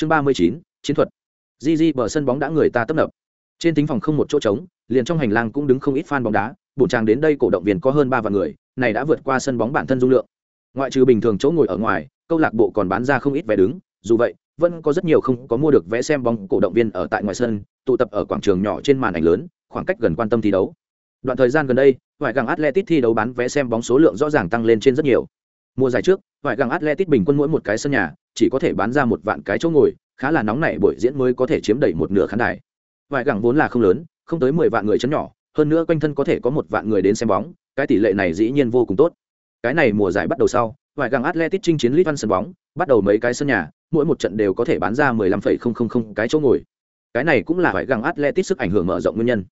chương ba mươi chín, chiến thuật. Di di bờ sân bóng đã người ta tấp nập. Trên tính phòng không một chỗ trống, liền trong hành lang cũng đứng không ít fan bóng đá bổn tràng đến đây cổ động viên có hơn ba vạn người, này đã vượt qua sân bóng bản thân dung lượng. Ngoại trừ bình thường chỗ ngồi ở ngoài, câu lạc bộ còn bán ra không ít vé đứng, dù vậy, vẫn có rất nhiều không có mua được vé xem bóng cổ động viên ở tại ngoài sân, tụ tập ở quảng trường nhỏ trên màn ảnh lớn, khoảng cách gần quan tâm thi đấu. Đoạn thời gian gần đây vải gàng atletic thi đấu bán vé xem bóng số lượng rõ ràng tăng lên trên rất nhiều mùa giải trước vải găng atletic bình quân mỗi một cái sân nhà chỉ có thể bán ra một vạn cái chỗ ngồi khá là nóng nảy buổi diễn mới có thể chiếm đầy một nửa khán đài. Vải găng vốn là không lớn không tới mười vạn người chấn nhỏ hơn nữa quanh thân có thể có một vạn người đến xem bóng cái tỷ lệ này dĩ nhiên vô cùng tốt. Cái này mùa giải bắt đầu sau vài găng atletic chinh chiến lit sân bóng bắt đầu mấy cái sân nhà mỗi một trận đều có thể bán ra 15,000 cái chỗ ngồi. Cái này cũng là vài găng atletic sức ảnh hưởng mở rộng nguyên nhân.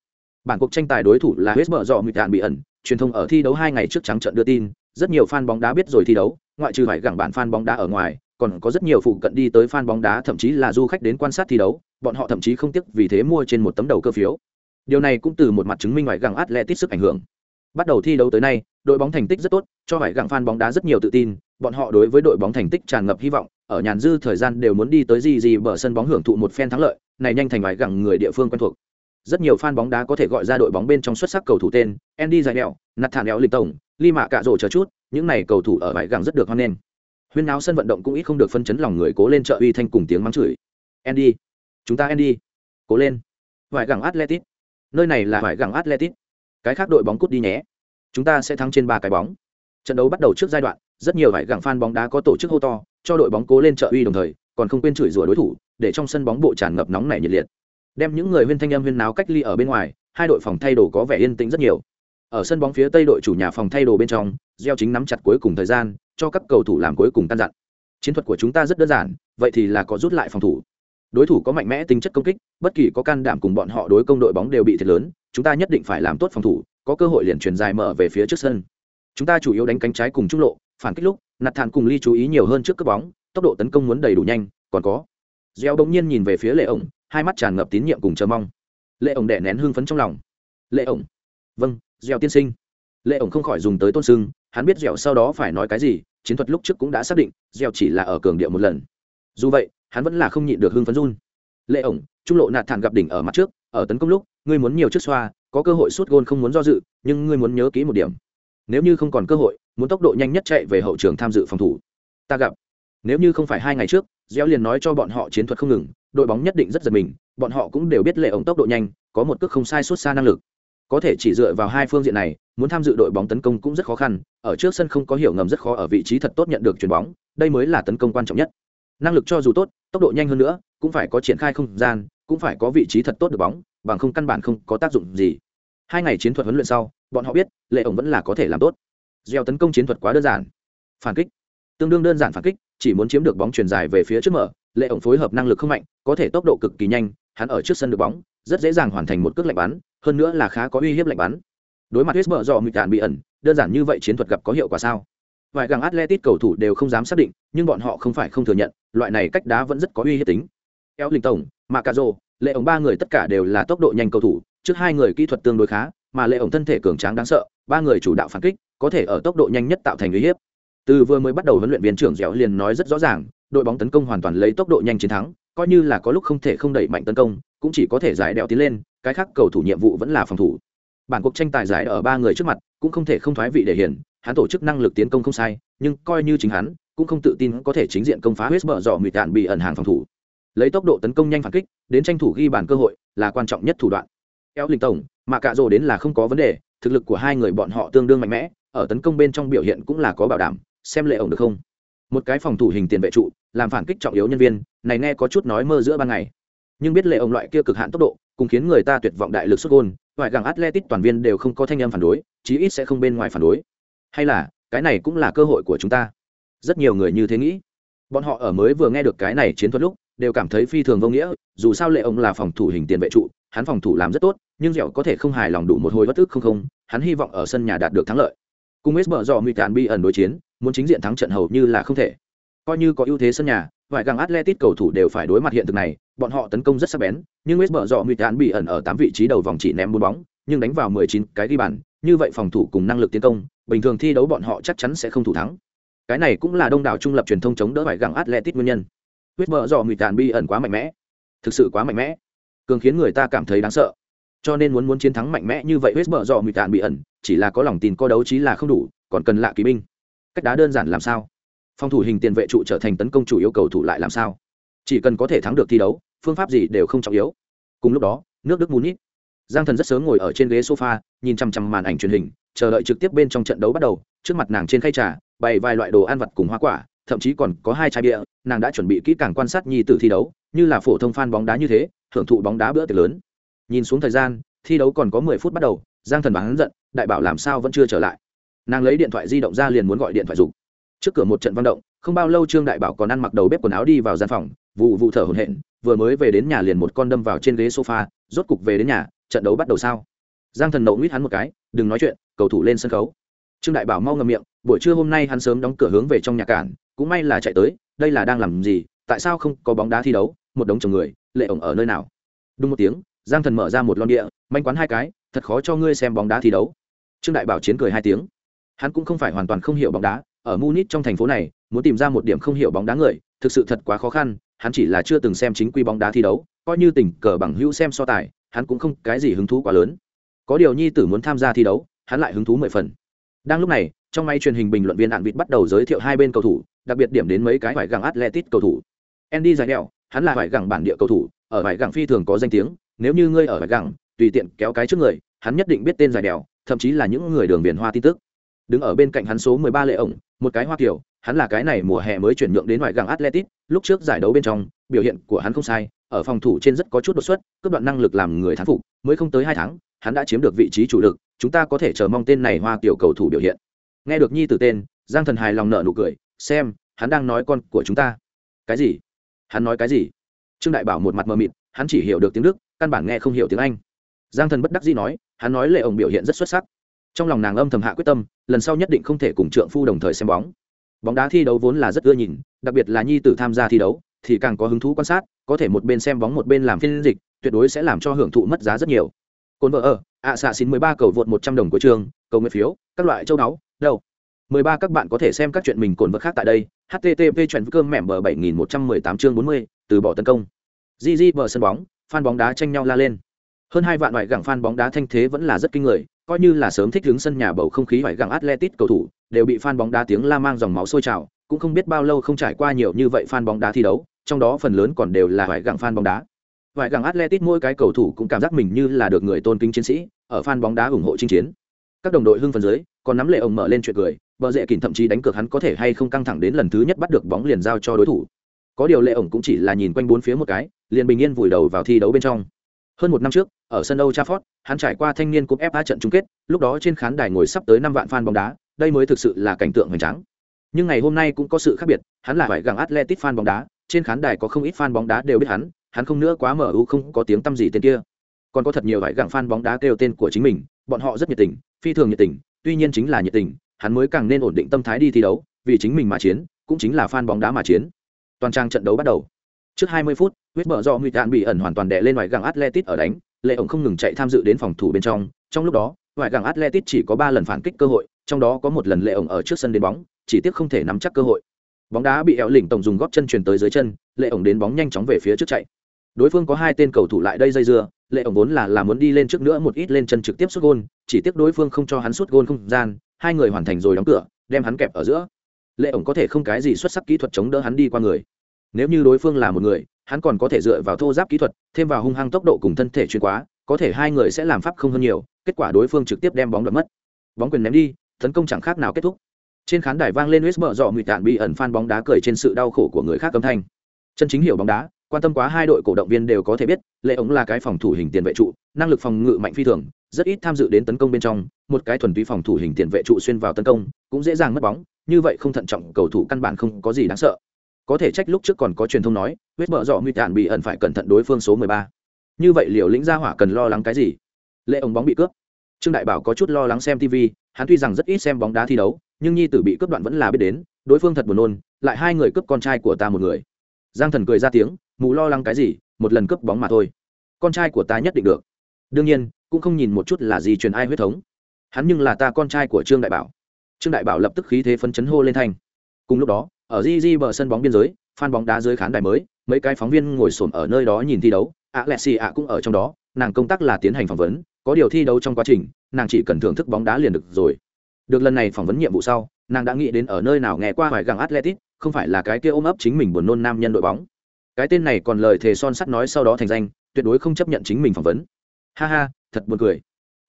Bản cuộc tranh tài đối thủ là West mở rộng bị ẩn truyền thông ở thi đấu hai ngày trước trắng trận đưa tin rất nhiều fan bóng đá biết rồi thi đấu, ngoại trừ phải gẳng bản fan bóng đá ở ngoài, còn có rất nhiều phụ cận đi tới fan bóng đá, thậm chí là du khách đến quan sát thi đấu, bọn họ thậm chí không tiếc vì thế mua trên một tấm đầu cơ phiếu. Điều này cũng từ một mặt chứng minh ngoại gẳng Atletico sức ảnh hưởng. Bắt đầu thi đấu tới nay, đội bóng thành tích rất tốt, cho phải gặng fan bóng đá rất nhiều tự tin, bọn họ đối với đội bóng thành tích tràn ngập hy vọng, ở nhàn dư thời gian đều muốn đi tới gì gì bờ sân bóng hưởng thụ một phen thắng lợi, này nhanh thành ngoại gặng người địa phương quen thuộc rất nhiều fan bóng đá có thể gọi ra đội bóng bên trong xuất sắc cầu thủ tên Andy Dài Nathaniel Nạt Thản Đèo Tổng, Mạ Cạ Rổ chờ chút, những này cầu thủ ở bãi gặng rất được hoan nghênh. Huyên náo sân vận động cũng ít không được phân chấn lòng người cố lên trợ uy thanh cùng tiếng mắng chửi. Andy, chúng ta Andy, cố lên. Bãi gặng Atletico. Nơi này là bãi gặng Atletico. Cái khác đội bóng cút đi nhé chúng ta sẽ thắng trên ba cái bóng trận đấu bắt đầu trước giai đoạn rất nhiều vải gặng fan bóng đá có tổ chức hô to cho đội bóng cố lên trợ uy đồng thời còn không quên chửi rủa đối thủ để trong sân bóng bộ tràn ngập nóng nảy nhiệt liệt đem những người huyên thanh âm huyên náo cách ly ở bên ngoài, hai đội phòng thay đồ có vẻ yên tĩnh rất nhiều. Ở sân bóng phía tây đội chủ nhà phòng thay đồ bên trong, gieo chính nắm chặt cuối cùng thời gian, cho các cầu thủ làm cuối cùng căn dặn. Chiến thuật của chúng ta rất đơn giản, vậy thì là có rút lại phòng thủ. Đối thủ có mạnh mẽ tính chất công kích, bất kỳ có can đảm cùng bọn họ đối công đội bóng đều bị thiệt lớn, chúng ta nhất định phải làm tốt phòng thủ, có cơ hội liền truyền dài mở về phía trước sân. Chúng ta chủ yếu đánh cánh trái cùng trung lộ, phản kích lúc, nạt thản cùng ly chú ý nhiều hơn trước cướp bóng, tốc độ tấn công muốn đầy đủ nhanh, còn có. Gieo bỗng nhiên nhìn về phía lệ ổng hai mắt tràn ngập tín nhiệm cùng chờ mong. Lệ ổng đẻ nén hưng phấn trong lòng. Lệ ổng. Vâng gieo tiên sinh. Lệ ổng không khỏi dùng tới tôn sưng, hắn biết dẻo sau đó phải nói cái gì, chiến thuật lúc trước cũng đã xác định, dẻo chỉ là ở cường điệu một lần. Dù vậy, hắn vẫn là không nhịn được hưng phấn run. Lệ ổng, trung lộ nạt thản gặp đỉnh ở mặt trước, ở tấn công lúc, ngươi muốn nhiều chiếc xoa, có cơ hội sút gôn không muốn do dự, nhưng ngươi muốn nhớ kỹ một điểm. Nếu như không còn cơ hội, muốn tốc độ nhanh nhất chạy về hậu trường tham dự phòng thủ. Ta gặp. Nếu như không phải hai ngày trước gieo liền nói cho bọn họ chiến thuật không ngừng, đội bóng nhất định rất giật mình, bọn họ cũng đều biết lệ ổng tốc độ nhanh, có một cước không sai suốt xa năng lực. Có thể chỉ dựa vào hai phương diện này, muốn tham dự đội bóng tấn công cũng rất khó khăn, ở trước sân không có hiểu ngầm rất khó ở vị trí thật tốt nhận được chuyền bóng, đây mới là tấn công quan trọng nhất. Năng lực cho dù tốt, tốc độ nhanh hơn nữa, cũng phải có triển khai không gian, cũng phải có vị trí thật tốt được bóng, bằng không căn bản không có tác dụng gì. Hai ngày chiến thuật huấn luyện sau, bọn họ biết, lệ ổng vẫn là có thể làm tốt. Gieo tấn công chiến thuật quá đơn giản. Phản kích. Tương đương đơn giản phản kích chỉ muốn chiếm được bóng truyền dài về phía trước mở, lệ ổng phối hợp năng lực không mạnh, có thể tốc độ cực kỳ nhanh, hắn ở trước sân được bóng, rất dễ dàng hoàn thành một cước lạnh bắn, hơn nữa là khá có uy hiếp lạnh bắn. Đối mặt huyết mở dọ mịt đạn bị ẩn, đơn giản như vậy chiến thuật gặp có hiệu quả sao? Vài gàng atletic cầu thủ đều không dám xác định, nhưng bọn họ không phải không thừa nhận, loại này cách đá vẫn rất có uy hiếp tính. Eo linh tổng macazo lệ ổng ba người tất cả đều là tốc độ nhanh cầu thủ, trước hai người kỹ thuật tương đối khá, mà lệ ổng thân thể cường tráng đáng sợ, ba người chủ đạo phản kích, có thể ở tốc độ nhanh nhất tạo thành uy hiếp từ vừa mới bắt đầu huấn luyện viên trưởng dẻo liền nói rất rõ ràng, đội bóng tấn công hoàn toàn lấy tốc độ nhanh chiến thắng, coi như là có lúc không thể không đẩy mạnh tấn công, cũng chỉ có thể giải đẹo tiến lên, cái khác cầu thủ nhiệm vụ vẫn là phòng thủ. Bản cuộc tranh tài giải ở ba người trước mặt, cũng không thể không thoái vị để hiển, hắn tổ chức năng lực tiến công không sai, nhưng coi như chính hắn, cũng không tự tin có thể chính diện công phá huyết bờ dọ mịt đạn bị ẩn hàng phòng thủ. Lấy tốc độ tấn công nhanh phản kích, đến tranh thủ ghi bàn cơ hội, là quan trọng nhất thủ đoạn. Eo linh tổng, mà cạ rồ đến là không có vấn đề, thực lực của hai người bọn họ tương đương mạnh mẽ, ở tấn công bên trong biểu hiện cũng là có bảo đảm xem lệ ổng được không? Một cái phòng thủ hình tiền vệ trụ, làm phản kích trọng yếu nhân viên, này nghe có chút nói mơ giữa ban ngày. Nhưng biết lệ ổng loại kia cực hạn tốc độ, cùng khiến người ta tuyệt vọng đại lực xuất gôn ngoại gàng atletic toàn viên đều không có thanh âm phản đối, chí ít sẽ không bên ngoài phản đối. Hay là, cái này cũng là cơ hội của chúng ta. Rất nhiều người như thế nghĩ. Bọn họ ở mới vừa nghe được cái này chiến thuật lúc, đều cảm thấy phi thường vô nghĩa, dù sao lệ ông là phòng thủ hình tiền vệ trụ, hắn phòng thủ làm rất tốt, nhưng dẻo có thể không hài lòng đủ một hồi bất tức không không, hắn hy vọng ở sân nhà đạt được thắng lợi. Cùng hết mở dò nguy tàn bi ẩn đối chiến muốn chính diện thắng trận hầu như là không thể. Coi như có ưu thế sân nhà, vài găng atletic cầu thủ đều phải đối mặt hiện thực này, bọn họ tấn công rất sắc bén, nhưng West Brom dò nguy cản bị ẩn ở tám vị trí đầu vòng chỉ ném bốn bóng, nhưng đánh vào mười chín cái ghi bàn, như vậy phòng thủ cùng năng lực tiến công, bình thường thi đấu bọn họ chắc chắn sẽ không thủ thắng. Cái này cũng là đông đảo trung lập truyền thông chống đỡ vài găng atletic nguyên nhân. West Brom dọ mịt tàn bị ẩn quá mạnh mẽ. Thực sự quá mạnh mẽ. Cường khiến người ta cảm thấy đáng sợ. Cho nên muốn muốn chiến thắng mạnh mẽ như vậy West Brom dọ mịt tàn bị ẩn, chỉ là có lòng tin, có đấu trí là không đủ, còn cần lạ kỳ binh cách đá đơn giản làm sao? Phòng thủ hình tiền vệ trụ trở thành tấn công chủ yêu cầu thủ lại làm sao? Chỉ cần có thể thắng được thi đấu, phương pháp gì đều không trọng yếu. Cùng lúc đó, nước đức munich. Giang thần rất sớm ngồi ở trên ghế sofa, nhìn chằm chằm màn ảnh truyền hình, chờ đợi trực tiếp bên trong trận đấu bắt đầu, trước mặt nàng trên khay trà, bày vài loại đồ ăn vặt cùng hoa quả, thậm chí còn có hai chai bia, nàng đã chuẩn bị kỹ càng quan sát nhi tử thi đấu, như là phổ thông fan bóng đá như thế, thưởng thụ bóng đá bữa tiệc lớn. Nhìn xuống thời gian, thi đấu còn có mười phút bắt đầu, giang thần bán giận, đại bảo làm sao vẫn chưa trở lại nàng lấy điện thoại di động ra liền muốn gọi điện thoại dục. Trước cửa một trận văn động, không bao lâu trương đại bảo còn ăn mặc đầu bếp quần áo đi vào gian phòng, vụ vụ thở hổn hển, vừa mới về đến nhà liền một con đâm vào trên ghế sofa, rốt cục về đến nhà, trận đấu bắt đầu sao? Giang thần nậu nguyết hắn một cái, đừng nói chuyện, cầu thủ lên sân khấu. Trương đại bảo mau ngầm miệng, buổi trưa hôm nay hắn sớm đóng cửa hướng về trong nhà cản, cũng may là chạy tới, đây là đang làm gì, tại sao không có bóng đá thi đấu, một đống chồng người, lệ ổng ở nơi nào? Đúng một tiếng, giang thần mở ra một lon địa, manh quán hai cái, thật khó cho ngươi xem bóng đá thi đấu. Trương đại bảo chiến cười hai tiếng hắn cũng không phải hoàn toàn không hiểu bóng đá, ở munich trong thành phố này, muốn tìm ra một điểm không hiểu bóng đá người, thực sự thật quá khó khăn, hắn chỉ là chưa từng xem chính quy bóng đá thi đấu, coi như tình cờ bằng hữu xem so tài, hắn cũng không cái gì hứng thú quá lớn. Có điều nhi tử muốn tham gia thi đấu, hắn lại hứng thú mười phần. Đang lúc này, trong máy truyền hình bình luận viên đạn vịt bắt đầu giới thiệu hai bên cầu thủ, đặc biệt điểm đến mấy cái vải gẳng atletic cầu thủ. Andy dài đèo hắn là vải gẳng bản địa cầu thủ, ở vải gẳng phi thường có danh tiếng, nếu như ngươi ở vải gẳng, tùy tiện kéo cái trước người, hắn nhất định biết tên dài đèo thậm chí là những người đường viền hoa tin tức đứng ở bên cạnh hắn số 13 lệ ổng, một cái hoa kiểu, hắn là cái này mùa hè mới chuyển nhượng đến ngoại gàng atletic lúc trước giải đấu bên trong, biểu hiện của hắn không sai, ở phòng thủ trên rất có chút đột xuất, cướp đoạn năng lực làm người thắng phục, mới không tới hai tháng, hắn đã chiếm được vị trí chủ lực, chúng ta có thể chờ mong tên này hoa kiểu cầu thủ biểu hiện. Nghe được nhi từ tên, giang thần hài lòng nợ nụ cười, xem, hắn đang nói con của chúng ta. Cái gì? Hắn nói cái gì? Trương đại bảo một mặt mờ mịt, hắn chỉ hiểu được tiếng đức, căn bản nghe không hiểu tiếng anh. Giang thần bất đắc dĩ nói, hắn nói lệ ổng biểu hiện rất xuất sắc. Trong lòng nàng âm thầm hạ quyết tâm lần sau nhất định không thể cùng trượng phu đồng thời xem bóng. Bóng đá thi đấu vốn là rất ưa nhìn, đặc biệt là nhi tử tham gia thi đấu, thì càng có hứng thú quan sát, có thể một bên xem bóng một bên làm phiên dịch, tuyệt đối sẽ làm cho hưởng thụ mất giá rất nhiều. Cồn vợ ở, ạ xạ xin mười ba cầu vượt một trăm đồng của trường, cầu nguyện phiếu, các loại châu đáo đâu? Mười ba, các bạn có thể xem các chuyện mình cồn vợ khác tại đây, http chuyện cơm mẻm bờ bảy nghìn một trăm mười tám chương bốn mươi, từ bỏ tấn công. Gg bờ sân bóng phan bóng đá tranh nhau la lên hơn hai vạn ngoại gẳng fan bóng đá thanh thế vẫn là rất kinh người coi như là sớm thích hướng sân nhà bầu không khí phải gẳng Atletic cầu thủ, đều bị fan bóng đá tiếng la mang dòng máu sôi trào, cũng không biết bao lâu không trải qua nhiều như vậy fan bóng đá thi đấu, trong đó phần lớn còn đều là phải gẳng fan bóng đá. Phải gẳng Atletic mỗi cái cầu thủ cũng cảm giác mình như là được người tôn kính chiến sĩ, ở fan bóng đá ủng hộ chinh chiến. Các đồng đội hưng phấn dưới, còn nắm lệ ông mở lên chuyện cười, bờ rệ kỉnh thậm chí đánh cược hắn có thể hay không căng thẳng đến lần thứ nhất bắt được bóng liền giao cho đối thủ. Có điều lệ ổng cũng chỉ là nhìn quanh bốn phía một cái, liền bình yên vùi đầu vào thi đấu bên trong. Hơn một năm trước, ở sân Old Trafford, hắn trải qua thanh niên cúp FA trận chung kết, lúc đó trên khán đài ngồi sắp tới năm vạn fan bóng đá, đây mới thực sự là cảnh tượng hoành tráng. Nhưng ngày hôm nay cũng có sự khác biệt, hắn là phải gặng Atletico fan bóng đá, trên khán đài có không ít fan bóng đá đều biết hắn, hắn không nữa quá mở ưu không có tiếng tăm gì tên kia. Còn có thật nhiều vải gặng fan bóng đá kêu tên của chính mình, bọn họ rất nhiệt tình, phi thường nhiệt tình, tuy nhiên chính là nhiệt tình, hắn mới càng nên ổn định tâm thái đi thi đấu, vì chính mình mà chiến, cũng chính là fan bóng đá mà chiến. Toàn trang trận đấu bắt đầu. Trước 20 phút, huyết bờ do nguy đạn bị ẩn hoàn toàn đè lên ngoài găng Atletic ở đánh, lệ ổng không ngừng chạy tham dự đến phòng thủ bên trong. Trong lúc đó ngoài gàng atletic chỉ có ba lần phản kích cơ hội trong đó có một lần lệ ổng ở trước sân đến bóng chỉ tiếc không thể nắm chắc cơ hội. Bóng đá bị éo lỉnh tổng dùng gót chân truyền tới dưới chân lệ ổng đến bóng nhanh chóng về phía trước chạy. Đối phương có hai tên cầu thủ lại đây dây dưa lệ ổng vốn là là muốn đi lên trước nữa một ít lên chân trực tiếp sút gôn chỉ tiếc đối phương không cho hắn sút gôn không gian hai người hoàn thành rồi đóng cửa đem hắn kẹp ở giữa. Lệ ổng có thể không cái gì xuất sắc kỹ thuật chống đỡ hắn đi qua người nếu như đối phương là một người, hắn còn có thể dựa vào thô giáp kỹ thuật, thêm vào hung hăng tốc độ cùng thân thể chuyên quá, có thể hai người sẽ làm pháp không hơn nhiều, kết quả đối phương trực tiếp đem bóng đập mất. Bóng quyền ném đi, tấn công chẳng khác nào kết thúc. Trên khán đài vang lên West mở dọ mịt tạn bị ẩn phan bóng đá cười trên sự đau khổ của người khác âm thanh. Chân chính hiểu bóng đá, quan tâm quá hai đội cổ động viên đều có thể biết, lệ ống là cái phòng thủ hình tiền vệ trụ, năng lực phòng ngự mạnh phi thường, rất ít tham dự đến tấn công bên trong, một cái thuần túy phòng thủ hình tiền vệ trụ xuyên vào tấn công, cũng dễ dàng mất bóng, như vậy không thận trọng cầu thủ căn bản không có gì đáng sợ có thể trách lúc trước còn có truyền thông nói vết mở dọ nguy tàn bị ẩn phải cẩn thận đối phương số mười ba. Như vậy liệu lĩnh gia hỏa cần lo lắng cái gì? Lệ ống bóng bị cướp. Trương đại bảo có chút lo lắng xem tv hắn tuy rằng rất ít xem bóng đá thi đấu, nhưng nhi tử bị cướp đoạn vẫn là biết đến, đối phương thật buồn nôn, lại hai người cướp con trai của ta một người. Giang thần cười ra tiếng, mù lo lắng cái gì, một lần cướp bóng mà thôi. Con trai của ta nhất định được. Đương nhiên, cũng không nhìn một chút là gì truyền ai huyết thống. Hắn nhưng là ta con trai của trương đại bảo. Trương đại bảo lập tức khí thế phấn chấn hô lên thanh. Cùng lúc đó ở di di bờ sân bóng biên giới, fan bóng đá dưới khán đài mới, mấy cái phóng viên ngồi xổm ở nơi đó nhìn thi đấu. Alexi ạ cũng ở trong đó, nàng công tác là tiến hành phỏng vấn, có điều thi đấu trong quá trình, nàng chỉ cần thưởng thức bóng đá liền được rồi. Được lần này phỏng vấn nhiệm vụ sau, nàng đã nghĩ đến ở nơi nào nghe qua vài gặng atletic không phải là cái kia ôm ấp chính mình buồn nôn nam nhân đội bóng. Cái tên này còn lời thề son sắt nói sau đó thành danh, tuyệt đối không chấp nhận chính mình phỏng vấn. Ha ha, thật buồn cười.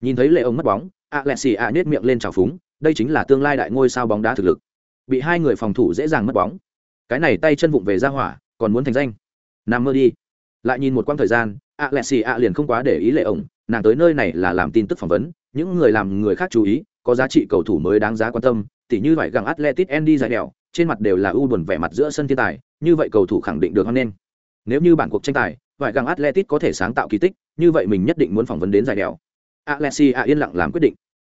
Nhìn thấy lệ ông mất bóng ạ lẹ xì ạ nết miệng lên trào phúng, đây chính là tương lai đại ngôi sao bóng đá thực lực bị hai người phòng thủ dễ dàng mất bóng. Cái này tay chân vụng về ra hỏa, còn muốn thành danh. Nằm mơ đi. Lại nhìn một quãng thời gian a lẹ xì a liền không quá để ý lệ ổng, nàng tới nơi này là làm tin tức phỏng vấn, những người làm người khác chú ý, có giá trị cầu thủ mới đáng giá quan tâm, tỉ như phải gặng atletic andy dài đèo, trên mặt đều là u buồn vẻ mặt giữa sân thiên tài, như vậy cầu thủ khẳng định được hoan nghênh. Nếu như bản cuộc tranh tài vải găng atletic có thể sáng tạo kỳ tích, như vậy mình nhất định muốn phỏng vấn đến giải đèo. alexi a yên lặng làm quyết định.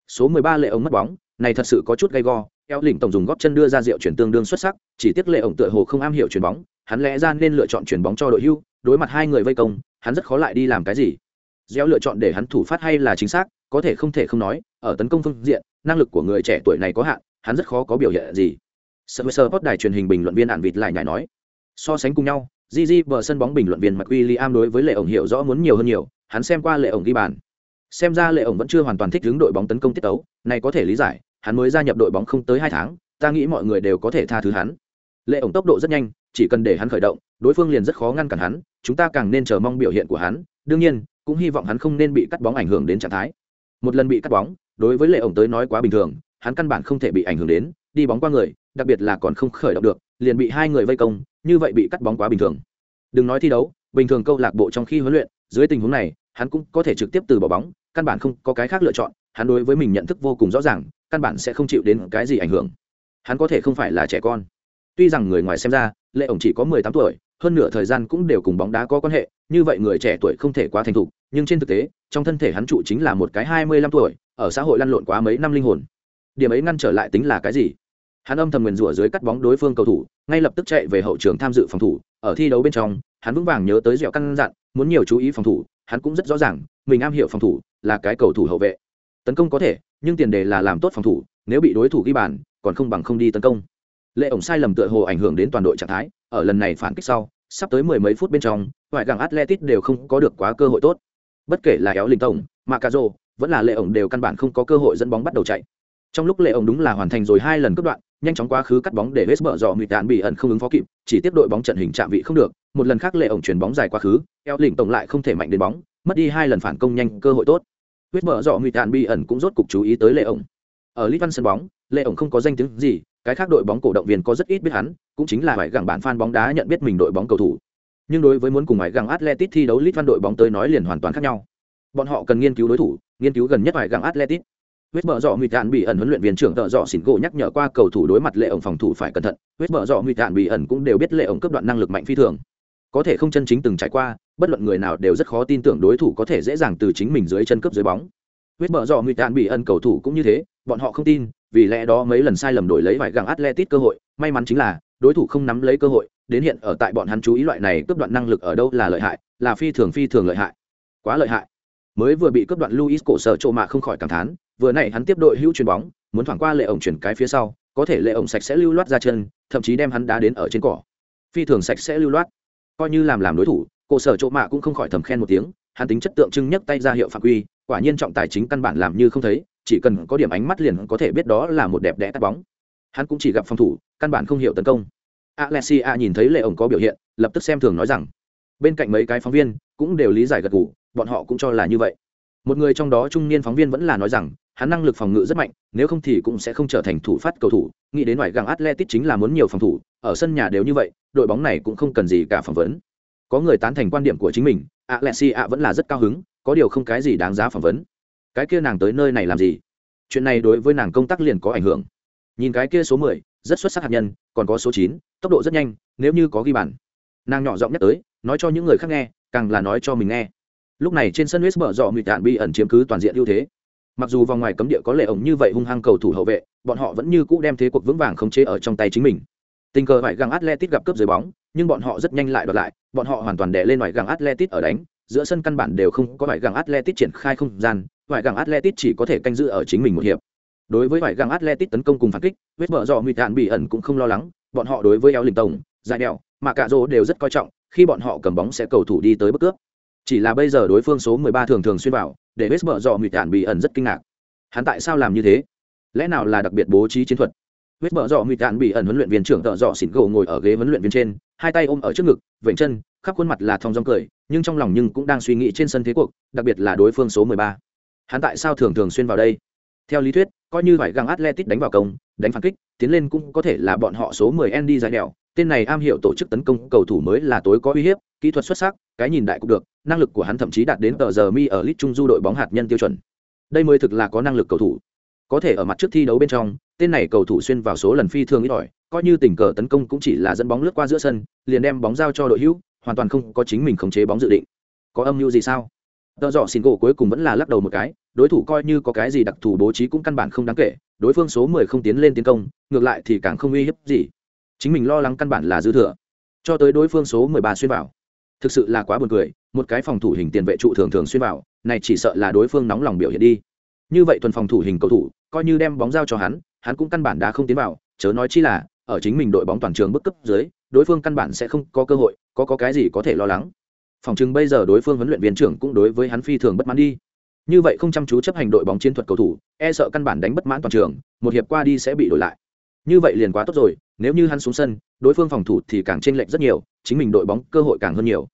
Số 13 lệ ông mất bóng, này thật sự có chút gay go eo lỉnh tổng dùng góp chân đưa ra rượu chuyển tương đương xuất sắc chỉ tiếc lệ ổng tựa hồ không am hiểu chuyển bóng hắn lẽ ra nên lựa chọn chuyển bóng cho đội hưu đối mặt hai người vây công hắn rất khó lại đi làm cái gì gieo lựa chọn để hắn thủ phát hay là chính xác có thể không thể không nói ở tấn công phương diện năng lực của người trẻ tuổi này có hạn hắn rất khó có biểu hiện gì sơ sơ post đài truyền hình bình luận viên ạn vịt lại nhảy nói so sánh cùng nhau Gigi bờ sân bóng bình luận viên Mc William đối với Lệ ổng hiểu rõ muốn nhiều hơn nhiều, hắn xem qua Lệ ổng ghi bàn. Xem ra Lệ ổng vẫn chưa hoàn toàn thích ứng đội bóng tấn công tiết tấu, này có thể lý giải, hắn mới gia nhập đội bóng không tới hai tháng, ta nghĩ mọi người đều có thể tha thứ hắn. Lệ ổng tốc độ rất nhanh, chỉ cần để hắn khởi động, đối phương liền rất khó ngăn cản hắn, chúng ta càng nên chờ mong biểu hiện của hắn, đương nhiên, cũng hy vọng hắn không nên bị cắt bóng ảnh hưởng đến trạng thái. Một lần bị cắt bóng, đối với Lệ ổng tới nói quá bình thường, hắn căn bản không thể bị ảnh hưởng đến, đi bóng qua người, đặc biệt là còn không khởi động được, liền bị hai người vây công, như vậy bị cắt bóng quá bình thường đừng nói thi đấu bình thường câu lạc bộ trong khi huấn luyện dưới tình huống này hắn cũng có thể trực tiếp từ bỏ bóng căn bản không có cái khác lựa chọn hắn đối với mình nhận thức vô cùng rõ ràng, căn bản sẽ không chịu đến cái gì ảnh hưởng. Hắn có thể không phải là trẻ con. Tuy rằng người ngoài xem ra, lệ ổng chỉ có mười tám tuổi, hơn nửa thời gian cũng đều cùng bóng đá có quan hệ, như vậy người trẻ tuổi không thể quá thành thục, nhưng trên thực tế, trong thân thể hắn trụ chính là một cái hai mươi lăm tuổi, ở xã hội lăn lộn quá mấy năm linh hồn. Điểm ấy ngăn trở lại tính là cái gì? Hắn âm thầm nguyền rủa dưới cắt bóng đối phương cầu thủ, ngay lập tức chạy về hậu trường tham dự phòng thủ, ở thi đấu bên trong, hắn vững vàng nhớ tới dẻo căn dặn, muốn nhiều chú ý phòng thủ, hắn cũng rất rõ ràng, mình am hiểu phòng thủ là cái cầu thủ hậu vệ tấn công có thể, nhưng tiền đề là làm tốt phòng thủ, nếu bị đối thủ ghi bàn, còn không bằng không đi tấn công. Lệ ổng sai lầm tựa hồ ảnh hưởng đến toàn đội trạng thái, ở lần này phản kích sau, sắp tới mười mấy phút bên trong, ngoại gàng atletic đều không có được quá cơ hội tốt. Bất kể là éo linh tổng macazo vẫn là lệ ổng đều căn bản không có cơ hội dẫn bóng bắt đầu chạy. Trong lúc lệ ổng đúng là hoàn thành rồi hai lần cướp đoạn, nhanh chóng quá khứ cắt bóng để hết mở dò mịt đạn bị ẩn không ứng phó kịp, chỉ tiếp đội bóng trận hình chạm vị không được. Một lần khác lệ ổng chuyển bóng dài quá khứ éo lỉnh tổng lại không thể mạnh đến bóng, mất đi hai lần phản công nhanh, cơ hội tốt huyết mở dọ nguy tàn bi ẩn cũng rốt cục chú ý tới lệ ổng. Ở lit văn sân bóng lệ ổng không có danh tiếng gì, cái khác đội bóng cổ động viên có rất ít biết hắn, cũng chính là phải gẳng bản fan bóng đá nhận biết mình đội bóng cầu thủ. Nhưng đối với muốn cùng ngoại gẳng atletic thi đấu lit văn đội bóng tới nói liền hoàn toàn khác nhau. Bọn họ cần nghiên cứu đối thủ, nghiên cứu gần nhất ngoại gẳng atletic huyết mở dọ nguy tàn bị ẩn huấn luyện viên trưởng tợ dọ xỉn gỗ nhắc nhở qua cầu thủ đối mặt lệ ổng phòng thủ phải cẩn thận. Huyết mở dọ nguy tàn bị ẩn cũng đều biết lệ ổng cấp đoạn năng lực mạnh phi thường có thể không chân chính từng trải qua, bất luận người nào đều rất khó tin tưởng đối thủ có thể dễ dàng từ chính mình dưới chân cướp dưới bóng. Huyết mở dò nguy tàn bị ân cầu thủ cũng như thế, bọn họ không tin, vì lẽ đó mấy lần sai lầm đổi lấy vài găng atletic cơ hội. May mắn chính là, đối thủ không nắm lấy cơ hội, đến hiện ở tại bọn hắn chú ý loại này cướp đoạn năng lực ở đâu là lợi hại, là phi thường phi thường lợi hại. Quá lợi hại. Mới vừa bị cướp đoạn luis cổ sở trộm mạ không khỏi cảm thán, vừa nãy hắn tiếp đội hữu chuyền bóng, muốn thoảng qua lệ ổng chuyển cái phía sau, có thể lệ ổng sạch sẽ lưu loát ra chân, thậm chí đem hắn đá đến ở trên cỏ. Phi thường sạch sẽ lưu loát coi như làm làm đối thủ, cổ sở chỗ mạ cũng không khỏi thầm khen một tiếng, hắn tính chất tượng trưng nhấc tay ra hiệu phạm quy, quả nhiên trọng tài chính căn bản làm như không thấy, chỉ cần có điểm ánh mắt liền có thể biết đó là một đẹp đẽ tắt bóng. Hắn cũng chỉ gặp phòng thủ, căn bản không hiểu tấn công. Alexia nhìn thấy lệ ổng có biểu hiện, lập tức xem thường nói rằng, bên cạnh mấy cái phóng viên cũng đều lý giải gật gù, bọn họ cũng cho là như vậy. Một người trong đó trung niên phóng viên vẫn là nói rằng, hắn năng lực phòng ngự rất mạnh, nếu không thì cũng sẽ không trở thành thủ phát cầu thủ, nghĩ đến ngoài găng atletic chính là muốn nhiều phòng thủ ở sân nhà đều như vậy, đội bóng này cũng không cần gì cả phỏng vấn. Có người tán thành quan điểm của chính mình, Alexia ạ vẫn là rất cao hứng, có điều không cái gì đáng giá phỏng vấn. Cái kia nàng tới nơi này làm gì? Chuyện này đối với nàng công tác liền có ảnh hưởng. Nhìn cái kia số mười, rất xuất sắc hạt nhân, còn có số chín, tốc độ rất nhanh, nếu như có ghi bàn. Nàng nhỏ giọng nhắc tới, nói cho những người khác nghe, càng là nói cho mình nghe. Lúc này trên sân west bờ dọ mịt đạn bi ẩn chiếm cứ toàn diện ưu thế. Mặc dù vòng ngoài cấm địa có lệ ổng như vậy hung hăng cầu thủ hậu vệ, bọn họ vẫn như cũ đem thế cuộc vững vàng khống chế ở trong tay chính mình tình cờ phải găng atletic gặp cướp dưới bóng, nhưng bọn họ rất nhanh lại đoạt lại, bọn họ hoàn toàn đè lên ngoài găng atletic ở đánh. Giữa sân căn bản đều không có phải găng atletic triển khai không gian vải găng atletic chỉ có thể canh giữ ở chính mình một hiệp. Đối với vải găng atletic tấn công cùng phản kích vết bờ dọ mịt hạn bị ẩn cũng không lo lắng, bọn họ đối với eo lình tổng dài đèo mà cả rô đều rất coi trọng, khi bọn họ cầm bóng sẽ cầu thủ đi tới bất cướp chỉ là bây giờ đối phương số 13 thường thường xuyên vào, để vết bờ dọ mịt hạn bị ẩn rất kinh ngạc. Hắn tại sao làm như thế? Lẽ nào là đặc biệt bố trí chiến thuật? Vết bờ dọ mịt đạn bị ẩn huấn luyện viên trưởng tợ dọ xỉn gỗ ngồi ở ghế huấn luyện viên trên, hai tay ôm ở trước ngực, vểnh chân, khắp khuôn mặt là thong dong cười, nhưng trong lòng nhưng cũng đang suy nghĩ trên sân thế cuộc, đặc biệt là đối phương số 13. hắn tại sao thường thường xuyên vào đây? Theo lý thuyết, coi như phải găng atletic đánh vào công, đánh phản kích, tiến lên cũng có thể là bọn họ số 10 Andy giải đèo. Tên này am hiểu tổ chức tấn công cầu thủ mới là tối có uy hiếp, kỹ thuật xuất sắc, cái nhìn đại cũng được, năng lực của hắn thậm chí đạt đến tờ giờ mi ở lit trung du đội bóng hạt nhân tiêu chuẩn. Đây mới thực là có năng lực cầu thủ. Có thể ở mặt trước thi đấu bên trong tên này cầu thủ xuyên vào số lần phi thường ít ỏi, coi như tình cờ tấn công cũng chỉ là dẫn bóng lướt qua giữa sân, liền đem bóng giao cho đội hữu, hoàn toàn không có chính mình khống chế bóng dự định. Có âm mưu gì sao? Tờ dọ xin gỗ cuối cùng vẫn là lắc đầu một cái, đối thủ coi như có cái gì đặc thù bố trí cũng căn bản không đáng kể, đối phương số mười không tiến lên tiến công, ngược lại thì càng không uy hiếp gì. Chính mình lo lắng căn bản là dư thừa. Cho tới đối phương số mười ba xuyên vào. Thực sự là quá buồn cười, một cái phòng thủ hình tiền vệ trụ thường thường xuyên vào, này chỉ sợ là đối phương nóng lòng biểu hiện đi. Như vậy thuần phòng thủ hình cầu thủ, coi như đem bóng giao cho hắn hắn cũng căn bản đã không tiến vào, chớ nói chi là, ở chính mình đội bóng toàn trường bức cấp dưới, đối phương căn bản sẽ không có cơ hội, có có cái gì có thể lo lắng. Phòng chừng bây giờ đối phương huấn luyện viên trưởng cũng đối với hắn phi thường bất mãn đi. Như vậy không chăm chú chấp hành đội bóng chiến thuật cầu thủ e sợ căn bản đánh bất mãn toàn trường, một hiệp qua đi sẽ bị đổi lại. Như vậy liền quá tốt rồi, nếu như hắn xuống sân, đối phương phòng thủ thì càng chênh lệch rất nhiều, chính mình đội bóng cơ hội càng hơn nhiều.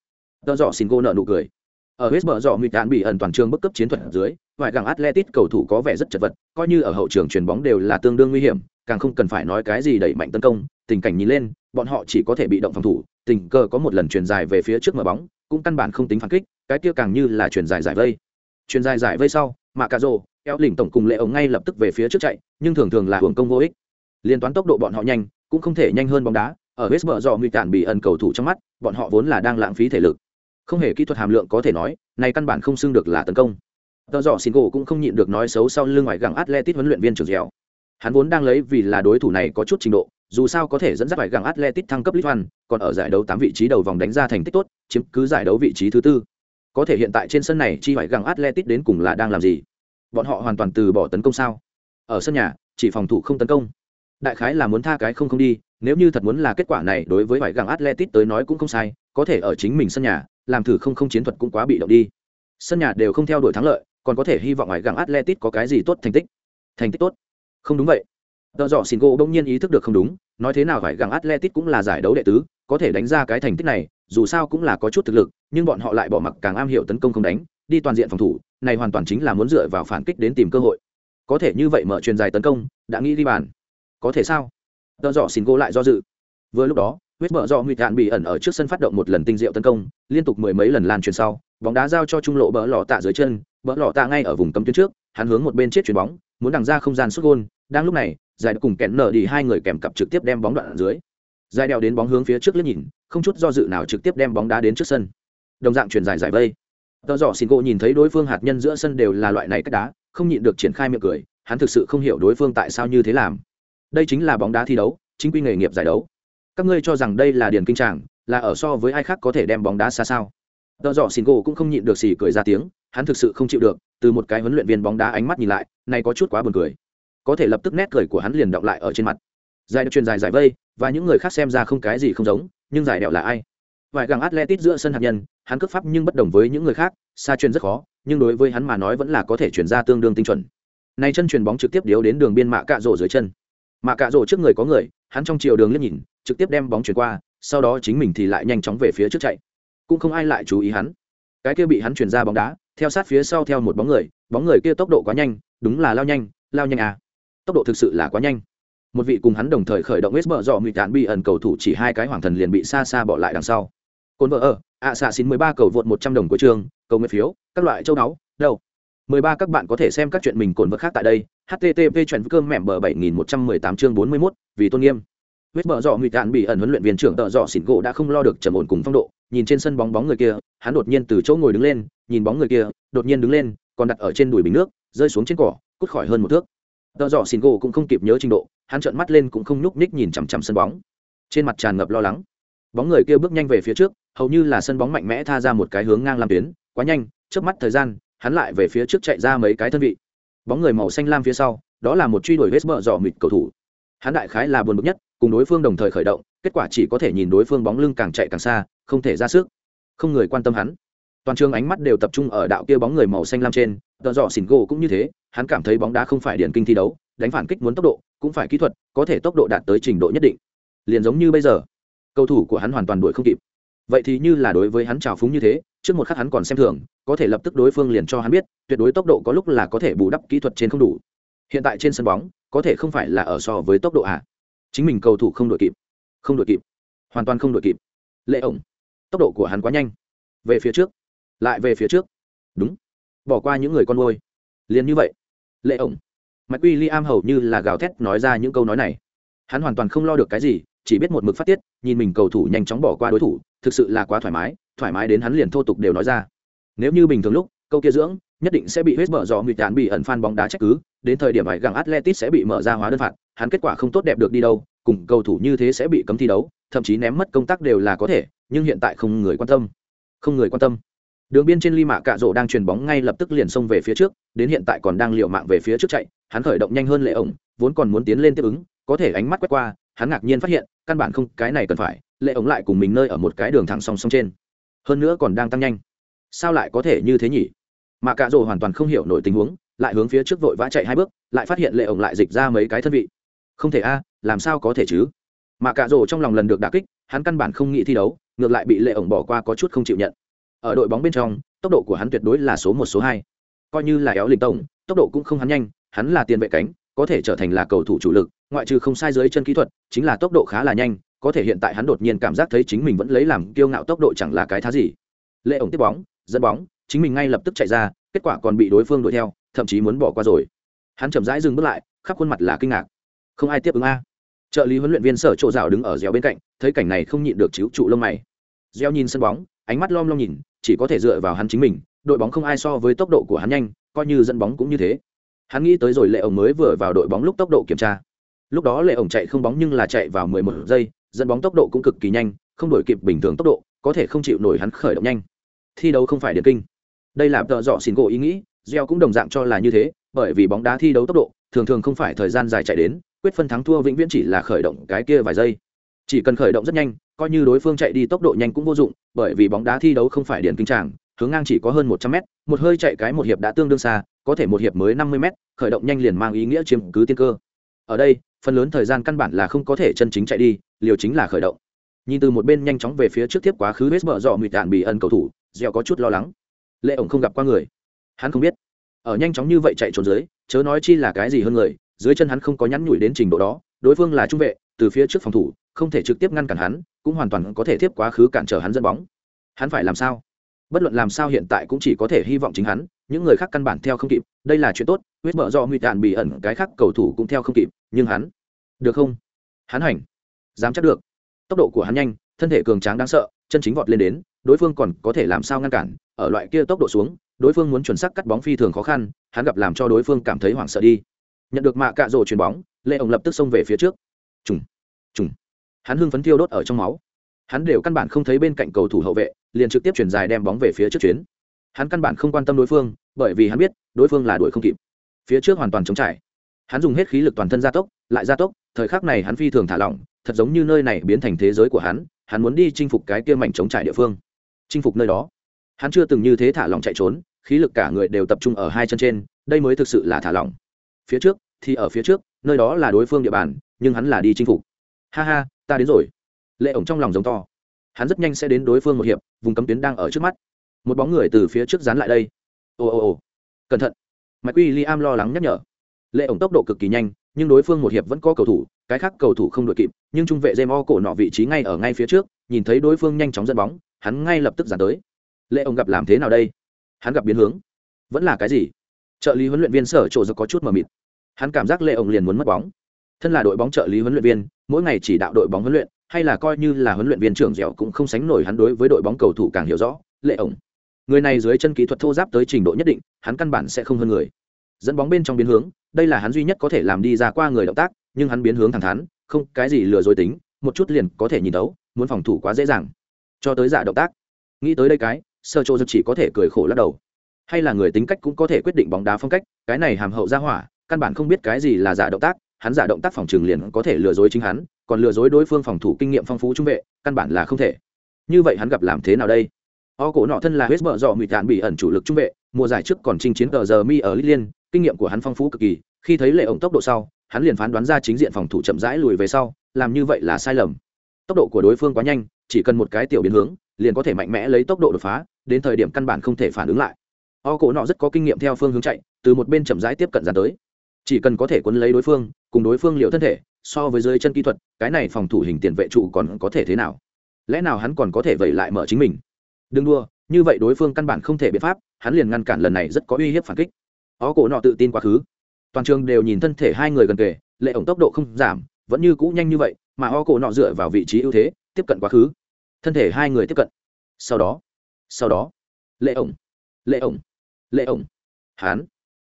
Tờ dọ xin cô nợ nụ cười ở hết bờ dọ mịt đạn bị ẩn toàn trường bức cấp chiến thuật dưới ngoại gàng atletic cầu thủ có vẻ rất chật vật, coi như ở hậu trường chuyền bóng đều là tương đương nguy hiểm, càng không cần phải nói cái gì đẩy mạnh tấn công, tình cảnh nhìn lên, bọn họ chỉ có thể bị động phòng thủ, tình cờ có một lần truyền dài về phía trước mở bóng, cũng căn bản không tính phản kích, cái kia càng như là truyền dài giải vây. Truyền dài giải vây sau mà cà rồ eo lỉnh tổng cùng lệ ống ngay lập tức về phía trước chạy, nhưng thường thường là hưởng công vô ích. Liên toán tốc độ bọn họ nhanh, cũng không thể nhanh hơn bóng đá, ở hết bờ dọ mịt đạn bị ẩn cầu thủ trong mắt, bọn họ vốn là đang lãng phí thể lực không hề kỹ thuật hàm lượng có thể nói, này căn bản không xưng được là tấn công. Tờ dọ xin gỗ cũng không nhịn được nói xấu sau lưng ngoài gặng atletic huấn luyện viên trưởng dẻo. Hắn vốn đang lấy vì là đối thủ này có chút trình độ, dù sao có thể dẫn dắt phải gặng atletic thăng cấp litvan còn ở giải đấu tám vị trí đầu vòng đánh ra thành tích tốt, chiếm cứ giải đấu vị trí thứ tư. Có thể hiện tại trên sân này, chi phải gặng atletic đến cùng là đang làm gì? Bọn họ hoàn toàn từ bỏ tấn công sao? Ở sân nhà, chỉ phòng thủ không tấn công. Đại khái là muốn tha cái không không đi nếu như thật muốn là kết quả này, đối với vải găng atletic tới nói cũng không sai, có thể ở chính mình sân nhà, làm thử không không chiến thuật cũng quá bị động đi. Sân nhà đều không theo đuổi thắng lợi, còn có thể hy vọng vải găng atletic có cái gì tốt thành tích. Thành tích tốt? Không đúng vậy. Tờ dọ xin gỗ bỗng nhiên ý thức được không đúng, nói thế nào vải găng atletic cũng là giải đấu đệ tứ, có thể đánh ra cái thành tích này, dù sao cũng là có chút thực lực, nhưng bọn họ lại bỏ mặc càng am hiểu tấn công không đánh, đi toàn diện phòng thủ, này hoàn toàn chính là muốn dựa vào phản kích đến tìm cơ hội. Có thể như vậy mở truyền dài tấn công, đã nghĩ đi bàn. Có thể sao? Tờ dọ xin gỗ lại do dự. Vừa lúc đó, huyết mở do nguy đạn bị ẩn ở trước sân phát động một lần tinh diệu tấn công, liên tục mười mấy lần lan truyền sau, bóng đá giao cho trung lộ bỡ lò tạ dưới chân bỡ lò tạ ngay ở vùng cấm tuyến trước, hắn hướng một bên chết chuyền bóng, muốn đằng ra không gian xuất gôn, đang lúc này, giải cùng kẹn nở đi hai người kèm cặp trực tiếp đem bóng đoạn ở dưới. Giải đeo đến bóng hướng phía trước liếc nhìn, không chút do dự nào trực tiếp đem bóng đá đến trước sân. Đồng dạng truyền dài giải vây. Tờ dọ xin gỗ nhìn thấy đối phương hạt nhân giữa sân đều là loại này cách đá, không nhịn được triển khai miệng cười, hắn thực sự không hiểu đối phương tại sao như thế làm đây chính là bóng đá thi đấu, chính quy nghề nghiệp giải đấu. Các ngươi cho rằng đây là điền kinh tràng, là ở so với ai khác có thể đem bóng đá xa sao? Tợ dọ xin gỗ cũng không nhịn được xì cười ra tiếng, hắn thực sự không chịu được, từ một cái huấn luyện viên bóng đá ánh mắt nhìn lại, này có chút quá buồn cười. Có thể lập tức nét cười của hắn liền động lại ở trên mặt. Giải truyền dài giải vây, và những người khác xem ra không cái gì không giống, nhưng giải đẹo là ai? Vài gàng atletic giữa sân hạt nhân, hắn cướp pháp nhưng bất đồng với những người khác, xa truyền rất khó, nhưng đối với hắn mà nói vẫn là có thể chuyển ra tương đương tinh chuẩn. Này chân truyền bóng trực tiếp điếu đến đường biên mạ cạ rổ dưới chân mà cạ rổ trước người có người hắn trong chiều đường liếc nhìn trực tiếp đem bóng chuyển qua sau đó chính mình thì lại nhanh chóng về phía trước chạy cũng không ai lại chú ý hắn cái kia bị hắn chuyển ra bóng đá theo sát phía sau theo một bóng người bóng người kia tốc độ quá nhanh đúng là lao nhanh lao nhanh à tốc độ thực sự là quá nhanh một vị cùng hắn đồng thời khởi động West dọ mịt đạn bị ẩn cầu thủ chỉ hai cái hoàng thần liền bị xa xa bỏ lại đằng sau. Côn vợ ở, ạ xạ xin 13 cầu vượt 100 đồng của trường, cầu nguyện phiếu, các loại châu đáo, đâu. 13 các bạn có thể xem các chuyện mình cồn vật khác tại đây. http chuyện cơm mẻm bờ 7118 chương 41, vì tôn nghiêm. Huyết bờ dọ ngụy đạn bị ẩn huấn luyện viên trưởng tợ dọ xỉn gỗ đã không lo được trầm ổn cùng phong độ, nhìn trên sân bóng bóng người kia, hắn đột nhiên từ chỗ ngồi đứng lên, nhìn bóng người kia, đột nhiên đứng lên, còn đặt ở trên đùi bình nước, rơi xuống trên cỏ, cút khỏi hơn một thước. Tợ dọ xỉn gỗ cũng không kịp nhớ trình độ, hắn trợn mắt lên cũng không nhúc nhích nhìn chằm chằm sân bóng trên mặt tràn ngập lo lắng bóng người kia bước nhanh về phía trước hầu như là sân bóng mạnh mẽ tha ra một cái hướng ngang làm tuyến quá nhanh trước mắt thời gian hắn lại về phía trước chạy ra mấy cái thân vị. Bóng người màu xanh lam phía sau, đó là một truy đuổi hết bờ dò mịt cầu thủ. Hắn đại khái là buồn bực nhất, cùng đối phương đồng thời khởi động, kết quả chỉ có thể nhìn đối phương bóng lưng càng chạy càng xa, không thể ra sức. Không người quan tâm hắn. Toàn trường ánh mắt đều tập trung ở đạo kia bóng người màu xanh lam trên tờ dọ xỉn gỗ cũng như thế, hắn cảm thấy bóng đá không phải điển kinh thi đấu, đánh phản kích muốn tốc độ, cũng phải kỹ thuật, có thể tốc độ đạt tới trình độ nhất định. Liền giống như bây giờ, cầu thủ của hắn hoàn toàn đuổi không kịp. Vậy thì như là đối với hắn trào phúng như thế, trước một khắc hắn còn xem thường có thể lập tức đối phương liền cho hắn biết, tuyệt đối tốc độ có lúc là có thể bù đắp kỹ thuật trên không đủ. Hiện tại trên sân bóng, có thể không phải là ở so với tốc độ ạ chính mình cầu thủ không đội kịp. Không đội kịp. Hoàn toàn không đội kịp. Lệ ổng. Tốc độ của hắn quá nhanh. Về phía trước. Lại về phía trước. Đúng. Bỏ qua những người con nuôi. Liền như vậy. Lệ ổng. Mạch uy li am hầu như là gào thét nói ra những câu nói này. Hắn hoàn toàn không lo được cái gì, chỉ biết một mực phát tiết, nhìn mình cầu thủ nhanh chóng bỏ qua đối thủ, thực sự là quá thoải mái thoải mái đến hắn liền thô tục đều nói ra nếu như bình thường lúc, câu kia dưỡng nhất định sẽ bị hết mở do mịt tán bị ẩn phan bóng đá trách cứ, đến thời điểm phải gặng atletic sẽ bị mở ra hóa đơn phạt, hắn kết quả không tốt đẹp được đi đâu, cùng cầu thủ như thế sẽ bị cấm thi đấu, thậm chí ném mất công tác đều là có thể, nhưng hiện tại không người quan tâm. Không người quan tâm. Đường biên trên ly mạ cạ rổ đang chuyền bóng ngay lập tức liền xông về phía trước, đến hiện tại còn đang liều mạng về phía trước chạy, hắn khởi động nhanh hơn lệ ổng, vốn còn muốn tiến lên tiếp ứng, có thể ánh mắt quét qua, hắn ngạc nhiên phát hiện, căn bản không, cái này cần phải, lệ ổng lại cùng mình nơi ở một cái đường thẳng song song trên. Hơn nữa còn đang tăng nhanh sao lại có thể như thế nhỉ? Mà cạ rồ hoàn toàn không hiểu nổi tình huống, lại hướng phía trước vội vã chạy hai bước, lại phát hiện lệ ổng lại dịch ra mấy cái thân vị. Không thể a, làm sao có thể chứ? Mà cạ rồ trong lòng lần được đà kích, hắn căn bản không nghĩ thi đấu, ngược lại bị lệ ổng bỏ qua có chút không chịu nhận. Ở đội bóng bên trong, tốc độ của hắn tuyệt đối là số một, số hai. Coi như là éo linh tổng, tốc độ cũng không hắn nhanh, hắn là tiền vệ cánh, có thể trở thành là cầu thủ chủ lực, ngoại trừ không sai dưới chân kỹ thuật, chính là tốc độ khá là nhanh, có thể hiện tại hắn đột nhiên cảm giác thấy chính mình vẫn lấy làm kiêu ngạo tốc độ chẳng là cái thá gì. Lệ ổng tiếp bóng dẫn bóng, chính mình ngay lập tức chạy ra, kết quả còn bị đối phương đuổi theo, thậm chí muốn bỏ qua rồi. Hắn chậm rãi dừng bước lại, khắp khuôn mặt là kinh ngạc. Không ai tiếp ứng a. Trợ lý huấn luyện viên sở chỗ rào đứng ở dẻo bên cạnh, thấy cảnh này không nhịn được chiếu trụ lông mày. Dẻo nhìn sân bóng, ánh mắt lom lom nhìn, chỉ có thể dựa vào hắn chính mình, đội bóng không ai so với tốc độ của hắn nhanh, coi như dẫn bóng cũng như thế. Hắn nghĩ tới rồi lệ ổng mới vừa vào đội bóng lúc tốc độ kiểm tra. Lúc đó lệ ổng chạy không bóng nhưng là chạy vào mười một giây, dẫn bóng tốc độ cũng cực kỳ nhanh, không đổi kịp bình thường tốc độ, có thể không chịu nổi hắn khởi động nhanh thi đấu không phải điển kinh. Đây là tợ dọ xin gỗ ý nghĩ gieo cũng đồng dạng cho là như thế, bởi vì bóng đá thi đấu tốc độ, thường thường không phải thời gian dài chạy đến, quyết phân thắng thua vĩnh viễn chỉ là khởi động cái kia vài giây. Chỉ cần khởi động rất nhanh, coi như đối phương chạy đi tốc độ nhanh cũng vô dụng, bởi vì bóng đá thi đấu không phải điển kinh tràng, hướng ngang chỉ có hơn một trăm mét, một hơi chạy cái một hiệp đã tương đương xa, có thể một hiệp mới năm mươi mét, khởi động nhanh liền mang ý nghĩa chiếm cứ tiên cơ. Ở đây, phần lớn thời gian căn bản là không có thể chân chính chạy đi, liều chính là khởi động. Nhìn từ một bên nhanh chóng về phía trước tiếp quá khứ hết mở dọ mịt đạn bị ân cầu thủ gieo có chút lo lắng. Lệ ổng không gặp qua người. Hắn không biết. Ở nhanh chóng như vậy chạy trốn dưới, chớ nói chi là cái gì hơn người, dưới chân hắn không có nhắn nhủi đến trình độ đó, đối phương là trung vệ, từ phía trước phòng thủ, không thể trực tiếp ngăn cản hắn, cũng hoàn toàn có thể tiếp quá khứ cản trở hắn dẫn bóng. Hắn phải làm sao? Bất luận làm sao hiện tại cũng chỉ có thể hy vọng chính hắn, những người khác căn bản theo không kịp, đây là chuyện tốt, huyết mở do nguy tàn bị ẩn, cái khác cầu thủ cũng theo không kịp, nhưng hắn, được không? Hắn hành. Dám chắc được. Tốc độ của hắn nhanh, thân thể cường tráng đáng sợ, chân chính vọt lên đến đối phương còn có thể làm sao ngăn cản, ở loại kia tốc độ xuống, đối phương muốn chuẩn xác cắt bóng phi thường khó khăn, hắn gặp làm cho đối phương cảm thấy hoảng sợ đi. Nhận được mạ cạ rổ chuyền bóng lệ ổng lập tức xông về phía trước. Trùng trùng. Hắn hưng phấn thiêu đốt ở trong máu. Hắn đều căn bản không thấy bên cạnh cầu thủ hậu vệ, liền trực tiếp chuyển dài đem bóng về phía trước chuyến. Hắn căn bản không quan tâm đối phương, bởi vì hắn biết, đối phương là đuổi không kịp. Phía trước hoàn toàn chống trải. Hắn dùng hết khí lực toàn thân gia tốc, lại gia tốc, thời khắc này hắn phi thường thả lỏng, thật giống như nơi này biến thành thế giới của hắn hắn muốn đi chinh phục cái kia mảnh chống trải địa phương chinh phục nơi đó. Hắn chưa từng như thế thả lỏng chạy trốn, khí lực cả người đều tập trung ở hai chân trên, đây mới thực sự là thả lỏng. Phía trước, thì ở phía trước, nơi đó là đối phương địa bàn, nhưng hắn là đi chinh phục. Ha ha, ta đến rồi. Lệ ổng trong lòng giống to. Hắn rất nhanh sẽ đến đối phương một hiệp, vùng cấm tuyến đang ở trước mắt. Một bóng người từ phía trước dán lại đây. Ồ ồ ồ cẩn thận. Mạch quy li am lo lắng nhắc nhở. Lệ ổng tốc độ cực kỳ nhanh, nhưng đối phương một hiệp vẫn có cầu thủ, cái khác cầu thủ không đội kịp, nhưng trung vệ jem cổ nọ vị trí ngay ở ngay phía trước nhìn thấy đối phương nhanh chóng dẫn bóng, hắn ngay lập tức dàn tới. Lệ ông gặp làm thế nào đây? Hắn gặp biến hướng. Vẫn là cái gì? Trợ lý huấn luyện viên sở trộ giật có chút mờ mịt. Hắn cảm giác lệ ông liền muốn mất bóng. Thân là đội bóng trợ lý huấn luyện viên, mỗi ngày chỉ đạo đội bóng huấn luyện, hay là coi như là huấn luyện viên trưởng dẻo cũng không sánh nổi hắn đối với đội bóng cầu thủ càng hiểu rõ. Lệ ổng người này dưới chân kỹ thuật thô giáp tới trình độ nhất định, hắn căn bản sẽ không hơn người. Dẫn bóng bên trong biến hướng, đây là hắn duy nhất có thể làm đi ra qua người động tác, nhưng hắn biến hướng thẳng thắn, không cái gì lừa dối tính, một chút liền có thể nhìn đấu muốn phòng thủ quá dễ dàng. Cho tới giả động tác. Nghĩ tới đây cái, sơ chỗ giật chỉ có thể cười khổ lắc đầu. Hay là người tính cách cũng có thể quyết định bóng đá phong cách, cái này hàm hậu ra hỏa, căn bản không biết cái gì là giả động tác, hắn giả động tác phòng trường liền có thể lừa dối chính hắn, còn lừa dối đối phương phòng thủ kinh nghiệm phong phú trung vệ, căn bản là không thể. Như vậy hắn gặp làm thế nào đây? O cổ nọ thân là hết bờ dọ mịt đạn bị ẩn chủ lực trung vệ, mùa giải trước còn chinh chiến tờ giờ mi ở liên, kinh nghiệm của hắn phong phú cực kỳ, khi thấy lệ ổng tốc độ sau, hắn liền phán đoán ra chính diện phòng thủ chậm rãi lùi về sau, làm như vậy là sai lầm tốc độ của đối phương quá nhanh, chỉ cần một cái tiểu biến hướng, liền có thể mạnh mẽ lấy tốc độ đột phá, đến thời điểm căn bản không thể phản ứng lại. O cổ nọ rất có kinh nghiệm theo phương hướng chạy, từ một bên chậm rãi tiếp cận dàn tới. Chỉ cần có thể quấn lấy đối phương, cùng đối phương liệu thân thể, so với dưới chân kỹ thuật, cái này phòng thủ hình tiền vệ trụ còn có thể thế nào? Lẽ nào hắn còn có thể vẩy lại mở chính mình? Đừng đua như vậy đối phương căn bản không thể biện pháp, hắn liền ngăn cản lần này rất có uy hiếp phản kích. Ó cổ nọ tự tin quá khứ. Toàn trường đều nhìn thân thể hai người gần kề, lệ ổng tốc độ không giảm vẫn như cũ nhanh như vậy, mà ó cổ nọ dựa vào vị trí ưu thế, tiếp cận quá khứ. Thân thể hai người tiếp cận. Sau đó sau đó, lệ ổng lệ ổng lệ ổng. Hán.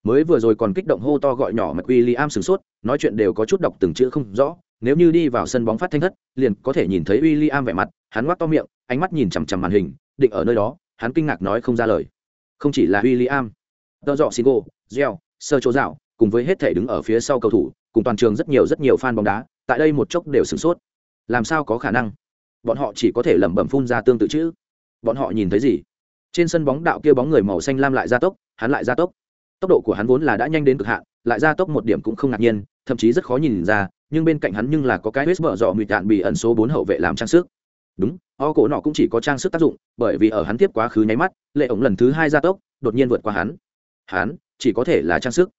Mới vừa rồi còn kích động hô to gọi nhỏ mật uy li am sửng sốt, nói chuyện đều có chút đọc từng chữ không rõ, nếu như đi vào sân bóng phát thanh thất, liền có thể nhìn thấy w i l l i am vẻ mặt, hắn ngoác to miệng, ánh mắt nhìn chằm chằm màn hình, định ở nơi đó, hắn kinh ngạc nói không ra lời. Không chỉ là w i l l i am, tợ dọ xin cô gieo sơ chỗ dạo, cùng với hết thể đứng ở phía sau cầu thủ cùng toàn trường rất nhiều rất nhiều fan bóng đá, tại đây một chốc đều sửng sốt. Làm sao có khả năng? Bọn họ chỉ có thể lẩm bẩm phun ra tương tự chữ bọn họ nhìn thấy gì? Trên sân bóng đạo kia bóng người màu xanh lam lại gia tốc, hắn lại gia tốc. Tốc độ của hắn vốn là đã nhanh đến cực hạn, lại gia tốc một điểm cũng không ngạc nhiên, thậm chí rất khó nhìn ra, nhưng bên cạnh hắn nhưng là có cái vết mở rọ nguy tạn bị ẩn số bốn hậu vệ làm trang sức. Đúng, o cổ nọ cũng chỉ có trang sức tác dụng, bởi vì ở hắn tiếp quá khứ nháy mắt, lệ ổng lần thứ hai gia tốc, đột nhiên vượt qua hắn. Hắn, chỉ có thể là trang sức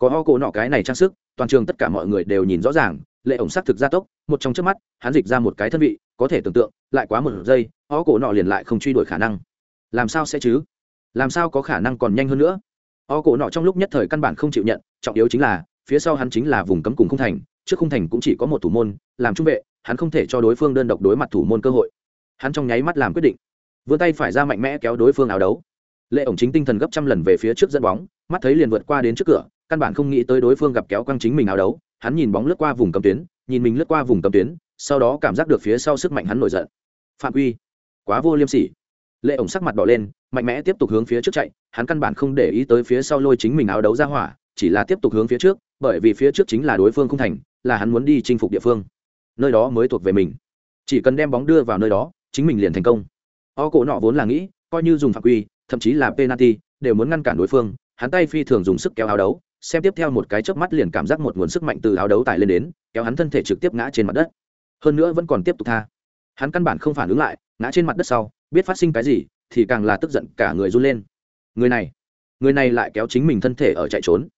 có ho cổ nọ cái này trang sức, toàn trường tất cả mọi người đều nhìn rõ ràng, lệ ổng xác thực gia tốc, một trong trước mắt, hắn dịch ra một cái thân vị, có thể tưởng tượng, lại quá một giây, ho cổ nọ liền lại không truy đuổi khả năng. Làm sao sẽ chứ? Làm sao có khả năng còn nhanh hơn nữa? Ho cổ nọ trong lúc nhất thời căn bản không chịu nhận, trọng yếu chính là, phía sau hắn chính là vùng cấm cùng không thành, trước khung thành cũng chỉ có một thủ môn, làm trung vệ, hắn không thể cho đối phương đơn độc đối mặt thủ môn cơ hội. Hắn trong nháy mắt làm quyết định, vươn tay phải ra mạnh mẽ kéo đối phương áo đấu. Lệ ổng chính tinh thần gấp trăm lần về phía trước dẫn bóng, mắt thấy liền vượt qua đến trước cửa căn bản không nghĩ tới đối phương gặp kéo quăng chính mình áo đấu, hắn nhìn bóng lướt qua vùng cầm tuyến, nhìn mình lướt qua vùng cầm tuyến, sau đó cảm giác được phía sau sức mạnh hắn nổi giận. Phạm uy quá vô liêm sỉ. Lệ ổng sắc mặt đỏ lên, mạnh mẽ tiếp tục hướng phía trước chạy, hắn căn bản không để ý tới phía sau lôi chính mình áo đấu ra hỏa, chỉ là tiếp tục hướng phía trước, bởi vì phía trước chính là đối phương không thành, là hắn muốn đi chinh phục địa phương. Nơi đó mới thuộc về mình. Chỉ cần đem bóng đưa vào nơi đó, chính mình liền thành công. O cổ nọ vốn là nghĩ, coi như dùng phạm quy, thậm chí là penalty, đều muốn ngăn cản đối phương, hắn tay phi thường dùng sức kéo áo đấu xem tiếp theo một cái chớp mắt liền cảm giác một nguồn sức mạnh từ áo đấu tải lên đến, kéo hắn thân thể trực tiếp ngã trên mặt đất. Hơn nữa vẫn còn tiếp tục tha. Hắn căn bản không phản ứng lại, ngã trên mặt đất sau, biết phát sinh cái gì, thì càng là tức giận cả người run lên. Người này người này lại kéo chính mình thân thể ở chạy trốn.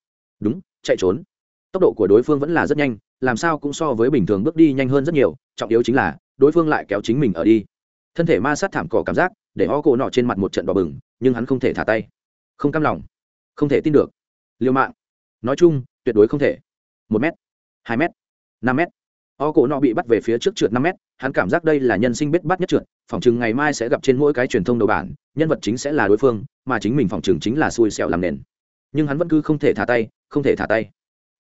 Đúng, chạy trốn. Tốc độ của đối phương vẫn là rất nhanh, làm sao cũng so với bình thường bước đi nhanh hơn rất nhiều, trọng yếu chính là, đối phương lại kéo chính mình ở đi. Thân thể ma sát thảm cỏ cảm giác, để ho cổ nọ trên mặt một trận đỏ bừng, nhưng hắn không thể thả tay. Không cam lòng. Không thể tin được. Liều mạng nói chung, tuyệt đối không thể. Một m hai m năm m o cổ nọ bị bắt về phía trước trượt năm m hắn cảm giác đây là nhân sinh biết bắt nhất trượt, phòng chừng ngày mai sẽ gặp trên mỗi cái truyền thông đầu bản, nhân vật chính sẽ là đối phương, mà chính mình phòng chừng chính là xui xẻo làm nền. Nhưng hắn vẫn cứ không thể thả tay, không thể thả tay.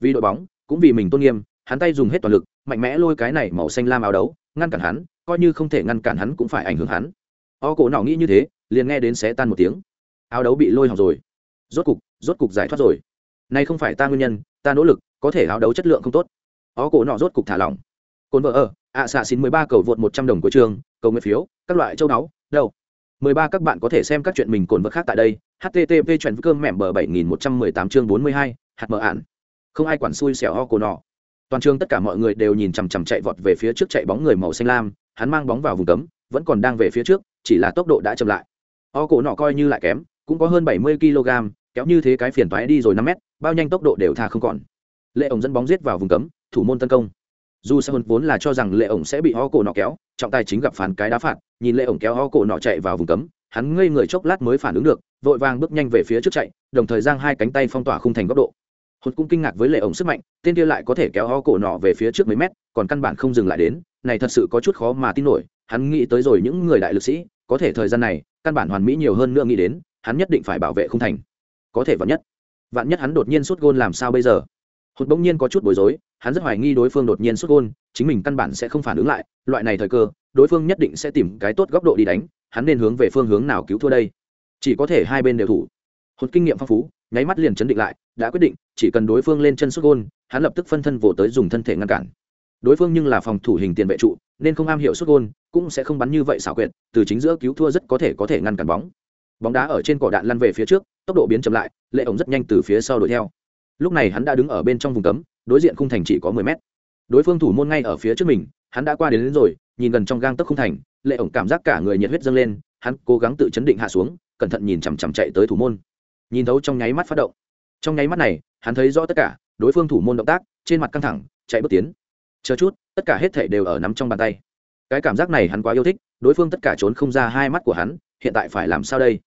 Vì đội bóng, cũng vì mình tôn nghiêm, hắn tay dùng hết toàn lực, mạnh mẽ lôi cái này màu xanh lam áo đấu, ngăn cản hắn, coi như không thể ngăn cản hắn cũng phải ảnh hưởng hắn. O cổ nọ nghĩ như thế, liền nghe đến xé tan một tiếng. Áo đấu bị lôi hỏng rồi. Rốt cục rốt cục giải thoát rồi nay không phải ta nguyên nhân, ta nỗ lực, có thể áo đấu chất lượng không tốt. Ó cổ nọ rốt cục thả lỏng. Cồn vợ ở, ạ xạ xin mười ba cầu vượt một trăm đồng của trường, cầu nguyện phiếu, các loại châu đáo đâu? Mười ba các bạn có thể xem các chuyện mình cồn vợ khác tại đây http chuyện cơm mẹm bờ bảy nghìn một trăm mười tám chương bốn mươi hai, hạt mở ạn. Không ai quản xui xẻo ho cổ nọ. Toàn trường tất cả mọi người đều nhìn chằm chằm chạy vọt về phía trước chạy bóng người màu xanh lam, hắn mang bóng vào vùng cấm, vẫn còn đang về phía trước, chỉ là tốc độ đã chậm lại. O cổ nọ coi như lại kém, cũng có hơn bảy mươi kg kéo như thế cái phiền thoái đi rồi năm mét bao nhanh tốc độ đều tha không còn. Lệ ổng dẫn bóng giết vào vùng cấm, thủ môn tấn công. Dù sao vốn là cho rằng lệ ổng sẽ bị ho cổ nọ kéo, trọng tài chính gặp phản cái đá phạt, nhìn lệ ổng kéo ho cổ nọ chạy vào vùng cấm, hắn ngây người chốc lát mới phản ứng được, vội vàng bước nhanh về phía trước chạy, đồng thời giang hai cánh tay phong tỏa khung thành góc độ. Hồn cũng kinh ngạc với lệ ổng sức mạnh, tên kia lại có thể kéo ho cổ nọ về phía trước mấy mét, còn căn bản không dừng lại đến, này thật sự có chút khó mà tin nổi, hắn nghĩ tới rồi những người đại lực sĩ, có thể thời gian này, căn bản hoàn mỹ nhiều hơn nữa nghĩ đến, hắn nhất định phải bảo vệ khung thành. Có thể vào nhất vạn nhất hắn đột nhiên sút gôn làm sao bây giờ? Hụt bỗng nhiên có chút bối rối, hắn rất hoài nghi đối phương đột nhiên sút gôn, chính mình căn bản sẽ không phản ứng lại, loại này thời cơ, đối phương nhất định sẽ tìm cái tốt góc độ đi đánh, hắn nên hướng về phương hướng nào cứu thua đây? Chỉ có thể hai bên đều thủ. Hụt kinh nghiệm phong phú, nháy mắt liền chấn định lại, đã quyết định, chỉ cần đối phương lên chân xuất gôn, hắn lập tức phân thân vồ tới dùng thân thể ngăn cản. Đối phương nhưng là phòng thủ hình tiền vệ trụ, nên không am hiểu xuất gôn, cũng sẽ không bắn như vậy xảo quyệt, từ chính giữa cứu thua rất có thể có thể ngăn cản bóng. Bóng đá ở trên cỏ đạn lăn về phía trước tốc độ biến chậm lại lệ ổng rất nhanh từ phía sau đuổi theo. Lúc này hắn đã đứng ở bên trong vùng cấm đối diện khung thành chỉ có mười mét. Đối phương thủ môn ngay ở phía trước mình hắn đã qua đến, đến rồi nhìn gần trong gang tấc khung thành lệ ổng cảm giác cả người nhiệt huyết dâng lên hắn cố gắng tự chấn định hạ xuống cẩn thận nhìn chằm chằm chạy tới thủ môn. Nhìn thấu trong nháy mắt phát động. Trong nháy mắt này hắn thấy rõ tất cả đối phương thủ môn động tác trên mặt căng thẳng chạy bước tiến. Chờ chút tất cả hết thể đều ở nắm trong bàn tay. Cái cảm giác này hắn quá yêu thích đối phương tất cả trốn không ra hai mắt của hắn hiện tại phải làm sao đây?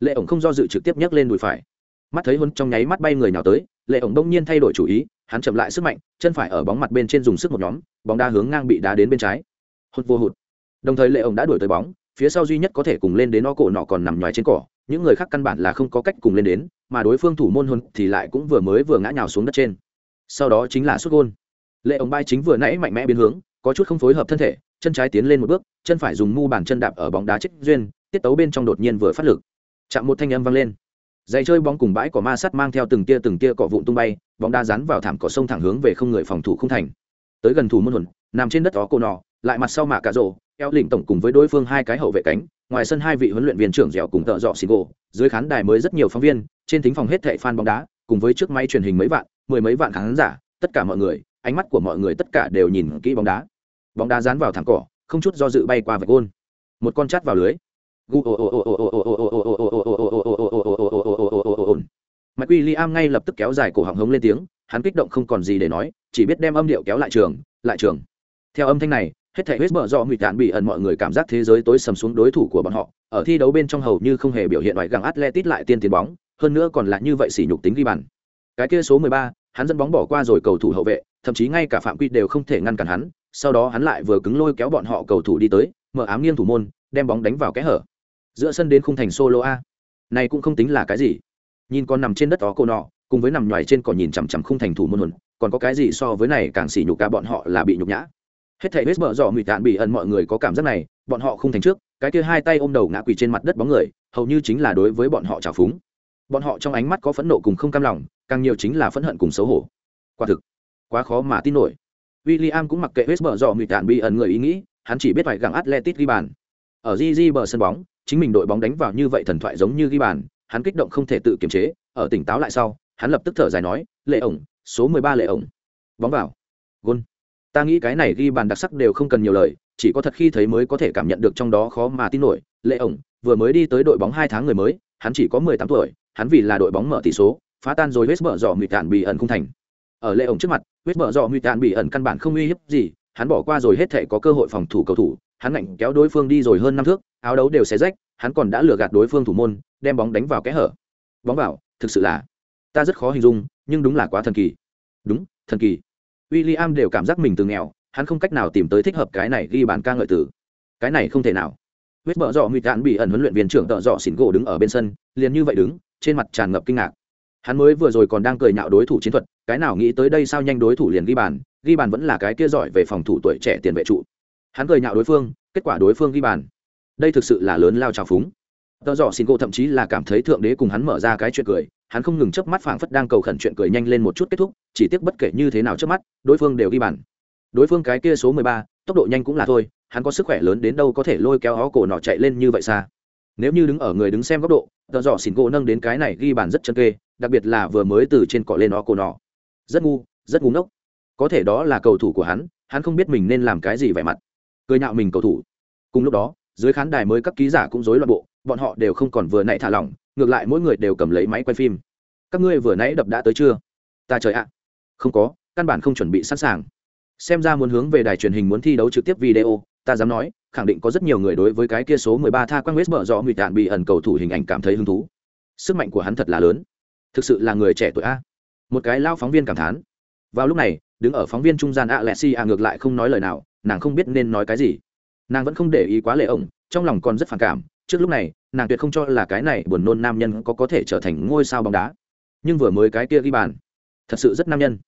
Lệ ổng không do dự trực tiếp nhấc lên đùi phải. Mắt thấy huấn trong nháy mắt bay người nào tới, lệ ổng đông nhiên thay đổi chủ ý, hắn chậm lại sức mạnh, chân phải ở bóng mặt bên trên dùng sức một nhóm, bóng đá hướng ngang bị đá đến bên trái. Hụt vô hụt. Đồng thời lệ ổng đã đuổi tới bóng, phía sau duy nhất có thể cùng lên đến nó cổ nọ còn nằm ngoài trên cỏ, những người khác căn bản là không có cách cùng lên đến, mà đối phương thủ môn hơn thì lại cũng vừa mới vừa ngã nhào xuống đất trên. Sau đó chính là xuất gôn. Lệ ổng bay chính vừa nãy mạnh mẽ biến hướng, có chút không phối hợp thân thể, chân trái tiến lên một bước, chân phải dùng mu bàn chân đạp ở bóng đá trích duyên, tiết tấu bên trong đột nhiên vừa phát lực chạm một thanh âm vang lên giày chơi bóng cùng bãi cỏ ma sắt mang theo từng tia từng tia cỏ vụn tung bay bóng đá rán vào thảm cỏ sông thẳng hướng về không người phòng thủ không thành tới gần thủ môn hồn nằm trên đất đó cô nọ lại mặt sau mạ cà rổ eo lỉnh tổng cùng với đối phương hai cái hậu vệ cánh ngoài sân hai vị huấn luyện viên trưởng dẻo cùng tợ dọ xì gỗ dưới khán đài mới rất nhiều phóng viên trên thính phòng hết thệ fan bóng đá cùng với trước máy truyền hình mấy vạn mười mấy vạn khán giả tất cả mọi người ánh mắt của mọi người tất cả đều nhìn kỹ bóng đá bóng đá dán vào thẳng cỏ không chút do dự bay qua vạch gôn một con chát vào lưới mike William ngay lập tức kéo dài cổ họng hống lên tiếng hắn kích động không còn gì để nói chỉ biết đem âm điệu kéo lại trường lại trường. Theo âm thanh này hết thảy huyết mở do nguy tàn bị ẩn mọi người cảm giác thế giới tối sầm xuống đối thủ của bọn họ ở thi đấu bên trong hầu như không hề biểu hiện loại găng atletic lại tiên tiến bóng hơn nữa còn là như vậy sỉ nhục tính ghi bàn. Cái kia số 13, hắn dẫn bóng bỏ qua rồi cầu thủ hậu vệ thậm chí ngay cả phạm quy đều không thể ngăn cản hắn sau đó hắn lại vừa cứng lôi kéo bọn họ cầu thủ đi tới mở ám nghiêng thủ môn đem bóng đánh vào kẽ hở. Giữa sân đến khung thành solo a. Này cũng không tính là cái gì nhìn con nằm trên đất đó cô nọ, cùng với nằm ngoài trên cỏ nhìn chằm chằm không thành thủ môn hồn, còn có cái gì so với này càng xỉ nhục cả bọn họ là bị nhục nhã. Hết thảy hết mở dọ mịt tạn bị ẩn mọi người có cảm giác này, bọn họ không thành trước, cái kia hai tay ôm đầu ngã quỳ trên mặt đất bóng người, hầu như chính là đối với bọn họ trào phúng. Bọn họ trong ánh mắt có phẫn nộ cùng không cam lòng, càng nhiều chính là phẫn hận cùng xấu hổ. Quả thực, quá khó mà tin nổi. William cũng mặc kệ hết mở dọ mịt tạn bị ẩn người ý nghĩ, hắn chỉ biết phải gặng Atletico ghi bàn. Ở GG bờ sân bóng, chính mình đội bóng đánh vào như vậy thần thoại giống như ghi bàn hắn kích động không thể tự kiềm chế, ở tỉnh táo lại sau, hắn lập tức thở dài nói, lệ ổng, số mười ba lệ ổng. Bóng vào. Gôn. Ta nghĩ cái này ghi bàn đặc sắc đều không cần nhiều lời, chỉ có thật khi thấy mới có thể cảm nhận được trong đó khó mà tin nổi. Lệ ổng, vừa mới đi tới đội bóng hai tháng người mới, hắn chỉ có mười tám tuổi, hắn vì là đội bóng mở tỷ số, phá tan rồi huyết mở dò nguy tàn bị ẩn không thành. Ở lệ ổng trước mặt huyết mở dò nguy tàn bị ẩn căn bản không uy hiếp gì, hắn bỏ qua rồi hết thể có cơ hội phòng thủ cầu thủ hắn ngạnh kéo đối phương đi rồi hơn năm thước, áo đấu đều xé rách, hắn còn đã lừa gạt đối phương thủ môn, đem bóng đánh vào kẽ hở. Bóng vào, thực sự là, ta rất khó hình dung, nhưng đúng là quá thần kỳ. Đúng, thần kỳ. W i l l i am đều cảm giác mình từ nghèo, hắn không cách nào tìm tới thích hợp cái này ghi bàn ca ngợi tử cái này không thể nào. Huyết bợ dọ nguy tạn bị ẩn huấn luyện viên trưởng tợ dọ xỉn gỗ đứng ở bên sân, liền như vậy đứng, trên mặt tràn ngập kinh ngạc. Hắn mới vừa rồi còn đang cười nhạo đối thủ chiến thuật, cái nào nghĩ tới đây sao nhanh đối thủ liền ghi bàn ghi bàn vẫn là cái kia giỏi về phòng thủ tuổi trẻ tiền vệ trụ hắn cười nhạo đối phương, kết quả đối phương ghi bàn. Đây thực sự là lớn lao trào phúng. Tờ dọ xin cô thậm chí là cảm thấy thượng đế cùng hắn mở ra cái chuyện cười, hắn không ngừng chớp mắt phảng phất đang cầu khẩn chuyện cười nhanh lên một chút kết thúc, chỉ tiếc bất kể như thế nào trước mắt, đối phương đều ghi bàn. Đối phương cái kia số mười ba, tốc độ nhanh cũng là thôi, hắn có sức khỏe lớn đến đâu có thể lôi kéo ó cổ nọ chạy lên như vậy xa. Nếu như đứng ở người đứng xem góc độ, tờ dọ xin cô nâng đến cái này ghi bàn rất chân kê, đặc biệt là vừa mới từ trên cỏ lên ó cổ nọ. Rất ngu rất ngu ngốc. Có thể đó là cầu thủ của hắn hắn không biết mình nên làm cái gì vẻ mặt cười nhạo mình cầu thủ. Cùng lúc đó, dưới khán đài mới các ký giả cũng rối loạn bộ, bọn họ đều không còn vừa nãy thả lỏng, ngược lại mỗi người đều cầm lấy máy quay phim. Các ngươi vừa nãy đập đã tới chưa? Ta trời ạ. Không có, căn bản không chuẩn bị sẵn sàng. Xem ra muốn hướng về đài truyền hình muốn thi đấu trực tiếp video, ta dám nói, khẳng định có rất nhiều người đối với cái kia số 13 tha quang west mở rõ nguy tạn bị ẩn cầu thủ hình ảnh cảm thấy hứng thú. Sức mạnh của hắn thật là lớn. Thực sự là người trẻ tuổi a. Một cái lao phóng viên cảm thán. Vào lúc này, đứng ở phóng viên trung gian alexia ngược lại không nói lời nào nàng không biết nên nói cái gì. Nàng vẫn không để ý quá lệ ổng, trong lòng còn rất phản cảm, trước lúc này, nàng tuyệt không cho là cái này buồn nôn nam nhân có có thể trở thành ngôi sao bóng đá. Nhưng vừa mới cái kia ghi bàn, thật sự rất nam nhân.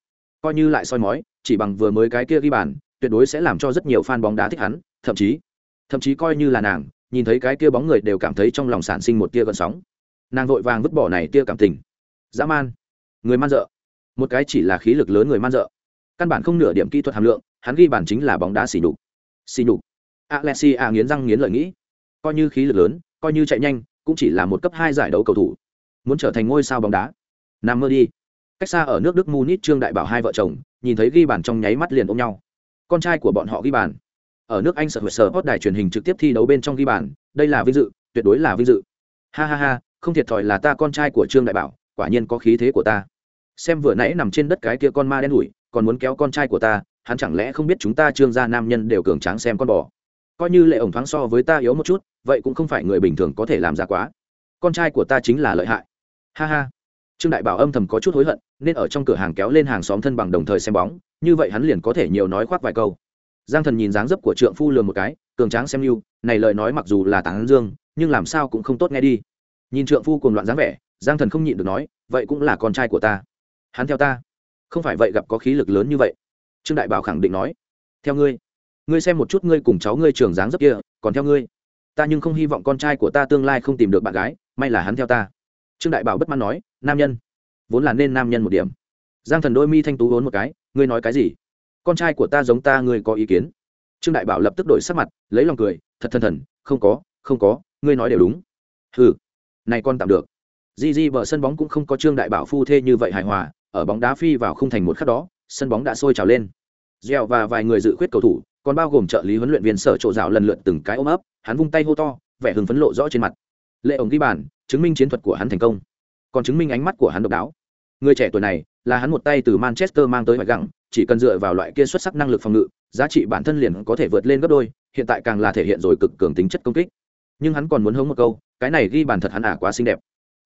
Coi như lại soi mói, chỉ bằng vừa mới cái kia ghi bàn, tuyệt đối sẽ làm cho rất nhiều fan bóng đá thích hắn, thậm chí thậm chí coi như là nàng, nhìn thấy cái kia bóng người đều cảm thấy trong lòng sản sinh một tia gợn sóng. Nàng vội vàng vứt bỏ này tia cảm tình. Dã man, người man dợ. Một cái chỉ là khí lực lớn người man dợ. Căn bản không nửa điểm kỹ thuật hàm lượng hắn ghi bàn chính là bóng đá xỉ nhục. Xỉ nhục. Alexia nghiến răng nghiến lợi nghĩ. Coi như khí lực lớn, coi như chạy nhanh, cũng chỉ là một cấp hai giải đấu cầu thủ. Muốn trở thành ngôi sao bóng đá. Nằm mơ đi. Cách xa ở nước đức munich trương đại bảo hai vợ chồng, nhìn thấy ghi bàn trong nháy mắt liền ôm nhau. Con trai của bọn họ ghi bàn. Ở nước anh sở hữu sở hot đài truyền hình trực tiếp thi đấu bên trong ghi bàn, đây là vinh dự, tuyệt đối là vinh dự. Ha ha ha, không thiệt thòi là ta con trai của trương đại bảo, quả nhiên có khí thế của ta. Xem vừa nãy nằm trên đất cái kia con ma đen đủi còn muốn kéo con trai của ta hắn chẳng lẽ không biết chúng ta trương gia nam nhân đều cường tráng xem con bò? Coi như lệ ổng thoáng so với ta yếu một chút, vậy cũng không phải người bình thường có thể làm ra quá. Con trai của ta chính là lợi hại. Ha ha. Trương đại bảo âm thầm có chút hối hận, nên ở trong cửa hàng kéo lên hàng xóm thân bằng đồng thời xem bóng, như vậy hắn liền có thể nhiều nói khoác vài câu. Giang thần nhìn dáng dấp của trượng phu lừa một cái, cường tráng xem như, này lời nói mặc dù là tán dương, nhưng làm sao cũng không tốt nghe đi. Nhìn trượng phu cùng loạn dáng vẻ, giang thần không nhịn được nói, vậy cũng là con trai của ta. Hắn theo ta. Không phải vậy gặp có khí lực lớn như vậy trương đại bảo khẳng định nói, theo ngươi ngươi xem một chút ngươi cùng cháu ngươi trường dáng dấp kia, còn theo ngươi. Ta nhưng không hy vọng con trai của ta tương lai không tìm được bạn gái, may là hắn theo ta. Trương đại bảo bất mãn nói, nam nhân, vốn là nên nam nhân một điểm. Giang thần đôi mi thanh tú vốn một cái, ngươi nói cái gì? Con trai của ta giống ta, ngươi có ý kiến? Trương đại bảo lập tức đổi sắc mặt, lấy lòng cười, thật thân thần, không có không có, ngươi nói đều đúng. Ừ này con tạm được. Di di vợ sân bóng cũng không có trương đại bảo phu thê như vậy hài hòa, ở bóng đá phi vào không thành một khắc đó sân bóng đã sôi trào lên. Gieo và vài người dự khuyết cầu thủ, còn bao gồm trợ lý huấn luyện viên sở trộ dạo lần lượt từng cái ôm ấp, hắn vung tay hô to, vẻ hưng phấn lộ rõ trên mặt. Lệ ổng ghi bàn, chứng minh chiến thuật của hắn thành công. Còn chứng minh ánh mắt của hắn độc đáo. Người trẻ tuổi này, là hắn một tay từ manchester mang tới hoài gẳng chỉ cần dựa vào loại kia xuất sắc năng lực phòng ngự, giá trị bản thân liền có thể vượt lên gấp đôi, hiện tại càng là thể hiện rồi cực cường tính chất công kích. Nhưng hắn còn muốn hống một câu, cái này ghi bàn thật hắn ả à quá xinh đẹp.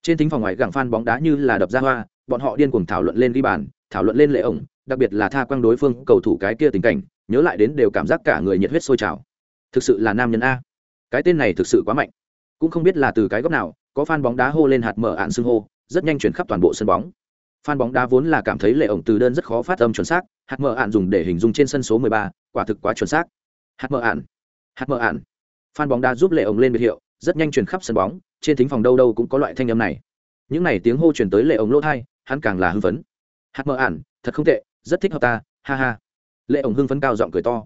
Trên thính phòng ngoài gẳng phan bóng đá như là đập ra hoa, bọn họ điên cuồng thảo luận lên ghi bàn, thảo luận lên lệ ổng đặc biệt là tha quang đối phương cầu thủ cái kia tình cảnh nhớ lại đến đều cảm giác cả người nhiệt huyết sôi trào. Thực sự là nam nhân a. Cái tên này thực sự quá mạnh. Cũng không biết là từ cái góc nào có fan bóng đá hô lên hạt mở ạn xưng hô rất nhanh chuyển khắp toàn bộ sân bóng. Fan bóng đá vốn là cảm thấy lệ ổng từ đơn rất khó phát âm chuẩn xác hạt mở ạn dùng để hình dung trên sân số 13, quả thực quá chuẩn xác. Hạt mở ạn. Hạt mở ạn. Fan bóng đá giúp lệ ổng lên biệt hiệu rất nhanh chuyển khắp sân bóng trên thính phòng đâu đâu cũng có loại thanh âm này. Những này tiếng hô chuyển tới lệ ổng lỗ thai hắn càng là hưng phấn. Hạt mở ạn thật không tệ rất thích hợp ta ha ha. Lệ ổng hưng phấn cao giọng cười to.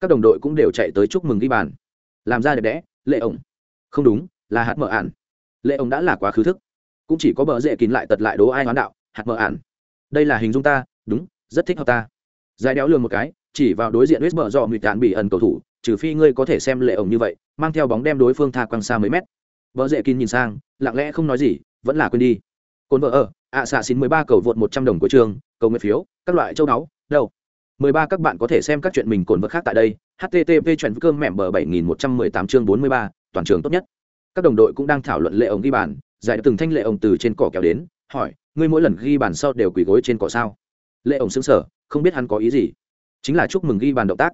Các đồng đội cũng đều chạy tới chúc mừng ghi bàn. Làm ra đẹp đẽ lệ ổng. Không đúng là hạt mở ản, lệ ổng đã là quá khứ thức. Cũng chỉ có bờ dễ kín lại tật lại đố ai hoán đạo hạt mở ản, đây là hình dung ta đúng rất thích hợp ta. Dài đéo lường một cái chỉ vào đối diện west bờ dọ mịt đạn bị ẩn cầu thủ trừ phi ngươi có thể xem lệ ổng như vậy mang theo bóng đem đối phương tha quăng xa mấy mét. Vợ dễ kín nhìn sang lặng lẽ không nói gì vẫn là quên đi. Cồn vợ ở ạ xạ xin mười ba cầu vượt một trăm đồng của trường cầu nguyện phiếu, các loại châu đáo đâu. Mười ba, các bạn có thể xem các chuyện mình cồn vật khác tại đây http chuyện cơm mẹm bờ bảy nghìn một trăm mười tám chương bốn mươi ba, toàn trường tốt nhất. Các đồng đội cũng đang thảo luận lệ ổng ghi bàn, giải từng thanh lệ ổng từ trên cỏ kéo đến, hỏi, ngươi mỗi lần ghi bàn sau đều quỳ gối trên cỏ sao? Lệ ổng xứng sở không biết hắn có ý gì. Chính là chúc mừng ghi bàn động tác.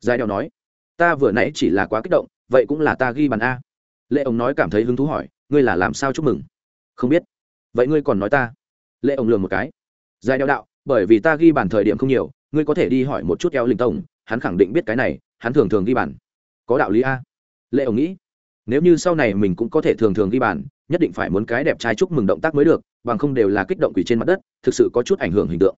Giải đeo nói, ta vừa nãy chỉ là quá kích động, vậy cũng là ta ghi bàn a. Lệ ổng nói cảm thấy hứng thú hỏi, ngươi là làm sao chúc mừng? Không biết. Vậy ngươi còn nói ta? Lệ ổng lường một cái giải đeo đạo, bởi vì ta ghi bàn thời điểm không nhiều, ngươi có thể đi hỏi một chút eo linh tổng hắn khẳng định biết cái này, hắn thường thường ghi bàn. Có đạo lý a. Lệ ổng nghĩ, nếu như sau này mình cũng có thể thường thường ghi bàn, nhất định phải muốn cái đẹp trai chúc mừng động tác mới được, bằng không đều là kích động quỷ trên mặt đất, thực sự có chút ảnh hưởng hình tượng.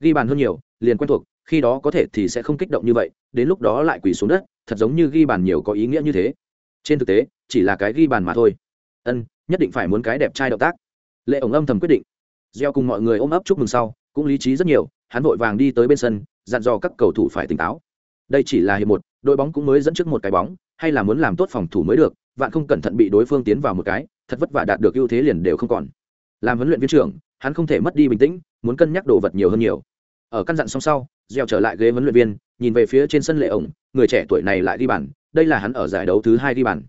Ghi bàn hơn nhiều, liền quen thuộc, khi đó có thể thì sẽ không kích động như vậy, đến lúc đó lại quỷ xuống đất, thật giống như ghi bàn nhiều có ý nghĩa như thế. Trên thực tế, chỉ là cái ghi bàn mà thôi. Ân, nhất định phải muốn cái đẹp trai động tác. Lệ ổng âm thầm quyết định gieo cùng mọi người ôm ấp chúc mừng sau, cũng lý trí rất nhiều, hắn vội vàng đi tới bên sân, dặn dò các cầu thủ phải tỉnh táo. Đây chỉ là hiệp một, đội bóng cũng mới dẫn trước một cái bóng, hay là muốn làm tốt phòng thủ mới được, vạn không cẩn thận bị đối phương tiến vào một cái, thật vất vả đạt được ưu thế liền đều không còn. Làm huấn luyện viên trưởng, hắn không thể mất đi bình tĩnh, muốn cân nhắc đồ vật nhiều hơn nhiều. Ở căn dặn xong sau, gieo trở lại ghế huấn luyện viên, nhìn về phía trên sân lệ ổng, người trẻ tuổi này lại đi bàn, đây là hắn ở giải đấu thứ hai đi bàn.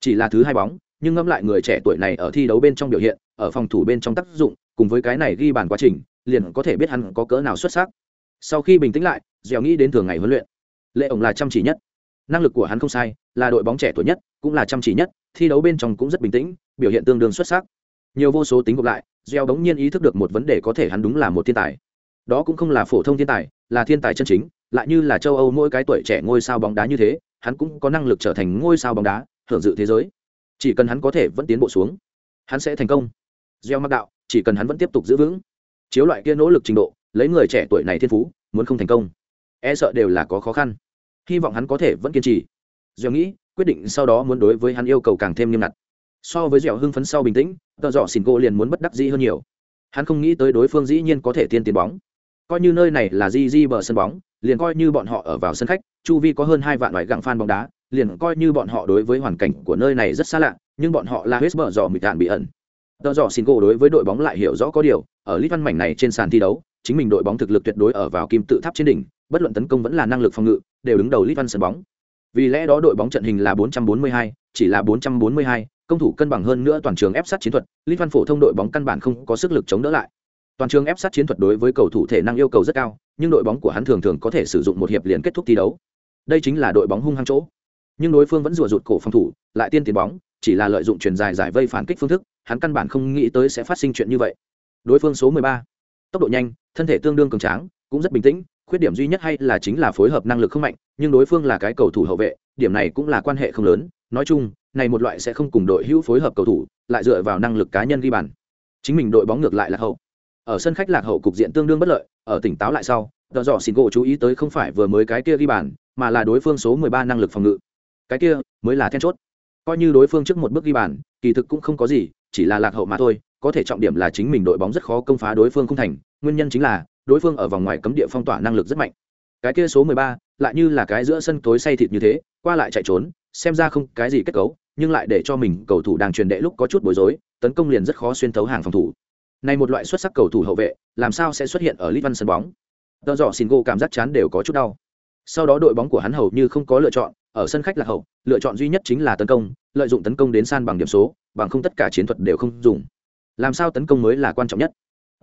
Chỉ là thứ hai bóng, nhưng ngẫm lại người trẻ tuổi này ở thi đấu bên trong biểu hiện, ở phòng thủ bên trong tác dụng cùng với cái này ghi bàn quá trình, liền có thể biết hắn có cỡ nào xuất sắc. Sau khi bình tĩnh lại, dẻo nghĩ đến thường ngày huấn luyện. Lệ ổng là chăm chỉ nhất. Năng lực của hắn không sai, là đội bóng trẻ tuổi nhất, cũng là chăm chỉ nhất, thi đấu bên trong cũng rất bình tĩnh, biểu hiện tương đương xuất sắc. Nhiều vô số tính gộp lại gieo đống nhiên ý thức được một vấn đề có thể hắn đúng là một thiên tài. Đó cũng không là phổ thông thiên tài, là thiên tài chân chính, lại như là châu âu mỗi cái tuổi trẻ ngôi sao bóng đá như thế, hắn cũng có năng lực trở thành ngôi sao bóng đá, hưởng dự thế giới. Chỉ cần hắn có thể vẫn tiến bộ xuống, hắn sẽ thành công. Gieo mặc đạo chỉ cần hắn vẫn tiếp tục giữ vững. Chiếu loại kia nỗ lực trình độ, lấy người trẻ tuổi này thiên phú, muốn không thành công e sợ đều là có khó khăn. Hy vọng hắn có thể vẫn kiên trì. Gieo nghĩ, quyết định sau đó muốn đối với hắn yêu cầu càng thêm nghiêm ngặt. So với dẻo hưng phấn sau bình tĩnh, tợ dọ xỉn cô liền muốn bất đắc dĩ hơn nhiều. Hắn không nghĩ tới đối phương dĩ nhiên có thể tiên tiến bóng. Coi như nơi này là di di bờ sân bóng, liền coi như bọn họ ở vào sân khách, chu vi có hơn hai vạn loại gặng phan bóng đá, liền coi như bọn họ đối với hoàn cảnh của nơi này rất xa lạ, nhưng bọn họ là hết bờ dò mịt đạn bị ẩn đo dọ xin gỗ đối với đội bóng lại hiểu rõ có điều ở lít văn mảnh này trên sàn thi đấu chính mình đội bóng thực lực tuyệt đối ở vào kim tự tháp trên đỉnh bất luận tấn công vẫn là năng lực phòng ngự đều đứng đầu lít văn sân bóng. Vì lẽ đó đội bóng trận hình là 442, chỉ là 442, công thủ cân bằng hơn nữa toàn trường ép sát chiến thuật lít văn phổ thông đội bóng căn bản không có sức lực chống đỡ lại. Toàn trường ép sát chiến thuật đối với cầu thủ thể năng yêu cầu rất cao nhưng đội bóng của hắn thường thường có thể sử dụng một hiệp liền kết thúc thi đấu. Đây chính là đội bóng hung hăng chỗ. Nhưng đối phương vẫn rùa rụt cổ phòng thủ lại tiên tiến bóng chỉ là lợi dụng truyền dài giải vây phản kích phương thức hắn căn bản không nghĩ tới sẽ phát sinh chuyện như vậy. Đối phương số 13. tốc độ nhanh, thân thể tương đương cường tráng, cũng rất bình tĩnh, khuyết điểm duy nhất hay là chính là phối hợp năng lực không mạnh, nhưng đối phương là cái cầu thủ hậu vệ, điểm này cũng là quan hệ không lớn. Nói chung, này một loại sẽ không cùng đội hữu phối hợp cầu thủ, lại dựa vào năng lực cá nhân ghi bàn. Chính mình đội bóng ngược lại là hậu. Ở sân khách lạc hậu cục diện tương đương bất lợi, ở tỉnh táo lại sau, tờ dọ xin gỗ chú ý tới không phải vừa mới cái kia ghi bàn, mà là đối phương số 13 năng lực phòng ngự. Cái kia mới là then chốt. Coi như đối phương trước một bước ghi bàn, kỳ thực cũng không có gì chỉ là lạc hậu mà thôi có thể trọng điểm là chính mình đội bóng rất khó công phá đối phương không thành nguyên nhân chính là đối phương ở vòng ngoài cấm địa phong tỏa năng lực rất mạnh. Cái kia số 13, lại như là cái giữa sân tối say thịt như thế qua lại chạy trốn xem ra không cái gì kết cấu nhưng lại để cho mình cầu thủ đang truyền đệ lúc có chút bối rối tấn công liền rất khó xuyên thấu hàng phòng thủ. Này một loại xuất sắc cầu thủ hậu vệ làm sao sẽ xuất hiện ở lit văn sân bóng? Tờ dọ xin gỗ cảm giác chán đều có chút đau. Sau đó đội bóng của hắn hầu như không có lựa chọn ở sân khách là hậu, lựa chọn duy nhất chính là tấn công, lợi dụng tấn công đến san bằng điểm số, bằng không tất cả chiến thuật đều không dùng. Làm sao tấn công mới là quan trọng nhất?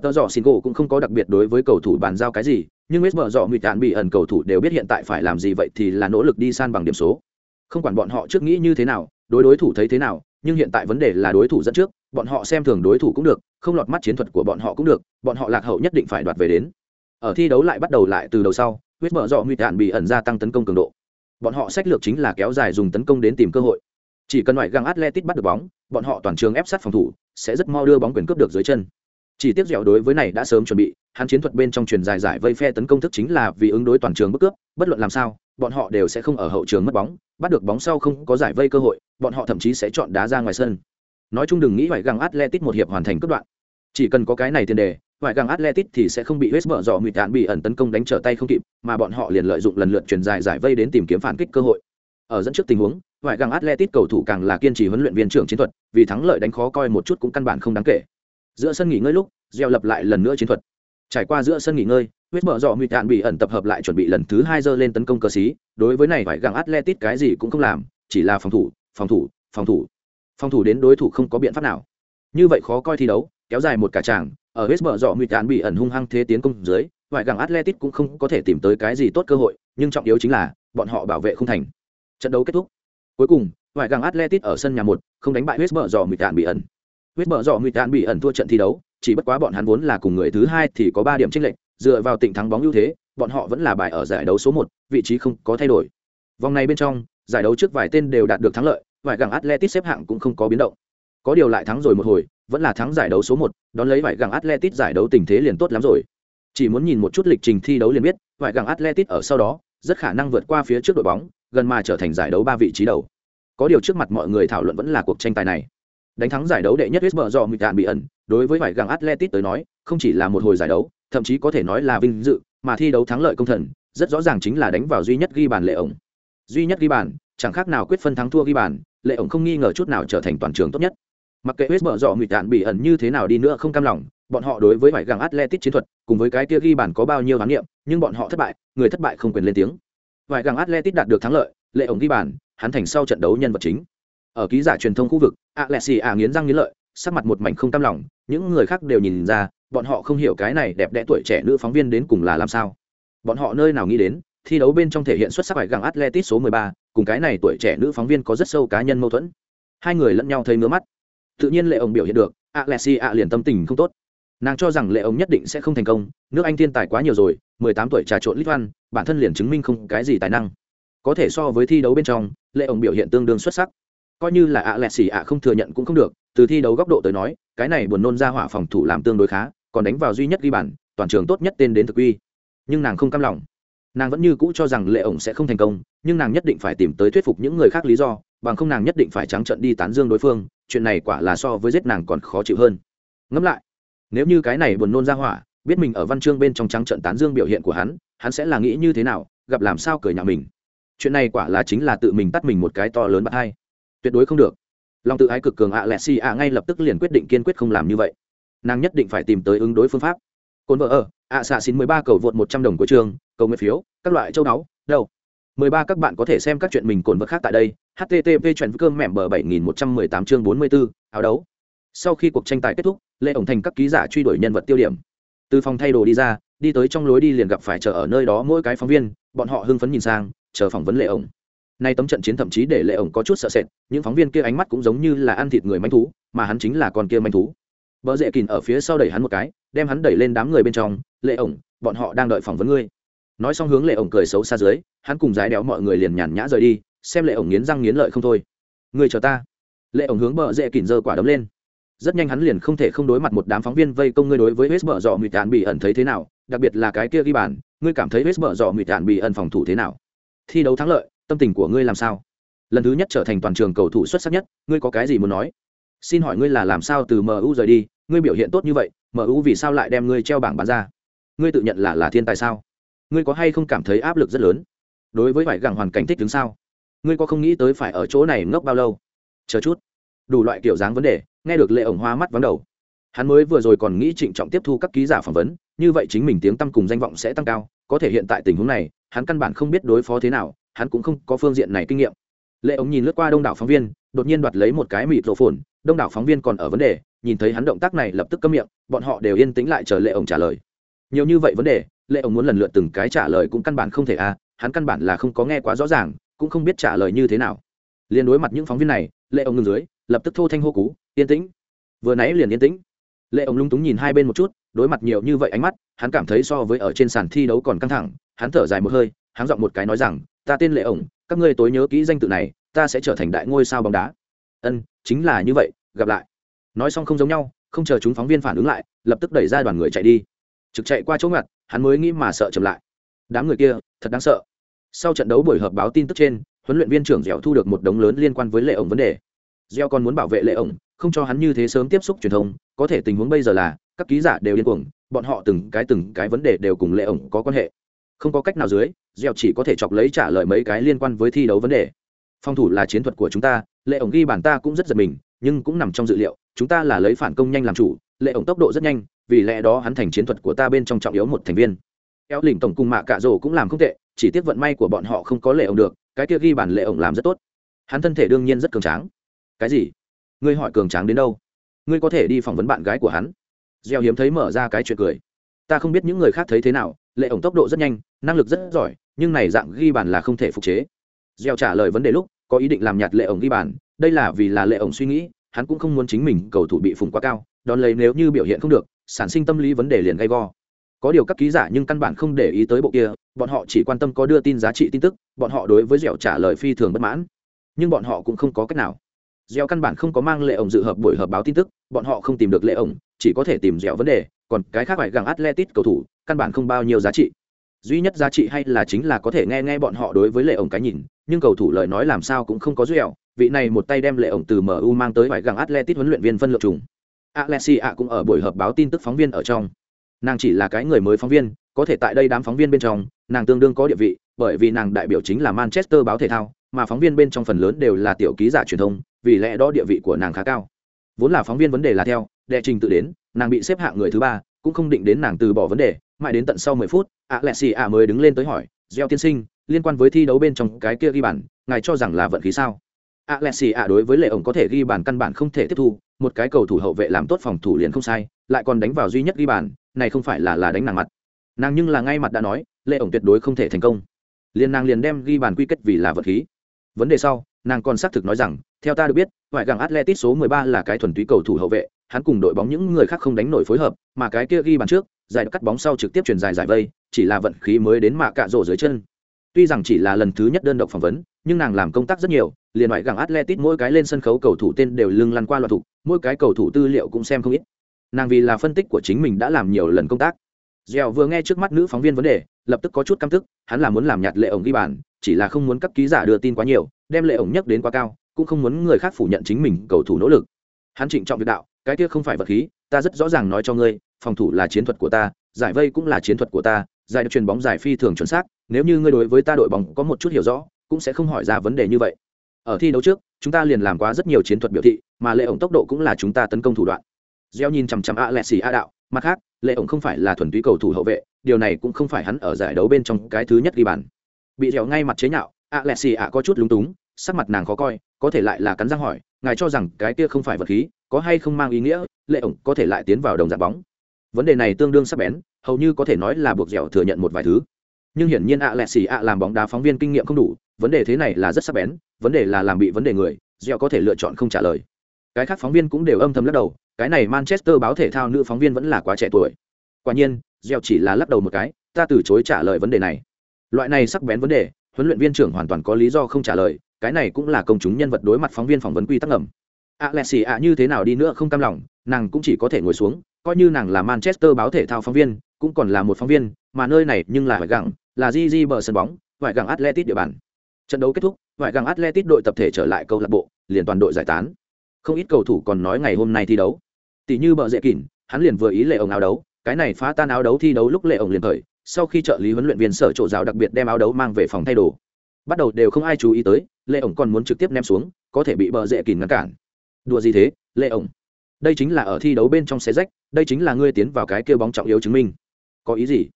Tờ dọ xin gỗ cũng không có đặc biệt đối với cầu thủ bàn giao cái gì, nhưng west mở dọ nguy tạn bị ẩn cầu thủ đều biết hiện tại phải làm gì vậy thì là nỗ lực đi san bằng điểm số. Không quản bọn họ trước nghĩ như thế nào, đối đối thủ thấy thế nào, nhưng hiện tại vấn đề là đối thủ dẫn trước, bọn họ xem thường đối thủ cũng được, không lọt mắt chiến thuật của bọn họ cũng được, bọn họ lạc hậu nhất định phải đoạt về đến. Ở thi đấu lại bắt đầu lại từ đầu sau huyết mở dọ nguy tạn bị ẩn gia tăng tấn công cường độ bọn họ sách lược chính là kéo dài dùng tấn công đến tìm cơ hội. Chỉ cần ngoại găng atletic bắt được bóng, bọn họ toàn trường ép sát phòng thủ, sẽ rất mau đưa bóng quyền cướp được dưới chân. Chỉ tiếc dẻo đối với này đã sớm chuẩn bị, hắn chiến thuật bên trong truyền dài giải vây phe tấn công thức chính là vì ứng đối toàn trường bất cướp, bất luận làm sao, bọn họ đều sẽ không ở hậu trường mất bóng, bắt được bóng sau không có giải vây cơ hội, bọn họ thậm chí sẽ chọn đá ra ngoài sân. Nói chung đừng nghĩ ngoại găng atletic một hiệp hoàn thành cướp đoạn. Chỉ cần có cái này tiền đề ngoại găng atletic thì sẽ không bị West mở dọ mịt đạn bị ẩn tấn công đánh trở tay không kịp, mà bọn họ liền lợi dụng lần lượt truyền dài giải vây đến tìm kiếm phản kích cơ hội. Ở dẫn trước tình huống ngoại găng atletic cầu thủ càng là kiên trì huấn luyện viên trưởng chiến thuật, vì thắng lợi đánh khó coi một chút cũng căn bản không đáng kể. Giữa sân nghỉ ngơi lúc gieo lập lại lần nữa chiến thuật. Trải qua giữa sân nghỉ ngơi, West mở dọ mịt đạn bị ẩn tập hợp lại chuẩn bị lần thứ hai giờ lên tấn công cờ xí đối với này ngoại găng atletic cái gì cũng không làm, chỉ là phòng thủ phòng thủ phòng thủ. Phòng thủ đến đối thủ không có biện pháp nào. Như vậy khó coi thi đấu, kéo dài một cả tràng ở hết mở dọ mịt đạn bị ẩn hung hăng thế tiến công dưới, ngoại gàng atletic cũng không có thể tìm tới cái gì tốt cơ hội, nhưng trọng yếu chính là, bọn họ bảo vệ không thành. Trận đấu kết thúc. Cuối cùng, ngoại gàng atletic ở sân nhà một, không đánh bại hết mở dọ mịt đạn bị ẩn. Hết mở dọ mịt đạn bị ẩn thua trận thi đấu, chỉ bất quá bọn hắn vốn là cùng người thứ hai thì có ba điểm chênh lệch, dựa vào tỉnh thắng bóng ưu thế, bọn họ vẫn là bài ở giải đấu số một, vị trí không có thay đổi. Vòng này bên trong, giải đấu trước vài tên đều đạt được thắng lợi vài gàng atletic xếp hạng cũng không có biến động. Có điều lại thắng rồi một hồi vẫn là thắng giải đấu số một đón lấy vải gặng atletic giải đấu tình thế liền tốt lắm rồi. Chỉ muốn nhìn một chút lịch trình thi đấu liền biết vải gặng atletic ở sau đó rất khả năng vượt qua phía trước đội bóng gần mà trở thành giải đấu ba vị trí đầu. Có điều trước mặt mọi người thảo luận vẫn là cuộc tranh tài này. Đánh thắng giải đấu đệ nhất West do Mịt bị ẩn, đối với vải gặng Atletic tới nói, không chỉ là một hồi giải đấu, thậm chí có thể nói là vinh dự, mà thi đấu thắng lợi công thần, rất rõ ràng chính là đánh vào duy nhất ghi bàn lệ ổng. Duy nhất ghi bàn, chẳng khác nào quyết phân thắng thua ghi bàn, lệ ổng không nghi ngờ chút nào trở thành toàn trường tốt nhất mặc kệ hết mở dọ mịt đạn bị ẩn như thế nào đi nữa không cam lòng bọn họ đối với vải gàng atletic chiến thuật cùng với cái kia ghi bàn có bao nhiêu khám nghiệm nhưng bọn họ thất bại người thất bại không quyền lên tiếng. Vải gàng atletic đạt được thắng lợi lệ ổng ghi bàn hắn thành sau trận đấu nhân vật chính. Ở ký giả truyền thông khu vực alexi à nghiến răng nghiến lợi sắc mặt một mảnh không cam lòng những người khác đều nhìn ra bọn họ không hiểu cái này đẹp đẽ tuổi trẻ nữ phóng viên đến cùng là làm sao. Bọn họ nơi nào nghĩ đến thi đấu bên trong thể hiện xuất sắc vải gàng atletic số 13, cùng cái này tuổi trẻ nữ phóng viên có rất sâu cá nhân mâu thuẫn. Hai người lẫn nhau thấy ngứa mắt tự nhiên lệ ông biểu hiện được alexi a liền tâm tình không tốt. Nàng cho rằng lệ ông nhất định sẽ không thành công, nước anh thiên tài quá nhiều rồi, mười tám tuổi trà trộn lít văn bản thân liền chứng minh không cái gì tài năng. Có thể so với thi đấu bên trong, lệ ông biểu hiện tương đương xuất sắc. Coi như là ạ lẹ xì ạ không thừa nhận cũng không được, từ thi đấu góc độ tới nói, cái này buồn nôn ra hỏa phòng thủ làm tương đối khá, còn đánh vào duy nhất ghi bản toàn trường tốt nhất tên đến thực uy. Nhưng nàng không cam lòng. Nàng vẫn như cũ cho rằng lệ ổng sẽ không thành công, nhưng nàng nhất định phải tìm tới thuyết phục những người khác lý do, bằng không nàng nhất định phải trắng trận đi tán dương đối phương chuyện này quả là so với giết nàng còn khó chịu hơn. Ngẫm lại, nếu như cái này buồn nôn ra hỏa, biết mình ở văn chương bên trong trắng trận tán dương biểu hiện của hắn hắn sẽ là nghĩ như thế nào, gặp làm sao cười nhà mình. Chuyện này quả là chính là tự mình tắt mình một cái to lớn bắt hai. Tuyệt đối không được. Lòng tự ái cực cường ạ lẹ xì ạ ngay lập tức liền quyết định kiên quyết không làm như vậy. Nàng nhất định phải tìm tới ứng đối phương pháp. Cồn vợ ở, ạ xạ xin mười ba cầu vượt một trăm đồng của trường, cầu nguyện phiếu, các loại châu đáo đâu ba các bạn có thể xem các chuyện mình cồn vật khác tại đây, http chuyện cơm mẻm bờ bảy nghìn một trăm mười tám chương bốn mươi bốn áo đấu. Sau khi cuộc tranh tài kết thúc, lê ổng thành các ký giả truy đuổi nhân vật tiêu điểm. Từ phòng thay đồ đi ra, đi tới trong lối đi liền gặp phải chờ ở nơi đó mỗi cái phóng viên, bọn họ hưng phấn nhìn sang, chờ phỏng vấn lê ổng. Nay tấm trận chiến thậm chí để lệ ổng có chút sợ sệt, những phóng viên kia ánh mắt cũng giống như là ăn thịt người manh thú, mà hắn chính là con kia manh thú. Bỡ dễ Kình ở phía sau đẩy hắn một cái, đem hắn đẩy lên đám người bên trong lệ ổng, bọn họ đang đợi phỏng vấn ngươi nói xong hướng lệ ổng cười xấu xa dưới, hắn cùng dái đéo mọi người liền nhàn nhã rời đi, xem lệ ổng nghiến răng nghiến lợi không thôi. Người chờ ta. Lệ ổng hướng bờ dễ kỉnh giơ quả đấm lên. Rất nhanh hắn liền không thể không đối mặt một đám phóng viên vây công ngươi đối với hết bờ dọ mịt đạn bị ẩn thấy thế nào, đặc biệt là cái kia ghi bàn, ngươi cảm thấy hết bờ dọ mịt đạn bị ẩn phòng thủ thế nào? Thi đấu thắng lợi, tâm tình của ngươi làm sao? Lần thứ nhất trở thành toàn trường cầu thủ xuất sắc nhất, ngươi có cái gì muốn nói? Xin hỏi ngươi là làm sao từ mu rời đi, ngươi biểu hiện tốt như vậy mu vì sao lại đem ngươi treo bảng bán ra? Ngươi tự nhận là là thiên tài sao? Ngươi có hay không cảm thấy áp lực rất lớn? Đối với phải gặng hoàn cảnh thích đứng sao? Ngươi có không nghĩ tới phải ở chỗ này ngốc bao lâu? Chờ chút. Đủ loại kiểu dáng vấn đề, nghe được lệ ổng hoa mắt vắng đầu. Hắn mới vừa rồi còn nghĩ trịnh trọng tiếp thu các ký giả phỏng vấn, như vậy chính mình tiếng tăm cùng danh vọng sẽ tăng cao, có thể hiện tại tình huống này, hắn căn bản không biết đối phó thế nào, hắn cũng không có phương diện này kinh nghiệm. Lệ ống nhìn lướt qua đông đảo phóng viên, đột nhiên đoạt lấy một cái mịt rổ phồn, đông đảo phóng viên còn ở vấn đề, nhìn thấy hắn động tác này lập tức cấm miệng, bọn họ đều yên tĩnh lại chờ lệ ổng trả lời. Nhiều như vậy vấn đề lệ ông muốn lần lượt từng cái trả lời cũng căn bản không thể à hắn căn bản là không có nghe quá rõ ràng, cũng không biết trả lời như thế nào. Liền đối mặt những phóng viên này, lệ ông ngừng dưới, lập tức thô thanh hô cú, yên tĩnh. Vừa nãy liền yên tĩnh. Lệ ông lung túng nhìn hai bên một chút, đối mặt nhiều như vậy ánh mắt, hắn cảm thấy so với ở trên sàn thi đấu còn căng thẳng, hắn thở dài một hơi, hắn giọng một cái nói rằng, ta tên lệ ổng các ngươi tối nhớ kỹ danh tự này, ta sẽ trở thành đại ngôi sao bóng đá. Ân, chính là như vậy, gặp lại. Nói xong không giống nhau, không chờ chúng phóng viên phản ứng lại, lập tức đẩy ra đoàn người chạy đi. Trực chạy qua chỗ ngặt hắn mới nghĩ mà sợ chậm lại. Đám người kia, thật đáng sợ. Sau trận đấu buổi họp báo tin tức trên, huấn luyện viên trưởng dẻo thu được một đống lớn liên quan với lệ ổng vấn đề. Gieo còn muốn bảo vệ lệ ổng, không cho hắn như thế sớm tiếp xúc truyền thông, có thể tình huống bây giờ là, các ký giả đều điên cuồng, bọn họ từng cái từng cái vấn đề đều cùng lệ ổng có quan hệ. Không có cách nào dưới gieo chỉ có thể chọc lấy trả lời mấy cái liên quan với thi đấu vấn đề. Phòng thủ là chiến thuật của chúng ta, lệ ổng ghi bản ta cũng rất giật mình, nhưng cũng nằm trong dự liệu, chúng ta là lấy phản công nhanh làm chủ, lệ ổng tốc độ rất nhanh vì lẽ đó hắn thành chiến thuật của ta bên trong trọng yếu một thành viên. Eo lỉnh tổng cùng mạ cạ rổ cũng làm không tệ, chỉ tiếc vận may của bọn họ không có lệ ổng được, cái kia ghi bản lệ ổng làm rất tốt. Hắn thân thể đương nhiên rất cường tráng. Cái gì? Ngươi hỏi cường tráng đến đâu? Ngươi có thể đi phỏng vấn bạn gái của hắn. Gieo hiếm thấy mở ra cái chuyện cười. Ta không biết những người khác thấy thế nào, lệ ổng tốc độ rất nhanh, năng lực rất giỏi, nhưng này dạng ghi bàn là không thể phục chế. Gieo trả lời vấn đề lúc, có ý định làm nhạt lệ ổng ghi bàn, đây là vì là lệ ổng suy nghĩ, hắn cũng không muốn chính mình cầu thủ bị phùng quá cao, đón lấy nếu như biểu hiện không được sản sinh tâm lý vấn đề liền gay go. Có điều các ký giả nhưng căn bản không để ý tới bộ kia, bọn họ chỉ quan tâm có đưa tin giá trị tin tức, bọn họ đối với dẻo trả lời phi thường bất mãn. Nhưng bọn họ cũng không có cách nào. Dẻo căn bản không có mang lệ ổng dự hợp buổi họp báo tin tức, bọn họ không tìm được lệ ổng, chỉ có thể tìm dẻo vấn đề, còn cái khác phải gặng atletic cầu thủ, căn bản không bao nhiêu giá trị. Duy nhất giá trị hay là chính là có thể nghe nghe bọn họ đối với lệ ổng cái nhìn, nhưng cầu thủ lời nói làm sao cũng không có dẻo, vị này một tay đem lệ ổng từ mu mang tới phải gặng atletic huấn luyện viên phân lượng trùng. Alexia cũng ở buổi họp báo tin tức phóng viên ở trong. Nàng chỉ là cái người mới phóng viên có thể tại đây đám phóng viên bên trong nàng tương đương có địa vị bởi vì nàng đại biểu chính là manchester báo thể thao mà phóng viên bên trong phần lớn đều là tiểu ký giả truyền thông vì lẽ đó địa vị của nàng khá cao. Vốn là phóng viên vấn đề là theo đệ trình tự đến nàng bị xếp hạng người thứ ba cũng không định đến nàng từ bỏ vấn đề mãi đến tận sau mười phút ạ lẹ xì ạ mới đứng lên tới hỏi gieo tiên sinh liên quan với thi đấu bên trong cái kia ghi bàn, ngài cho rằng là vận khí sao? Ạ lẹ xì ạ đối với lệ ổng có thể ghi bàn căn bản không thể tiếp thu một cái cầu thủ hậu vệ làm tốt phòng thủ liền không sai lại còn đánh vào duy nhất ghi bàn, này không phải là là đánh nàng mặt. Nàng nhưng là ngay mặt đã nói lệ ổng tuyệt đối không thể thành công. Liền nàng liền đem ghi bàn quy kết vì là vật khí. Vấn đề sau nàng còn xác thực nói rằng theo ta được biết ngoại gàng atletic số 13 là cái thuần túy cầu thủ hậu vệ hắn cùng đội bóng những người khác không đánh nổi phối hợp mà cái kia ghi bàn trước giải cắt bóng sau trực tiếp chuyển dài giải vây chỉ là vận khí mới đến mạ cạ rổ dưới chân. Tuy rằng chỉ là lần thứ nhất đơn độc phỏng vấn nhưng nàng làm công tác rất nhiều, liền loại gẳng atletic mỗi cái lên sân khấu cầu thủ tên đều lưng lăn qua loạt thủ mỗi cái cầu thủ tư liệu cũng xem không ít. Nàng vì là phân tích của chính mình đã làm nhiều lần công tác. Dẻo vừa nghe trước mắt nữ phóng viên vấn đề, lập tức có chút căm tức, hắn là muốn làm nhạt lệ ổng ghi bàn, chỉ là không muốn các ký giả đưa tin quá nhiều, đem lệ ổng nhắc đến quá cao, cũng không muốn người khác phủ nhận chính mình cầu thủ nỗ lực. Hắn trịnh trọng việc đạo, cái kia không phải vật khí, ta rất rõ ràng nói cho ngươi, phòng thủ là chiến thuật của ta, giải vây cũng là chiến thuật của ta, giải được truyền bóng giải phi thường chuẩn xác, nếu như ngươi đối với ta đội bóng có một chút hiểu rõ cũng sẽ không hỏi ra vấn đề như vậy. Ở thi đấu trước, chúng ta liền làm quá rất nhiều chiến thuật biểu thị, mà lệ ổng tốc độ cũng là chúng ta tấn công thủ đoạn. Gieo nhìn chằm chằm a lệ xì a đạo, mặt khác, lệ ổng không phải là thuần túy cầu thủ hậu vệ, điều này cũng không phải hắn ở giải đấu bên trong cái thứ nhất ghi bàn. Bị dẻo ngay mặt chế nhạo a lệ xì a có chút lúng túng, sắc mặt nàng khó coi, có thể lại là cắn răng hỏi, ngài cho rằng cái kia không phải vật khí, có hay không mang ý nghĩa, lệ ổng có thể lại tiến vào đồng dạng bóng? Vấn đề này tương đương sắc bén, hầu như có thể nói là buộc dẻo thừa nhận một vài thứ nhưng hiển nhiên ạ lẹ xì ạ làm bóng đá phóng viên kinh nghiệm không đủ, vấn đề thế này là rất sắc bén, vấn đề là làm bị vấn đề người gieo có thể lựa chọn không trả lời. Cái khác phóng viên cũng đều âm thầm lắc đầu, cái này manchester báo thể thao nữ phóng viên vẫn là quá trẻ tuổi. Quả nhiên gieo chỉ là lắc đầu một cái, ta từ chối trả lời vấn đề này. Loại này sắc bén vấn đề, huấn luyện viên trưởng hoàn toàn có lý do không trả lời, cái này cũng là công chúng nhân vật đối mặt phóng viên phỏng vấn quy tắc ngầm. Ạ lẹ xì ạ như thế nào đi nữa không cam lòng, nàng cũng chỉ có thể ngồi xuống, coi như nàng là manchester báo thể thao phóng viên, cũng còn là một phóng viên, mà nơi này nhưng là phải gẳng là di di bờ sân bóng, vải gặng atletic địa bàn. Trận đấu kết thúc, vải gặng atletic đội tập thể trở lại câu lạc bộ, liền toàn đội giải tán. Không ít cầu thủ còn nói ngày hôm nay thi đấu. Tỷ như bờ dễ kỉn hắn liền vừa ý lệ ổng áo đấu, cái này phá tan áo đấu thi đấu lúc lệ ổng liền thời sau khi trợ lý huấn luyện viên sở trộ giáo đặc biệt đem áo đấu mang về phòng thay đồ. Bắt đầu đều không ai chú ý tới, lệ ổng còn muốn trực tiếp ném xuống, có thể bị bờ dễ kỉn ngăn cản. Đùa gì thế, lệ ổng? Đây chính là ở thi đấu bên trong xe rách, đây chính là ngươi tiến vào cái kêu bóng trọng yếu chứng minh. Có ý gì?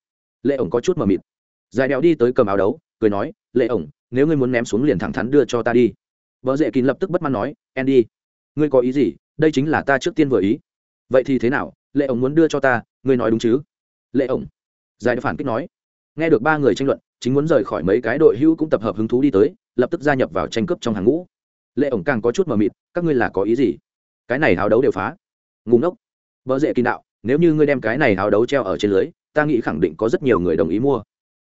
Lệ ổng có chút mờ mịt dài đèo đi tới cầm áo đấu, cười nói, lệ ổng, nếu ngươi muốn ném xuống liền thẳng thắn đưa cho ta đi. Vợ dễ kín lập tức bất mãn nói, andy, ngươi có ý gì? Đây chính là ta trước tiên vừa ý. Vậy thì thế nào? Lệ ổng muốn đưa cho ta, ngươi nói đúng chứ? Lệ ổng. Dài đèo phản kích nói. Nghe được ba người tranh luận, chính muốn rời khỏi mấy cái đội hữu cũng tập hợp hứng thú đi tới, lập tức gia nhập vào tranh cướp trong hàng ngũ. Lệ ổng càng có chút mờ mịt, các ngươi là có ý gì? Cái này háo đấu đều phá. Ngủ ngốc. Vợ dễ kín đạo, nếu như ngươi đem cái này háo đấu treo ở trên lưới, ta nghĩ khẳng định có rất nhiều người đồng ý mua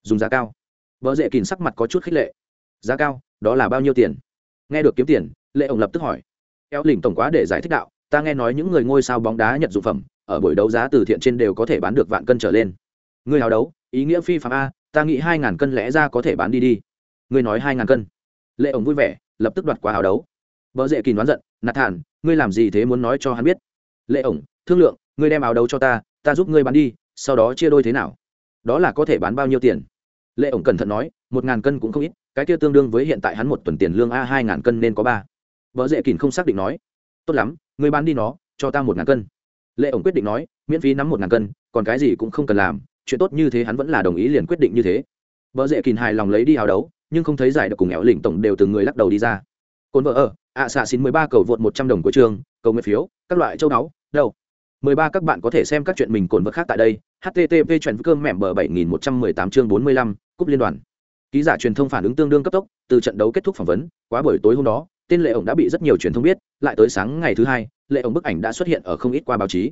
dùng giá cao. Vợ dễ kìn sắc mặt có chút khích lệ. Giá cao, đó là bao nhiêu tiền? Nghe được kiếm tiền, lệ ổng lập tức hỏi. Eo lỉnh tổng quá để giải thích đạo, ta nghe nói những người ngôi sao bóng đá nhật dụng phẩm, ở buổi đấu giá từ thiện trên đều có thể bán được vạn cân trở lên. Người hào đấu? Ý nghĩa phi phạm a, ta nghĩ hai ngàn cân lẽ ra có thể bán đi đi. Ngươi nói hai ngàn cân. Lệ ổng vui vẻ, lập tức đoạt quá hào đấu. Vợ dễ kìm đoán giận, nạt thản, ngươi làm gì thế muốn nói cho hắn biết? Lệ ổng thương lượng, ngươi đem áo đấu cho ta ta giúp ngươi bán đi, sau đó chia đôi thế nào? Đó là có thể bán bao nhiêu tiền? Lệ ổng cẩn thận nói, một ngàn cân cũng không ít, cái kia tương đương với hiện tại hắn một tuần tiền lương a hai ngàn cân nên có ba. Vợ dễ kỳn không xác định nói, tốt lắm, người bán đi nó, cho ta một ngàn cân. Lệ ổng quyết định nói, miễn phí nắm một ngàn cân, còn cái gì cũng không cần làm, chuyện tốt như thế hắn vẫn là đồng ý liền quyết định như thế. Vợ dễ kỳn hài lòng lấy đi hào đấu, nhưng không thấy giải được cùng éo lỉnh tổng đều từng người lắc đầu đi ra. Cồn vợ ở, ạ xạ xin mười ba cầu vượt một trăm đồng của trường, cầu nguyện phiếu, các loại châu náu đâu mười ba các bạn có thể xem các chuyện mình cồn vật khác tại đây, http chuyện cơm mẹm bờ bảy nghìn một trăm mười tám chương bốn mươi lăm, cúp liên đoàn. Ký giả truyền thông phản ứng tương đương cấp tốc, từ trận đấu kết thúc phỏng vấn, quá buổi tối hôm đó, tên lệ ổng đã bị rất nhiều truyền thông biết, lại tới sáng ngày thứ hai, lệ ổng bức ảnh đã xuất hiện ở không ít qua báo chí.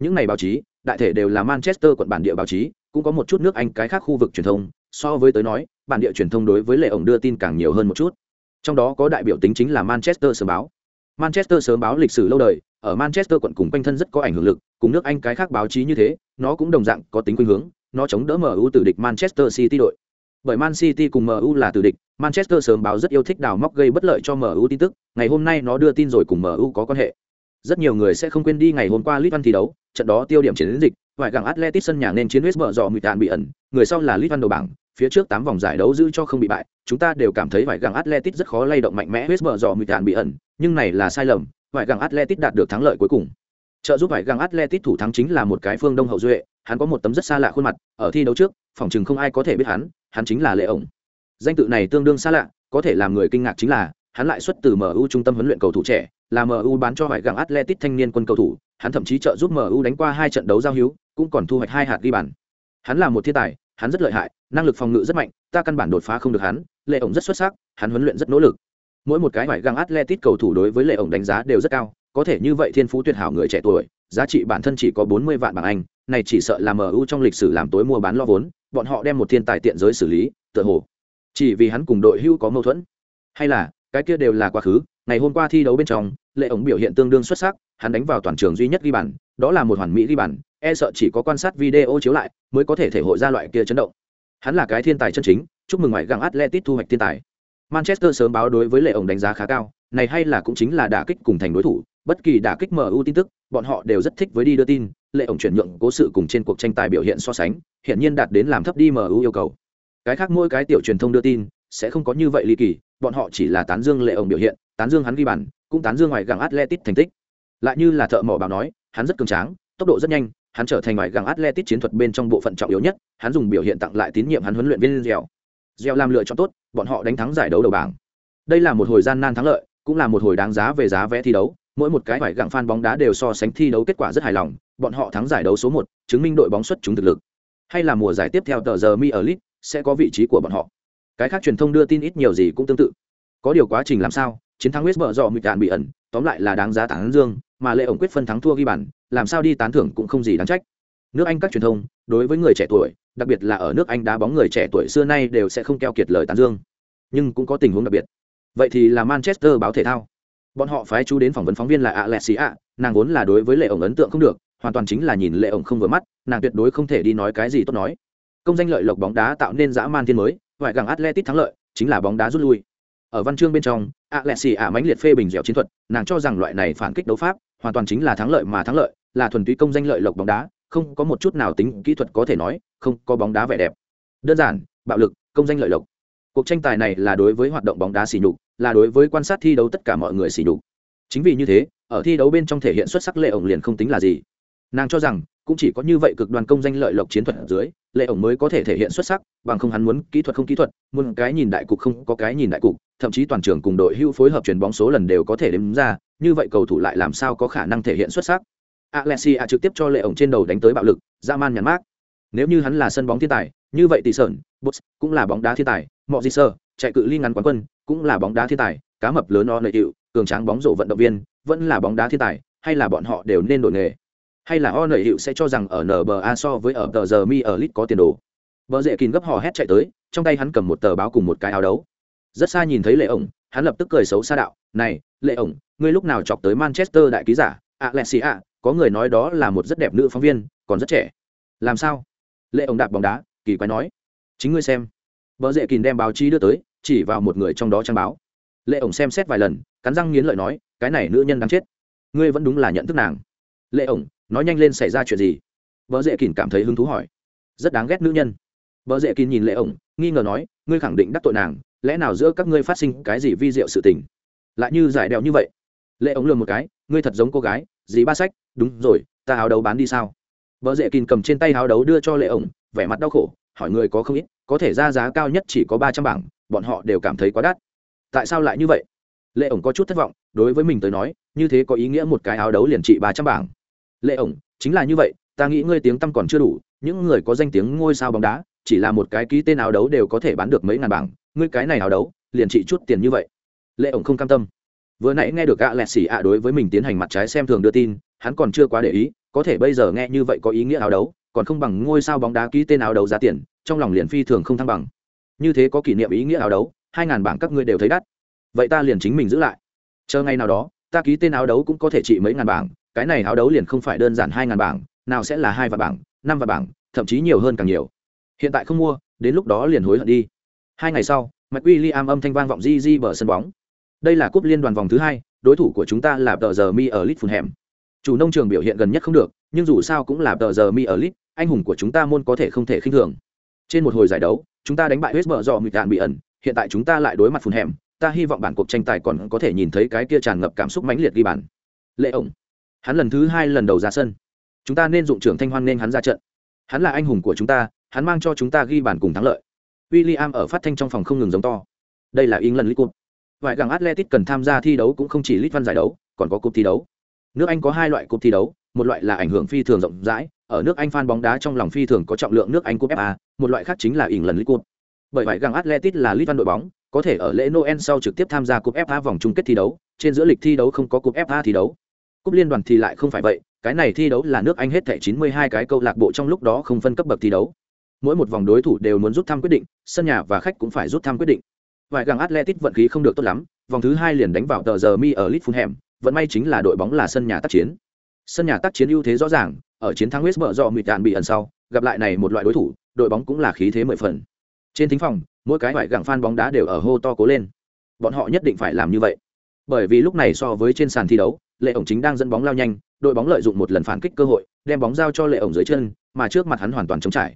Những này báo chí, đại thể đều là manchester quận bản địa báo chí, cũng có một chút nước anh cái khác khu vực truyền thông, so với tới nói, bản địa truyền thông đối với lệ ổng đưa tin càng nhiều hơn một chút. Trong đó có đại biểu tính chính là manchester sớm báo. Manchester sớm báo lịch sử lâu đời ở manchester quận cùng quanh thân rất có ảnh hưởng lực, cùng nước anh cái khác báo chí như thế, nó cũng đồng dạng có tính khuynh hướng, nó chống đỡ mu từ địch manchester city đội. Bởi man city cùng mu là từ địch, manchester sớm báo rất yêu thích đào móc gây bất lợi cho mu tin tức, ngày hôm nay nó đưa tin rồi cùng mu có quan hệ. Rất nhiều người sẽ không quên đi ngày hôm qua lit thi đấu, trận đó tiêu điểm chiến dịch ngoại gàng Atletico sân nhà nên chiến huyết Brom dò mịt tàn bị ẩn, người sau là lit đầu bảng, phía trước tám vòng giải đấu giữ cho không bị bại, chúng ta đều cảm thấy vải gàng Atletico rất khó lay động mạnh mẽ huyết Brom dò mịt tàn bị ẩn, nhưng này là sai lầm vải gàng atletic đạt được thắng lợi cuối cùng. Trợ giúp vải gàng atletic thủ thắng chính là một cái phương đông hậu duệ, hắn có một tấm rất xa lạ khuôn mặt, ở thi đấu trước, phòng chừng không ai có thể biết hắn hắn chính là lệ ổng. Danh tự này tương đương xa lạ, có thể làm người kinh ngạc chính là, hắn lại xuất từ mu trung tâm huấn luyện cầu thủ trẻ, là mu bán cho vải gàng atletic thanh niên quân cầu thủ, hắn thậm chí trợ giúp mu đánh qua hai trận đấu giao hữu, cũng còn thu hoạch hai hạt ghi bàn. Hắn là một thiên tài, hắn rất lợi hại, năng lực phòng ngự rất mạnh, ta căn bản đột phá không được hắn, lệ ổng rất xuất sắc, hắn huấn luyện rất nỗ lực mỗi một cái vải găng atletic cầu thủ đối với lệ ổng đánh giá đều rất cao, có thể như vậy thiên phú tuyệt hảo người trẻ tuổi, giá trị bản thân chỉ có bốn mươi vạn bảng anh, này chỉ sợ là mu trong lịch sử làm tối mua bán lo vốn, bọn họ đem một thiên tài tiện giới xử lý, tựa hồ chỉ vì hắn cùng đội hưu có mâu thuẫn. Hay là, cái kia đều là quá khứ, ngày hôm qua thi đấu bên trong, lệ ổng biểu hiện tương đương xuất sắc, hắn đánh vào toàn trường duy nhất ghi bàn, đó là một hoàn mỹ ghi bàn e sợ chỉ có quan sát video chiếu lại mới có thể thể hội ra loại kia chấn động. Hắn là cái thiên tài chân chính, chúc mừng ngoại găng atletic thu hoạch thiên tài manchester sớm báo đối với lệ ổng đánh giá khá cao, này hay là cũng chính là đả kích cùng thành đối thủ, bất kỳ đả kích mu tin tức, bọn họ đều rất thích với đi đưa tin, lệ ổng chuyển nhượng cố sự cùng trên cuộc tranh tài biểu hiện so sánh hiện nhiên đạt đến làm thấp đi mu yêu cầu. Cái khác mỗi cái tiểu truyền thông đưa tin, sẽ không có như vậy ly kỳ, bọn họ chỉ là tán dương lệ ổng biểu hiện, tán dương hắn ghi bàn, cũng tán dương ngoài gặng atletic thành tích. Lại như là thợ mỏ bảo nói, hắn rất cường tráng, tốc độ rất nhanh, hắn trở thành ngoài gặng atletic chiến thuật bên trong bộ phận trọng yếu nhất, hắn dùng biểu hiện tặng lại tín nhiệm hắn huấn luyện viên dẻo Gieo làm lựa chọn tốt, bọn họ đánh thắng giải đấu đầu bảng. Đây là một hồi gian nan thắng lợi, cũng là một hồi đáng giá về giá vé thi đấu. Mỗi một cái phải gặng fan bóng đá đều so sánh thi đấu kết quả rất hài lòng, bọn họ thắng giải đấu số một, chứng minh đội bóng xuất chúng thực lực. Hay là mùa giải tiếp theo tờ giờ mi ở lit sẽ có vị trí của bọn họ. Cái khác truyền thông đưa tin ít nhiều gì cũng tương tự. Có điều quá trình làm sao, chiến thắng west bờ dọ mịt đạn bị ẩn, tóm lại là đáng giá tán dương, mà lệ ổng quyết phân thắng thua ghi bàn, làm sao đi tán thưởng cũng không gì đáng trách nước anh các truyền thông, đối với người trẻ tuổi, đặc biệt là ở nước anh đá bóng người trẻ tuổi xưa nay đều sẽ không keo kiệt lời tán dương. Nhưng cũng có tình huống đặc biệt. Vậy thì là manchester báo thể thao. Bọn họ phái chú đến phỏng vấn phóng viên là alexia, nàng vốn là đối với lệ ổng ấn tượng không được, hoàn toàn chính là nhìn lệ ổng không vừa mắt, nàng tuyệt đối không thể đi nói cái gì tốt nói. Công danh lợi lộc bóng đá tạo nên dã man thiên mới, ngoại gàng atletic thắng lợi, chính là bóng đá rút lui. Ở văn chương bên trong, alexia mãnh liệt phê bình dẻo chiến thuật, nàng cho rằng loại này phản kích đấu pháp, hoàn toàn chính là thắng lợi mà thắng lợi, là thuần túy công danh lợi lộc bóng đá không có một chút nào tính kỹ thuật có thể nói, không có bóng đá vẻ đẹp. Đơn giản, bạo lực, công danh lợi lộc. Cuộc tranh tài này là đối với hoạt động bóng đá xỉ nhục, là đối với quan sát thi đấu tất cả mọi người xỉ nhục. Chính vì như thế, ở thi đấu bên trong thể hiện xuất sắc lệ ổng liền không tính là gì. Nàng cho rằng, cũng chỉ có như vậy cực đoàn công danh lợi lộc chiến thuật ở dưới, lệ ổng mới có thể thể hiện xuất sắc, bằng không hắn muốn kỹ thuật không kỹ thuật, muốn cái nhìn đại cục không có cái nhìn đại cục, thậm chí toàn trường cùng đội hưu phối hợp chuyền bóng số lần đều có thể đếm ra, như vậy cầu thủ lại làm sao có khả năng thể hiện xuất sắc? Alexia trực tiếp cho lệ ổng trên đầu đánh tới bạo lực dã man nhắn mát nếu như hắn là sân bóng thiên tài như vậy tỷ sởn, boots cũng là bóng đá thiên tài Mọ gì sơ chạy cự ly ngắn quán quân cũng là bóng đá thiên tài cá mập lớn on lợi hiệu cường tráng bóng rổ vận động viên vẫn là bóng đá thiên tài hay là bọn họ đều nên đổi nghề? Hay là on lợi hiệu sẽ cho rằng ở nba so với ở tờ giờ mi ở lit có tiền đồ? Bờ dễ kín gấp hò hét chạy tới trong tay hắn cầm một tờ báo cùng một cái áo đấu. Rất xa nhìn thấy lệ ổng hắn lập tức cười xấu xa đạo này lệ ổng ngươi lúc nào chọc tới manchester đại ký giả alexia có người nói đó là một rất đẹp nữ phóng viên, còn rất trẻ. Làm sao? Lệ ổng đạp bóng đá, kỳ quái nói. Chính ngươi xem. Vợ dễ kìm đem báo chí đưa tới, chỉ vào một người trong đó trang báo. Lệ ổng xem xét vài lần, cắn răng nghiến lợi nói, cái này nữ nhân đáng chết. Ngươi vẫn đúng là nhận thức nàng. Lệ ổng nói nhanh lên xảy ra chuyện gì? Vợ dễ kìm cảm thấy hứng thú hỏi. Rất đáng ghét nữ nhân. Vợ dễ kìm nhìn lệ ổng nghi ngờ nói, ngươi khẳng định đắc tội nàng, lẽ nào giữa các ngươi phát sinh cái gì vi diệu sự tình? Lại như giải đèo như vậy. Lệ ổng lừa một cái, ngươi thật giống cô gái gì ba sách đúng rồi, ta áo đấu bán đi sao? Vợ dễ kín cầm trên tay áo đấu đưa cho lệ ổng, vẻ mặt đau khổ, hỏi người có không ít, có thể ra giá cao nhất chỉ có ba trăm bảng, bọn họ đều cảm thấy quá đắt. Tại sao lại như vậy? Lệ ổng có chút thất vọng, đối với mình tới nói, như thế có ý nghĩa một cái áo đấu liền trị ba trăm bảng. Lệ ổng, chính là như vậy, ta nghĩ ngươi tiếng tăm còn chưa đủ, những người có danh tiếng ngôi sao bóng đá, chỉ là một cái ký tên áo đấu đều có thể bán được mấy ngàn bảng, ngươi cái này áo đấu, liền trị chút tiền như vậy. Lệ ổng không cam tâm vừa nãy nghe được gã lẹt xỉ ạ đối với mình tiến hành mặt trái xem thường đưa tin, hắn còn chưa quá để ý, có thể bây giờ nghe như vậy có ý nghĩa áo đấu, còn không bằng ngôi sao bóng đá ký tên áo đấu giá tiền, trong lòng liền phi thường không thăng bằng. Như thế có kỷ niệm ý nghĩa áo đấu, hai ngàn bảng các ngươi đều thấy đắt. Vậy ta liền chính mình giữ lại. Chờ ngày nào đó, ta ký tên áo đấu cũng có thể trị mấy ngàn bảng, cái này áo đấu liền không phải đơn giản hai ngàn bảng, nào sẽ là hai vạn bảng, năm vạn bảng, thậm chí nhiều hơn càng nhiều. Hiện tại không mua, đến lúc đó liền hối hận đi. Hai ngày sau mạch uy li am âm thanh vang vọng di di bờ sân bóng đây là cúp liên đoàn vòng thứ hai, đối thủ của chúng ta là tờ giờ mi ở lit phun hẻm chủ nông trường biểu hiện gần nhất không được, nhưng dù sao cũng là tờ giờ mi ở lit anh hùng của chúng ta môn có thể không thể khinh thường. Trên một hồi giải đấu, chúng ta đánh bại hết bờ dọ mịt đạn bị ẩn, hiện tại chúng ta lại đối mặt phun hẻm ta hy vọng bản cuộc tranh tài còn có thể nhìn thấy cái kia tràn ngập cảm xúc mãnh liệt ghi bàn. Lệ ổng, hắn lần thứ hai lần đầu ra sân. Chúng ta nên dụng trưởng thanh hoan nên hắn ra trận. Hắn là anh hùng của chúng ta, hắn mang cho chúng ta ghi bàn cùng thắng lợi. William ở phát thanh trong phòng không ngừng giống to. Đây là England League Cup vài gàng Atletic cần tham gia thi đấu cũng không chỉ League Văn giải đấu, còn có cúp thi đấu. Nước Anh có hai loại cúp thi đấu, một loại là ảnh hưởng phi thường rộng rãi, ở nước Anh fan bóng đá trong lòng phi thường có trọng lượng nước Anh cúp FA một loại khác chính là England League Cup bởi vậy gàng Atletic là League Văn đội bóng, có thể ở lễ Noel sau trực tiếp tham gia cúp FA vòng chung kết thi đấu, trên giữa lịch thi đấu không có cúp FA thi đấu. Cúp liên đoàn thì lại không phải vậy, cái này thi đấu là nước anh hết thẻ 92 cái câu lạc bộ trong lúc đó không phân cấp bậc thi đấu. Mỗi một vòng đối thủ đều muốn rút thăm quyết định, sân nhà và khách cũng phải rút thăm quyết định vài găng atletic vận khí không được tốt lắm, vòng thứ hai liền đánh vào tờ giờ mi ở lit hẻm vận may chính là đội bóng là sân nhà tác chiến. Sân nhà tác chiến ưu thế rõ ràng, ở chiến thắng west bờ do mịt đạn bị ẩn sau, gặp lại này một loại đối thủ, đội bóng cũng là khí thế mười phần. Trên thính phòng, mỗi cái vải gặng fan bóng đá đều ở hô to cố lên. Bọn họ nhất định phải làm như vậy. Bởi vì lúc này so với trên sàn thi đấu, lệ ổng chính đang dẫn bóng lao nhanh, đội bóng lợi dụng một lần phản kích cơ hội, đem bóng giao cho lệ ổng dưới chân, mà trước mặt hắn hoàn toàn chống trải.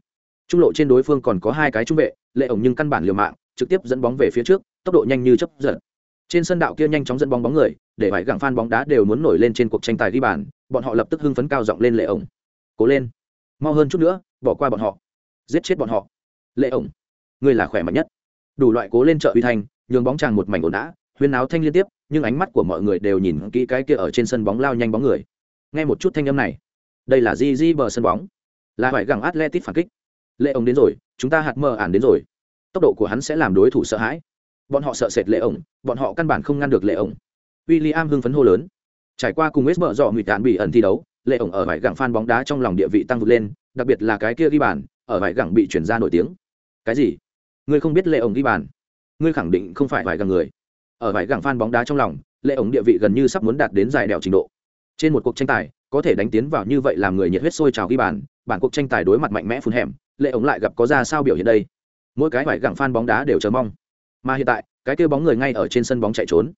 Trung lộ trên đối phương còn có hai cái trung vệ, lệ ổng nhưng căn bản liều mạng trực tiếp dẫn bóng về phía trước, tốc độ nhanh như chấp giật. Trên sân đạo kia nhanh chóng dẫn bóng bóng người, để phải gặng phan bóng đá đều muốn nổi lên trên cuộc tranh tài ghi bàn, bọn họ lập tức hưng phấn cao giọng lên lệ ổng. Cố lên, mau hơn chút nữa, bỏ qua bọn họ, giết chết bọn họ. Lệ ổng, ngươi là khỏe mạnh nhất. Đủ loại cố lên trợ uy thanh nhường bóng chàng một mảnh ổn đã. huyên áo thanh liên tiếp, nhưng ánh mắt của mọi người đều nhìn kỹ cái kia ở trên sân bóng lao nhanh bóng người. Nghe một chút thanh âm này, đây là di di bờ sân bóng, là phải gặng atletic phản kích. Lệ ổng đến rồi, chúng ta hạt mờ ản đến rồi tốc độ của hắn sẽ làm đối thủ sợ hãi. Bọn họ sợ sệt lệ ổng, bọn họ căn bản không ngăn được lệ ổng. W i l l i am hưng phấn hô lớn. Trải qua cùng west bờ dọ ngụy tàn bị ẩn thi đấu, lệ ổng ở vải gẳng phan bóng đá trong lòng địa vị tăng vượt lên, đặc biệt là cái kia ghi bàn, ở vải gẳng bị chuyển ra nổi tiếng. Cái gì? Ngươi không biết lệ ổng ghi bàn? Ngươi khẳng định không phải vải gẳng người. Ở vải gẳng phan bóng đá trong lòng, lệ ổng địa vị gần như sắp muốn đạt đến dài đèo trình độ. Trên một cuộc tranh tài, có thể đánh tiến vào như vậy làm người nhiệt huyết sôi trào ghi bàn, bản cuộc tranh tài đối mặt mạnh mẽ phun hẻm, lệ ổng lại gặp có ra sao biểu hiện đây? Mỗi cái vải gặng phan bóng đá đều chờ mong. Mà hiện tại, cái kêu bóng người ngay ở trên sân bóng chạy trốn.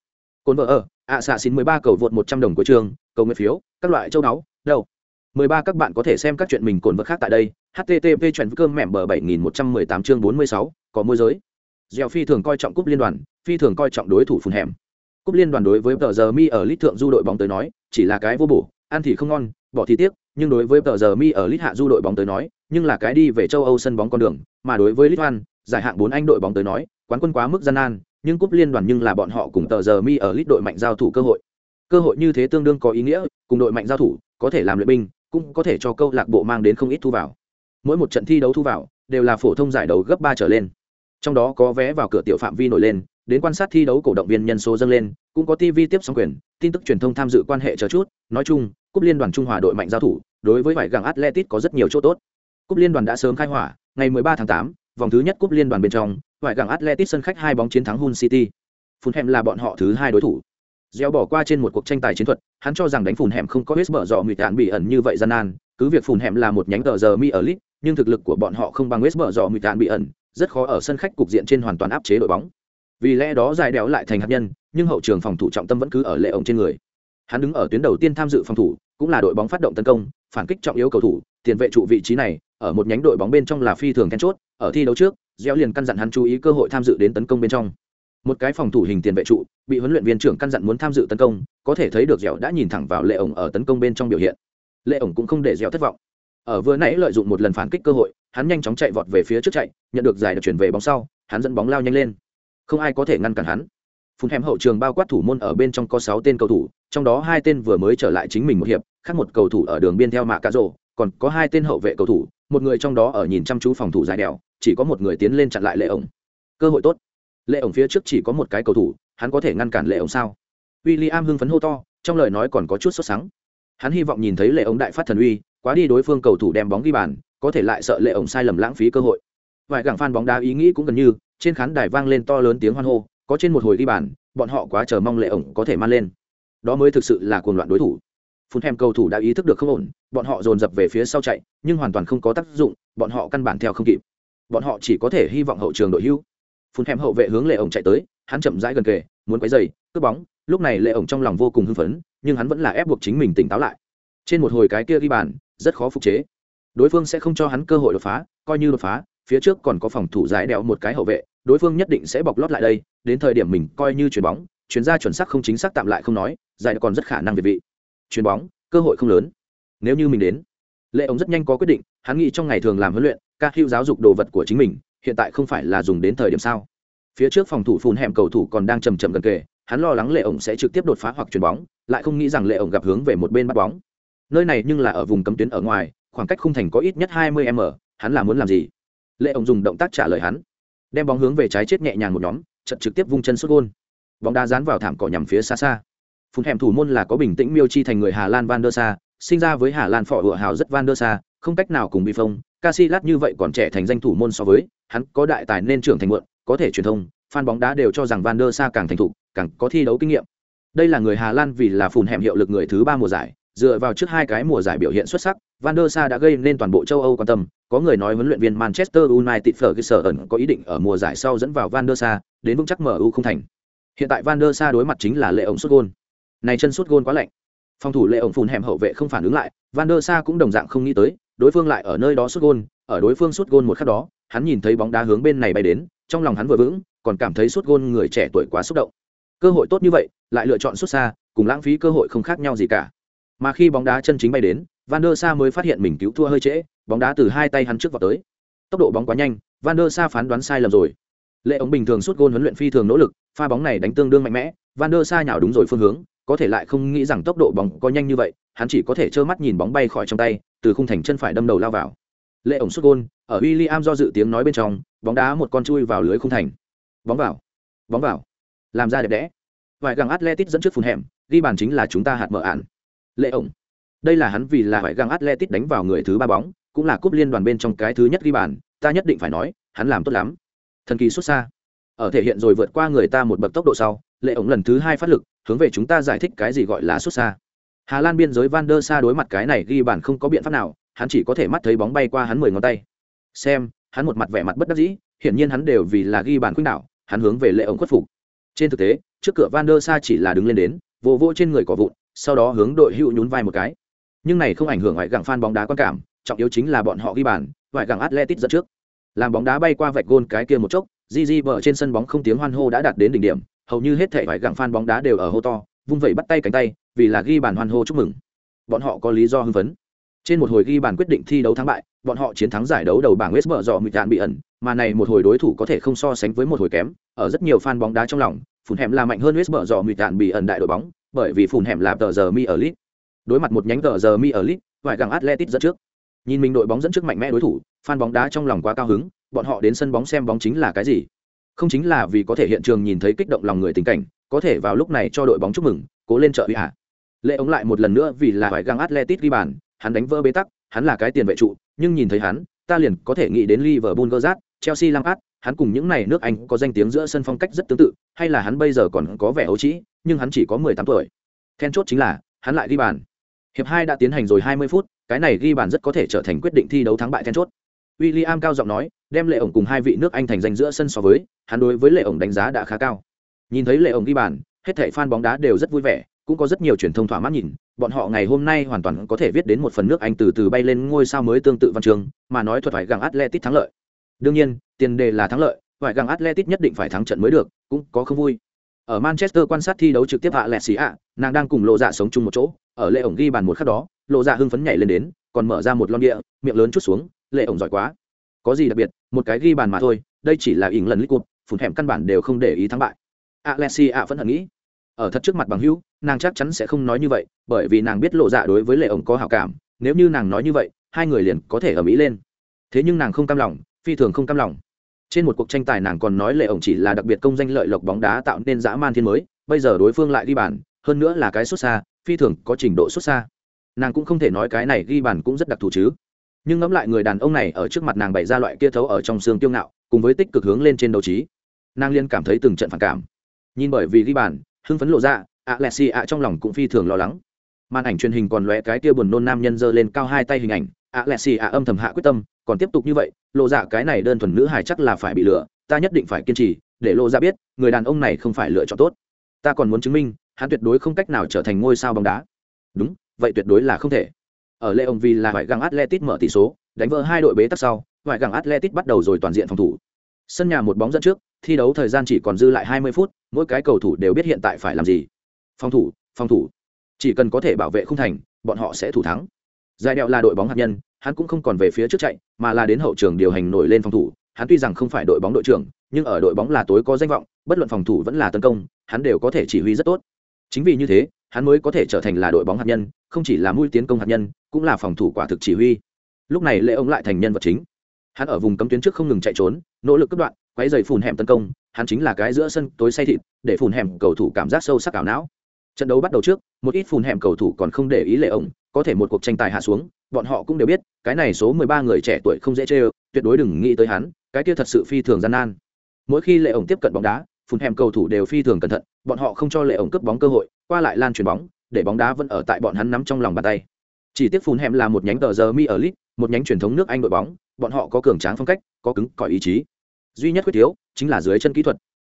Cồn vợ ở, ạ xạ xin mười ba cầu vượt một trăm đồng của trường, cầu nguyện phiếu, các loại châu náu đâu? Mười ba các bạn có thể xem các chuyện mình cồn vợ khác tại đây http chuẩn cơm mẻm bờ bảy nghìn một trăm mười tám chương bốn mươi sáu, có môi giới. Dẻo phi thường coi trọng cúp liên đoàn, phi thường coi trọng đối thủ phun hẻm. Cúp liên đoàn đối với tờ giờ mi ở lít thượng du đội bóng tới nói, chỉ là cái vô bổ, ăn thì không ngon, bỏ thì tiếc nhưng đối với tờ giờ mi ở lít hạ du đội bóng tới nói, nhưng là cái đi về châu âu sân bóng con đường, mà đối với lít giải hạng bốn anh đội bóng tới nói, quán quân quá mức gian nan, nhưng cúp liên đoàn nhưng là bọn họ cùng tờ giờ mi ở lít đội mạnh giao thủ cơ hội. Cơ hội như thế tương đương có ý nghĩa, cùng đội mạnh giao thủ, có thể làm luyện binh, cũng có thể cho câu lạc bộ mang đến không ít thu vào. Mỗi một trận thi đấu thu vào, đều là phổ thông giải đấu gấp ba trở lên. Trong đó có vé vào cửa tiểu phạm vi nổi lên, đến quan sát thi đấu cổ động viên nhân số dâng lên, cũng có tv tiếp sóng quyền, tin tức truyền thông tham dự quan hệ chờ chút. Nói chung cúp liên đoàn trung hòa đội mạnh giao thủ đối với vải gàng atletic có rất nhiều chỗ tốt. Cúp liên đoàn đã sớm khai hỏa ngày 13 tháng 8, vòng thứ nhất cúp liên đoàn bên trong vải gàng atletic sân khách hai bóng chiến thắng hun city. Phun hẻm là bọn họ thứ hai đối thủ. Gieo bỏ qua trên một cuộc tranh tài chiến thuật hắn cho rằng đánh phun hẻm không có hết mở dọ nguy tạn bị ẩn như vậy gian nan. Cứ việc phun hẻm là một nhánh tờ giờ mi ở lit nhưng thực lực của bọn họ không bằng hết mở dọ nguy bị ẩn rất khó ở sân khách cục diện trên hoàn toàn áp chế đội bóng. Vì lẽ đó dài đéo lại thành hạt nhân nhưng hậu trường phòng thủ trọng tâm vẫn cứ ở lệ ổng trên người hắn đứng ở tuyến đầu tiên tham dự phòng thủ, cũng là đội bóng phát động tấn công, phản kích trọng yếu cầu thủ, tiền vệ trụ vị trí này, ở một nhánh đội bóng bên trong là phi thường then chốt, ở thi đấu trước, gieo liền căn dặn hắn chú ý cơ hội tham dự đến tấn công bên trong. Một cái phòng thủ hình tiền vệ trụ, bị huấn luyện viên trưởng căn dặn muốn tham dự tấn công, có thể thấy được dẻo đã nhìn thẳng vào lệ ổng ở tấn công bên trong biểu hiện. Lệ ổng cũng không để dẻo thất vọng. Ở vừa nãy lợi dụng một lần phản kích cơ hội, hắn nhanh chóng chạy vọt về phía trước chạy, nhận được giải được chuyển về bóng sau, hắn dẫn bóng lao nhanh lên. Không ai có thể ngăn cản hắn. Phun hẻm hậu trường bao quát thủ môn ở bên trong có sáu tên cầu thủ trong đó hai tên vừa mới trở lại chính mình một hiệp, khác một cầu thủ ở đường biên theo mạ cà rồ, còn có hai tên hậu vệ cầu thủ, một người trong đó ở nhìn chăm chú phòng thủ dài đèo, chỉ có một người tiến lên chặn lại lệ ổng. Cơ hội tốt. Lệ ổng phía trước chỉ có một cái cầu thủ, hắn có thể ngăn cản lệ ổng sao? W i l l i am hưng phấn hô to, trong lời nói còn có chút sốt sắng. Hắn hy vọng nhìn thấy lệ ổng đại phát thần uy, quá đi đối phương cầu thủ đem bóng ghi bàn, có thể lại sợ lệ ổng sai lầm lãng phí cơ hội. Vài gặng phan bóng đá ý nghĩ cũng gần như, trên khán đài vang lên to lớn tiếng hoan hô, có trên một hồi ghi bàn, bọn họ quá chờ mong lệ ổng có thể man lên đó mới thực sự là cuồng loạn đối thủ. Phun hem cầu thủ đã ý thức được không ổn, bọn họ dồn dập về phía sau chạy, nhưng hoàn toàn không có tác dụng, bọn họ căn bản theo không kịp. Bọn họ chỉ có thể hy vọng hậu trường đội hưu. Phun hem hậu vệ hướng lệ ổng chạy tới, hắn chậm rãi gần kề, muốn quấy dày cướp bóng, lúc này lệ ổng trong lòng vô cùng hưng phấn, nhưng hắn vẫn là ép buộc chính mình tỉnh táo lại. Trên một hồi cái kia ghi bàn, rất khó phục chế. Đối phương sẽ không cho hắn cơ hội đột phá, coi như đột phá, phía trước còn có phòng thủ giải đèo một cái hậu vệ, đối phương nhất định sẽ bọc lót lại đây, đến thời điểm mình coi như chuyền bóng chuyển ra chuẩn xác không chính xác tạm lại không nói giải còn rất khả năng việt vị. Chuyền bóng, cơ hội không lớn. Nếu như mình đến, lệ ông rất nhanh có quyết định, hắn nghĩ trong ngày thường làm huấn luyện các hữu giáo dục đồ vật của chính mình, hiện tại không phải là dùng đến thời điểm sao? Phía trước phòng thủ phun hẻm cầu thủ còn đang chầm chậm gần kề, hắn lo lắng lệ ổng sẽ trực tiếp đột phá hoặc chuyền bóng, lại không nghĩ rằng lệ ổng gặp hướng về một bên bắt bóng. Nơi này nhưng là ở vùng cấm tuyến ở ngoài, khoảng cách khung thành có ít nhất hai mươi m, hắn là muốn làm gì? Lệ ổng dùng động tác trả lời hắn. Đem bóng hướng về trái chết nhẹ nhàng một nhóm trận trực tiếp vung chân xuất gôn. Bóng đá dán vào thảm cỏ nhằm phía xa xa phun thèm thủ môn là có bình tĩnh miêu chi thành người hà lan van der sa sinh ra với hà lan phỏ hựa hào rất van der sa không cách nào cùng bị phong Casillas như vậy còn trẻ thành danh thủ môn so với hắn có đại tài nên trưởng thành muộn có thể truyền thông fan bóng đá đều cho rằng Van der Sa càng thành thục, càng có thi đấu kinh nghiệm. Đây là người Hà Lan vì là phùn hẻm hiệu lực người thứ ba mùa giải, dựa vào trước hai cái mùa giải biểu hiện xuất sắc, Van der Sa đã gây nên toàn bộ châu Âu quan tâm, có người nói huấn luyện viên Manchester United Ferguson có ý định ở mùa giải sau dẫn vào Van der Sa, đến vững chắc MU không thành. Hiện tại Van der Sa đối mặt chính là lệ ổng sút gôn. Này chân sút gôn quá lạnh. Phòng thủ lệ ổng phùn hẻm hậu vệ không phản ứng lại, Van der Sa cũng đồng dạng không nghĩ tới, đối phương lại ở nơi đó sút gôn, ở đối phương sút gôn một khắc đó, hắn nhìn thấy bóng đá hướng bên này bay đến, trong lòng hắn vừa vững, còn cảm thấy sút gôn người trẻ tuổi quá xúc động. Cơ hội tốt như vậy, lại lựa chọn sút xa, cùng lãng phí cơ hội không khác nhau gì cả. Mà khi bóng đá chân chính bay đến, Van der Sa mới phát hiện mình cứu thua hơi trễ, bóng đá từ hai tay hắn trước vào tới. Tốc độ bóng quá nhanh, Van der Sa phán đoán sai lầm rồi. Lệ ống bình thường sút gôn huấn luyện phi thường nỗ lực, pha bóng này đánh tương đương mạnh mẽ, Van der Sa nhào đúng rồi phương hướng, có thể lại không nghĩ rằng tốc độ bóng có nhanh như vậy, hắn chỉ có thể trơ mắt nhìn bóng bay khỏi trong tay, từ khung thành chân phải đâm đầu lao vào. Lệ ổng sút gôn, ở William do dự tiếng nói bên trong, bóng đá một con chui vào lưới khung thành. Bóng vào, bóng vào, làm ra đẹp đẽ. Vài găng Atletic dẫn trước phun hẻm, ghi bàn chính là chúng ta hạt mở ản. Lệ ổng, đây là hắn vì là vài găng Atletic đánh vào người thứ ba bóng, cũng là cúp liên đoàn bên trong cái thứ nhất ghi bàn, ta nhất định phải nói, hắn làm tốt lắm. Thần kỳ xuất xa. Ở thể hiện rồi vượt qua người ta một bậc tốc độ sau, Lệ ổng lần thứ hai phát lực, hướng về chúng ta giải thích cái gì gọi là xuất xa. Hà Lan biên giới Van der Sa đối mặt cái này ghi bàn không có biện pháp nào, hắn chỉ có thể mắt thấy bóng bay qua hắn mười ngón tay. Xem, hắn một mặt vẻ mặt bất đắc dĩ, hiển nhiên hắn đều vì là ghi bàn khuynh đảo, hắn hướng về lệ ổng khuất phục. Trên thực tế, trước cửa Van der Sa chỉ là đứng lên đến, vỗ vỗ trên người cỏ vụn, sau đó hướng đội hữu nhún vai một cái. Nhưng này không ảnh hưởng ngoại gặng fan bóng đá quan cảm, trọng yếu chính là bọn họ ghi bàn, ngoại gặng Atletico dẫn trước. Làm bóng đá bay qua vạch gôn cái kia một chốc, Gigi vợ trên sân bóng không tiếng hoan hô đã đạt đến đỉnh điểm, hầu như hết thảy vài gặng fan bóng đá đều ở hô to, vung vẩy bắt tay cánh tay, vì là ghi bàn hoan hô chúc mừng. Bọn họ có lý do hưng phấn. Trên một hồi ghi bàn quyết định thi đấu thắng bại, bọn họ chiến thắng giải đấu đầu bảng West Brom dọ mịt bị ẩn, mà này một hồi đối thủ có thể không so sánh với một hồi kém, ở rất nhiều fan bóng đá trong lòng, phùn hẻm là mạnh hơn West Brom dọ mịt bị ẩn đại đội bóng, bởi vì phùn hẻm là tờ giờ mi ở lit. Đối mặt một nhánh tờ giờ mi ở lit, vài gặng Atletico dẫn trước. Nhìn mình đội bóng dẫn trước mạnh mẽ đối thủ, fan bóng đá trong lòng quá cao hứng, bọn họ đến sân bóng xem bóng chính là cái gì? Không chính là vì có thể hiện trường nhìn thấy kích động lòng người tình cảnh, có thể vào lúc này cho đội bóng chúc mừng, cố lên trợ uy hạ. Lệ ống lại một lần nữa vì là phải găng Atletic ghi bàn, hắn đánh vỡ bế tắc, hắn là cái tiền vệ trụ, nhưng nhìn thấy hắn, ta liền có thể nghĩ đến Liverpool Gerrard, Chelsea Lampard, hắn cùng những này nước Anh có danh tiếng giữa sân phong cách rất tương tự, hay là hắn bây giờ còn có vẻ ấu trĩ, nhưng hắn chỉ có 18 tuổi. Then chốt chính là, hắn lại ghi bàn. Hiệp hai đã tiến hành rồi 20 phút, cái này ghi bàn rất có thể trở thành quyết định thi đấu thắng bại then chốt. William cao giọng nói, đem Lệ ổng cùng hai vị nước Anh thành danh giữa sân so với, hắn đối với Lệ ổng đánh giá đã khá cao. Nhìn thấy Lệ ổng ghi bàn, hết thảy fan bóng đá đều rất vui vẻ, cũng có rất nhiều truyền thông thỏa mãn nhìn, bọn họ ngày hôm nay hoàn toàn có thể viết đến một phần nước Anh từ từ bay lên ngôi sao mới tương tự văn trường, mà nói thuật phải gặng Atletic thắng lợi. Đương nhiên, tiền đề là thắng lợi, phải gặng Atletic nhất định phải thắng trận mới được, cũng có không vui. Ở Manchester quan sát thi đấu trực tiếp hạ lẹt xì ạ, nàng đang cùng lộ dạ sống chung một chỗ, ở lệ ổng ghi bàn một khắc đó, lộ dạ hưng phấn nhảy lên đến, còn mở ra một lon địa, miệng lớn chút xuống, lệ ổng giỏi quá. Có gì đặc biệt, một cái ghi bàn mà thôi, đây chỉ là ỉng lần lít cụt, phun hẻm căn bản đều không để ý thắng bại. alexi ạ vẫn hận nghĩ, ở thật trước mặt bằng hữu nàng chắc chắn sẽ không nói như vậy bởi vì nàng biết lộ dạ đối với lệ ổng có hảo cảm nếu như nàng nói như vậy hai người liền có thể ở mỹ lên. Thế nhưng nàng không cam lòng phi thường không cam lòng. Trên một cuộc tranh tài nàng còn nói lệ ổng chỉ là đặc biệt công danh lợi lộc bóng đá tạo nên dã man thiên mới bây giờ đối phương lại ghi bàn hơn nữa là cái xuất xa phi thường có trình độ xuất xa. Nàng cũng không thể nói cái này ghi bàn cũng rất đặc thù chứ nhưng ngẫm lại người đàn ông này ở trước mặt nàng bày ra loại kia thấu ở trong xương tiêu ngạo, cùng với tích cực hướng lên trên đấu trí, nàng liên cảm thấy từng trận phản cảm. Nhìn bởi vì ghi bàn, hưng phấn lộ ra ạ lẹ xì ạ trong lòng cũng phi thường lo lắng. Màn ảnh truyền hình còn lóe cái tia buồn nôn nam nhân giơ lên cao hai tay hình ảnh ạ lẹ xì ạ âm thầm hạ quyết tâm, còn tiếp tục như vậy, lộ dạ cái này đơn thuần nữ hài chắc là phải bị lừa, ta nhất định phải kiên trì, để lộ ra biết, người đàn ông này không phải lựa chọn tốt. Ta còn muốn chứng minh, hắn tuyệt đối không cách nào trở thành ngôi sao bóng đá. Đúng, vậy tuyệt đối là không thể ở lệ ông vì là ngoại găng atletic mở tỷ số đánh vỡ hai đội bế tắc sau ngoại găng atletic bắt đầu rồi toàn diện phòng thủ sân nhà một bóng dẫn trước thi đấu thời gian chỉ còn dư lại 20 phút, mỗi cái cầu thủ đều biết hiện tại phải làm gì. Phòng thủ, phòng thủ. Chỉ cần có thể bảo vệ không thành, bọn họ sẽ thủ thắng. Giải đẹo là đội bóng hạt nhân, hắn cũng không còn về phía trước chạy, mà là đến hậu trường điều hành nổi lên phòng thủ. Hắn tuy rằng không phải đội bóng đội trưởng, nhưng ở đội bóng là tối có danh vọng, bất luận phòng thủ vẫn là tấn công, hắn đều có thể chỉ huy rất tốt. Chính vì như thế, hắn mới có thể trở thành là đội bóng hạt nhân, không chỉ là mũi tiến công hạt nhân, cũng là phòng thủ quả thực chỉ huy. Lúc này Lệ ông lại thành nhân vật chính. Hắn ở vùng cấm tuyến trước không ngừng chạy trốn, nỗ lực cất đoạn, quấy giày phùn hẻm tấn công hắn chính là cái giữa sân tối say thịt để phùn hẻm cầu thủ cảm giác sâu sắc ảo não trận đấu bắt đầu trước một ít phùn hẻm cầu thủ còn không để ý lệ ông, có thể một cuộc tranh tài hạ xuống bọn họ cũng đều biết cái này số 13 người trẻ tuổi không dễ chơi tuyệt đối đừng nghĩ tới hắn cái kia thật sự phi thường gian nan mỗi khi lệ ổng tiếp cận bóng đá phun hèm cầu thủ đều phi thường cẩn thận bọn họ không cho lệ ổng cướp bóng cơ hội qua lại lan chuyền bóng để bóng đá vẫn ở tại bọn hắn nắm trong lòng bàn tay. Chỉ tiếc phun hèm là một nhánh tờ giờ mi ở lit một nhánh truyền thống nước anh đội bóng bọn họ có cường tráng phong cách có cứng cỏi ý chí. Duy nhất khuyết thiếu chính là dưới chân kỹ thuật.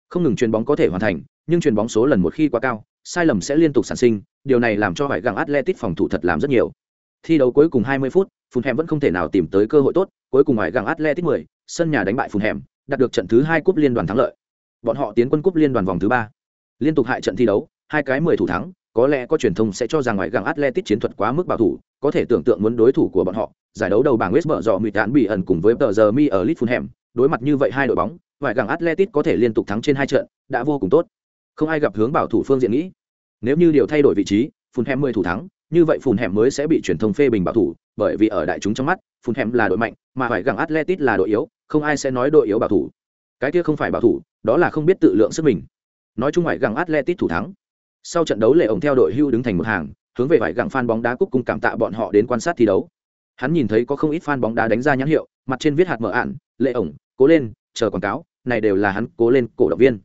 Không ngừng chuyền bóng có thể hoàn thành nhưng chuyền bóng số lần một khi quá cao sai lầm sẽ liên tục sản sinh điều này làm cho phải găng atletic phòng thủ thật làm rất nhiều. Thi đấu cuối cùng 20 phút phun hẻm vẫn không thể nào tìm tới cơ hội tốt cuối cùng ngoài gặng atletic 10, sân nhà đánh bại phun hẻm đạt được trận thứ hai cúp liên đoàn thắng lợi bọn họ tiến quân cúp liên đoàn vòng thứ ba. Liên tục hại trận thi đấu, hai cái mười thủ thắng, có lẽ có truyền thông sẽ cho rằng ngoại gàng atletic chiến thuật quá mức bảo thủ, có thể tưởng tượng muốn đối thủ của bọn họ, giải đấu đầu bảng west bờ dò mịt tán bị ẩn cùng với tờ giờ mi ở lit fulham đối mặt như vậy hai đội bóng, ngoại gàng atletic có thể liên tục thắng trên hai trận, đã vô cùng tốt. Không ai gặp hướng bảo thủ phương diện nghĩ. Nếu như điều thay đổi vị trí, fulham mười thủ thắng, như vậy phùn hẻm mới sẽ bị truyền thông phê bình bảo thủ, bởi vì ở đại chúng trong mắt phùn hẻm là đội mạnh, mà phải gặng atletic là đội yếu, không ai sẽ nói đội yếu bảo thủ cái kia không phải bảo thủ, đó là không biết tự lượng sức mình. Nói chung ngoại gặng atletic thủ thắng. Sau trận đấu lệ ổng theo đội hưu đứng thành một hàng, hướng về vải gặng fan bóng đá cúc cung cảm tạ bọn họ đến quan sát thi đấu. Hắn nhìn thấy có không ít fan bóng đá đánh ra nhãn hiệu, mặt trên viết hạt mở ạn, lệ ổng, cố lên, chờ quảng cáo, này đều là hắn cố lên cổ động viên.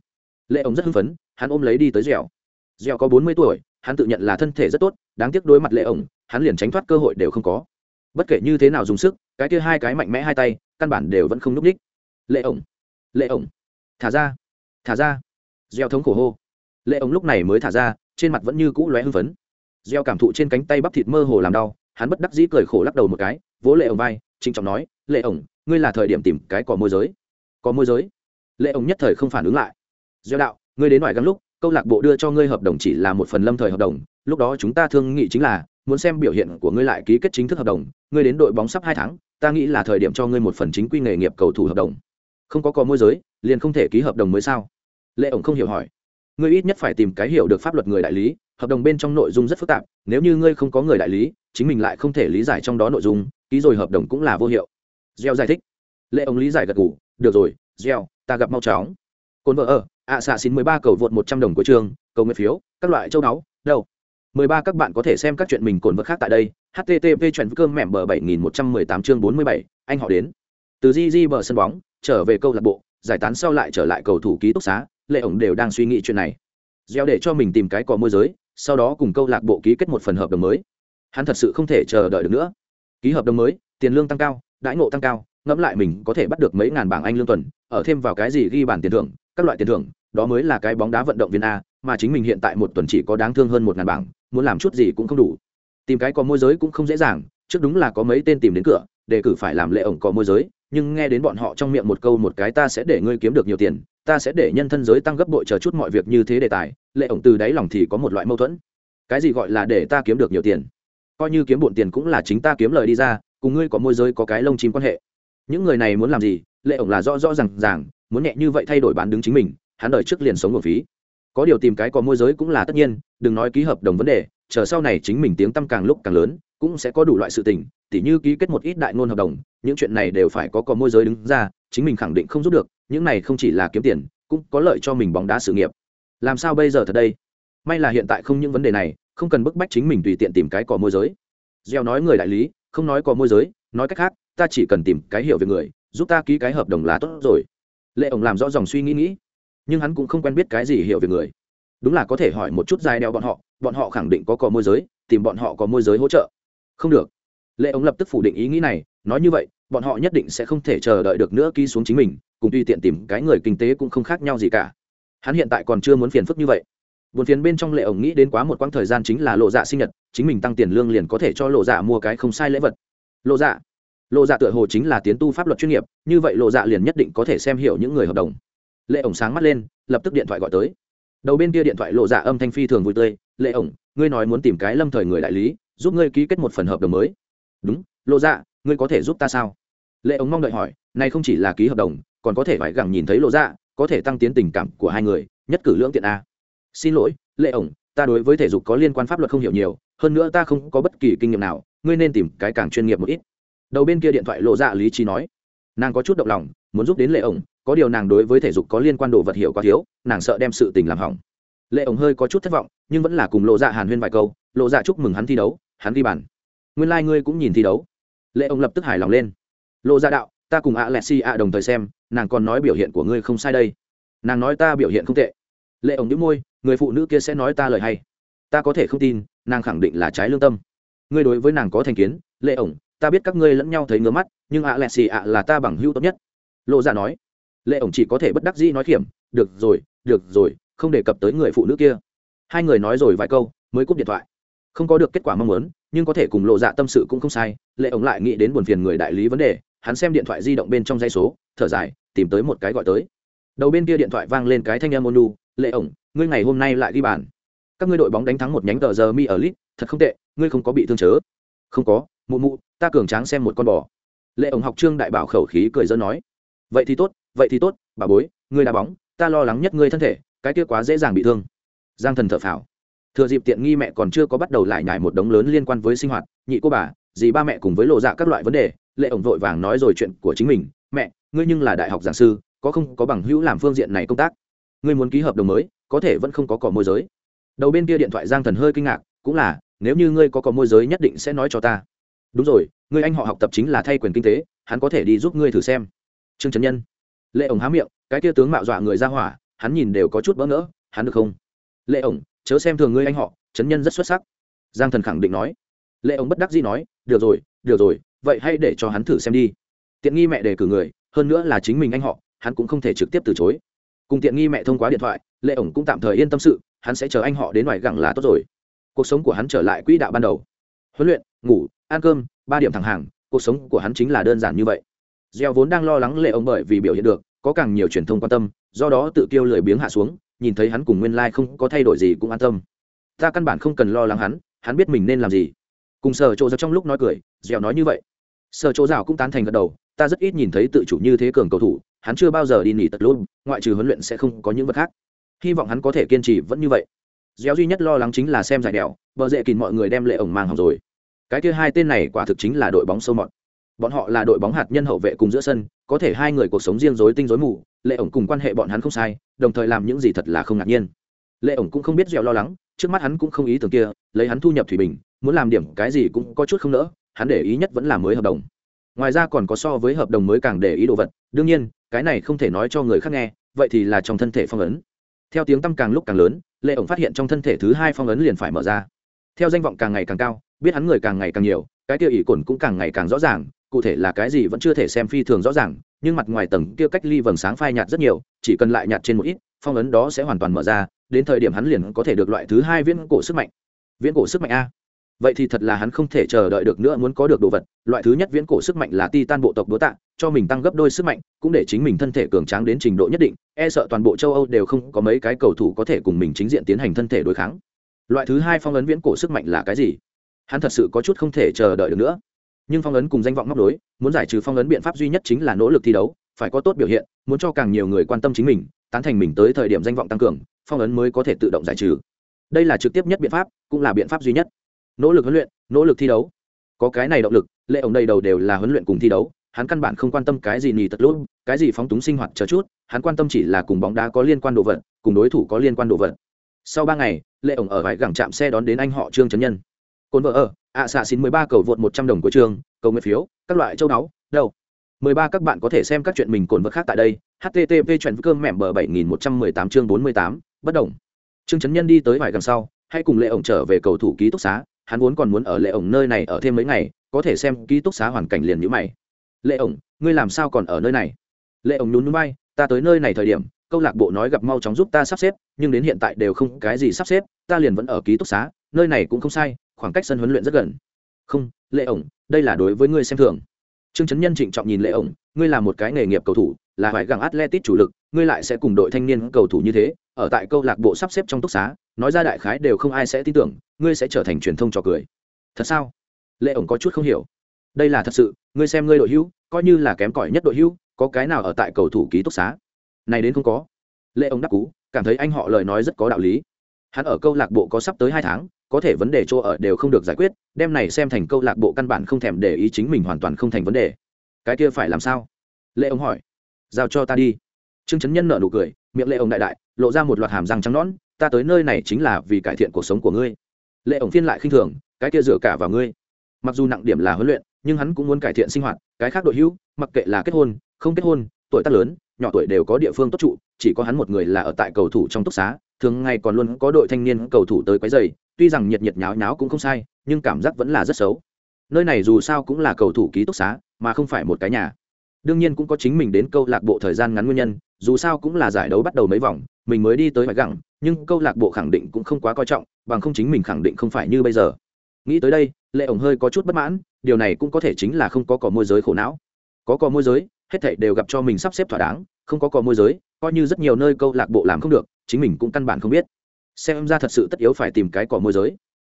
Lệ ổng rất hưng phấn, hắn ôm lấy đi tới dẻo. Dẻo có bốn mươi tuổi, hắn tự nhận là thân thể rất tốt, đáng tiếc đối mặt lệ ổng, hắn liền tránh thoát cơ hội đều không có. Bất kể như thế nào dùng sức, cái kia hai cái mạnh mẽ hai tay, căn bản đều vẫn không núp ních lệ ổng lệ ổng. Thả ra thả ra. Gieo thống khổ hô. Lệ ổng lúc này mới thả ra, trên mặt vẫn như cũ lóe hưng phấn. Gieo cảm thụ trên cánh tay bắp thịt mơ hồ làm đau, hắn bất đắc dĩ cười khổ lắc đầu một cái, vỗ lệ ổng vai, trịnh trọng nói, lệ ổng, ngươi là thời điểm tìm cái cỏ môi giới. Có môi giới? Lệ ổng nhất thời không phản ứng lại. Gieo đạo, ngươi đến ngoài găng lúc, câu lạc bộ đưa cho ngươi hợp đồng chỉ là một phần lâm thời hợp đồng, lúc đó chúng ta thương nghị chính là, muốn xem biểu hiện của ngươi lại ký kết chính thức hợp đồng, ngươi đến đội bóng sắp hai tháng, ta nghĩ là thời điểm cho ngươi một phần chính quy nghề nghiệp cầu thủ hợp đồng không có có môi giới, liền không thể ký hợp đồng mới sao? Lệ ổng không hiểu hỏi. Ngươi ít nhất phải tìm cái hiểu được pháp luật người đại lý, hợp đồng bên trong nội dung rất phức tạp, nếu như ngươi không có người đại lý, chính mình lại không thể lý giải trong đó nội dung, ký rồi hợp đồng cũng là vô hiệu. Gieo giải thích. Lệ ổng lý giải gật ngủ được rồi, gieo, ta gặp mau chóng. Cồn vợ ở, ạ xạ xin mười ba cầu vượt một trăm đồng của trường, cầu nguyện phiếu, các loại châu náu đâu? Mười ba, các bạn có thể xem các chuyện mình cồn vợ khác tại đây. Http chuyện cơm mẻm bờ bảy nghìn một trăm mười tám chương bốn mươi bảy, anh họ đến. Từ di di bờ sân bóng trở về câu lạc bộ, giải tán sau lại trở lại cầu thủ ký túc xá, lệ ổng đều đang suy nghĩ chuyện này. Gieo để cho mình tìm cái cò môi giới, sau đó cùng câu lạc bộ ký kết một phần hợp đồng mới. Hắn thật sự không thể chờ đợi được nữa. Ký hợp đồng mới, tiền lương tăng cao, đãi ngộ tăng cao, ngẫm lại mình có thể bắt được mấy ngàn bảng anh lương tuần, ở thêm vào cái gì ghi bản tiền thưởng, các loại tiền thưởng, đó mới là cái bóng đá vận động viên a, mà chính mình hiện tại một tuần chỉ có đáng thương hơn một ngàn bảng, muốn làm chút gì cũng không đủ. Tìm cái có môi giới cũng không dễ dàng, trước đúng là có mấy tên tìm đến cửa đề cử phải làm lệ ổng có môi giới nhưng nghe đến bọn họ trong miệng một câu một cái ta sẽ để ngươi kiếm được nhiều tiền, ta sẽ để nhân thân giới tăng gấp bội chờ chút mọi việc như thế đề tài, lệ ổng từ đáy lòng thì có một loại mâu thuẫn. Cái gì gọi là để ta kiếm được nhiều tiền? Coi như kiếm bộn tiền cũng là chính ta kiếm lời đi ra, cùng ngươi có môi giới có cái lông chim quan hệ. Những người này muốn làm gì? Lệ ổng là rõ rõ r à n g ràng, muốn nhẹ như vậy thay đổi bán đứng chính mình, hắn đợi trước liền sống nguồn phí. Có điều tìm cái có môi giới cũng là tất nhiên, đừng nói ký hợp đồng vấn đề, chờ sau này chính mình tiếng tăm càng lúc càng lớn, cũng sẽ có đủ loại sự tình, tỉ như ký kết một ít đại ngôn hợp đồng những chuyện này đều phải có có môi giới đứng ra, chính mình khẳng định không giúp được, những này không chỉ là kiếm tiền, cũng có lợi cho mình bóng đá sự nghiệp. Làm sao bây giờ thật đây? May là hiện tại không những vấn đề này, không cần bức bách chính mình tùy tiện tìm cái cò môi giới. Gieo nói người đại lý, không nói cò môi giới, nói cách khác, ta chỉ cần tìm cái hiểu về người, giúp ta ký cái hợp đồng là tốt rồi. Lệ ổng làm rõ dòng suy nghĩ nghĩ, nhưng hắn cũng không quen biết cái gì hiểu về người. Đúng là có thể hỏi một chút dài đeo bọn họ bọn họ khẳng định có cò môi giới, tìm bọn họ có môi giới hỗ trợ. Không được. Lệ ổng lập tức phủ định ý nghĩ này nói như vậy, bọn họ nhất định sẽ không thể chờ đợi được nữa ký xuống chính mình, cùng tùy tiện tìm cái người kinh tế cũng không khác nhau gì cả. Hắn hiện tại còn chưa muốn phiền phức như vậy. Buồn phiền bên trong lệ ổng nghĩ đến quá một quãng thời gian chính là lộ dạ sinh nhật, chính mình tăng tiền lương liền có thể cho lộ dạ mua cái không sai lễ vật. Lộ dạ. Lộ dạ tựa hồ chính là tiến tu pháp luật chuyên nghiệp, như vậy lộ dạ liền nhất định có thể xem hiểu những người hợp đồng. Lệ ổng sáng mắt lên, lập tức điện thoại gọi tới. Đầu bên kia điện thoại lộ dạ âm thanh phi thường vui tươi, lệ ổng, ngươi nói muốn tìm cái lâm thời người đại lý, giúp ngươi ký kết một phần hợp đồng mới. Đúng, lộ dạ ngươi có thể giúp ta sao? Lệ ống mong đợi hỏi, này không chỉ là ký hợp đồng, còn có thể phải gẳng nhìn thấy lộ dạ có thể tăng tiến tình cảm của hai người, nhất cử lưỡng tiện a. Xin lỗi, lệ ổng ta đối với thể dục có liên quan pháp luật không hiểu nhiều, hơn nữa ta không có bất kỳ kinh nghiệm nào, ngươi nên tìm cái càng chuyên nghiệp một ít. Đầu bên kia điện thoại lộ dạ lý trí nói. Nàng có chút động lòng, muốn giúp đến lệ ổng có điều nàng đối với thể dục có liên quan đồ vật hiểu quá thiếu, nàng sợ đem sự tình làm hỏng. Lệ ổng hơi có chút thất vọng, nhưng vẫn là cùng lộ dạ hàn huyên vài câu, lộ dạ chúc mừng hắn thi đấu, hắn ghi bàn. Nguyên lai、like、ngươi cũng nhìn thi đấu lệ ông lập tức hài lòng lên. Lộ ra đạo, ta cùng ạ lẹ xì ạ đồng thời xem, nàng còn nói biểu hiện của ngươi không sai đây. Nàng nói ta biểu hiện không tệ. Lệ ổng đĩu môi, người phụ nữ kia sẽ nói ta lời hay. Ta có thể không tin, nàng khẳng định là trái lương tâm. Ngươi đối với nàng có thành kiến lệ ổng ta biết các ngươi lẫn nhau thấy ngứa mắt, nhưng ạ lẹ xì ạ là ta bằng hữu tốt nhất. Lộ ra nói. Lệ ổng chỉ có thể bất đắc dĩ nói kiểm được rồi được rồi, không đề cập tới người phụ nữ kia. Hai người nói rồi vài câu, mới cúp điện thoại. Không có được kết quả mong muốn nhưng có thể cùng lộ dạ tâm sự cũng không sai, lệ ổng lại nghĩ đến buồn phiền người đại lý vấn đề, hắn xem điện thoại di động bên trong dây số, thở dài, tìm tới một cái gọi tới. Đầu bên kia điện thoại vang lên cái thanh em ônu lệ ổng, ngươi ngày hôm nay lại ghi bàn. Các ngươi đội bóng đánh thắng một nhánh tờ giờ mi ở lit thật không tệ, ngươi không có bị thương chớ. Không có, mụ mụ, ta cường tráng xem một con bò. Lệ ổng học trương đại bảo khẩu khí cười dân nói. Vậy thì tốt, vậy thì tốt, bà bối, ngươi đá bóng, ta lo lắng nhất ngươi thân thể, cái kia quá dễ dàng bị thương. Giang thần thở phào thừa dịp tiện nghi mẹ còn chưa có bắt đầu lại nhải một đống lớn liên quan với sinh hoạt, nhị cô bà, dì ba mẹ cùng với lộ dạ các loại vấn đề, lệ ổng vội vàng nói rồi chuyện của chính mình, mẹ, ngươi nhưng là đại học giảng sư, có không có bằng hữu làm phương diện này công tác? Ngươi muốn ký hợp đồng mới, có thể vẫn không có cỏ môi giới. Đầu bên kia điện thoại giang thần hơi kinh ngạc, cũng là, nếu như ngươi có cỏ môi giới nhất định sẽ nói cho ta. Đúng rồi, ngươi anh họ học tập chính là thay quyền kinh tế, hắn có thể đi giúp ngươi thử xem. Trương trấn nhân. Lệ ổng há miệng, cái kia tướng mạo dọa người ra hỏa, hắn nhìn đều có chút bỡ ngỡ, hắn được không? Lệ ổng chớ xem thường ngươi anh họ trấn nhân rất xuất sắc. Giang thần khẳng định nói. Lệ Ông bất đắc dĩ nói, được rồi được rồi, vậy hãy để cho hắn thử xem đi. Tiện nghi mẹ đề cử người, hơn nữa là chính mình anh họ, hắn cũng không thể trực tiếp từ chối. Cùng tiện nghi mẹ thông qua điện thoại, lệ ổng cũng tạm thời yên tâm sự, hắn sẽ chờ anh họ đến ngoài gẳng là tốt rồi. Cuộc sống của hắn trở lại quỹ đạo ban đầu. Huấn luyện, ngủ, ăn cơm, ba điểm thẳng hàng, cuộc sống của hắn chính là đơn giản như vậy. Gieo vốn đang lo lắng lệ ổng bởi vì biểu hiện được, có càng nhiều truyền thông quan tâm, do đó tự kêu lười biếng hạ xuống nhìn thấy hắn cùng nguyên lai không có thay đổi gì cũng an tâm. Ta căn bản không cần lo lắng hắn hắn biết mình nên làm gì. Cùng sở chỗ ra trong lúc nói cười, dẻo nói như vậy. Sở chỗ rào cũng tán thành gật đầu, ta rất ít nhìn thấy tự chủ như thế cường cầu thủ, hắn chưa bao giờ đi nghỉ tật luôn ngoại trừ huấn luyện sẽ không có những vật khác. Hy vọng hắn có thể kiên trì vẫn như vậy. Dẻo duy nhất lo lắng chính là xem giải đèo, bờ dễ kìm mọi người đem lệ ổng mang hỏng rồi. Cái kia hai tên này quả thực chính là đội bóng sâu mọt. Bọn họ là đội bóng hạt nhân hậu vệ cùng giữa sân, có thể hai người cuộc sống riêng rối tinh rối mù, lệ ổng cùng quan hệ bọn hắn không sai đồng thời làm những gì thật là không ngạc nhiên. Lệ ổng cũng không biết dẻo lo lắng, trước mắt hắn cũng không ý tưởng kia, lấy hắn thu nhập thủy bình, muốn làm điểm cái gì cũng có chút không nỡ, hắn để ý nhất vẫn là mới hợp đồng. Ngoài ra còn có so với hợp đồng mới càng để ý đồ vật, đương nhiên, cái này không thể nói cho người khác nghe, vậy thì là trong thân thể phong ấn. Theo tiếng tăm càng lúc càng lớn, lệ ổng phát hiện trong thân thể thứ hai phong ấn liền phải mở ra. Theo danh vọng càng ngày càng cao, biết hắn người càng ngày càng nhiều, cái kia ỷ cồn cũng càng ngày càng rõ ràng, cụ thể là cái gì vẫn chưa thể xem phi thường rõ ràng nhưng mặt ngoài tầng kia cách ly vầng sáng phai nhạt rất nhiều, chỉ cần lại nhạt trên một ít, phong ấn đó sẽ hoàn toàn mở ra, đến thời điểm hắn liền có thể được loại thứ hai viễn cổ sức mạnh. Viễn cổ sức mạnh a. Vậy thì thật là hắn không thể chờ đợi được nữa muốn có được đồ vật, loại thứ nhất viễn cổ sức mạnh là ti tan bộ tộc đố tạ, cho mình tăng gấp đôi sức mạnh, cũng để chính mình thân thể cường tráng đến trình độ nhất định e sợ toàn bộ châu âu đều không có mấy cái cầu thủ có thể cùng mình chính diện tiến hành thân thể đối kháng. Loại thứ hai phong ấn viễn cổ sức mạnh là cái gì? Hắn thật sự có chút không thể chờ đợi được nữa nhưng phong ấn cùng danh vọng móc đối muốn giải trừ phong ấn biện pháp duy nhất chính là nỗ lực thi đấu, phải có tốt biểu hiện, muốn cho càng nhiều người quan tâm chính mình, tán thành mình tới thời điểm danh vọng tăng cường, phong ấn mới có thể tự động giải trừ. Đây là trực tiếp nhất biện pháp, cũng là biện pháp duy nhất. Nỗ lực huấn luyện, nỗ lực thi đấu. Có cái này động lực, lệ ổng đầy đầu đều là huấn luyện cùng thi đấu, hắn căn bản không quan tâm cái gì nhì tật lốt cái gì phóng túng sinh hoạt chờ chút, hắn quan tâm chỉ là cùng bóng đá có liên quan đồ vật, cùng đối thủ có liên quan đồ vật. Sau ba ngày, lệ ổng ở vải gẳng chạm xe đón đến anh họ trương trấn nhân cồn vợ ở, ạ xạ xin mười ba cầu vượt một trăm đồng của trường, cầu nguyện phiếu, các loại châu đáo đâu? Mười ba các bạn có thể xem các chuyện mình cồn vợ khác tại đây, http chuyện cơm mẹm bờ bảy nghìn một trăm mười tám chương bốn mươi tám, bất đồng trương trấn nhân đi tới vài gần sau hãy cùng lệ ổng trở về cầu thủ ký túc xá, hắn vốn còn muốn ở lệ ổng nơi này ở thêm mấy ngày, có thể xem ký túc xá hoàn cảnh liền như mày. Lệ ổng, ngươi làm sao còn ở nơi này? Lệ ổng nhún núi bay ta tới nơi này thời điểm, câu lạc bộ nói gặp mau chóng giúp ta sắp xếp, nhưng đến hiện tại đều không cái gì sắp xếp, ta liền vẫn ở ký túc xá, nơi này cũng không sai khoảng cách sân huấn luyện rất gần. Không, lệ ổng, đây là đối với ngươi xem thường. Trương trấn nhân trịnh trọng nhìn lệ ổng, ngươi là một cái nghề nghiệp cầu thủ, là phải gặng atletic chủ lực, ngươi lại sẽ cùng đội thanh niên cầu thủ như thế, ở tại câu lạc bộ sắp xếp trong túc xá, nói ra đại khái đều không ai sẽ tin tưởng, ngươi sẽ trở thành truyền thông trò cười. Thật sao? Lệ ổng có chút không hiểu. Đây là thật sự, ngươi xem ngươi đội hữu, coi như là kém cỏi nhất đội hữu, có cái nào ở tại cầu thủ ký túc xá? Này đến không có. Lệ ổng đắc cú, cảm thấy anh họ lời nói rất có đạo lý. Hắn ở câu lạc bộ có sắp tới hai tháng có thể vấn đề chỗ ở đều không được giải quyết, đem này xem thành câu lạc bộ căn bản không thèm để ý chính mình hoàn toàn không thành vấn đề. Cái kia phải làm sao? Lệ ông hỏi. Giao cho ta đi. Trương trấn nhân nợ nụ cười, miệng lệ ông đại đại, lộ ra một loạt hàm răng trắng nõn, ta tới nơi này chính là vì cải thiện cuộc sống của ngươi. Lệ ông phiên lại khinh thường, cái kia dựa cả vào ngươi. Mặc dù nặng điểm là huấn luyện, nhưng hắn cũng muốn cải thiện sinh hoạt, cái khác đội hữu, mặc kệ là kết hôn, không kết hôn, tuổi tác lớn, nhỏ tuổi đều có địa phương tốt trụ, chỉ có hắn một người là ở tại cầu thủ trong túc xá, thường ngày còn luôn có đội thanh niên cầu thủ tới quấy giày tuy rằng nhiệt nhiệt nháo nháo cũng không sai, nhưng cảm giác vẫn là rất xấu. Nơi này dù sao cũng là cầu thủ ký túc xá, mà không phải một cái nhà. Đương nhiên cũng có chính mình đến câu lạc bộ thời gian ngắn nguyên nhân, dù sao cũng là giải đấu bắt đầu mấy vòng, mình mới đi tới hoài gẳng, nhưng câu lạc bộ khẳng định cũng không quá coi trọng, bằng không chính mình khẳng định không phải như bây giờ. Nghĩ tới đây, lệ ổng hơi có chút bất mãn, điều này cũng có thể chính là không có cỏ môi giới khổ não. Có cỏ môi giới, hết thảy đều gặp cho mình sắp xếp thỏa đáng, không có cỏ môi giới, coi như rất nhiều nơi câu lạc bộ làm không được, chính mình cũng căn bản không biết xem ra thật sự tất yếu phải tìm cái cỏ môi giới.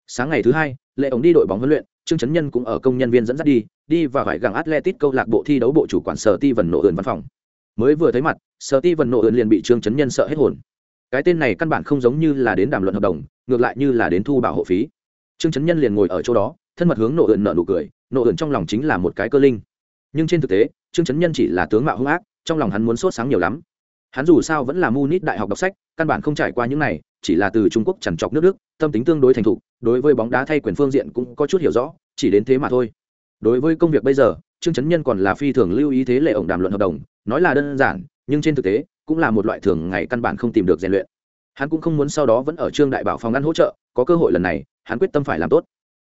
Sáng ngày thứ hai, lệ ổng đi đội bóng huấn luyện, trương trấn nhân cũng ở công nhân viên dẫn dắt đi đi và phải gặng atletic câu lạc bộ thi đấu bộ chủ quản sở ti vần nộ ườn văn phòng. Mới vừa thấy mặt, sở ti vần nộ ườn liền bị trương trấn nhân sợ hết hồn. Cái tên này căn bản không giống như là đến đàm luận hợp đồng, ngược lại như là đến thu bảo hộ phí. Trương trấn nhân liền ngồi ở chỗ đó, thân mật hướng nộ ườn nợ nụ cười, nộ ườn trong lòng chính là một cái cơ linh. Nhưng trên thực tế, trương trấn nhân chỉ là tướng mạo hung ác, trong lòng hắn muốn sốt sáng nhiều lắm hắn dù sao vẫn là munich đại học đọc sách, căn bản không trải qua những này, chỉ là từ trung quốc chằn trọc nước đức, tâm tính tương đối thành thục, đối với bóng đá thay quyền phương diện cũng có chút hiểu rõ, chỉ đến thế mà thôi. Đối với công việc bây giờ, trương trấn nhân còn là phi thường lưu ý thế lệ ổng đàm luận hợp đồng, nói là đơn giản, nhưng trên thực tế, cũng là một loại thường ngày căn bản không tìm được rèn luyện. Hắn cũng không muốn sau đó vẫn ở trương đại bảo phòng ngăn hỗ trợ, có cơ hội lần này, hắn quyết tâm phải làm tốt.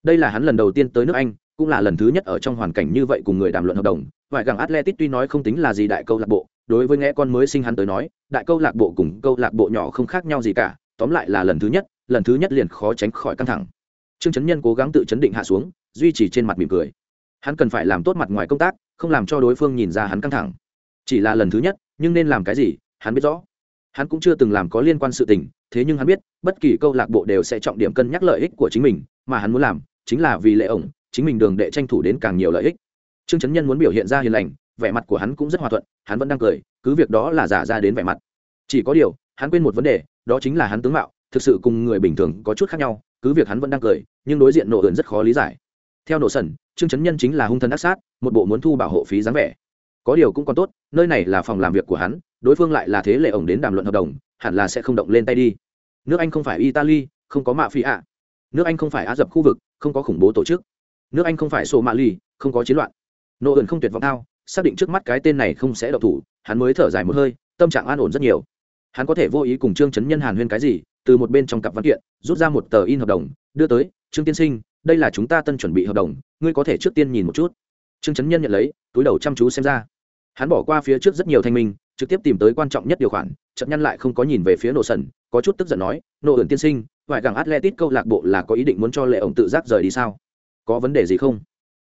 Đây là hắn lần đầu tiên tới nước anh, cũng là lần thứ nhất ở trong hoàn cảnh như vậy cùng người đàm luận hợp đồng ngoại gàng atletic tuy nói không tính là gì đại câu lạc bộ đối với nghe con mới sinh hắn tới nói, đại câu lạc bộ cùng câu lạc bộ nhỏ không khác nhau gì cả, tóm lại là lần thứ nhất, lần thứ nhất liền khó tránh khỏi căng thẳng. Trương chấn nhân cố gắng tự chấn định hạ xuống, duy trì trên mặt mỉm cười. Hắn cần phải làm tốt mặt ngoài công tác, không làm cho đối phương nhìn ra hắn căng thẳng. Chỉ là lần thứ nhất, nhưng nên làm cái gì, hắn biết rõ. Hắn cũng chưa từng làm có liên quan sự tình, thế nhưng hắn biết, bất kỳ câu lạc bộ đều sẽ trọng điểm cân nhắc lợi ích của chính mình, mà hắn muốn làm, chính là vì lệ ổng, chính mình đường đệ tranh thủ đến càng nhiều lợi ích. Trương chấn nhân muốn biểu hiện ra hiền lành vẻ mặt của hắn cũng rất hòa thuận, hắn vẫn đang cười, cứ việc đó là giả ra đến vẻ mặt. Chỉ có điều, hắn quên một vấn đề, đó chính là hắn tướng mạo, thực sự cùng người bình thường có chút khác nhau, cứ việc hắn vẫn đang cười, nhưng đối diện nổ ẩn rất khó lý giải. Theo nổ sẩn trương chấn nhân chính là hung thân ác sát, một bộ muốn thu bảo hộ phí dáng vẻ. Có điều cũng còn tốt, nơi này là phòng làm việc của hắn, đối phương lại là thế lệ ổng đến đàm luận hợp đồng, hẳn là sẽ không động lên tay đi. Nước anh không phải italy, không có mạ phi ạ nước anh không phải á dập khu vực, không có khủng bố tổ chức. Nước anh không phải sổ mạ ly không có chiến loạn. Nộ ẩn không tuyệt vọng thao xác định trước mắt cái tên này không sẽ độc thủ, hắn mới thở dài một hơi, tâm trạng an ổn rất nhiều. Hắn có thể vô ý cùng trương chấn nhân hàn huyên cái gì, từ một bên trong cặp văn kiện, rút ra một tờ in hợp đồng, đưa tới, trương tiên sinh, đây là chúng ta tân chuẩn bị hợp đồng, ngươi có thể trước tiên nhìn một chút. Trương chấn nhân nhận lấy, túi đầu chăm chú xem ra. Hắn bỏ qua phía trước rất nhiều thanh minh, trực tiếp tìm tới quan trọng nhất điều khoản chậm nhăn lại không có nhìn về phía nổ sần có chút tức giận nói nổ ẩn tiên sinh ngoại gàng atletic câu lạc bộ là có ý định muốn cho lệ ổng tự giác rời đi sao? Có vấn đề gì không?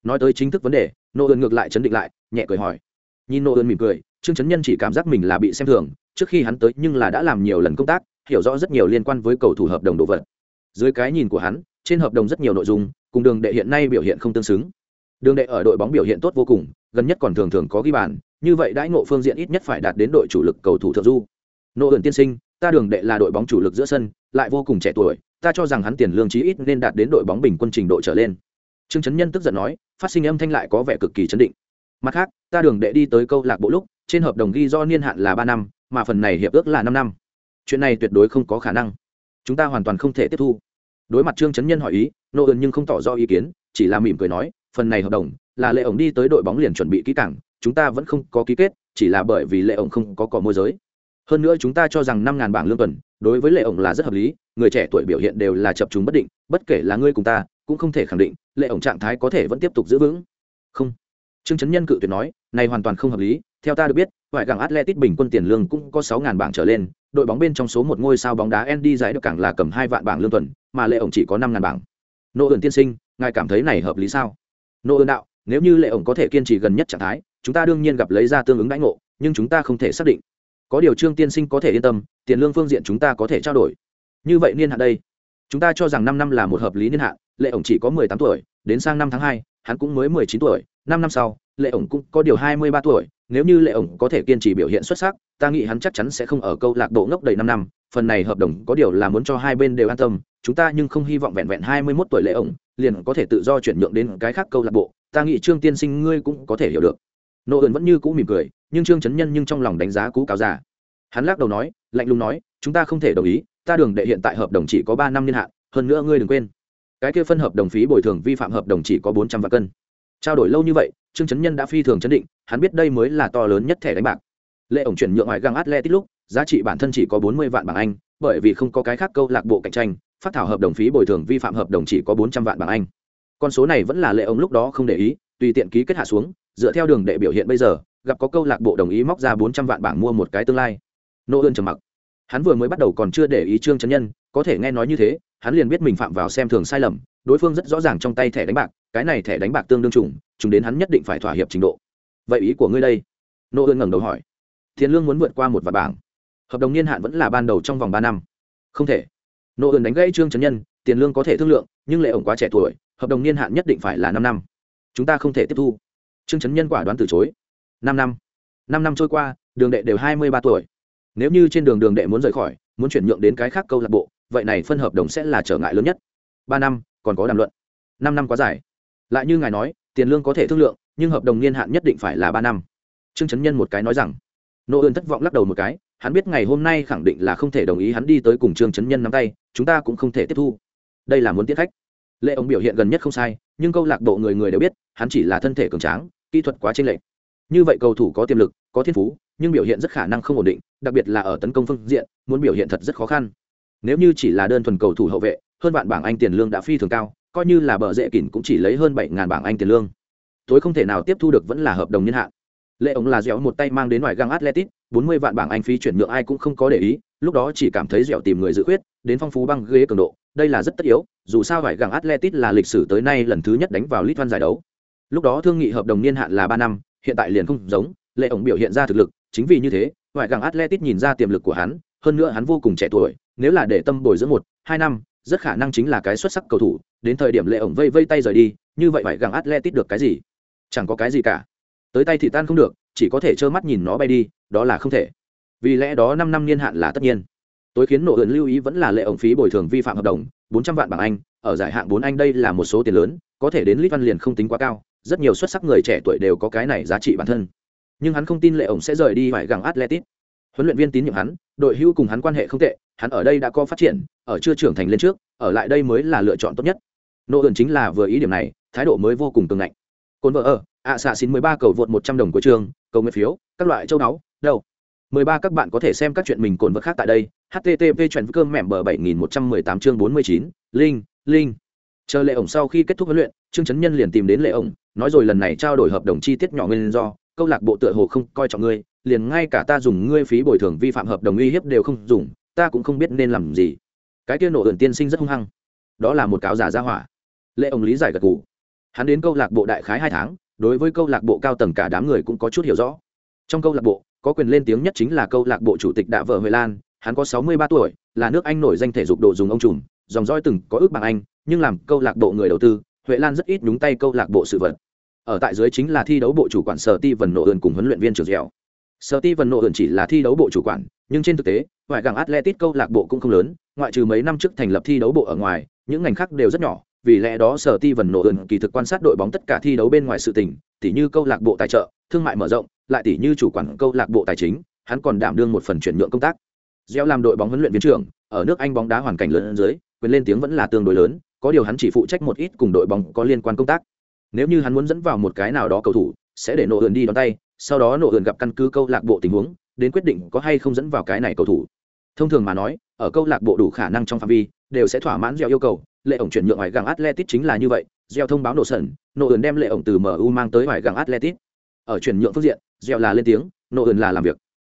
Nói tới chính thức vấn đề, nô ơn ngược lại chấn định lại, nhẹ cười hỏi. Nhìn nô ơn mỉm cười, trương chấn nhân chỉ cảm giác mình là bị xem thường, trước khi hắn tới nhưng là đã làm nhiều lần công tác, hiểu rõ rất nhiều liên quan với cầu thủ hợp đồng đồ vật. Dưới cái nhìn của hắn, trên hợp đồng rất nhiều nội dung, cùng đường đệ hiện nay biểu hiện không tương xứng. Đường đệ ở đội bóng biểu hiện tốt vô cùng, gần nhất còn thường thường có ghi bàn, như vậy đãi ngộ phương diện ít nhất phải đạt đến đội chủ lực cầu thủ thượng du. Nô ẩn tiên sinh, ta đường đệ là đội bóng chủ lực giữa sân, lại vô cùng trẻ tuổi, ta cho rằng hắn tiền lương chí ít nên đạt đến đội bóng bình quân trình độ trở lên trương chấn nhân tức giận nói, phát sinh âm thanh lại có vẻ cực kỳ chấn định. Mặt khác, ta đường đệ đi tới câu lạc bộ lúc, trên hợp đồng ghi do niên hạn là ba năm, mà phần này hiệp ước là năm năm. Chuyện này tuyệt đối không có khả năng. Chúng ta hoàn toàn không thể tiếp thu. Đối mặt trương chấn nhân hỏi ý, nô ơn nhưng không tỏ rõ ý kiến, chỉ là mỉm cười nói, phần này hợp đồng, là lệ ổng đi tới đội bóng liền chuẩn bị kỹ càng, chúng ta vẫn không có ký kết, chỉ là bởi vì lệ ổng không có cỏ môi giới. Hơn nữa chúng ta cho rằng năm ngàn bảng lương tuần, đối với lệ ổng là rất hợp lý, người trẻ tuổi biểu hiện đều là chập chúng bất định, bất kể là ngươi cùng ta cũng không thể khẳng định, lệ ổng trạng thái có thể vẫn tiếp tục giữ vững. Không. Trương chấn nhân cự tuyệt nói, này hoàn toàn không hợp lý, theo ta được biết ngoại cảng atletic bình quân tiền lương cũng có sáu ngàn bảng trở lên, đội bóng bên trong số một ngôi sao bóng đá Andy giải được cảng là cầm hai vạn bảng lương tuần, mà lệ ổng chỉ có năm ngàn bảng. Nô ẩn tiên sinh, ngài cảm thấy này hợp lý sao? Nô ẩn đạo, nếu như lệ ổng có thể kiên trì gần nhất trạng thái, chúng ta đương nhiên gặp lấy ra tương ứng đãi ngộ, nhưng chúng ta không thể xác định. Có điều trương tiên sinh có thể yên tâm, tiền lương phương diện chúng ta có thể trao đổi. Như vậy niên hạn đây chúng ta cho rằng năm năm là một hợp lý niên hạn, lệ ổng chỉ có mười tám tuổi, đến sang năm tháng hai, hắn cũng mới mười chín tuổi, năm năm sau, lệ ổng cũng có điều hai mươi ba tuổi. Nếu như lệ ổng có thể kiên trì biểu hiện xuất sắc, ta nghĩ hắn chắc chắn sẽ không ở câu lạc bộ ngốc đầy năm năm. Phần này hợp đồng có điều là muốn cho hai bên đều an tâm. Chúng ta nhưng không hy vọng vẹn vẹn hai mươi 21 tuổi lệ ổng liền có thể tự do chuyển nhượng đến cái khác câu lạc bộ. Ta nghĩ trương tiên sinh ngươi cũng có thể hiểu được. Nô ẩn vẫn như cũ mỉm cười, nhưng trương chấn nhân nhưng trong lòng đánh giá cú cáo già. Hắn lắc đầu nói, lạnh lùng nói, chúng ta không thể đồng ý ta đường đệ hiện tại hợp đồng chỉ có ba năm niên hạn, hơn nữa ngươi đừng quên. Cái kia phân hợp đồng phí bồi thường vi phạm hợp đồng chỉ có bốn trăm vạn cân. Trao đổi lâu như vậy, trương chấn nhân đã phi thường chấn định, hắn biết đây mới là to lớn nhất thẻ đánh bạc. Lệ ổng chuyển nhượng ngoại găng atletic lúc, giá trị bản thân chỉ có bốn mươi vạn bảng anh, bởi vì không có cái khác câu lạc bộ cạnh tranh, phát thảo hợp đồng phí bồi thường vi phạm hợp đồng chỉ có bốn trăm vạn bảng anh. Con số này vẫn là lệ ổng lúc đó không để ý, tùy tiện ký kết hạ xuống, dựa theo đường đệ biểu hiện bây giờ, gặp có câu lạc bộ đồng ý móc ra bốn trăm vạn bảng mua một cái tương lai. Nô ơn trầm mặc hắn vừa mới bắt đầu còn chưa để ý trương trấn nhân, có thể nghe nói như thế, hắn liền biết mình phạm vào xem thường sai lầm, đối phương rất rõ ràng trong tay thẻ đánh bạc, cái này thẻ đánh bạc tương đương trùng chúng đến hắn nhất định phải thỏa hiệp trình độ. Vậy ý của ngươi đây? Nô ơn ngẩng đầu hỏi. Tiền lương muốn vượt qua một vạn bảng. Hợp đồng niên hạn vẫn là ban đầu trong vòng ba năm. Không thể. Nô ơn đánh gãy trương trấn nhân tiền lương có thể thương lượng, nhưng lệ ổng quá trẻ tuổi, hợp đồng niên hạn nhất định phải là năm năm. Chúng ta không thể tiếp thu. Trương trấn nhân quả đoán từ chối. Năm năm. Năm năm trôi qua, đường đệ đều hai mươi ba tuổi nếu như trên đường đường đệ muốn rời khỏi, muốn chuyển nhượng đến cái khác câu lạc bộ, vậy này phân hợp đồng sẽ là trở ngại lớn nhất. Ba năm, còn có đàm luận. Năm năm quá dài. Lại như ngài nói, tiền lương có thể thương lượng, nhưng hợp đồng niên hạn nhất định phải là ba năm. Trương trấn nhân một cái nói rằng, nô ơn thất vọng lắc đầu một cái, hắn biết ngày hôm nay khẳng định là không thể đồng ý hắn đi tới cùng trương trấn nhân nắm tay, chúng ta cũng không thể tiếp thu. Đây là muốn tiết khách. Lệ ông biểu hiện gần nhất không sai, nhưng câu lạc bộ người người đều biết, hắn chỉ là thân thể cường tráng, kỹ thuật quá chênh lệch như vậy cầu thủ có tiềm lực, có thiên phú, nhưng biểu hiện rất khả năng không ổn định, đặc biệt là ở tấn công phương diện, muốn biểu hiện thật rất khó khăn. Nếu như chỉ là đơn thuần cầu thủ hậu vệ, hơn vạn bảng anh tiền lương đã phi thường cao, coi như là bờ dễ kỉn cũng chỉ lấy hơn bảy ngàn bảng anh tiền lương. Tối không thể nào tiếp thu được vẫn là hợp đồng niên hạn. Lệ ống là dẻo một tay mang đến ngoài găng atletic, bốn mươi vạn bảng anh phí chuyển nhượng ai cũng không có để ý, lúc đó chỉ cảm thấy dẻo tìm người dự khuyết, đến phong phú băng ghế cường độ, đây là rất tất yếu, dù sao phải găng atletic là lịch sử tới nay lần thứ nhất đánh vào lit văn giải đấu. Lúc đó thương nghị hợp đồng niên hạn là ba năm hiện tại liền không giống, lệ ổng biểu hiện ra thực lực, chính vì như thế, ngoại gàng atletic nhìn ra tiềm lực của hắn, hơn nữa hắn vô cùng trẻ tuổi, nếu là để tâm bồi dưỡng một, hai năm, rất khả năng chính là cái xuất sắc cầu thủ, đến thời điểm lệ ổng vây vây tay rời đi, như vậy phải gàng atletic được cái gì? Chẳng có cái gì cả. Tới tay thì tan không được, chỉ có thể trơ mắt nhìn nó bay đi, đó là không thể. Vì lẽ đó năm năm niên hạn là tất nhiên. Tối khiến nộ ẩn lưu ý vẫn là lệ ổng phí bồi thường vi phạm hợp đồng, bốn trăm vạn bảng anh, ở giải hạng bốn anh đây là một số tiền lớn, có thể đến lít văn liền không tính quá cao rất nhiều xuất sắc người trẻ tuổi đều có cái này giá trị bản thân. Nhưng hắn không tin lệ ổng sẽ rời đi phải gẳng atletic huấn luyện viên tín nhiệm hắn, đội hưu cùng hắn quan hệ không tệ, hắn ở đây đã có phát triển, ở chưa trưởng thành lên trước, ở lại đây mới là lựa chọn tốt nhất. Nô ẩn chính là vừa ý điểm này, thái độ mới vô cùng cường ngạnh. Cồn vợ ở, ạ xạ xin mười ba cầu vượt một trăm đồng của trường, cầu nguyện phiếu, các loại châu đáo đâu? Mười ba các bạn có thể xem các chuyện mình cồn vợ khác tại đây, http chuyện cơm mẻm bờ bảy nghìn một trăm mười tám chương bốn mươi chín, linh linh. Chờ lệ ổng sau khi kết thúc huấn luyện, trương chấn nhân liền tìm đến lệ ổng nói rồi lần này trao đổi hợp đồng chi tiết nhỏ nguyên do, câu lạc bộ tựa hồ không coi trọng ngươi, liền ngay cả ta dùng ngươi phí bồi thường vi phạm hợp đồng uy hiếp đều không dùng, ta cũng không biết nên làm gì. Cái kia nổ ẩn tiên sinh rất hung hăng. Đó là một cáo giả ra hỏa. Lệ ông lý giải gật gù. Hắn đến câu lạc bộ đại khái hai tháng, đối với câu lạc bộ cao tầng cả đám người cũng có chút hiểu rõ. Trong câu lạc bộ, có quyền lên tiếng nhất chính là câu lạc bộ chủ tịch đạ vợ huệ lan, hắn có sáu mươi ba tuổi, là nước anh nổi danh thể dục đồ dùng ông trùm, dòng roi từng có ước bằng anh, nhưng làm câu lạc bộ người đầu tư huệ lan rất ít nhúng tay câu lạc bộ sự vật. Ở tại dưới chính là thi đấu bộ chủ quản sở ti vần nộ ơn cùng huấn luyện viên trưởng dẻo. Sở ti vần nộ ơn chỉ là thi đấu bộ chủ quản, nhưng trên thực tế, ngoại gàng atletic câu lạc bộ cũng không lớn, ngoại trừ mấy năm trước thành lập thi đấu bộ ở ngoài, những ngành khác đều rất nhỏ. Vì lẽ đó sở ti vần nộ ơn kỳ thực quan sát đội bóng tất cả thi đấu bên ngoài sự tình, tỉ như câu lạc bộ tài trợ, thương mại mở rộng, lại tỉ như chủ quản câu lạc bộ tài chính, hắn còn đảm đương một phần chuyển nhượng công tác. Gieo làm đội bóng huấn luyện viên trưởng, ở nước anh bóng đá hoàn cảnh lớn dưới, quyền lên tiếng vẫn là tương đối lớn có điều hắn chỉ phụ trách một ít cùng đội bóng có liên quan công tác. Nếu như hắn muốn dẫn vào một cái nào đó cầu thủ, sẽ để nộ ườn đi đón tay, sau đó nộ ườn gặp căn cứ câu lạc bộ tình huống, đến quyết định có hay không dẫn vào cái này cầu thủ. Thông thường mà nói, ở câu lạc bộ đủ khả năng trong phạm vi, đều sẽ thỏa mãn gieo yêu cầu, lệ ổng chuyển nhượng ngoài gàng atletic chính là như vậy gieo thông báo nổ sẩn nộ ườn đem lệ ổng từ mu mang tới ngoài gàng atletic ở chuyển nhượng phương diện gieo là lên tiếng nộ ườn là làm việc.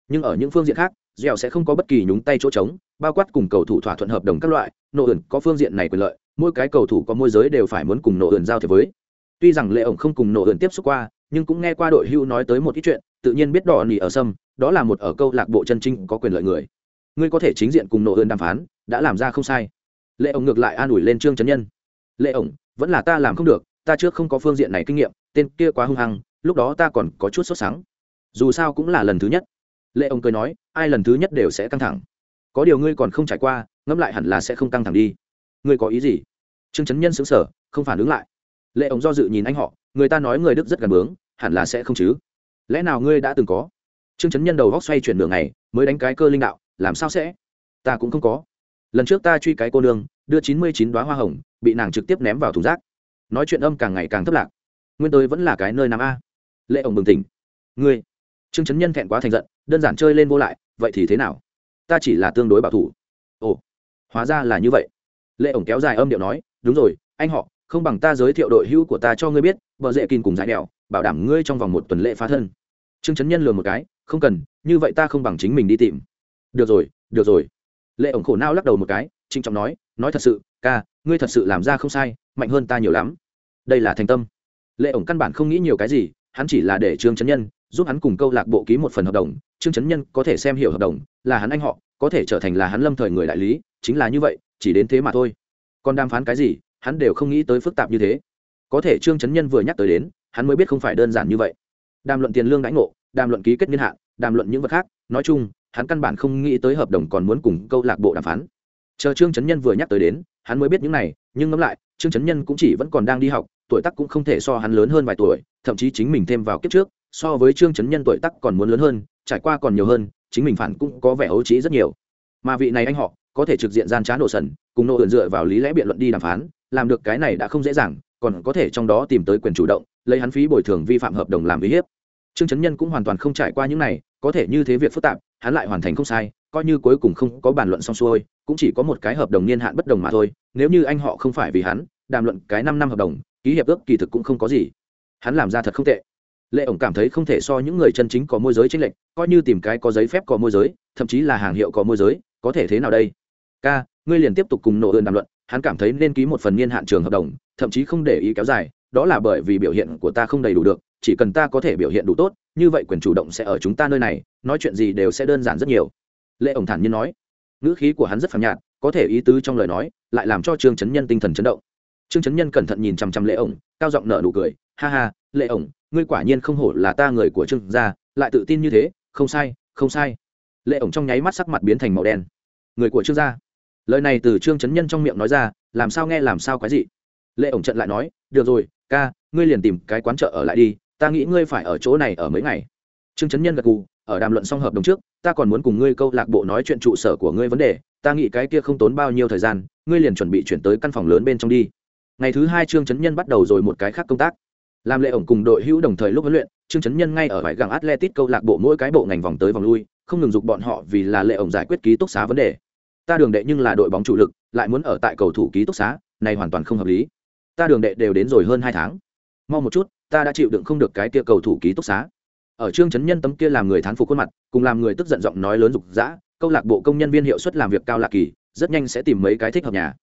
Nhưng ở những phương diện khác gieo sẽ không có bất kỳ nhúng tay chỗ trống, bao quát cùng cầu thủ thỏa thuận hợp đồng các loại nộ ườn có phương diện này quyền lợi mỗi cái cầu thủ có môi giới đều phải muốn cùng nộ ườn giao thiệp với. Tuy rằng lệ ổng không cùng nộ ườn tiếp xúc qua, nhưng cũng nghe qua đội hưu nói tới một ít chuyện, tự nhiên biết đỏ nỉ ở sâm, đó là một ở câu lạc bộ chân trinh có quyền lợi người. Ngươi có thể chính diện cùng nộ ườn đàm phán, đã làm ra không sai. Lệ ổng ngược lại an ủi lên trương trấn nhân. Lệ ổng, vẫn là ta làm không được, ta trước không có phương diện này kinh nghiệm, tên kia quá hung hăng, lúc đó ta còn có chút sốt sáng dù sao cũng là lần thứ nhất. Lệ ổng cười nói, ai lần thứ nhất đều sẽ căng thẳng. Có điều ngươi còn không trải qua, ngẫm lại hẳn là sẽ không căng thẳng đi ngươi có ý gì? Trương trấn nhân xứng sở không phản ứng lại. Lệ ổng do dự nhìn anh họ, người ta nói người đức rất gần bướng, hẳn là sẽ không chứ? Lẽ nào ngươi đã từng có? Trương trấn nhân đầu góc xoay chuyển đường này mới đánh cái cơ linh đạo, làm sao sẽ? Ta cũng không có. Lần trước ta truy cái cô nương, đưa chín mươi chín đoá hoa hồng, bị nàng trực tiếp ném vào thùng rác. Nói chuyện âm càng ngày càng thấp lạc. Nguyên tôi vẫn là cái nơi nam a. Lệ ổng bừng tỉnh. Ngươi? Trương trấn nhân thẹn quá thành giận, đơn giản chơi lên vô lại, vậy thì thế nào? Ta chỉ là tương đối bảo thủ. Ồ, hóa ra là như vậy lệ ổng kéo dài âm điệu nói, đúng rồi, anh họ, không bằng ta giới thiệu đội hữu của ta cho ngươi biết vợ dễ kín cùng giải đèo, bảo đảm ngươi trong vòng một tuần lễ phá thân. Trương Chấn nhân lừa một cái, không cần, như vậy ta không bằng chính mình đi tìm. Được rồi được rồi. Lệ ổng khổ nao lắc đầu một cái, trịnh trọng nói nói thật sự, ca, ngươi thật sự làm ra không sai, mạnh hơn ta nhiều lắm. Đây là thành tâm. Lệ ổng căn bản không nghĩ nhiều cái gì, hắn chỉ là để trương Chấn nhân giúp hắn cùng câu lạc bộ ký một phần hợp đồng. Trương Chấn nhân có thể xem hiểu hợp đồng, là hắn anh họ, có thể trở thành là hắn lâm thời người đại lý, chính là như vậy chỉ đến thế mà thôi. Còn đàm phán cái gì, hắn đều không nghĩ tới phức tạp như thế. Có thể trương trấn nhân vừa nhắc tới đến, hắn mới biết không phải đơn giản như vậy. Đàm luận tiền lương đãi ngộ, đàm luận ký kết niên hạn, đàm luận những vật khác, nói chung, hắn căn bản không nghĩ tới hợp đồng còn muốn cùng câu lạc bộ đàm phán. Chờ trương trấn nhân vừa nhắc tới đến, hắn mới biết những này, nhưng ngẫm lại, trương trấn nhân cũng chỉ vẫn còn đang đi học, tuổi tác cũng không thể so hắn lớn hơn vài tuổi, thậm chí chính mình thêm vào kiếp trước, so với trương trấn nhân tuổi tác còn muốn lớn hơn, trải qua còn nhiều hơn, chính mình phản cũng có vẻ ấu trí rất nhiều. Mà vị này anh họ có thể trực diện gian trá nổ sần, cùng nô ẩn dựa vào lý lẽ biện luận đi đàm phán, làm được cái này đã không dễ dàng, còn có thể trong đó tìm tới quyền chủ động, lấy hắn phí bồi thường vi phạm hợp đồng làm uy hiếp. Trương trấn nhân cũng hoàn toàn không trải qua những này, có thể như thế việc phức tạp, hắn lại hoàn thành không sai, coi như cuối cùng không có bàn luận xong xuôi, cũng chỉ có một cái hợp đồng niên hạn bất đồng mà thôi, nếu như anh họ không phải vì hắn, đàm luận cái năm năm hợp đồng, ký hiệp ước kỳ thực cũng không có gì. Hắn làm ra thật không tệ. Lệ ổng cảm thấy không thể so những người chân chính có môi giới tranh lệch, coi như tìm cái có giấy phép có môi giới, thậm chí là hàng hiệu có môi giới, có thể thế nào đây? Ca, ngươi liền tiếp tục cùng nộ ơn đàm luận, hắn cảm thấy nên ký một phần niên hạn trường hợp đồng, thậm chí không để ý kéo dài, đó là bởi vì biểu hiện của ta không đầy đủ được, chỉ cần ta có thể biểu hiện đủ tốt, như vậy quyền chủ động sẽ ở chúng ta nơi này, nói chuyện gì đều sẽ đơn giản rất nhiều. Lệ ổng thản nhiên nói. Ngữ khí của hắn rất phản nhạt, có thể ý tứ trong lời nói, lại làm cho trương chấn nhân tinh thần chấn động. Trương chấn nhân cẩn thận nhìn chằm chằm lệ ổng cao giọng nở nụ cười, ha ha, lệ ổng ngươi quả nhiên không hổ là ta người của trương gia, lại tự tin như thế, không sai không sai. Lệ ổng trong nháy mắt sắc mặt biến thành màu đen. Người của trương gia? Lời này từ trương chấn nhân trong miệng nói ra, làm sao nghe làm sao quái gì lệ ổng trận lại nói, được rồi, ca, ngươi liền tìm cái quán chợ ở lại đi, ta nghĩ ngươi phải ở chỗ này ở mấy ngày. Trương chấn nhân gật gù, ở đàm luận xong hợp đồng trước, ta còn muốn cùng ngươi câu lạc bộ nói chuyện trụ sở của ngươi vấn đề, ta nghĩ cái kia không tốn bao nhiêu thời gian, ngươi liền chuẩn bị chuyển tới căn phòng lớn bên trong đi. Ngày thứ hai trương chấn nhân bắt đầu rồi một cái khác công tác. Làm lệ ổng cùng đội hữu đồng thời lúc huấn luyện, trương chấn nhân ngay ở vải gàng atletic câu lạc bộ mỗi cái bộ ngành vòng tới vòng lui, không ngừng giục bọn họ vì là lệ ổng giải quyết ký túc xá vấn đề ta đường đệ nhưng là đội bóng chủ lực, lại muốn ở tại cầu thủ ký túc xá, này hoàn toàn không hợp lý. Ta đường đệ đều đến rồi hơn hai tháng. Mau một chút, ta đã chịu đựng không được cái kia cầu thủ ký túc xá. Ở trương chấn nhân tấm kia làm người thán phục khuôn mặt, cùng làm người tức giận giọng nói lớn rục rã, câu lạc bộ công nhân viên hiệu suất làm việc cao lạc kỳ, rất nhanh sẽ tìm mấy cái thích hợp nhà.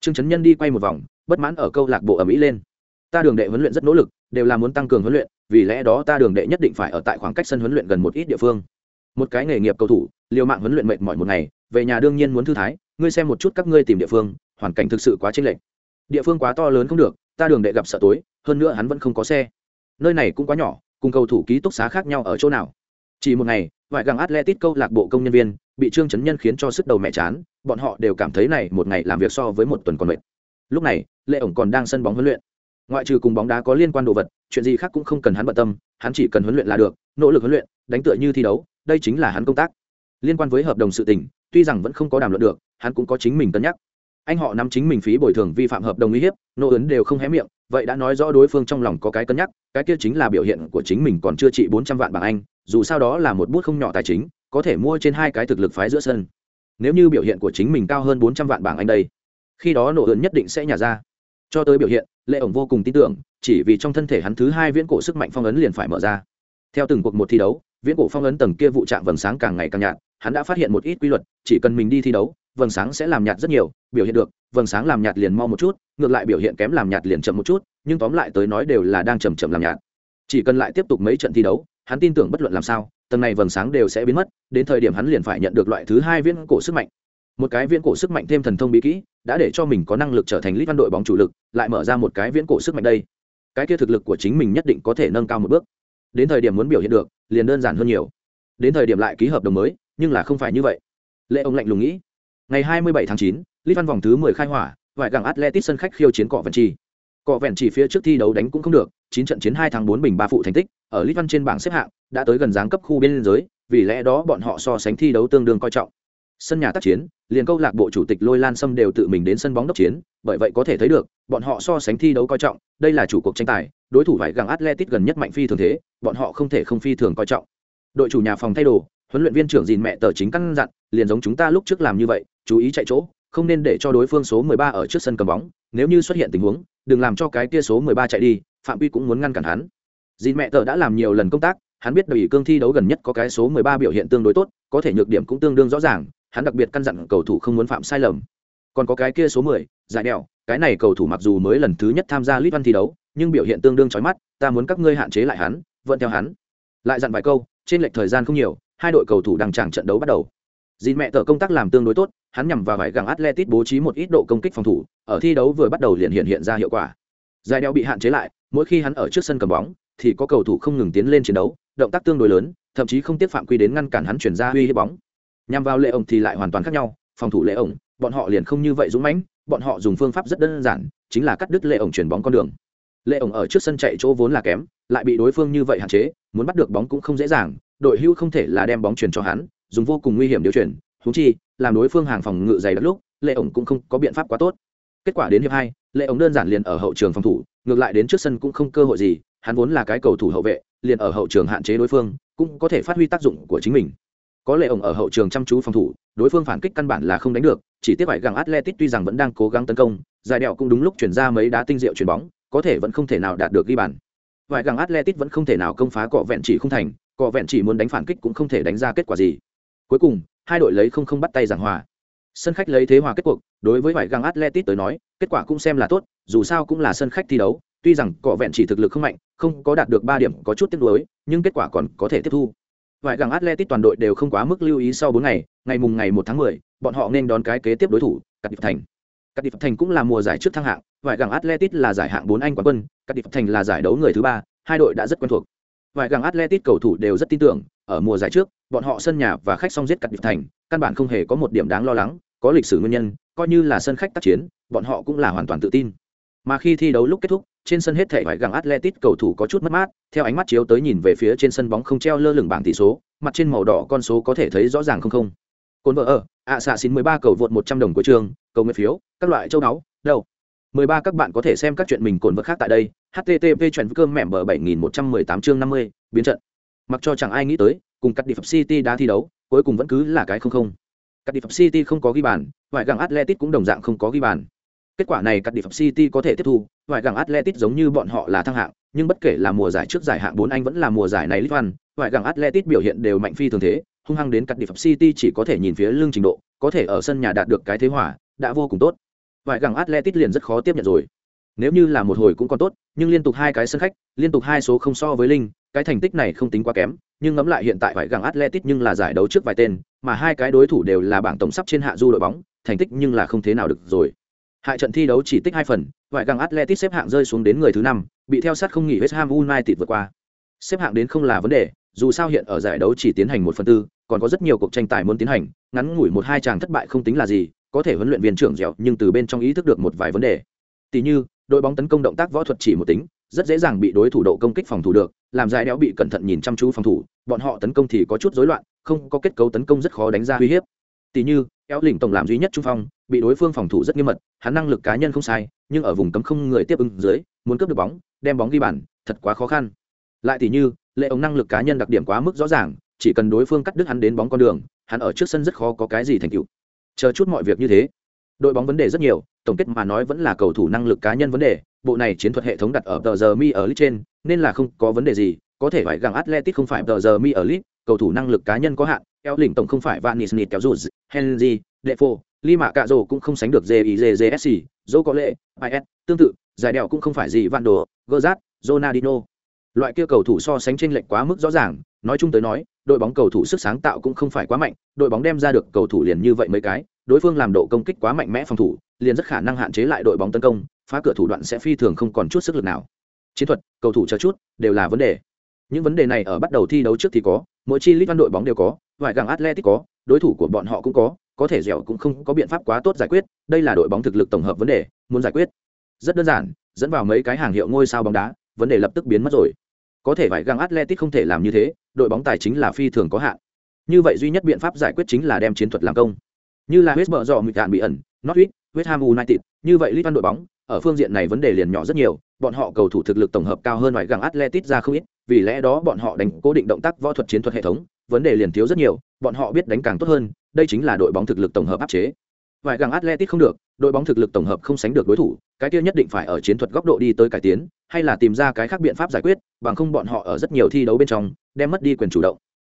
Trương chấn nhân đi quay một vòng, bất mãn ở câu lạc bộ ở mỹ lên. Ta đường đệ huấn luyện rất nỗ lực, đều là muốn tăng cường huấn luyện, vì lẽ đó ta đường đệ nhất định phải ở tại khoảng cách sân huấn luyện gần một ít địa phương một cái nghề nghiệp cầu thủ, liều mạng huấn luyện mệt mỏi một ngày, về nhà đương nhiên muốn thư thái, ngươi xem một chút các ngươi tìm địa phương, hoàn cảnh thực sự quá chênh lệch. Địa phương quá to lớn không được, ta đường đệ gặp sợ tối, hơn nữa hắn vẫn không có xe. Nơi này cũng quá nhỏ, cùng cầu thủ ký túc xá khác nhau ở chỗ nào. Chỉ một ngày ngoại găng atletic câu lạc bộ công nhân viên, bị trương chấn nhân khiến cho sức đầu mẹ chán, bọn họ đều cảm thấy này một ngày làm việc so với một tuần còn mệt. Lúc này lệ ổng còn đang sân bóng huấn luyện. Ngoại trừ cùng bóng đá có liên quan đồ vật, chuyện gì khác cũng không cần hắn bận tâm, hắn chỉ cần huấn luyện là được, nỗ lực huấn luyện, đánh tựa như thi đấu đây chính là hắn công tác. Liên quan với hợp đồng sự tình, tuy rằng vẫn không có đàm luận được, hắn cũng có chính mình cân nhắc. Anh họ nắm chính mình phí bồi thường vi phạm hợp đồng uy hiếp, nô ấn đều không hé miệng, vậy đã nói rõ đối phương trong lòng có cái cân nhắc, cái kia chính là biểu hiện của chính mình còn chưa trị bốn trăm vạn bảng anh, dù sao đó là một bút không nhỏ tài chính, có thể mua trên hai cái thực lực phái giữa sân. Nếu như biểu hiện của chính mình cao hơn bốn trăm vạn bảng anh đây, khi đó nô ấn nhất định sẽ nhả ra. Cho tới biểu hiện lệ ổng vô cùng tin tưởng, chỉ vì trong thân thể hắn thứ hai viễn cổ sức mạnh phong ấn liền phải mở ra. Theo từng cuộc một thi đấu viễn cổ phong ấn tầng kia vụ trạng vầng sáng càng ngày càng nhạt, hắn đã phát hiện một ít quy luật, chỉ cần mình đi thi đấu, vầng sáng sẽ làm nhạt rất nhiều, biểu hiện được, vầng sáng làm nhạt liền mau một chút, ngược lại biểu hiện kém làm nhạt liền chậm một chút, nhưng tóm lại tới nói đều là đang chậm chậm làm nhạt. Chỉ cần lại tiếp tục mấy trận thi đấu, hắn tin tưởng bất luận làm sao, tầng này vầng sáng đều sẽ biến mất, đến thời điểm hắn liền phải nhận được loại thứ hai viễn cổ sức mạnh. Một cái viễn cổ sức mạnh thêm thần thông bí kỹ, đã để cho mình có năng lực trở thành lít văn đội bóng chủ lực, lại mở ra một cái viễn cổ sức mạnh đây. Cái kia thực lực của chính mình nhất định có thể nâng cao một bước. Đến thời điểm muốn biểu hiện được liền đơn giản hơn nhiều. Đến thời điểm lại ký hợp đồng mới nhưng là không phải như vậy. Lệ ông lạnh lùng nghĩ. Ngày 27 tháng 9, lít văn vòng thứ 10 khai hỏa vài gặng atletic sân khách khiêu chiến cọ vẹn trì cọ vẹn trì phía trước thi đấu đánh cũng không được chín trận chiến hai tháng bốn bình ba phụ thành tích ở lít văn trên bảng xếp hạng đã tới gần giáng cấp khu biên giới vì lẽ đó bọn họ so sánh thi đấu tương đương coi trọng. Sân nhà tác chiến liền câu lạc bộ chủ tịch lôi lan sâm đều tự mình đến sân bóng đốc chiến bởi vậy có thể thấy được bọn họ so sánh thi đấu coi trọng đây là chủ cuộc tranh tài đối thủ phải gặng atletic gần nhất mạnh phi thường thế bọn họ không thể không phi thường coi trọng. Đội chủ nhà phòng thay đồ huấn luyện viên trưởng dìn mẹ tờ chính căn dặn liền giống chúng ta lúc trước làm như vậy chú ý chạy chỗ không nên để cho đối phương số 13 ở trước sân cầm bóng nếu như xuất hiện tình huống đừng làm cho cái kia số 13 chạy đi phạm Uy cũng muốn ngăn cản hắn. Dìn mẹ tờ đã làm nhiều lần công tác hắn biết đội cương thi đấu gần nhất có cái số 13 biểu hiện tương đối tốt có thể nhược điểm cũng tương đương rõ ràng hắn đặc biệt căn dặn cầu thủ không muốn phạm sai lầm. Còn có cái kia số 10, giải đèo cái này cầu thủ mặc dù mới lần thứ nhất tham gia lit văn thi đấu nhưng biểu hiện tương đương chói mắt, ta muốn các ngươi hạn chế lại hắn, vẫn theo hắn. Lại dặn vài câu, trên lệch thời gian không nhiều, hai đội cầu thủ đang chẳng trận đấu bắt đầu. Dìn mẹ tờ công tác làm tương đối tốt, hắn nhằm vào vải gàng atletic bố trí một ít độ công kích phòng thủ, ở thi đấu vừa bắt đầu liền hiện hiện ra hiệu quả. Giải đeo bị hạn chế lại, mỗi khi hắn ở trước sân cầm bóng, thì có cầu thủ không ngừng tiến lên chiến đấu, động tác tương đối lớn, thậm chí không tiếp phạm quy đến ngăn cản hắn chuyển ra uy hiếp bóng. Nhằm vào lệ ổng thì lại hoàn toàn khác nhau, phòng thủ lệ ổng, bọn họ liền không như vậy dũng mãnh, bọn họ dùng phương pháp rất đơn giản, chính là cắt đứt lệ ổng chuyển bóng con đường lệ ổng ở trước sân chạy chỗ vốn là kém, lại bị đối phương như vậy hạn chế, muốn bắt được bóng cũng không dễ dàng, đội hưu không thể là đem bóng chuyển cho hắn, dùng vô cùng nguy hiểm điều chuyển thú chi, làm đối phương hàng phòng ngự dày đất lúc, lệ ổng cũng không có biện pháp quá tốt. Kết quả đến hiệp hai, lệ ổng đơn giản liền ở hậu trường phòng thủ, ngược lại đến trước sân cũng không cơ hội gì, hắn vốn là cái cầu thủ hậu vệ, liền ở hậu trường hạn chế đối phương, cũng có thể phát huy tác dụng của chính mình. Có lệ ổng ở hậu trường chăm chú phòng thủ, đối phương phản kích căn bản là không đánh được, chỉ tiếp phải gặng atletic tuy rằng vẫn đang cố gắng tấn công, giải đẹo cũng đúng lúc chuyển ra mấy đá tinh diệu chuyền bóng có thể vẫn không thể nào đạt được ghi bàn. Vài găng atletic vẫn không thể nào công phá cọ vẹn chỉ không thành cọ vẹn chỉ muốn đánh phản kích cũng không thể đánh ra kết quả gì. Cuối cùng hai đội lấy không không bắt tay giảng hòa. Sân khách lấy thế hòa kết cuộc đối với vài găng atletic tới nói kết quả cũng xem là tốt dù sao cũng là sân khách thi đấu tuy rằng cọ vẹn chỉ thực lực không mạnh không có đạt được ba điểm có chút tiếc nuối nhưng kết quả còn có thể tiếp thu. Vài găng atletic toàn đội đều không quá mức lưu ý sau bốn ngày ngày mùng ngày một tháng mười, bọn họ nên đón cái kế tiếp đối thủ cắt điệp thành. Cắt điệp thành cũng là mùa giải trước thăng hạng Vải găng atletic là giải hạng bốn anh quán quân các điệp thành là giải đấu người thứ ba, hai đội đã rất quen thuộc. Vải găng atletic cầu thủ đều rất tin tưởng, ở mùa giải trước, bọn họ sân nhà và khách song giết các điệp thành, căn bản không hề có một điểm đáng lo lắng, có lịch sử nguyên nhân, coi như là sân khách tác chiến, bọn họ cũng là hoàn toàn tự tin. Mà khi thi đấu lúc kết thúc, trên sân hết thể vải găng atletic cầu thủ có chút mất mát, theo ánh mắt chiếu tới nhìn về phía trên sân bóng không treo lơ lửng bảng tỷ số, mặt trên màu đỏ con số có thể thấy rõ ràng không không. Cồn vợ ở, ạ xạ xin mười ba cầu vượt một trăm đồng của trường, cầu nguyện phiếu, các loại châu đáo đâu? Mười ba các bạn có thể xem các chuyện mình cồn vật khác tại đây. Http chuyện cơm mẹm bờ bảy nghìn một trăm mười tám chương năm mươi biến trận. Mặc cho chẳng ai nghĩ tới cùng cắt đi phập city đã thi đấu cuối cùng vẫn cứ là cái không không. Cắt đi phập city không có ghi bàn ngoại gặng atletic cũng đồng dạng không có ghi bàn. Kết quả này cắt đi phập city có thể tiếp thu ngoại gặng atletic giống như bọn họ là thăng hạng nhưng bất kể là mùa giải trước giải hạng bốn anh vẫn là mùa giải này League One, ngoại gặng Atletic biểu hiện đều mạnh phi thường thế, hung hăng đến cắt đi phập City chỉ có thể nhìn phía lưng trình độ, có thể ở sân nhà đạt được cái thế hòa, đã vô cùng tốt vài gẳng Atletic liền rất khó tiếp nhận rồi. Nếu như là một hồi cũng còn tốt, nhưng liên tục hai cái sân khách, liên tục hai số không so với Linh, cái thành tích này không tính quá kém, nhưng ngẫm lại hiện tại vài gặng Atletic nhưng là giải đấu trước vài tên, mà hai cái đối thủ đều là bảng tổng sắp trên hạ du đội bóng, thành tích nhưng là không thế nào được rồi. Hại trận thi đấu chỉ tích hai phần, vài gặng Atletic xếp hạng rơi xuống đến người thứ năm, bị theo sát không nghỉ West Ham United vượt qua. Xếp hạng đến không là vấn đề, dù sao hiện ở giải đấu chỉ tiến hành một phần tư, còn có rất nhiều cuộc tranh tài muốn tiến hành, ngắn ngủi một hai chàng thất bại không tính là gì, có thể huấn luyện viên trưởng dẻo nhưng từ bên trong ý thức được một vài vấn đề. Tỷ như, đội bóng tấn công động tác võ thuật chỉ một tính, rất dễ dàng bị đối thủ độ công kích phòng thủ được, làm giải đéo bị cẩn thận nhìn chăm chú phòng thủ, bọn họ tấn công thì có chút rối loạn, không có kết cấu tấn công rất khó đánh ra uy hiếp. Tỷ như, kéo lỉnh tổng làm duy nhất trung phong, bị đối phương phòng thủ rất nghiêm mật, hắn năng lực cá nhân không sai, nhưng ở vùng cấm không người tiếp ứng dưới, muốn cướp được bóng, đem bóng ghi bàn, thật quá khó khăn. Lại tỷ như, lệ ống năng lực cá nhân đặc điểm quá mức rõ ràng, chỉ cần đối phương cắt đứt hắn đến bóng con đường, hắn ở trước sân rất khó có cái gì thành tựu. Chờ chút mọi việc như thế. Đội bóng vấn đề rất nhiều, tổng kết mà nói vẫn là cầu thủ năng lực cá nhân vấn đề, bộ này chiến thuật hệ thống đặt ở tờ giờ mi ở lit trên nên là không có vấn đề gì. Có thể phải gặng atletic không phải tờ giờ mi ở lit cầu thủ năng lực cá nhân có hạn. Eo lỉnh tổng không phải vanis nít kéo rụt henry li mạ cạ rồ cũng không sánh được jizsc dô có lệ is tương tự giải đèo cũng không phải gì van đồ gozat jonadino loại kia cầu thủ so sánh tranh lệch quá mức rõ ràng nói chung tới nói, đội bóng cầu thủ sức sáng tạo cũng không phải quá mạnh, đội bóng đem ra được cầu thủ liền như vậy mấy cái, đối phương làm độ công kích quá mạnh mẽ phòng thủ, liền rất khả năng hạn chế lại đội bóng tấn công, phá cửa thủ đoạn sẽ phi thường không còn chút sức lực nào. Chiến thuật, cầu thủ chờ chút, đều là vấn đề. Những vấn đề này ở bắt đầu thi đấu trước thì có, mỗi chi lit văn đội bóng đều có, vài gàng atletic có, đối thủ của bọn họ cũng có có thể dẻo cũng không có biện pháp quá tốt giải quyết, đây là đội bóng thực lực tổng hợp vấn đề, muốn giải quyết. Rất đơn giản, dẫn vào mấy cái hàng hiệu ngôi sao bóng đá, vấn đề lập tức biến mất rồi có thể phải găng atletic không thể làm như thế, đội bóng tài chính là phi thường có hạn. Như vậy duy nhất biện pháp giải quyết chính là đem chiến thuật làm công. Như là West bờ dọ mịt bị ẩn, Norwich, West Ham United, như vậy Litvan đội bóng, ở phương diện này vấn đề liền nhỏ rất nhiều, bọn họ cầu thủ thực lực tổng hợp cao hơn ngoài găng atletic ra không ít, vì lẽ đó bọn họ đánh cố định động tác võ thuật chiến thuật hệ thống, vấn đề liền thiếu rất nhiều, bọn họ biết đánh càng tốt hơn, đây chính là đội bóng thực lực tổng hợp áp chế. Ngoài găng atletic không được đội bóng thực lực tổng hợp không sánh được đối thủ cái kia nhất định phải ở chiến thuật góc độ đi tới cải tiến hay là tìm ra cái khác biện pháp giải quyết bằng không bọn họ ở rất nhiều thi đấu bên trong đem mất đi quyền chủ động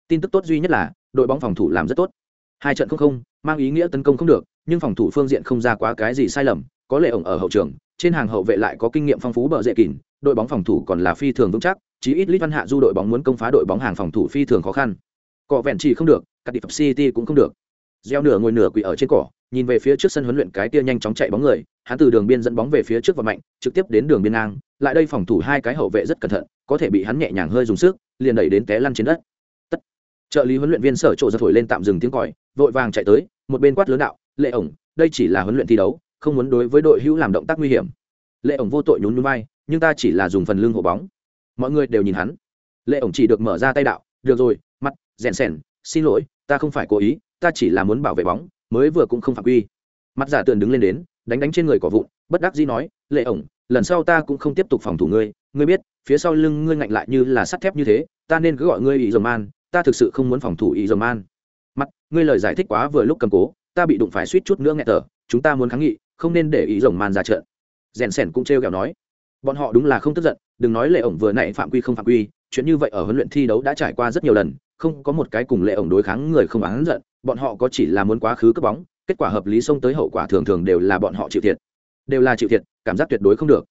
tin tức tốt duy nhất là đội bóng phòng thủ làm rất tốt hai trận không không mang ý nghĩa tấn công không được nhưng phòng thủ phương diện không ra quá cái gì sai lầm có lệ ổng ở hậu trường trên hàng hậu vệ lại có kinh nghiệm phong phú bờ dễ kỳn đội bóng phòng thủ còn là phi thường vững chắc chí ít Lý Văn Hạ du đội bóng muốn công phá đội bóng hàng phòng thủ phi thường khó khăn. Cọ vẹn chỉ không được, cắt City cũng không được. Gieo nửa ngồi nửa quỳ ở trên cỏ, nhìn về phía trước sân huấn luyện cái kia nhanh chóng chạy bóng người, hắn từ đường biên dẫn bóng về phía trước và mạnh, trực tiếp đến đường biên ngang, lại đây phòng thủ hai cái hậu vệ rất cẩn thận, có thể bị hắn nhẹ nhàng hơi dùng sức, liền đẩy đến té lăn trên đất. Tất. Trợ lý huấn luyện viên sở trộ ra thổi lên tạm dừng tiếng còi, vội vàng chạy tới, một bên quát lớn đạo, "Lệ ổng, đây chỉ là huấn luyện thi đấu, không muốn đối với đội hữu làm động tác nguy hiểm." Lệ ổng vô tội nhún nhún vai, nhưng ta chỉ là dùng phần lưng hộ bóng. Mọi người đều nhìn hắn lệ ổng chỉ được mở ra tay đạo được rồi mặt rèn sèn xin lỗi ta không phải cố ý ta chỉ là muốn bảo vệ bóng, mới vừa cũng không phạm quy. Mặt giả tường đứng lên đến, đánh đánh trên người cỏ vụn, bất đắc dĩ nói, lệ ổng, lần sau ta cũng không tiếp tục phòng thủ ngươi. Ngươi biết, phía sau lưng ngươi ngạnh lại như là sắt thép như thế, ta nên cứ gọi ngươi ý dầm man, ta thực sự không muốn phòng thủ ý dầm man. Mặt, ngươi lời giải thích quá vừa lúc cầm cố, ta bị đụng phải suýt chút nữa nghe tờ chúng ta muốn kháng nghị, không nên để ý dầu man ra trận. Rèn sèn cũng trêu kẹo nói, bọn họ đúng là không tức giận, đừng nói lệ ổng vừa nãy phạm quy không phạm quy, chuyện như vậy ở huấn luyện thi đấu đã trải qua rất nhiều lần không có một cái cùng lệ ổng đối kháng người không oán giận, bọn họ có chỉ là muốn quá khứ cướp bóng, kết quả hợp lý xông tới hậu quả thường thường đều là bọn họ chịu thiệt. Đều là chịu thiệt, cảm giác tuyệt đối không được.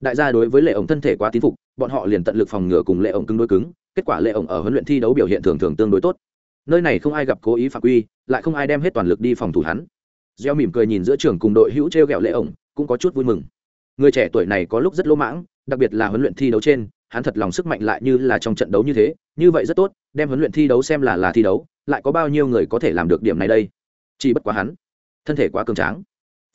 Đại gia đối với lệ ổng thân thể quá tín phục, bọn họ liền tận lực phòng ngừa cùng lệ ổng cứng đối cứng, kết quả lệ ổng ở huấn luyện thi đấu biểu hiện thường thường tương đối tốt. Nơi này không ai gặp cố ý phạm quy, lại không ai đem hết toàn lực đi phòng thủ hắn. Gieo mỉm cười nhìn giữa trường cùng đội hữu t r e o g ẹ o lệ ổng, cũng có chút vui mừng. Người trẻ tuổi này có lúc rất lỗ mãng, đặc biệt là huấn luyện thi đấu trên, hắn thật lòng sức mạnh lại như là trong trận đấu như thế như vậy rất tốt, đem huấn luyện thi đấu xem là là thi đấu, lại có bao nhiêu người có thể làm được điểm này đây? Chỉ bất quá hắn, thân thể quá cường tráng.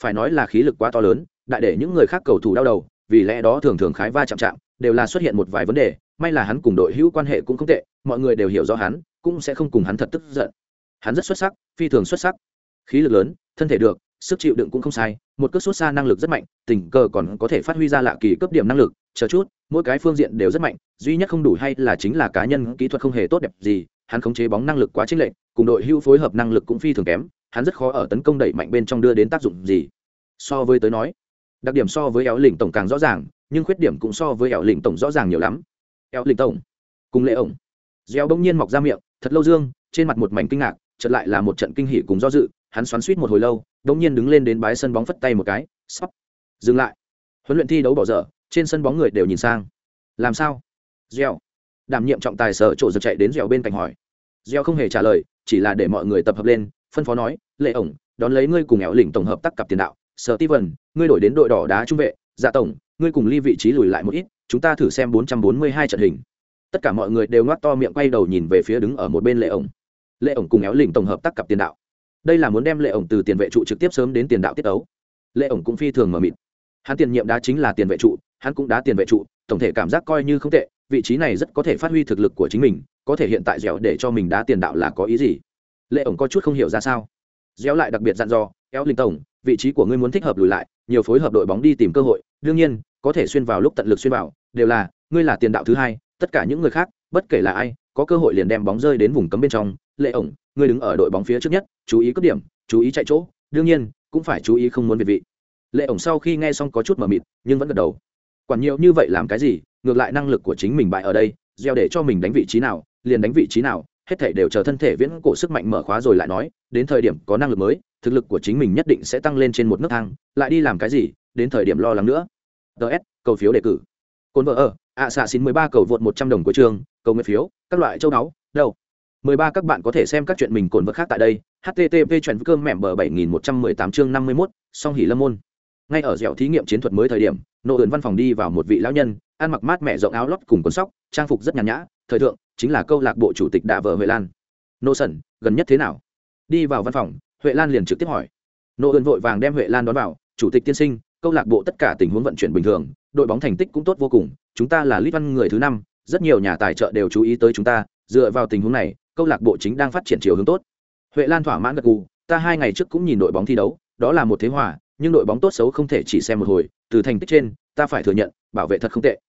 Phải nói là khí lực quá to lớn, đại để những người khác cầu thủ đau đầu, vì lẽ đó thường thường khái va chạm chạm, đều là xuất hiện một vài vấn đề, may là hắn cùng đội hữu quan hệ cũng không tệ, mọi người đều hiểu rõ hắn, cũng sẽ không cùng hắn thật tức giận. Hắn rất xuất sắc, phi thường xuất sắc. Khí lực lớn, thân thể được, sức chịu đựng cũng không sai, một cước xuất xa năng lực rất mạnh, tình cờ còn có thể phát huy ra lạ kỳ cấp điểm năng lực chờ chút, mỗi cái phương diện đều rất mạnh, duy nhất không đủ hay là chính là cá nhân kỹ thuật không hề tốt đẹp gì, hắn khống chế bóng năng lực quá chênh lệch, cùng đội hưu phối hợp năng lực cũng phi thường kém, hắn rất khó ở tấn công đẩy mạnh bên trong đưa đến tác dụng gì. So với tới nói, đặc điểm so với éo lỉnh tổng càng rõ ràng, nhưng khuyết điểm cũng so với éo lỉnh tổng rõ ràng nhiều lắm. Éo lỉnh tổng, cùng lệ ổng. Gieo bỗng nhiên mọc ra miệng, thật lâu dương, trên mặt một mảnh kinh ngạc, chợt lại là một trận kinh hỉ cùng do dự, hắn xoắn suýt một hồi lâu, bỗng nhiên đứng lên đến bái sân bóng phất tay một cái, sắp, dừng lại. Huấn luyện thi đấu bỏ dở trên sân bóng người đều nhìn sang. Làm sao? Gieo đảm nhiệm trọng tài sở chỗ giật chạy đến gieo bên cạnh hỏi. Gieo không hề trả lời, chỉ là để mọi người tập hợp lên, phân phó nói, lệ ổng, đón lấy ngươi cùng éo lỉnh tổng hợp tác cặp tiền đạo. Sở ti vần ngươi đổi đến đội đỏ đá trung vệ. Dạ tổng, ngươi cùng ly vị trí lùi lại một ít, chúng ta thử xem bốn trăm bốn mươi hai trận hình. Tất cả mọi người đều ngoác to miệng quay đầu nhìn về phía đứng ở một bên lệ ổng. Lệ ổng cùng éo lỉnh tổng hợp tác cặp tiền đạo. Đây là muốn đem lệ ổng từ tiền vệ trụ trực tiếp sớm đến tiền đạo tiết ấu. Lệ ổng cũng phi thường mờ mịt. Hắn tiền nhiệm đá chính là tiền vệ trụ hắn cũng đá tiền vệ trụ, tổng thể cảm giác coi như không tệ, vị trí này rất có thể phát huy thực lực của chính mình, có thể hiện tại dẻo để cho mình đá tiền đạo là có ý gì? Lệ ổng có chút không hiểu ra sao. Dẻo lại đặc biệt dặn dò éo linh tổng, vị trí của ngươi muốn thích hợp lùi lại, nhiều phối hợp đội bóng đi tìm cơ hội, đương nhiên, có thể xuyên vào lúc tận lực xuyên vào, đều là, ngươi là tiền đạo thứ hai, tất cả những người khác, bất kể là ai, có cơ hội liền đem bóng rơi đến vùng cấm bên trong. Lệ ổng, ngươi đứng ở đội bóng phía trước nhất, chú ý cướp điểm, chú ý chạy chỗ, đương nhiên, cũng phải chú ý không muốn về vị. Lệ ổng sau khi nghe xong có chút mờ mịt, nhưng vẫn gật đầu quản nhiều như vậy làm cái gì, ngược lại năng lực của chính mình bại ở đây, gieo để cho mình đánh vị trí nào, liền đánh vị trí nào, hết thể đều chờ thân thể viễn cổ sức mạnh mở khóa rồi lại nói, đến thời điểm có năng lực mới, thực lực của chính mình nhất định sẽ tăng lên trên một nước thang, lại đi làm cái gì, đến thời điểm lo lắng nữa. Ts cầu phiếu đề cử. Cồn vợ ở, ạ xạ xin mười ba cầu vượt một trăm đồng của trường, cầu nguyện phiếu, các loại châu đáo đâu? Mười ba, các bạn có thể xem các chuyện mình cồn vợ khác tại đây. Http chuyện cơm mẹm bờ bảy nghìn một trăm mười tám chương năm mươi mốt, song hỉ lâm môn. Ngay ở dẻo thí nghiệm chiến thuật mới thời điểm nộ ẩn văn phòng đi vào một vị lão nhân, ăn mặc mát mẹ rộng áo lót cùng cuốn sóc, trang phục rất nhàn nhã, thời thượng chính là câu lạc bộ chủ tịch đạ vợ huệ lan. Nô sẩn, gần nhất thế nào? Đi vào văn phòng, huệ lan liền trực tiếp hỏi. Nô ẩn vội vàng đem huệ lan đón vào, chủ tịch tiên sinh, câu lạc bộ tất cả tình huống vận chuyển bình thường, đội bóng thành tích cũng tốt vô cùng, chúng ta là lít văn người thứ năm, rất nhiều nhà tài trợ đều chú ý tới chúng ta, dựa vào tình huống này, câu lạc bộ chính đang phát triển chiều hướng tốt. Huệ lan thỏa mãn gật gù, ta hai ngày trước cũng nhìn đội bóng thi đấu, đó là một thế hòa nhưng đội bóng tốt xấu không thể chỉ xem một hồi từ thành tích trên ta phải thừa nhận bảo vệ thật không tệ.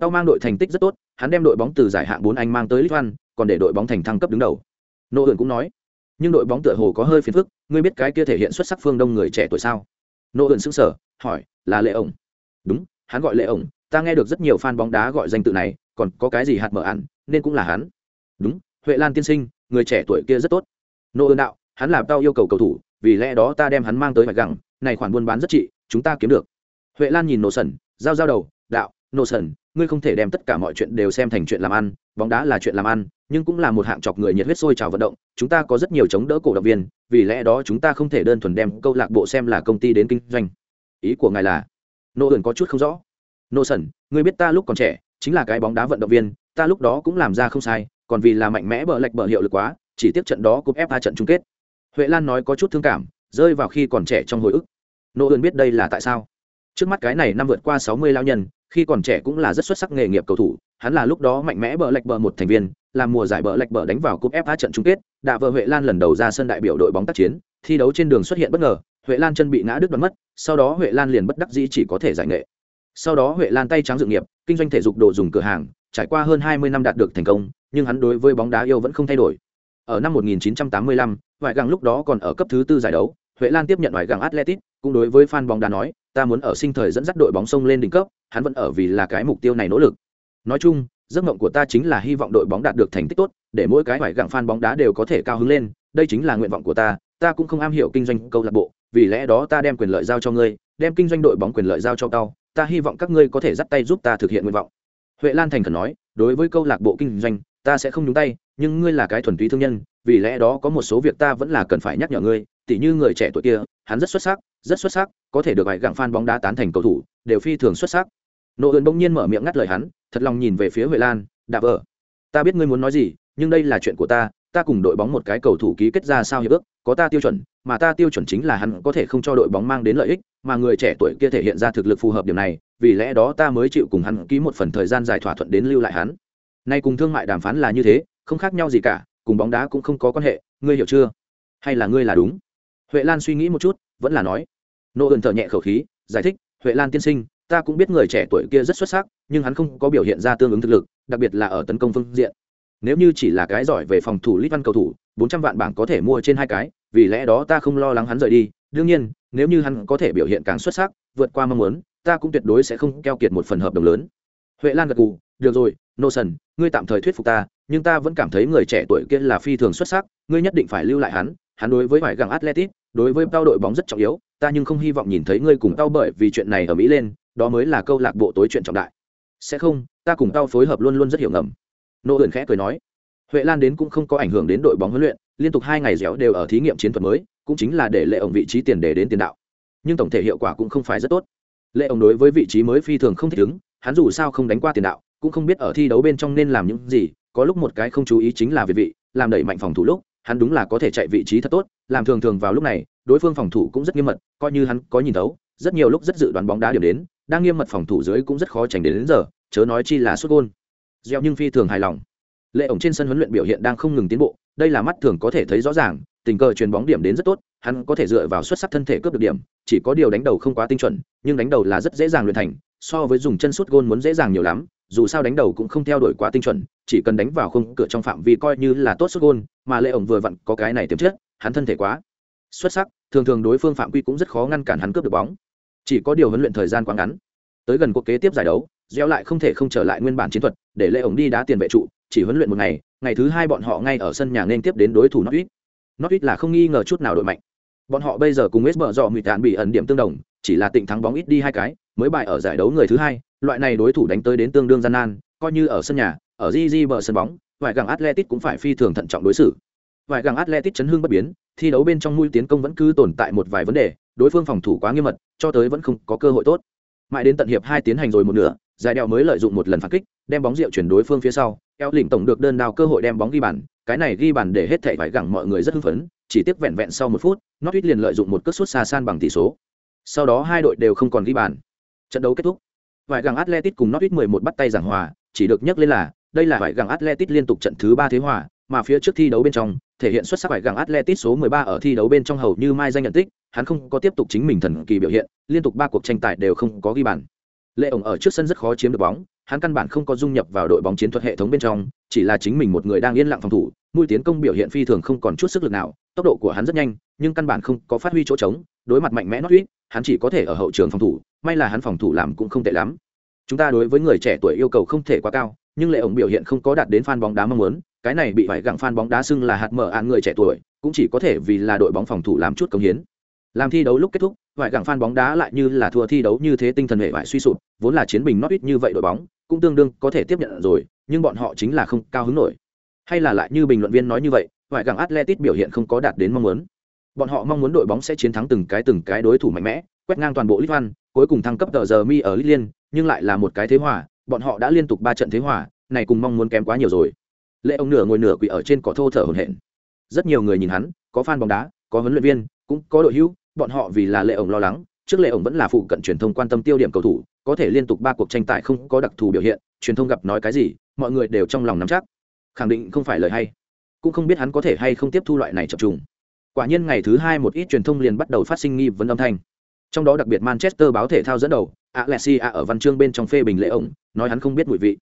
Tao mang đội thành tích rất tốt hắn đem đội bóng từ giải hạng bốn anh mang tới Litvan, còn để đội bóng thành thăng cấp đứng đầu. Nô ươn cũng nói nhưng đội bóng tựa hồ có hơi phiền phức ngươi biết cái kia thể hiện xuất sắc phương đông người trẻ tuổi sao? Nô ươn sững sờ hỏi là lệ ổng. Đúng hắn gọi lệ ổng ta nghe được rất nhiều fan bóng đá gọi danh tự này còn có cái gì hạt mở ẩn nên cũng là hắn. Đúng huệ lan tiên sinh người trẻ tuổi kia rất tốt. Nô ơn đạo hắn làm tao yêu cầu cầu thủ vì lẽ đó ta đem hắn mang tới vạch gẳng này khoản buôn bán rất trị, chúng ta kiếm được. Huệ lan nhìn nô sần giao giao đầu, đạo nô sần ngươi không thể đem tất cả mọi chuyện đều xem thành chuyện làm ăn, bóng đá là chuyện làm ăn, nhưng cũng là một hạng chọc người nhiệt huyết sôi trào vận động, chúng ta có rất nhiều chống đỡ cổ động viên, vì lẽ đó chúng ta không thể đơn thuần đem câu lạc bộ xem là công ty đến kinh doanh. Ý của ngài là? Nô ẩn có chút không rõ. Nô sần ngươi biết ta lúc còn trẻ, chính là cái bóng đá vận động viên, ta lúc đó cũng làm ra không sai, còn vì là mạnh mẽ bờ lệch bờ hiệu lực quá, chỉ tiếp trận đó cúp fa trận chung kết. Huệ lan nói có chút thương cảm, rơi vào khi còn trẻ trong hồi ức nô ơn biết đây là tại sao? Trước mắt cái này năm vượt qua sáu mươi lao nhân khi còn trẻ cũng là rất xuất sắc nghề nghiệp cầu thủ hắn là lúc đó mạnh mẽ bờ lệch bờ một thành viên làm mùa giải bờ lệch bờ đánh vào cúp fa trận chung kết đạ vợ huệ lan lần đầu ra sân đại biểu đội bóng tác chiến thi đấu trên đường xuất hiện bất ngờ huệ lan chân bị ngã đứt đoán mất sau đó huệ lan liền bất đắc dĩ chỉ có thể giải nghệ. Sau đó huệ lan tay trắng dự nghiệp kinh doanh thể dục đồ dùng cửa hàng trải qua hơn hai mươi năm đạt được thành công nhưng hắn đối với bóng đá yêu vẫn không thay đổi. Ở năm 1985, ngoại găng lúc đó còn ở cấp thứ tư giải đấu huệ lan tiếp nhận ngoại găng atletic cũng đối với fan bóng đá nói, ta muốn ở sinh thời dẫn dắt đội bóng sông lên đỉnh cấp, hắn vẫn ở vì là cái mục tiêu này nỗ lực. Nói chung, giấc mộng của ta chính là hy vọng đội bóng đạt được thành tích tốt, để mỗi cái ngoại gặng fan bóng đá đều có thể cao hứng lên, đây chính là nguyện vọng của ta ta cũng không am hiểu kinh doanh câu lạc bộ, vì lẽ đó ta đem quyền lợi giao cho ngươi, đem kinh doanh đội bóng quyền lợi giao cho tao, ta hy vọng các ngươi có thể dắt tay giúp ta thực hiện nguyện vọng. Huệ lan thành khẩn nói, đối với câu lạc bộ kinh doanh, ta sẽ không nhúng tay, nhưng ngươi là cái thuần túy thương nhân, vì lẽ đó có một số việc ta vẫn là cần phải nhắc nhở ngươi, tỉ như người trẻ tuổi kia, hắn rất xuất sắc rất xuất sắc, có thể được vài gặng fan bóng đá tán thành cầu thủ, đều phi thường xuất sắc. Nô Ươn bỗng nhiên mở miệng ngắt lời hắn, thật lòng nhìn về phía huệ lan, đạp ở ta biết ngươi muốn nói gì, nhưng đây là chuyện của ta ta cùng đội bóng một cái cầu thủ ký kết ra sao hiệp ước, có ta tiêu chuẩn, mà ta tiêu chuẩn chính là hắn có thể không cho đội bóng mang đến lợi ích, mà người trẻ tuổi kia thể hiện ra thực lực phù hợp điểm này, vì lẽ đó ta mới chịu cùng hắn ký một phần thời gian dài thỏa thuận đến lưu lại hắn. Nay cùng thương mại đàm phán là như thế, không khác nhau gì cả, cùng bóng đá cũng không có quan hệ, ngươi hiểu chưa? Hay là ngươi là đúng? Huệ lan suy nghĩ một chút, vẫn là nói nô ơn thở nhẹ khẩu khí, giải thích, huệ lan tiên sinh, ta cũng biết người trẻ tuổi kia rất xuất sắc, nhưng hắn không có biểu hiện ra tương ứng thực lực, đặc biệt là ở tấn công phương diện. Nếu như chỉ là cái giỏi về phòng thủ lít văn cầu thủ, bốn trăm vạn bảng có thể mua trên hai cái, vì lẽ đó ta không lo lắng hắn rời đi. Đương nhiên, nếu như hắn có thể biểu hiện càng xuất sắc, vượt qua mong muốn, ta cũng tuyệt đối sẽ không keo kiệt một phần hợp đồng lớn. Huệ lan gật cù được rồi, nô sần, ngươi tạm thời thuyết phục ta, nhưng ta vẫn cảm thấy người trẻ tuổi kia là phi thường xuất sắc, ngươi nhất định phải lưu lại hắn. Hắn đối với vải găng atletic đối với tao đội bóng rất trọng yếu ta nhưng không hy vọng nhìn thấy ngươi cùng tao bởi vì chuyện này ở mỹ lên, đó mới là câu lạc bộ tối chuyện trọng đại. Sẽ không, ta cùng tao phối hợp luôn luôn rất hiểu ngầm. Nô ẩn khẽ cười nói. Huệ lan đến cũng không có ảnh hưởng đến đội bóng huấn luyện, liên tục hai ngày dẻo đều ở thí nghiệm chiến thuật mới, cũng chính là để lệ ổng vị trí tiền đề đến tiền đạo. Nhưng tổng thể hiệu quả cũng không phải rất tốt. Lệ ổng đối với vị trí mới phi thường không thích ứng, hắn dù sao không đánh qua tiền đạo, cũng không biết ở thi đấu bên trong nên làm những gì, có lúc một cái không chú ý chính là về vị, làm đẩy mạnh phòng thủ lúc, hắn đúng là có thể chạy vị trí thật tốt, làm thường thường vào lúc này đối phương phòng thủ cũng rất nghiêm mật coi như hắn có nhìn thấu rất nhiều lúc rất dự đoán bóng đá điểm đến đang nghiêm mật phòng thủ dưới cũng rất khó tránh đến, đến giờ chớ nói chi là xuất gôn. Gieo nhưng phi thường hài lòng. Lệ ổng trên sân huấn luyện biểu hiện đang không ngừng tiến bộ đây là mắt thường có thể thấy rõ ràng tình cờ chuyền bóng điểm đến rất tốt hắn có thể dựa vào xuất sắc thân thể cướp được điểm chỉ có điều đánh đầu không quá tinh chuẩn nhưng đánh đầu là rất dễ dàng luyện thành so với dùng chân sút gôn muốn dễ dàng nhiều lắm dù sao đánh đầu cũng không theo đuổi quá tinh chuẩn chỉ cần đánh vào khung cửa trong phạm vi coi như là tốt sút gôn mà lệ ổng vừa vặn có cái này tiềm chất hắn thân thể quá xuất sắc, thường thường đối phương phạm quy cũng rất khó ngăn cản hắn cướp được bóng. Chỉ có điều huấn luyện thời gian quá ngắn. Tới gần cuộc kế tiếp giải đấu gieo lại không thể không trở lại nguyên bản chiến thuật, để lệ ổng đi đá tiền vệ trụ, chỉ huấn luyện một ngày ngày thứ hai bọn họ ngay ở sân nhà nên tiếp đến đối thủ norwich. Norwich là không nghi ngờ chút nào đội mạnh. Bọn họ bây giờ cùng west bờ dọ mịt đạn bị ẩn điểm tương đồng, chỉ là tịnh thắng bóng ít đi hai cái, mới bại ở giải đấu người thứ hai, loại này đối thủ đánh tới đến tương đương gian nan, coi như ở sân nhà, ở gg bờ sân bóng, vài gàng atletic cũng phải phi thường thận trọng đối xử vài gàng atletic chấn hương bất biến, thi đấu bên trong mũi tiến công vẫn cứ tồn tại một vài vấn đề, đối phương phòng thủ quá nghiêm mật, cho tới vẫn không có cơ hội tốt. Mãi đến tận hiệp hai tiến hành rồi một nửa, giải đèo mới lợi dụng một lần phản kích, đem bóng rượu chuyển đối phương phía sau. Eo lỉnh tổng được đơn đào cơ hội đem bóng ghi bàn, cái này ghi bàn để hết thảy vải gẳng mọi người rất hưng phấn, chỉ tiếc vẹn vẹn sau một phút, norwich liền lợi dụng một cất sút xa san bằng tỷ số. Sau đó hai đội đều không còn ghi bàn. Trận đấu kết thúc. Vải gẳng atletic cùng norwich 11 bắt tay giảng hòa, chỉ được nhắc lên là, đây là vải gẳng atletic liên tục trận thứ ba thế hòa mà phía trước thi đấu bên trong, thể hiện xuất sắc phải gặng atletic số 13 ở thi đấu bên trong hầu như mai danh nhận tích, hắn không có tiếp tục chính mình thần kỳ biểu hiện, liên tục ba cuộc tranh tài đều không có ghi bàn. Lệ ổng ở trước sân rất khó chiếm được bóng, hắn căn bản không có dung nhập vào đội bóng chiến thuật hệ thống bên trong, chỉ là chính mình một người đang yên lặng phòng thủ, mũi tiến công biểu hiện phi thường không còn chút sức lực nào, tốc độ của hắn rất nhanh, nhưng căn bản không có phát huy chỗ trống, đối mặt mạnh mẽ nót hắn chỉ có thể ở hậu trường phòng thủ, may là hắn phòng thủ làm cũng không tệ lắm. Chúng ta đối với người trẻ tuổi yêu cầu không thể quá cao nhưng lệ ổng biểu hiện không có đạt đến fan bóng đá mong muốn, cái này bị vải gặng fan bóng đá xưng là hạt mở án người trẻ tuổi, cũng chỉ có thể vì là đội bóng phòng thủ làm chút công hiến. Làm thi đấu lúc kết thúc, vải gặng fan bóng đá lại như là thua thi đấu như thế tinh thần hệ bại suy sụp, vốn là chiến bình nót ít như vậy đội bóng, cũng tương đương có thể tiếp nhận rồi, nhưng bọn họ chính là không cao hứng nổi. Hay là lại như bình luận viên nói như vậy, vải gặng atletic biểu hiện không có đạt đến mong muốn. Bọn họ mong muốn đội bóng sẽ chiến thắng từng cái từng cái đối thủ mạnh mẽ, quét ngang toàn bộ lit văn cuối cùng thăng cấp tờ giờ mi ở lit liên nhưng lại là một cái thế hòa bọn họ đã liên tục ba trận thế hòa, này cùng mong muốn kém quá nhiều rồi. Lệ ông nửa ngồi nửa quỳ ở trên cỏ thô thở hổn hển. Rất nhiều người nhìn hắn, có fan bóng đá, có huấn luyện viên, cũng có đội hữu, bọn họ vì là lệ ổng lo lắng, trước lệ ổng vẫn là phụ cận truyền thông quan tâm tiêu điểm cầu thủ, có thể liên tục ba cuộc tranh tài không có đặc thù biểu hiện, truyền thông gặp nói cái gì, mọi người đều trong lòng nắm chắc. Khẳng định không phải lời hay. Cũng không biết hắn có thể hay không tiếp thu loại này chập trùng. Quả nhiên ngày thứ hai một ít truyền thông liền bắt đầu phát sinh nghi vấn âm thanh. Trong đó đặc biệt manchester báo thể thao dẫn đầu Alessia ở văn chương bên trong phê bình lệ ổng, nói hắn không biết mùi vị.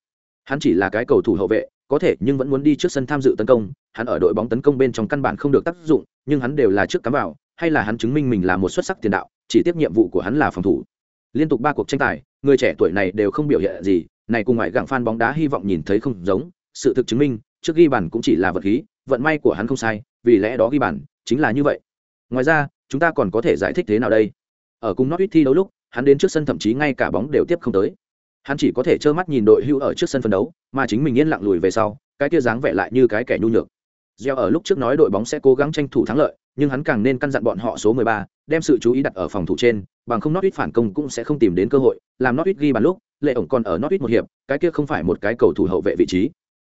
Hắn chỉ là cái cầu thủ hậu vệ, có thể nhưng vẫn muốn đi trước sân tham dự tấn công. Hắn ở đội bóng tấn công bên trong căn bản không được tác dụng, nhưng hắn đều là trước cắm vào, hay là hắn chứng minh mình là một xuất sắc tiền đạo, chỉ tiếp nhiệm vụ của hắn là phòng thủ. Liên tục ba cuộc tranh tài, người trẻ tuổi này đều không biểu hiện gì, này cùng ngoại gặng fan bóng đá hy vọng nhìn thấy không giống. Sự thực chứng minh, trước ghi bàn cũng chỉ là vật khí, vận may của hắn không sai, vì lẽ đó ghi bàn, chính là như vậy. Ngoài ra, chúng ta còn có thể giải thích thế nào đây? Ở cùng Norwich thi đấu lúc hắn đến trước sân thậm chí ngay cả bóng đều tiếp không tới. Hắn chỉ có thể trơ mắt nhìn đội hưu ở trước sân phân đấu mà chính mình yên lặng lùi về sau cái kia dáng vẻ lại như cái kẻ nhu nhược. Gieo ở lúc trước nói đội bóng sẽ cố gắng tranh thủ thắng lợi nhưng hắn càng nên căn dặn bọn họ số 13, đem sự chú ý đặt ở phòng thủ trên bằng không Norwich phản công cũng sẽ không tìm đến cơ hội làm Norwich ghi bàn lúc lệ ổng còn ở Norwich một hiệp cái kia không phải một cái cầu thủ hậu vệ vị trí.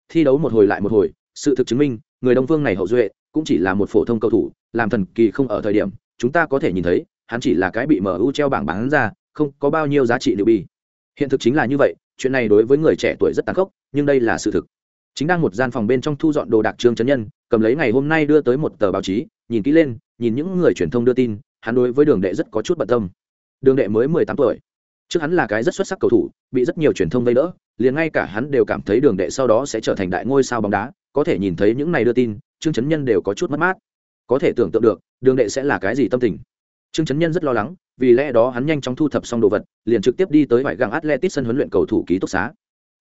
Thi đấu một hồi lại một hồi sự thực chứng minh người đông phương này hậu duệ cũng chỉ là một phổ thông cầu thủ làm thần kỳ không ở thời điểm chúng ta có thể nhìn thấy hắn chỉ là cái bị mu treo bảng bán ra, không có bao nhiêu giá trị liệu bị. hiện thực chính là như vậy, chuyện này đối với người trẻ tuổi rất tàn khốc, nhưng đây là sự thực. Chính đang một gian phòng bên trong thu dọn đồ đạc trương chấn nhân, cầm lấy ngày hôm nay đưa tới một tờ báo chí, nhìn kỹ lên, nhìn những người truyền thông đưa tin, hắn đối với đường đệ rất có chút bận tâm. Đường đệ mới mười tám tuổi. Trước hắn là cái rất xuất sắc cầu thủ, bị rất nhiều truyền thông vây đỡ, liền ngay cả hắn đều cảm thấy đường đệ sau đó sẽ trở thành đại ngôi sao bóng đá, có thể nhìn thấy những này đưa tin, trương chấn nhân đều có chút mất mát. Có thể tưởng tượng được, đường đệ sẽ là cái gì tâm tình trương chấn nhân rất lo lắng, vì lẽ đó hắn nhanh chóng thu thập xong đồ vật, liền trực tiếp đi tới vải găng atletic sân huấn luyện cầu thủ ký túc xá.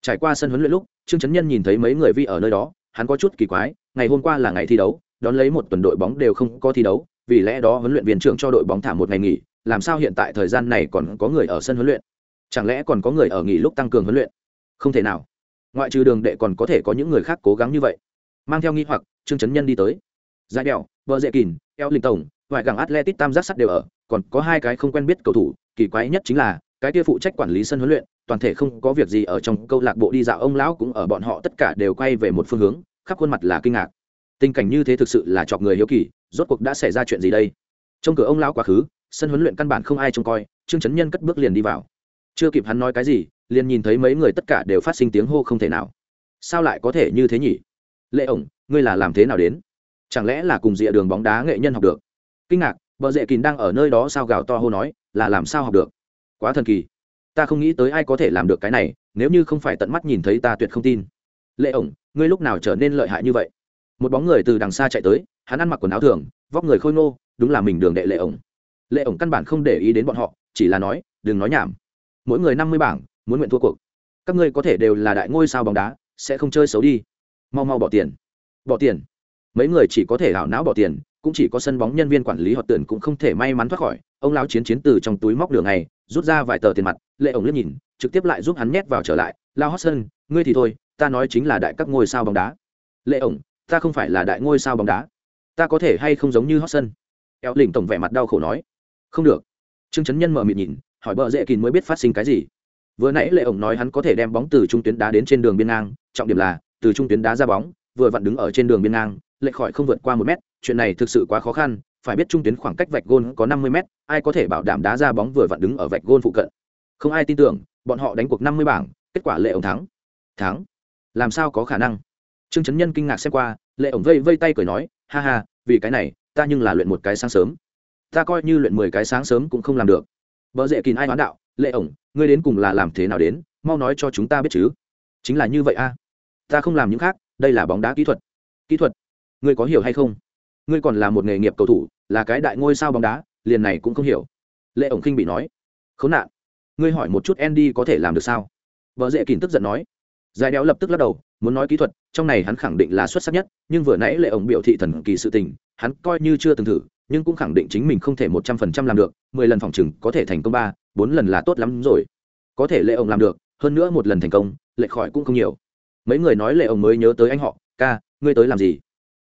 Trải qua sân huấn luyện lúc, trương chấn nhân nhìn thấy mấy người vi ở nơi đó, hắn có chút kỳ quái, ngày hôm qua là ngày thi đấu, đón lấy một tuần đội bóng đều không có thi đấu, vì lẽ đó huấn luyện viên trưởng cho đội bóng thả một ngày nghỉ, làm sao hiện tại thời gian này còn có người ở sân huấn luyện? Chẳng lẽ còn có người ở nghỉ lúc tăng cường huấn luyện? Không thể nào. Ngoại trừ đường đệ còn có thể có những người khác cố gắng như vậy. Mang theo nghi hoặc, trương chấn nhân đi tới. Giải đèo vợ dễ kìn, eo linh tổng ngoại gẳng atletic tam giác sắt đều ở, còn có hai cái không quen biết cầu thủ, kỳ quái nhất chính là, cái kia phụ trách quản lý sân huấn luyện, toàn thể không có việc gì ở trong câu lạc bộ đi dạo, ông lão cũng ở bọn họ tất cả đều quay về một phương hướng, khắp khuôn mặt là kinh ngạc. Tình cảnh như thế thực sự là chọc người hiếu kỳ, rốt cuộc đã xảy ra chuyện gì đây? Trong cửa ông lão quá khứ, sân huấn luyện căn bản không ai trông coi, trương chấn nhân cất bước liền đi vào. Chưa kịp hắn nói cái gì, liền nhìn thấy mấy người tất cả đều phát sinh tiếng hô không thể nào. Sao lại có thể như thế nhỉ? Lệ ổng, ngươi là làm thế nào đến? Chẳng lẽ là cùng dịa đường bóng đá nghệ nhân học được? Kinh ngạc vợ dệ kín đang ở nơi đó sao gào to hô nói, là làm sao học được? Quá thần kỳ. Ta không nghĩ tới ai có thể làm được cái này, nếu như không phải tận mắt nhìn thấy ta tuyệt không tin. Lệ ổng, ngươi lúc nào trở nên lợi hại như vậy? Một bóng người từ đằng xa chạy tới, hắn ăn mặc quần áo thường, vóc người khôi ngô, đúng là mình đường đệ lệ ổng. Lệ ổng căn bản không để ý đến bọn họ, chỉ là nói, đừng nói nhảm. Mỗi người năm mươi bảng, muốn nguyện thua cuộc. Các ngươi có thể đều là đại ngôi sao bóng đá, sẽ không chơi xấu đi. Mau mau bỏ tiền. Bỏ tiền. Mấy người chỉ có thể hảo não bỏ tiền cũng chỉ có sân bóng nhân viên quản lý họ tưởng cũng không thể may mắn thoát khỏi. Ông lão chiến chiến từ trong túi móc đường này, rút ra vài tờ tiền mặt, lệ ổng liếc nhìn, trực tiếp lại giúp hắn nhét vào trở lại. Lao hót sân ngươi thì thôi, ta nói chính là đại các ngôi sao bóng đá. Lệ ổng, ta không phải là đại ngôi sao bóng đá. Ta có thể hay không giống như hót sân eo lỉnh tổng vẻ mặt đau khổ nói. Không được. Trương chấn nhân mở mịt nhìn, hỏi bờ dễ kín mới biết phát sinh cái gì. Vừa nãy lệ ổng nói hắn có thể đem bóng từ trung tuyến đá đến trên đường biên ngang, trọng điểm là, từ trung tuyến đá ra bóng, vừa vặn đứng ở trên đường biên ngang lệ khỏi không vượt qua một mét chuyện này thực sự quá khó khăn, phải biết trung tuyến khoảng cách vạch gôn có năm mươi mét, ai có thể bảo đảm đá ra bóng vừa vặn đứng ở vạch gôn phụ cận? Không ai tin tưởng, bọn họ đánh cuộc năm mươi bảng, kết quả lệ ổng thắng. Thắng? Làm sao có khả năng? Trương trấn nhân kinh ngạc xem qua, lệ ổng vây vây tay cười nói, ha ha, vì cái này, ta nhưng là luyện một cái sáng sớm. Ta coi như luyện mười cái sáng sớm cũng không làm được. Vợ dễ kín ai đoán đạo, lệ ổng, ngươi đến cùng là làm thế nào đến? Mau nói cho chúng ta biết chứ. Chính là như vậy a. Ta không làm những khác, đây là bóng đá kỹ thuật. Kỹ thuật? Ngươi có hiểu hay không? Ngươi còn là một nghề nghiệp cầu thủ, là cái đại ngôi sao bóng đá, liền này cũng không hiểu. Lệ ổng khinh bị nói, khốn nạn, ngươi hỏi một chút andy có thể làm được sao? Vợ dễ kìm tức giận nói, giải đéo lập tức lắc đầu, muốn nói kỹ thuật, trong này hắn khẳng định là xuất sắc nhất, nhưng vừa nãy lệ ổng biểu thị thần kỳ sự tình, hắn coi như chưa từng thử, nhưng cũng khẳng định chính mình không thể một trăm phần trăm làm được, mười lần phòng chừng có thể thành công ba, bốn lần là tốt lắm rồi. Có thể lệ ổng làm được, hơn nữa một lần thành công lệ khỏi cũng không nhiều. Mấy người nói lệ ổng mới nhớ tới anh họ, ca, ngươi tới làm gì?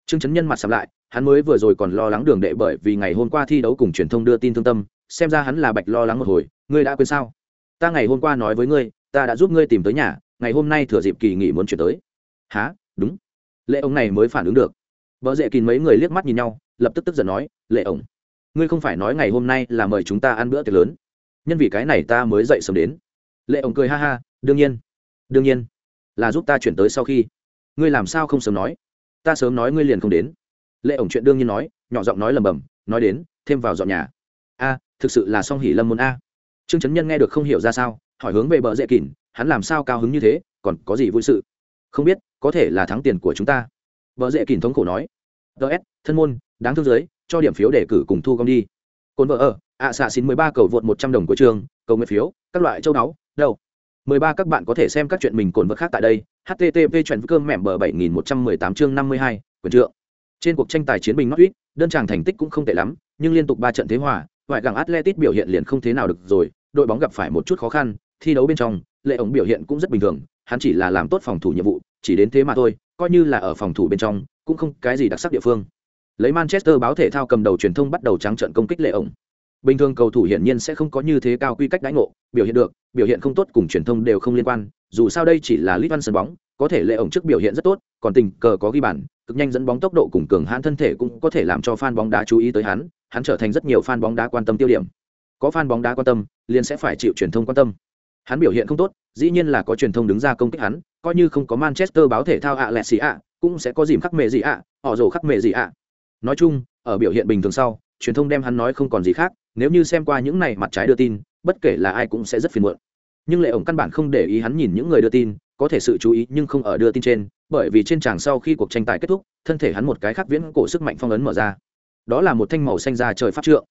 Trương chấn nhân mặt sắm lại hắn mới vừa rồi còn lo lắng đường đệ bởi vì ngày hôm qua thi đấu cùng truyền thông đưa tin thương tâm, xem ra hắn là bạch lo lắng một hồi, ngươi đã quên sao? Ta ngày hôm qua nói với ngươi, ta đã giúp ngươi tìm tới nhà, ngày hôm nay thừa dịp kỳ nghỉ muốn chuyển tới. Há đúng. Lệ ông này mới phản ứng được. Vợ dễ kín mấy người liếc mắt nhìn nhau, lập tức tức giận nói, lệ ổng ngươi không phải nói ngày hôm nay là mời chúng ta ăn bữa tiệc lớn. Nhân vì cái này ta mới dậy sớm đến. Lệ ổng cười ha ha, đương nhiên đương nhiên, là giúp ta chuyển tới sau khi. Ngươi làm sao không sớm nói? Ta sớm nói ngươi liền không đến lệ ổng chuyện đương nhiên nói, nhỏ giọng nói lầm bầm, nói đến, thêm vào dọn nhà. A, thực sự là song hỉ lâm môn a. Trương trấn nhân nghe được không hiểu ra sao, hỏi hướng về bờ dễ kỳn hắn làm sao cao hứng như thế, còn có gì vui sự? Không biết, có thể là thắng tiền của chúng ta. Vợ dễ kỳn thống khổ nói. Ts thân môn, đáng thương giới cho điểm phiếu để cử cùng thu gom đi. Cồn vợ ở, ạ xạ xin mười ba cầu vượt một trăm đồng của trường, cầu nguyện phiếu, các loại châu đáo đâu? Mười ba các bạn có thể xem các chuyện mình cồn vật khác tại đây. Http chuyện cơm mẻm bờ bảy nghìn một trăm mười tám chương năm mươi hai, quyền trượng trên cuộc tranh tài chiến bình norwich, đơn tràng thành tích cũng không tệ lắm, nhưng liên tục ba trận thế hòa, ngoại gàng atletic biểu hiện liền không thế nào được rồi, đội bóng gặp phải một chút khó khăn, thi đấu bên trong, lệ ổng biểu hiện cũng rất bình thường, hắn chỉ là làm tốt phòng thủ nhiệm vụ, chỉ đến thế mà thôi, coi như là ở phòng thủ bên trong, cũng không cái gì đặc sắc địa phương. Lấy manchester báo thể thao cầm đầu truyền thông bắt đầu trắng trận công kích lệ ổng. Bình thường cầu thủ hiển nhiên sẽ không có như thế cao quy cách đãi ngộ, biểu hiện được, biểu hiện không tốt cùng truyền thông đều không liên quan dù sao đây chỉ là Lít văn sân bóng, có thể lệ ổng trước biểu hiện rất tốt, còn tình cờ có ghi bàn, cực nhanh dẫn bóng tốc độ cùng cường hãn thân thể cũng có thể làm cho fan bóng đá chú ý tới hắn hắn trở thành rất nhiều fan bóng đá quan tâm tiêu điểm. Có fan bóng đá quan tâm, liền sẽ phải chịu truyền thông quan tâm. Hắn biểu hiện không tốt, dĩ nhiên là có truyền thông đứng ra công kích hắn, coi như không có manchester báo thể thao ạ lẹ xì ạ cũng sẽ có dìm khắc mệ gì ạ, họ rồ khắc mệ gì ạ. Nói chung, ở biểu hiện bình thường sau, truyền thông đem hắn nói không còn gì khác, nếu như xem qua những này mặt trái đưa tin, bất kể là ai cũng sẽ rất phiền muộn nhưng lệ ổng căn bản không để ý hắn nhìn những người đưa tin, có thể sự chú ý nhưng không ở đưa tin trên, bởi vì trên tràng sau khi cuộc tranh tài kết thúc, thân thể hắn một cái khác viễn cổ sức mạnh phong ấn mở ra. Đó là một thanh màu xanh da trời phát trượng.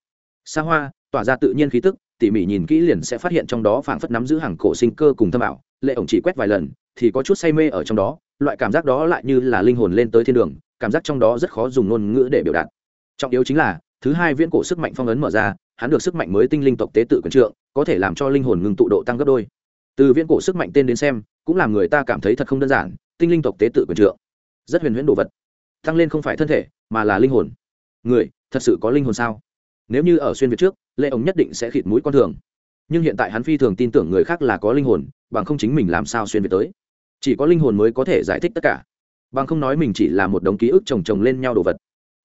Xa hoa, tỏa ra tự nhiên khí tức, tỉ mỉ nhìn kỹ liền sẽ phát hiện trong đó phảng phất nắm giữ hàng cổ sinh cơ cùng thâm ảo. Lệ ổng chỉ quét vài lần, thì có chút say mê ở trong đó, loại cảm giác đó lại như là linh hồn lên tới thiên đường, cảm giác trong đó rất khó dùng ngôn ngữ để biểu đạt. Trọng yếu chính là, thứ hai viễn cổ sức mạnh phong ấn mở ra hắn được sức mạnh mới tinh linh tộc tế tự quyền trượng, có thể làm cho linh hồn ngừng tụ độ tăng gấp đôi. Từ viễn cổ sức mạnh tên đến xem, cũng làm người ta cảm thấy thật không đơn giản, tinh linh tộc tế tự quyền trượng. Rất huyền huyễn đồ vật. Tăng lên không phải thân thể, mà là linh hồn. Người, thật sự có linh hồn sao? Nếu như ở xuyên việt trước lệ ống nhất định sẽ khịt mũi con thường. Nhưng hiện tại hắn phi thường tin tưởng người khác là có linh hồn, bằng không chính mình làm sao xuyên việt tới. Chỉ có linh hồn mới có thể giải thích tất cả. Bằng không nói mình chỉ là một đống ký ức chồng chồng lên nhau đồ vật.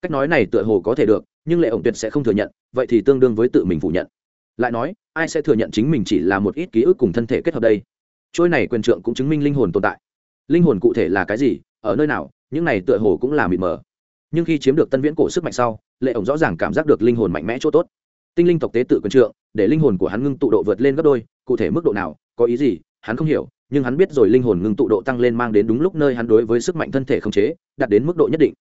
Cách nói này tựa hồ có thể được nhưng lệ ổng tuyệt sẽ không thừa nhận, vậy thì tương đương với tự mình phủ nhận. Lại nói, ai sẽ thừa nhận chính mình chỉ là một ít ký ức cùng thân thể kết hợp đây? Trôi này quyền trượng cũng chứng minh linh hồn tồn tại. Linh hồn cụ thể là cái gì, ở nơi nào, những này tựa hồ cũng là mịt mờ. Nhưng khi chiếm được tân viễn cổ sức mạnh sau, lệ ổng rõ ràng cảm giác được linh hồn mạnh mẽ chỗ tốt. Tinh linh tộc tế tự quyền trượng, để linh hồn của hắn ngưng tụ độ vượt lên gấp đôi, cụ thể mức độ nào, có ý gì, hắn không hiểu, nhưng hắn biết rồi linh hồn ngưng tụ độ tăng lên mang đến đúng lúc nơi hắn đối với sức mạnh thân thể không chế, đạt đến mức độ nhất định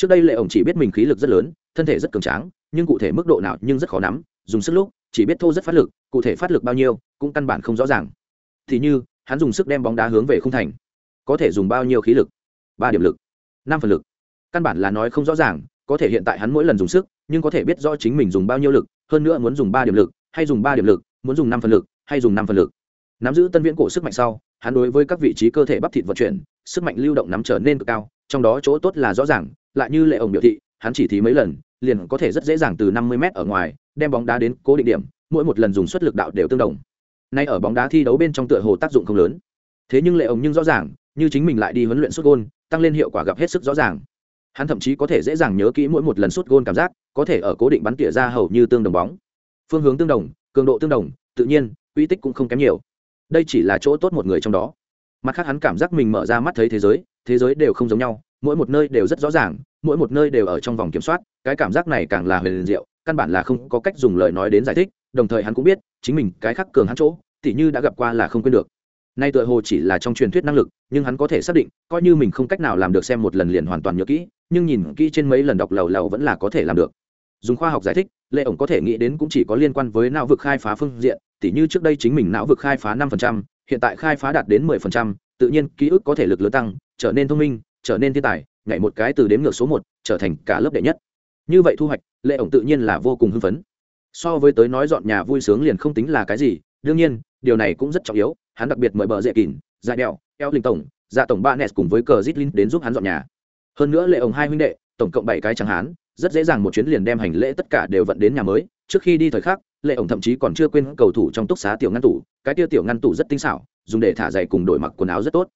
trước đây lệ ổng chỉ biết mình khí lực rất lớn, thân thể rất cường tráng, nhưng cụ thể mức độ nào nhưng rất khó nắm, dùng sức lúc, chỉ biết thô rất phát lực, cụ thể phát lực bao nhiêu, cũng căn bản không rõ ràng. Thì như, hắn dùng sức đem bóng đá hướng về khung thành, có thể dùng bao nhiêu khí lực? Ba điểm lực, năm phần lực. Căn bản là nói không rõ ràng, có thể hiện tại hắn mỗi lần dùng sức, nhưng có thể biết rõ chính mình dùng bao nhiêu lực, hơn nữa muốn dùng ba điểm lực, hay dùng ba điểm lực, muốn dùng năm phần lực, hay dùng năm phần lực. Nắm giữ tân viễn cổ sức mạnh sau, hắn đối với các vị trí cơ thể bắp thịt vận chuyển, sức mạnh lưu động nắm trở nên cực cao, trong đó chỗ tốt là rõ ràng lại như lệ ổng biểu thị, hắn chỉ thí mấy lần, liền có thể rất dễ dàng từ năm mươi m ở ngoài, đem bóng đá đến cố định điểm, mỗi một lần dùng suất lực đạo đều tương đồng. Nay ở bóng đá thi đấu bên trong tựa hồ tác dụng không lớn. Thế nhưng lệ ổng nhưng rõ ràng, như chính mình lại đi huấn luyện sút gôn, tăng lên hiệu quả gặp hết sức rõ ràng. Hắn thậm chí có thể dễ dàng nhớ kỹ mỗi một lần sút gôn cảm giác, có thể ở cố định bắn tỉa ra hầu như tương đồng bóng. Phương hướng tương đồng, cường độ tương đồng, tự nhiên, uy tích cũng không kém nhiều. Đây chỉ là chỗ tốt một người trong đó. Mặt khác hắn cảm giác mình mở ra mắt thấy thế giới thế giới đều không giống nhau mỗi một nơi đều rất rõ ràng mỗi một nơi đều ở trong vòng kiểm soát cái cảm giác này càng là huyền diệu căn bản là không có cách dùng lời nói đến giải thích đồng thời hắn cũng biết chính mình cái khắc cường hắn chỗ tỉ như đã gặp qua là không quên được. Nay tựa hồ chỉ là trong truyền thuyết năng lực nhưng hắn có thể xác định coi như mình không cách nào làm được xem một lần liền hoàn toàn nhớ kỹ nhưng nhìn kỹ trên mấy lần đọc lầu lầu vẫn là có thể làm được. Dùng khoa học giải thích lệ ổng có thể nghĩ đến cũng chỉ có liên quan với não vực khai phá phương diện tỉ như trước đây chính mình não vực khai phá năm hiện tại khai phá đạt đến 10%, tự nhiên ký ức có thể lực lớn tăng trở nên thông minh trở nên thiên tài nhảy một cái từ đếm ngược số một trở thành cả lớp đệ nhất. Như vậy thu hoạch lệ ổng tự nhiên là vô cùng hưng phấn. So với tới nói dọn nhà vui sướng liền không tính là cái gì đương nhiên điều này cũng rất trọng yếu hắn đặc biệt mời bờ dễ kín dạ đèo eo linh tổng dạ tổng ba nes cùng với cờ zitlin đến giúp hắn dọn nhà. Hơn nữa lệ ổng hai huynh đệ tổng cộng bảy cái chẳng hắn, rất dễ dàng một chuyến liền đem hành lễ tất cả đều vận đến nhà mới. Trước khi đi thời khắc lệ ổng thậm chí còn chưa quên cầu thủ trong túc xá tiểu ngăn tủ cái tiêu tiểu ngăn tủ rất tinh xảo dùng để thả giày cùng đổi mặc quần áo rất tốt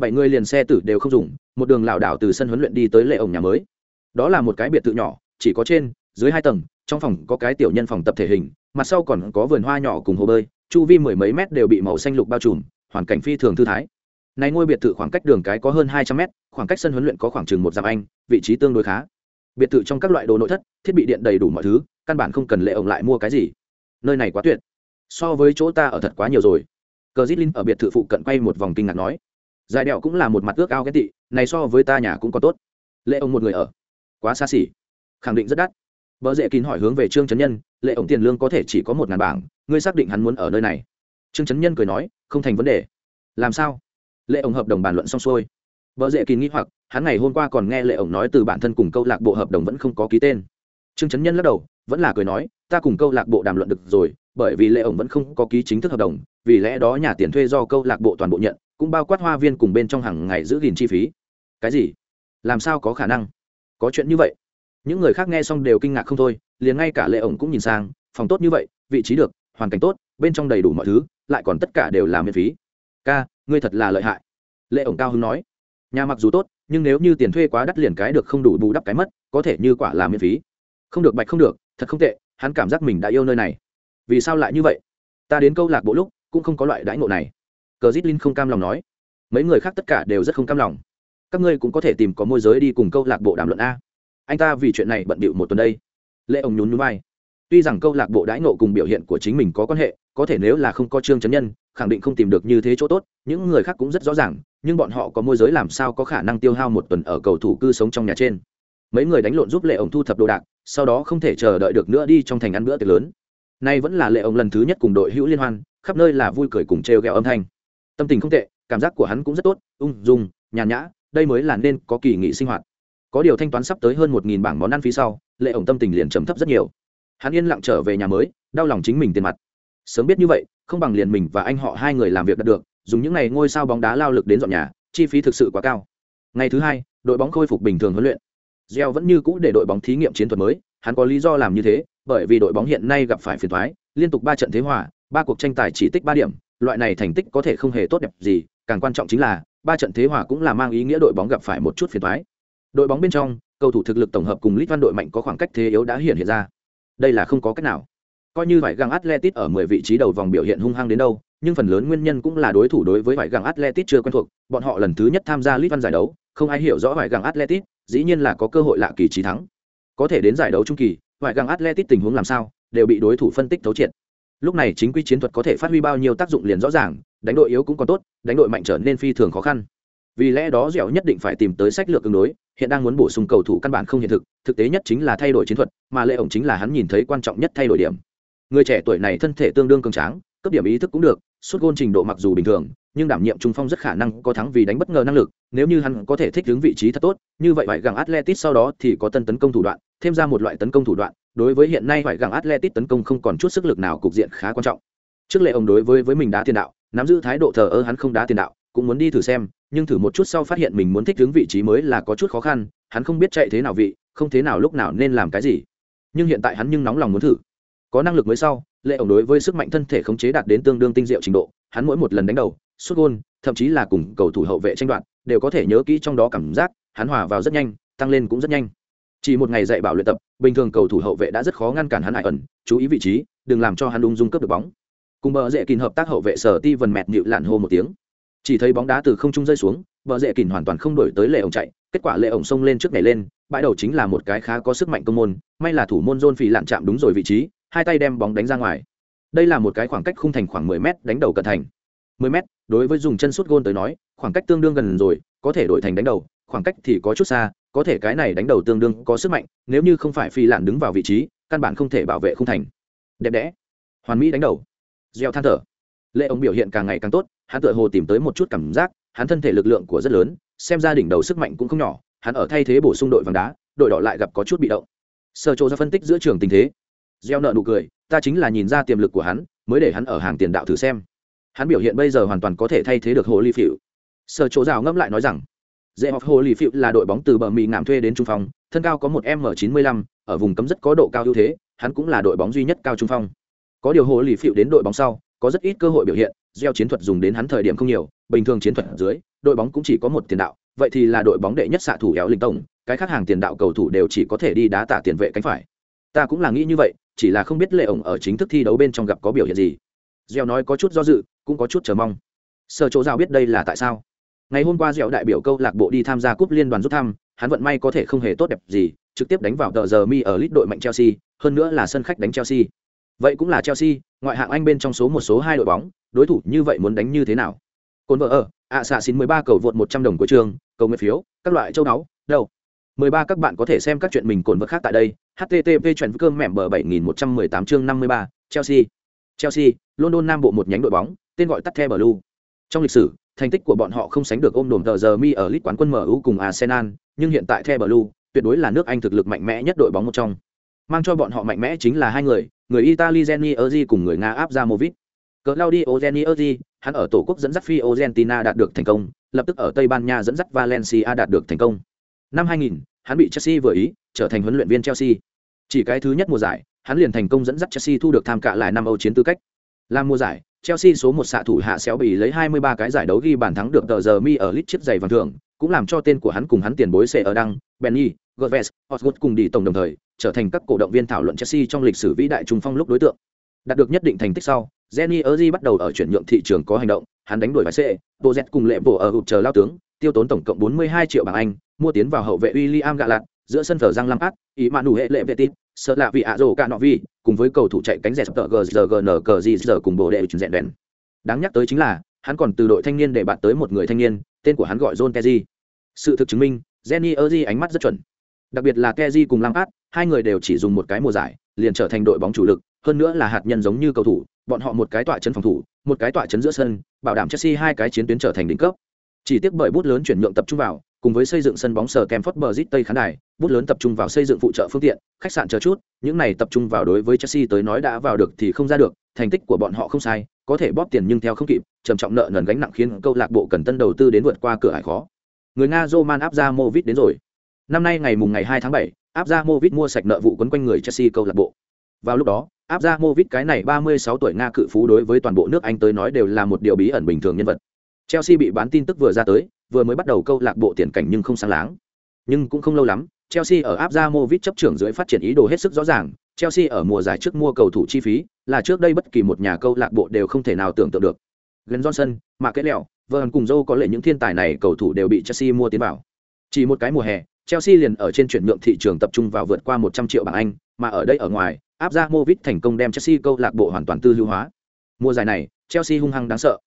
bảy người liền xe tử đều không dùng, một đường lảo đảo từ sân huấn luyện đi tới lệ ổng nhà mới. Đó là một cái biệt thự nhỏ, chỉ có trên, dưới hai tầng, trong phòng có cái tiểu nhân phòng tập thể hình, mặt sau còn có vườn hoa nhỏ cùng hồ bơi, chu vi mười mấy mét đều bị màu xanh lục bao trùm, hoàn cảnh phi thường thư thái. Này ngôi biệt thự khoảng cách đường cái có hơn hai trăm mét, khoảng cách sân huấn luyện có khoảng chừng một dặm anh, vị trí tương đối khá. Biệt thự trong các loại đồ nội thất, thiết bị điện đầy đủ mọi thứ, căn bản không cần lệ ổng lại mua cái gì. Nơi này quá tuyệt. So với chỗ ta ở thật quá nhiều rồi. Cờ zitlin linh ở biệt thự phụ cận quay một vòng kinh ngạc nói giải đẹo cũng là một mặt ước ao ghét tị, này so với ta nhà cũng có tốt. Lệ ông một người ở. Quá xa xỉ. Khẳng định rất đắt. Vợ dễ kín hỏi hướng về trương trấn nhân, lệ ổng tiền lương có thể chỉ có một ngàn bảng, ngươi xác định hắn muốn ở nơi này. Trương trấn nhân cười nói, không thành vấn đề. Làm sao? Lệ ổng hợp đồng bàn luận xong xuôi. Vợ dễ kín nghĩ hoặc, hắn ngày hôm qua còn nghe lệ ổng nói từ bản thân cùng câu lạc bộ hợp đồng vẫn không có ký tên. Trương trấn nhân lắc đầu, vẫn là cười nói, ta cùng câu lạc bộ đàm luận được rồi, bởi vì lệ ổng vẫn không có ký chính thức hợp đồng, vì lẽ đó nhà tiền thuê do câu lạc bộ toàn bộ nhận cũng bao quát hoa viên cùng bên trong hàng ngày giữ gìn chi phí. Cái gì? Làm sao có khả năng? Có chuyện như vậy. Những người khác nghe xong đều kinh ngạc không thôi, liền ngay cả lệ ổng cũng nhìn sang, phòng tốt như vậy, vị trí được, hoàn cảnh tốt, bên trong đầy đủ mọi thứ, lại còn tất cả đều là miễn phí. Ca, ngươi thật là lợi hại. Lệ ổng cao hứng nói. Nhà mặc dù tốt, nhưng nếu như tiền thuê quá đắt liền cái được không đủ bù đắp cái mất, có thể như quả là miễn phí. Không được bạch, không được, thật không tệ, hắn cảm giác mình đã yêu nơi này. Vì sao lại như vậy? Ta đến câu lạc bộ lúc, cũng không có loại đãi ngộ này cờ zit linh không cam lòng nói. Mấy người khác tất cả đều rất không cam lòng. Các ngươi cũng có thể tìm có môi giới đi cùng câu lạc bộ đàm luận a. Anh ta vì chuyện này bận bịu một tuần đây. Lệ ông nhún núi vai. Tuy rằng câu lạc bộ đãi nộ cùng biểu hiện của chính mình có quan hệ, có thể nếu là không có trương chấn nhân, khẳng định không tìm được như thế chỗ tốt, những người khác cũng rất rõ ràng, nhưng bọn họ có môi giới làm sao có khả năng tiêu hao một tuần ở cầu thủ cư sống trong nhà trên. Mấy người đánh lộn giúp lệ ông thu thập đồ đạc, sau đó không thể chờ đợi được nữa đi trong thành ăn bữa tiệc lớn. Nay vẫn là lệ ông lần thứ nhất cùng đội hữu liên hoan, khắp nơi là vui cười cùng trêu ghẹo âm thanh tâm tình không tệ, cảm giác của hắn cũng rất tốt, ung dung, nhàn nhã, đây mới là nên có kỳ nghỉ sinh hoạt. Có điều thanh toán sắp tới hơn một nghìn bảng món ăn phí sau, lệ ổng tâm tình liền trầm thấp rất nhiều. Hắn yên lặng trở về nhà mới, đau lòng chính mình tiền mặt. Sớm biết như vậy, không bằng liền mình và anh họ hai người làm việc đạt được, dùng những ngày ngôi sao bóng đá lao lực đến dọn nhà, chi phí thực sự quá cao. Ngày thứ hai, đội bóng khôi phục bình thường huấn luyện. Gieo vẫn như cũ để đội bóng thí nghiệm chiến thuật mới, hắn có lý do làm như thế, bởi vì đội bóng hiện nay gặp phải phiền thoái liên tục ba trận thế hòa, ba cuộc tranh tài chỉ tích ba điểm loại này thành tích có thể không hề tốt đẹp gì, càng quan trọng chính là, ba trận thế hòa cũng là mang ý nghĩa đội bóng gặp phải một chút phiền thoái đội bóng bên trong, cầu thủ thực lực tổng hợp cùng lít văn đội mạnh có khoảng cách thế yếu đã hiện hiện ra. Đây là không có cách nào. Coi như vải găng atletic ở mười vị trí đầu vòng biểu hiện hung hăng đến đâu, nhưng phần lớn nguyên nhân cũng là đối thủ đối với vải găng atletic chưa quen thuộc, bọn họ lần thứ nhất tham gia lit văn giải đấu, không ai hiểu rõ vải găng atletic dĩ nhiên là có cơ hội lạ kỳ trí thắng. Có thể đến giải đấu trung kỳ, vải găng atletic tình huống làm sao, đều bị đối thủ phân tích thấu triệt lúc này chính quy chiến thuật có thể phát huy bao nhiêu tác dụng liền rõ ràng, đánh đội yếu cũng còn tốt, đánh đội mạnh trở nên phi thường khó khăn. Vì lẽ đó dẻo nhất định phải tìm tới sách lược tương đối, hiện đang muốn bổ sung cầu thủ căn bản không hiện thực thực tế nhất chính là thay đổi chiến thuật, mà lệ ổng chính là hắn nhìn thấy quan trọng nhất thay đổi điểm. Người trẻ tuổi này thân thể tương đương cường tráng, cấp điểm ý thức cũng được, suốt gôn trình độ mặc dù bình thường, nhưng đảm nhiệm trung phong rất khả năng có thắng vì đánh bất ngờ năng lực, nếu như hắn có thể thích ứng vị trí thật tốt, như vậy phải gặng atletic sau đó thì có tân tấn công thủ đoạn, thêm ra một loại tấn công thủ đoạn đối với hiện nay phải gặng atletic tấn công không còn chút sức lực nào cục diện khá quan trọng. Trước lệ ông đối với với mình đá tiền đạo, nắm giữ thái độ thờ ơ hắn không đá tiền đạo, cũng muốn đi thử xem, nhưng thử một chút sau phát hiện mình muốn thích ứng vị trí mới là có chút khó khăn, hắn không biết chạy thế nào vị, không thế nào lúc nào nên làm cái gì. Nhưng hiện tại hắn nhưng nóng lòng muốn thử. Có năng lực mới sau, lệ ổng đối với sức mạnh thân thể khống chế đạt đến tương đương tinh diệu trình độ, hắn mỗi một lần đánh đầu, sút gôn, thậm chí là cùng cầu thủ hậu vệ tranh đoạt, đều có thể nhớ kỹ trong đó cảm giác, hắn hòa vào rất nhanh, tăng lên cũng rất nhanh chỉ một ngày dạy bảo luyện tập, bình thường cầu thủ hậu vệ đã rất khó ngăn cản hắn hải ẩn chú ý vị trí, đừng làm cho hắn ung dung cướp được bóng. Cùng bờ dễ kín hợp tác hậu vệ sở ti vần mẹt nịu lạn hô một tiếng. Chỉ thấy bóng đá từ không trung rơi xuống, bờ dễ kín hoàn toàn không đổi tới lệ ổng chạy, kết quả lệ ổng xông lên trước này lên, bãi đầu chính là một cái khá có sức mạnh công môn, may là thủ môn john phì lạn chạm đúng rồi vị trí, hai tay đem bóng đánh ra ngoài. Đây là một cái khoảng cách khung thành khoảng 10 mét đánh đầu cận thành. 10 mét, đối với dùng chân sút gôn tới nói, khoảng cách tương đương gần rồi, có thể đổi thành đánh đầu, khoảng cách thì có chút xa có thể cái này đánh đầu tương đương có sức mạnh, nếu như không phải phi lạn đứng vào vị trí, căn bản không thể bảo vệ không thành. Đẹp đẽ. Hoàn mỹ đánh đầu. Gieo than thở. Lệ ông biểu hiện càng ngày càng tốt, hắn tựa hồ tìm tới một chút cảm giác, hắn thân thể lực lượng của rất lớn, xem ra đỉnh đầu sức mạnh cũng không nhỏ, hắn ở thay thế bổ sung đội vàng đá, đội đỏ lại gặp có chút bị động. Sơ chỗ ra phân tích giữa trường tình thế. Gieo nợ nụ cười, ta chính là nhìn ra tiềm lực của hắn, mới để hắn ở hàng tiền đạo thử xem. Hắn biểu hiện bây giờ hoàn toàn có thể thay thế được hồ ly phịu. Sơ chỗ rào ngẫm lại nói rằng dễ học hồ Lì phịu là đội bóng từ bờ mì ngảm thuê đến trung phong, thân cao có một m chín mươi lăm, ở vùng cấm rất có độ cao ưu thế, hắn cũng là đội bóng duy nhất cao trung phong. Có điều hồ Lì phịu đến đội bóng sau, có rất ít cơ hội biểu hiện, gieo chiến thuật dùng đến hắn thời điểm không nhiều, bình thường chiến thuật ở dưới, đội bóng cũng chỉ có một tiền đạo, vậy thì là đội bóng đệ nhất xạ thủ éo linh tổng cái khác hàng tiền đạo cầu thủ đều chỉ có thể đi đá tả tiền vệ cánh phải. Ta cũng là nghĩ như vậy, chỉ là không biết lệ ổng ở chính thức thi đấu bên trong gặp có biểu hiện gì. Gieo nói có chút do dự, cũng có chút chờ mong. Sợ chỗ giao biết đây là tại sao? Ngày hôm qua dẻo đại biểu câu lạc bộ đi tham gia cúp liên đoàn rút thăm, hắn vận may có thể không hề tốt đẹp gì, trực tiếp đánh vào tờ giờ mi ở lít đội mạnh chelsea, hơn nữa là sân khách đánh chelsea. Vậy cũng là chelsea, ngoại hạng anh bên trong số một số hai đội bóng, đối thủ như vậy muốn đánh như thế nào? Cồn vợ ở ạ xạ xin mười ba cầu vượt một trăm đồng của trường, cầu nguyện phiếu, các loại châu đáo đâu? mười ba các bạn có thể xem các chuyện mình cồn vợ khác tại đây, http chuyện cơm mẻm bờ bảy nghìn một trăm mười tám chương năm mươi ba, chelsea. Chelsea, london nam bộ một nhánh đội bóng, tên gọi tắt the blue. Trong lịch sử thành tích của bọn họ không sánh được ôm đồm tờ giờ mi ở lit quán quân MU cùng Arsenal, nhưng hiện tại The Blue tuyệt đối là nước Anh thực lực mạnh mẽ nhất đội bóng một trong. Mang cho bọn họ mạnh mẽ chính là hai người, người Italy Geni Erzi cùng người Nga Abzamovic. Claudio Geni Erzi, hắn ở tổ quốc dẫn dắt Fiorentina đạt được thành công, lập tức ở Tây Ban Nha dẫn dắt Valencia đạt được thành công. Năm 2000, hắn bị Chelsea vừa ý, trở thành huấn luyện viên Chelsea. Chỉ cái thứ nhất mùa giải, hắn liền thành công dẫn dắt Chelsea thu được tham cạ lại năm Âu chiến tư cách. Làm mùa giải, Chelsea số một xạ thủ hạ xéo bị lấy 23 cái giải đấu ghi bàn thắng được tờ giờ mi ở lít chiếc giày vàng thưởng, cũng làm cho tên của hắn cùng hắn tiền bối sẽ ở đăng, Benny, Gervais, Osgood cùng đi tổng đồng thời, trở thành các cổ động viên thảo luận Chelsea trong lịch sử vĩ đại trung phong lúc đối tượng. Đạt được nhất định thành tích sau, Jenny Erzi bắt đầu ở chuyển nhượng thị trường có hành động, hắn đánh đuổi vài C, Bozet cùng lệ bộ ở hụt chờ lao tướng, tiêu tốn tổng cộng 42 triệu bảng Anh, mua tiến vào hậu vệ William Gallant, giữa sân thờ răng lăng át ý mạn đủ hệ lệ vệ tít, sợ lạ vì ạ rổ cả nọ vi cùng với cầu thủ chạy cánh dẹt tờ gzgn cờ giờ cùng bồ đệ chuyển dẹn đèn. Đáng nhắc tới chính là hắn còn từ đội thanh niên để bạn tới một người thanh niên tên của hắn gọi john keji sự thực chứng minh jenny erzi ánh mắt rất chuẩn. Đặc biệt là keji cùng lam át hai người đều chỉ dùng một cái mùa giải liền trở thành đội bóng chủ lực hơn nữa là hạt nhân giống như cầu thủ bọn họ một cái tọa chân phòng thủ một cái tọa chân giữa sân bảo đảm chelsea hai cái chiến tuyến trở thành đỉnh cấp. Chỉ tiếc bởi bút lớn chuyển nhượng tập trung vào cùng với xây dựng sân bóng sở Kemford Bridge Tây khán đài, bút lớn tập trung vào xây dựng phụ trợ phương tiện, khách sạn chờ chút, những này tập trung vào đối với Chelsea tới nói đã vào được thì không ra được, thành tích của bọn họ không sai, có thể bóp tiền nhưng theo không kịp, trầm trọng nợ nần gánh nặng khiến câu lạc bộ cần tân đầu tư đến vượt qua cửa ải khó. Người Nga Roman Abramovich đến rồi. Năm nay ngày mùng ngày 2 tháng 7, Abramovich mua sạch nợ vụ quấn quanh người Chelsea câu lạc bộ. Vào lúc đó, Abramovich cái này 36 tuổi Nga cự phú đối với toàn bộ nước Anh tới nói đều là một điều bí ẩn bình thường nhân vật. Chelsea bị bán tin tức vừa ra tới, vừa mới bắt đầu câu lạc bộ tiền cảnh nhưng không sáng láng. Nhưng cũng không lâu lắm, Chelsea ở Abramovich chấp trưởng dưới phát triển ý đồ hết sức rõ ràng, Chelsea ở mùa giải trước mua cầu thủ chi phí, là trước đây bất kỳ một nhà câu lạc bộ đều không thể nào tưởng tượng được. Glenn Johnson, Mạc Kết Lẹo, Vern cùng Joe có lệ những thiên tài này cầu thủ đều bị Chelsea mua tiến vào. Chỉ một cái mùa hè, Chelsea liền ở trên chuyển nhượng thị trường tập trung vào vượt qua 100 triệu bảng Anh, mà ở đây ở ngoài, Abramovich thành công đem Chelsea câu lạc bộ hoàn toàn tư lưu hóa. Mùa giải này, Chelsea hung hăng đáng sợ.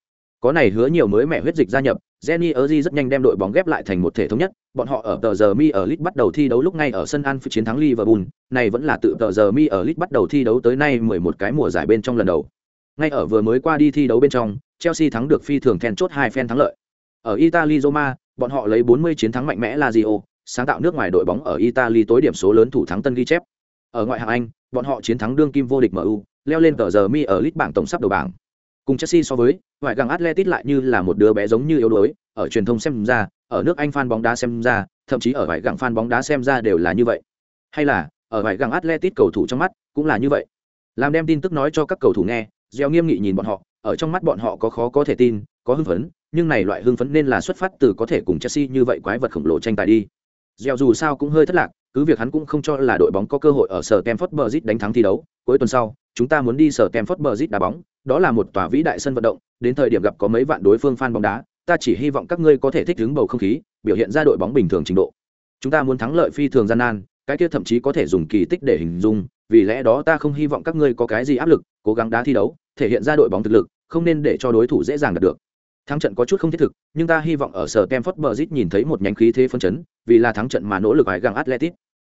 Có này hứa nhiều mới mẹ huyết dịch gia nhập, Jenny Erzi rất nhanh đem đội bóng ghép lại thành một thể thống nhất, bọn họ ở tờ giờ mi ở Leeds bắt đầu thi đấu lúc ngay ở sân Anfield chiến thắng Liverpool, này vẫn là tự tờ giờ mi ở Leeds bắt đầu thi đấu tới nay 11 cái mùa giải bên trong lần đầu. Ngay ở vừa mới qua đi thi đấu bên trong, Chelsea thắng được phi thường then chốt hai phen thắng lợi. Ở Italy Roma, bọn họ lấy 40 chiến thắng mạnh mẽ Lazio, sáng tạo nước ngoài đội bóng ở Italy tối điểm số lớn thủ thắng tân ghi chép. Ở ngoại hạng Anh, bọn họ chiến thắng đương kim vô địch MU, leo lên tờ giờ mi ở Leeds bảng tổng sắp đầu bảng. Cùng Chelsea so với, ngoại gang Atletic lại như là một đứa bé giống như yếu đuối, ở truyền thông xem ra, ở nước Anh fan bóng đá xem ra, thậm chí ở ngoại gang fan bóng đá xem ra đều là như vậy. Hay là, ở ngoại gang Atletic cầu thủ trong mắt, cũng là như vậy. Làm đem tin tức nói cho các cầu thủ nghe, Gieo nghiêm nghị nhìn bọn họ, ở trong mắt bọn họ có khó có thể tin, có hưng phấn, nhưng này loại hưng phấn nên là xuất phát từ có thể cùng Chelsea như vậy quái vật khổng lồ tranh tài đi. Gieo dù sao cũng hơi thất lạc, cứ việc hắn cũng không cho là đội bóng có cơ hội ở sở Stamford Bridge đánh thắng thi đấu, cuối tuần sau, chúng ta muốn đi sở Stamford Bridge đá bóng, đó là một tòa vĩ đại sân vận động, đến thời điểm gặp có mấy vạn đối phương fan bóng đá, ta chỉ hy vọng các ngươi có thể thích ứng bầu không khí, biểu hiện ra đội bóng bình thường trình độ. Chúng ta muốn thắng lợi phi thường gian nan, cái kia thậm chí có thể dùng kỳ tích để hình dung, vì lẽ đó ta không hy vọng các ngươi có cái gì áp lực, cố gắng đá thi đấu, thể hiện ra đội bóng thực lực, không nên để cho đối thủ dễ dàng đạt được. thắng trận có chút không thiết thực nhưng ta hy vọng ở sở kem Bridge nhìn thấy một nhánh khí thế phấn chấn vì là thắng trận mà nỗ lực hải găng atletic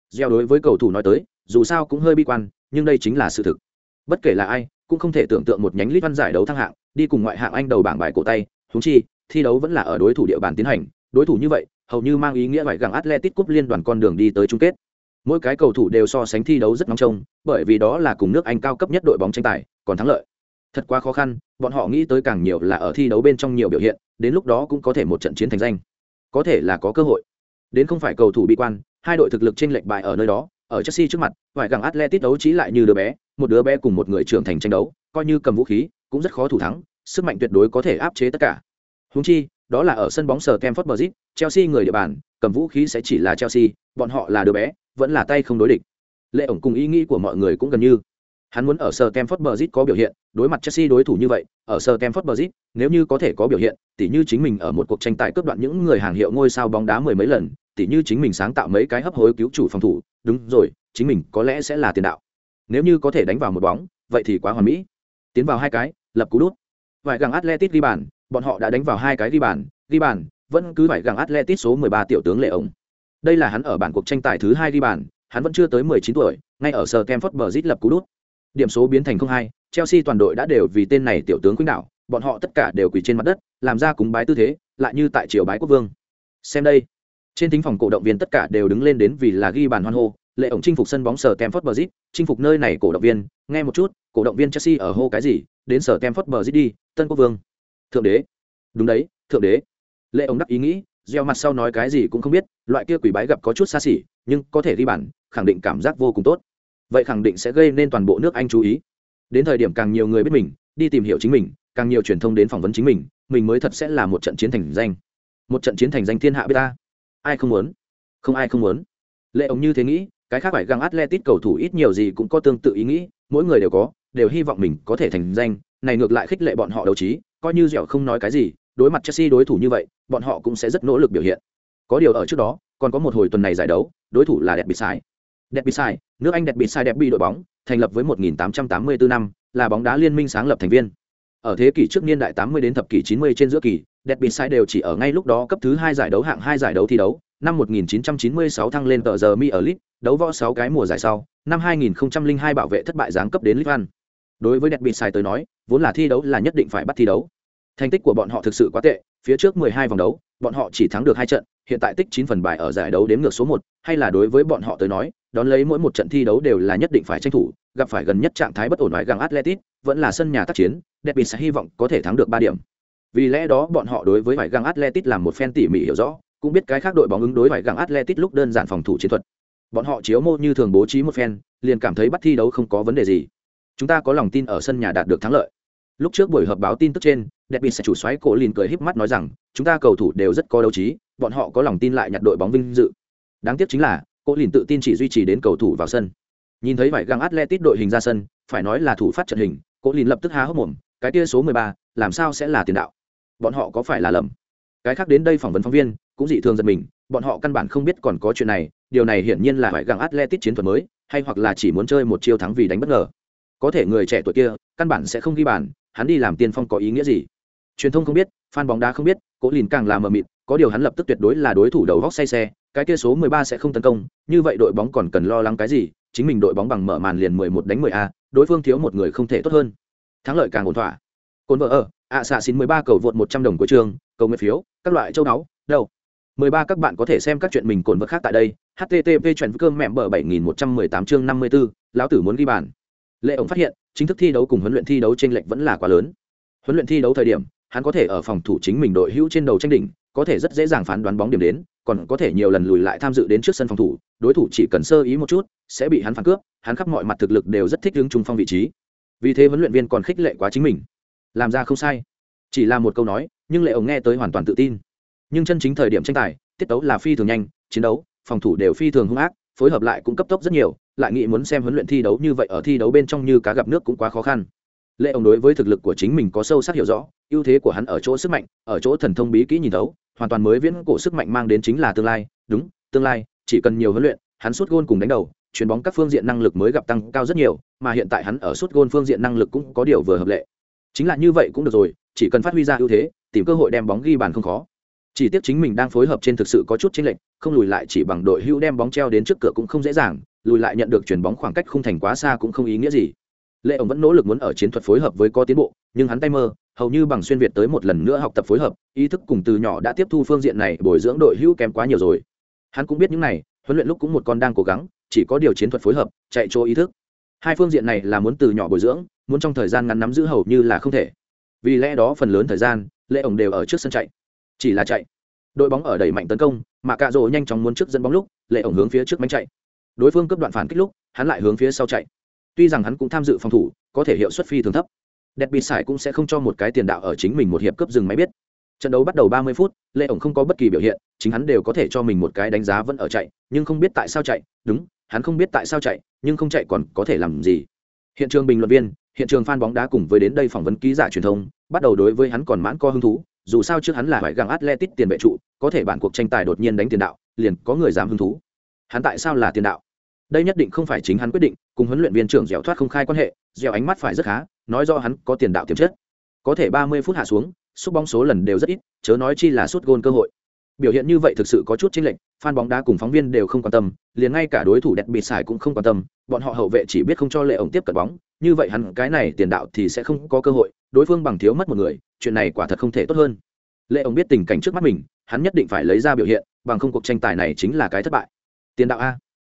gieo đối với cầu thủ nói tới, dù sao cũng hơi bi quan, nhưng đây chính là sự thực. Bất kể là ai, cũng không thể tưởng tượng một nhánh lít văn giải đấu thăng hạng, đi cùng ngoại hạng anh đầu bảng bài cổ tay húng chi, thi đấu vẫn là ở đối thủ địa bàn tiến hành. Đối thủ như vậy, hầu như mang ý nghĩa vải găng atletic cúp liên đoàn con đường đi tới chung kết. Mỗi cái cầu thủ đều so sánh thi đấu rất nóng trông, bởi vì đó là cùng nước anh cao cấp nhất đội bóng tranh tài, còn thắng lợi. Thật quá khó khăn, bọn họ nghĩ tới càng nhiều là ở thi đấu bên trong nhiều biểu hiện, đến lúc đó cũng có thể một trận chiến thành danh. Có thể là có cơ hội. Đến không phải cầu thủ bi quan hai đội thực lực trên lệch bại ở nơi đó ở chelsea trước mặt vài gặng atletic đấu trí lại như đứa bé một đứa bé cùng một người trưởng thành tranh đấu coi như cầm vũ khí cũng rất khó thủ thắng sức mạnh tuyệt đối có thể áp chế tất cả húng chi đó là ở sân bóng sở Campfort Bridge, Chelsea người địa bàn, cầm vũ khí sẽ chỉ là Chelsea, bọn họ là đứa bé, vẫn là tay không đối địch. Lệ ổng cùng ý nghĩ của mọi người cũng gần như. Hắn muốn ở sở Campfort Bridge có biểu hiện, đối mặt Chelsea đối thủ như vậy, ở sở Campfort Bridge, nếu như có thể có biểu hiện, tỉ như chính mình ở một cuộc tranh tài cướp đoạn những người hàng hiệu ngôi sao bóng đá mười mấy lần, tỉ như chính mình sáng tạo mấy cái hấp hối cứu chủ phòng thủ, đúng rồi, chính mình có lẽ sẽ là tiền đạo. Nếu như có thể đánh vào một bóng, vậy thì quá hoàn mỹ. Tiến vào hai cái, lập cú đút. vải găng atletic ghi bàn, bọn họ đã đánh vào hai cái ghi bàn, ghi bàn, vẫn cứ vải găng Atletic số 13 tiểu tướng Lệ ổng. Đây là hắn ở bản cuộc tranh tài thứ hai ghi bàn, hắn vẫn chưa tới 19 tuổi, ngay ở Stamford Bridge lập cú đút. Điểm số biến thành 0-2, Chelsea toàn đội đã đều vì tên này tiểu tướng quýnh đảo, bọn họ tất cả đều quỳ trên mặt đất, làm ra cúng bái tư thế, lại như tại triều bái quốc vương. Xem đây. Trên thính phòng cổ động viên tất cả đều đứng lên đến vì là ghi bàn hoan hô, Lệ ổng chinh phục sân bóng sở Stamford Bridge, chinh phục nơi này cổ động viên, nghe một chút, cổ động viên Chelsea ở hô cái gì, đến sở Stamford Bridge đi, Tân Quốc Vương. Thượng đế. Đúng đấy, thượng đế. Lệ ông đắc ý nghĩ gieo mặt sau nói cái gì cũng không biết loại kia quỷ bái gặp có chút xa xỉ nhưng có thể ghi bản khẳng định cảm giác vô cùng tốt. Vậy khẳng định sẽ gây nên toàn bộ nước anh chú ý. Đến thời điểm càng nhiều người biết mình đi tìm hiểu chính mình càng nhiều truyền thông đến phỏng vấn chính mình mình mới thật sẽ là một trận chiến thành danh. Một trận chiến thành danh thiên hạ b ta ai không muốn không ai không muốn lệ ông như thế nghĩ cái khác phải găng atletic cầu thủ ít nhiều gì cũng có tương tự ý nghĩ mỗi người đều có đều hy vọng mình có thể thành danh này ngược lại khích lệ bọn họ đấu trí coi như dẻo không nói cái gì đối mặt Chelsea đối thủ như vậy, bọn họ cũng sẽ rất nỗ lực biểu hiện. Có điều ở trước đó, còn có một hồi tuần này giải đấu, đối thủ là Đẹp Bị Sai. Đẹp Bị Sai, nước Anh Đẹp Bị Sai Đẹp bị đội bóng, thành lập với 1884 năm, là bóng đá liên minh sáng lập thành viên. Ở thế kỷ trước niên đại 80 đến thập kỷ 90 trên giữa kỳ, Đẹp Sai đều chỉ ở ngay lúc đó cấp thứ hai giải đấu hạng hai giải đấu thi đấu, năm 1996 thăng lên tờ giờ Mi ở League, đấu võ 6 cái mùa giải sau, năm 2002 bảo vệ thất bại giáng cấp đến League One. Đối với Đẹp Bị Sai tới nói, vốn là thi đấu là nhất định phải bắt thi đấu. Thành tích của bọn họ thực sự quá tệ phía trước 12 vòng đấu bọn họ chỉ thắng được hai trận hiện tại tích 9 phần bài ở giải đấu đếm ngược số 1, hay là đối với bọn họ tới nói đón lấy mỗi một trận thi đấu đều là nhất định phải tranh thủ gặp phải gần nhất trạng thái bất ổn ngoài găng Atletico, vẫn là sân nhà tác chiến Derby sẽ hy vọng có thể thắng được ba điểm. Vì lẽ đó, bọn họ đối với vải găng atletic làm một phen tỉ mỉ hiểu rõ, cũng biết cái khác đội bóng ứng đối vải găng atletic lúc đơn giản phòng thủ chiến thuật. Bọn họ chiếu mô như thường bố trí một phen liền cảm thấy bắt thi đấu không có vấn đề gì. Chúng ta có lòng tin ở sân nhà đạt được thắng lợi. Lúc trước buổi họp báo tin tức trên Derby sẽ chủ xoáy cổ lìn cười híp mắt nói rằng, chúng ta cầu thủ đều rất có đấu trí, bọn họ có lòng tin lại nhặt đội bóng vinh dự. Đáng tiếc chính là, cổ lìn tự tin chỉ duy trì đến cầu thủ vào sân. Nhìn thấy vải găng atletic đội hình ra sân, phải nói là thủ phát trận hình Cố lìn lập tức há hốc mồm, cái tia số mười ba, làm sao sẽ là tiền đạo? Bọn họ có phải là lầm? Cái khác đến đây phỏng vấn phóng viên, cũng dị thường giật mình, bọn họ căn bản không biết còn có chuyện này, điều này hiển nhiên là phải gặng atletic chiến thuật mới, hay hoặc là chỉ muốn chơi một chiêu thắng vì đánh bất ngờ. Có thể người trẻ tuổi kia, căn bản sẽ không ghi bàn, hắn đi làm tiên phong có ý nghĩa gì? Truyền thông không biết, fan bóng đá không biết, cố lìn càng là mờ mịt, có điều hắn lập tức tuyệt đối là đối thủ đầu góc say xe, cái kia số 13 sẽ không tấn công, như vậy đội bóng còn cần lo lắng cái gì? Chính mình đội bóng bằng mở màn liền 11 đánh 10 a đối phương thiếu một người không thể tốt hơn. Thắng lợi càng ổn thỏa. Cồn vợ ở, ạ xạ xin 13 cầu vượt 100 đồng của trường, cầu nguyện phiếu, các loại châu đáo đâu? 13 các bạn có thể xem các chuyện mình cồn vợ khác tại đây, http chuyện cơm mẹm bờ 7118 chương 54 lão tử muốn ghi bàn. Lệ ổng phát hiện, chính thức thi đấu cùng huấn luyện thi đấu trên lệch vẫn là quá lớn. Huấn luyện thi đấu thời điểm, hắn có thể ở phòng thủ chính mình đội hữu trên đầu tranh đỉnh có thể rất dễ dàng phán đoán bóng điểm đến, còn có thể nhiều lần lùi lại tham dự đến trước sân phòng thủ, đối thủ chỉ cần sơ ý một chút, sẽ bị hắn phản cướp, hắn khắp mọi mặt thực lực đều rất thích ứng trung phong vị trí. Vì thế huấn luyện viên còn khích lệ quá chính mình. Làm ra không sai. Chỉ là một câu nói, nhưng lệ ổng nghe tới hoàn toàn tự tin. Nhưng chân chính thời điểm tranh tài, tiết tấu là phi thường nhanh, chiến đấu, phòng thủ đều phi thường hung ác, phối hợp lại cũng cấp tốc rất nhiều, lại nghĩ muốn xem huấn luyện thi đấu như vậy ở thi đấu bên trong như cá gặp nước cũng quá khó khăn lệ ông đối với thực lực của chính mình có sâu sắc hiểu rõ, ưu thế của hắn ở chỗ sức mạnh, ở chỗ thần thông bí kỹ nhìn thấu, hoàn toàn mới viễn cổ sức mạnh mang đến chính là tương lai. Đúng, tương lai, chỉ cần nhiều huấn luyện, hắn suốt gôn cùng đánh đầu, chuyền bóng các phương diện năng lực mới gặp tăng cao rất nhiều, mà hiện tại hắn ở suốt gôn phương diện năng lực cũng có điều vừa hợp lệ. Chính là như vậy cũng được rồi, chỉ cần phát huy ra ưu thế, tìm cơ hội đem bóng ghi bàn không khó. Chỉ tiếc chính mình đang phối hợp trên thực sự có chút chênh lệch, không lùi lại chỉ bằng đội hữu đem bóng treo đến trước cửa cũng không dễ dàng, lùi lại nhận được chuyển bóng khoảng cách không thành quá xa cũng không ý nghĩa gì lệ ổng vẫn nỗ lực muốn ở chiến thuật phối hợp với có tiến bộ, nhưng hắn tay mơ, hầu như bằng xuyên việt tới một lần nữa học tập phối hợp, ý thức cùng từ nhỏ đã tiếp thu phương diện này bồi dưỡng đội hữu kém quá nhiều rồi. Hắn cũng biết những này, huấn luyện lúc cũng một con đang cố gắng, chỉ có điều chiến thuật phối hợp, chạy chỗ ý thức. Hai phương diện này là muốn từ nhỏ bồi dưỡng, muốn trong thời gian ngắn nắm giữ hầu như là không thể. Vì lẽ đó phần lớn thời gian lệ ổng đều ở trước sân chạy, chỉ là chạy. Đội bóng ở đẩy mạnh tấn công, mà cạ rỗ nhanh chóng muốn trước dẫn bóng lúc lệ ổng hướng phía trước bánh chạy. Đối phương cấp đoạn phản kích lúc, hắn lại hướng phía sau chạy tuy rằng hắn cũng tham dự phòng thủ, có thể hiệu suất phi thường thấp. Đẹp bị sải cũng sẽ không cho một cái tiền đạo ở chính mình một hiệp cấp dừng máy biết. Trận đấu bắt đầu ba mươi phút lệ ổng không có bất kỳ biểu hiện, chính hắn đều có thể cho mình một cái đánh giá vẫn ở chạy, nhưng không biết tại sao chạy, đúng, hắn không biết tại sao chạy, nhưng không chạy còn có thể làm gì. Hiện trường bình luận viên, hiện trường fan bóng đá cùng với đến đây phỏng vấn ký giả truyền thông, bắt đầu đối với hắn còn mãn co hứng thú, dù sao trước hắn là phải găng atletic tiền vệ trụ, có thể bản cuộc tranh tài đột nhiên đánh tiền đạo, liền có người dám hứng thú. Hắn tại sao là tiền đạo? Đây nhất định không phải chính hắn quyết định, cùng huấn luyện viên trưởng dẻo thoát không khai quan hệ, dẻo ánh mắt phải rất khá, nói do hắn có tiền đạo tiềm chất. Có thể ba mươi phút hạ xuống, xúc bóng số lần đều rất ít, chớ nói chi là sút gôn cơ hội. Biểu hiện như vậy thực sự có chút chênh lệch, fan bóng đá cùng phóng viên đều không quan tâm, liền ngay cả đối thủ đẹp bị xài cũng không quan tâm, bọn họ hậu vệ chỉ biết không cho lệ ổng tiếp cận bóng, như vậy hắn cái này tiền đạo thì sẽ không có cơ hội, đối phương bằng thiếu mất một người, chuyện này quả thật không thể tốt hơn. Lệ ổng biết tình cảnh trước mắt mình, hắn nhất định phải lấy ra biểu hiện, bằng không cuộc tranh tài này chính là cái thất bại. Tiền đạo a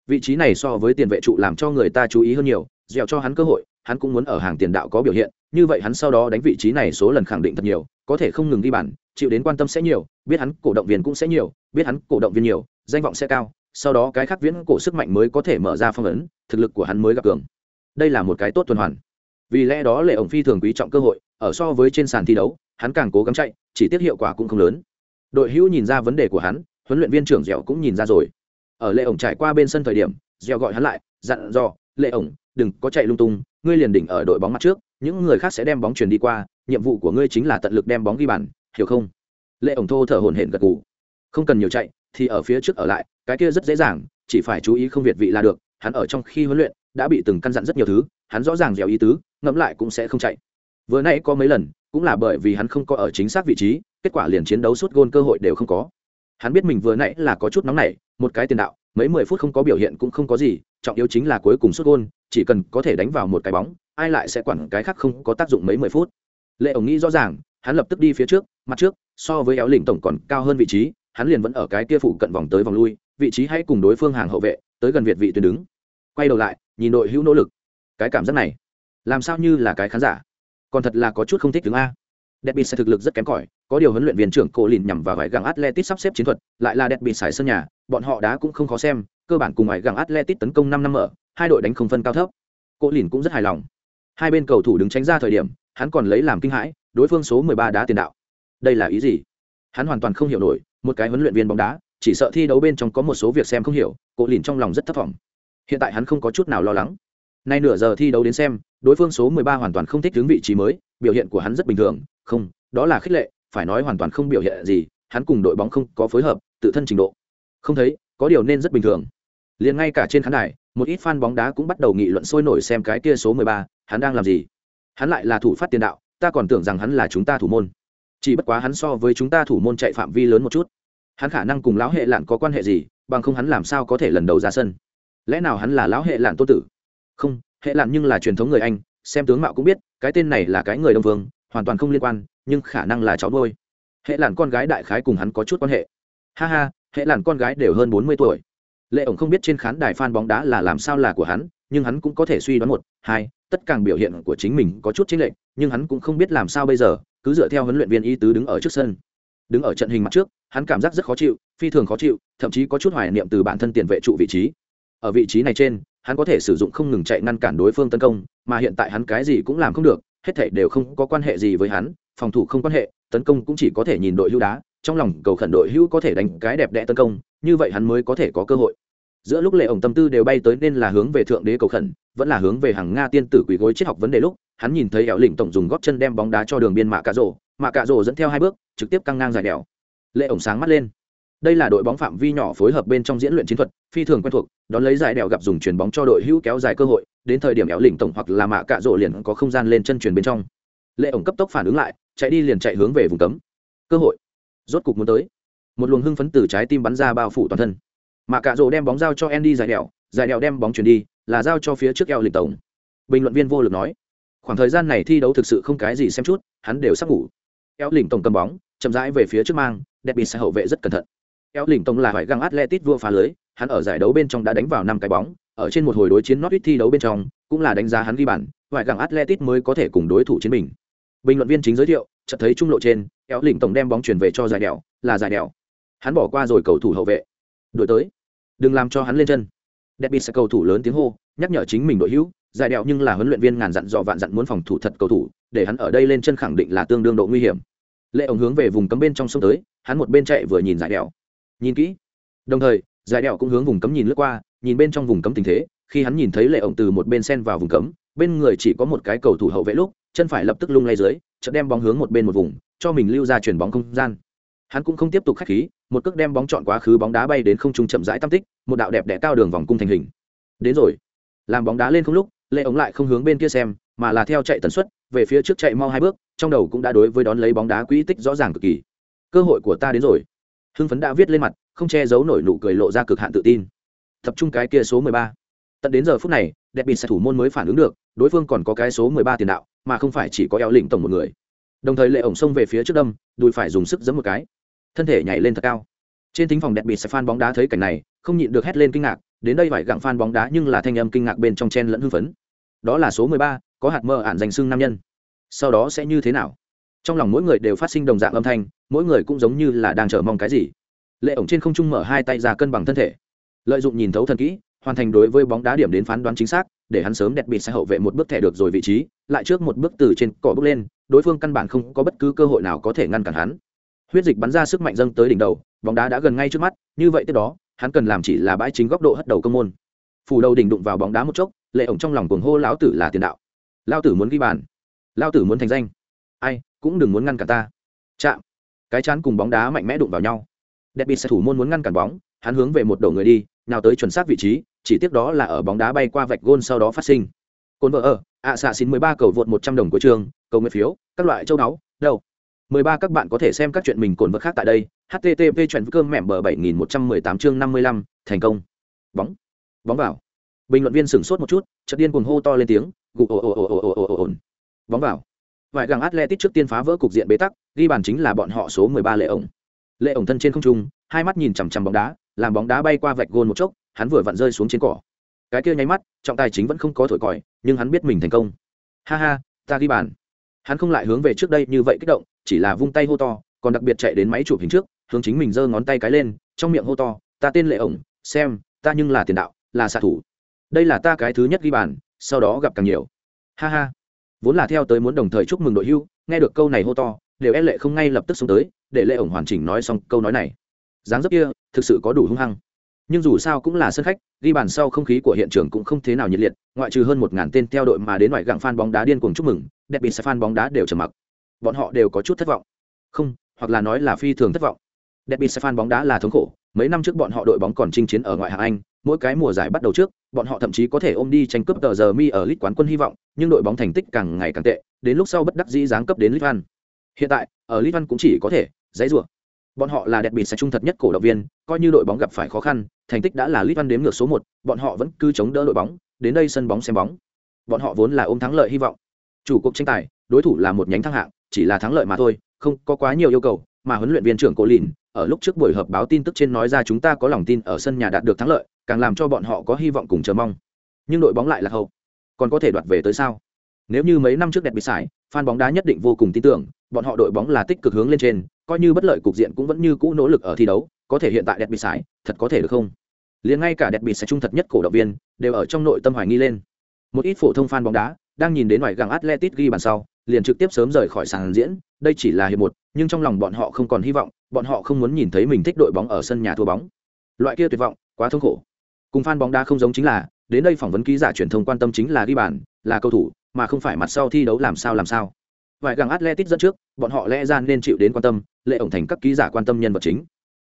vị trí này so với tiền vệ trụ làm cho người ta chú ý hơn nhiều, dẻo cho hắn cơ hội, hắn cũng muốn ở hàng tiền đạo có biểu hiện, như vậy hắn sau đó đánh vị trí này số lần khẳng định thật nhiều, có thể không ngừng đi bàn, chịu đến quan tâm sẽ nhiều, biết hắn cổ động viên cũng sẽ nhiều, biết hắn cổ động viên nhiều, danh vọng sẽ cao, sau đó cái khác viễn cổ sức mạnh mới có thể mở ra phong ấn, thực lực của hắn mới gặp cường. Đây là một cái tốt tuần hoàn. Vì lẽ đó lệ ổng phi thường quý trọng cơ hội, ở so với trên sàn thi đấu, hắn càng cố gắng chạy, chỉ tiết hiệu quả cũng không lớn. Đội hữu nhìn ra vấn đề của hắn, huấn luyện viên trưởng dẻo cũng nhìn ra rồi ở lệ ổng trải qua bên sân thời điểm gieo gọi hắn lại, dặn dò, lệ ổng, đừng có chạy lung tung, ngươi liền đỉnh ở đội bóng mặt trước, những người khác sẽ đem bóng chuyển đi qua, nhiệm vụ của ngươi chính là tận lực đem bóng ghi bàn, hiểu không? Lệ ổng thô thở hổn hển gật gù. Không cần nhiều chạy, thì ở phía trước ở lại, cái kia rất dễ dàng, chỉ phải chú ý không việt vị là được, hắn ở trong khi huấn luyện, đã bị từng căn dặn rất nhiều thứ, hắn rõ ràng dẻo ý tứ, ngẫm lại cũng sẽ không chạy. Vừa nãy có mấy lần, cũng là bởi vì hắn không có ở chính xác vị trí, kết quả liền chiến đấu suốt gôn cơ hội đều không có. Hắn biết mình vừa nãy là có chút nóng nảy một cái tiền đạo, mấy mười phút không có biểu hiện cũng không có gì, trọng yếu chính là cuối cùng sút gôn, chỉ cần có thể đánh vào một cái bóng, ai lại sẽ quản cái khác không có tác dụng mấy mười phút. Lệ ổng nghĩ rõ ràng, hắn lập tức đi phía trước, mặt trước, so với éo lỉnh tổng còn cao hơn vị trí, hắn liền vẫn ở cái kia phụ cận vòng tới vòng lui, vị trí hãy cùng đối phương hàng hậu vệ, tới gần việt vị tuyến đứng. Quay đầu lại, nhìn đội hữu nỗ lực. Cái cảm giác này, làm sao như là cái khán giả? Còn thật là có chút không thích đứng a. Đẹp bị sai thực lực rất kém cỏi, có điều huấn luyện viên trưởng cổ lìn nhằm vào vải găng atletic sắp xếp chiến thuật, lại là đẹp bị xài sân nhà bọn họ đá cũng không khó xem, cơ bản cùng ngoài gặng atletic tấn công năm năm ở, hai đội đánh không phân cao thấp. Cố lìn cũng rất hài lòng. Hai bên cầu thủ đứng tránh ra thời điểm, hắn còn lấy làm kinh hãi, đối phương số 13 đá tiền đạo. Đây là ý gì? Hắn hoàn toàn không hiểu nổi, một cái huấn luyện viên bóng đá, chỉ sợ thi đấu bên trong có một số việc xem không hiểu Cố lìn trong lòng rất thất vọng hiện tại hắn không có chút nào lo lắng. Nay nửa giờ thi đấu đến xem, đối phương số 13 hoàn toàn không thích đứng vị trí mới, biểu hiện của hắn rất bình thường, không, đó là khích lệ, phải nói hoàn toàn không biểu hiện gì, hắn cùng đội bóng không có phối hợp, tự thân trình độ không thấy có điều nên rất bình thường. Liền ngay cả trên khán đài một ít fan bóng đá cũng bắt đầu nghị luận sôi nổi xem cái kia số 13, hắn đang làm gì? Hắn lại là thủ phát tiền đạo ta còn tưởng rằng hắn là chúng ta thủ môn. Chỉ bất quá hắn so với chúng ta thủ môn chạy phạm vi lớn một chút. Hắn khả năng cùng lão hệ lạn có quan hệ gì bằng không hắn làm sao có thể lần đầu ra sân? Lẽ nào hắn là lão hệ lạn tô tử? Không hệ lạn nhưng là truyền thống người anh xem tướng mạo cũng biết cái tên này là cái người đông vương hoàn toàn không liên quan nhưng khả năng là cháu đôi hệ lạn con gái đại khái cùng hắn có chút quan hệ. Ha ha hệ làn con gái đều hơn bốn mươi tuổi. Lệ ổng không biết trên khán đài f bóng đá là làm sao là của hắn, nhưng hắn cũng có thể suy đoán một, hai, tất cả biểu hiện của chính mình có chút chính lệnh nhưng hắn cũng không biết làm sao bây giờ, cứ dựa theo huấn luyện viên y tứ đứng ở trước sân. Đứng ở trận hình mặt trước, hắn cảm giác rất khó chịu, phi thường khó chịu, thậm chí có chút hoài niệm từ bản thân tiền vệ trụ vị trí. Ở vị trí này trên, hắn có thể sử dụng không ngừng chạy ngăn cản đối phương tấn công, mà hiện tại hắn cái gì cũng làm không được, hết thảy đều không có quan hệ gì với hắn, phòng thủ không quan hệ, tấn công cũng chỉ có thể nhìn đội lưu đá trong lòng cầu khẩn đội hưu có thể đánh cái đẹp đẽ tấn công, như vậy hắn mới có thể có cơ hội. Giữa lúc lệ ổng tâm tư đều bay tới nên là hướng về thượng đế cầu khẩn, vẫn là hướng về hàng nga tiên tử quỳ gối triết học vấn đề lúc, hắn nhìn thấy ẻo lỉnh tổng dùng góp chân đem bóng đá cho đường biên mạ cạ rổ mạ cạ rổ dẫn theo hai bước, trực tiếp căng ngang dài đèo. Lệ ổng sáng mắt lên. Đây là đội bóng phạm vi nhỏ phối hợp bên trong diễn luyện chiến thuật, phi thường quen thuộc, đón lấy giải đèo gặp dùng chuyền bóng cho đội hữu kéo dài cơ hội, đến thời điểm éo lỉnh tổng hoặc là mạ cạ rộ liền có không gian lên chân chuyền bên trong. Lệ ổng cấp tốc phản ứng lại, chạy đi liền chạy hướng về vùng cấm. Cơ hội rốt cục muốn tới. Một luồng hưng phấn từ trái tim bắn ra bao phủ toàn thân. Mà cạ rồ đem bóng giao cho andy giải đèo giải đèo đem bóng chuyển đi, là giao cho phía trước eo lịch tổng. Bình luận viên vô lực nói, khoảng thời gian này thi đấu thực sự không cái gì xem chút, hắn đều sắp ngủ. Eo lịch tổng cầm bóng, chậm rãi về phía trước mang, đẹp bị xe hậu vệ rất cẩn thận. Eo lịch tổng là phải găng atletic vua phá lưới, hắn ở giải đấu bên trong đã đánh vào năm cái bóng, ở trên một hồi đối chiến Norwich thi đấu bên trong, cũng là đánh giá hắn ghi bàn, phải găng atletic mới có thể cùng đối thủ chiến mình bình luận viên chính giới thiệu chợt thấy trung lộ trên eo lỉnh tổng đem bóng chuyển về cho giải đèo, là giải đèo. Hắn bỏ qua rồi cầu thủ hậu vệ. Đuổi tới. Đừng làm cho hắn lên chân. Đẹp bị sẽ cầu thủ lớn tiếng hô, nhắc nhở chính mình đội hữu, giải đèo nhưng là huấn luyện viên ngàn dặn dò vạn dặn muốn phòng thủ thật cầu thủ, để hắn ở đây lên chân khẳng định là tương đương độ nguy hiểm. Lệ ổng hướng về vùng cấm bên trong sông tới, hắn một bên chạy vừa nhìn giải đèo. Nhìn kỹ. Đồng thời, giải đèo cũng hướng vùng cấm nhìn lướt qua, nhìn bên trong vùng cấm tình thế, khi hắn nhìn thấy lệ ổng từ một bên sen vào vùng cấm, bên người chỉ có một cái cầu thủ hậu vệ lúc chân phải lập tức lung lay dưới, chợt đem bóng hướng một bên một vùng, cho mình lưu ra chuyển bóng không gian. Hắn cũng không tiếp tục khách khí, một cước đem bóng chọn quá khứ bóng đá bay đến không trung chậm rãi tam tích, một đạo đẹp đẽ cao đường vòng cung thành hình. Đến rồi. Làm bóng đá lên không lúc lệ ống lại không hướng bên kia xem, mà là theo chạy tần suất, về phía trước chạy mau hai bước, trong đầu cũng đã đối với đón lấy bóng đá quỹ tích rõ ràng cực kỳ. Cơ hội của ta đến rồi. Hưng phấn đã viết lên mặt, không che giấu nổi nụ cười lộ ra cực hạn tự tin. Tập trung cái kia số mười ba tận đến giờ phút này, đẹp bị thủ môn mới phản ứng được, đối phương còn có cái số mười ba tiền đạo, mà không phải chỉ có eo lĩnh tổng một người. Đồng thời lệ ổng xông về phía trước đâm, đùi phải dùng sức giấm một cái. Thân thể nhảy lên thật cao. Trên thính phòng đẹp bị fan phan bóng đá thấy cảnh này, không nhịn được hét lên kinh ngạc, đến đây phải gặng phan bóng đá nhưng là thanh âm kinh ngạc bên trong chen lẫn hưng phấn. Đó là số mười ba, có hạt mơ ạn danh xưng nam nhân. Sau đó sẽ như thế nào? Trong lòng mỗi người đều phát sinh đồng dạng âm thanh, mỗi người cũng giống như là đang chờ mong cái gì. Lệ ổng trên không trung mở hai tay ra cân bằng thân thể. Lợi dụng nhìn thấu thần kỹ hoàn thành đối với bóng đá điểm đến phán đoán chính xác, để hắn sớm đẹp bị sai hậu vệ một bước thẻ được rồi vị trí, lại trước một bước từ trên cỏ bước lên, đối phương căn bản không có bất cứ cơ hội nào có thể ngăn cản hắn. Huyết dịch bắn ra sức mạnh dâng tới đỉnh đầu, bóng đá đã gần ngay trước mắt, như vậy tiếp đó, hắn cần làm chỉ là bãi chính góc độ hất đầu công môn. Phủ đầu đỉnh đụng vào bóng đá một chốc, lệ ổng trong lòng cuồng hô lão tử là tiền đạo. Lao tử muốn ghi bàn. Lao tử muốn thành danh. Ai, cũng đừng muốn ngăn cản ta. Chạm. Cái chán cùng bóng đá mạnh mẽ đụng vào nhau. Đẹp bị sẽ thủ môn muốn ngăn cản bóng, hắn hướng về một đầu người đi, nào tới chuẩn xác vị trí chỉ tiếc đó là ở bóng đá bay qua vạch gôn sau đó phát sinh. Cồn vợ ở, ạ xạ xin 13 cầu vượt 100 đồng của trường, cầu nguyện phiếu, các loại châu náu, đâu. 13 các bạn có thể xem các chuyện mình cồn vật khác tại đây. http chuyển cơm mẻm bờ 7118 chương 55, thành công. Bóng. Bóng vào. Bình luận viên sửng sốt một chút, chợt điên cuồng hô to lên tiếng, gù ồ ồ ồ ồ ồ ồ ồ. Bóng vào. Vài gàng Atletico trước tiên phá vỡ cục diện bế tắc, ghi bàn chính là bọn họ số 13 Lệ ổng. Lệ ổng thân trên không trung, hai mắt nhìn chằm chằm bóng đá, làm bóng đá bay qua vạch gôn một chốc, hắn vừa vặn rơi xuống trên cỏ. Cái kia nháy mắt, trọng tài chính vẫn không có thổi còi, nhưng hắn biết mình thành công. Ha ha, ta ghi bàn. Hắn không lại hướng về trước đây như vậy kích động, chỉ là vung tay hô to, còn đặc biệt chạy đến máy chụp hình trước, hướng chính mình giơ ngón tay cái lên, trong miệng hô to, ta tên lệ ổng, xem, ta nhưng là tiền đạo, là xạ thủ. Đây là ta cái thứ nhất ghi bàn, sau đó gặp càng nhiều. Ha ha. Vốn là theo tới muốn đồng thời chúc mừng đội hưu, nghe được câu này hô to, đều e lệ không ngay lập tức xuống tới, để lệ ổng hoàn chỉnh nói xong câu nói này. Dáng dấp kia, thực sự có đủ hung hăng nhưng dù sao cũng là sân khách, ghi bàn sau không khí của hiện trường cũng không thế nào nhiệt liệt, ngoại trừ hơn một ngàn tên theo đội mà đến ngoại gặng fan bóng đá điên cuồng chúc mừng, đẹp bị fan bóng đá đều trầm mặc. Bọn họ đều có chút thất vọng. Không, hoặc là nói là phi thường thất vọng. Đẹp bị fan bóng đá là thống khổ, mấy năm trước bọn họ đội bóng còn chinh chiến ở ngoại hạng anh, mỗi cái mùa giải bắt đầu trước, bọn họ thậm chí có thể ôm đi tranh cướp tờ giờ mi ở lit quán quân hy vọng, nhưng đội bóng thành tích càng ngày càng tệ, đến lúc sau bất đắc dĩ giáng cấp đến lit văn hiện tại, ở lit văn cũng chỉ có thể, dãy rủa bọn họ là đẹp bị sẽ trung thật nhất cổ động viên, coi như đội bóng gặp phải khó khăn, thành tích đã là lit văn đếm ngược số một, bọn họ vẫn cứ chống đỡ đội bóng, đến đây sân bóng xem bóng. Bọn họ vốn là ôm thắng lợi hy vọng. Chủ cuộc tranh tài, đối thủ là một nhánh thăng hạng, chỉ là thắng lợi mà thôi, không có quá nhiều yêu cầu, mà huấn luyện viên trưởng cổ lìn, ở lúc trước buổi họp báo tin tức trên nói ra chúng ta có lòng tin ở sân nhà đạt được thắng lợi, càng làm cho bọn họ có hy vọng cùng chờ mong. Nhưng đội bóng lại là hậu. Còn có thể đoạt về tới sao? Nếu như mấy năm trước đẹp bị sải, fan bóng đá nhất định vô cùng tin tưởng bọn họ đội bóng là tích cực hướng lên trên, coi như bất lợi cục diện cũng vẫn như cũ nỗ lực ở thi đấu, có thể hiện tại đẹp bị sải, thật có thể được không? Liền ngay cả đẹp bị sải trung thật nhất cổ động viên, đều ở trong nội tâm hoài nghi lên. Một ít phổ thông fan bóng đá, đang nhìn đến ngoài găng Atletico ghi bàn sau, liền trực tiếp sớm rời khỏi sàn diễn, đây chỉ là hiệp một, nhưng trong lòng bọn họ không còn hy vọng, bọn họ không muốn nhìn thấy mình thích đội bóng ở sân nhà thua bóng. Loại kia tuyệt vọng, quá thống khổ. Cùng fan bóng đá không giống chính là, đến đây phỏng vấn ký giả truyền thông quan tâm chính là ghi bàn, là cầu thủ, mà không phải mặt sau thi đấu làm sao làm sao vài gàng atletic dẫn trước, bọn họ lẽ ra nên chịu đến quan tâm lệ ổng thành các ký giả quan tâm nhân vật chính.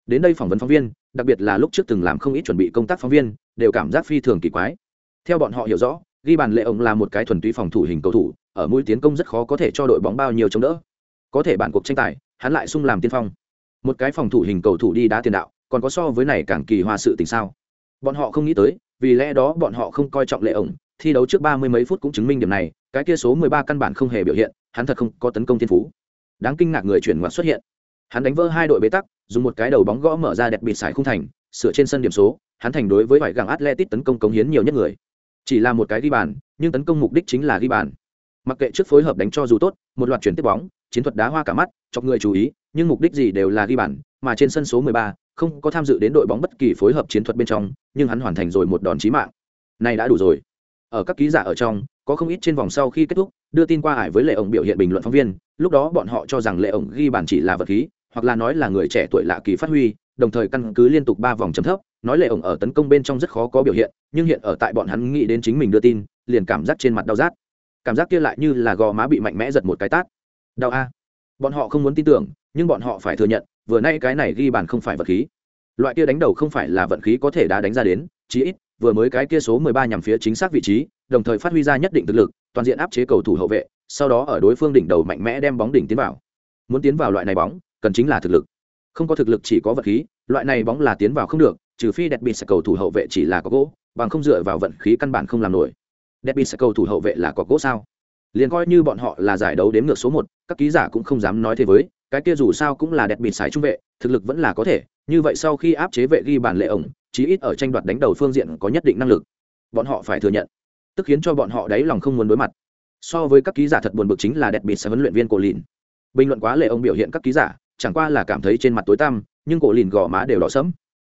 Đến đây phỏng vấn phóng viên, đặc biệt là lúc trước từng làm không ít chuẩn bị công tác phóng viên, đều cảm giác phi thường kỳ quái. Theo bọn họ hiểu rõ, ghi bàn lệ ổng là một cái thuần túy phòng thủ hình cầu thủ, ở mũi tiến công rất khó có thể cho đội bóng bao nhiêu chống đỡ. Có thể bản cuộc tranh tài, hắn lại sung làm tiên phong. Một cái phòng thủ hình cầu thủ đi đá tiền đạo, còn có so với này càng kỳ hoa sự tình sao? Bọn họ không nghĩ tới, vì lẽ đó bọn họ không coi trọng lệ ổng, thi đấu trước ba mươi mấy phút cũng chứng minh điểm này, cái kia số mười ba căn bản không hề biểu hiện hắn thật không có tấn công thiên phú. Đáng kinh ngạc người chuyển ngoặt xuất hiện. Hắn đánh vỡ hai đội bế tắc dùng một cái đầu bóng gõ mở ra đẹp bịt sải không thành sửa trên sân điểm số hắn thành đối với vải gàng atletic tấn công cống hiến nhiều nhất người. Chỉ là một cái ghi bàn nhưng tấn công mục đích chính là ghi bàn. Mặc kệ trước phối hợp đánh cho dù tốt một loạt chuyển tiếp bóng chiến thuật đá hoa cả mắt chọc người chú ý nhưng mục đích gì đều là ghi bàn mà trên sân số 13, không có tham dự đến đội bóng bất kỳ phối hợp chiến thuật bên trong nhưng hắn hoàn thành rồi một đòn chí mạng. Này đã đủ rồi. Ở các ký giả ở trong có không ít trên vòng sau khi kết thúc đưa tin qua ải với lệ ổng biểu hiện bình luận phóng viên, lúc đó bọn họ cho rằng lệ ổng ghi bàn chỉ là vật khí, hoặc là nói là người trẻ tuổi lạ kỳ phát huy, đồng thời căn cứ liên tục ba vòng chấm thấp, nói lệ ổng ở tấn công bên trong rất khó có biểu hiện, nhưng hiện ở tại bọn hắn nghĩ đến chính mình đưa tin, liền cảm giác trên mặt đau rát. Cảm giác kia lại như là gò má bị mạnh mẽ giật một cái tát. Đau a. Bọn họ không muốn tin tưởng, nhưng bọn họ phải thừa nhận, vừa nay cái này ghi bàn không phải vật khí. Loại kia đánh đầu không phải là vận khí có thể đã đánh ra đến, chí ít, vừa mới cái kia số 13 nhằm phía chính xác vị trí, đồng thời phát huy ra nhất định thực lực toàn diện áp chế cầu thủ hậu vệ, sau đó ở đối phương đỉnh đầu mạnh mẽ đem bóng đỉnh tiến vào. Muốn tiến vào loại này bóng, cần chính là thực lực. Không có thực lực chỉ có vật khí, loại này bóng là tiến vào không được, trừ phi đẹp bị sẽ cầu thủ hậu vệ chỉ là có gỗ, bằng không dựa vào vận khí căn bản không làm nổi. Đẹp bị sẽ cầu thủ hậu vệ là có gỗ sao? Liền coi như bọn họ là giải đấu đếm ngược số một, các ký giả cũng không dám nói thế với, cái kia dù sao cũng là đẹp bị sải trung vệ, thực lực vẫn là có thể, như vậy sau khi áp chế vệ ghi bàn lệ ổng, chí ít ở tranh đoạt đánh đầu phương diện có nhất định năng lực. Bọn họ phải thừa nhận tức khiến cho bọn họ đáy lòng không muốn đối mặt. So với các ký giả thật buồn bực chính là đẹp bị sẽ huấn luyện viên cổ lìn. Bình luận quá lệ ông biểu hiện các ký giả, chẳng qua là cảm thấy trên mặt tối tăm, nhưng cổ lìn gò má đều đỏ sẫm.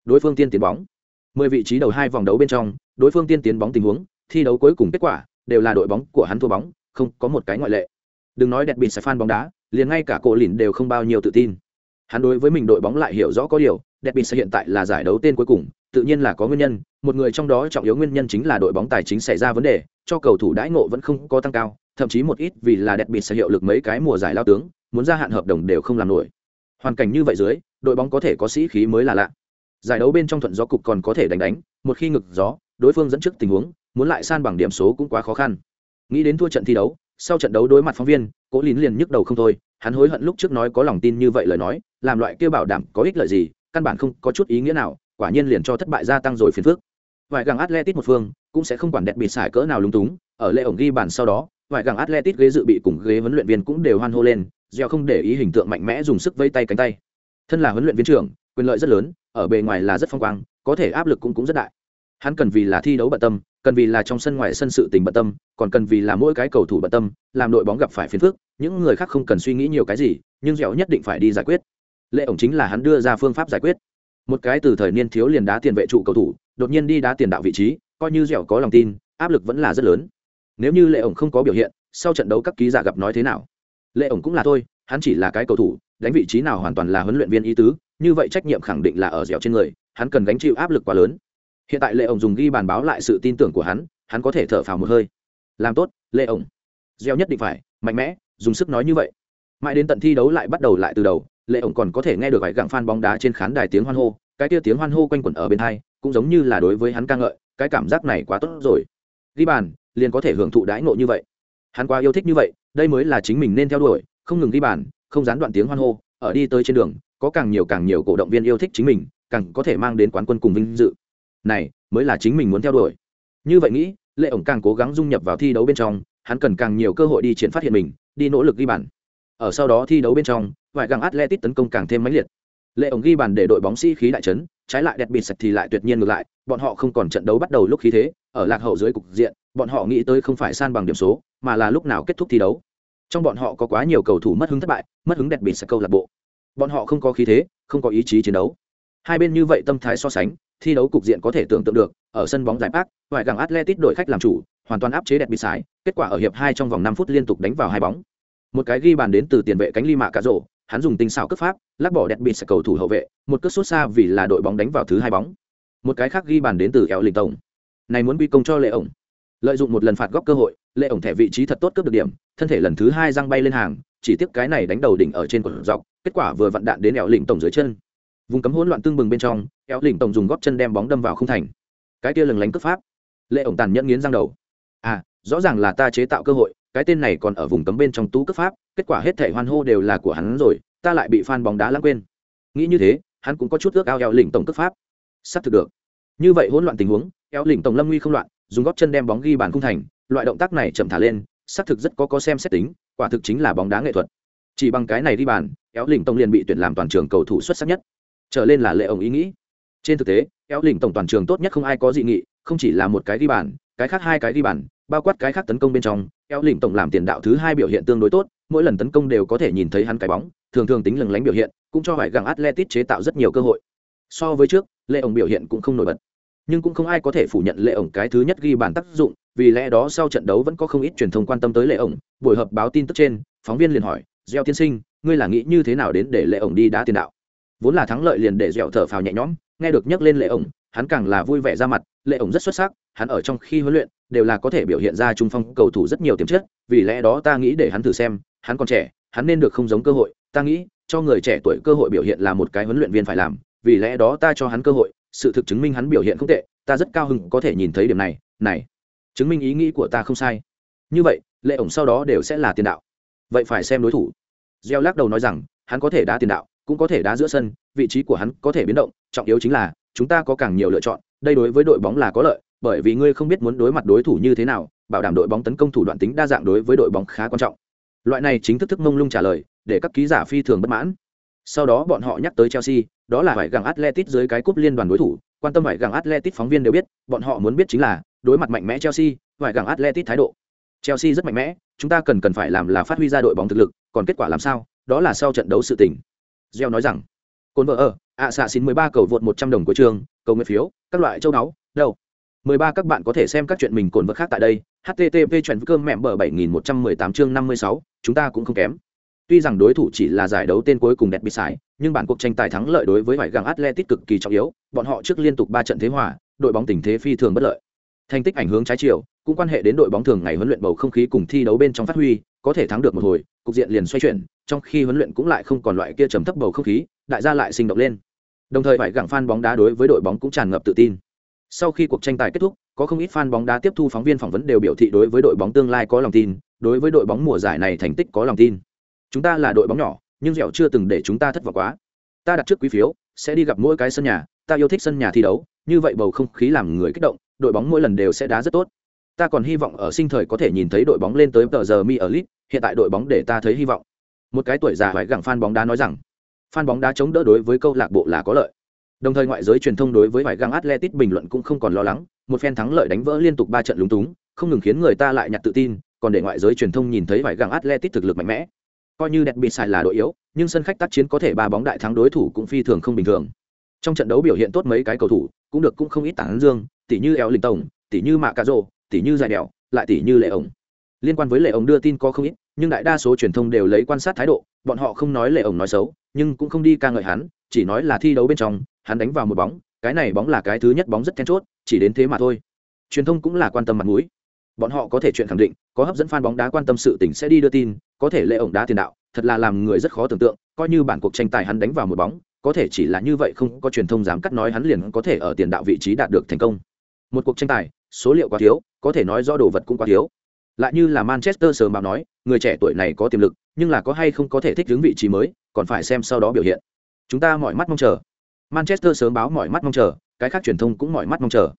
Đối phương tiên tiến bóng. Mười vị trí đầu hai vòng đấu bên trong, đối phương tiên tiến bóng tình huống, thi đấu cuối cùng kết quả đều là đội bóng của hắn thua bóng, không có một cái ngoại lệ. Đừng nói đẹp bị sẽ fan bóng đá, liền ngay cả cổ lìn đều không bao nhiêu tự tin. Hắn đối với mình đội bóng lại hiểu rõ có điều đẹp bị sẽ hiện tại là giải đấu tên cuối cùng, tự nhiên là có nguyên nhân, một người trong đó trọng yếu nguyên nhân chính là đội bóng tài chính xảy ra vấn đề, cho cầu thủ đãi ngộ vẫn không có tăng cao, thậm chí một ít vì là đẹp bị sẽ hiệu lực mấy cái mùa giải lao tướng, muốn gia hạn hợp đồng đều không làm nổi. Hoàn cảnh như vậy dưới, đội bóng có thể có sĩ khí mới là lạ. Giải đấu bên trong thuận gió cục còn có thể đánh đánh, một khi ngực gió, đối phương dẫn trước tình huống, muốn lại san bằng điểm số cũng quá khó khăn. Nghĩ đến thua trận thi đấu, sau trận đấu đối mặt phóng viên, cố lín liền nhức đầu không thôi, hắn hối hận lúc trước nói có lòng tin như vậy lời nói, làm loại kia bảo đảm có ích lợi gì căn bản không có chút ý nghĩa nào, quả nhiên liền cho thất bại gia tăng rồi phiền phức. Vài gàng atletic một phương cũng sẽ không quản đẹp bị xài cỡ nào lúng túng, ở lễ ổng ghi bàn sau đó, vài gàng atletic ghế dự bị cùng ghế huấn luyện viên cũng đều hoan hô lên gieo không để ý hình tượng mạnh mẽ dùng sức vây tay cánh tay. Thân là huấn luyện viên trưởng, quyền lợi rất lớn, ở bề ngoài là rất phong quang, có thể áp lực cũng cũng rất đại. Hắn cần vì là thi đấu bận tâm, cần vì là trong sân ngoài sân sự tình bận tâm, còn cần vì là mỗi cái cầu thủ bận tâm, làm đội bóng gặp phải phiền phức, những người khác không cần suy nghĩ nhiều cái gì, nhưng dẻo nhất định phải đi giải quyết lệ ổng chính là hắn đưa ra phương pháp giải quyết. Một cái từ thời niên thiếu liền đá tiền vệ trụ cầu thủ, đột nhiên đi đá tiền đạo vị trí, coi như dẻo có lòng tin, áp lực vẫn là rất lớn. Nếu như lệ ổng không có biểu hiện, sau trận đấu các ký giả gặp nói thế nào? Lệ ổng cũng là thôi hắn chỉ là cái cầu thủ, đánh vị trí nào hoàn toàn là huấn luyện viên ý tứ, như vậy trách nhiệm khẳng định là ở dẻo trên người, hắn cần gánh chịu áp lực quá lớn. Hiện tại lệ ổng dùng ghi bàn báo lại sự tin tưởng của hắn hắn có thể thở phào một hơi. Làm tốt, lệ ổng. Gieo nhất định phải, mạnh mẽ, dùng sức nói như vậy. Mãi đến tận thi đấu lại bắt đầu lại từ đầu lệ ổng còn có thể nghe được vài gặng phan bóng đá trên khán đài tiếng hoan hô, cái kia tiếng hoan hô quanh quẩn ở bên hai, cũng giống như là đối với hắn ca ngợi, cái cảm giác này quá tốt rồi. Ghi bàn, liền có thể hưởng thụ đãi ngộ như vậy. Hắn quá yêu thích như vậy, đây mới là chính mình nên theo đuổi, không ngừng ghi bàn, không gián đoạn tiếng hoan hô, ở đi tới trên đường, có càng nhiều càng nhiều cổ động viên yêu thích chính mình, càng có thể mang đến quán quân cùng vinh dự. Này, mới là chính mình muốn theo đuổi. Như vậy nghĩ, lệ ổng càng cố gắng dung nhập vào thi đấu bên trong, hắn cần càng nhiều cơ hội đi triển phát hiện mình, đi nỗ lực ghi bàn ở sau đó thi đấu bên trong, vài găng atletic tấn công càng thêm mãnh liệt. Lệ ổng ghi bàn để đội bóng sĩ khí đại chấn, trái lại đẹp bịt sạch thì lại tuyệt nhiên ngược lại, bọn họ không còn trận đấu bắt đầu lúc khí thế, ở lạc hậu dưới cục diện, bọn họ nghĩ tới không phải san bằng điểm số, mà là lúc nào kết thúc thi đấu. Trong bọn họ có quá nhiều cầu thủ mất hứng thất bại, mất hứng đẹp bịt sạch câu lạc bộ. Bọn họ không có khí thế, không có ý chí chiến đấu. Hai bên như vậy tâm thái so sánh, thi đấu cục diện có thể tưởng tượng được, ở sân bóng giải park ngoại gàng atletic đội khách làm chủ, hoàn toàn áp chế đẹp bị sải, kết quả ở hiệp hai trong vòng năm phút liên tục đánh vào hai bóng một cái ghi bàn đến từ tiền vệ cánh ly mạ cá rổ, hắn dùng tinh xảo cấp pháp, lắc bỏ đẹp bị sạch cầu thủ hậu vệ, một cước sút xa vì là đội bóng đánh vào thứ hai bóng. Một cái khác ghi bàn đến từ kéo linh tổng này muốn quy công cho lệ ổng. Lợi dụng một lần phạt góc cơ hội, lệ ổng thẻ vị trí thật tốt cướp được điểm, thân thể lần thứ hai răng bay lên hàng, chỉ tiếc cái này đánh đầu đỉnh ở trên cột dọc, kết quả vừa vặn đạn đến ẻo lỉnh tổng dưới chân. Vùng cấm hỗn loạn tương bừng bên trong kéo lỉnh tổng dùng góp chân đem bóng đâm vào không thành. Cái kia lừng lánh cướp pháp. Lệ ổng tàn nhẫn nghiến răng đầu. À rõ ràng là ta chế tạo cơ hội cái tên này còn ở vùng cấm bên trong tú cướp pháp, kết quả hết thể hoan hô đều là của hắn rồi, ta lại bị fan bóng đá lãng quên. Nghĩ như thế, hắn cũng có chút ước ao eo lĩnh tổng cấp pháp. Sắp thực được. Như vậy hỗn loạn tình huống, eo lĩnh tổng lâm nguy không loạn, dùng góp chân đem bóng ghi bàn khung thành, loại động tác này chậm thả lên, xác thực rất có có xem xét tính, quả thực chính là bóng đá nghệ thuật. Chỉ bằng cái này đi bàn éo lĩnh tổng liền bị tuyển làm toàn trường cầu thủ xuất sắc nhất. Trở lên là lệ ổng ý nghĩ. Trên thực tế éo lĩnh tổng toàn trường tốt nhất không ai có dị nghị, không chỉ là một cái đi bàn, cái khác hai cái đi bàn, bao quát cái khác tấn công bên trong eo lỉnh tổng làm tiền đạo thứ hai biểu hiện tương đối tốt, mỗi lần tấn công đều có thể nhìn thấy hắn cái bóng, thường thường tính lừng lánh biểu hiện, cũng cho phải gặng atletic chế tạo rất nhiều cơ hội. So với trước, lệ ổng biểu hiện cũng không nổi bật. Nhưng cũng không ai có thể phủ nhận lệ ổng cái thứ nhất ghi bàn tác dụng, vì lẽ đó sau trận đấu vẫn có không ít truyền thông quan tâm tới lệ ổng, buổi họp báo tin tức trên, phóng viên liền hỏi, gieo tiên sinh, ngươi là nghĩ như thế nào đến để lệ ổng đi đá tiền đạo? Vốn là thắng lợi liền để dẻo thở phào nhẹ nhõm, nghe được nhắc lên lệ ổng, hắn càng là vui vẻ ra mặt, lệ ổng rất xuất sắc, hắn ở trong khi huấn luyện đều là có thể biểu hiện ra trung phong cầu thủ rất nhiều tiềm chất, vì lẽ đó ta nghĩ để hắn thử xem, hắn còn trẻ, hắn nên được không giống cơ hội. Ta nghĩ, cho người trẻ tuổi cơ hội biểu hiện là một cái huấn luyện viên phải làm, vì lẽ đó ta cho hắn cơ hội, sự thực chứng minh hắn biểu hiện không tệ, ta rất cao hứng có thể nhìn thấy điểm này này, chứng minh ý nghĩ của ta không sai. Như vậy, lệ ổng sau đó đều sẽ là tiền đạo. Vậy phải xem đối thủ. Gieo lắc đầu nói rằng, hắn có thể đá tiền đạo, cũng có thể đá giữa sân, vị trí của hắn có thể biến động, trọng yếu chính là, chúng ta có càng nhiều lựa chọn, đây đối với đội bóng là có lợi bởi vì ngươi không biết muốn đối mặt đối thủ như thế nào, bảo đảm đội bóng tấn công thủ đoạn tính đa dạng đối với đội bóng khá quan trọng. Loại này chính thức thức mông lung trả lời, để các ký giả phi thường bất mãn. Sau đó bọn họ nhắc tới chelsea, đó là phải gặng atletic dưới cái cúp liên đoàn đối thủ, quan tâm phải gặng atletic phóng viên đều biết, bọn họ muốn biết chính là, đối mặt mạnh mẽ chelsea, phải gặng atletic thái độ. Chelsea rất mạnh mẽ, chúng ta cần cần phải làm là phát huy ra đội bóng thực lực, còn kết quả làm sao, đó là sau trận đấu sự tình. Gieo nói rằng, côn vợ ở, ạ xạ xin mười ba cầu vượt một trăm đồng của trường, cầu nguyện phiếu, các loại châu náu đâu? Mười ba các bạn có thể xem các chuyện mình cồn vật khác tại đây http chuyện cơm mẹ bờ bảy nghìn một trăm mười tám chương năm mươi sáu, chúng ta cũng không kém. Tuy rằng đối thủ chỉ là giải đấu tên cuối cùng đẹp bị sải nhưng bản cuộc tranh tài thắng lợi đối với vải găng atletic cực kỳ trọng yếu, bọn họ trước liên tục ba trận thế hòa, đội bóng tình thế phi thường bất lợi. Thành tích ảnh hưởng trái chiều, cũng quan hệ đến đội bóng thường ngày huấn luyện bầu không khí cùng thi đấu bên trong phát huy, có thể thắng được một hồi, cục diện liền xoay chuyển, trong khi huấn luyện cũng lại không còn loại kia trầm thấp bầu không khí, đại gia lại sinh động lên. Đồng thời vải găng fan bóng đá đối với đội bóng cũng tràn ngập tự tin sau khi cuộc tranh tài kết thúc, có không ít fan bóng đá tiếp thu phóng viên phỏng vấn đều biểu thị đối với đội bóng tương lai có lòng tin, đối với đội bóng mùa giải này thành tích có lòng tin. Chúng ta là đội bóng nhỏ, nhưng dẻo chưa từng để chúng ta thất vọng quá. Ta đặt trước quý phiếu, sẽ đi gặp mỗi cái sân nhà, ta yêu thích sân nhà thi đấu, như vậy bầu không khí làm người kích động, đội bóng mỗi lần đều sẽ đá rất tốt. Ta còn hy vọng ở sinh thời có thể nhìn thấy đội bóng lên tới tờ giờ mi ở lit hiện tại đội bóng để ta thấy hy vọng. Một cái tuổi già phải gặng fan bóng đá nói rằng, fan bóng đá chống đỡ đối với câu lạc bộ là có lợi đồng thời ngoại giới truyền thông đối với vải găng atletic bình luận cũng không còn lo lắng, một phen thắng lợi đánh vỡ liên tục ba trận lúng túng, không ngừng khiến người ta lại nhặt tự tin, còn để ngoại giới truyền thông nhìn thấy vải găng atletic thực lực mạnh mẽ. Coi như đẹp bị xài là đội yếu, nhưng sân khách tác chiến có thể ba bóng đại thắng đối thủ cũng phi thường không bình thường. Trong trận đấu biểu hiện tốt mấy cái cầu thủ, cũng được cũng không ít tảng dương tỷ như eo linh tổng tỷ như mạ cà rô tỷ như dài đèo, lại tỷ như lệ ổng liên quan với lệ ổng đưa tin có không ít, nhưng đại đa số truyền thông đều lấy quan sát thái độ, bọn họ không nói lệ ổng nói xấu, nhưng cũng không đi ca ngợi hắn, chỉ nói là thi đấu bên trong hắn đánh vào một bóng, cái này bóng là cái thứ nhất bóng rất then chốt, chỉ đến thế mà thôi. Truyền thông cũng là quan tâm mặt mũi. Bọn họ có thể chuyện khẳng định, có hấp dẫn fan bóng đá quan tâm sự tình sẽ đi đưa tin, có thể lệ ổng đá tiền đạo, thật là làm người rất khó tưởng tượng, coi như bản cuộc tranh tài hắn đánh vào một bóng, có thể chỉ là như vậy không có truyền thông dám cắt nói hắn liền có thể ở tiền đạo vị trí đạt được thành công. Một cuộc tranh tài, số liệu quá thiếu, có thể nói do đồ vật cũng quá thiếu. Lại như là manchester sớm báo nói, người trẻ tuổi này có tiềm lực, nhưng là có hay không có thể thích ứng vị trí mới, còn phải xem sau đó biểu hiện. Chúng ta mọi mắt mong chờ manchester sớm báo mọi mắt mong chờ, cái khác truyền thông cũng mọi mắt mong chờ.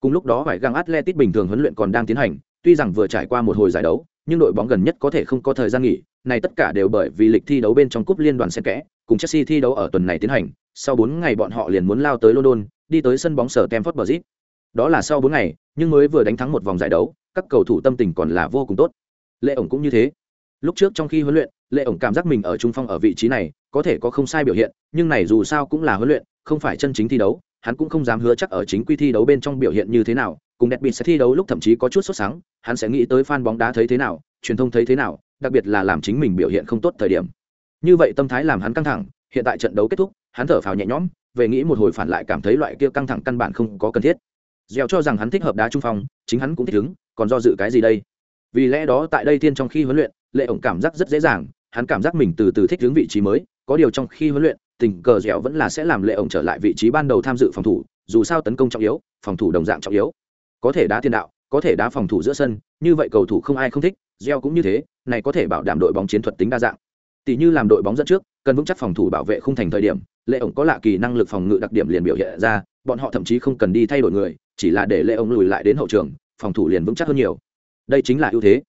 Cùng lúc đó vải găng atletic bình thường huấn luyện còn đang tiến hành, tuy rằng vừa trải qua một hồi giải đấu, nhưng đội bóng gần nhất có thể không có thời gian nghỉ, này tất cả đều bởi vì lịch thi đấu bên trong cúp liên đoàn xen kẽ, cùng chelsea thi đấu ở tuần này tiến hành, sau bốn ngày bọn họ liền muốn lao tới london, đi tới sân bóng sở Stamford Bridge. Đó là sau bốn ngày, nhưng mới vừa đánh thắng một vòng giải đấu, các cầu thủ tâm tình còn là vô cùng tốt. Lệ ổng cũng như thế. Lúc trước trong khi huấn luyện, lệ ổng cảm giác mình ở trung phong ở vị trí này, có thể có không sai biểu hiện, nhưng này dù sao cũng là huấn luyện không phải chân chính thi đấu, hắn cũng không dám hứa chắc ở chính quy thi đấu bên trong biểu hiện như thế nào, cùng đẹp bị sẽ thi đấu lúc thậm chí có chút sốt sáng, hắn sẽ nghĩ tới fan bóng đá thấy thế nào, truyền thông thấy thế nào, đặc biệt là làm chính mình biểu hiện không tốt thời điểm. Như vậy tâm thái làm hắn căng thẳng, hiện tại trận đấu kết thúc, hắn thở phào nhẹ nhõm, về nghĩ một hồi phản lại cảm thấy loại kia căng thẳng căn bản không có cần thiết. Dẻo cho rằng hắn thích hợp đá trung phong, chính hắn cũng thích ứng, còn do dự cái gì đây? Vì lẽ đó tại đây tiên trong khi huấn luyện, lệ ổng cảm giác rất dễ dàng, hắn cảm giác mình từ từ thích ứng vị trí mới có điều trong khi huấn luyện, tình cờ dẻo vẫn là sẽ làm lệ ổng trở lại vị trí ban đầu tham dự phòng thủ, dù sao tấn công trọng yếu, phòng thủ đồng dạng trọng yếu. Có thể đá tiền đạo, có thể đá phòng thủ giữa sân, như vậy cầu thủ không ai không thích gieo cũng như thế, này có thể bảo đảm đội bóng chiến thuật tính đa dạng. Tỷ như làm đội bóng dẫn trước, cần vững chắc phòng thủ bảo vệ không thành thời điểm, lệ ổng có lạ kỳ năng lực phòng ngự đặc điểm liền biểu hiện ra, bọn họ thậm chí không cần đi thay đổi người, chỉ là để lệ ổng lùi lại đến hậu trường, phòng thủ liền vững chắc hơn nhiều. Đây chính là ưu thế.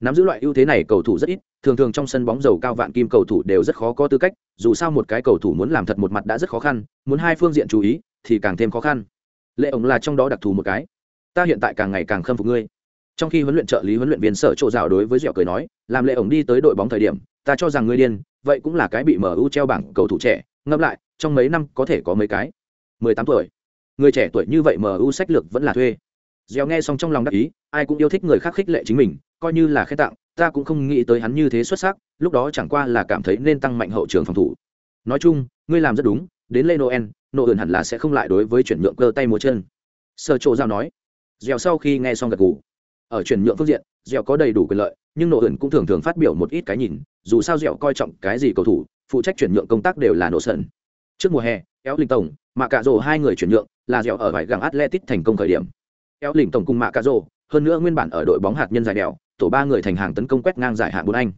Nắm giữ loại ưu thế này cầu thủ rất ít thường thường trong sân bóng dầu cao vạn kim cầu thủ đều rất khó có tư cách, dù sao một cái cầu thủ muốn làm thật một mặt đã rất khó khăn, muốn hai phương diện chú ý thì càng thêm khó khăn. Lệ ổng là trong đó đặc thù một cái. Ta hiện tại càng ngày càng khâm phục ngươi. Trong khi huấn luyện trợ lý huấn luyện viên sở trộ rào đối với dẻo cười nói, làm lệ ổng đi tới đội bóng thời điểm, ta cho rằng ngươi điên, vậy cũng là cái bị mu treo bảng cầu thủ trẻ, ngẫm lại, trong mấy năm có thể có mấy cái? Mười tám tuổi. Người trẻ tuổi như vậy mu sách lược vẫn là thuê. Dẻo nghe xong trong lòng đắc ý, ai cũng yêu thích người khác khích lệ chính mình, coi như là khen tặng ta cũng không nghĩ tới hắn như thế xuất sắc lúc đó chẳng qua là cảm thấy nên tăng mạnh hậu trường phòng thủ. Nói chung ngươi làm rất đúng đến lê noel nộ ẩn hẳn là sẽ không lại đối với chuyển nhượng cơ tay múa chân. Sơ trộ giao nói. Dẻo sau khi nghe xong gật gù. Ở chuyển nhượng phương diện dẻo có đầy đủ quyền lợi nhưng nộ ẩn cũng thường thường phát biểu một ít cái nhìn dù sao dẻo coi trọng cái gì cầu thủ phụ trách chuyển nhượng công tác đều là nổ sân trước mùa hè éo linh tổng mà cả Dồ hai người chuyển nhượng là dẻo ở vải găng atletic thành công khởi điểm. Éo linh tổng cùng mạ cả Dồ, hơn nữa nguyên bản ở đội bóng hạt nhân giải đèo tổ ba người thành hàng tấn công quét ngang giải hạng bốn anh.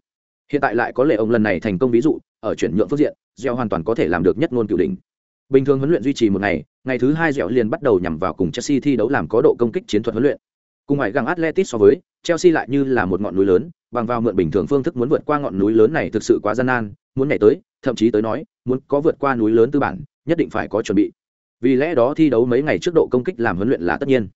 Hiện tại lại có lệ ông lần này thành công ví dụ, ở chuyển nhượng phương diện, gieo hoàn toàn có thể làm được nhất ngôn cửu đỉnh. Bình thường huấn luyện duy trì một ngày ngày thứ hai dẻo liền bắt đầu nhằm vào cùng chelsea thi đấu làm có độ công kích chiến thuật huấn luyện. Cùng ngoại găng atletic so với, chelsea lại như là một ngọn núi lớn, bằng vào mượn bình thường phương thức muốn vượt qua ngọn núi lớn này thực sự quá gian nan, muốn nhảy tới, thậm chí tới nói, muốn có vượt qua núi lớn tư bản, nhất định phải có chuẩn bị. Vì lẽ đó thi đấu mấy ngày trước độ công kích làm huấn luyện là tất nhiên.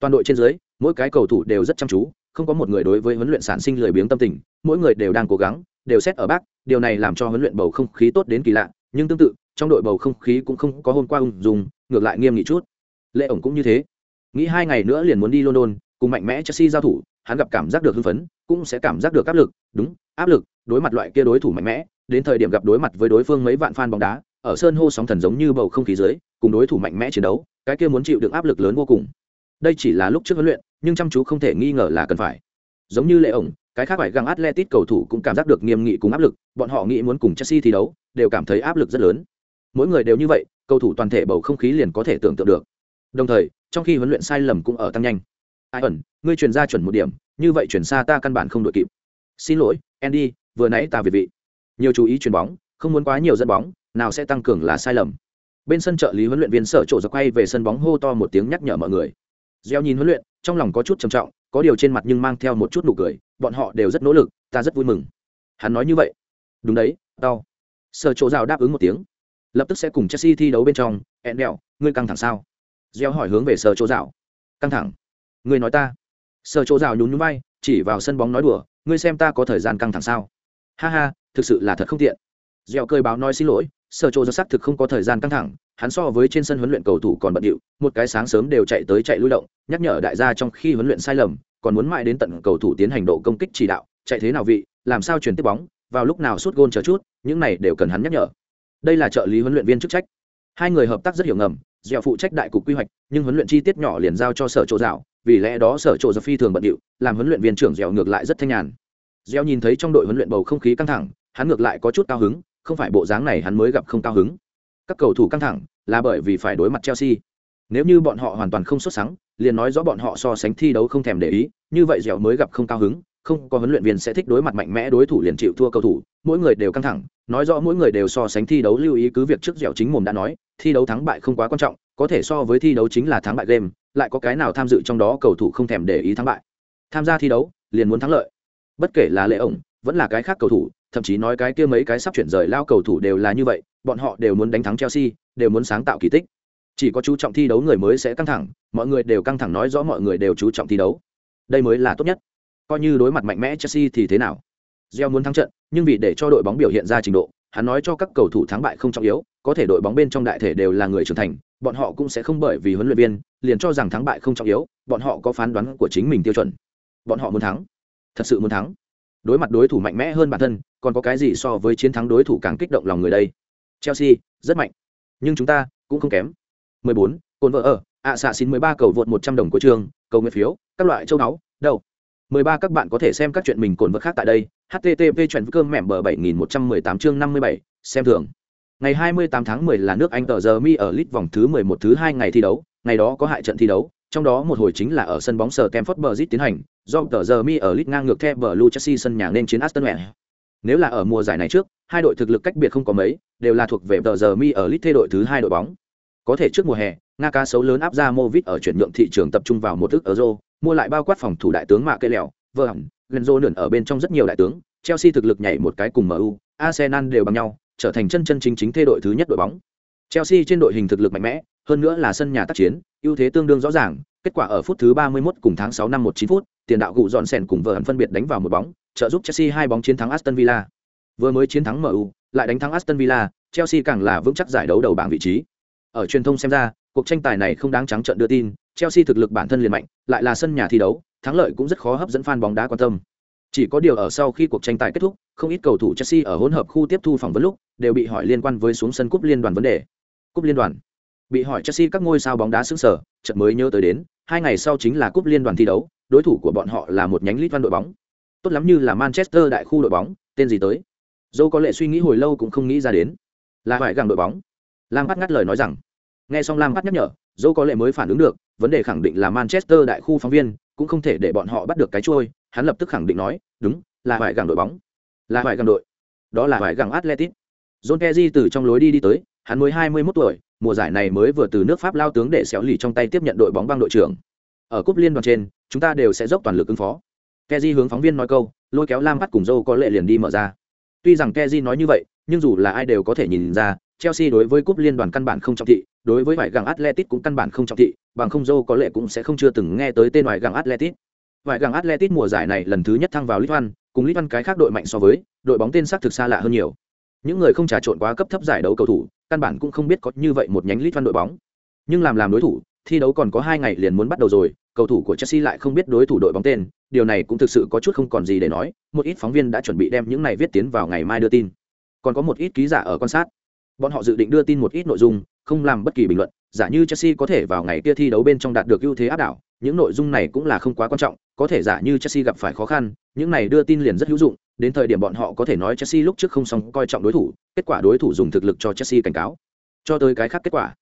Toàn đội trên dưới, mỗi cái cầu thủ đều rất chăm chú không có một người đối với huấn luyện sản sinh lười biếng tâm tình, mỗi người đều đang cố gắng, đều xét ở bác, điều này làm cho huấn luyện bầu không khí tốt đến kỳ lạ, nhưng tương tự, trong đội bầu không khí cũng không có hôm qua ung dùng ngược lại nghiêm nghị chút. Lệ ổng cũng như thế. Nghĩ hai ngày nữa liền muốn đi london, cùng mạnh mẽ chelsea giao thủ, hắn gặp cảm giác được hưng phấn, cũng sẽ cảm giác được áp lực. Đúng, áp lực, đối mặt loại kia đối thủ mạnh mẽ, đến thời điểm gặp đối mặt với đối phương mấy vạn fan bóng đá, ở sân hô sóng thần giống như bầu không khí dưới, cùng đối thủ mạnh mẽ chiến đấu, cái kia muốn chịu được áp lực lớn vô cùng. Đây chỉ là lúc trước huấn luyện nhưng chăm chú không thể nghi ngờ là cần phải. Giống như lệ ổng, cái khác phải găng atletic cầu thủ cũng cảm giác được nghiêm nghị cùng áp lực, bọn họ nghĩ muốn cùng chelsea thi đấu, đều cảm thấy áp lực rất lớn. Mỗi người đều như vậy, cầu thủ toàn thể bầu không khí liền có thể tưởng tượng được. Đồng thời, trong khi huấn luyện sai lầm cũng ở tăng nhanh. Ai ẩn, ngươi truyền ra chuẩn một điểm, như vậy chuyển xa ta căn bản không đội kịp. Xin lỗi, andy, vừa nãy ta về vị. Nhiều chú ý chuyền bóng, không muốn quá nhiều dẫn bóng, nào sẽ tăng cường là sai lầm. Bên sân trợ lý huấn luyện viên sở trộ giật quay về sân bóng hô to một tiếng nhắc nhở mọi người gieo nhìn huấn luyện, trong lòng có chút trầm trọng, có điều trên mặt nhưng mang theo một chút nụ cười, bọn họ đều rất nỗ lực, ta rất vui mừng. Hắn nói như vậy. Đúng đấy đau sở chỗ rào đáp ứng một tiếng. Lập tức sẽ cùng chelsea thi đấu bên trong ẹn đèo ngươi căng thẳng sao? Gieo hỏi hướng về sở chỗ rào căng thẳng. Ngươi nói ta. Sở chỗ rào nhún nhún bay chỉ vào sân bóng nói đùa, ngươi xem ta có thời gian căng thẳng sao? Ha ha, thực sự là thật không tiện gieo cười báo nói xin lỗi, sở trộ do xác thực không có thời gian căng thẳng, hắn so với trên sân huấn luyện cầu thủ còn bận điệu, một cái sáng sớm đều chạy tới chạy lui động, nhắc nhở đại gia trong khi huấn luyện sai lầm, còn muốn mãi đến tận cầu thủ tiến hành độ công kích chỉ đạo, chạy thế nào vị, làm sao chuyển tiếp bóng, vào lúc nào sút gôn chờ chút, những này đều cần hắn nhắc nhở. Đây là trợ lý huấn luyện viên chức trách. Hai người hợp tác rất hiểu ngầm dẻo phụ trách đại cục quy hoạch, nhưng huấn luyện chi tiết nhỏ liền giao cho sở trộ dạo, vì lẽ đó sở trộ giật phi thường bận điệu, làm huấn luyện viên trưởng dẻo ngược lại rất thanh nhàn. Dẻo nhìn thấy trong đội huấn luyện bầu không khí căng thẳng, hắn ngược lại có chút cao hứng không phải bộ dáng này hắn mới gặp không cao hứng. Các cầu thủ căng thẳng là bởi vì phải đối mặt chelsea. Nếu như bọn họ hoàn toàn không xuất sắc liền nói rõ bọn họ so sánh thi đấu không thèm để ý, như vậy dẻo mới gặp không cao hứng, không có huấn luyện viên sẽ thích đối mặt mạnh mẽ đối thủ liền chịu thua cầu thủ, mỗi người đều căng thẳng, nói rõ mỗi người đều so sánh thi đấu lưu ý cứ việc trước dẻo chính mồm đã nói, thi đấu thắng bại không quá quan trọng, có thể so với thi đấu chính là thắng bại game, lại có cái nào tham dự trong đó cầu thủ không thèm để ý thắng bại. Tham gia thi đấu, liền muốn thắng lợi. Bất kể là lệ ổng, vẫn là cái khác cầu thủ thậm chí nói cái kia mấy cái sắp chuyển rời lao cầu thủ đều là như vậy, bọn họ đều muốn đánh thắng chelsea, đều muốn sáng tạo kỳ tích. Chỉ có chú trọng thi đấu người mới sẽ căng thẳng, mọi người đều căng thẳng nói rõ mọi người đều chú trọng thi đấu. Đây mới là tốt nhất. Coi như đối mặt mạnh mẽ chelsea thì thế nào? Real muốn thắng trận, nhưng vì để cho đội bóng biểu hiện ra trình độ, hắn nói cho các cầu thủ thắng bại không trọng yếu, có thể đội bóng bên trong đại thể đều là người trưởng thành, bọn họ cũng sẽ không bởi vì huấn luyện viên, liền cho rằng thắng bại không trọng yếu, bọn họ có phán đoán của chính mình tiêu chuẩn. Bọn họ muốn thắng. Thật sự muốn thắng đối mặt đối thủ mạnh mẽ hơn bản thân còn có cái gì so với chiến thắng đối thủ càng kích động lòng người đây? Chelsea rất mạnh. Nhưng chúng ta cũng không kém. 14, cồn vợ ở ạ xạ xin 13 cầu vượt 100 đồng của trường cầu nguyện phiếu các loại châu náu đâu? 13 các bạn có thể xem các chuyện mình cồn vợ khác tại đây http chuyện cơm mẻm bờ 7118 chương 57, xem thường. Ngày 28 tháng 10 là nước anh tờ giờ mi ở lit vòng thứ 11 thứ hai ngày thi đấu ngày đó có hại trận thi đấu trong đó một hồi chính là ở sân bóng sở Stamford Bridge tiến hành, do tờ giờ mi ở lit ngang ngược theo bờ Chelsea sân nhà nên chiến Aston Villa. Nếu là ở mùa giải này trước, hai đội thực lực cách biệt không có mấy, đều là thuộc về tờ giờ mi ở lit đội thứ hai đội bóng. Có thể trước mùa hè, Nga cá sấu lớn áp ra Movit ở chuyển nhượng thị trường tập trung vào một thức euro, mua lại bao quát phòng thủ đại tướng mạ cây lèo vợ hẳn, Genzo nườn ở bên trong rất nhiều đại tướng, Chelsea thực lực nhảy một cái cùng MU, Arsenal đều bằng nhau, trở thành chân chân chính chính thay đội thứ nhất đội bóng. Chelsea trên đội hình thực lực mạnh mẽ, hơn nữa là sân nhà tác chiến, ưu thế tương đương rõ ràng, kết quả ở phút thứ 31 cùng tháng 6 năm 19 phút, tiền đạo gụ dọn sèn cùng vợ hắn phân biệt đánh vào một bóng, trợ giúp Chelsea hai bóng chiến thắng Aston Villa. Vừa mới chiến thắng MU, lại đánh thắng Aston Villa, Chelsea càng là vững chắc giải đấu đầu bảng vị trí. Ở truyền thông xem ra, cuộc tranh tài này không đáng trắng trợn đưa tin, Chelsea thực lực bản thân liền mạnh, lại là sân nhà thi đấu, thắng lợi cũng rất khó hấp dẫn fan bóng đá quan tâm. Chỉ có điều ở sau khi cuộc tranh tài kết thúc, không ít cầu thủ Chelsea ở hỗn hợp khu tiếp thu phỏng vấn lúc, đều bị hỏi liên quan với xuống sân cúp liên đoàn vấn đề. Cúp liên đoàn. Bị hỏi Chelsea các ngôi sao bóng đá sững sờ, chợt mới nhớ tới đến, hai ngày sau chính là cúp liên đoàn thi đấu, đối thủ của bọn họ là một nhánh League đội bóng. Tốt lắm như là Manchester đại khu đội bóng, tên gì tới? Dâu có lệ suy nghĩ hồi lâu cũng không nghĩ ra đến. Là phải gặng đội bóng. Lam Phát ngắt lời nói rằng. Nghe xong Lam Phát nhắc nhở, Dâu có lệ mới phản ứng được, vấn đề khẳng định là Manchester đại khu phóng viên, cũng không thể để bọn họ bắt được cái trôi, hắn lập tức khẳng định nói, đúng, là phải gặng đội bóng. Là phải gặng đội. Đó là phải gặng Atletico. John Kezi từ trong lối đi đi tới, hắn mới hai mươi 21 tuổi, mùa giải này mới vừa từ nước Pháp lao tướng để xéo lì trong tay tiếp nhận đội bóng băng đội trưởng. Ở cúp liên đoàn trên, chúng ta đều sẽ dốc toàn lực ứng phó. Keji hướng phóng viên nói câu, lôi kéo Lam bắt cùng Joe có lệ liền đi mở ra. Tuy rằng Keji nói như vậy, nhưng dù là ai đều có thể nhìn ra, Chelsea đối với cúp liên đoàn căn bản không trọng thị, đối với vải găng Atletic cũng căn bản không trọng thị, bằng không Joe có lệ cũng sẽ không chưa từng nghe tới tên ngoài găng Atletic. Vải găng Atletic mùa giải này lần thứ nhất thăng vào League cùng League cái khác đội mạnh so với, đội bóng tên sắc thực xa lạ hơn nhiều. Những người không trà trộn quá cấp thấp giải đấu cầu thủ, căn bản cũng không biết có như vậy một nhánh League văn đội bóng. Nhưng làm làm đối thủ, thi đấu còn có hai ngày liền muốn bắt đầu rồi, cầu thủ của Chelsea lại không biết đối thủ đội bóng tên, điều này cũng thực sự có chút không còn gì để nói, một ít phóng viên đã chuẩn bị đem những này viết tiến vào ngày mai đưa tin. Còn có một ít ký giả ở quan sát. Bọn họ dự định đưa tin một ít nội dung, không làm bất kỳ bình luận, giả như Chelsea có thể vào ngày kia thi đấu bên trong đạt được ưu thế áp đảo, những nội dung này cũng là không quá quan trọng, có thể giả như Chelsea gặp phải khó khăn, những này đưa tin liền rất hữu dụng, đến thời điểm bọn họ có thể nói Chelsea lúc trước không xong coi trọng đối thủ, kết quả đối thủ dùng thực lực cho Chelsea cảnh cáo. Cho tới cái khác kết quả.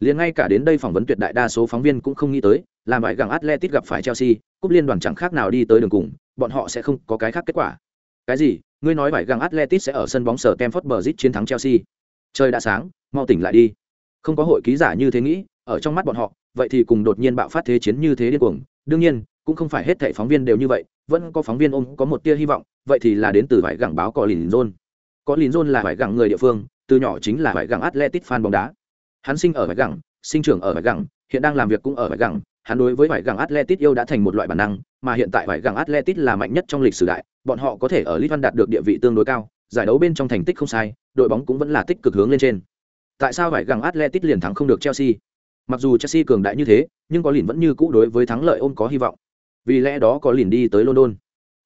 Liền ngay cả đến đây phỏng vấn tuyệt đại đa số phóng viên cũng không nghĩ tới, làm bại gặng Atletic gặp phải Chelsea, cúp liên đoàn chẳng khác nào đi tới đường cùng, bọn họ sẽ không có cái khác kết quả. Cái gì? Ngươi nói bại gặng Atletic sẽ ở sân bóng sở Stamford Bridge chiến thắng Chelsea? Trời đã sáng, mau tỉnh lại đi. Không có hội ký giả như thế nghĩ, ở trong mắt bọn họ, vậy thì cùng đột nhiên bạo phát thế chiến như thế điên cuồng, đương nhiên, cũng không phải hết thảy phóng viên đều như vậy, vẫn có phóng viên ôm có một tia hy vọng, vậy thì là đến từ vải gẳng báo có lìn rôn Có lìn rôn là vải gẳng người địa phương, từ nhỏ chính là vải gẳng Atletic fan bóng đá. Hắn sinh ở vải gẳng sinh trưởng ở vải gẳng hiện đang làm việc cũng ở vải gẳng hắn đối với vải gẳng Atletic yêu đã thành một loại bản năng, mà hiện tại vải gẳng Atletic là mạnh nhất trong lịch sử đại, bọn họ có thể ở litvan đạt được địa vị tương đối cao, giải đấu bên trong thành tích không sai, đội bóng cũng vẫn là tích cực hướng lên trên. Tại sao vải gẳng Atletic liền thắng không được Chelsea? Mặc dù Chelsea cường đại như thế, nhưng có lìn vẫn như cũ đối với thắng lợi ôm có hy vọng. Vì lẽ đó có lìn đi tới London.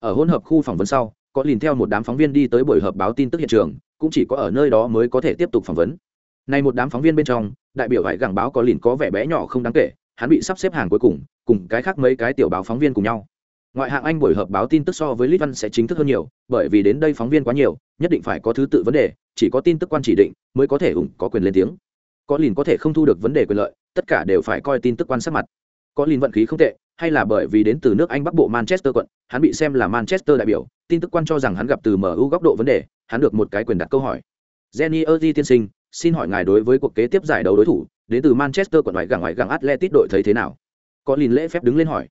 Ở hỗn hợp khu phỏng vấn sau, có liền theo một đám phóng viên đi tới buổi họp báo tin tức hiện trường, cũng chỉ có ở nơi đó mới có thể tiếp tục phỏng vấn. Này một đám phóng viên bên trong, đại biểu hải gặng báo có liền có vẻ bé nhỏ không đáng kể, hắn bị sắp xếp hàng cuối cùng, cùng cái khác mấy cái tiểu báo phóng viên cùng nhau. Ngoại hạng Anh buổi họp báo tin tức so với Litvan sẽ chính thức hơn nhiều, bởi vì đến đây phóng viên quá nhiều, nhất định phải có thứ tự vấn đề, chỉ có tin tức quan chỉ định mới có thể ủng có quyền lên tiếng. Có liền có thể không thu được vấn đề quyền lợi, tất cả đều phải coi tin tức quan sát mặt. Có liền vận khí không tệ, hay là bởi vì đến từ nước Anh Bắc Bộ Manchester quận, hắn bị xem là Manchester đại biểu, tin tức quan cho rằng hắn gặp từ MU góc độ vấn đề, hắn được một cái quyền đặt câu hỏi. Jenny Erdi tiên sinh, xin hỏi ngài đối với cuộc kế tiếp giải đấu đối thủ, đến từ Manchester quận ngoại gặng ngoại gặng Atletico đội thấy thế nào? Có lìn lễ phép đứng lên hỏi.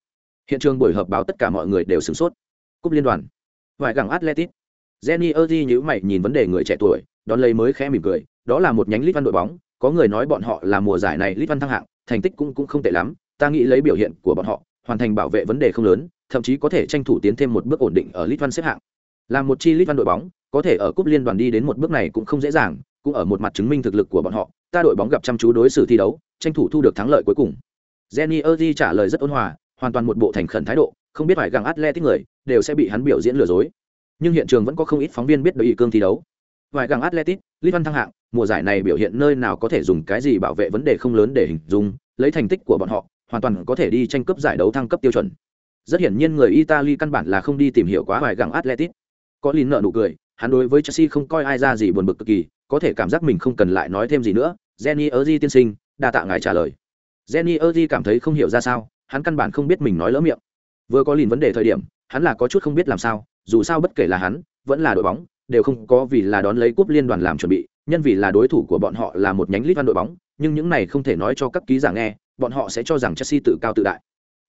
Hiện trường buổi họp báo tất cả mọi người đều sửng sốt. Cúp liên đoàn, ngoại gặng Atletico. Jenny Erdi nhíu mày nhìn vấn đề người trẻ tuổi, đón lấy mới khẽ mỉm cười, đó là một nhánh League đội bóng, có người nói bọn họ là mùa giải này League thăng hạng, thành tích cũng cũng không tệ lắm, ta nghĩ lấy biểu hiện của bọn họ, hoàn thành bảo vệ vấn đề không lớn, thậm chí có thể tranh thủ tiến thêm một bước ổn định ở Litvan xếp hạng. Làm một chi Litvan đội bóng, có thể ở cúp liên đoàn đi đến một bước này cũng không dễ dàng, cũng ở một mặt chứng minh thực lực của bọn họ, ta đội bóng gặp chăm chú đối xử thi đấu, tranh thủ thu được thắng lợi cuối cùng. Jenny Erdi trả lời rất ôn hòa, hoàn toàn một bộ thành khẩn thái độ, không biết phải gặng Atletico người, đều sẽ bị hắn biểu diễn lừa dối. Nhưng hiện trường vẫn có không ít phóng viên biết đội ý cương thi đấu. Vài gặng Atletico, Litvan thăng hạng, mùa giải này biểu hiện nơi nào có thể dùng cái gì bảo vệ vấn đề không lớn để hình dung, lấy thành tích của bọn họ, hoàn toàn có thể đi tranh cấp giải đấu thăng cấp tiêu chuẩn. Rất hiển nhiên người Italy căn bản là không đi tìm hiểu quá vài gặng Atletico. Có lìn nợ nụ cười, hắn đối với Chelsea không coi ai ra gì buồn bực cực kỳ, có thể cảm giác mình không cần lại nói thêm gì nữa. Jenny erdi tiên sinh, đa tạ ngài trả lời. Jenny erdi cảm thấy không hiểu ra sao, hắn căn bản không biết mình nói lỡ miệng. Vừa có lìn vấn đề thời điểm, hắn là có chút không biết làm sao, dù sao bất kể là hắn, vẫn là đội bóng, đều không có vì là đón lấy cúp liên đoàn làm chuẩn bị nhân vì là đối thủ của bọn họ là một nhánh lít văn đội bóng nhưng những này không thể nói cho các ký giả nghe bọn họ sẽ cho rằng chelsea tự cao tự đại.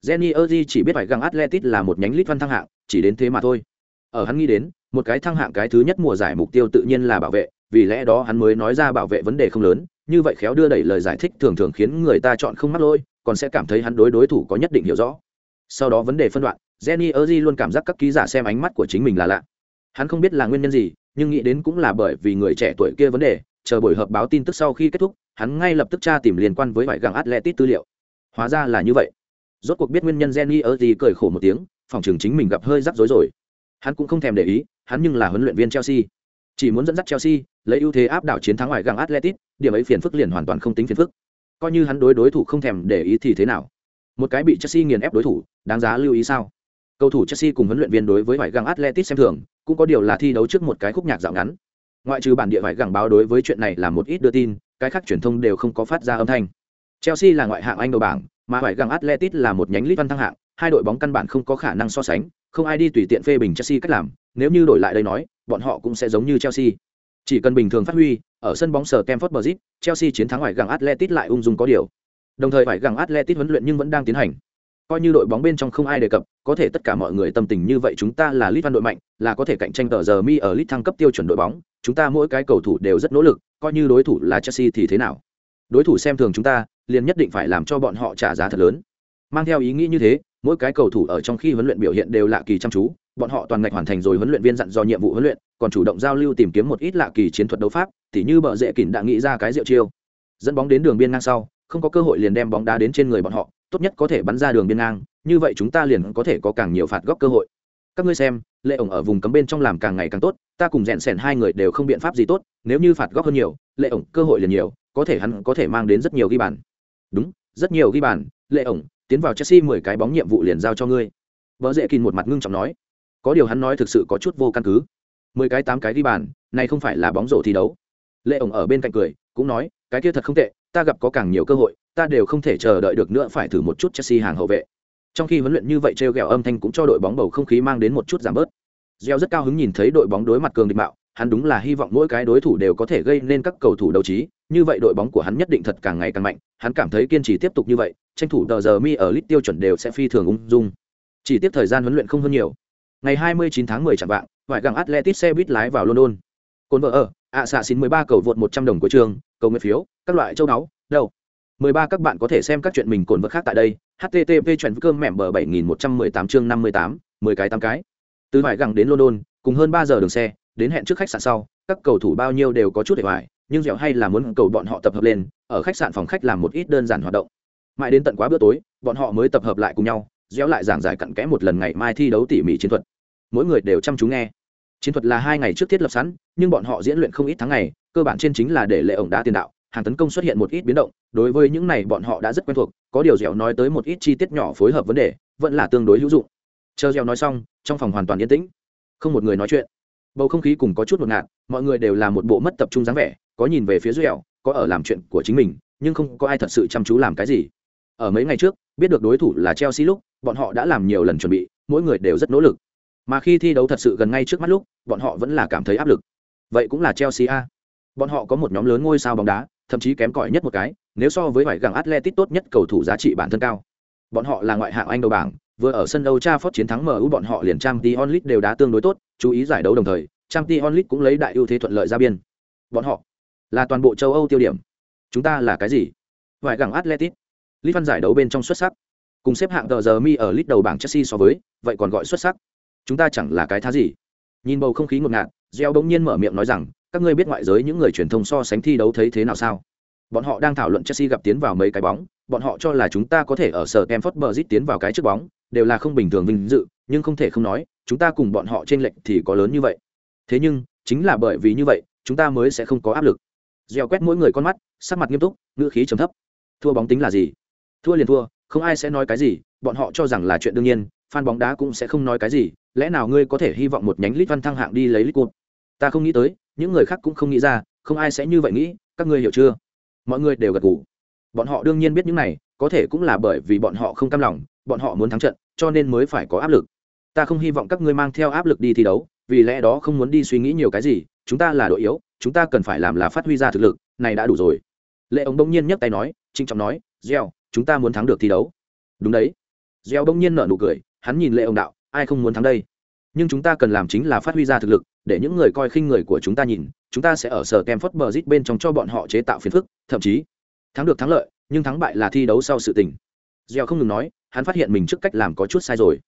Jenny erdi chỉ biết phải găng atletic là một nhánh lít văn thăng hạng, chỉ đến thế mà thôi. Ở hắn nghĩ đến, một cái thăng hạng cái thứ nhất mùa giải mục tiêu tự nhiên là bảo vệ, vì lẽ đó hắn mới nói ra bảo vệ vấn đề không lớn, như vậy khéo đưa đẩy lời giải thích thường thường khiến người ta chọn không mắc lôi còn sẽ cảm thấy hắn đối đối thủ có nhất định hiểu rõ. Sau đó vấn đề phân đoạn jenny erdi luôn cảm giác các ký giả xem ánh mắt của chính mình là lạ. Hắn không biết là nguyên nhân gì, nhưng nghĩ đến cũng là bởi vì người trẻ tuổi kia vấn đề, chờ buổi họp báo tin tức sau khi kết thúc hắn ngay lập tức tra tìm liên quan với vải găng atletic tư liệu. Hóa ra là như vậy. Rốt cuộc biết nguyên nhân jenny gì cười khổ một tiếng, phòng trường chính mình gặp hơi rắc rối rồi. Hắn cũng không thèm để ý, hắn nhưng là huấn luyện viên chelsea. Chỉ muốn dẫn dắt chelsea, lấy ưu thế áp đảo chiến thắng ngoài găng atletic điểm ấy phiền phức liền hoàn toàn không tính phiền phức. Coi như hắn đối đối thủ không thèm để ý thì thế nào? Một cái bị chelsea nghiền ép đối thủ, đáng giá lưu ý sao? Cầu thủ chelsea cùng huấn luyện viên đối với vải găng atletic xem thường, cũng có điều là thi đấu trước một cái khúc nhạc dạo ngắn. Ngoại trừ bản địa vải găng báo đối với chuyện này là một ít đưa tin cái khác truyền thông đều không có phát ra âm thanh chelsea là ngoại hạng anh đầu bảng mà phải gặng atletic là một nhánh Lít văn thăng hạng hai đội bóng căn bản không có khả năng so sánh không ai đi tùy tiện phê bình chelsea cách làm nếu như đổi lại đây nói bọn họ cũng sẽ giống như chelsea chỉ cần bình thường phát huy ở sân bóng sở Stamford Bridge, Chelsea chiến thắng ngoại gặng Atletico lại ung dung có điều. Đồng thời phải gặng Atletico huấn luyện nhưng vẫn đang tiến hành. Coi như đội bóng bên trong không ai đề cập, có thể tất cả mọi người tâm tình như vậy chúng ta là League đội mạnh, là có thể cạnh tranh tờ giờ mi ở Lít thăng cấp tiêu chuẩn đội bóng, chúng ta mỗi cái cầu thủ đều rất nỗ lực, coi như đối thủ là Chelsea thì thế nào? Đối thủ xem thường chúng ta, liền nhất định phải làm cho bọn họ trả giá thật lớn. Mang theo ý nghĩ như thế, mỗi cái cầu thủ ở trong khi huấn luyện biểu hiện đều lạ kỳ chăm chú, bọn họ toàn ngạch hoàn thành rồi huấn luyện viên dặn do nhiệm vụ huấn luyện còn chủ động giao lưu tìm kiếm một ít lạ kỳ chiến thuật đấu pháp tỉ như bợ dễ kỉnh đã nghĩ ra cái diệu chiêu dẫn bóng đến đường biên ngang sau không có cơ hội liền đem bóng đá đến trên người bọn họ tốt nhất có thể bắn ra đường biên ngang như vậy chúng ta liền có thể có càng nhiều phạt góc cơ hội các ngươi xem, lệ ổng ở vùng cấm bên trong làm càng ngày càng tốt, ta cùng rèn sèn hai người đều không biện pháp gì tốt, nếu như phạt góc hơn nhiều, lệ ổng cơ hội liền nhiều, có thể hắn có thể mang đến rất nhiều ghi bàn. Đúng, rất nhiều ghi bàn, lệ ổng, tiến vào chelsea mười cái bóng nhiệm vụ liền giao cho ngươi. Vợ dễ kìm một mặt ngưng trọng nói. Có điều hắn nói thực sự có chút vô căn cứ. Mười cái tám cái ghi bàn, này không phải là bóng rổ thi đấu. Lệ ổng ở bên cạnh cười, cũng nói, cái kia thật không tệ, ta gặp có càng nhiều cơ hội, ta đều không thể chờ đợi được nữa, phải thử một chút chelsea hàng hậu vệ trong khi huấn luyện như vậy t r e o g ẹ o âm thanh cũng cho đội bóng bầu không khí mang đến một chút giảm bớt. Gieo rất cao hứng nhìn thấy đội bóng đối mặt cường địch mạo, hắn đúng là hy vọng mỗi cái đối thủ đều có thể gây nên các cầu thủ đấu trí, như vậy đội bóng của hắn nhất định thật càng ngày càng mạnh, hắn cảm thấy kiên trì tiếp tục như vậy, tranh thủ tờ giờ mi ở lit tiêu chuẩn đều sẽ phi thường ung dung. Chỉ tiếp thời gian huấn luyện không hơn nhiều. Ngày 29 tháng 10 chẳng vạng, ngoại gàng atletic xe buýt lái vào london. Cồn vợ ở, ạ xạ xin 13 cầu vượt 100 đồng của trường, cầu nguyện phiếu, các loại châu đáo đâu 13 các bạn có thể xem các chuyện mình cồn vật khác tại đây. Http chuyện cơm mẻm bờ 7118 chương 58 10 cái 8 cái. Từ ngoại Gẳng đến london, cùng hơn 3 giờ đường xe, đến hẹn trước khách sạn sau, các cầu thủ bao nhiêu đều có chút để hoài, nhưng dẻo hay là muốn cầu bọn họ tập hợp lên, ở khách sạn phòng khách làm một ít đơn giản hoạt động. Mãi đến tận quá bữa tối, bọn họ mới tập hợp lại cùng nhau, Dẻo lại giảng giải cặn kẽ một lần ngày mai thi đấu tỉ mỉ chiến thuật. Mỗi người đều chăm chú nghe. Chiến thuật là hai ngày trước thiết lập sẵn, nhưng bọn họ diễn luyện không ít tháng ngày, cơ bản trên chính là để lệ ổng đá tiền đạo hàng tấn công xuất hiện một ít biến động, đối với những này bọn họ đã rất quen thuộc, có điều dẻo nói tới một ít chi tiết nhỏ phối hợp vấn đề, vẫn là tương đối hữu dụng. Chờ dẻo nói xong, trong phòng hoàn toàn yên tĩnh. Không một người nói chuyện. Bầu không khí cùng có chút ngột ngạt, mọi người đều là một bộ mất tập trung dáng vẻ, có nhìn về phía dẻo, có ở làm chuyện của chính mình, nhưng không có ai thật sự chăm chú làm cái gì. Ở mấy ngày trước, biết được đối thủ là chelsea lúc, bọn họ đã làm nhiều lần chuẩn bị, mỗi người đều rất nỗ lực. Mà khi thi đấu thật sự gần ngay trước mắt lúc, bọn họ vẫn là cảm thấy áp lực. Vậy cũng là chelsea a. Bọn họ có một nhóm lớn ngôi sao bóng đá thậm chí kém cỏi nhất một cái nếu so với vải găng atletic tốt nhất cầu thủ giá trị bản thân cao bọn họ là ngoại hạng anh đầu bảng vừa ở sân Old Trafford chiến thắng MU bọn họ liền Champions League đều đá tương đối tốt, chú ý giải đấu đồng thời, Champions League cũng lấy đại ưu thế thuận lợi ra biên. Bọn họ là toàn bộ châu Âu tiêu điểm. Chúng ta là cái gì? Vài gẳng Atletico. Lý văn giải đấu bên trong xuất sắc. Cùng xếp hạng tờ giờ mi ở list đầu bảng Chelsea so với, vậy còn gọi xuất sắc chúng ta chẳng là cái thá gì nhìn bầu không khí ngột ngạt Gio bỗng nhiên mở miệng nói rằng các ngươi biết ngoại giới những người truyền thông so sánh thi đấu thấy thế nào sao? Bọn họ đang thảo luận chelsea gặp tiến vào mấy cái bóng, bọn họ cho là chúng ta có thể ở sở Stamford Bridge tiến vào cái trước bóng, đều là không bình thường vinh dự, nhưng không thể không nói, chúng ta cùng bọn họ trên lệch thì có lớn như vậy. Thế nhưng, chính là bởi vì như vậy, chúng ta mới sẽ không có áp lực. Gieo quét mỗi người con mắt, sắc mặt nghiêm túc, ngữ khí trầm thấp. Thua bóng tính là gì? Thua liền thua, không ai sẽ nói cái gì, bọn họ cho rằng là chuyện đương nhiên, fan bóng đá cũng sẽ không nói cái gì, lẽ nào ngươi có thể hy vọng một nhánh lít văn thăng hạng đi lấy lít cột ta không nghĩ tới, những người khác cũng không nghĩ ra, không ai sẽ như vậy nghĩ, các ngươi hiểu chưa? Mọi người đều gật gù. Bọn họ đương nhiên biết những này, có thể cũng là bởi vì bọn họ không cam lòng, bọn họ muốn thắng trận, cho nên mới phải có áp lực. Ta không hy vọng các ngươi mang theo áp lực đi thi đấu, vì lẽ đó không muốn đi suy nghĩ nhiều cái gì, chúng ta là đội yếu, chúng ta cần phải làm là phát huy ra thực lực, này đã đủ rồi. Lệ ổng bỗng nhiên nhấc tay nói trinh trọng nói, gieo, chúng ta muốn thắng được thi đấu. Đúng đấy. Gieo bỗng nhiên nở nụ cười, hắn nhìn lệ ông đạo, ai không muốn thắng đây? Nhưng chúng ta cần làm chính là phát huy ra thực lực, để những người coi khinh người của chúng ta nhìn, chúng ta sẽ ở sở tem phất bờ bên trong cho bọn họ chế tạo phiền phức, thậm chí, thắng được thắng lợi, nhưng thắng bại là thi đấu sau sự tình. Gieo không ngừng nói, hắn phát hiện mình trước cách làm có chút sai rồi.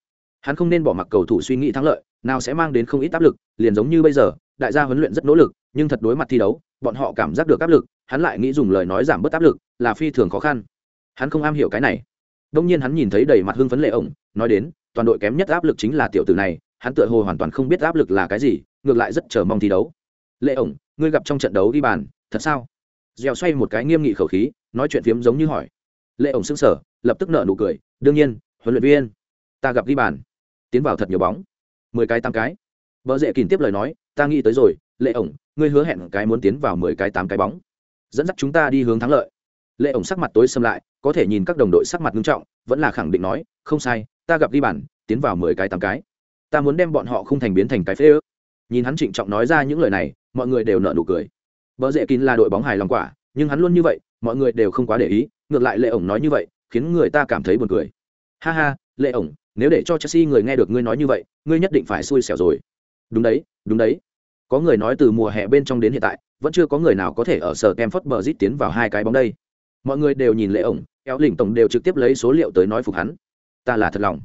Hắn không nên bỏ mặc cầu thủ suy nghĩ thắng lợi, nào sẽ mang đến không ít áp lực, liền giống như bây giờ, đại gia huấn luyện rất nỗ lực, nhưng thật đối mặt thi đấu, bọn họ cảm giác được áp lực, hắn lại nghĩ dùng lời nói giảm bớt áp lực, là phi thường khó khăn. Hắn không am hiểu cái này. Đông nhiên hắn nhìn thấy đầy mặt hưng phấn lệ ổng, nói đến, toàn đội kém nhất áp lực chính là tiểu tử này hắn tựa hồ hoàn toàn không biết áp lực là cái gì, ngược lại rất chờ mong thi đấu. Lệ ổng, ngươi gặp trong trận đấu đi bàn, thật sao? Dèo xoay một cái nghiêm nghị khẩu khí, nói chuyện phiếm giống như hỏi. Lệ ổng sững sờ, lập tức nợ nụ cười, đương nhiên, huấn luyện viên, ta gặp ghi bàn. Tiến vào thật nhiều bóng. Mười cái tám cái. Vợ dễ kìm tiếp lời nói, ta nghĩ tới rồi, lệ ổng, ngươi hứa hẹn cái muốn tiến vào mười cái tám cái bóng. Dẫn dắt chúng ta đi hướng thắng lợi. Lệ ổng sắc mặt tối xâm lại, có thể nhìn các đồng đội sắc mặt nghiêm trọng, vẫn là khẳng định nói, không sai, ta gặp ghi bàn, tiến vào mười cái tám cái ta muốn đem bọn họ không thành biến thành cái phế ước. Nhìn hắn trịnh trọng nói ra những lời này, mọi người đều nợ nụ cười. Vợ dễ kín là đội bóng hài lòng quả, nhưng hắn luôn như vậy, mọi người đều không quá để ý, ngược lại lệ ổng nói như vậy, khiến người ta cảm thấy buồn cười. Ha ha, lệ ổng, nếu để cho chelsea người nghe được ngươi nói như vậy, ngươi nhất định phải xui xẻo rồi. Đúng đấy đúng đấy. Có người nói từ mùa hè bên trong đến hiện tại, vẫn chưa có người nào có thể ở sở kem phất bờ rít tiến vào hai cái bóng đây. Mọi người đều nhìn lệ ổng éo lỉnh tổng đều trực tiếp lấy số liệu tới nói phục hắn. Ta là thật lòng.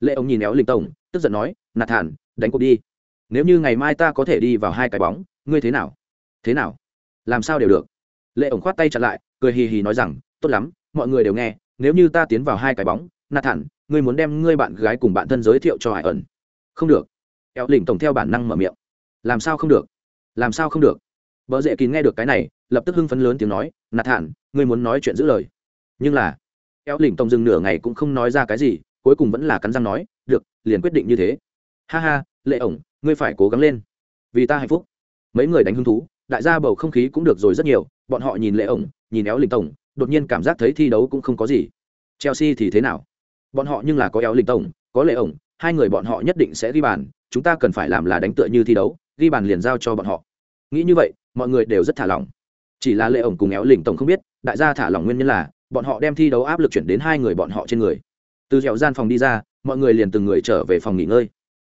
Lệ ổng nhìn éo lỉnh tổng, tức giận nói nạt thản đánh cuộc đi. Nếu như ngày mai ta có thể đi vào hai cái bóng, ngươi thế nào? Thế nào? Làm sao đều được? Lệ ổng khoát tay chặt lại, cười hì hì nói rằng, tốt lắm, mọi người đều nghe, nếu như ta tiến vào hai cái bóng, nạt thản ngươi muốn đem ngươi bạn gái cùng bạn thân giới thiệu cho hải ẩn. Không được. Éo lỉnh tổng theo bản năng mở miệng. Làm sao không được? Làm sao không được? Vợ dễ kín nghe được cái này, lập tức hưng phấn lớn tiếng nói, nạt thản ngươi muốn nói chuyện giữ lời. Nhưng là éo lỉnh tổng dừng nửa ngày cũng không nói ra cái gì, cuối cùng vẫn là cắn răng nói, được, liền quyết định như thế ha ha, lệ ổng, ngươi phải cố gắng lên. Vì ta hạnh phúc. Mấy người đánh hứng thú, đại gia bầu không khí cũng được rồi rất nhiều, bọn họ nhìn lệ ổng, nhìn éo linh tổng, đột nhiên cảm giác thấy thi đấu cũng không có gì. Chelsea thì thế nào? Bọn họ nhưng là có éo linh tổng, có lệ ổng, hai người bọn họ nhất định sẽ ghi bàn, chúng ta cần phải làm là đánh tựa như thi đấu, ghi bàn liền giao cho bọn họ. Nghĩ như vậy, mọi người đều rất thả lỏng. Chỉ là lệ ổng cùng éo linh tổng không biết, đại gia thả lỏng nguyên nhân là, bọn họ đem thi đấu áp lực chuyển đến hai người bọn họ trên người. Từ dẻo gian phòng đi ra, mọi người liền từng người trở về phòng nghỉ ngơi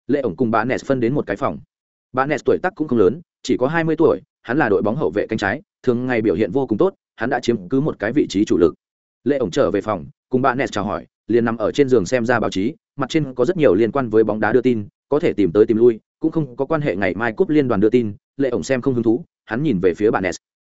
lệ ổng cùng bà nes phân đến một cái phòng. Bà nes tuổi tác cũng không lớn, chỉ có hai mươi tuổi, hắn là đội bóng hậu vệ cánh trái, thường ngày biểu hiện vô cùng tốt, hắn đã chiếm cứ một cái vị trí chủ lực. Lệ ổng trở về phòng, cùng bà nes chào hỏi, liền nằm ở trên giường xem ra báo chí, mặt trên có rất nhiều liên quan với bóng đá đưa tin, có thể tìm tới tìm lui, cũng không có quan hệ ngày mai cúp liên đoàn đưa tin, lệ ổng xem không hứng thú, hắn nhìn về phía bà nes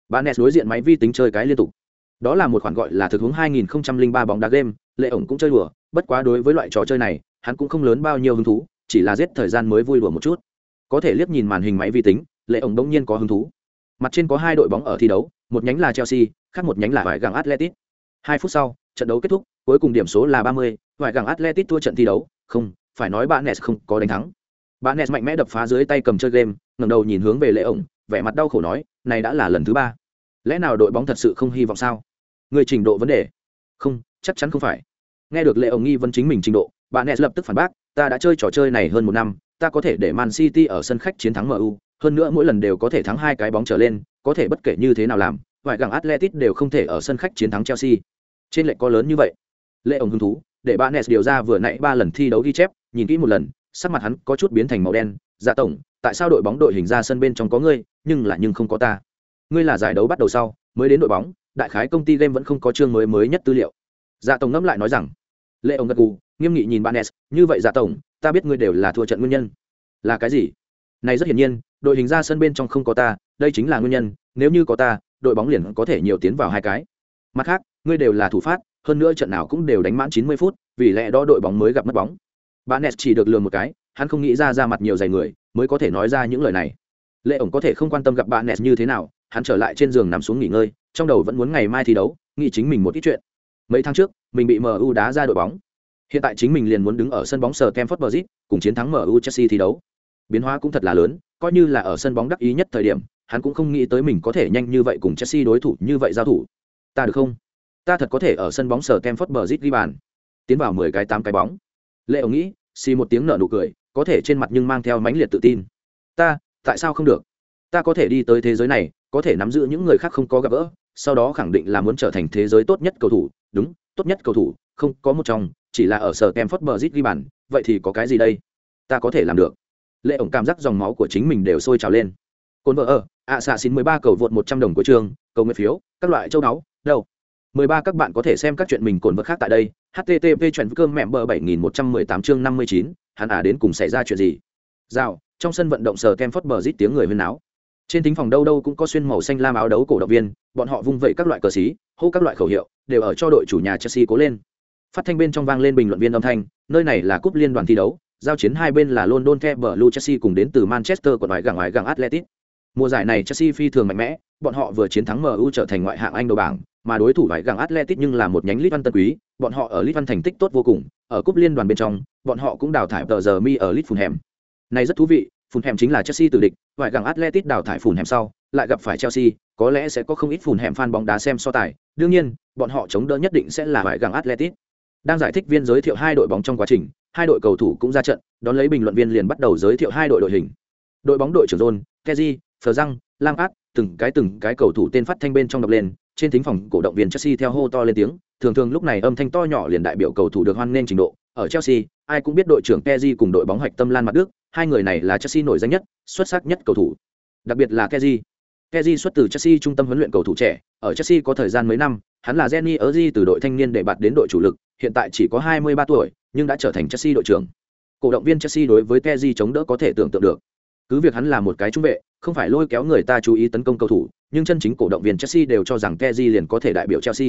bà nes đối diện máy vi tính chơi cái liên tục. Đó là một khoản gọi là thực hướng 2003 bóng đá game, lệ ổng cũng chơi đùa, bất quá đối với loại trò chơi này, hắn cũng không lớn bao nhiêu hứng thú chỉ là giết thời gian mới vui đùa một chút. Có thể liếc nhìn màn hình máy vi tính lệ ổng đông nhiên có hứng thú. Mặt trên có hai đội bóng ở thi đấu một nhánh là chelsea khác một nhánh là vải găng atletic hai phút sau trận đấu kết thúc cuối cùng điểm số là 30, vải găng atletic thua trận thi đấu. Không phải nói bạn nes không có đánh thắng. Bạn nes mạnh mẽ đập phá dưới tay cầm chơi game ngẩng đầu nhìn hướng về lệ ổng vẻ mặt đau khổ nói này đã là lần thứ ba. Lẽ nào đội bóng thật sự không hy vọng sao? Người trình độ vấn đề. Không chắc chắn không phải. Nghe được lệ ổng nghi vấn chính mình trình độ bạn nes lập tức phản bác ta đã chơi trò chơi này hơn một năm, ta có thể để man city ở sân khách chiến thắng mu hơn nữa mỗi lần đều có thể thắng hai cái bóng trở lên, có thể bất kể như thế nào làm vài gặng atletic đều không thể ở sân khách chiến thắng chelsea. Trên lệnh có lớn như vậy. Lệ ổng hứng thú, để ba nes điều ra vừa nãy ba lần thi đấu ghi chép, nhìn kỹ một lần, sắc mặt hắn có chút biến thành màu đen. Dạ tổng, tại sao đội bóng đội hình ra sân bên trong có ngươi, nhưng là nhưng không có ta? Ngươi là giải đấu bắt đầu sau, mới đến đội bóng, đại khái công ty game vẫn không có chương mới mới nhất tư liệu. Dạ tổng ngẫm lại nói rằng lệ ông gật gù, nghiêm nghị nhìn bạn s như vậy giả tổng, ta biết ngươi đều là thua trận nguyên nhân. Là cái gì? Này rất hiển nhiên, đội hình ra sân bên trong không có ta, đây chính là nguyên nhân, nếu như có ta, đội bóng liền có thể nhiều tiến vào hai cái. Mặt khác, ngươi đều là thủ phát, hơn nữa trận nào cũng đều đánh mãn 90 phút, vì lẽ đó đội bóng mới gặp mất bóng. Bạn s chỉ được lừa một cái, hắn không nghĩ ra ra mặt nhiều dày người, mới có thể nói ra những lời này. Lệ ổng có thể không quan tâm gặp bạn s như thế nào, hắn trở lại trên giường nằm xuống nghỉ ngơi, trong đầu vẫn muốn ngày mai thi đấu, nghĩ chính mình một ít chuyện mấy tháng trước, mình bị mu đá ra đội bóng. Hiện tại chính mình liền muốn đứng ở sân bóng sờ kem phất bờ cùng chiến thắng mu chelsea thi đấu. Biến hóa cũng thật là lớn, coi như là ở sân bóng đắc ý nhất thời điểm, hắn cũng không nghĩ tới mình có thể nhanh như vậy cùng chelsea đối thủ như vậy giao thủ. Ta được không? Ta thật có thể ở sân bóng sờ kem phất bờ ghi bàn. Tiến vào mười cái tám cái bóng. Lệ ông nghĩ, xì một tiếng nở nụ cười, có thể trên mặt nhưng mang theo mãnh liệt tự tin. Ta, tại sao không được? Ta có thể đi tới thế giới này, có thể nắm giữ những người khác không có gặp gỡ sau đó khẳng định là muốn trở thành thế giới tốt nhất cầu thủ. Đúng, tốt nhất cầu thủ, không có một trong, chỉ là ở sở Stamford Bridge ghi bàn, vậy thì có cái gì đây? Ta có thể làm được. Lệ ổng cảm giác dòng máu của chính mình đều sôi trào lên. Cồn vợ ở ạ xạ xin mười ba cầu vượt một trăm đồng của trường, cầu nguyện phiếu, các loại châu đáo đâu? Mười ba các bạn có thể xem các chuyện mình cồn vật khác tại đây http chuyện cơm mẹ bờ bảy nghìn một trăm mười tám chương năm mươi chín, hắn à đến cùng xảy ra chuyện gì? Rào, trong sân vận động sở kem Bridge tiếng người huyên náo trên thính phòng đâu đâu cũng có xuyên màu xanh lam áo đấu cổ động viên, bọn họ vung vẩy các loại cờ xí, hô các loại khẩu hiệu, đều ở cho đội chủ nhà chelsea cố lên. Phát thanh bên trong vang lên bình luận viên âm thanh, nơi này là cúp liên đoàn thi đấu, giao chiến hai bên là london the blue chelsea cùng đến từ manchester của ngoài gàng ngoài gàng atletic mùa giải này chelsea phi thường mạnh mẽ, bọn họ vừa chiến thắng mu trở thành ngoại hạng anh đầu bảng, mà đối thủ vải gàng atletic nhưng là một nhánh lit văn tân quý, bọn họ ở lit văn thành tích tốt vô cùng, ở cúp liên đoàn bên trong, bọn họ cũng đào thải tờ giờ mi ở lit phun hẻm này rất thú vị phun hẻm chính là chelsea từ địch vài gàng atletic đào thải phùn hẻm sau lại gặp phải chelsea có lẽ sẽ có không ít phùn hẻm fan bóng đá xem so tài. Đương nhiên bọn họ chống đỡ nhất định sẽ là vài gàng atletic đang giải thích viên giới thiệu hai đội bóng trong quá trình hai đội cầu thủ cũng ra trận đón lấy bình luận viên liền bắt đầu giới thiệu hai đội đội hình. Đội bóng đội trưởng john Kezi, phờ răng lam từng cái từng cái cầu thủ tên phát thanh bên trong đọc lên trên thính phòng cổ động viên chelsea theo hô to lên tiếng. Thường thường lúc này âm thanh to nhỏ liền đại biểu cầu thủ được hoan nghênh trình độ. Ở chelsea ai cũng biết đội trưởng Kezi cùng đội bóng hoạch tâm lan mặt đức, hai người này là chelsea nổi danh nhất, xuất sắc nhất cầu thủ. Đặc biệt là Kezi. Kezi xuất từ chelsea trung tâm huấn luyện cầu thủ trẻ, ở chelsea có thời gian mấy năm, hắn là jenny erzi từ đội thanh niên để bạt đến đội chủ lực, hiện tại chỉ có 23 tuổi, nhưng đã trở thành chelsea đội trưởng. Cổ động viên chelsea đối với Kezi chống đỡ có thể tưởng tượng được. Cứ việc hắn là một cái trung vệ, không phải lôi kéo người ta chú ý tấn công cầu thủ, nhưng chân chính cổ động viên chelsea đều cho rằng Kezi liền có thể đại biểu chelsea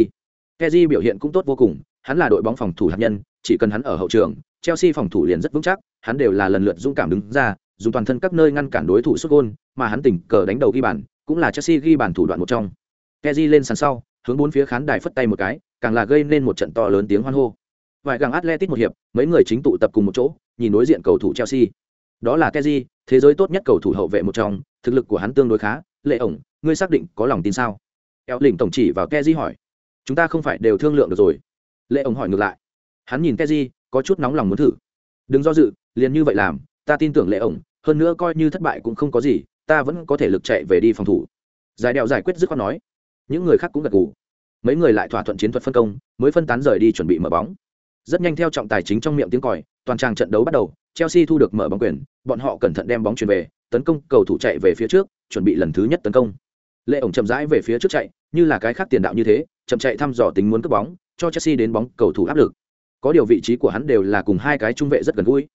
keji biểu hiện cũng tốt vô cùng, hắn là đội bóng phòng thủ hạt nhân, chỉ cần hắn ở hậu trường, chelsea phòng thủ liền rất vững chắc, hắn đều là lần lượt dũng cảm đứng ra, dùng toàn thân các nơi ngăn cản đối thủ sút gôn, mà hắn tình cờ đánh đầu ghi bàn, cũng là chelsea ghi bàn thủ đoạn một trong. Keji lên sàn sau, hướng bốn phía khán đài phất tay một cái, càng là gây nên một trận to lớn tiếng hoan hô. Vài gàng Atletico một hiệp, mấy người chính tụ tập cùng một chỗ, nhìn đối diện cầu thủ chelsea. Đó là keji thế giới tốt nhất cầu thủ hậu vệ một trong, thực lực của hắn tương đối khá. Lệ ổng, ngươi xác định có lòng tin sao? Eo lỉnh tổng chỉ vào keji hỏi chúng ta không phải đều thương lượng được rồi. Lệ ổng hỏi ngược lại. Hắn nhìn keji có chút nóng lòng muốn thử. Đừng do dự, liền như vậy làm, ta tin tưởng lệ ổng hơn nữa coi như thất bại cũng không có gì, ta vẫn có thể lực chạy về đi phòng thủ. Giải đèo giải quyết dứt khoát nói. Những người khác cũng gật gù. Mấy người lại thỏa thuận chiến thuật phân công, mới phân tán rời đi chuẩn bị mở bóng. Rất nhanh theo trọng tài chính trong miệng tiếng còi, toàn trang trận đấu bắt đầu, chelsea thu được mở bóng quyền, bọn họ cẩn thận đem bóng chuyển về, tấn công cầu thủ chạy về phía trước, chuẩn bị lần thứ nhất tấn công lệ ổng chậm rãi về phía trước chạy, như là cái khác tiền đạo như thế, chậm chạy thăm dò tính muốn cướp bóng, cho chelsea đến bóng cầu thủ áp lực. Có điều vị trí của hắn đều là cùng hai cái trung vệ rất gần gũi.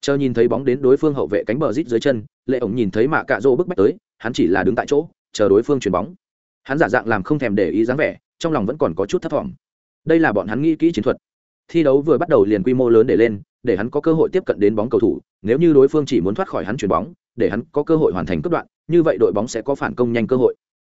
Chờ nhìn thấy bóng đến đối phương hậu vệ cánh bờ rít dưới chân, lệ ổng nhìn thấy mạ cạ rô bức bách tới, hắn chỉ là đứng tại chỗ, chờ đối phương chuyền bóng. Hắn giả dạng làm không thèm để ý dáng vẻ, trong lòng vẫn còn có chút thất vọng đây là bọn hắn nghĩ kỹ chiến thuật. Thi đấu vừa bắt đầu liền quy mô lớn để lên, để hắn có cơ hội tiếp cận đến bóng cầu thủ, nếu như đối phương chỉ muốn thoát khỏi hắn chuyền bóng, để hắn có cơ hội hoàn thành cướp đoạn, như vậy đội bóng sẽ có phản công nhanh cơ hội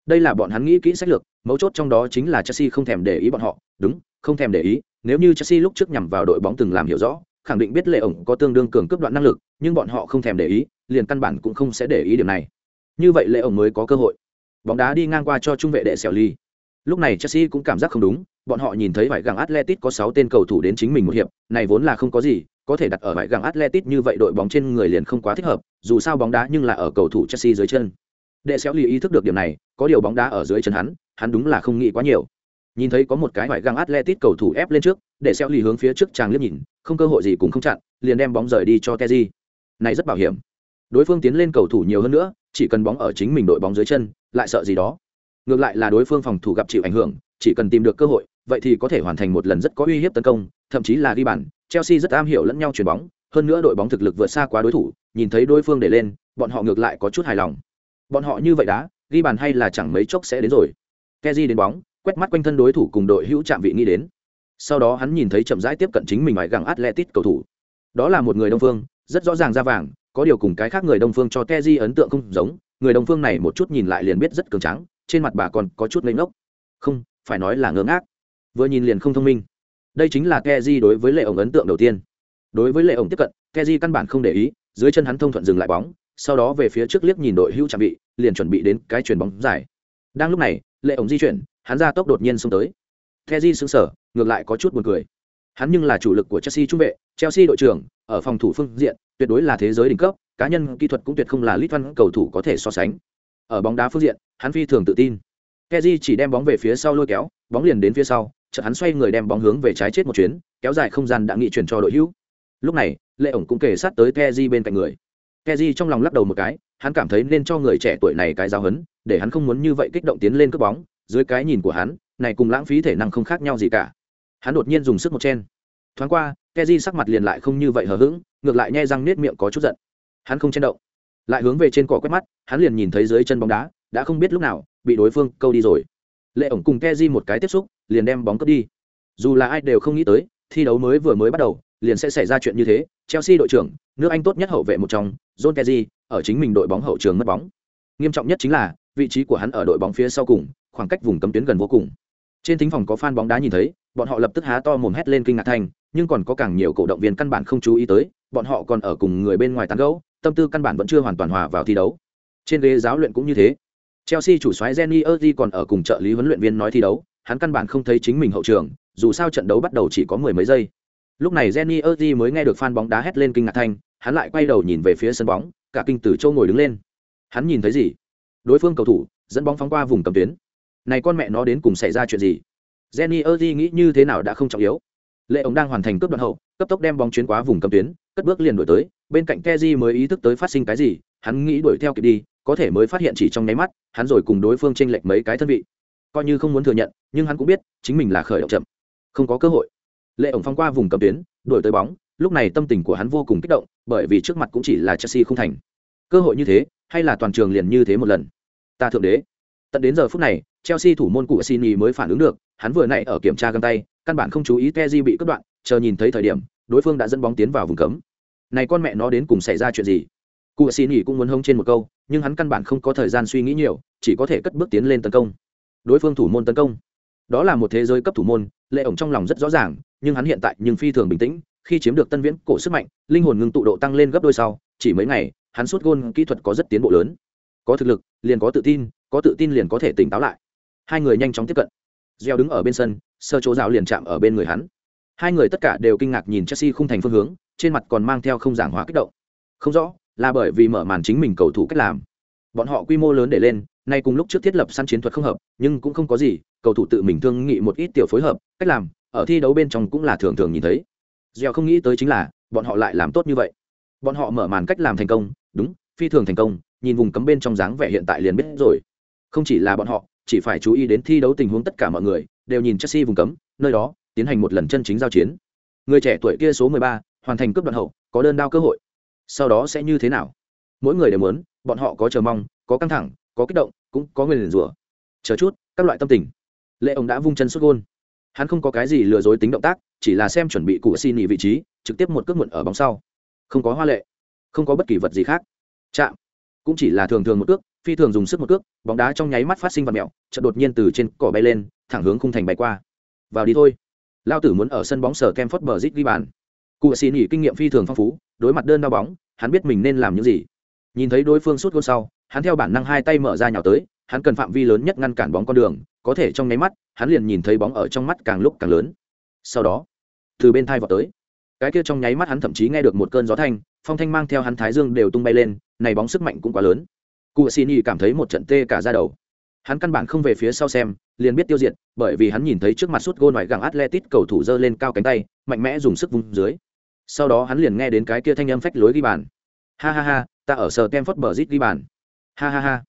đây là bọn hắn nghĩ kỹ sách lược, mấu chốt trong đó chính là chelsea không thèm để ý bọn họ. Đúng, không thèm để ý, nếu như chelsea lúc trước nhằm vào đội bóng từng làm hiểu rõ, khẳng định biết lệ ổng có tương đương cường cướp đoạn năng lực, nhưng bọn họ không thèm để ý, liền căn bản cũng không sẽ để ý điểm này. Như vậy lệ ổng mới có cơ hội. Bóng đá đi ngang qua cho trung vệ đệ xẻo ly. Lúc này chelsea cũng cảm giác không đúng, bọn họ nhìn thấy vải gàng atletic có sáu tên cầu thủ đến chính mình một hiệp, này vốn là không có gì, có thể đặt ở vải gàng atletic như vậy đội bóng trên người liền không quá thích hợp, dù sao bóng đá nhưng là ở cầu thủ chelsea dưới chân đệ xéo lì ý thức được điểm này, có điều bóng đá ở dưới chân hắn hắn đúng là không nghĩ quá nhiều. Nhìn thấy có một cái vải găng atletic cầu thủ ép lên trước để xéo lì hướng phía trước chàng liếc nhìn, không cơ hội gì cũng không chặn, liền đem bóng rời đi cho keji này rất bảo hiểm. Đối phương tiến lên cầu thủ nhiều hơn nữa, chỉ cần bóng ở chính mình đội bóng dưới chân, lại sợ gì đó. Ngược lại là đối phương phòng thủ gặp chịu ảnh hưởng, chỉ cần tìm được cơ hội, vậy thì có thể hoàn thành một lần rất có uy hiếp tấn công, thậm chí là ghi bàn. Chelsea rất am hiểu lẫn nhau chuyền bóng, hơn nữa đội bóng thực lực vượt xa quá đối thủ, nhìn thấy đối phương để lên, bọn họ ngược lại có chút hài lòng bọn họ như vậy đã ghi bàn hay là chẳng mấy chốc sẽ đến rồi. Keji đến bóng, quét mắt quanh thân đối thủ cùng đội hữu chạm vị nghĩ đến. Sau đó hắn nhìn thấy chậm rãi tiếp cận chính mình ngoài gẳng atletic cầu thủ. Đó là một người đông phương, rất rõ ràng ra vàng, có điều cùng cái khác người đông phương cho keji ấn tượng không giống, người đông phương này một chút nhìn lại liền biết rất cường trắng trên mặt bà còn có chút lấy ngốc. Không, phải nói là ngớ ngác. Vừa nhìn liền không thông minh. Đây chính là keji đối với lệ ổng ấn tượng đầu tiên. Đối với lệ ổng tiếp cận, keji căn bản không để ý, dưới chân hắn thông thuận dừng lại bóng sau đó về phía trước liếc nhìn đội hưu trạm bị liền chuẩn bị đến cái chuyền bóng dài đang lúc này lệ ổng di chuyển hắn ra tốc đột nhiên xông tới the di xứng sở ngược lại có chút buồn cười hắn nhưng là chủ lực của chelsea trung vệ chelsea đội trưởng ở phòng thủ phương diện tuyệt đối là thế giới đỉnh cấp cá nhân kỹ thuật cũng tuyệt không là lít Văn cầu thủ có thể so sánh. Ở bóng đá phương diện, hắn phi thường tự tin. Kessié chỉ đem bóng về phía sau lôi kéo, bóng liền đến phía sau, chợt hắn xoay người đem bóng hướng về trái chết một chuyến, kéo dài không gian đã nghị chuyển cho đội hữu. Lúc này, Lệ ổng cũng kể sát tới Kessié bên cạnh người. Kaji trong lòng lắc đầu một cái, hắn cảm thấy nên cho người trẻ tuổi này cái giáo huấn, để hắn không muốn như vậy kích động tiến lên cướp bóng, dưới cái nhìn của hắn, này cùng lãng phí thể năng không khác nhau gì cả. Hắn đột nhiên dùng sức một chen. Thoáng qua, Kaji sắc mặt liền lại không như vậy hờ hững, ngược lại nhai răng nết miệng có chút giận. Hắn không chen động, lại hướng về trên cỏ quét mắt, hắn liền nhìn thấy dưới chân bóng đá, đã không biết lúc nào bị đối phương câu đi rồi lệ ổng cùng keji một cái tiếp xúc liền đem bóng cướp đi dù là ai đều không nghĩ tới thi đấu mới vừa mới bắt đầu liền sẽ xảy ra chuyện như thế chelsea đội trưởng nước anh tốt nhất hậu vệ một trong john Terry, ở chính mình đội bóng hậu trường mất bóng. Nghiêm trọng nhất chính là vị trí của hắn ở đội bóng phía sau cùng khoảng cách vùng cấm tuyến gần vô cùng. Trên thính phòng có fan bóng đá nhìn thấy bọn họ lập tức há to mồm hét lên kinh ngạc thành nhưng còn có càng nhiều cổ động viên căn bản không chú ý tới bọn họ còn ở cùng người bên ngoài tán gẫu tâm tư căn bản vẫn chưa hoàn toàn hòa vào thi đấu. Trên ghế giáo luyện cũng như thế. Chelsea chủ soái Jenny Erdi còn ở cùng trợ lý huấn luyện viên nói thi đấu, hắn căn bản không thấy chính mình hậu trường, dù sao trận đấu bắt đầu chỉ có mười mấy giây. Lúc này Jenny Erdi mới nghe được fan bóng đá hét lên kinh ngạc thanh, hắn lại quay đầu nhìn về phía sân bóng, cả kinh tử châu ngồi đứng lên. Hắn nhìn thấy gì? Đối phương cầu thủ dẫn bóng phóng qua vùng cấm tuyến. Này con mẹ nó đến cùng xảy ra chuyện gì? Jenny Erdi nghĩ như thế nào đã không trọng yếu. Lệ ống đang hoàn thành cướp đoạn hậu, cấp tốc đem bóng chuyến qua vùng cấm tuyến, cất bước liền đuổi tới, bên cạnh keji mới ý thức tới phát sinh cái gì, hắn nghĩ đuổi theo kịp đi, có thể mới phát hiện chỉ trong nháy mắt hắn rồi cùng đối phương tranh lệch mấy cái thân vị coi như không muốn thừa nhận nhưng hắn cũng biết chính mình là khởi động chậm không có cơ hội lệ ổng phong qua vùng cầm tuyến đổi tới bóng, lúc này tâm tình của hắn vô cùng kích động, bởi vì trước mặt cũng chỉ là chelsea không thành. Cơ hội như thế, hay là toàn trường liền như thế một lần? Ta thượng đế. Tận đến giờ phút này, chelsea thủ môn của sini mới phản ứng được, hắn vừa nãy ở kiểm tra găng tay, căn bản không chú ý keji bị cắt đoạn, chờ nhìn thấy thời điểm, đối phương đã dẫn bóng tiến vào vùng cấm. Này con mẹ nó đến cùng xảy ra chuyện gì? Cụ xin cũng muốn hông trên một câu, nhưng hắn căn bản không có thời gian suy nghĩ nhiều, chỉ có thể cất bước tiến lên tấn công. Đối phương thủ môn tấn công đó là một thế giới cấp thủ môn, lệ ổng trong lòng rất rõ ràng, nhưng hắn hiện tại nhưng phi thường bình tĩnh, khi chiếm được tân viễn cổ sức mạnh, linh hồn ngưng tụ độ tăng lên gấp đôi sau, chỉ mấy ngày, hắn suốt gôn kỹ thuật có rất tiến bộ lớn. Có thực lực, liền có tự tin, có tự tin liền có thể tỉnh táo lại. Hai người nhanh chóng tiếp cận. Gieo đứng ở bên sân, sơ chỗ rào liền chạm ở bên người hắn. Hai người tất cả đều kinh ngạc nhìn chelsea không thành phương hướng, trên mặt còn mang theo không giảng hóa kích động. Không rõ, là bởi vì mở màn chính mình cầu thủ cách làm. Bọn họ quy mô lớn để lên nay cùng lúc trước thiết lập săn chiến thuật không hợp nhưng cũng không có gì cầu thủ tự mình thương nghị một ít tiểu phối hợp cách làm ở thi đấu bên trong cũng là thường thường nhìn thấy. Gieo không nghĩ tới chính là bọn họ lại làm tốt như vậy. Bọn họ mở màn cách làm thành công đúng phi thường thành công nhìn vùng cấm bên trong dáng vẻ hiện tại liền biết rồi. Không chỉ là bọn họ chỉ phải chú ý đến thi đấu tình huống tất cả mọi người đều nhìn chelsea vùng cấm nơi đó tiến hành một lần chân chính giao chiến. Người trẻ tuổi kia số 13, hoàn thành cướp đoạn hậu có đơn đao cơ hội. Sau đó sẽ như thế nào? Mỗi người đều muốn bọn họ có chờ mong có căng thẳng có kích động, cũng có người liền rủa. Chờ chút, các loại tâm tình. Lệ ông đã vung chân xuất gôn. Hắn không có cái gì lừa dối tính động tác, chỉ là xem chuẩn bị cụ xin nghỉ vị trí, trực tiếp một cước muộn ở bóng sau. Không có hoa lệ, không có bất kỳ vật gì khác. Chạm. Cũng chỉ là thường thường một cước, phi thường dùng sức một cước, bóng đá trong nháy mắt phát sinh và mẹo, chợt đột nhiên từ trên cỏ bay lên, thẳng hướng khung thành bay qua. Vào đi thôi. Lao tử muốn ở sân bóng sở kem phớt bờ zit ghi bàn. Cụ xin nghỉ kinh nghiệm phi thường phong phú, đối mặt đơn đau bóng, hắn biết mình nên làm những gì. Nhìn thấy đối phương sút gôn sau hắn theo bản năng hai tay mở ra nhào tới, hắn cần phạm vi lớn nhất ngăn cản bóng con đường, có thể trong nháy mắt, hắn liền nhìn thấy bóng ở trong mắt càng lúc càng lớn. Sau đó, từ bên thai vào tới. Cái kia trong nháy mắt hắn thậm chí nghe được một cơn gió thanh, phong thanh mang theo hắn thái dương đều tung bay lên, này bóng sức mạnh cũng quá lớn. Cụ xin y cảm thấy một trận tê cả ra đầu. Hắn căn bản không về phía sau xem, liền biết tiêu diệt, bởi vì hắn nhìn thấy trước mặt suốt gôn ngoài gàng atletic cầu thủ giơ lên cao cánh tay, mạnh mẽ dùng sức vung dưới. Sau đó hắn liền nghe đến cái kia thanh âm phách lối ghi bàn. Ha ha ha, ta ở sở kem phất bờ rít ghi bàn ha ha ha.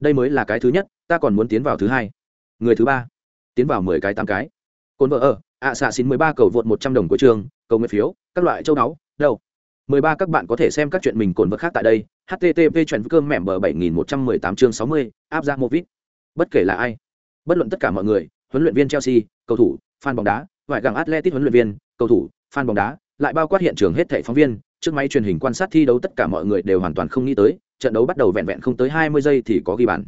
Đây mới là cái thứ nhất ta còn muốn tiến vào thứ hai. Người thứ ba. Tiến vào mười cái tám cái. Cồn vợ ở ạ xạ xin mười ba cầu vượt một trăm đồng của trường cầu nguyện phiếu các loại châu đáo đâu. Mười ba các bạn có thể xem các chuyện mình cồn vật khác tại đây http chuyện cơm mẻm bờ bảy nghìn một trăm mười tám chương sáu mươi áp ra movit bất kể là ai. Bất luận tất cả mọi người huấn luyện viên chelsea cầu thủ fan bóng đá ngoại gàng atletic huấn luyện viên cầu thủ fan bóng đá lại bao quát hiện trường hết thảy phóng viên, trước máy truyền hình quan sát thi đấu tất cả mọi người đều hoàn toàn không nghĩ tới, trận đấu bắt đầu vẹn vẹn không tới 20 giây thì có ghi bàn.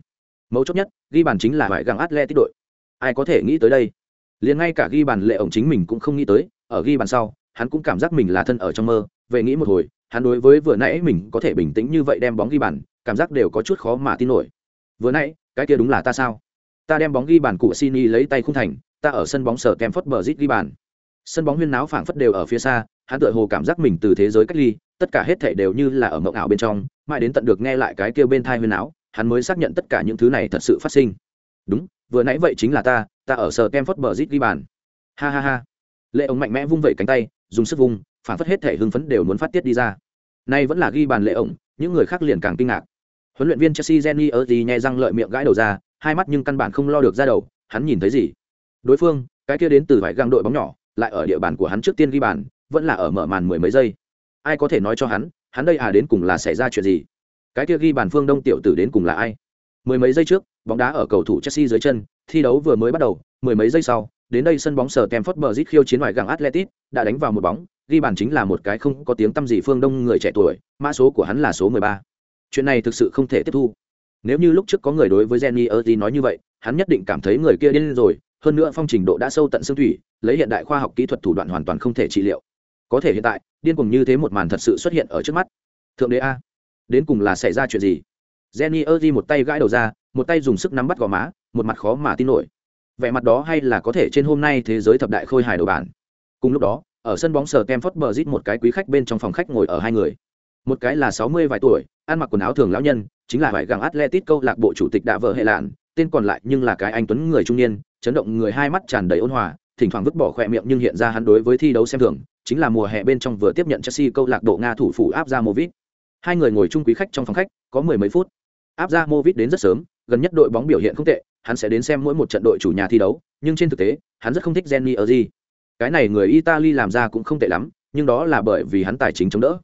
Mấu chốt nhất, ghi bàn chính là ngoại găng Atletico đội. Ai có thể nghĩ tới đây? Liền ngay cả ghi bàn lệ ổng chính mình cũng không nghĩ tới, ở ghi bàn sau, hắn cũng cảm giác mình là thân ở trong mơ, về nghĩ một hồi, hắn đối với vừa nãy mình có thể bình tĩnh như vậy đem bóng ghi bàn, cảm giác đều có chút khó mà tin nổi. Vừa nãy, cái kia đúng là ta sao? Ta đem bóng ghi bàn của Sini lấy tay khung thành, ta ở sân bóng sở Kemford Bridge ghi bàn. Sân bóng huyên náo phảng phất đều ở phía xa, hắn tựa hồ cảm giác mình từ thế giới cách ly, tất cả hết thể đều như là ở mộng ảo bên trong, mãi đến tận được nghe lại cái kia bên thai huyên áo hắn mới xác nhận tất cả những thứ này thật sự phát sinh. Đúng, vừa nãy vậy chính là ta ta ở sở kem phất bờ rít ghi bàn. Ha ha ha. Lệ ổng mạnh mẽ vung vẩy cánh tay, dùng sức vung, phản phất hết thể hưng phấn đều muốn phát tiết đi ra. Nay vẫn là ghi bàn lệ ổng những người khác liền càng kinh ngạc. Huấn luyện viên chelsea jenny ở gì nhẹ răng lợi miệng gãi đầu ra, hai mắt nhưng căn bản không lo được ra đầu, hắn nhìn thấy gì? Đối phương, cái kia đến từ vải găng đội bóng nhỏ, lại ở địa bàn của hắn trước tiên ghi bàn vẫn là ở mở màn mười mấy giây. Ai có thể nói cho hắn hắn đây à đến cùng là xảy ra chuyện gì? Cái kia ghi bàn phương đông tiểu tử đến cùng là ai? Mười mấy giây trước, bóng đá ở cầu thủ chelsea dưới chân, thi đấu vừa mới bắt đầu, mười mấy giây sau, đến đây sân bóng sở kem phất bờ zit khiêu chiến ngoài găng atletic đã đánh vào một bóng, ghi bàn chính là một cái không có tiếng tăm gì phương đông người trẻ tuổi, mã số của hắn là số mười ba. Chuyện này thực sự không thể tiếp thu. Nếu như lúc trước có người đối với jenny erdi nói như vậy, hắn nhất định cảm thấy người kia điên rồi, hơn nữa phong trình độ đã sâu tận xương thủy, lấy hiện đại khoa học kỹ thuật thủ đoạn hoàn toàn không thể trị liệu có thể hiện tại, điên cùng như thế một màn thật sự xuất hiện ở trước mắt. Thượng đế a, đến cùng là xảy ra chuyện gì? Jenny di một tay gãi đầu ra, một tay dùng sức nắm bắt gò má, một mặt khó mà tin nổi. Vẻ mặt đó hay là có thể trên hôm nay thế giới thập đại khôi hài đầu bản. Cùng lúc đó, ở sân bóng sờ kem phớt bờ rít một cái quý khách bên trong phòng khách ngồi ở hai người. Một cái là sáu mươi vài tuổi, ăn mặc quần áo thường lão nhân, chính là vải gàng atletic câu lạc bộ chủ tịch đạ vợ hệ lạn, tên còn lại nhưng là cái anh tuấn người trung niên, chấn động người hai mắt tràn đầy ôn hòa thỉnh thoảng vứt bỏ khỏe miệng nhưng hiện ra hắn đối với thi đấu xem thường, chính là mùa hè bên trong vừa tiếp nhận chelsea câu lạc bộ nga thủ phủ áp ra movit hai người ngồi chung quý khách trong phòng khách, có mười mấy phút. Áp ra movit đến rất sớm, gần nhất đội bóng biểu hiện không tệ, hắn sẽ đến xem mỗi một trận đội chủ nhà thi đấu, nhưng trên thực tế, hắn rất không thích jenny ở gì cái này người italy làm ra cũng không tệ lắm, nhưng đó là bởi vì hắn tài chính chống đỡ.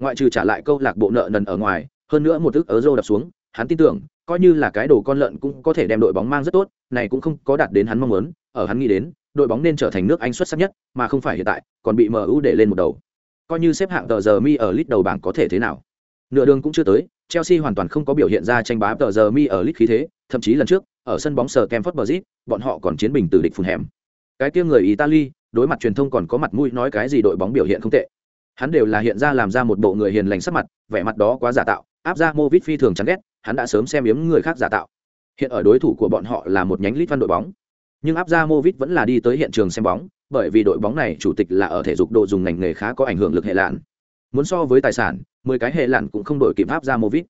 Ngoại trừ trả lại câu lạc bộ nợ nần ở ngoài, hơn nữa một ức euro đập xuống, hắn tin tưởng, coi như là cái đồ con lợn cũng có thể đem đội bóng mang rất tốt, này cũng không có đạt đến hắn mong muốn, ở hắn nghĩ đến đội bóng nên trở thành nước anh xuất sắc nhất mà không phải hiện tại còn bị mu để lên một đầu. Coi như xếp hạng tờ giờ mi ở lít đầu bảng có thể thế nào? Nửa đường cũng chưa tới chelsea hoàn toàn không có biểu hiện ra tranh bá tờ giờ mi ở lít khí thế thậm chí lần trước ở sân bóng sở kem Bridge, bọn họ còn chiến bình từ địch phun hẻm. Cái kia người italy đối mặt truyền thông còn có mặt mũi nói cái gì đội bóng biểu hiện không tệ. Hắn đều là hiện ra làm ra một bộ người hiền lành sắc mặt vẻ mặt đó quá giả tạo áp ra Movit phi thường chán ghét hắn đã sớm xem yếm người khác giả tạo. Hiện ở đối thủ của bọn họ là một nhánh lít văn đội bóng nhưng áp ra Movit vẫn là đi tới hiện trường xem bóng, bởi vì đội bóng này chủ tịch là ở thể dục độ dùng ngành nghề khá có ảnh hưởng lực hệ lạn. Muốn so với tài sản, mười cái hệ lạn cũng không đổi kịp áp ra Movit.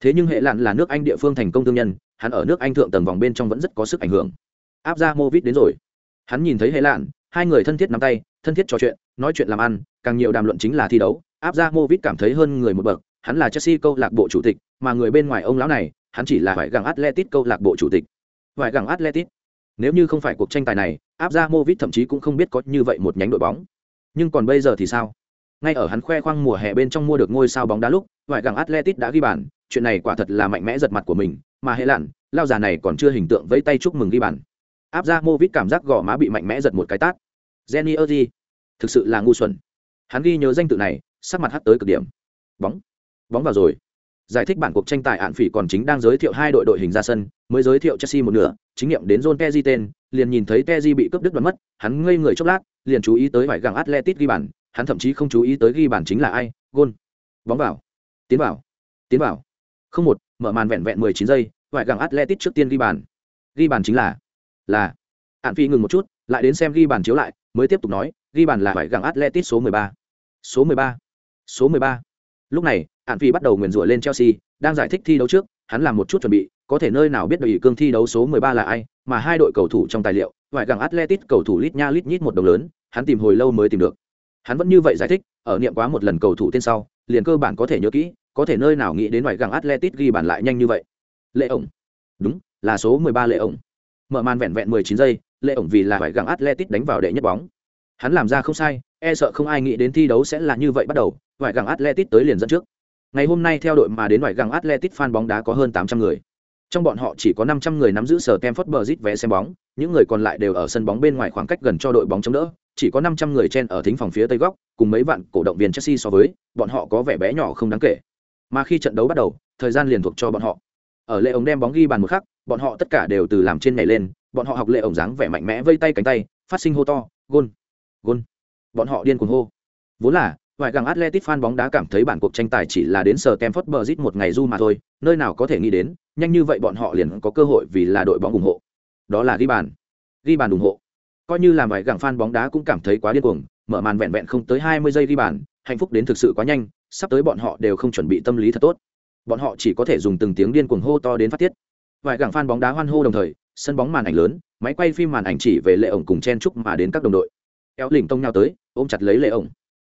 thế nhưng hệ lạn là nước anh địa phương thành công thương nhân, hắn ở nước anh thượng tầng vòng bên trong vẫn rất có sức ảnh hưởng. Áp ra Movit đến rồi. Hắn nhìn thấy hệ lạn, hai người thân thiết nắm tay, thân thiết trò chuyện, nói chuyện làm ăn, càng nhiều đàm luận chính là thi đấu. Áp ra Movit cảm thấy hơn người một bậc, hắn là chelsea câu lạc bộ chủ tịch, mà người bên ngoài ông lão này, hắn chỉ là phải gặng atletic câu lạc bộ chủ tịch. Phải gặng atletic nếu như không phải cuộc tranh tài này, áp ra mô vít thậm chí cũng không biết có như vậy một nhánh đội bóng. Nhưng còn bây giờ thì sao? Ngay ở hắn khoe khoang mùa hè bên trong mua được ngôi sao bóng đá lúc vải gặng atletic đã ghi bàn, chuyện này quả thật là mạnh mẽ giật mặt của mình, mà hệ lặn, lao già này còn chưa hình tượng vẫy tay chúc mừng ghi bàn. Áp ra mô vít cảm giác gò má bị mạnh mẽ giật một cái tát. Jenny ơ thực sự là ngu xuẩn. Hắn ghi nhớ danh tự này, sắc mặt hắt tới cực điểm. Bóng. Bóng vào rồi giải thích bản cuộc tranh tài ạn phỉ còn chính đang giới thiệu hai đội đội hình ra sân, mới giới thiệu chelsea một nửa, chính nghiệm đến john keji tên, liền nhìn thấy keji bị cướp đứt đoán mất, hắn ngây người chốc lát, liền chú ý tới vải gặng atletic ghi bàn, hắn thậm chí không chú ý tới ghi bàn chính là ai, gôn, bóng vào, tiến vào tiến vào, không một, mở màn vẹn vẹn mười chín giây vải gặng atletic trước tiên ghi bàn ghi bàn chính là là, ạn phỉ ngừng một chút, lại đến xem ghi bàn chiếu lại, mới tiếp tục nói, ghi bàn là vải gặng atletic số mười ba, số mười ba, số mười ba lúc này hạn phi bắt đầu nguyền rủa lên chelsea, đang giải thích thi đấu trước, hắn làm một chút chuẩn bị, có thể nơi nào biết đội cương thi đấu số 13 là ai, mà hai đội cầu thủ trong tài liệu, ngoại gàng atletic cầu thủ lít nha lít nhít một đồng lớn, hắn tìm hồi lâu mới tìm được. Hắn vẫn như vậy giải thích, ở niệm quá một lần cầu thủ tên sau, liền cơ bản có thể nhớ kỹ, có thể nơi nào nghĩ đến ngoại gàng atletic ghi bàn lại nhanh như vậy. Lệ ổng. Đúng, là số 13 lệ ổng. Mở màn vẹn vẹn 19 giây, lệ ổng vì là ngoại gàng atletic đánh vào đệ nhất bóng hắn làm ra không sai e sợ không ai nghĩ đến thi đấu sẽ là như vậy bắt đầu ngoại gàng atletic tới liền dẫn trước. Ngày hôm nay theo đội mà đến ngoại gàng atletic fan bóng đá có hơn tám trăm người. Trong bọn họ chỉ có năm trăm người nắm giữ sở tem phất bờ vé xem bóng, những người còn lại đều ở sân bóng bên ngoài khoảng cách gần cho đội bóng chống đỡ, chỉ có năm trăm người chen ở thính phòng phía tây góc, cùng mấy vạn cổ động viên chelsea so với, bọn họ có vẻ bé nhỏ không đáng kể. Mà khi trận đấu bắt đầu, thời gian liền thuộc cho bọn họ. Ở lệ ống đem bóng ghi bàn một khắc, bọn họ tất cả đều từ làm trên nhảy lên, bọn họ học lệ ống dáng vẻ mạnh mẽ vây tay cánh tay, phát sinh hô to, gôn gôn bọn họ điên cuồng hô vốn là vài gàng Atletic fan bóng đá cảm thấy bản cuộc tranh tài chỉ là đến sở bờ rít một ngày du mà thôi, nơi nào có thể nghĩ đến, nhanh như vậy bọn họ liền có cơ hội vì là đội bóng ủng hộ. Đó là ghi bàn. Ghi bàn ủng hộ. Coi như làm vài gàng fan bóng đá cũng cảm thấy quá điên cuồng, mở màn vẹn vẹn không tới 20 giây ghi bàn, hạnh phúc đến thực sự quá nhanh, sắp tới bọn họ đều không chuẩn bị tâm lý thật tốt bọn họ chỉ có thể dùng từng tiếng điên cuồng hô to đến phát tiết vài gàng fan bóng đá hoan hô đồng thời sân bóng màn ảnh lớn máy quay phim màn ảnh chỉ về lệ ổng cùng chen chúc mà đến các đồng đội eo lỉnh tông nhau tới, ôm chặt lấy lệ ổng.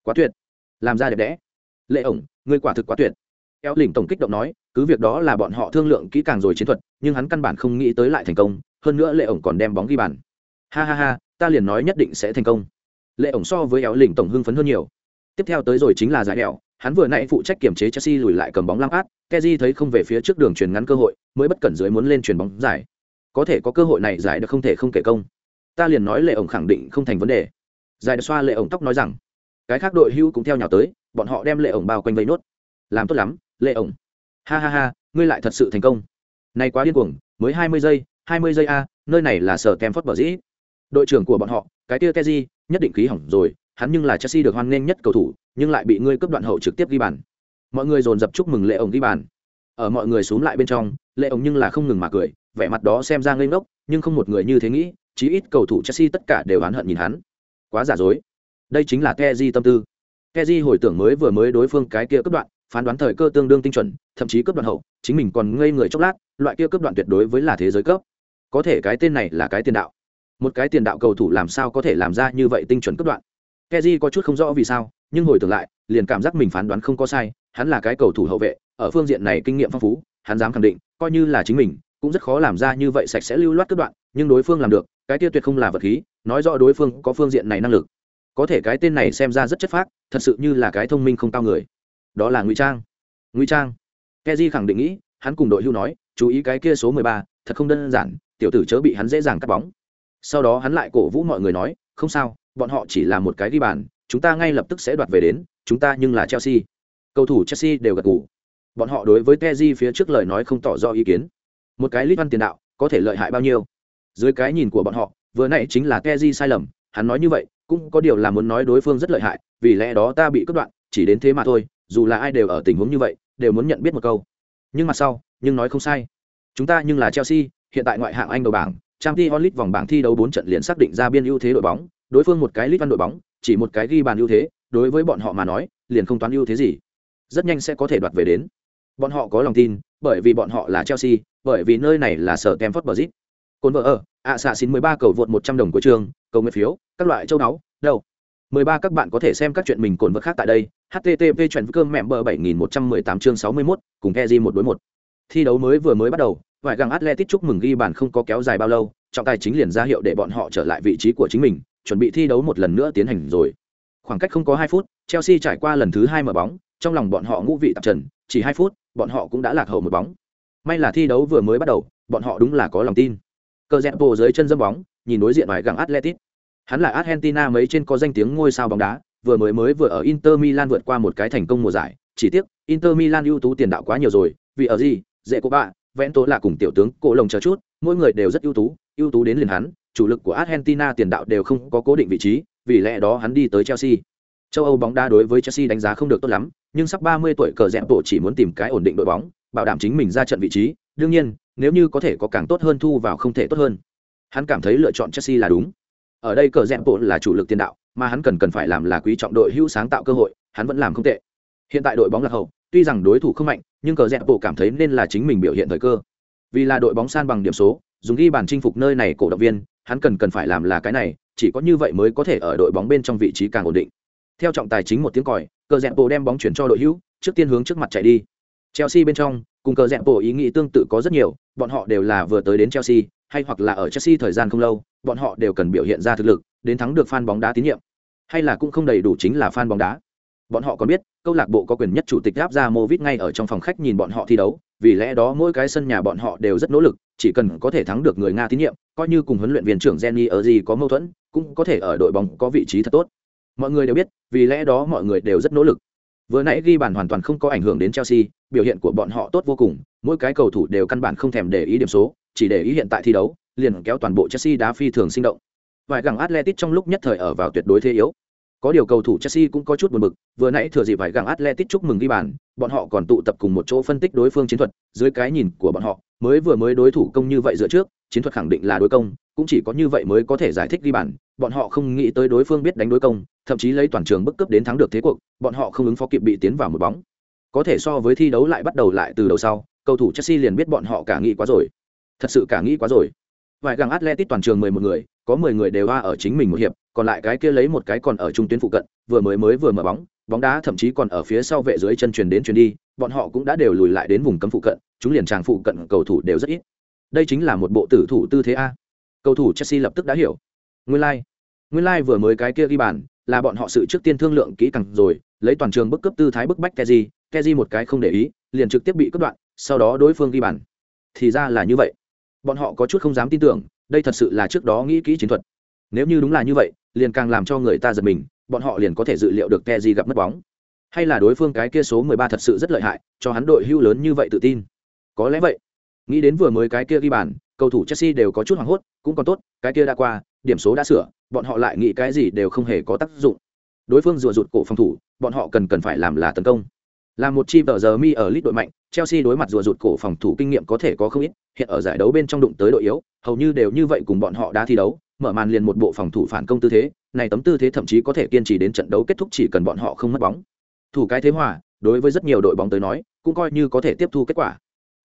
Quá tuyệt. Làm ra đẹp đẽ. Lệ ổng, ngươi quả thực quá tuyệt. Eo lỉnh tổng kích động nói, cứ việc đó là bọn họ thương lượng kỹ càng rồi chiến thuật, nhưng hắn căn bản không nghĩ tới lại thành công, hơn nữa lệ ổng còn đem bóng ghi bàn. Ha ha ha, ta liền nói nhất định sẽ thành công. Lệ ổng so với éo lỉnh tổng hưng phấn hơn nhiều. Tiếp theo tới rồi chính là giải đèo, hắn vừa nãy phụ trách kiểm chế chelsea lùi lại cầm bóng lam át, keji thấy không về phía trước đường truyền ngắn cơ hội, mới bất cẩn dưới muốn lên truyền bóng giải. Có thể có cơ hội này giải được không thể không kể công. Ta liền nói lệ ổng khẳng định không thành vấn đề giải được xoa lệ ổng tóc nói rằng, cái khác đội hưu cũng theo nhào tới, bọn họ đem lệ ổng bao quanh vây nốt. Làm tốt lắm, lệ ổng. Ha ha ha, ngươi lại thật sự thành công. Nay quá điên cuồng, mới hai mươi giây, hai mươi giây a, nơi này là sở kem phất bờ dĩ. Đội trưởng của bọn họ, cái kia keji, nhất định khí hỏng rồi, hắn nhưng là chelsea được hoan nghênh nhất cầu thủ, nhưng lại bị ngươi cướp đoạn hậu trực tiếp ghi bàn. Mọi người dồn dập chúc mừng lệ ổng ghi bàn. Ở mọi người xuống lại bên trong, lệ ổng nhưng là không ngừng mà cười, vẻ mặt đó xem ra ngây ngốc, nhưng không một người như thế nghĩ, chí ít cầu thủ chelsea tất cả đều oán hận nhìn hắn quá giả dối. Đây chính là keji tâm tư. Keji hồi tưởng mới vừa mới đối phương cái kia cấp đoạn, phán đoán thời cơ tương đương tinh chuẩn, thậm chí cấp đoạn hậu, chính mình còn ngây người chốc lát, loại kia cấp đoạn tuyệt đối với là thế giới cấp. Có thể cái tên này là cái tiền đạo. Một cái tiền đạo cầu thủ làm sao có thể làm ra như vậy tinh chuẩn cấp đoạn? Keji có chút không rõ vì sao, nhưng hồi tưởng lại, liền cảm giác mình phán đoán không có sai, hắn là cái cầu thủ hậu vệ, ở phương diện này kinh nghiệm phong phú, hắn dám khẳng định, coi như là chính mình, cũng rất khó làm ra như vậy sạch sẽ lưu loát cấp đoạn, nhưng đối phương làm được cái kia tuyệt không là vật khí, nói rõ đối phương có phương diện này năng lực. Có thể cái tên này xem ra rất chất phác, thật sự như là cái thông minh không cao người. Đó là ngụy trang. Ngụy trang. Keji khẳng định nghĩ, hắn cùng đội hưu nói, chú ý cái kia số mười ba, thật không đơn giản, tiểu tử chớ bị hắn dễ dàng cắt bóng. Sau đó hắn lại cổ vũ mọi người nói, không sao, bọn họ chỉ là một cái ghi bàn, chúng ta ngay lập tức sẽ đoạt về đến, chúng ta nhưng là chelsea. Cầu thủ chelsea đều gật gù. Bọn họ đối với Teji phía trước lời nói không tỏ rõ ý kiến. Một cái lít văn tiền đạo, có thể lợi hại bao nhiêu? Dưới cái nhìn của bọn họ, vừa nãy chính là Teji sai lầm, hắn nói như vậy, cũng có điều là muốn nói đối phương rất lợi hại, vì lẽ đó ta bị cắt đoạn, chỉ đến thế mà thôi, dù là ai đều ở tình huống như vậy, đều muốn nhận biết một câu. Nhưng mà sau, nhưng nói không sai. Chúng ta nhưng là chelsea, hiện tại ngoại hạng anh đầu bảng trang t onlit vòng bảng thi đấu bốn trận liền xác định ra biên ưu thế đội bóng, đối phương một cái lít văn đội bóng, chỉ một cái ghi bàn ưu thế, đối với bọn họ mà nói, liền không toán ưu thế gì. Rất nhanh sẽ có thể đoạt về đến. Bọn họ có lòng tin, bởi vì bọn họ là chelsea, bởi vì nơi này là sở tem phất bờ zit cồn vợ ở, ạ xạ xin mười ba cầu vượt một trăm đồng của trường, cầu nguyện phiếu, các loại châu đáo đâu? Mười ba, các bạn có thể xem các chuyện mình cồn vợ khác tại đây. Http chuyện cơm mẹm bờ bảy nghìn một trăm mười tám chương sáu mươi mốt, cùng keji một đối một. Thi đấu mới vừa mới bắt đầu, vài găng atletic chúc mừng ghi bàn không có kéo dài bao lâu, trọng tài chính liền ra hiệu để bọn họ trở lại vị trí của chính mình, chuẩn bị thi đấu một lần nữa tiến hành rồi. Khoảng cách không có hai phút, chelsea trải qua lần thứ hai mở bóng, trong lòng bọn họ ngũ vị tạp trần, chỉ hai phút, bọn họ cũng đã lạc hậu một bóng. May là thi đấu vừa mới bắt đầu, bọn họ đúng là có lòng tin cờ dẹp bộ dưới chân dâm bóng, nhìn đối diện vài găng atletic hắn là argentina mấy trên có danh tiếng ngôi sao bóng đá, vừa mới mới vừa ở inter milan vượt qua một cái thành công mùa giải. Chỉ tiếc, inter milan ưu tú tiền đạo quá nhiều rồi, vì ở gì, dễ cô bạ vẽn tố là cùng tiểu tướng cổ lồng chờ chút, mỗi người đều rất ưu tú ưu tú đến liền hắn, chủ lực của argentina tiền đạo đều không có cố định vị trí, vì lẽ đó hắn đi tới chelsea. Châu âu bóng đá đối với chelsea đánh giá không được tốt lắm, nhưng sắp 30 tuổi cờ rẽm bộ chỉ muốn tìm cái ổn định đội bóng, bảo đảm chính mình ra trận vị trí. Đương nhiên nếu như có thể có càng tốt hơn thu vào không thể tốt hơn. Hắn cảm thấy lựa chọn chelsea là đúng. Ở đây cờ rẽm bộ là chủ lực tiền đạo, mà hắn cần cần phải làm là quý trọng đội hữu sáng tạo cơ hội, hắn vẫn làm không tệ. Hiện tại đội bóng là hậu, tuy rằng đối thủ không mạnh, nhưng cờ rẽm bộ cảm thấy nên là chính mình biểu hiện thời cơ. Vì là đội bóng san bằng điểm số, dùng ghi bàn chinh phục nơi này cổ động viên, hắn cần cần phải làm là cái này, chỉ có như vậy mới có thể ở đội bóng bên trong vị trí càng ổn định. Theo trọng tài chính một tiếng còi, cờ rẽm bộ đem bóng chuyển cho đội hữu, trước tiên hướng trước mặt chạy đi chelsea bên trong, cùng cờ dẹp bộ ý nghĩ tương tự có rất nhiều, bọn họ đều là vừa tới đến chelsea, hay hoặc là ở chelsea thời gian không lâu, bọn họ đều cần biểu hiện ra thực lực, đến thắng được fan bóng đá tín nhiệm. Hay là cũng không đầy đủ chính là fan bóng đá. Bọn họ còn biết, câu lạc bộ có quyền nhất chủ tịch áp ra Movit ngay ở trong phòng khách nhìn bọn họ thi đấu, vì lẽ đó mỗi cái sân nhà bọn họ đều rất nỗ lực, chỉ cần có thể thắng được người nga tín nhiệm, coi như cùng huấn luyện viên trưởng jenny ở gì có mâu thuẫn, cũng có thể ở đội bóng có vị trí thật tốt. Mọi người đều biết, vì lẽ đó mọi người đều rất nỗ lực vừa nãy ghi bàn hoàn toàn không có ảnh hưởng đến chelsea biểu hiện của bọn họ tốt vô cùng mỗi cái cầu thủ đều căn bản không thèm để ý điểm số chỉ để ý hiện tại thi đấu liền kéo toàn bộ chelsea đá phi thường sinh động. Vài gẳng atletic trong lúc nhất thời ở vào tuyệt đối thế yếu. Có điều cầu thủ Chelsea cũng có chút buồn bực, vừa nãy thừa dịp vài gặng Atletico chúc mừng ghi bàn, bọn họ còn tụ tập cùng một chỗ phân tích đối phương chiến thuật, dưới cái nhìn của bọn họ, mới vừa mới đối thủ công như vậy dựa trước, chiến thuật khẳng định là đối công, cũng chỉ có như vậy mới có thể giải thích ghi bàn. Bọn họ không nghĩ tới đối phương biết đánh đối công, thậm chí lấy toàn trường bức cấp đến thắng được thế cuộc, bọn họ không ứng phó kịp bị tiến vào một bóng. Có thể so với thi đấu lại bắt đầu lại từ đầu sau, cầu thủ chelsea liền biết bọn họ cả nghĩ quá rồi. Thật sự cả nghĩ quá rồi. Vài gàng atletic toàn trường mười một người, có mười người đều va ở chính mình một hiệp, còn lại cái kia lấy một cái còn ở trung tuyến phụ cận, vừa mới mới vừa mở bóng bóng đá thậm chí còn ở phía sau vệ dưới chân truyền đến truyền đi, bọn họ cũng đã đều lùi lại đến vùng cấm phụ cận, chúng liền tràng phụ cận cầu thủ đều rất ít đây chính là một bộ tử thủ tư thế a. Cầu thủ chelsea lập tức đã hiểu. Nguyên lai、like. nguyên lai、like、vừa mới cái kia ghi bàn là bọn họ sự trước tiên thương lượng kỹ càng rồi, lấy toàn trường bức cấp tư thái bức bách keji keji một cái không để ý, liền trực tiếp bị cắt đoạn, sau đó đối phương ghi bàn. Thì ra là như vậy. Bọn họ có chút không dám tin tưởng, đây thật sự là trước đó nghĩ kỹ chiến thuật. Nếu như đúng là như vậy, liền càng làm cho người ta giật mình, bọn họ liền có thể dự liệu được keji gặp mất bóng. Hay là đối phương cái kia số 13 thật sự rất lợi hại, cho hắn đội hưu lớn như vậy tự tin. Có lẽ vậy nghĩ đến vừa mới cái kia ghi bàn, cầu thủ chelsea đều có chút hoảng hốt, cũng còn tốt, cái kia đã qua, điểm số đã sửa, bọn họ lại nghĩ cái gì đều không hề có tác dụng. Đối phương rùa rụt cổ phòng thủ, bọn họ cần cần phải làm là tấn công. Là một chi tờ giờ mi ở lít đội mạnh, chelsea đối mặt rùa rụt cổ phòng thủ kinh nghiệm có thể có không ít, hiện ở giải đấu bên trong đụng tới đội yếu, hầu như đều như vậy cùng bọn họ đã thi đấu, mở màn liền một bộ phòng thủ phản công tư thế, này tấm tư thế thậm chí có thể kiên trì đến trận đấu kết thúc chỉ cần bọn họ không mất bóng. Thủ cái thế hòa, đối với rất nhiều đội bóng tới nói, cũng coi như có thể tiếp thu kết quả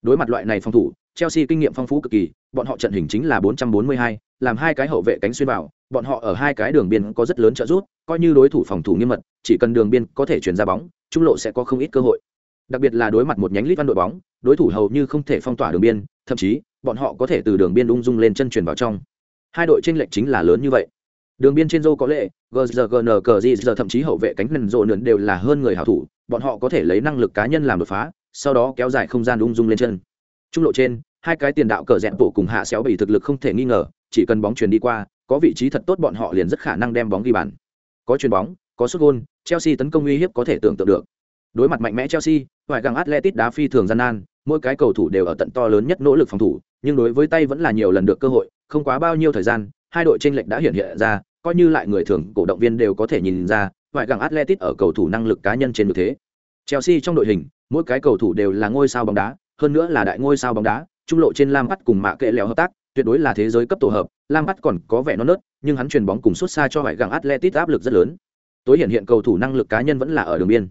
đối mặt loại này phòng thủ chelsea kinh nghiệm phong phú cực kỳ bọn họ trận hình chính là 442, làm hai cái hậu vệ cánh xuyên vào bọn họ ở hai cái đường biên có rất lớn trợ giúp coi như đối thủ phòng thủ nghiêm mật chỉ cần đường biên có thể chuyển ra bóng trung lộ sẽ có không ít cơ hội. Đặc biệt là đối mặt một nhánh lít văn đội bóng đối thủ hầu như không thể phong tỏa đường biên thậm chí bọn họ có thể từ đường biên ung dung lên chân chuyển vào trong. Hai đội tranh lệch chính là lớn như vậy. Đường biên trên dô có lệ gzgn giờ thậm chí hậu vệ cánh lần rộ nườn đều là hơn người hảo thủ bọn họ có thể lấy năng lực cá nhân làm đột phá sau đó kéo dài không gian ung dung lên chân. Trung lộ trên, hai cái tiền đạo cờ rẽ bộ cùng hạ xéo bị thực lực không thể nghi ngờ, chỉ cần bóng truyền đi qua, có vị trí thật tốt bọn họ liền rất khả năng đem bóng ghi bàn. Có chuyền bóng, có xuất gôn, chelsea tấn công uy hiếp có thể tưởng tượng được. Đối mặt mạnh mẽ chelsea ngoại găng atletic đá phi thường gian nan, mỗi cái cầu thủ đều ở tận to lớn nhất nỗ lực phòng thủ, nhưng đối với tay vẫn là nhiều lần được cơ hội, không quá bao nhiêu thời gian, hai đội tranh lệch đã hiện hiện ra, coi như lại người thường, cổ động viên đều có thể nhìn ra ngoại găng atletic ở cầu thủ năng lực cá nhân trên được thế. Chelsea trong đội hình mỗi cái cầu thủ đều là ngôi sao bóng đá, hơn nữa là đại ngôi sao bóng đá, trung lộ trên lam bắt cùng mạ kệ lèo hợp tác, tuyệt đối là thế giới cấp tổ hợp lam bắt còn có vẻ non nớt, nhưng hắn chuyền bóng cùng xuất xa cho ngoại gặng atletic áp lực rất lớn. Tối hiện hiện cầu thủ năng lực cá nhân vẫn là ở đường biên.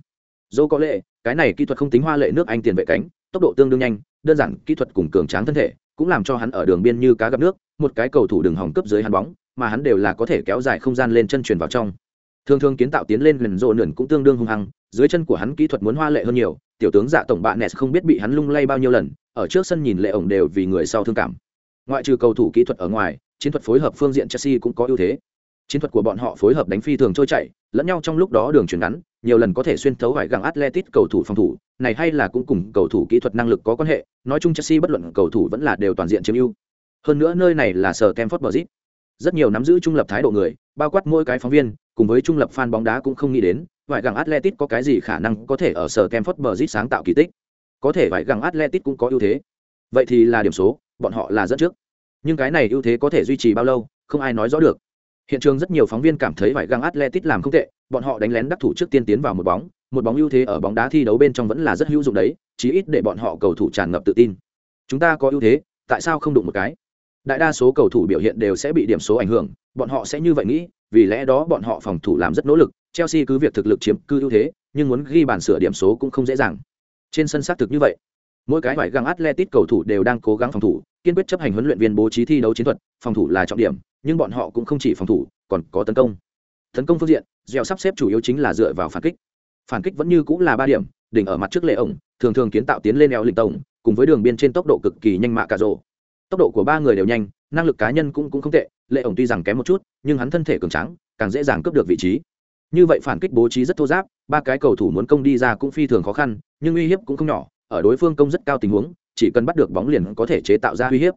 Dẫu có lệ, cái này kỹ thuật không tính hoa lệ nước anh tiền vệ cánh, tốc độ tương đương nhanh, đơn giản kỹ thuật cùng cường tráng thân thể, cũng làm cho hắn ở đường biên như cá gặp nước, một cái cầu thủ đường hỏng cấp dưới hắn bóng, mà hắn đều là có thể kéo dài không gian lên chân truyền vào trong. Thường thường kiến tạo tiến lên gần rộ nườn cũng tương đương hung hăng dưới chân của hắn kỹ thuật muốn hoa lệ hơn nhiều, tiểu tướng dạ tổng bạn nes không biết bị hắn lung lay bao nhiêu lần, ở trước sân nhìn lệ ổng đều vì người sau thương cảm. Ngoại trừ cầu thủ kỹ thuật ở ngoài, chiến thuật phối hợp phương diện chelsea cũng có ưu thế. Chiến thuật của bọn họ phối hợp đánh phi thường trôi chảy, lẫn nhau trong lúc đó đường chuyển ngắn, nhiều lần có thể xuyên thấu vải găng atletic cầu thủ phòng thủ, này hay là cũng cùng cầu thủ kỹ thuật năng lực có quan hệ, nói chung chelsea bất luận cầu thủ vẫn là đều toàn diện chiếm ưu. Hơn nữa nơi này là sở kem bờ rất nhiều nắm giữ trung lập thái độ người, bao quát mỗi cái phóng viên, cùng với trung lập fan bóng đá cũng không nghĩ đến vải găng atletic có cái gì khả năng có thể ở sở kem bờ zit sáng tạo kỳ tích? Có thể vải găng atletic cũng có ưu thế. Vậy thì là điểm số, bọn họ là dẫn trước. Nhưng cái này ưu thế có thể duy trì bao lâu, không ai nói rõ được. Hiện trường rất nhiều phóng viên cảm thấy vải găng atletic làm không tệ, bọn họ đánh lén đắc thủ trước tiên tiến vào một bóng một bóng ưu thế ở bóng đá thi đấu bên trong vẫn là rất hữu dụng đấy, chí ít để bọn họ cầu thủ tràn ngập tự tin. Chúng ta có ưu thế, tại sao không đụng một cái? Đại đa số cầu thủ biểu hiện đều sẽ bị điểm số ảnh hưởng, bọn họ sẽ như vậy nghĩ, vì lẽ đó bọn họ phòng thủ làm rất nỗ lực chelsea cứ việc thực lực chiếm cứ ưu thế, nhưng muốn ghi bàn sửa điểm số cũng không dễ dàng. Trên sân xác thực như vậy. Mỗi cái vải găng Atletico cầu thủ đều đang cố gắng phòng thủ, kiên quyết chấp hành huấn luyện viên bố trí thi đấu chiến thuật, phòng thủ là trọng điểm, nhưng bọn họ cũng không chỉ phòng thủ, còn có tấn công. Tấn công phương diện dẻo sắp xếp chủ yếu chính là dựa vào phản kích. Phản kích vẫn như cũng là ba điểm, đỉnh ở mặt trước lệ ổng, thường thường kiến tạo tiến lên eo lĩnh tổng, cùng với đường biên trên tốc độ cực kỳ nhanh mạ cả rồ. Tốc độ của ba người đều nhanh, năng lực cá nhân cũng cũng không tệ, lệ ổng tuy rằng kém một chút, nhưng hắn thân thể cường tráng, càng dễ dàng cướp được vị trí như vậy phản kích bố trí rất thô giáp, ba cái cầu thủ muốn công đi ra cũng phi thường khó khăn, nhưng uy hiếp cũng không nhỏ, ở đối phương công rất cao tình huống, chỉ cần bắt được bóng liền có thể chế tạo ra uy hiếp.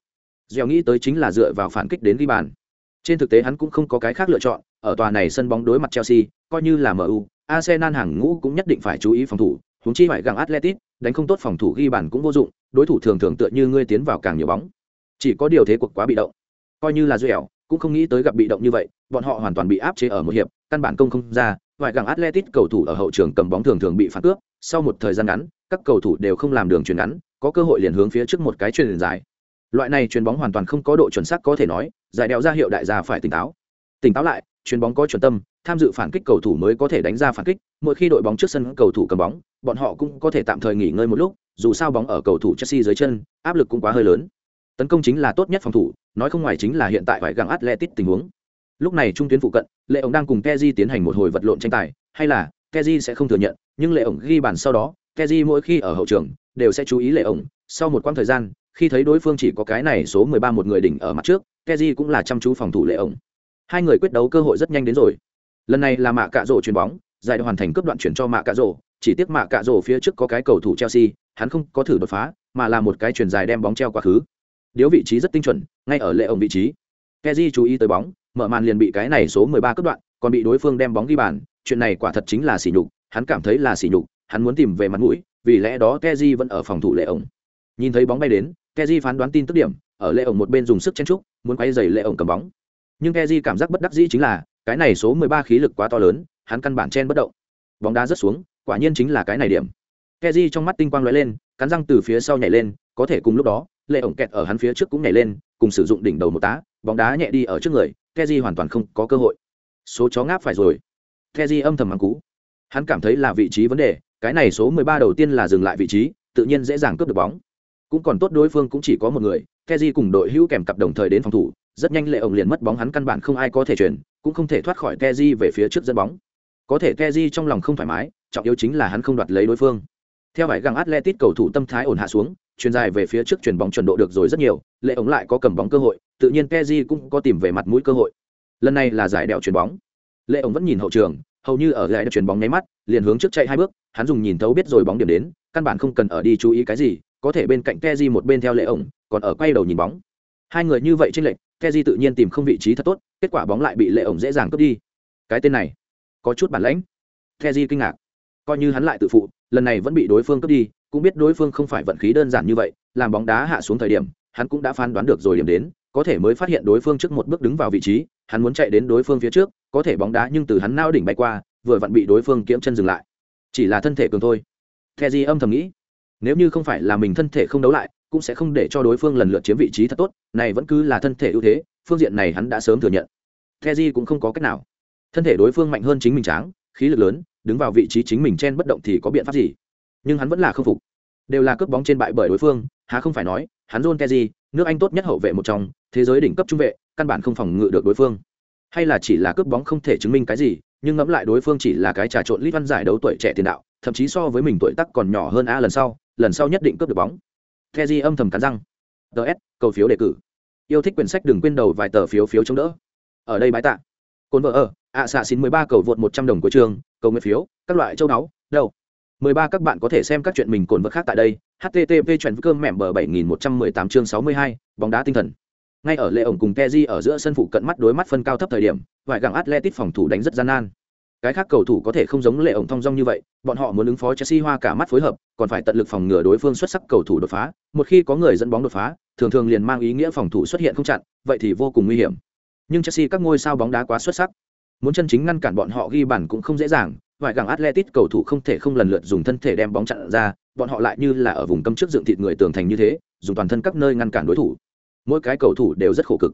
Dẻo nghĩ tới chính là dựa vào phản kích đến ghi bàn. Trên thực tế hắn cũng không có cái khác lựa chọn, ở tòa này sân bóng đối mặt chelsea, coi như là mu arsenal hàng ngũ cũng nhất định phải chú ý phòng thủ húng chi phải găng atletic đánh không tốt phòng thủ ghi bàn cũng vô dụng, đối thủ thường thường tựa như ngươi tiến vào càng nhiều bóng. Chỉ có điều thế cuộc quá bị động. Coi như là dẻo, cũng không nghĩ tới gặp bị động như vậy, bọn họ hoàn toàn bị áp chế ở một hiệp căn bản công không ra ngoại gàng atletic cầu thủ ở hậu trường cầm bóng thường thường bị phản cướp, sau một thời gian ngắn, các cầu thủ đều không làm đường chuyền ngắn, có cơ hội liền hướng phía trước một cái chuyền dài. Loại này chuyền bóng hoàn toàn không có độ chuẩn xác có thể nói, giải đeo ra hiệu đại gia phải tỉnh táo. Tỉnh táo lại, chuyền bóng có chuẩn tâm, tham dự phản kích cầu thủ mới có thể đánh ra phản kích, mỗi khi đội bóng trước sân cầu thủ cầm bóng, bọn họ cũng có thể tạm thời nghỉ ngơi một lúc, dù sao bóng ở cầu thủ chelsea dưới chân, áp lực cũng quá hơi lớn. Tấn công chính là tốt nhất phòng thủ, nói không ngoài chính là hiện tại phải gặng atletic tình huống lúc này trung tuyến phụ cận, lệ ổng đang cùng keji tiến hành một hồi vật lộn tranh tài, hay là keji sẽ không thừa nhận, nhưng lệ ổng ghi bàn sau đó keji mỗi khi ở hậu trường, đều sẽ chú ý lệ ổng. Sau một quãng thời gian, khi thấy đối phương chỉ có cái này số 13 một người đỉnh ở mặt trước keji cũng là chăm chú phòng thủ lệ ổng. Hai người quyết đấu cơ hội rất nhanh đến rồi. Lần này là mạ cạ rổ chuyền bóng, giải hoàn thành cấp đoạn chuyển cho mạ cạ rổ chỉ tiếc mạ cạ rổ phía trước có cái cầu thủ chelsea, hắn không có thử đột phá, mà là một cái chuyền dài đem bóng treo quá khứ. Điếu vị trí rất tinh chuẩn, ngay ở lệ ổng vị trí. Keji chú ý tới bóng mở màn liền bị cái này số 13 cướp đoạn, còn bị đối phương đem bóng ghi bàn, chuyện này quả thật chính là sỉ nhục, hắn cảm thấy là sỉ nhục, hắn muốn tìm về mặt mũi, vì lẽ đó keji vẫn ở phòng thủ lệ ổng. Nhìn thấy bóng bay đến, keji phán đoán tin tức điểm, ở lệ ổng một bên dùng sức chen trúc muốn quay giày lệ ổng cầm bóng. Nhưng keji cảm giác bất đắc dĩ chính là, cái này số 13 khí lực quá to lớn, hắn căn bản chen bất động. Bóng đá rất xuống, quả nhiên chính là cái này điểm. Keji trong mắt tinh quang lóe lên, cắn răng từ phía sau nhảy lên, có thể cùng lúc đó, lệ ổng kẹt ở hắn phía trước cũng nhảy lên, cùng sử dụng đỉnh đầu một tá bóng đá nhẹ đi ở trước người, keji hoàn toàn không có cơ hội. Số chó ngáp phải rồi. Keji âm thầm mắng cú. Hắn cảm thấy là vị trí vấn đề, cái này số 13 đầu tiên là dừng lại vị trí, tự nhiên dễ dàng cướp được bóng. Cũng còn tốt đối phương cũng chỉ có một người, keji cùng đội hữu kèm cặp đồng thời đến phòng thủ, rất nhanh lệ ổng liền mất bóng hắn căn bản không ai có thể chuyển, cũng không thể thoát khỏi keji về phía trước dẫn bóng. Có thể keji trong lòng không thoải mái, trọng yếu chính là hắn không đoạt lấy đối phương theo vải găng atletic cầu thủ tâm thái ổn hạ xuống chuyền dài về phía trước chuyền bóng chuẩn độ được rồi rất nhiều, lệ ống lại có cầm bóng cơ hội, tự nhiên keji cũng có tìm về mặt mũi cơ hội. Lần này là giải đẹo chuyền bóng. Lệ ống vẫn nhìn hậu trường, hầu như ở giải đẹo chuyền bóng nháy mắt, liền hướng trước chạy hai bước, hắn dùng nhìn thấu biết rồi bóng điểm đến, căn bản không cần ở đi chú ý cái gì, có thể bên cạnh keji một bên theo lệ ổng, còn ở quay đầu nhìn bóng. Hai người như vậy trên lệnh keji tự nhiên tìm không vị trí thật tốt, kết quả bóng lại bị lệ ổng dễ dàng cướp đi. Cái tên này, có chút bản lãnh. Keji kinh ngạc coi như hắn lại tự phụ, lần này vẫn bị đối phương cướp đi, cũng biết đối phương không phải vận khí đơn giản như vậy, làm bóng đá hạ xuống thời điểm, hắn cũng đã phán đoán được rồi điểm đến, có thể mới phát hiện đối phương trước một bước đứng vào vị trí, hắn muốn chạy đến đối phương phía trước, có thể bóng đá nhưng từ hắn nao đỉnh bay qua, vừa vặn bị đối phương kiếm chân dừng lại. Chỉ là thân thể cường thôi. The di âm thầm nghĩ, nếu như không phải là mình thân thể không đấu lại, cũng sẽ không để cho đối phương lần lượt chiếm vị trí thật tốt, này vẫn cứ là thân thể ưu thế, phương diện này hắn đã sớm thừa nhận. The di cũng không có cách nào. Thân thể đối phương mạnh hơn chính mình tráng khí lực lớn, đứng vào vị trí chính mình chen bất động thì có biện pháp gì? Nhưng hắn vẫn là không phục. Đều là cướp bóng trên bại bởi đối phương, há không phải nói, hắn john keji nước anh tốt nhất hậu vệ một trong, thế giới đỉnh cấp trung vệ, căn bản không phòng ngự được đối phương. Hay là chỉ là cướp bóng không thể chứng minh cái gì, nhưng ngẫm lại đối phương chỉ là cái trà trộn lít văn giải đấu tuổi trẻ tiền đạo, thậm chí so với mình tuổi tác còn nhỏ hơn a lần sau lần sau nhất định cướp được bóng. Keji âm thầm cắn răng. Ts cầu phiếu đề cử. Yêu thích quyển sách đừng quên đầu vài tờ phiếu phiếu chống đỡ. Ở đây bái tạ cồn vợ ở ạ xạ xin mười ba cầu vượt một trăm đồng của trường cầu nguyện phiếu các loại châu náu đâu 13 các bạn có thể xem các chuyện mình cồn vật khác tại đây. http chuyện cơm mẻm bờ 7118 chương 62, bóng đá tinh thần. Ngay ở lệ ổng cùng Pepe ở giữa sân phụ cận mắt đối mắt phân cao thấp thời điểm, vài gặng Atletic phòng thủ đánh rất gian nan. Cái khác cầu thủ có thể không giống lệ ổng thông dong như vậy, bọn họ muốn ứng phó Chelsea hoa cả mắt phối hợp, còn phải tận lực phòng ngừa đối phương xuất sắc cầu thủ đột phá, một khi có người dẫn bóng đột phá, thường thường liền mang ý nghĩa phòng thủ xuất hiện không chặn, vậy thì vô cùng nguy hiểm. Nhưng Chelsea các ngôi sao bóng đá quá xuất sắc, muốn chân chính ngăn cản bọn họ ghi bàn cũng không dễ dàng, vài gàng Atletic cầu thủ không thể không lần lượt dùng thân thể đem bóng chặn ra, bọn họ lại như là ở vùng cấm trước dựng thịt người tường thành như thế, dùng toàn thân các nơi ngăn cản đối thủ. Mỗi cái cầu thủ đều rất khổ cực.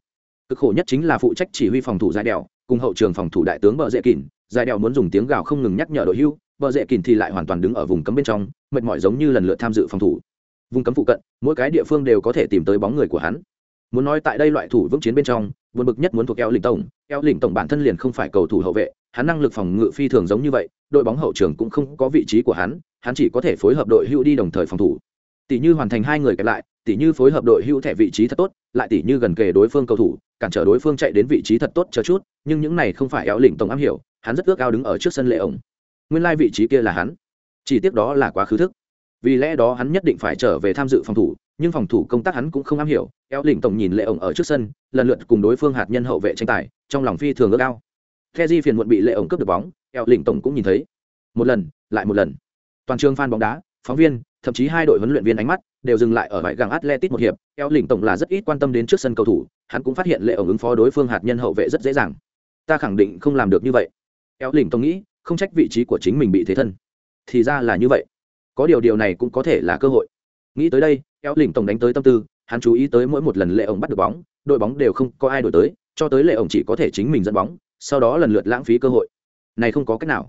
Cực khổ nhất chính là phụ trách chỉ huy phòng thủ giải đèo, cùng hậu trường phòng thủ đại tướng Bờ Dệ Kình, giải đèo muốn dùng tiếng gào không ngừng nhắc nhở đội hưu, Bờ Dệ Kình thì lại hoàn toàn đứng ở vùng cấm bên trong, mệt mỏi giống như lần lượt tham dự phòng thủ. Vùng cấm phụ cận, mỗi cái địa phương đều có thể tìm tới bóng người của hắn. Muốn nói tại đây loại thủ vững chiến bên trong, buồn bực nhất muốn thuộc eo lĩnh tổng, eo lĩnh tổng bản thân liền không phải cầu thủ hậu vệ, hắn năng lực phòng ngự phi thường giống như vậy, đội bóng hậu trường cũng không có vị trí của hắn, hắn chỉ có thể phối hợp đội hữu đi đồng thời phòng thủ. Tỷ như hoàn thành hai người kẹp lại, tỷ như phối hợp đội hữu thẻ vị trí thật tốt, lại tỷ như gần kề đối phương cầu thủ, cản trở đối phương chạy đến vị trí thật tốt chờ chút, nhưng những này không phải eo lĩnh tổng am hiểu, hắn rất ước ao đứng ở trước sân lệ ổng. Nguyên lai vị trí kia là hắn. Chỉ tiếc đó là quá khứ thức. Vì lẽ đó hắn nhất định phải trở về tham dự phòng thủ, nhưng phòng thủ công tác hắn cũng không am hiểu. eo lĩnh tổng nhìn lệ ổng ở trước sân, lần lượt cùng đối phương hạt nhân hậu vệ tranh tài, trong lòng phi thường ước ao. Kheji phiền muộn bị lệ ổng cướp được bóng, eo lĩnh tổng cũng nhìn thấy. Một lần lại một lần. Toàn trường fan bóng đá phóng viên thậm chí hai đội huấn luyện viên ánh mắt đều dừng lại ở bãi gàng atletic một hiệp. Eo lĩnh tổng là rất ít quan tâm đến trước sân cầu thủ hắn cũng phát hiện lệ ổng ứng phó đối phương hạt nhân hậu vệ rất dễ dàng. Ta khẳng định không làm được như vậy. Eo lĩnh tổng nghĩ không trách vị trí của chính mình bị thế thân. Thì ra là như vậy. Có điều điều này cũng có thể là cơ hội. Nghĩ tới đây eo lỉnh tổng đánh tới tâm tư, hắn chú ý tới mỗi một lần lệ ổng bắt được bóng, đội bóng đều không có ai đổi tới, cho tới lệ ổng chỉ có thể chính mình dẫn bóng, sau đó lần lượt lãng phí cơ hội. Này không có cách nào.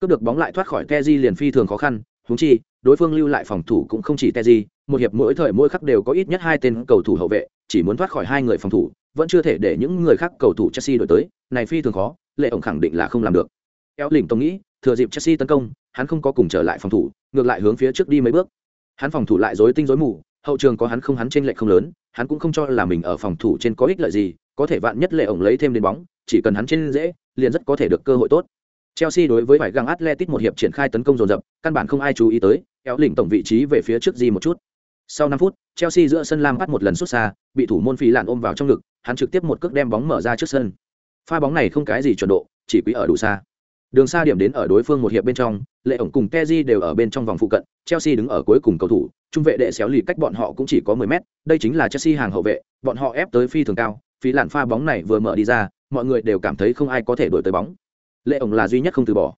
Cướp được bóng lại thoát khỏi Teji liền phi thường khó khăn, huống chi, đối phương lưu lại phòng thủ cũng không chỉ Teji một hiệp mỗi thời mỗi khắc đều có ít nhất hai tên cầu thủ hậu vệ, chỉ muốn thoát khỏi hai người phòng thủ, vẫn chưa thể để những người khác cầu thủ Chelsea đổi tới, này phi thường khó, lệ ổng khẳng định là không làm được. Eo lỉnh tổng nghĩ, thừa dịp Chelsea tấn công, hắn không có cùng trở lại phòng thủ, ngược lại hướng phía trước đi mấy bước. Hắn phòng thủ lại rối tinh rối mù hậu trường có hắn không hắn trên lệch không lớn, hắn cũng không cho là mình ở phòng thủ trên có ích lợi gì, có thể vạn nhất lệ ổng lấy thêm đến bóng, chỉ cần hắn trên dễ, liền rất có thể được cơ hội tốt. Chelsea đối với vải găng atletic một hiệp triển khai tấn công dồn dập, căn bản không ai chú ý tới, kéo lỉnh tổng vị trí về phía trước di một chút. Sau năm phút, chelsea giữa sân lam bắt một lần xuất xa, bị thủ môn phí lạn ôm vào trong ngực, hắn trực tiếp một cước đem bóng mở ra trước sân. Pha bóng này không cái gì chuẩn độ, chỉ quý ở đủ xa đường xa điểm đến ở đối phương một hiệp bên trong, lệ ổng cùng teji đều ở bên trong vòng phụ cận, chelsea đứng ở cuối cùng cầu thủ, trung vệ đệ xéo lì cách bọn họ cũng chỉ có 10 mét, đây chính là chelsea hàng hậu vệ, bọn họ ép tới phi thường cao, phí lạn pha bóng này vừa mở đi ra, mọi người đều cảm thấy không ai có thể đổi tới bóng. Lệ ổng là duy nhất không từ bỏ.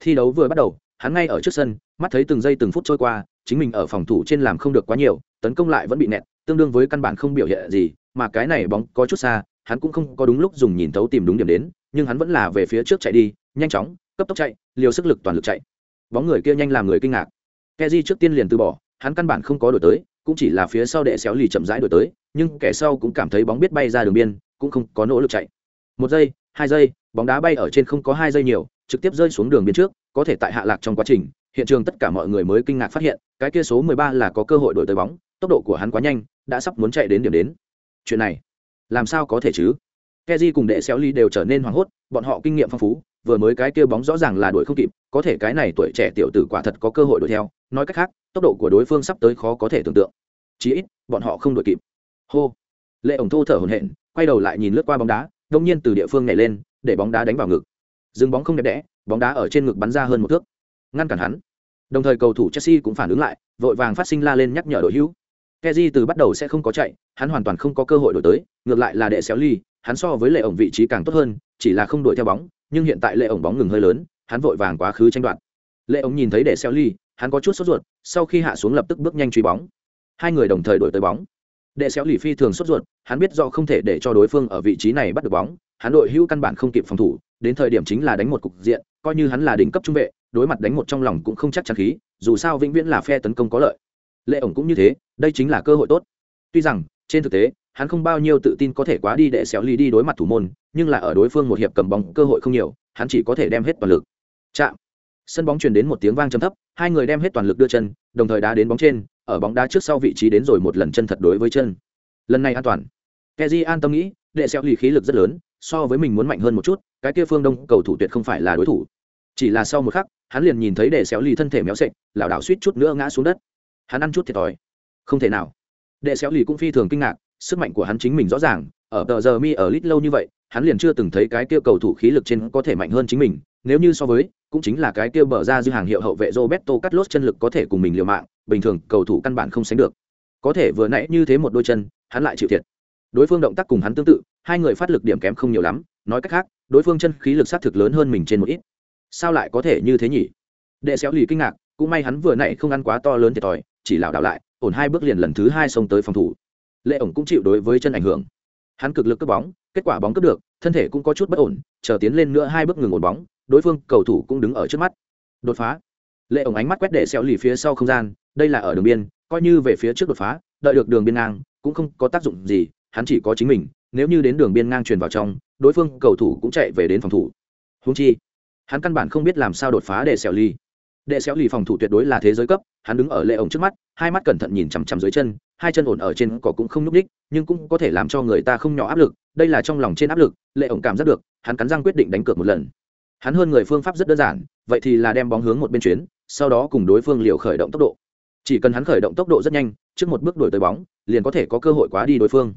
Thi đấu vừa bắt đầu, hắn ngay ở trước sân, mắt thấy từng giây từng phút trôi qua, chính mình ở phòng thủ trên làm không được quá nhiều, tấn công lại vẫn bị nẹt, tương đương với căn bản không biểu hiện gì, mà cái này bóng có chút xa, hắn cũng không có đúng lúc dùng nhìn thấu tìm đúng điểm đến, nhưng hắn vẫn là về phía trước chạy đi nhanh chóng, cấp tốc chạy, liều sức lực toàn lực chạy. Bóng người kia nhanh làm người kinh ngạc. Keji trước tiên liền từ bỏ, hắn căn bản không có đổi tới, cũng chỉ là phía sau đệ xéo lì chậm rãi đổi tới, nhưng kẻ sau cũng cảm thấy bóng biết bay ra đường biên, cũng không có nỗ lực chạy. Một giây, hai giây, bóng đá bay ở trên không có hai giây nhiều, trực tiếp rơi xuống đường biên trước, có thể tại hạ lạc trong quá trình, hiện trường tất cả mọi người mới kinh ngạc phát hiện, cái kia số 13 là có cơ hội đổi tới bóng, tốc độ của hắn quá nhanh, đã sắp muốn chạy đến điểm đến. Chuyện này, làm sao có thể chứ? Keji cùng đệ xéo ly đều trở nên hoảng hốt, bọn họ kinh nghiệm phong phú vừa mới cái kia bóng rõ ràng là đuổi không kịp có thể cái này tuổi trẻ tiểu tử quả thật có cơ hội đuổi theo. Nói cách khác tốc độ của đối phương sắp tới khó có thể tưởng tượng. Chí ít bọn họ không đuổi kịp. Hô. Lệ ổng thô thở hổn hển quay đầu lại nhìn lướt qua bóng đá đông nhiên từ địa phương nhảy lên để bóng đá đánh vào ngực. Dừng bóng không đẹp đẽ bóng đá ở trên ngực bắn ra hơn một thước. Ngăn cản hắn. Đồng thời cầu thủ chelsea cũng phản ứng lại vội vàng phát sinh la lên nhắc nhở đội hữu. Keji từ bắt đầu sẽ không có chạy, hắn hoàn toàn không có cơ hội đổi tới, ngược lại là đệ xéo ly, hắn so với lệ ổng vị trí càng tốt hơn, chỉ là không đuổi theo bóng, nhưng hiện tại lệ ổng bóng ngừng hơi lớn, hắn vội vàng quá khứ tranh đoạt. Lệ ổng nhìn thấy đệ xéo ly, hắn có chút sốt ruột, sau khi hạ xuống lập tức bước nhanh truy bóng. Hai người đồng thời đổi tới bóng. Đệ xéo lì phi thường sốt ruột, hắn biết rõ không thể để cho đối phương ở vị trí này bắt được bóng, hắn đội hữu căn bản không kịp phòng thủ, đến thời điểm chính là đánh một cục diện, coi như hắn là đỉnh cấp trung vệ, đối mặt đánh một trong lòng cũng không chắc chắn khí, dù sao vĩnh viễn là phe tấn công có lợi. Lệ ổng cũng như thế, đây chính là cơ hội tốt. Tuy rằng, trên thực tế, hắn không bao nhiêu tự tin có thể quá đi để xéo ly đi đối mặt thủ môn, nhưng là ở đối phương một hiệp cầm bóng cơ hội không nhiều, hắn chỉ có thể đem hết toàn lực. Chạm. Sân bóng truyền đến một tiếng vang trầm thấp, hai người đem hết toàn lực đưa chân, đồng thời đá đến bóng trên, ở bóng đá trước sau vị trí đến rồi một lần chân thật đối với chân. Lần này an toàn. Keji an tâm nghĩ, đệ xéo ly khí lực rất lớn, so với mình muốn mạnh hơn một chút, cái kia phương đông cầu thủ tuyệt không phải là đối thủ. Chỉ là sau một khắc, hắn liền nhìn thấy đệ xéo ly thân thể méo sệch, lảo đảo suýt chút nữa ngã xuống đất. Hắn ăn chút thiệt thòi. Không thể nào. Đệ xéo ly cũng phi thường kinh ngạc, sức mạnh của hắn chính mình rõ ràng, ở tờ giờ mi ở lit lâu như vậy, hắn liền chưa từng thấy cái kia cầu thủ khí lực trên có thể mạnh hơn chính mình, nếu như so với, cũng chính là cái kia bở ra dư hàng hiệu hậu vệ Roberto Carlos chân lực có thể cùng mình liều mạng, bình thường cầu thủ căn bản không sánh được. Có thể vừa nãy như thế một đôi chân, hắn lại chịu thiệt. Đối phương động tác cùng hắn tương tự, hai người phát lực điểm kém không nhiều lắm, nói cách khác, đối phương chân khí lực sát thực lớn hơn mình trên một ít. Sao lại có thể như thế nhỉ? Đệ xéo lì kinh ngạc, cũng may hắn vừa nãy không ăn quá to lớn thiệt thòi, chỉ lảo đảo lại, ổn hai bước liền lần thứ hai xông tới phòng thủ. Lệ ổng cũng chịu đối với chân ảnh hưởng. Hắn cực lực cướp bóng, kết quả bóng cướp được, thân thể cũng có chút bất ổn, chờ tiến lên nữa hai bước ngừng ổn bóng, đối phương cầu thủ cũng đứng ở trước mắt. Đột phá. Lệ ổng ánh mắt quét đệ xẹo lì phía sau không gian đây là ở đường biên coi như về phía trước đột phá đợi được đường biên ngang cũng không có tác dụng gì hắn chỉ có chính mình nếu như đến đường biên ngang truyền vào trong đối phương cầu thủ cũng chạy về đến phòng thủ. Húng chi hắn căn bản không biết làm sao đột phá để xéo lì. Đệ xéo lì phòng thủ tuyệt đối là thế giới cấp hắn đứng ở lệ ổng trước mắt hai mắt cẩn thận nhìn chằm chằm dưới chân hai chân ổn ở trên cỏ cũng không nhúc đích nhưng cũng có thể làm cho người ta không nhỏ áp lực, đây là trong lòng trên áp lực, lệ ổng cảm giác được, hắn cắn răng quyết định đánh cược một lần. Hắn hơn người phương pháp rất đơn giản, vậy thì là đem bóng hướng một bên chuyến sau đó cùng đối phương liều khởi động tốc độ. Chỉ cần hắn khởi động tốc độ rất nhanh, trước một bước đuổi tới bóng, liền có thể có cơ hội quá đi đối phương.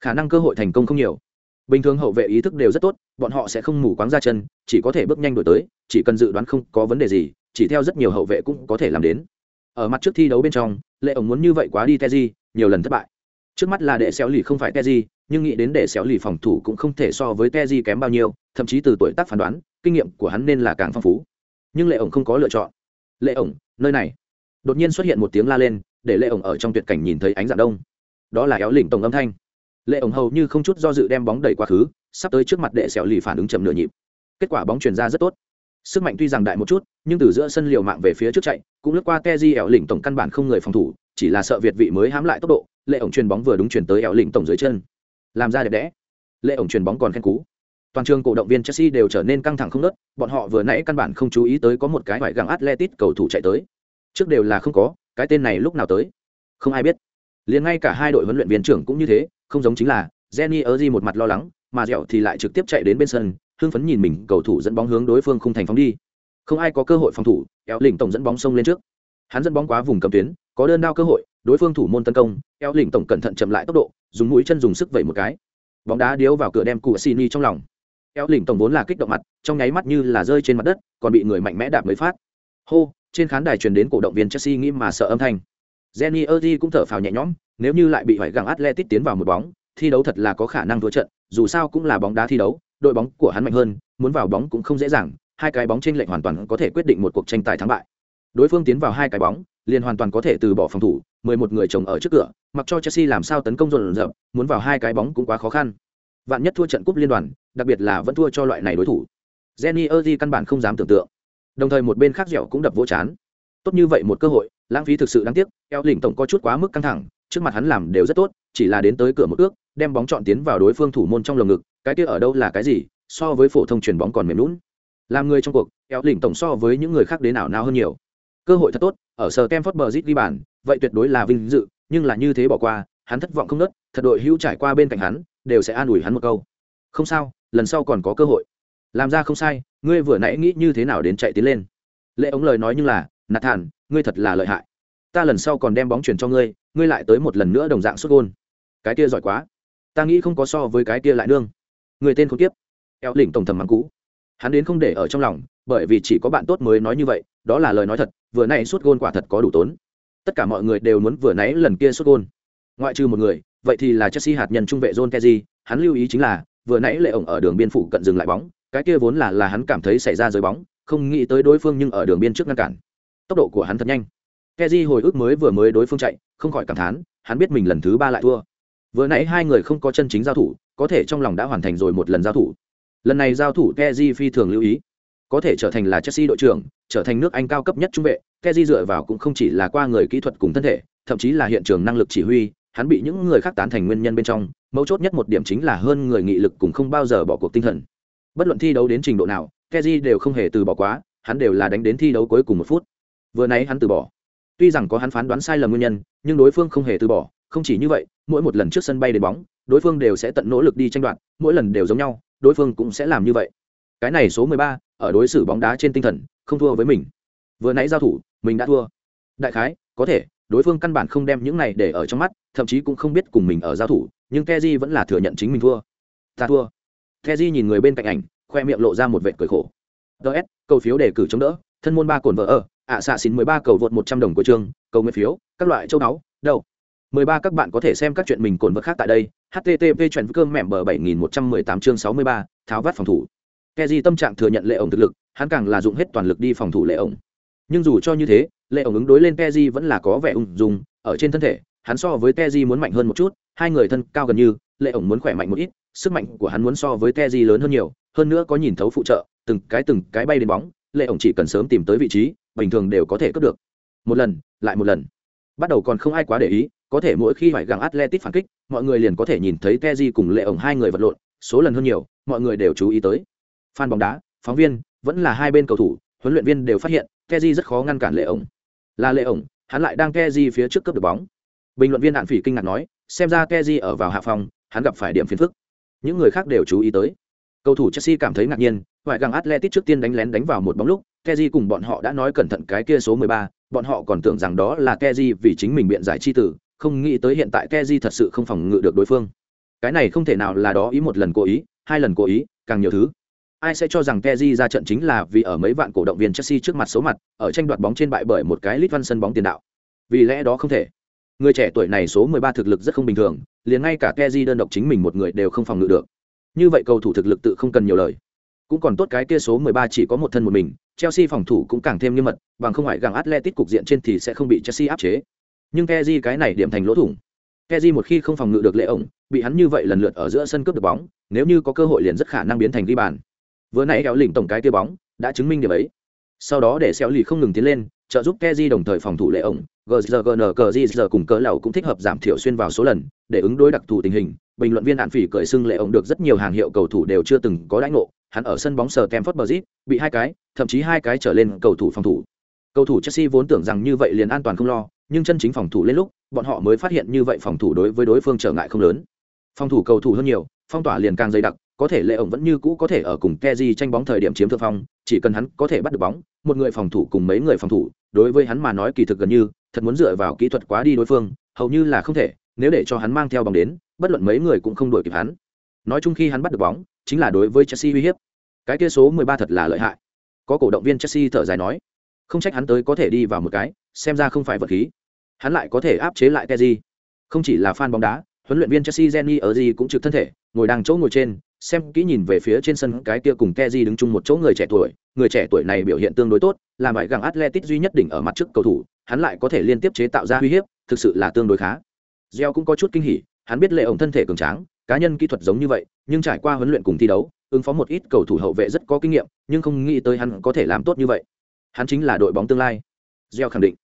Khả năng cơ hội thành công không nhiều. Bình thường hậu vệ ý thức đều rất tốt, bọn họ sẽ không mù quáng ra chân, chỉ có thể bước nhanh đuổi tới, chỉ cần dự đoán không có vấn đề gì, chỉ theo rất nhiều hậu vệ cũng có thể làm đến. Ở mặt trước thi đấu bên trong, lệ ổng muốn như vậy quá đi teji nhiều lần thất bại. Trước mắt là đệ xéo lì không phải teji, nhưng nghĩ đến đệ xéo lì phòng thủ cũng không thể so với teji kém bao nhiêu, thậm chí từ tuổi tác phán đoán, kinh nghiệm của hắn nên là càng phong phú. Nhưng lệ ổng không có lựa chọn. Lệ ổng, nơi này. Đột nhiên xuất hiện một tiếng la lên, để lệ ổng ở trong tuyệt cảnh nhìn thấy ánh dạng đông. Đó là éo lỉnh tổng âm thanh. Lệ ổng hầu như không chút do dự đem bóng đẩy quá khứ, sắp tới trước mặt đệ xẻo lì phản ứng chậm nửa nhịp. Kết quả bóng chuyển ra rất tốt. Sức mạnh tuy rằng đại một chút, nhưng từ giữa sân liều mạng về phía trước chạy, cũng lướt qua Teji éo lỉnh tổng căn bản không người phòng thủ chỉ là sợ việt vị mới hãm lại tốc độ, lệ ổng chuyền bóng vừa đúng chuyển tới ẻo lĩnh tổng dưới chân. Làm ra đẹp đẽ. Lệ ổng chuyền bóng còn khen cú. Toàn trường cổ động viên chelsea đều trở nên căng thẳng không nớt bọn họ vừa nãy căn bản không chú ý tới có một cái vải găng atletic cầu thủ chạy tới. Trước đều là không có, cái tên này lúc nào tới? Không ai biết. Liền ngay cả hai đội huấn luyện viên trưởng cũng như thế, không giống chính là jenny ở một mặt lo lắng, mà dẻo thì lại trực tiếp chạy đến bên sân, hưng phấn nhìn mình, cầu thủ dẫn bóng hướng đối phương không thành phóng đi. Không ai có cơ hội phòng thủ eo lỉnh tổng dẫn bóng sông lên trước. Hắn dẫn bóng quá vùng cầm tuyến có đơn đao cơ hội, đối phương thủ môn tấn công, eo lỉnh tổng cẩn thận chậm lại tốc độ, dùng mũi chân dùng sức vẩy một cái. Bóng đá điếu vào cửa đem cụ Sini trong lòng. Eo lỉnh tổng vốn là kích động mặt, trong nháy mắt như là rơi trên mặt đất, còn bị người mạnh mẽ đạp mới phát. Hô, trên khán đài truyền đến cổ động viên chelsea nghĩ mà sợ âm thanh. Jenny erdi cũng thở phào nhẹ nhõm, nếu như lại bị vải găng atletic tiến vào một bóng, thi đấu thật là có khả năng thua trận, dù sao cũng là bóng đá thi đấu, đội bóng của hắn mạnh hơn, muốn vào bóng cũng không dễ dàng, hai cái bóng trên lệnh hoàn toàn có thể quyết định một cuộc tranh tài thắng bại. Đối phương tiến vào hai cái bóng liền hoàn toàn có thể từ bỏ phòng thủ, mười một người chồng ở trước cửa, mặc cho chelsea làm sao tấn công dồn dập, muốn vào hai cái bóng cũng quá khó khăn. Vạn nhất thua trận cúp liên đoàn, đặc biệt là vẫn thua cho loại này đối thủ. Jenny erdi căn bản không dám tưởng tượng. Đồng thời một bên khác dẻo cũng đập vỗ chán. Tốt như vậy một cơ hội, lãng phí thực sự đáng tiếc, eo lỉnh tổng có chút quá mức căng thẳng, trước mặt hắn làm đều rất tốt, chỉ là đến tới cửa một ước, đem bóng chọn tiến vào đối phương thủ môn trong lồng ngực, cái kia ở đâu là cái gì, so với phổ thông chuyển bóng còn mềm lún làm người trong cuộc, eo lỉnh tổng so với những người khác đến nào nào hơn nhiều cơ hội thật tốt, ở sở kem phớt bờ zit ghi bàn, vậy tuyệt đối là vinh dự, nhưng là như thế bỏ qua, hắn thất vọng không nớt, thật đội hữu trải qua bên cạnh hắn, đều sẽ an ủi hắn một câu. Không sao, lần sau còn có cơ hội. Làm ra không sai, ngươi vừa nãy nghĩ như thế nào đến chạy tiến lên? Lệ ống lời nói như là nạt thản ngươi thật là lợi hại. Ta lần sau còn đem bóng chuyển cho ngươi ngươi lại tới một lần nữa đồng dạng xuất gôn. Cái kia giỏi quá. Ta nghĩ không có so với cái kia lại nương. Người tên không tiếp eo lỉnh tổng thầm mắng cũ. Hắn đến không để ở trong lòng, bởi vì chỉ có bạn tốt mới nói như vậy đó là lời nói thật, vừa nãy suốt gôn quả thật có đủ tốn. Tất cả mọi người đều muốn vừa nãy lần kia suốt gôn. Ngoại trừ một người, vậy thì là chelsea hạt nhân trung vệ john keji hắn lưu ý chính là, vừa nãy lệ ổng ở đường biên phủ cận dừng lại bóng, cái kia vốn là là hắn cảm thấy xảy ra rơi bóng, không nghĩ tới đối phương nhưng ở đường biên trước ngăn cản. Tốc độ của hắn thật nhanh. Keji hồi ức mới vừa mới đối phương chạy, không khỏi cảm thán, hắn biết mình lần thứ ba lại thua. Vừa nãy hai người không có chân chính giao thủ, có thể trong lòng đã hoàn thành rồi một lần giao thủ. Lần này giao thủ keji phi thường lưu ý có thể trở thành là chelsea đội trưởng, trở thành nước anh cao cấp nhất trung vệ Kessié dựa vào cũng không chỉ là qua người kỹ thuật cùng thân thể, thậm chí là hiện trường năng lực chỉ huy, hắn bị những người khác tán thành nguyên nhân bên trong, mấu chốt nhất một điểm chính là hơn người nghị lực cùng không bao giờ bỏ cuộc tinh thần. Bất luận thi đấu đến trình độ nào Kessié đều không hề từ bỏ quá, hắn đều là đánh đến thi đấu cuối cùng một phút. Vừa nãy hắn từ bỏ. Tuy rằng có hắn phán đoán sai lầm nguyên nhân, nhưng đối phương không hề từ bỏ, không chỉ như vậy, mỗi một lần trước sân bay đến bóng, đối phương đều sẽ tận nỗ lực đi tranh đoạt, mỗi lần đều giống nhau, đối phương cũng sẽ làm như vậy cái này số mười ba, ở đối xử bóng đá trên tinh thần, không thua với mình. Vừa nãy giao thủ, mình đã thua. Đại khái, có thể, đối phương căn bản không đem những này để ở trong mắt, thậm chí cũng không biết cùng mình ở giao thủ, nhưng keji vẫn là thừa nhận chính mình thua. Ta thua. Keji nhìn người bên cạnh ảnh, khoe miệng lộ ra một vệt cười khổ. Ts cầu phiếu đề cử chống đỡ, thân môn ba cồn vợ ở, ạ xạ xin mười ba cầu vượt một trăm đồng của trường, cầu nguyện phiếu, các loại châu đáo đâu. Mười ba các bạn có thể xem các chuyện mình cồn vật khác tại đây, http chuyện cơm mẹm bờ bảy nghìn một trăm mười tám chương sáu mươi ba, tháo vát phòng thủ keji tâm trạng thừa nhận lệ ổng thực lực, hắn càng là dụng hết toàn lực đi phòng thủ lệ ổng. Nhưng dù cho như thế, lệ ổng ứng đối lên keji vẫn là có vẻ ung dung, ở trên thân thể, hắn so với keji muốn mạnh hơn một chút, hai người thân cao gần như, lệ ổng muốn khỏe mạnh một ít, sức mạnh của hắn muốn so với keji lớn hơn nhiều, hơn nữa có nhìn thấu phụ trợ, từng cái từng cái bay đến bóng, lệ ổng chỉ cần sớm tìm tới vị trí, bình thường đều có thể cướp được. Một lần, lại một lần. Bắt đầu còn không ai quá để ý, có thể mỗi khi phải gặng Atletico phản kích, mọi người liền có thể nhìn thấy keji cùng lệ ổng hai người vật lộn, số lần hơn nhiều, mọi người đều chú ý tới fan bóng đá phóng viên vẫn là hai bên cầu thủ huấn luyện viên đều phát hiện keji rất khó ngăn cản lệ ổng. Là lệ ổng hắn lại đang keji phía trước cướp được bóng. Bình luận viên hạn phỉ kinh ngạc nói xem ra keji ở vào hạ phòng hắn gặp phải điểm phiền phức. Những người khác đều chú ý tới. Cầu thủ chelsea cảm thấy ngạc nhiên ngoại găng atletic trước tiên đánh lén đánh vào một bóng lúc keji cùng bọn họ đã nói cẩn thận cái kia số 13, bọn họ còn tưởng rằng đó là keji vì chính mình biện giải chi tử không nghĩ tới hiện tại keji thật sự không phòng ngự được đối phương. Cái này không thể nào là đó ý một lần cố ý hai lần cố ý càng nhiều thứ ai sẽ cho rằng Kezi ra trận chính là vì ở mấy vạn cổ động viên Chelsea trước mặt số mặt, ở tranh đoạt bóng trên bại bởi một cái Lit Văn sân bóng tiền đạo. Vì lẽ đó không thể. Người trẻ tuổi này số 13 thực lực rất không bình thường, liền ngay cả Kezi đơn độc chính mình một người đều không phòng ngự được. Như vậy cầu thủ thực lực tự không cần nhiều lời. Cũng còn tốt cái kia số 13 chỉ có một thân một mình, Chelsea phòng thủ cũng càng thêm nghiêm mật, bằng không ngoại gặng Atletico cục diện trên thì sẽ không bị Chelsea áp chế. Nhưng Kezi cái này điểm thành lỗ thủng. Kezi một khi không phòng ngự được lệ ổng, bị hắn như vậy lần lượt ở giữa sân cướp được bóng, nếu như có cơ hội liền rất khả năng biến thành ghi bàn. Vừa nãy kéo lỉnh tổng cái kia bóng, đã chứng minh điểm ấy. Sau đó để xéo lì không ngừng tiến lên, trợ giúp keji đồng thời phòng thủ lệ ổng, GZGN cùng cỡ lầu cũng thích hợp giảm thiểu xuyên vào số lần, để ứng đối đặc thù tình hình. Bình luận viên Đạn Phỉ cởi xưng lệ ổng được rất nhiều hàng hiệu cầu thủ đều chưa từng có đãi ngộ, hắn ở sân bóng sờ Stamford Bridge, bị hai cái, thậm chí hai cái trở lên cầu thủ phòng thủ. Cầu thủ Chelsea vốn tưởng rằng như vậy liền an toàn không lo, nhưng chân chính phòng thủ lên lúc, bọn họ mới phát hiện như vậy phòng thủ đối với đối phương trở ngại không lớn. Phòng thủ cầu thủ hơn nhiều, phong tỏa liền càng dày đặc, có thể lệ ổng vẫn như cũ có thể ở cùng Kezi tranh bóng thời điểm chiếm thượng phong, chỉ cần hắn có thể bắt được bóng, một người phòng thủ cùng mấy người phòng thủ, đối với hắn mà nói kỳ thực gần như, thật muốn dựa vào kỹ thuật quá đi đối phương, hầu như là không thể, nếu để cho hắn mang theo bóng đến, bất luận mấy người cũng không đuổi kịp hắn. Nói chung khi hắn bắt được bóng, chính là đối với Chelsea uy hiếp. Cái kia số 13 thật là lợi hại. Có cổ động viên Chelsea thở dài nói, không trách hắn tới có thể đi vào một cái, xem ra không phải vật khí. Hắn lại có thể áp chế lại Kezi. Không chỉ là fan bóng đá, huấn luyện viên Chelsea Jenny ở gì cũng trực thân thể, ngồi đang chỗ ngồi trên, xem kỹ nhìn về phía trên sân cái kia cùng Kezi đứng chung một chỗ người trẻ tuổi, người trẻ tuổi này biểu hiện tương đối tốt, là bại gặng Atletico duy nhất đỉnh ở mặt trước cầu thủ, hắn lại có thể liên tiếp chế tạo ra uy hiếp, thực sự là tương đối khá. Gio cũng có chút kinh hỉ, hắn biết lệ ổng thân thể cường tráng, cá nhân kỹ thuật giống như vậy, nhưng trải qua huấn luyện cùng thi đấu, ứng phó một ít cầu thủ hậu vệ rất có kinh nghiệm, nhưng không nghĩ tới hắn có thể làm tốt như vậy. Hắn chính là đội bóng tương lai. Gio khẳng định.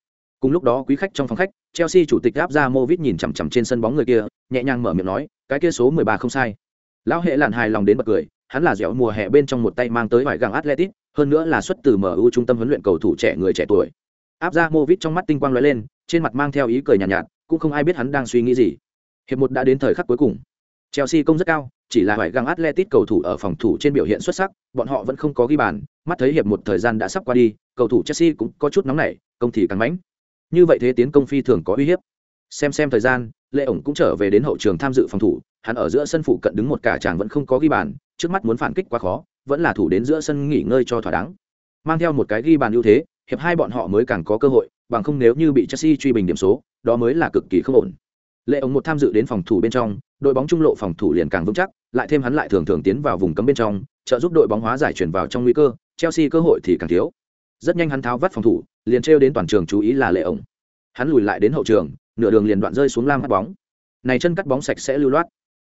Cùng lúc đó quý khách trong phòng khách, Chelsea chủ tịch áp ra Movit nhìn chằm chằm trên sân bóng người kia, nhẹ nhàng mở miệng nói, cái kia số 13 không sai. Lão hệ làn hài lòng đến bật cười, hắn là dẻo mùa hè bên trong một tay mang tới vài găng Atletic, hơn nữa là xuất từ MU trung tâm huấn luyện cầu thủ trẻ người trẻ tuổi. Áp ra Movit trong mắt tinh quang lóe lên, trên mặt mang theo ý cười nhàn nhạt, nhạt, cũng không ai biết hắn đang suy nghĩ gì. Hiệp một đã đến thời khắc cuối cùng. Chelsea công rất cao, chỉ là vài găng Atletic cầu thủ ở phòng thủ trên biểu hiện xuất sắc, bọn họ vẫn không có ghi bàn, mắt thấy hiệp một thời gian đã sắp qua đi, cầu thủ Chelsea cũng có chút nóng nảy, công thì càng mãnh. Như vậy thế tiến công phi thường có uy hiếp. Xem xem thời gian, Lệ ổng cũng trở về đến hậu trường tham dự phòng thủ, hắn ở giữa sân phụ cận đứng một cả chàng vẫn không có ghi bàn, trước mắt muốn phản kích quá khó, vẫn là thủ đến giữa sân nghỉ ngơi cho thỏa đáng. Mang theo một cái ghi bàn ưu thế, hiệp hai bọn họ mới càng có cơ hội, bằng không nếu như bị Chelsea truy bình điểm số, đó mới là cực kỳ không ổn. Lệ ống một tham dự đến phòng thủ bên trong, đội bóng trung lộ phòng thủ liền càng vững chắc, lại thêm hắn lại thường thường tiến vào vùng cấm bên trong, trợ giúp đội bóng hóa giải chuyển vào trong nguy cơ, Chelsea cơ hội thì càng thiếu. Rất nhanh hắn tháo vắt phòng thủ, liền trêu đến toàn trường chú ý là Lệ ống. Hắn lùi lại đến hậu trường, nửa đường liền đoạn rơi xuống lam hắt bóng. Này chân cắt bóng sạch sẽ lưu loát.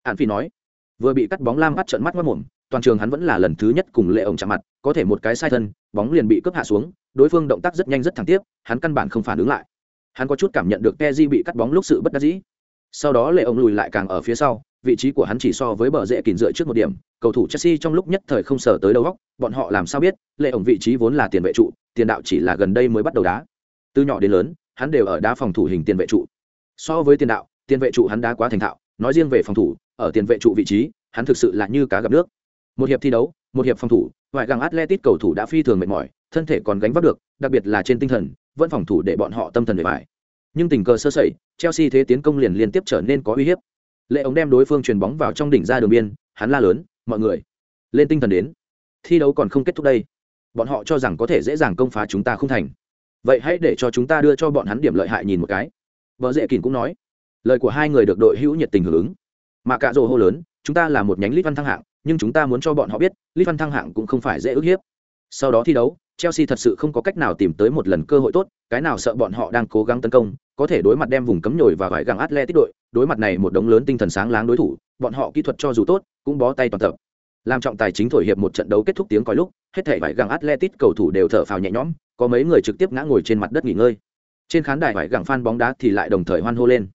Hàn Phi nói, vừa bị cắt bóng lam bắt trận mắt mất mồm, toàn trường hắn vẫn là lần thứ nhất cùng Lệ ổng chạm mặt, có thể một cái sai thân, bóng liền bị cướp hạ xuống, đối phương động tác rất nhanh rất thẳng tiếp, hắn căn bản không phản ứng lại. Hắn có chút cảm nhận được Peji bị cắt bóng lúc sự bất đắc dĩ. Sau đó lệ ông lùi lại càng ở phía sau vị trí của hắn chỉ so với bờ rễ kìm dựa trước một điểm cầu thủ chelsea trong lúc nhất thời không sở tới đâu góc bọn họ làm sao biết lệ ổng vị trí vốn là tiền vệ trụ tiền đạo chỉ là gần đây mới bắt đầu đá. Từ nhỏ đến lớn hắn đều ở đá phòng thủ hình tiền vệ trụ. So với tiền đạo tiền vệ trụ hắn đá quá thành thạo nói riêng về phòng thủ ở tiền vệ trụ vị trí, hắn thực sự là như cá gặp nước. Một hiệp thi đấu, một hiệp phòng thủ, ngoại găng Atletico cầu thủ đã phi thường mệt mỏi, thân thể còn gánh vác được, đặc biệt là trên tinh thần, vẫn phòng thủ để bọn họ tâm thần bề bài nhưng tình cờ sơ sẩy, chelsea thế tiến công liền liên tiếp trở nên có uy hiếp. Lệ ống đem đối phương chuyền bóng vào trong đỉnh ra đường biên, hắn la lớn, mọi người, lên tinh thần đến. Thi đấu còn không kết thúc đây. Bọn họ cho rằng có thể dễ dàng công phá chúng ta không thành. Vậy hãy để cho chúng ta đưa cho bọn hắn điểm lợi hại nhìn một cái. Vợ dễ Kình cũng nói. Lời của hai người được đội hữu nhiệt tình hưởng ứng mà cả rồ hô lớn chúng ta là một nhánh lít văn thăng hạng nhưng chúng ta muốn cho bọn họ biết lít văn thăng hạng cũng không phải dễ ức hiếp sau đó thi đấu chelsea thật sự không có cách nào tìm tới một lần cơ hội tốt cái nào sợ bọn họ đang cố gắng tấn công có thể đối mặt đem vùng cấm nhồi và vải găng atletic đội, đối mặt này một đống lớn tinh thần sáng láng đối thủ, bọn họ kỹ thuật cho dù tốt, cũng bó tay toàn tập. Làm trọng tài chính thổi hiệp một trận đấu kết thúc tiếng còi lúc, hết thảy vải găng atletic cầu thủ đều thở phào nhẹ nhõm, có mấy người trực tiếp ngã ngồi trên mặt đất nghỉ ngơi. Trên khán đài vải găng fan bóng đá thì lại đồng thời hoan hô lên.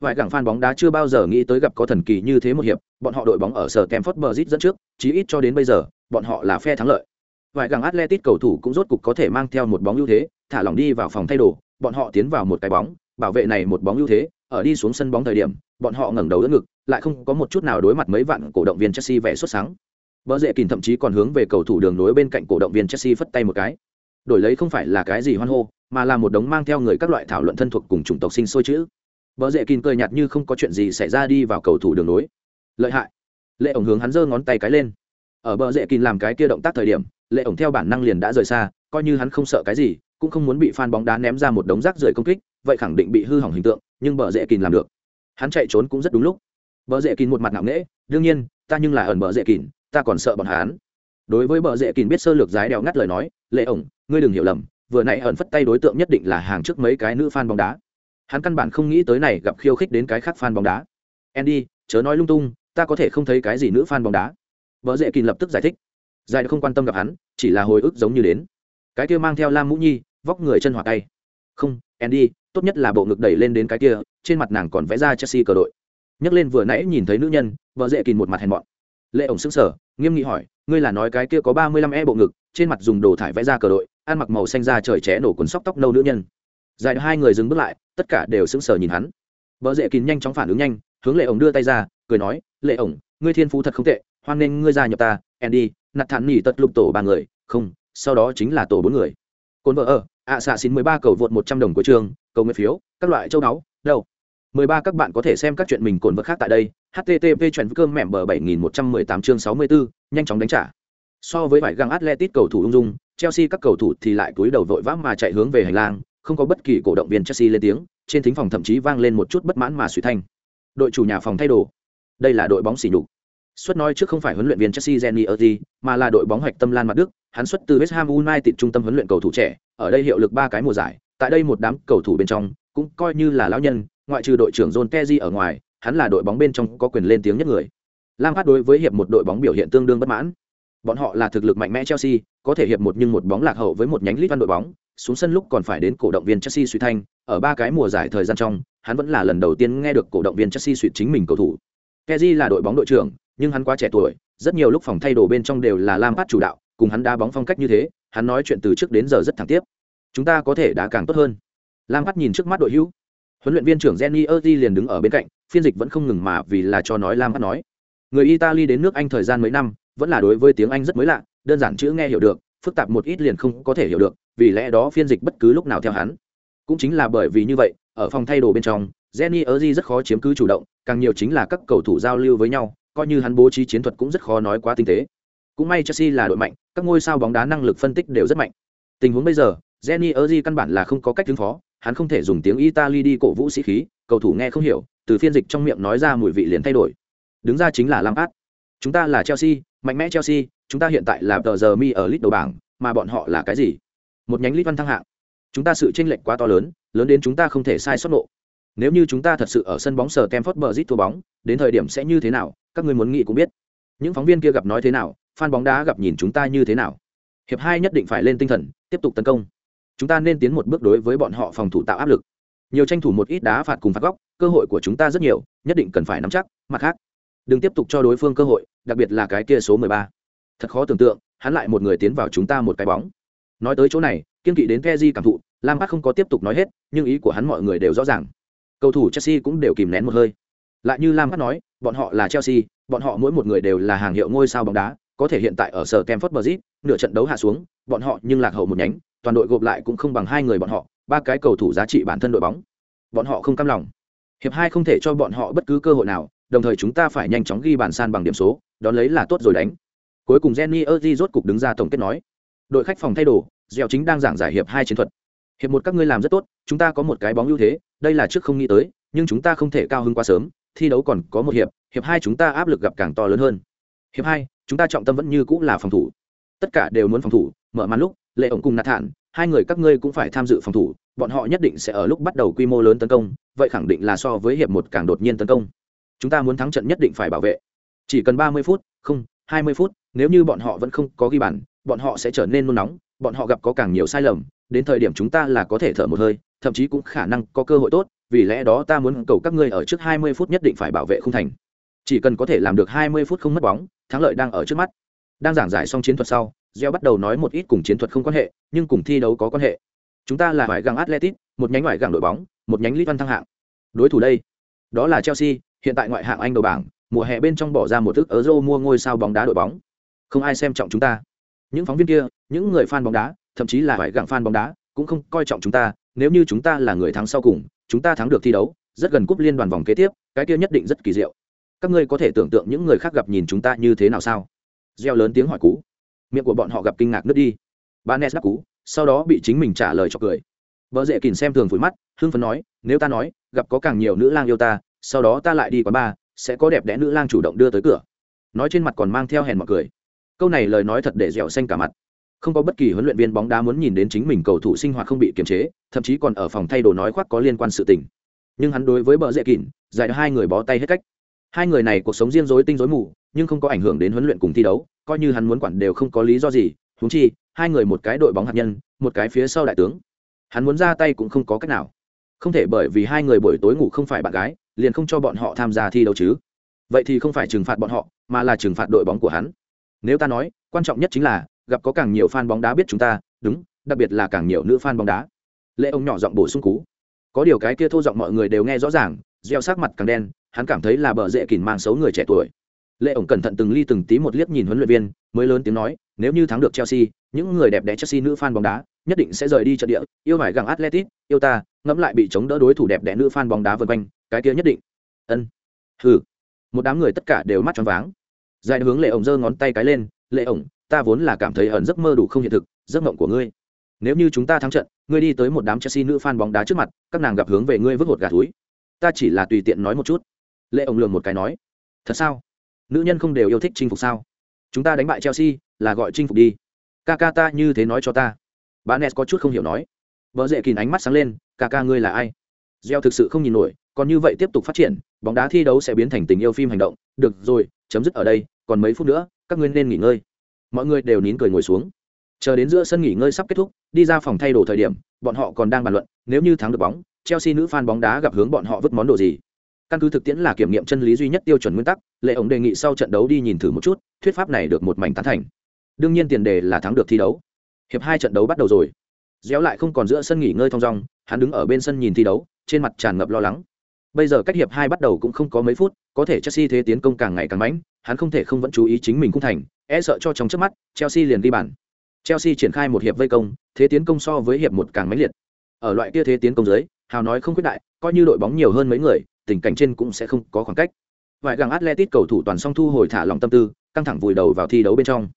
Vài gẳng fan bóng đá chưa bao giờ nghĩ tới gặp có thần kỳ như thế một hiệp, bọn họ đội bóng ở sở Stamford Bridge dẫn trước, chí ít cho đến bây giờ, bọn họ là phe thắng lợi. Vài gẳng Atletico cầu thủ cũng rốt cục có thể mang theo một bóng ưu thế, thả lỏng đi vào phòng thay đồ, bọn họ tiến vào một cái bóng, bảo vệ này một bóng ưu thế, ở đi xuống sân bóng thời điểm, bọn họ ngẩng đầu đỡ ngực, lại không có một chút nào đối mặt mấy vạn cổ động viên Chelsea vẻ xuất sáng. Bỡ dễ kình thậm chí còn hướng về cầu thủ đường nối bên cạnh cổ động viên Chelsea phất tay một cái. Đổi lấy không phải là cái gì hoan hô, mà là một đống mang theo người các loại thảo luận thân thuộc cùng chủng tộc sinh sôi chữ. Bờ Dệ kình cười nhạt như không có chuyện gì xảy ra đi vào cầu thủ đường nối. Lợi hại. Lệ ổng hướng hắn giơ ngón tay cái lên. Ở bờ Dệ kình làm cái kia động tác thời điểm, Lệ ổng theo bản năng liền đã rời xa, coi như hắn không sợ cái gì, cũng không muốn bị fan bóng đá ném ra một đống rác rưởi công kích, vậy khẳng định bị hư hỏng hình tượng nhưng bờ rễ kín làm được hắn chạy trốn cũng rất đúng lúc bờ rễ kín một mặt ngạo nghễ đương nhiên ta nhưng là ẩn bờ rễ kín ta còn sợ bọn hắn đối với bờ rễ kín biết sơ lược giái đèo ngắt lời nói lệ ổng ngươi đừng hiểu lầm vừa nãy ẩn phất tay đối tượng nhất định là hàng trước mấy cái nữ fan bóng đá hắn căn bản không nghĩ tới này gặp khiêu khích đến cái khác fan bóng đá. Andy, chớ nói lung tung, ta có thể không thấy cái gì nữ fan bóng đá. Vợ dễ kín lập tức giải thích. Giải không quan tâm gặp hắn, chỉ là hồi ức giống như đến. Cái kia mang theo lam mũ nhi, vóc người chân hoặc tay. Không, andy, tốt nhất là bộ ngực đẩy lên đến cái kia, trên mặt nàng còn vẽ ra chelsea cờ đội. Nhắc lên vừa nãy nhìn thấy nữ nhân, vợ dễ kín một mặt hèn mọn. Lệ ổng sững sờ, nghiêm nghị hỏi, ngươi là nói cái kia có ba mươi lăm e bộ ngực, trên mặt dùng đồ thải vẽ ra cờ đội, ăn mặc màu xanh da trời trẻ nổ cuốn sóc tóc nâu nữ nhân dài hai người dừng bước lại, tất cả đều sững sờ nhìn hắn. Vợ dễ kín nhanh chóng phản ứng nhanh, hướng lệ ổng đưa tay ra, cười nói, lệ ổng, ngươi thiên phú thật không tệ, hoan nên ngươi gia nhập ta, andy nặt thản nỉ tật lục tổ ba người, không, sau đó chính là tổ bốn người. Cồn vợ ở, ạ xạ xin mười ba cầu vượt một trăm đồng của trường, cầu nguyện phiếu, các loại châu đáo đâu? Mười ba các bạn có thể xem các chuyện mình cồn vợ khác tại đây http chuyện cơm mẹm bờ bảy nghìn một trăm mười tám chương sáu mươi bốn nhanh chóng đánh trả. So với vải găng atletic cầu thủ ung dung, chelsea các cầu thủ thì lại cúi đầu vội vã mà chạy hướng về hành lang không có bất kỳ cổ động viên chelsea lên tiếng, trên thính phòng thậm chí vang lên một chút bất mãn mà suy thanh. Đội chủ nhà phòng thay đồ. Đây là đội bóng xỉ nhục. Xuất nói trước không phải huấn luyện viên chelsea jenny erdi mà là đội bóng hoạch tâm lan mặt đức, hắn xuất từ west ham united trung tâm huấn luyện cầu thủ trẻ, ở đây hiệu lực ba cái mùa giải, tại đây một đám cầu thủ bên trong, cũng coi như là lão nhân, ngoại trừ đội trưởng john Terry ở ngoài, hắn là đội bóng bên trong có quyền lên tiếng nhất người. Lam phát đối với hiệp một đội bóng biểu hiện tương đương bất mãn. Bọn họ là thực lực mạnh mẽ chelsea, có thể hiệp một nhưng một bóng lạc hậu với một nhánh lít văn đội bóng xuống sân lúc còn phải đến cổ động viên chelsea suy thanh, ở ba cái mùa giải thời gian trong, hắn vẫn là lần đầu tiên nghe được cổ động viên chelsea suy chính mình cầu thủ. Terry là đội bóng đội trưởng, nhưng hắn quá trẻ tuổi, rất nhiều lúc phòng thay đồ bên trong đều là lam chủ đạo, cùng hắn đá bóng phong cách như thế, hắn nói chuyện từ trước đến giờ rất thẳng tiếp. Chúng ta có thể đá càng tốt hơn. Lam nhìn trước mắt đội hữu. Huấn luyện viên trưởng jenny erdi liền đứng ở bên cạnh, phiên dịch vẫn không ngừng mà vì là cho nói lam nói. Người italy đến nước anh thời gian mấy năm, vẫn là đối với tiếng anh rất mới lạ, đơn giản chữ nghe hiểu được phức tạp một ít liền không có thể hiểu được, vì lẽ đó phiên dịch bất cứ lúc nào theo hắn. Cũng chính là bởi vì như vậy, ở phòng thay đồ bên trong, jenny erdi rất khó chiếm cứ chủ động, càng nhiều chính là các cầu thủ giao lưu với nhau, coi như hắn bố trí chiến thuật cũng rất khó nói quá tinh tế. Cũng may chelsea là đội mạnh, các ngôi sao bóng đá năng lực phân tích đều rất mạnh. Tình huống bây giờ, jenny erdi căn bản là không có cách ứng phó, hắn không thể dùng tiếng italy đi cổ vũ sĩ khí, cầu thủ nghe không hiểu, từ phiên dịch trong miệng nói ra mùi vị liền thay đổi. Đứng ra chính là lam át chúng ta là chelsea, mạnh mẽ chelsea chúng ta hiện tại là tờ giờ mi ở lít đầu bảng, mà bọn họ là cái gì? Một nhánh lít văn thăng hạng. Chúng ta sự chênh lệch quá to lớn lớn đến chúng ta không thể sai sót nộ nếu như chúng ta thật sự ở sân bóng sờ tem phớt bờ rít thua bóng, đến thời điểm sẽ như thế nào, các người muốn nghĩ cũng biết. Những phóng viên kia gặp nói thế nào, fan bóng đá gặp nhìn chúng ta như thế nào. Hiệp hai nhất định phải lên tinh thần, tiếp tục tấn công. Chúng ta nên tiến một bước đối với bọn họ phòng thủ tạo áp lực. Nhiều tranh thủ một ít đá phạt cùng phạt góc, cơ hội của chúng ta rất nhiều, nhất định cần phải nắm chắc, mặt khác. Đừng tiếp tục cho đối phương cơ hội, đặc biệt là cái kia số mười ba thật khó tưởng tượng hắn lại một người tiến vào chúng ta một cái bóng nói tới chỗ này kiên kỵ đến keji cảm thụ lam bác không có tiếp tục nói hết nhưng ý của hắn mọi người đều rõ ràng cầu thủ chelsea cũng đều kìm nén một hơi lại như lam bác nói bọn họ là chelsea bọn họ mỗi một người đều là hàng hiệu ngôi sao bóng đá có thể hiện tại ở sở Kemford Bridge, nửa trận đấu hạ xuống, bọn họ nhưng lạc hậu một nhánh, toàn đội gộp lại cũng không bằng hai người bọn họ, ba cái cầu thủ giá trị bản thân đội bóng. Bọn họ không cam lòng. Hiệp hai không thể cho bọn họ bất cứ cơ hội nào, đồng thời chúng ta phải nhanh chóng ghi bàn san bằng điểm số, đón lấy là tốt rồi đánh. Cuối cùng Jenny Erdi rốt cục đứng ra tổng kết nói. Đội khách phòng thay đồ, Dẻo chính đang giảng giải hiệp hai chiến thuật. Hiệp một các ngươi làm rất tốt, chúng ta có một cái bóng ưu thế, đây là trước không nghĩ tới, nhưng chúng ta không thể cao hứng quá sớm, thi đấu còn có một hiệp, hiệp hai chúng ta áp lực gặp càng to lớn hơn. Hiệp hai, chúng ta trọng tâm vẫn như cũng là phòng thủ tất cả đều muốn phòng thủ mở màn lúc lệ ổng cùng nạt thản hai người các ngươi cũng phải tham dự phòng thủ bọn họ nhất định sẽ ở lúc bắt đầu quy mô lớn tấn công vậy khẳng định là so với hiệp một càng đột nhiên tấn công chúng ta muốn thắng trận nhất định phải bảo vệ chỉ cần ba mươi phút không hai mươi phút nếu như bọn họ vẫn không có ghi bàn, bọn họ sẽ trở nên nôn nóng, bọn họ gặp có càng nhiều sai lầm, đến thời điểm chúng ta là có thể thở một hơi, thậm chí cũng khả năng có cơ hội tốt, vì lẽ đó ta muốn cầu các ngươi ở trước hai mươi phút nhất định phải bảo vệ không thành. Chỉ cần có thể làm được hai mươi phút không mất bóng, thắng lợi đang ở trước mắt. Đang giảng giải xong chiến thuật sau gieo bắt đầu nói một ít cùng chiến thuật không quan hệ, nhưng cùng thi đấu có quan hệ. Chúng ta là ngoại gang atletic một nhánh ngoại gang đội bóng, một nhánh lit văn thăng hạng. Đối thủ đây, đó là chelsea, hiện tại ngoại hạng anh đầu bảng, mùa hè bên trong bỏ ra một thức euro mua ngôi sao bóng đá đội bóng không ai xem trọng chúng ta. Những phóng viên kia, những người fan bóng đá, thậm chí là ngoại gặng fan bóng đá, cũng không coi trọng chúng ta. Nếu như chúng ta là người thắng sau cùng, chúng ta thắng được thi đấu, rất gần cúp liên đoàn vòng kế tiếp, cái kia nhất định rất kỳ diệu. Các ngươi có thể tưởng tượng những người khác gặp nhìn chúng ta như thế nào sao? Gieo lớn tiếng hỏi cú. Miệng của bọn họ gặp kinh ngạc nứt đi. Bà nes đáp cú, sau đó bị chính mình trả lời cho cười. Vợ dễ kìm xem thường phủi mắt, hưng phấn nói, nếu ta nói, gặp có càng nhiều nữ lang yêu ta, sau đó ta lại đi quán bar, sẽ có đẹp đẽ nữ lang chủ động đưa tới cửa. Nói trên mặt còn mang theo hèn mọi cười câu này lời nói thật để dẻo xanh cả mặt. Không có bất kỳ huấn luyện viên bóng đá muốn nhìn đến chính mình cầu thủ sinh hoạt không bị kiềm chế, thậm chí còn ở phòng thay đồ nói khoác có liên quan sự tình. Nhưng hắn đối với bờ dễ kỉn, giải hai người bó tay hết cách. Hai người này cuộc sống riêng rối tinh rối mù, nhưng không có ảnh hưởng đến huấn luyện cùng thi đấu, coi như hắn muốn quản đều không có lý do gì húng chi, hai người một cái đội bóng hạt nhân, một cái phía sau đại tướng. Hắn muốn ra tay cũng không có cách nào. Không thể bởi vì hai người buổi tối ngủ không phải bạn gái, liền không cho bọn họ tham gia thi đấu chứ. Vậy thì không phải trừng phạt bọn họ, mà là trừng phạt đội bóng của hắn nếu ta nói, quan trọng nhất chính là, gặp có càng nhiều fan bóng đá biết chúng ta, đúng, đặc biệt là càng nhiều nữ fan bóng đá. Lệ ông nhỏ giọng bổ sung cú. Có điều cái kia thô giọng mọi người đều nghe rõ ràng, gieo sắc mặt càng đen, hắn cảm thấy là bờ dễ kìm mang xấu người trẻ tuổi. Lệ ổng cẩn thận từng ly từng tí một liếc nhìn huấn luyện viên, mới lớn tiếng nói, nếu như thắng được chelsea, những người đẹp đẽ chelsea nữ fan bóng đá, nhất định sẽ rời đi trận địa, yêu phải gặng atletic yêu ta, ngẫm lại bị chống đỡ đối thủ đẹp đẽ nữ fan bóng đá vân quanh, cái kia nhất định. Ân. Hừ. Một đám người tất cả đều mắt tròn váng dài hướng lệ ổng giơ ngón tay cái lên, lệ ổng, ta vốn là cảm thấy ẩn giấc mơ đủ không hiện thực, giấc mộng của ngươi. Nếu như chúng ta thắng trận, ngươi đi tới một đám chelsea nữ fan bóng đá trước mặt, các nàng gặp hướng về ngươi vứt hột gà túi. Ta chỉ là tùy tiện nói một chút. Lệ ổng lường một cái nói, thật sao? Nữ nhân không đều yêu thích chinh phục sao? Chúng ta đánh bại chelsea là gọi chinh phục đi. Ca ca ta như thế nói cho ta. Bà nes có chút không hiểu nói, vợ dễ kìm ánh mắt sáng lên ca ca ngươi là ai? Gieo thực sự không nhìn nổi, còn như vậy tiếp tục phát triển, bóng đá thi đấu sẽ biến thành tình yêu phim hành động. Được rồi, chấm dứt ở đây còn mấy phút nữa, các ngươi nên nghỉ ngơi. Mọi người đều nín cười ngồi xuống. Chờ đến giữa sân nghỉ ngơi sắp kết thúc, đi ra phòng thay đồ thời điểm, bọn họ còn đang bàn luận, nếu như thắng được bóng, chelsea nữ fan bóng đá gặp hướng bọn họ vứt món đồ gì. Căn cứ thực tiễn là kiểm nghiệm chân lý duy nhất tiêu chuẩn nguyên tắc, lệ ổng đề nghị sau trận đấu đi nhìn thử một chút, thuyết pháp này được một mảnh tán thành. Đương nhiên tiền đề là thắng được thi đấu. Hiệp hai trận đấu bắt đầu rồi. Réo lại không còn giữa sân nghỉ ngơi thong dong, hắn đứng ở bên sân nhìn thi đấu, trên mặt tràn ngập lo lắng. Bây giờ cách hiệp hai bắt đầu cũng không có mấy phút có thể chelsea thế tiến công càng ngày càng mãnh, hắn không thể không vẫn chú ý chính mình cung thành e sợ cho trong chớp mắt, chelsea liền ghi bàn. Chelsea triển khai một hiệp vây công, thế tiến công so với hiệp một càng mãnh liệt. Ở loại kia thế tiến công dưới, hào nói không quyết đại, coi như đội bóng nhiều hơn mấy người, tình cảnh trên cũng sẽ không có khoảng cách. Vài gàng Atletico cầu thủ toàn song thu hồi thả lòng tâm tư, căng thẳng vùi đầu vào thi đấu bên trong.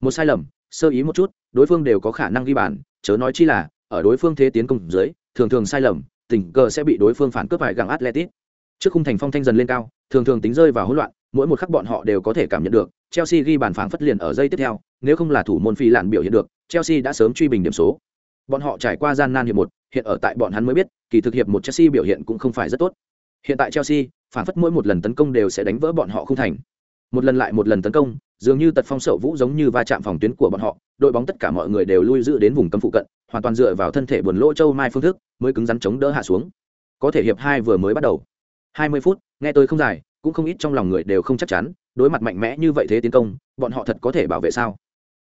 Một sai lầm, sơ ý một chút, đối phương đều có khả năng ghi bàn, chớ nói chi là, ở đối phương thế tiến công dưới, thường thường sai lầm, tình cờ sẽ bị đối phương phản cướp vài gàng Atletico trước khung thành phong thanh dần lên cao, thường thường tính rơi vào hỗn loạn, mỗi một khắc bọn họ đều có thể cảm nhận được, chelsea ghi bàn phản phất liền ở giây tiếp theo, nếu không là thủ môn phi lạn biểu hiện được, chelsea đã sớm truy bình điểm số. Bọn họ trải qua gian nan hiệp một, hiện ở tại bọn hắn mới biết, kỳ thực hiệp một chelsea biểu hiện cũng không phải rất tốt. Hiện tại chelsea, phản phất mỗi một lần tấn công đều sẽ đánh vỡ bọn họ không thành. Một lần lại một lần tấn công, dường như tật phong sậu vũ giống như va chạm phòng tuyến của bọn họ, đội bóng tất cả mọi người đều lui giữ đến vùng cấm phụ cận, hoàn toàn dựa vào thân thể buồn lỗ châu mai phương thức, mới cứng rắn chống đỡ hạ xuống. Có thể hiệp hai vừa mới bắt đầu hai mươi phút, nghe tôi không dài, cũng không ít trong lòng người đều không chắc chắn, đối mặt mạnh mẽ như vậy thế tiến công, bọn họ thật có thể bảo vệ sao?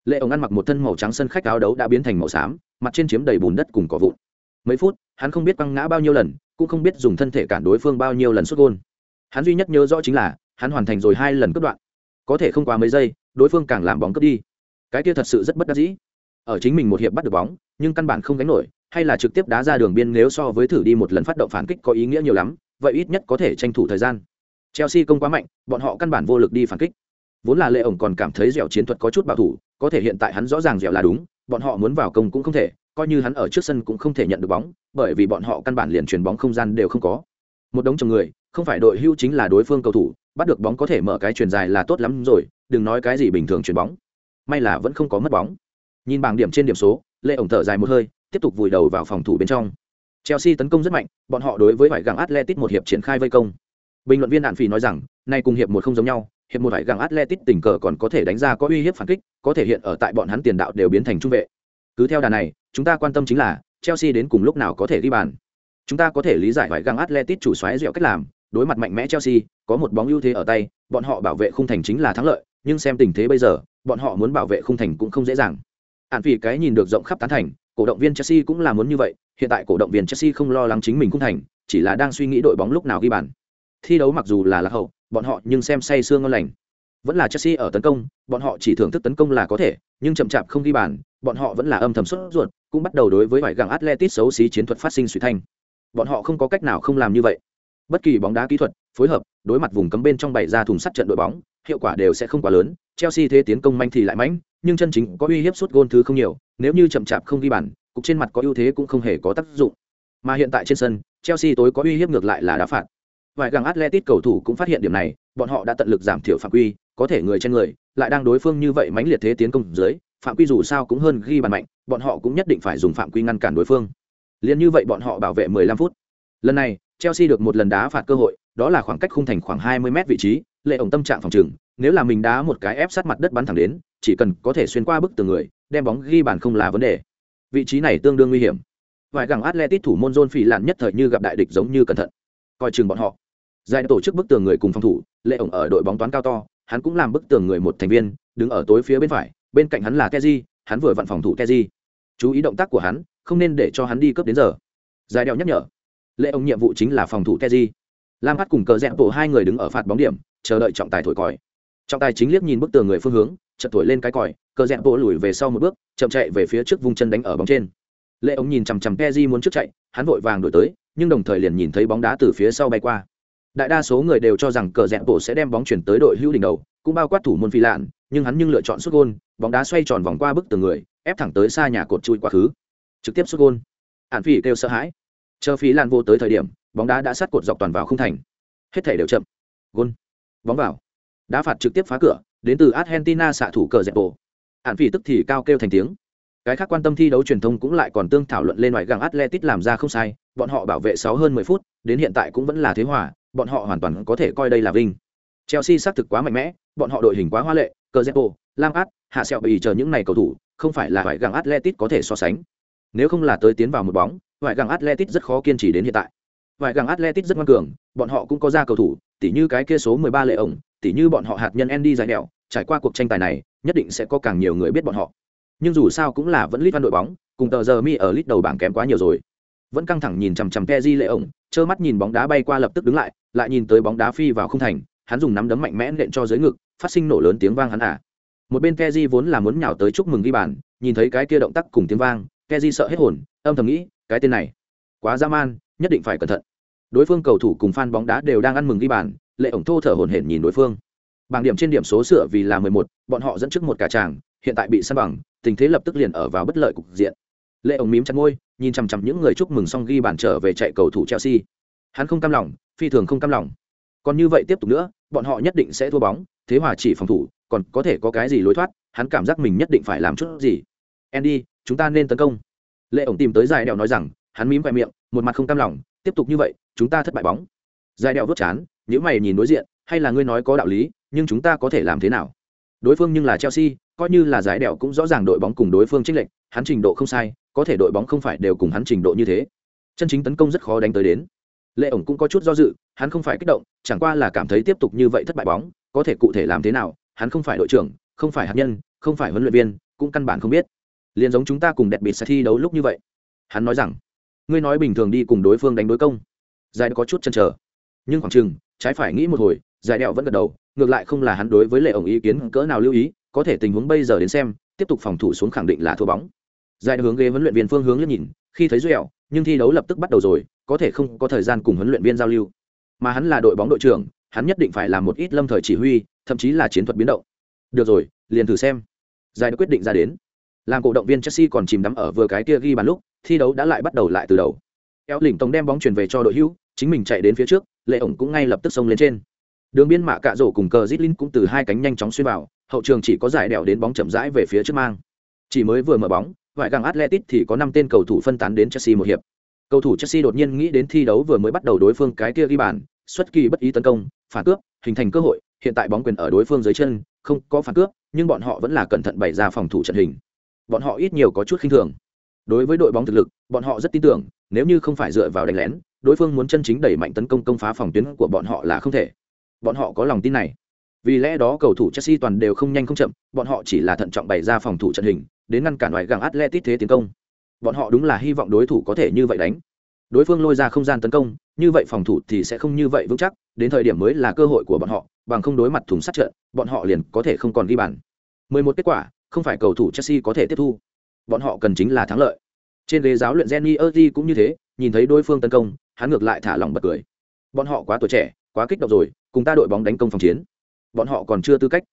Lệ ổng ăn mặc một thân màu trắng sân khách áo đấu đã biến thành màu xám, mặt trên chiếm đầy bùn đất cùng cỏ vụn. Mấy phút, hắn không biết băng ngã bao nhiêu lần, cũng không biết dùng thân thể cản đối phương bao nhiêu lần xuất gôn. Hắn duy nhất nhớ rõ chính là, hắn hoàn thành rồi hai lần cướp đoạn. Có thể không quá mấy giây, đối phương càng làm bóng cướp đi. Cái kia thật sự rất bất đắc dĩ. Ở chính mình một hiệp bắt được bóng, nhưng căn bản không gánh nổi, hay là trực tiếp đá ra đường biên nếu so với thử đi một lần phát động phản kích có ý nghĩa nhiều lắm vậy ít nhất có thể tranh thủ thời gian. Chelsea công quá mạnh, bọn họ căn bản vô lực đi phản kích. Vốn là lệ ổng còn cảm thấy dẻo chiến thuật có chút bảo thủ, có thể hiện tại hắn rõ ràng dẻo là đúng, bọn họ muốn vào công cũng không thể, coi như hắn ở trước sân cũng không thể nhận được bóng, bởi vì bọn họ căn bản liền chuyền bóng không gian đều không có. Một đống chồng người, không phải đội hưu chính là đối phương cầu thủ, bắt được bóng có thể mở cái chuyền dài là tốt lắm rồi, đừng nói cái gì bình thường chuyền bóng. May là vẫn không có mất bóng. Nhìn bảng điểm trên điểm số lệ ổng thở dài một hơi, tiếp tục vùi đầu vào phòng thủ bên trong chelsea tấn công rất mạnh, bọn họ đối với vải găng atletic một hiệp triển khai vây công. Bình luận viên đạn phỉ nói rằng, nay cùng hiệp một không giống nhau, hiệp một vải găng atletic tình cờ còn có thể đánh ra có uy hiếp phản kích, có thể hiện ở tại bọn hắn tiền đạo đều biến thành trung vệ. Cứ theo đà này, chúng ta quan tâm chính là chelsea đến cùng lúc nào có thể ghi bàn. Chúng ta có thể lý giải vải găng atletic chủ xoáy dẻo cách làm, đối mặt mạnh mẽ chelsea, có một bóng ưu thế ở tay, bọn họ bảo vệ khung thành chính là thắng lợi, nhưng xem tình thế bây giờ, bọn họ muốn bảo vệ khung thành cũng không dễ dàng. Đạn Phỉ cái nhìn được rộng khắp tán thành, cổ động viên chelsea cũng là muốn như vậy hiện tại cổ động viên chelsea không lo lắng chính mình cũng thành, chỉ là đang suy nghĩ đội bóng lúc nào ghi bàn. Thi đấu mặc dù là lạc hậu, bọn họ nhưng xem say xương ngon lành. Vẫn là chelsea ở tấn công, bọn họ chỉ thưởng thức tấn công là có thể, nhưng chậm chạp không ghi bàn, bọn họ vẫn là âm thầm sốt ruột, cũng bắt đầu đối với vài gặng Atletico xấu xí chiến thuật phát sinh suy thanh. Bọn họ không có cách nào không làm như vậy. Bất kỳ bóng đá kỹ thuật, phối hợp, đối mặt vùng cấm bên trong bày ra thùng sắt trận đội bóng, hiệu quả đều sẽ không quá lớn, chelsea thế tiến công manh thì lại mãnh, nhưng chân chính có uy hiếp suốt gôn thứ không nhiều, nếu như chậm chạp không ghi bàn cục trên mặt có ưu thế cũng không hề có tác dụng. Mà hiện tại trên sân chelsea tối có uy hiếp ngược lại là đá phạt. Vài gàng atletic cầu thủ cũng phát hiện điểm này bọn họ đã tận lực giảm thiểu phạm quy có thể người trên người lại đang đối phương như vậy mãnh liệt thế tiến công dưới phạm quy dù sao cũng hơn ghi bàn mạnh bọn họ cũng nhất định phải dùng phạm quy ngăn cản đối phương. Liền như vậy bọn họ bảo vệ 15 phút. Lần này Chelsea được một lần đá phạt cơ hội, đó là khoảng cách khung thành khoảng 20 mét vị trí, lệ ổng tâm trạng phòng trường, nếu là mình đá một cái ép sát mặt đất bắn thẳng đến, chỉ cần có thể xuyên qua bức tường người, đem bóng ghi bàn không là vấn đề. Vị trí này tương đương nguy hiểm. Vài gẳng Atletic thủ môn John phỉ lạn nhất thời như gặp đại địch giống như cẩn thận. Coi chừng bọn họ. Giải tổ chức bức tường người cùng phòng thủ, lệ ổng ở đội bóng toán cao to, hắn cũng làm bức tường người một thành viên, đứng ở tối phía bên phải, bên cạnh hắn là keji hắn vừa vặn phòng thủ keji Chú ý động tác của hắn, không nên để cho hắn đi cướp đến giờ. Giải đeo nhắc nhở. Lệ ổng nhiệm vụ chính là phòng thủ keji Lam Phát cùng cờ rẽ bộ hai người đứng ở phạt bóng điểm, chờ đợi trọng tài thổi còi. Trọng tài chính liếc nhìn bức tường người phương hướng, chợt thổi lên cái còi, cờ rẽ bộ lùi về sau một bước, chậm chạy về phía trước vung chân đánh ở bóng trên. Lệ ống nhìn chằm chằm Peji muốn trước chạy, hắn vội vàng đuổi tới, nhưng đồng thời liền nhìn thấy bóng đá từ phía sau bay qua. Đại đa số người đều cho rằng cờ rẽ bộ sẽ đem bóng chuyển tới đội hữu đỉnh đầu cũng bao quát thủ môn phi lạn nhưng hắn nhưng lựa chọn xuất gôn bóng đá xoay tròn vòng qua bức tường người ép thẳng tới xa nhà cột chui quá khứ. Trực tiếp xuất gôn. Ạn phỉ kêu sợ hãi. Chờ phí lan vô tới thời điểm bóng đá đã sát cột dọc toàn vào không thành. Hết thể đều chậm. Gôn. Bóng vào. Đá phạt trực tiếp phá cửa đến từ argentina xạ thủ cờ dẹp bộ Hàn phi tức thì cao kêu thành tiếng. Cái khác quan tâm thi đấu truyền thông cũng lại còn tương thảo luận lên ngoài găng atletic làm ra không sai, bọn họ bảo vệ 6 hơn 10 phút, đến hiện tại cũng vẫn là thế hòa, bọn họ hoàn toàn có thể coi đây là vinh. Chelsea xác thực quá mạnh mẽ, bọn họ đội hình quá hoa lệ, cờ zepo lam át hạ sẹo bị chờ những này cầu thủ, không phải là ngoại găng atletic có thể so sánh. Nếu không là tới tiến vào một bóng, ngoại găng atletic rất khó kiên trì đến hiện tại. Ngoại găng atletic rất ngoan cường, bọn họ cũng có ra cầu thủ, tỉ như cái kia số 13 lệ ổng, tỉ như bọn họ hạt nhân Andy dài đẹo trải qua cuộc tranh tài này nhất định sẽ có càng nhiều người biết bọn họ nhưng dù sao cũng là vẫn lít văn đội bóng cùng tờ giờ mi ở Lit đầu bảng kém quá nhiều rồi vẫn căng thẳng nhìn chằm chằm Kezi lệ ổng, trơ mắt nhìn bóng đá bay qua lập tức đứng lại, lại nhìn tới bóng đá phi vào không thành, hắn dùng nắm đấm mạnh mẽ nện cho dưới ngực, phát sinh nổ lớn tiếng vang hắn à. Một bên Kezi vốn là muốn nhào tới chúc mừng ghi bàn, nhìn thấy cái kia động tác cùng tiếng vang, Kezi sợ hết hồn, âm thầm nghĩ, cái tên này quá dã man, nhất định phải cẩn thận. Đối phương cầu thủ cùng fan bóng đá đều đang ăn mừng ghi bàn, lệ ổng thô thở hổn hển nhìn đối phương. Bảng điểm trên điểm số sửa vì là 11, bọn họ dẫn trước một cả tràng, hiện tại bị san bằng, tình thế lập tức liền ở vào bất lợi cục diện. Lệ ổng mím chặt môi, nhìn chằm chằm những người chúc mừng xong ghi bàn trở về chạy cầu thủ Chelsea. Hắn không cam lòng, phi thường không cam lòng. Còn như vậy tiếp tục nữa, bọn họ nhất định sẽ thua bóng, thế hòa chỉ phòng thủ, còn có thể có cái gì lối thoát, hắn cảm giác mình nhất định phải làm chút gì. Andy, chúng ta nên tấn công. Lệ ổng tìm tới dài đèo nói rằng, hắn mím quay miệng, một mặt không cam lòng, tiếp tục như vậy, chúng ta thất bại bóng. Dài đèo vứt chán, nếu mày nhìn đối diện, hay là ngươi nói có đạo lý, nhưng chúng ta có thể làm thế nào? Đối phương nhưng là Chelsea, coi như là giải đèo cũng rõ ràng đội bóng cùng đối phương trích lệnh hắn trình độ không sai, có thể đội bóng không phải đều cùng hắn trình độ như thế. Chân chính tấn công rất khó đánh tới đến. Lệ ổng cũng có chút do dự hắn không phải kích động chẳng qua là cảm thấy tiếp tục như vậy thất bại bóng có thể cụ thể làm thế nào hắn không phải đội trưởng không phải hạt nhân không phải huấn luyện viên cũng căn bản không biết. Liền giống chúng ta cùng đẹp bịt sẽ thi đấu lúc như vậy. Hắn nói rằng ngươi nói bình thường đi cùng đối phương đánh đối công. Giải có chút chân trở nhưng khoảng chừng trái phải nghĩ một hồi giải đẹo vẫn gật đầu, ngược lại không là hắn đối với lệ ổng ý kiến cỡ nào lưu ý, có thể tình huống bây giờ đến xem, tiếp tục phòng thủ xuống khẳng định là thua bóng. Giải hướng ghế huấn luyện viên phương hướng liếc nhìn, khi thấy dẻo nhưng thi đấu lập tức bắt đầu rồi, có thể không có thời gian cùng huấn luyện viên giao lưu. Mà hắn là đội bóng đội trưởng, hắn nhất định phải làm một ít lâm thời chỉ huy, thậm chí là chiến thuật biến động. Được rồi, liền thử xem. Giải quyết định ra đến. Làm cổ động viên chelsea còn chìm đắm ở vừa cái kia ghi bàn lúc, thi đấu đã lại bắt đầu lại từ đầu. Eo lỉnh tống đem bóng chuyển về cho đội hữu, chính mình chạy đến phía trước, lệ ổng cũng ngay lập tức xông lên trên đường biên mạ cạ rổ cùng cờ zitlin cũng từ hai cánh nhanh chóng xuyên vào hậu trường chỉ có giải đèo đến bóng chậm rãi về phía trước mang chỉ mới vừa mở bóng ngoại găng Atletic thì có năm tên cầu thủ phân tán đến Chelsea một hiệp. Cầu thủ Chelsea đột nhiên nghĩ đến thi đấu vừa mới bắt đầu đối phương cái kia ghi bàn, xuất kỳ bất ý tấn công, phản cướp, hình thành cơ hội, hiện tại bóng quyền ở đối phương dưới chân, không có phản cướp, nhưng bọn họ vẫn là cẩn thận bày ra phòng thủ trận hình. Bọn họ ít nhiều có chút khinh thường. Đối với đội bóng thực lực, bọn họ rất tin tưởng, nếu như không phải dựa vào đánh lén, đối phương muốn chân chính đẩy mạnh tấn công công phá phòng tuyến của bọn họ là không thể. Bọn họ có lòng tin này. Vì lẽ đó cầu thủ Chelsea toàn đều không nhanh không chậm, bọn họ chỉ là thận trọng bày ra phòng thủ trận hình, đến ngăn cản ngoài gàng Atletic thế tiến công. Bọn họ đúng là hy vọng đối thủ có thể như vậy đánh. Đối phương lôi ra không gian tấn công, như vậy phòng thủ thì sẽ không như vậy vững chắc, đến thời điểm mới là cơ hội của bọn họ, bằng không đối mặt thùng sắt trận, bọn họ liền có thể không còn ghi bàn. 11 kết quả, không phải cầu thủ Chelsea có thể tiếp thu. Bọn họ cần chính là thắng lợi. Trên ghế giáo luyện Jenny Erdi cũng như thế, nhìn thấy đối phương tấn công, hắn ngược lại thả lỏng bật cười. Bọn họ quá tuổi trẻ, quá kích động rồi, cùng ta đội bóng đánh công phòng chiến. Bọn họ còn chưa tư cách.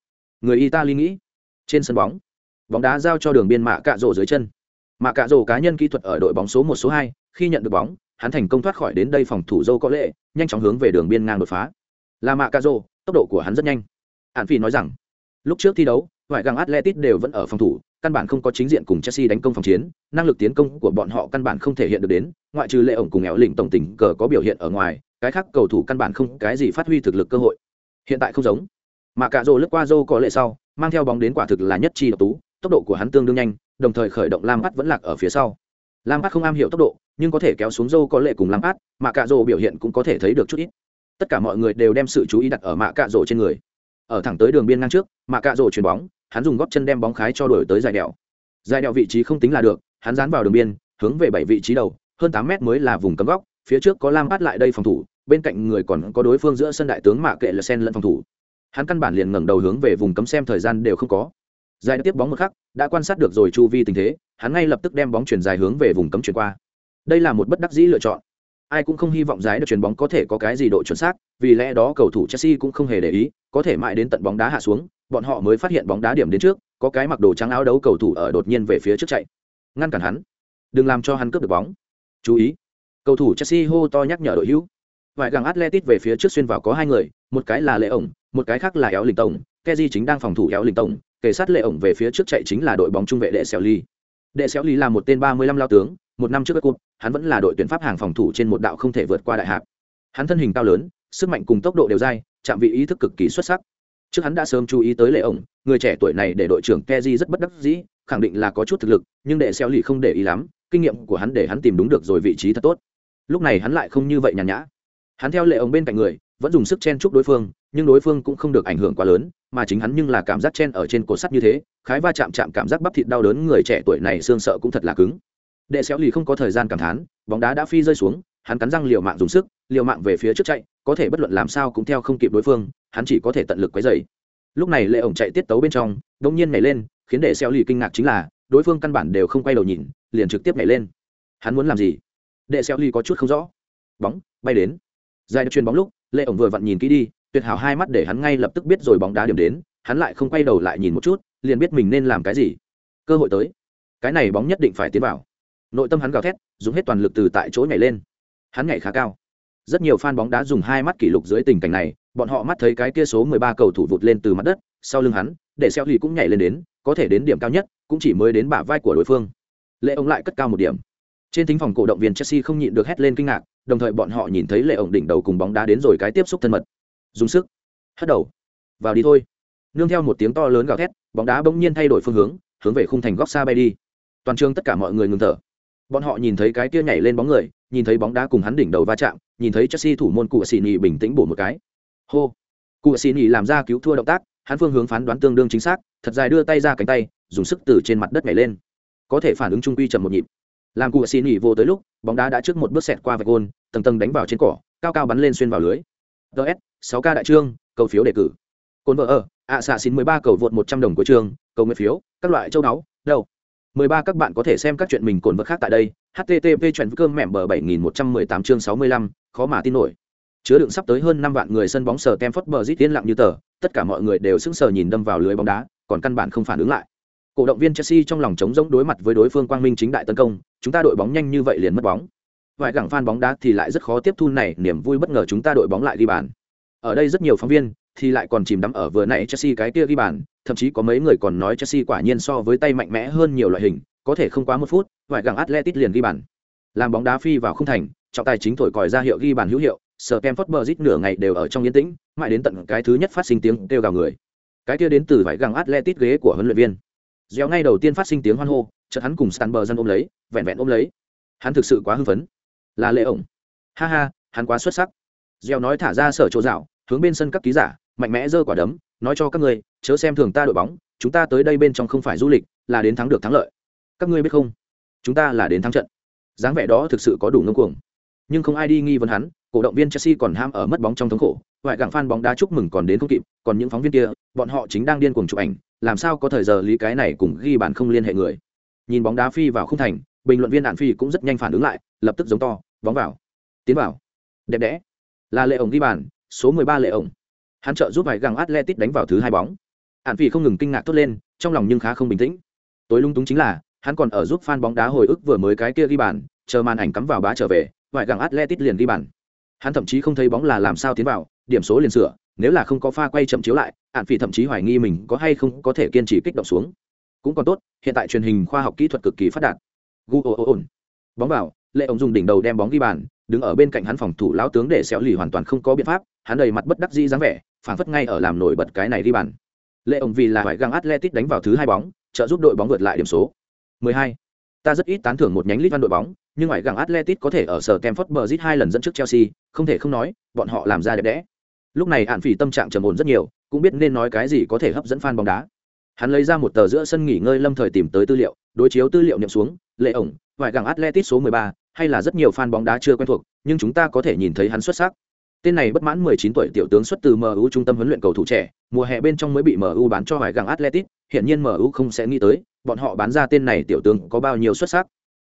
Người Italy nghĩ. Trên sân bóng, bóng đá giao cho đường biên mạ cạ rổ dưới chân mạ cạ rổ cá nhân kỹ thuật ở đội bóng số một số hai khi nhận được bóng hắn thành công thoát khỏi đến đây phòng thủ dâu có lệ nhanh chóng hướng về đường biên ngang đột phá là mạ cạ rổ tốc độ của hắn rất nhanh hạn phi nói rằng lúc trước thi đấu ngoại găng atletic đều vẫn ở phòng thủ căn bản không có chính diện cùng Chelsea đánh công phòng chiến, năng lực tiến công của bọn họ căn bản không thể hiện được đến, ngoại trừ lệ ổng cùng éo lĩnh tổng tình cờ có biểu hiện ở ngoài, cái khác cầu thủ căn bản không cái gì phát huy thực lực cơ hội. Hiện tại không giống. Mà cả rô lướt qua rô có lệ sau, mang theo bóng đến quả thực là nhất chi độc tú, tốc độ của hắn tương đương nhanh, đồng thời khởi động Lam bắt vẫn lạc ở phía sau. Lam bắt không am hiểu tốc độ, nhưng có thể kéo xuống rô có lệ cùng Lam bắt mà cả rô biểu hiện cũng có thể thấy được chút ít. Tất cả mọi người đều đem sự chú ý đặt ở mạ cạ rổ trên người. Ở thẳng tới đường biên ngang trước, mạ cạ rổ chuyền bóng, hắn dùng gót chân đem bóng khái cho đổi tới dài đèo dài đèo vị trí không tính là được hắn dán vào đường biên hướng về bảy vị trí đầu hơn tám mét mới là vùng cấm góc phía trước có lam bắt lại đây phòng thủ bên cạnh người còn có đối phương giữa sân đại tướng mạ kệ là sen lẫn phòng thủ. Hắn căn bản liền ngẩng đầu hướng về vùng cấm xem thời gian đều không có. Dài tiếp bóng một khắc, đã quan sát được rồi chu vi tình thế, hắn ngay lập tức đem bóng chuyển dài hướng về vùng cấm chuyển qua. Đây là một bất đắc dĩ lựa chọn. Ai cũng không hy vọng giải được chuyền bóng có thể có cái gì độ chuẩn xác, vì lẽ đó cầu thủ chelsea cũng không hề để ý, có thể mãi đến tận bóng đá hạ xuống, bọn họ mới phát hiện bóng đá điểm đến trước, có cái mặc đồ trắng áo đấu cầu thủ ở đột nhiên về phía trước chạy. Ngăn cản hắn. Đừng làm cho hắn cướp được bóng. Chú ý. Cầu thủ chelsea hô to nhắc nhở đội hữu vài gàng atletic về phía trước xuyên vào có hai người, một cái là lệ ổng, một cái khác là éo linh tổng. Keji chính đang phòng thủ éo linh tổng kể sát lệ ổng về phía trước chạy chính là đội bóng trung vệ đệ xéo ly. Đệ xéo ly là một tên ba mươi lăm lao tướng, một năm trước các cúp, hắn vẫn là đội tuyển pháp hàng phòng thủ trên một đạo không thể vượt qua đại hạp hắn thân hình cao lớn, sức mạnh cùng tốc độ đều dai, chạm vị ý thức cực kỳ xuất sắc. Trước hắn đã sớm chú ý tới lệ ổng, người trẻ tuổi này để đội trưởng keji rất bất đắc dĩ, khẳng định là có chút thực lực, nhưng đệ xéo lì không để ý lắm, kinh nghiệm của hắn để hắn tìm đúng được rồi vị trí thật tốt. Lúc này hắn lại không như vậy nhàn nhã hắn theo lệ ống bên cạnh người, vẫn dùng sức chen chúc đối phương, nhưng đối phương cũng không được ảnh hưởng quá lớn, mà chính hắn nhưng là cảm giác chen ở trên cổ sắt như thế, khái va chạm chạm cảm giác bắp thịt đau đớn người trẻ tuổi này xương sợ cũng thật là cứng. Đệ xéo lì không có thời gian cảm thán, bóng đá đã phi rơi xuống, hắn cắn răng liều mạng dùng sức, liều mạng về phía trước chạy, có thể bất luận làm sao cũng theo không kịp đối phương, hắn chỉ có thể tận lực quấy dày lúc này lệ ổng chạy tiết tấu bên trong đông nhiên nhảy lên, khiến đệ xéo lì kinh ngạc chính là, đối phương căn bản đều không quay đầu nhìn, liền trực tiếp nhảy lên. Hắn muốn làm gì? Đệ xéo lì có chút không rõ. Bóng, bay đến. Giải được chuyền bóng lúc, lệ ổng vừa vặn nhìn kỹ đi, tuyệt hảo hai mắt để hắn ngay lập tức biết rồi bóng đá điểm đến, hắn lại không quay đầu lại nhìn một chút, liền biết mình nên làm cái gì. Cơ hội tới. Cái này bóng nhất định phải tiến vào. Nội tâm hắn gào thét, dùng hết toàn lực từ tại chỗ nhảy lên. Hắn nhảy khá cao. Rất nhiều fan bóng đá dùng hai mắt kỷ lục dưới tình cảnh này, bọn họ mắt thấy cái kia số 13 cầu thủ vụt lên từ mặt đất, sau lưng hắn, để xeo lì cũng nhảy lên đến, có thể đến điểm cao nhất, cũng chỉ mới đến bả vai của đối phương. Lệ ông lại cất cao một điểm trên thính phòng cổ động viên chelsea không nhịn được hét lên kinh ngạc, đồng thời bọn họ nhìn thấy lệ ổng đỉnh đầu cùng bóng đá đến rồi cái tiếp xúc thân mật. Dùng sức. Hất đầu. Vào đi thôi. Nương theo một tiếng to lớn gào thét, bóng đá bỗng nhiên thay đổi phương hướng hướng về khung thành góc xa bay đi. Toàn trường tất cả mọi người ngừng thở. Bọn họ nhìn thấy cái kia nhảy lên bóng người, nhìn thấy bóng đá cùng hắn đỉnh đầu va chạm, nhìn thấy chelsea thủ môn cụ xì nhì bình tĩnh bổ một cái. Hô. Cụ xì nhì làm ra cứu thua động tác, hắn phương hướng phán đoán tương đương chính xác, thật dài đưa tay ra cánh tay, dùng sức từ trên mặt đất nhảy lên. Có thể phản ứng trung quy chậm một nhịp làm cụ xin nghỉ vô tới lúc bóng đá đã trước một bước xẹt qua vạch gôn tầng tầng đánh vào trên cỏ cao cao bắn lên xuyên vào lưới ts sáu k đại trương cầu phiếu đề cử cồn vợ ở ạ xạ xin mười ba cầu vượt một trăm đồng của trường cầu nguyện phiếu các loại châu náu đâu 13 các bạn có thể xem các chuyện mình cồn vật khác tại đây. http chuyện cơm mẻm bờ 7118 chương 65, khó mà tin nổi. Chứa đựng sắp tới hơn năm vạn người sân bóng sờ tem phát bờ Bridge yên lặng như tờ, tất cả mọi người đều sững sờ nhìn đâm vào lưới bóng đá, còn căn bản không phản ứng lại. Cổ động viên Chelsea trong lòng trống rỗng đối mặt với đối phương quang minh chính đại tấn công, chúng ta đội bóng nhanh như vậy liền mất bóng. Vài gẳng fan bóng đá thì lại rất khó tiếp thu này, niềm vui bất ngờ chúng ta đội bóng lại đi bàn. Ở đây rất nhiều phóng viên thì lại còn chìm đắm ở vừa nãy Chelsea cái kia ghi bàn, thậm chí có mấy người còn nói Chelsea quả nhiên so với tay mạnh mẽ hơn nhiều loại hình, có thể không quá một phút, vài gẳng Atletic liền ghi bàn. Làm bóng đá phi vào không thành, trọng tài chính thổi còi ra hiệu ghi bàn hữu hiệu, Stamford Bridge nửa ngày đều ở trong yên tĩnh, mãi đến tận cái thứ nhất phát sinh tiếng kêu gào người. Cái kia đến từ vải găng Atletic ghế của huấn luyện viên. Gieo ngay đầu tiên phát sinh tiếng hoan hô, chợt hắn cùng Stanberg dân ôm lấy, vẹn vẹn ôm lấy. Hắn thực sự quá hưng phấn. Là lệ ổng. Ha ha, hắn quá xuất sắc. Gieo nói thả ra sở chỗ dạo, hướng bên sân các ký giả, mạnh mẽ giơ quả đấm, nói cho các người, chớ xem thường ta đội bóng, chúng ta tới đây bên trong không phải du lịch, là đến thắng được thắng lợi các ngươi biết không chúng ta là đến thắng trận dáng vẻ đó thực sự có đủ ngông cuồng nhưng không ai đi nghi vấn hắn cổ động viên chelsea còn ham ở mất bóng trong thống khổ ngoại gặng fan bóng đá chúc mừng còn đến không kịp còn những phóng viên kia bọn họ chính đang điên cuồng chụp ảnh làm sao có thời giờ lý cái này cùng ghi bàn không liên hệ người? Nhìn bóng đá phi vào không thành bình luận viên đạn phi cũng rất nhanh phản ứng lại lập tức giống to bóng vào. Tiến vào. Đẹp đẽ. Là lệ ổng ghi bàn số 13 lệ ổng. Hắn trợ giúp vài găng atletic đánh vào thứ hai bóng. Ạn phi không ngừng kinh ngạc tốt lên trong lòng nhưng khá không bình tĩnh. Tối lung túng chính là hắn còn ở giúp fan bóng đá hồi ức vừa mới cái kia ghi bàn, chờ màn ảnh cắm vào bá trở về, vài găng Atletic liền ghi bàn. Hắn thậm chí không thấy bóng là làm sao tiến vào, điểm số liền sửa, nếu là không có pha quay chậm chiếu lại, hạn Phỉ thậm chí hoài nghi mình có hay không có thể kiên trì kích động xuống. cũng còn tốt hiện tại truyền hình khoa học kỹ thuật cực kỳ phát đạt. Gu ồ ồn. Bóng vào lệ ông dùng đỉnh đầu đem bóng ghi bàn đứng ở bên cạnh hắn phòng thủ lão tướng để xéo lì hoàn toàn không có biện pháp hắn đầy mặt bất đắc dĩ dáng vẻ phảng phất ngay ở làm nổi bật cái này ghi bàn. Lệ ông vì là phải găng atletic đánh vào thứ hai bóng trợ giúp đội bóng vượt lại điểm số. 12. ta rất ít tán thưởng một nhánh lit văn đội bóng nhưng ngoại găng atletic có thể ở sở Stamford Bridge hai lần dẫn trước Chelsea không thể không nói bọn họ làm ra đẹp đẽ lúc này hạn phỉ tâm trạng trầm ổn rất nhiều cũng biết nên nói cái gì có thể hấp dẫn fan bóng đá. Hắn lấy ra một tờ giữa sân nghỉ ngơi lâm thời tìm tới tư liệu đối chiếu tư liệu niệm xuống lệ ổng ngoại găng atletic số 13, hay là rất nhiều fan bóng đá chưa quen thuộc nhưng chúng ta có thể nhìn thấy hắn xuất sắc. Tên này bất mãn 19 tuổi tiểu tướng xuất từ MU trung tâm huấn luyện cầu thủ trẻ mùa hè bên trong mới bị MU bán cho hoài găng atletic hiện nhiên MU không sẽ nghĩ tới bọn họ bán ra tên này tiểu tướng có bao nhiêu xuất sắc.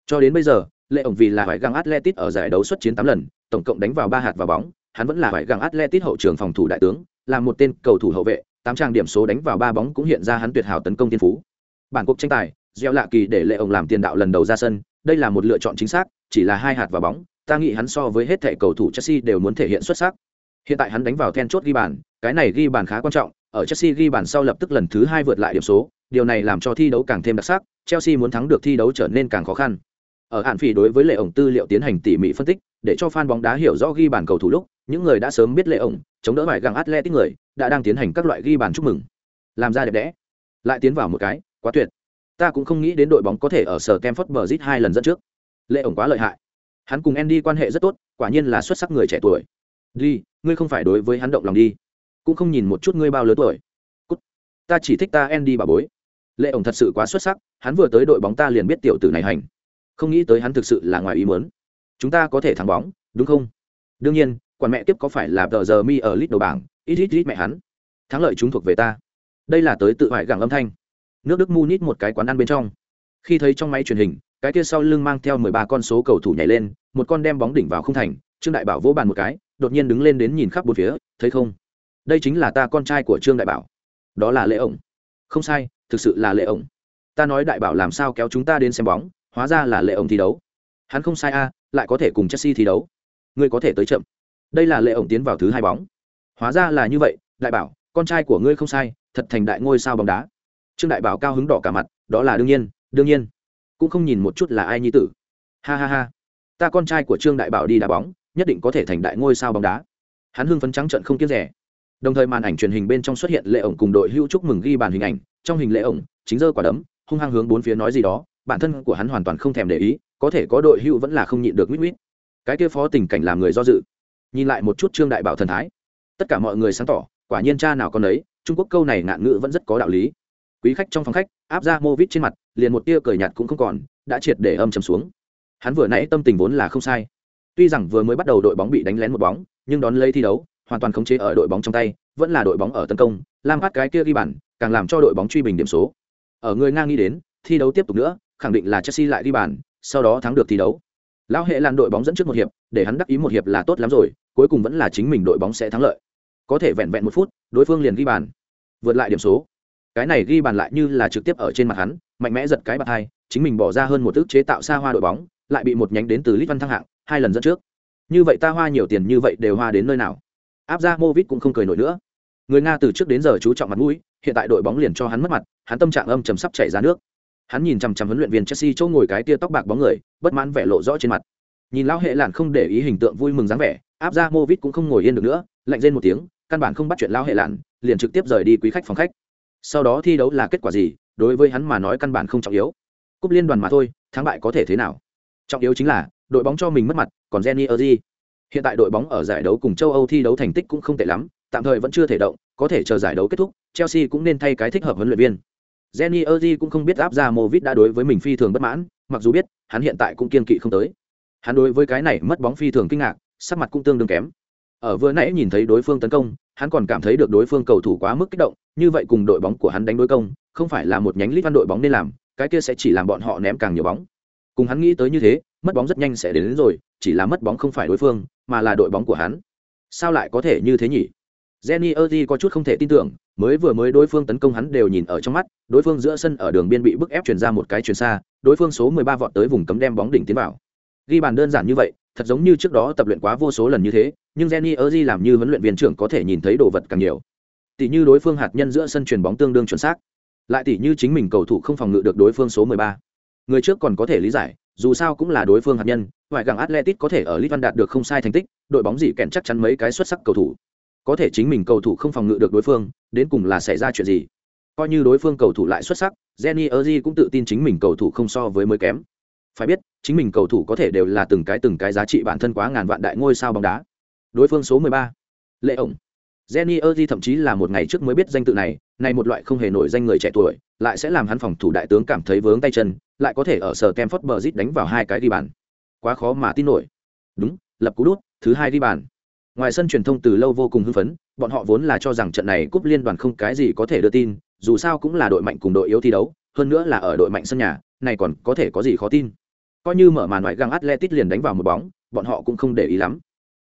Cho đến bây giờ lệ ổng vì là vải găng atletic ở giải đấu xuất chiến 8 lần tổng cộng đánh vào ba hạt vào bóng hắn vẫn là phải găng Atletico hậu trường phòng thủ đại tướng là một tên cầu thủ hậu vệ tám trang điểm số đánh vào ba bóng cũng hiện ra hắn tuyệt hảo tấn công tiên phú bản cuộc tranh tài gieo lạ kỳ để lệ ông làm tiền đạo lần đầu ra sân đây là một lựa chọn chính xác chỉ là hai hạt vào bóng ta nghĩ hắn so với hết thảy cầu thủ Chelsea đều muốn thể hiện xuất sắc. Hiện tại hắn đánh vào then chốt ghi bàn, cái này ghi bàn khá quan trọng, ở Chelsea ghi bàn sau lập tức lần thứ hai vượt lại điểm số, điều này làm cho thi đấu càng thêm đặc sắc, Chelsea muốn thắng được thi đấu trở nên càng khó khăn. Ở hạn phỉ đối với lệ ổng tư liệu tiến hành tỉ mỉ phân tích, để cho fan bóng đá hiểu rõ ghi bàn cầu thủ lúc, những người đã sớm biết lệ ổng, chống đỡ vải găng atletic người, đã đang tiến hành các loại ghi bàn chúc mừng. Làm ra đẹp đẽ. Lại tiến vào một cái, quá tuyệt. Ta cũng không nghĩ đến đội bóng có thể ở sở Stamford Bridge hai lần dẫn trước. Lệ ổng quá lợi hại hắn cùng andy quan hệ rất tốt quả nhiên là xuất sắc người trẻ tuổi đi ngươi không phải đối với hắn động lòng đi cũng không nhìn một chút ngươi bao lớn tuổi Cút. ta chỉ thích ta andy bà bối lệ ổng thật sự quá xuất sắc hắn vừa tới đội bóng ta liền biết tiểu tử này hành không nghĩ tới hắn thực sự là ngoài ý muốn chúng ta có thể thắng bóng đúng không đương nhiên quản mẹ tiếp có phải là tờ giờ mi ở lít đầu bảng? Ít ít ít mẹ hắn. Thắng lợi chúng thuộc về ta. Đây là tới tự hoại gẳng âm thanh. Nước đức munich một cái quán ăn bên trong. Khi thấy trong máy truyền hình, cái kia sau lưng mang theo mười ba con số cầu thủ nhảy lên, một con đem bóng đỉnh vào không thành, trương đại bảo vỗ bàn một cái, đột nhiên đứng lên đến nhìn khắp bốn phía, thấy không? Đây chính là ta con trai của trương đại bảo. Đó là lễ ổng. Không sai, thực sự là lễ ổng. Ta nói đại bảo làm sao kéo chúng ta đến xem bóng, hóa ra là lễ ổng thi đấu. Hắn không sai a, lại có thể cùng chelsea thi đấu. Ngươi có thể tới chậm đây là lễ ổng tiến vào thứ hai bóng. Hóa ra là như vậy, đại bảo, con trai của ngươi không sai, thật thành đại ngôi sao bóng đá. Trương đại bảo cao hứng đỏ cả mặt, đó là đương nhiên đương nhiên. Cũng không nhìn một chút là ai nhi tử. Ha ha ha. Ta con trai của trương đại bảo đi đá bóng, nhất định có thể thành đại ngôi sao bóng đá. Hắn hưng phấn trắng trận không tiếc rẻ. Đồng thời màn ảnh truyền hình bên trong xuất hiện lệ ổng cùng đội hưu chúc mừng ghi bàn hình ảnh, trong hình lệ ổng, chính giơ quả đấm, hung hăng hướng bốn phía nói gì đó, bản thân của hắn hoàn toàn không thèm để ý, có thể có đội hưu vẫn là không nhịn được mít mít. Cái kia phó tình cảnh làm người do dự nhìn lại một chút trương đại bảo thần thái. Tất cả mọi người sáng tỏ, quả nhiên cha nào con ấy trung quốc câu này ngạn ngữ vẫn rất có đạo lý. Quý khách trong phòng khách, áp ra mô vít trên mặt, liền một tia cười nhạt cũng không còn, đã triệt để âm trầm xuống. Hắn vừa nãy tâm tình vốn là không sai. Tuy rằng vừa mới bắt đầu đội bóng bị đánh lén một bóng, nhưng đón lấy thi đấu, hoàn toàn khống chế ở đội bóng trong tay, vẫn là đội bóng ở tấn công lam phát cái kia ghi bàn, càng làm cho đội bóng truy bình điểm số. Ở người ngang nghĩ đến, thi đấu tiếp tục nữa, khẳng định là chelsea lại ghi bàn, sau đó thắng được thi đấu. Lão hệ lan đội bóng dẫn trước một hiệp, để hắn đắc ý một hiệp là tốt lắm rồi cuối cùng vẫn là chính mình đội bóng sẽ thắng lợi. Có thể vẹn vẹn một phút, đối phương liền ghi bàn. Vượt lại điểm số. Cái này ghi bàn lại như là trực tiếp ở trên mặt hắn, mạnh mẽ giật cái bạt hai, chính mình bỏ ra hơn một ước chế tạo xa hoa đội bóng, lại bị một nhánh đến từ lít văn thăng hạng, hai lần dẫn trước. Như vậy ta hoa nhiều tiền như vậy đều hoa đến nơi nào? Áp ra movit cũng không cười nổi nữa. Người nga từ trước đến giờ chú trọng mặt mũi, hiện tại đội bóng liền cho hắn mất mặt, hắn tâm trạng âm chầm sắp chảy ra nước. Hắn nhìn chằm chằm huấn luyện viên chelsea chỗ ngồi cái tia tóc bạc bóng người, bất mãn vẻ lộ rõ trên mặt nhìn lão hệ lạn không để ý hình tượng vui mừng dáng vẻ, áp ra movit cũng không ngồi yên được nữa, lạnh lên một tiếng, căn bản không bắt chuyện lão hệ lạn, liền trực tiếp rời đi quý khách phòng khách. Sau đó thi đấu là kết quả gì, đối với hắn mà nói căn bản không trọng yếu. Cúp liên đoàn mà thôi, thắng bại có thể thế nào? Trọng yếu chính là, đội bóng cho mình mất mặt, còn jenny erdi hiện tại đội bóng ở giải đấu cùng châu âu thi đấu thành tích cũng không tệ lắm, tạm thời vẫn chưa thể động, có thể chờ giải đấu kết thúc, chelsea cũng nên thay cái thích hợp huấn luyện viên. Jenny erdi cũng không biết áp ra movit đã đối với mình phi thường bất mãn, mặc dù biết, hắn hiện tại cũng kiên kỵ không tới hắn đối với cái này mất bóng phi thường kinh ngạc sắc mặt cũng tương đương kém. Ở vừa nãy nhìn thấy đối phương tấn công hắn còn cảm thấy được đối phương cầu thủ quá mức kích động như vậy cùng đội bóng của hắn đánh đối công không phải là một nhánh lít văn đội bóng nên làm cái kia sẽ chỉ làm bọn họ ném càng nhiều bóng. Cùng hắn nghĩ tới như thế mất bóng rất nhanh sẽ đến, đến rồi chỉ là mất bóng không phải đối phương mà là đội bóng của hắn. Sao lại có thể như thế nhỉ? Jenny Erdi có chút không thể tin tưởng, mới vừa mới đối phương tấn công hắn đều nhìn ở trong mắt, đối phương giữa sân ở đường biên bị bức ép chuyển ra một cái chuyển xa, đối phương số 13 vọt tới vùng cấm đem bóng đỉnh tiến vào. Ghi bàn đơn giản như vậy, thật giống như trước đó tập luyện quá vô số lần như thế, nhưng Jenny Erdi làm như huấn luyện viên trưởng có thể nhìn thấy đồ vật càng nhiều. Tỷ như đối phương hạt nhân giữa sân truyền bóng tương đương chuẩn xác, lại tỷ như chính mình cầu thủ không phòng ngự được đối phương số 13. người trước còn có thể lý giải dù sao cũng là đối phương hạt nhân ngoại gàng atletic có thể ở litvan đạt được không sai thành tích đội bóng gì kèn chắc chắn mấy cái xuất sắc cầu thủ có thể chính mình cầu thủ không phòng ngự được đối phương đến cùng là xảy ra chuyện gì coi như đối phương cầu thủ lại xuất sắc jenny erzi cũng tự tin chính mình cầu thủ không so với mới kém phải biết chính mình cầu thủ có thể đều là từng cái từng cái giá trị bản thân quá ngàn vạn đại ngôi sao bóng đá. Đối phương số 13. lệ ổng jenny erdi thậm chí là một ngày trước mới biết danh tự này này một loại không hề nổi danh người trẻ tuổi, lại sẽ làm hắn phòng thủ đại tướng cảm thấy vướng tay chân, lại có thể ở sở kem phất bờ rít đánh vào hai cái đi bàn. Quá khó mà tin nổi. Đúng, lập cú đút, thứ hai đi bàn. Ngoài sân truyền thông từ lâu vô cùng hưng phấn, bọn họ vốn là cho rằng trận này cúp liên đoàn không cái gì có thể đưa tin, dù sao cũng là đội mạnh cùng đội yếu thi đấu, hơn nữa là ở đội mạnh sân nhà, này còn có thể có gì khó tin coi như mở màn ngoại găng atletic liền đánh vào một bóng bọn họ cũng không để ý lắm.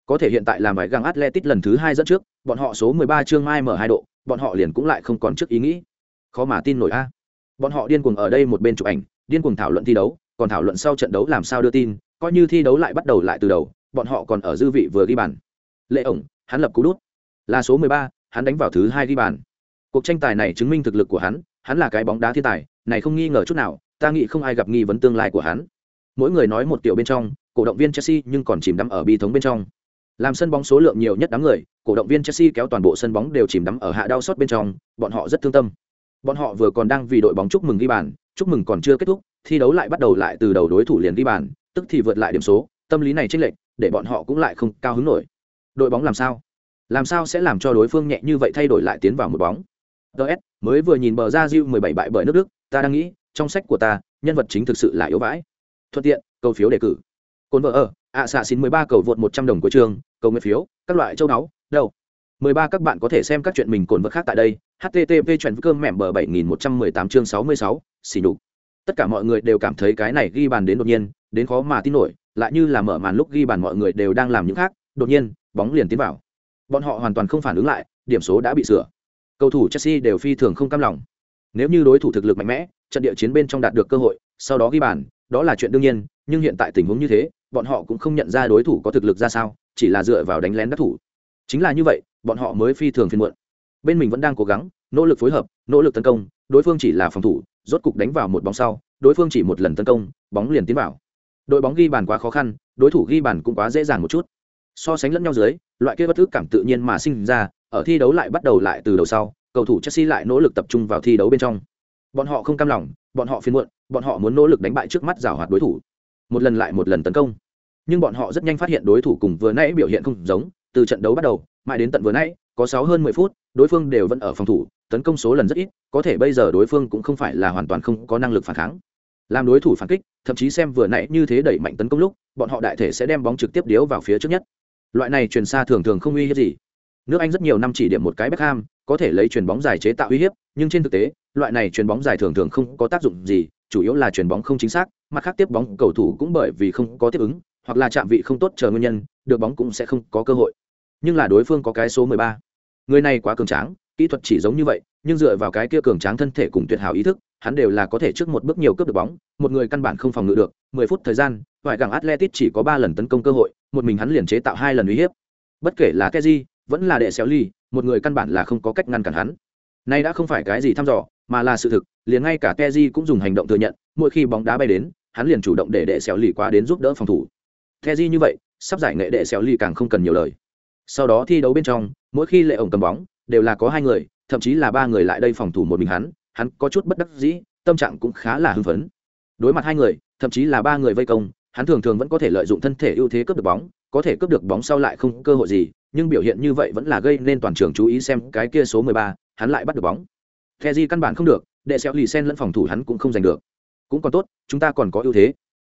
Có thể hiện tại làm ngoại găng atletic lần thứ hai dẫn trước bọn họ số 13 chương mai mở hai độ bọn họ liền cũng lại không còn trước ý nghĩ. Khó mà tin nổi a. Bọn họ điên cuồng ở đây một bên chụp ảnh điên cuồng thảo luận thi đấu còn thảo luận sau trận đấu làm sao đưa tin coi như thi đấu lại bắt đầu lại từ đầu bọn họ còn ở dư vị vừa ghi bàn. Lệ ổng hắn lập cú đút. Là số 13, hắn đánh vào thứ hai ghi bàn. Cuộc tranh tài này chứng minh thực lực của hắn hắn là cái bóng đá thiên tài này không nghi ngờ chút nào ta nghĩ không ai gặp nghi vấn tương lai của hắn mỗi người nói một tiểu bên trong cổ động viên chelsea nhưng còn chìm đắm ở bi thống bên trong. Làm sân bóng số lượng nhiều nhất đám người cổ động viên chelsea kéo toàn bộ sân bóng đều chìm đắm ở hạ đau sót bên trong bọn họ rất thương tâm. Bọn họ vừa còn đang vì đội bóng chúc mừng ghi bàn chúc mừng còn chưa kết thúc thi đấu lại bắt đầu lại từ đầu đối thủ liền ghi bàn tức thì vượt lại điểm số tâm lý này chênh lệch để bọn họ cũng lại không cao hứng nổi. Đội bóng làm sao? Làm sao sẽ làm cho đối phương nhẹ như vậy thay đổi lại tiến vào một bóng? DS, mới vừa nhìn bờ ra Rio mười bảy bại bởi nước đức ta đang nghĩ trong sách của ta nhân vật chính thực sự là yếu vãi thuận tiện cầu phiếu đề cử. Cồn vợ ở ạ xạ xin mười ba cầu vượt một trăm đồng của trường cầu nguyện phiếu các loại châu đáo, đâu? Mười ba các bạn có thể xem các chuyện mình cồn vợ khác tại đây. Http chuẩn cơm mẻm bờ bảy nghìn một trăm mười tám chương sáu mươi sáu xỉ nhục. Tất cả mọi người đều cảm thấy cái này ghi bàn đến đột nhiên đến khó mà tin nổi lại như là mở màn lúc ghi bàn mọi người đều đang làm những khác đột nhiên bóng liền tiến vào. Bọn họ hoàn toàn không phản ứng lại điểm số đã bị sửa. Cầu thủ chelsea đều phi thường không cam lòng. Nếu như đối thủ thực lực mạnh mẽ trận địa chiến bên trong đạt được cơ hội sau đó ghi bàn đó là chuyện đương nhiên, nhưng hiện tại tình huống như thế, bọn họ cũng không nhận ra đối thủ có thực lực ra sao, chỉ là dựa vào đánh lén đắc thủ. Chính là như vậy, bọn họ mới phi thường phiên muộn. Bên mình vẫn đang cố gắng, nỗ lực phối hợp, nỗ lực tấn công, đối phương chỉ là phòng thủ, rốt cục đánh vào một bóng sau, đối phương chỉ một lần tấn công, bóng liền tiến vào. Đội bóng ghi bàn quá khó khăn, đối thủ ghi bàn cũng quá dễ dàng một chút. So sánh lẫn nhau dưới, loại kia bất thức cảm tự nhiên mà sinh ra, ở thi đấu lại bắt đầu lại từ đầu sau, cầu thủ chelsea lại nỗ lực tập trung vào thi đấu bên trong bọn họ không cam lòng, bọn họ phiền muộn, bọn họ muốn nỗ lực đánh bại trước mắt rào hoạt đối thủ. Một lần lại một lần tấn công. Nhưng bọn họ rất nhanh phát hiện đối thủ cùng vừa nãy biểu hiện không giống, từ trận đấu bắt đầu, mãi đến tận vừa nãy, có sáu hơn mười phút, đối phương đều vẫn ở phòng thủ, tấn công số lần rất ít, có thể bây giờ đối phương cũng không phải là hoàn toàn không có năng lực phản kháng. Làm đối thủ phản kích, thậm chí xem vừa nãy như thế đẩy mạnh tấn công lúc, bọn họ đại thể sẽ đem bóng trực tiếp điếu vào phía trước nhất. Loại này truyền xa thường thường không uy hiếp gì. Nước anh rất nhiều năm chỉ điểm một cái Beckham, có thể lấy chuyền bóng dài chế tạo uy hiếp, nhưng trên thực tế loại này chuyền bóng dài thường thường không có tác dụng gì, chủ yếu là chuyền bóng không chính xác, mặt khác tiếp bóng cầu thủ cũng bởi vì không có tiếp ứng, hoặc là chạm vị không tốt chờ nguyên nhân, được bóng cũng sẽ không có cơ hội. Nhưng là đối phương có cái số 13. người này quá cường tráng, kỹ thuật chỉ giống như vậy, nhưng dựa vào cái kia cường tráng thân thể cùng tuyệt hảo ý thức, hắn đều là có thể trước một bước nhiều cướp được bóng, một người căn bản không phòng ngự được 10 phút thời gian ngoại gẳng Atletico chỉ có 3 lần tấn công cơ hội, một mình hắn liền chế tạo hai lần uy hiếp. Bất kể là keji vẫn là đệ xéo ly một người căn bản là không có cách ngăn cản hắn. Nay đã không phải cái gì thăm dò mà là sự thực liền ngay cả keji cũng dùng hành động thừa nhận mỗi khi bóng đá bay đến hắn liền chủ động để đệ xéo lì qua đến giúp đỡ phòng thủ. Keji như vậy sắp giải nghệ đệ xéo lì càng không cần nhiều lời. Sau đó thi đấu bên trong mỗi khi lệ ổng cầm bóng đều là có hai người thậm chí là ba người lại đây phòng thủ một mình hắn hắn có chút bất đắc dĩ tâm trạng cũng khá là hưng phấn. Đối mặt hai người thậm chí là ba người vây công hắn thường thường vẫn có thể lợi dụng thân thể ưu thế cướp được bóng có thể cướp được bóng sau lại không cơ hội gì nhưng biểu hiện như vậy vẫn là gây nên toàn trường chú ý xem cái kia số 13, hắn lại bắt được bóng. Kheji căn bản không được đệ xéo lì sen lẫn phòng thủ hắn cũng không giành được cũng còn tốt chúng ta còn có ưu thế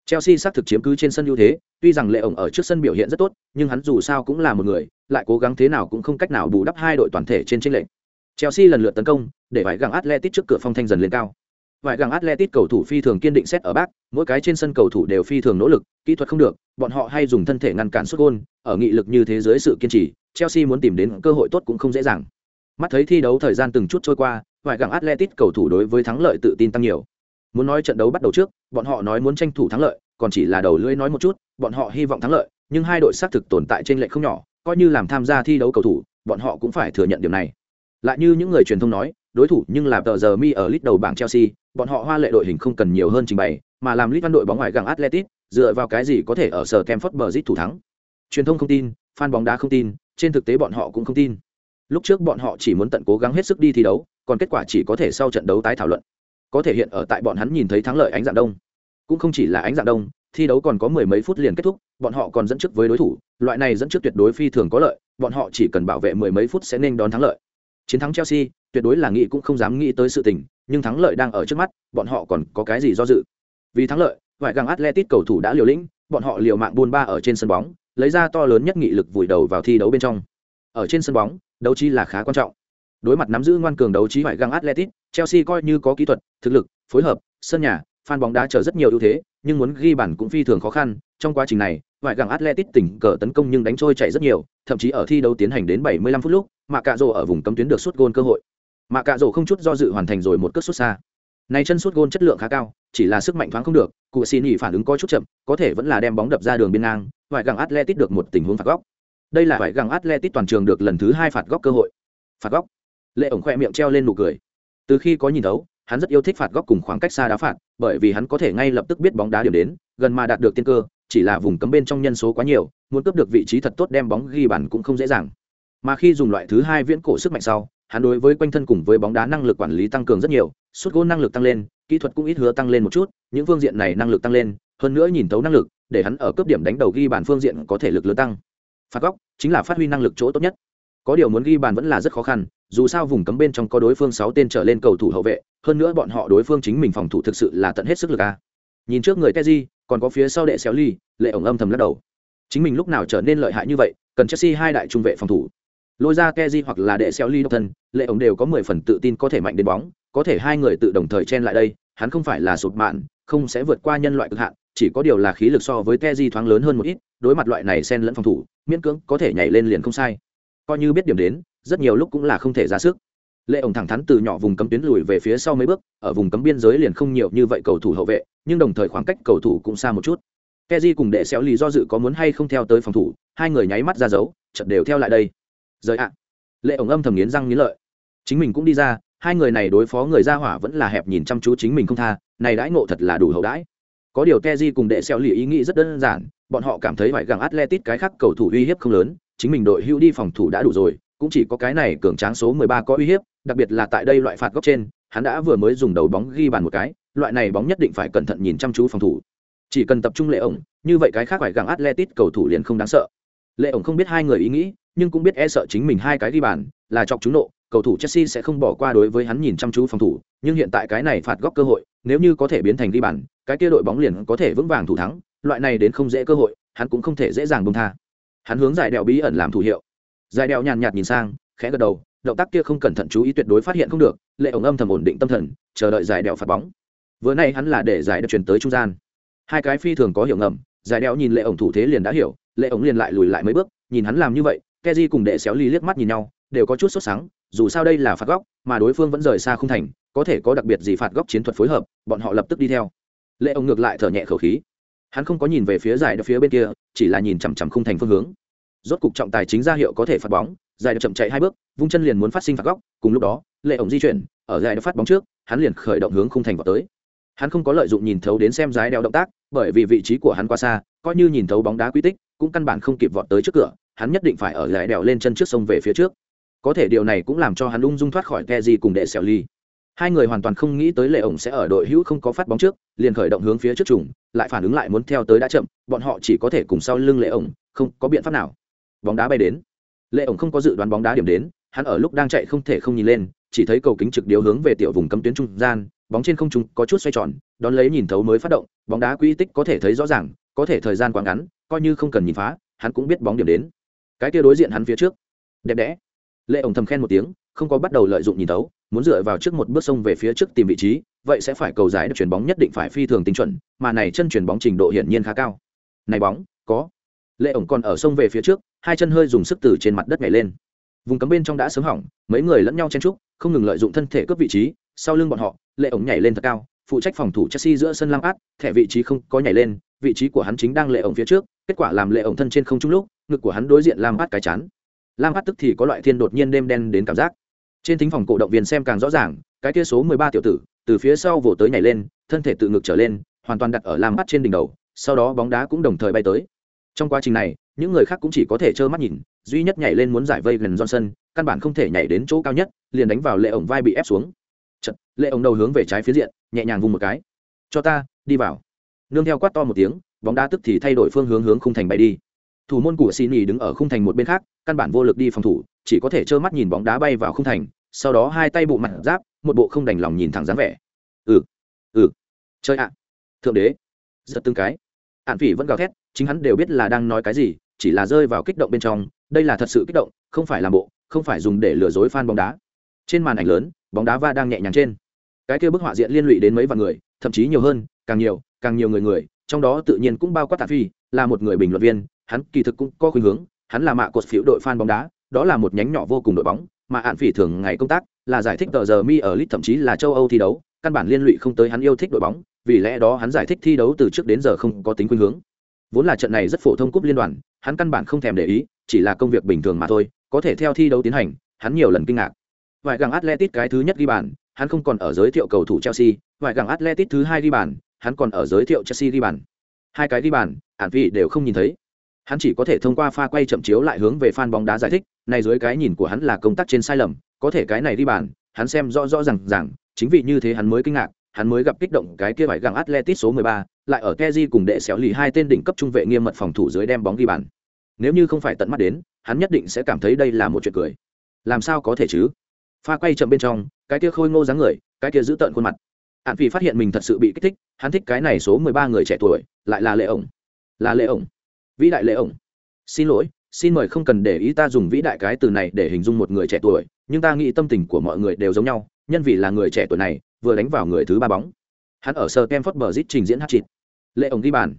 Chelsea xác thực chiếm cứ trên sân ưu thế, tuy rằng Lệ ổng ở trước sân biểu hiện rất tốt, nhưng hắn dù sao cũng là một người, lại cố gắng thế nào cũng không cách nào bù đắp hai đội toàn thể trên tranh lệch. Chelsea lần lượt tấn công, để vải găng Atletic trước cửa phong thanh dần lên cao. Vải găng Atletic cầu thủ phi thường kiên định xét ở bác, mỗi cái trên sân cầu thủ đều phi thường nỗ lực, kỹ thuật không được, bọn họ hay dùng thân thể ngăn cản sút gôn, ở nghị lực như thế giới sự kiên trì, Chelsea muốn tìm đến cơ hội tốt cũng không dễ dàng. Mắt thấy thi đấu thời gian từng chút trôi qua, vài găng Atletic cầu thủ đối với thắng lợi tự tin tăng nhiều. Muốn nói trận đấu bắt đầu trước, bọn họ nói muốn tranh thủ thắng lợi, còn chỉ là đầu lưỡi nói một chút, bọn họ hy vọng thắng lợi, nhưng hai đội xác thực tồn tại trên lệch không nhỏ, coi như làm tham gia thi đấu cầu thủ, bọn họ cũng phải thừa nhận điều này. Lại như những người truyền thông nói, đối thủ nhưng là tờ giờ mi ở lít đầu bảng Chelsea, bọn họ hoa lệ đội hình không cần nhiều hơn trình bày, mà làm lít văn đội bóng ngoài gặng Atletic, dựa vào cái gì có thể ở sở kem phát bờ Bridge thủ thắng. Truyền thông không tin, fan bóng đá không tin, trên thực tế bọn họ cũng không tin. Lúc trước bọn họ chỉ muốn tận cố gắng hết sức đi thi đấu, còn kết quả chỉ có thể sau trận đấu tái thảo luận. Có thể hiện ở tại bọn hắn nhìn thấy thắng lợi ánh dạng đông. Cũng không chỉ là ánh dạng đông, thi đấu còn có mười mấy phút liền kết thúc, bọn họ còn dẫn trước với đối thủ, loại này dẫn trước tuyệt đối phi thường có lợi, bọn họ chỉ cần bảo vệ mười mấy phút sẽ nên đón thắng lợi. Chiến thắng Chelsea, tuyệt đối là nghĩ cũng không dám nghĩ tới sự tình, nhưng thắng lợi đang ở trước mắt, bọn họ còn có cái gì do dự. Vì thắng lợi, ngoại găng atletic cầu thủ đã liều lĩnh, bọn họ liều mạng buôn ba ở trên sân bóng, lấy ra to lớn nhất nghị lực vùi đầu vào thi đấu bên trong. Ở trên sân bóng, đấu trí là khá quan trọng. Đối mặt nắm giữ ngoan cường đấu trí ngoại găng atletic Chelsea coi như có kỹ thuật, thực lực, phối hợp, sân nhà, fan bóng đá chờ rất nhiều ưu thế, nhưng muốn ghi bàn cũng phi thường khó khăn. Trong quá trình này, ngoại găng atletic tỉnh cờ tấn công nhưng đánh trôi chạy rất nhiều, thậm chí ở thi đấu tiến hành đến 75 phút lúc, mà cạ rồ ở vùng cấm tuyến được sút gôn cơ hội. Mà cạ rồ không chút do dự hoàn thành rồi một cước sút xa. Này chân sút gôn chất lượng khá cao, chỉ là sức mạnh thoáng không được, cụ xin nghỉ phản ứng có chút chậm, có thể vẫn là đem bóng đập ra đường biên ngang, ngoại găng atletic được một tình huống phạt góc. Đây là phải găng atletic toàn trường được lần thứ hai phạt góc cơ hội. Phạt góc. Lệ ổng khoe miệng treo lên nụ cười. Từ khi có nhìn thấu, hắn rất yêu thích phạt góc cùng khoảng cách xa đá phạt, bởi vì hắn có thể ngay lập tức biết bóng đá điểm đến, gần mà đạt được tiên cơ, chỉ là vùng cấm bên trong nhân số quá nhiều, muốn cướp được vị trí thật tốt đem bóng ghi bàn cũng không dễ dàng. Mà khi dùng loại thứ hai viễn cổ sức mạnh sau, hắn đối với quanh thân cùng với bóng đá năng lực quản lý tăng cường rất nhiều, suốt gôn năng lực tăng lên, kỹ thuật cũng ít hứa tăng lên một chút, những phương diện này năng lực tăng lên, hơn nữa nhìn thấu năng lực, để hắn ở cấp điểm đánh đầu ghi bàn phương diện có thể lực lớn tăng. Phạt góc chính là phát huy năng lực chỗ tốt nhất. Có điều muốn ghi bàn vẫn là rất khó khăn, dù sao vùng cấm bên trong có đối phương sáu tên trở lên cầu thủ hậu vệ, hơn nữa bọn họ đối phương chính mình phòng thủ thực sự là tận hết sức lực a. Nhìn trước người Teji, còn có phía sau đệ xéo ly, lệ ổng âm thầm lắc đầu. Chính mình lúc nào trở nên lợi hại như vậy, cần Chelsea hai đại trung vệ phòng thủ. Lôi ra Teji hoặc là đệ xéo ly độc thân, lệ ổng đều có mười phần tự tin có thể mạnh đến bóng, có thể hai người tự đồng thời chen lại đây, hắn không phải là sụp mạn, không sẽ vượt qua nhân loại cực hạn, chỉ có điều là khí lực so với Teji thoáng lớn hơn một ít, đối mặt loại này xen lẫn phòng thủ, miễn cưỡng có thể nhảy lên liền không sai. Coi như biết điểm đến, rất nhiều lúc cũng là không thể ra sức. Lệ ổng thẳng thắn từ nhỏ vùng cấm tuyến lùi về phía sau mấy bước ở vùng cấm biên giới liền không nhiều như vậy cầu thủ hậu vệ nhưng đồng thời khoảng cách cầu thủ cũng xa một chút. Keji cùng đệ xéo lì do dự có muốn hay không theo tới phòng thủ hai người nháy mắt ra dấu chật đều theo lại đây. Rời ạ. Lệ ổng âm thầm nghiến răng nghiến lợi. Chính mình cũng đi ra hai người này đối phó người ra hỏa vẫn là hẹp nhìn chăm chú chính mình không tha này đãi ngộ thật là đủ hậu đãi có điều teji cùng đệ xeo lì ý nghĩ rất đơn giản bọn họ cảm thấy phải gặng atletic cái khác cầu thủ uy hiếp không lớn chính mình đội hưu đi phòng thủ đã đủ rồi cũng chỉ có cái này cường tráng số 13 có uy hiếp, đặc biệt là tại đây loại phạt góc trên, hắn đã vừa mới dùng đầu bóng ghi bàn một cái, loại này bóng nhất định phải cẩn thận nhìn chăm chú phòng thủ. Chỉ cần tập trung lệ ổng, như vậy cái khác phải gặng Atletic cầu thủ liền không đáng sợ. Lệ ổng không biết hai người ý nghĩ, nhưng cũng biết e sợ chính mình hai cái ghi bàn, là chọc chúng nộ, cầu thủ Chelsea sẽ không bỏ qua đối với hắn nhìn chăm chú phòng thủ, nhưng hiện tại cái này phạt góc cơ hội, nếu như có thể biến thành ghi bàn, cái kia đội bóng liền có thể vững vàng thủ thắng, loại này đến không dễ cơ hội, hắn cũng không thể dễ dàng buông tha. Hắn hướng giải đèo bí ẩn làm thủ hiệu, dài đeo nhàn nhạt nhìn sang khẽ gật đầu động tác kia không cẩn thận chú ý tuyệt đối phát hiện không được lệ ổng âm thầm ổn định tâm thần chờ đợi giải đeo phạt bóng. Vừa nay hắn là để giải đeo chuyển tới trung gian. Hai cái phi thường có hiểu ngầm giải đeo nhìn lệ ổng thủ thế liền đã hiểu lệ ổng liền lại lùi lại mấy bước nhìn hắn làm như vậy keji cùng đệ xéo ly liếc mắt nhìn nhau đều có chút sốt sáng dù sao đây là phạt góc mà đối phương vẫn rời xa không thành có thể có đặc biệt gì phạt góc chiến thuật phối hợp bọn họ lập tức đi theo lệ ông ngược lại thở nhẹ khẩu khí. Hắn không có nhìn về phía giải đấu phía bên kia, chỉ là nhìn chằm chằm không thành phương hướng. Rốt cục trọng tài chính ra hiệu có thể phạt bóng, giải đấu chậm chạy hai bước, vung chân liền muốn phát sinh phạt góc, cùng lúc đó lệ ổng di chuyển, ở giải đấu phát bóng trước, hắn liền khởi động hướng khung thành vào tới. Hắn không có lợi dụng nhìn thấu đến xem giải đeo động tác, bởi vì vị trí của hắn quá xa, coi như nhìn thấu bóng đá quy tích, cũng căn bản không kịp vọt tới trước cửa, hắn nhất định phải ở giải đèo lên chân trước sông về phía trước. Có thể điều này cũng làm cho hắn ung dung thoát khỏi ke di cùng đệ xẻo ly hai người hoàn toàn không nghĩ tới lệ ổng sẽ ở đội hữu không có phát bóng trước, liền khởi động hướng phía trước trùng, lại phản ứng lại muốn theo tới đã chậm, bọn họ chỉ có thể cùng sau lưng lệ ổng, không có biện pháp nào. Bóng đá bay đến. Lệ ổng không có dự đoán bóng đá điểm đến, hắn ở lúc đang chạy không thể không nhìn lên, chỉ thấy cầu kính trực điếu hướng về tiểu vùng cấm tuyến trung gian, bóng trên không trung có chút xoay tròn, đón lấy nhìn thấu mới phát động, bóng đá quy tích có thể thấy rõ ràng, có thể thời gian quá ngắn, coi như không cần nhìn phá, hắn cũng biết bóng điểm đến. Cái kia đối diện hắn phía trước. Đẹp đẽ. Lệ ổng thầm khen một tiếng, không có bắt đầu lợi dụng nhìn thấu muốn dựa vào trước một bước sông về phía trước tìm vị trí, vậy sẽ phải cầu giải được chuyền bóng nhất định phải phi thường tinh chuẩn, mà này chân chuyền bóng trình độ hiển nhiên khá cao. Này bóng, có. Lệ ổng còn ở sông về phía trước, hai chân hơi dùng sức từ trên mặt đất nhảy lên. Vùng cấm bên trong đã sớm hỏng, mấy người lẫn nhau chen trúc không ngừng lợi dụng thân thể cướp vị trí, sau lưng bọn họ, lệ ổng nhảy lên thật cao, phụ trách phòng thủ chelsea giữa sân lam át thẻ vị trí không có nhảy lên, vị trí của hắn chính đang lệ ổng phía trước, kết quả làm lệ ổng thân trên không trung lúc, ngực của hắn đối diện lam át cái chán. Lam át tức thì có loại thiên đột nhiên đêm đen đến cảm giác trên thính phòng cổ động viên xem càng rõ ràng cái kia số mười ba tiểu tử từ phía sau vỗ tới nhảy lên thân thể tự ngược trở lên hoàn toàn đặt ở lam mắt trên đỉnh đầu sau đó bóng đá cũng đồng thời bay tới. Trong quá trình này những người khác cũng chỉ có thể trơ mắt nhìn duy nhất nhảy lên muốn giải vây gần johnson căn bản không thể nhảy đến chỗ cao nhất liền đánh vào lệ ổng vai bị ép xuống. Chật, lệ ổng đầu hướng về trái phía diện nhẹ nhàng vùng một cái. Cho ta đi vào. Nương theo quát to một tiếng bóng đá tức thì thay đổi phương hướng hướng khung thành bay đi thủ môn của xin nghỉ đứng ở khung thành một bên khác, căn bản vô lực đi phòng thủ, chỉ có thể trơ mắt nhìn bóng đá bay vào khung thành, sau đó hai tay bộ mặt giáp, một bộ không đành lòng nhìn thẳng dáng vẻ. Ừ ừ. Chơi ạ. Thượng đế. Giật từng cái. Ạn phỉ vẫn gào thét, chính hắn đều biết là đang nói cái gì, chỉ là rơi vào kích động bên trong. Đây là thật sự kích động, không phải làm bộ, không phải dùng để lừa dối fan bóng đá. Trên màn ảnh lớn, bóng đá va đang nhẹ nhàng trên. Cái kia bức họa diện liên lụy đến mấy vạn người, thậm chí nhiều hơn, càng nhiều càng nhiều người người, trong đó tự nhiên cũng bao quát tạ phi là một người bình luận viên hắn kỳ thực cũng có khuynh hướng, hắn là mạ cột phiếu đội fan bóng đá, đó là một nhánh nhỏ vô cùng đội bóng, mà án phỉ thường ngày công tác là giải thích tờ giờ mi ở lit thậm chí là châu âu thi đấu, căn bản liên lụy không tới hắn yêu thích đội bóng, vì lẽ đó hắn giải thích thi đấu từ trước đến giờ không có tính khuynh hướng. Vốn là trận này rất phổ thông cúp liên đoàn, hắn căn bản không thèm để ý, chỉ là công việc bình thường mà thôi, có thể theo thi đấu tiến hành, hắn nhiều lần kinh ngạc. Vài gàng atletic cái thứ nhất ghi bàn, hắn không còn ở giới thiệu cầu thủ chelsea, vài gàng atletic thứ hai ghi bàn, hắn còn ở giới thiệu chelsea ghi bàn. Hai cái ghi bàn Hàn vị đều không nhìn thấy hắn chỉ có thể thông qua pha quay chậm chiếu lại hướng về fan bóng đá giải thích này dưới cái nhìn của hắn là công tác trên sai lầm có thể cái này đi bàn hắn xem rõ rõ rằng rằng chính vì như thế hắn mới kinh ngạc hắn mới gặp kích động cái kia phải gặng Atletic số 13, lại ở keji cùng đệ xéo lì hai tên đỉnh cấp trung vệ nghiêm mật phòng thủ dưới đem bóng ghi bàn. Nếu như không phải tận mắt đến, hắn nhất định sẽ cảm thấy đây là một chuyện cười. Làm sao có thể chứ? Pha quay chậm bên trong, cái kia khôi ngô dáng người, cái kia giữ tợn khuôn mặt. hạn Phi phát hiện mình thật sự bị kích thích, hắn thích cái này số 13 người trẻ tuổi, lại là Lệ ổng. Là Lệ ổng. Vĩ đại Lệ ổng. Xin lỗi, xin mời không cần để ý ta dùng vĩ đại cái từ này để hình dung một người trẻ tuổi, nhưng ta nghĩ tâm tình của mọi người đều giống nhau, nhân vì là người trẻ tuổi này, vừa đánh vào người thứ ba bóng. Hắn ở sờ kem phớt bờ rít trình diễn hát chịt. Lệ ổng ghi bàn.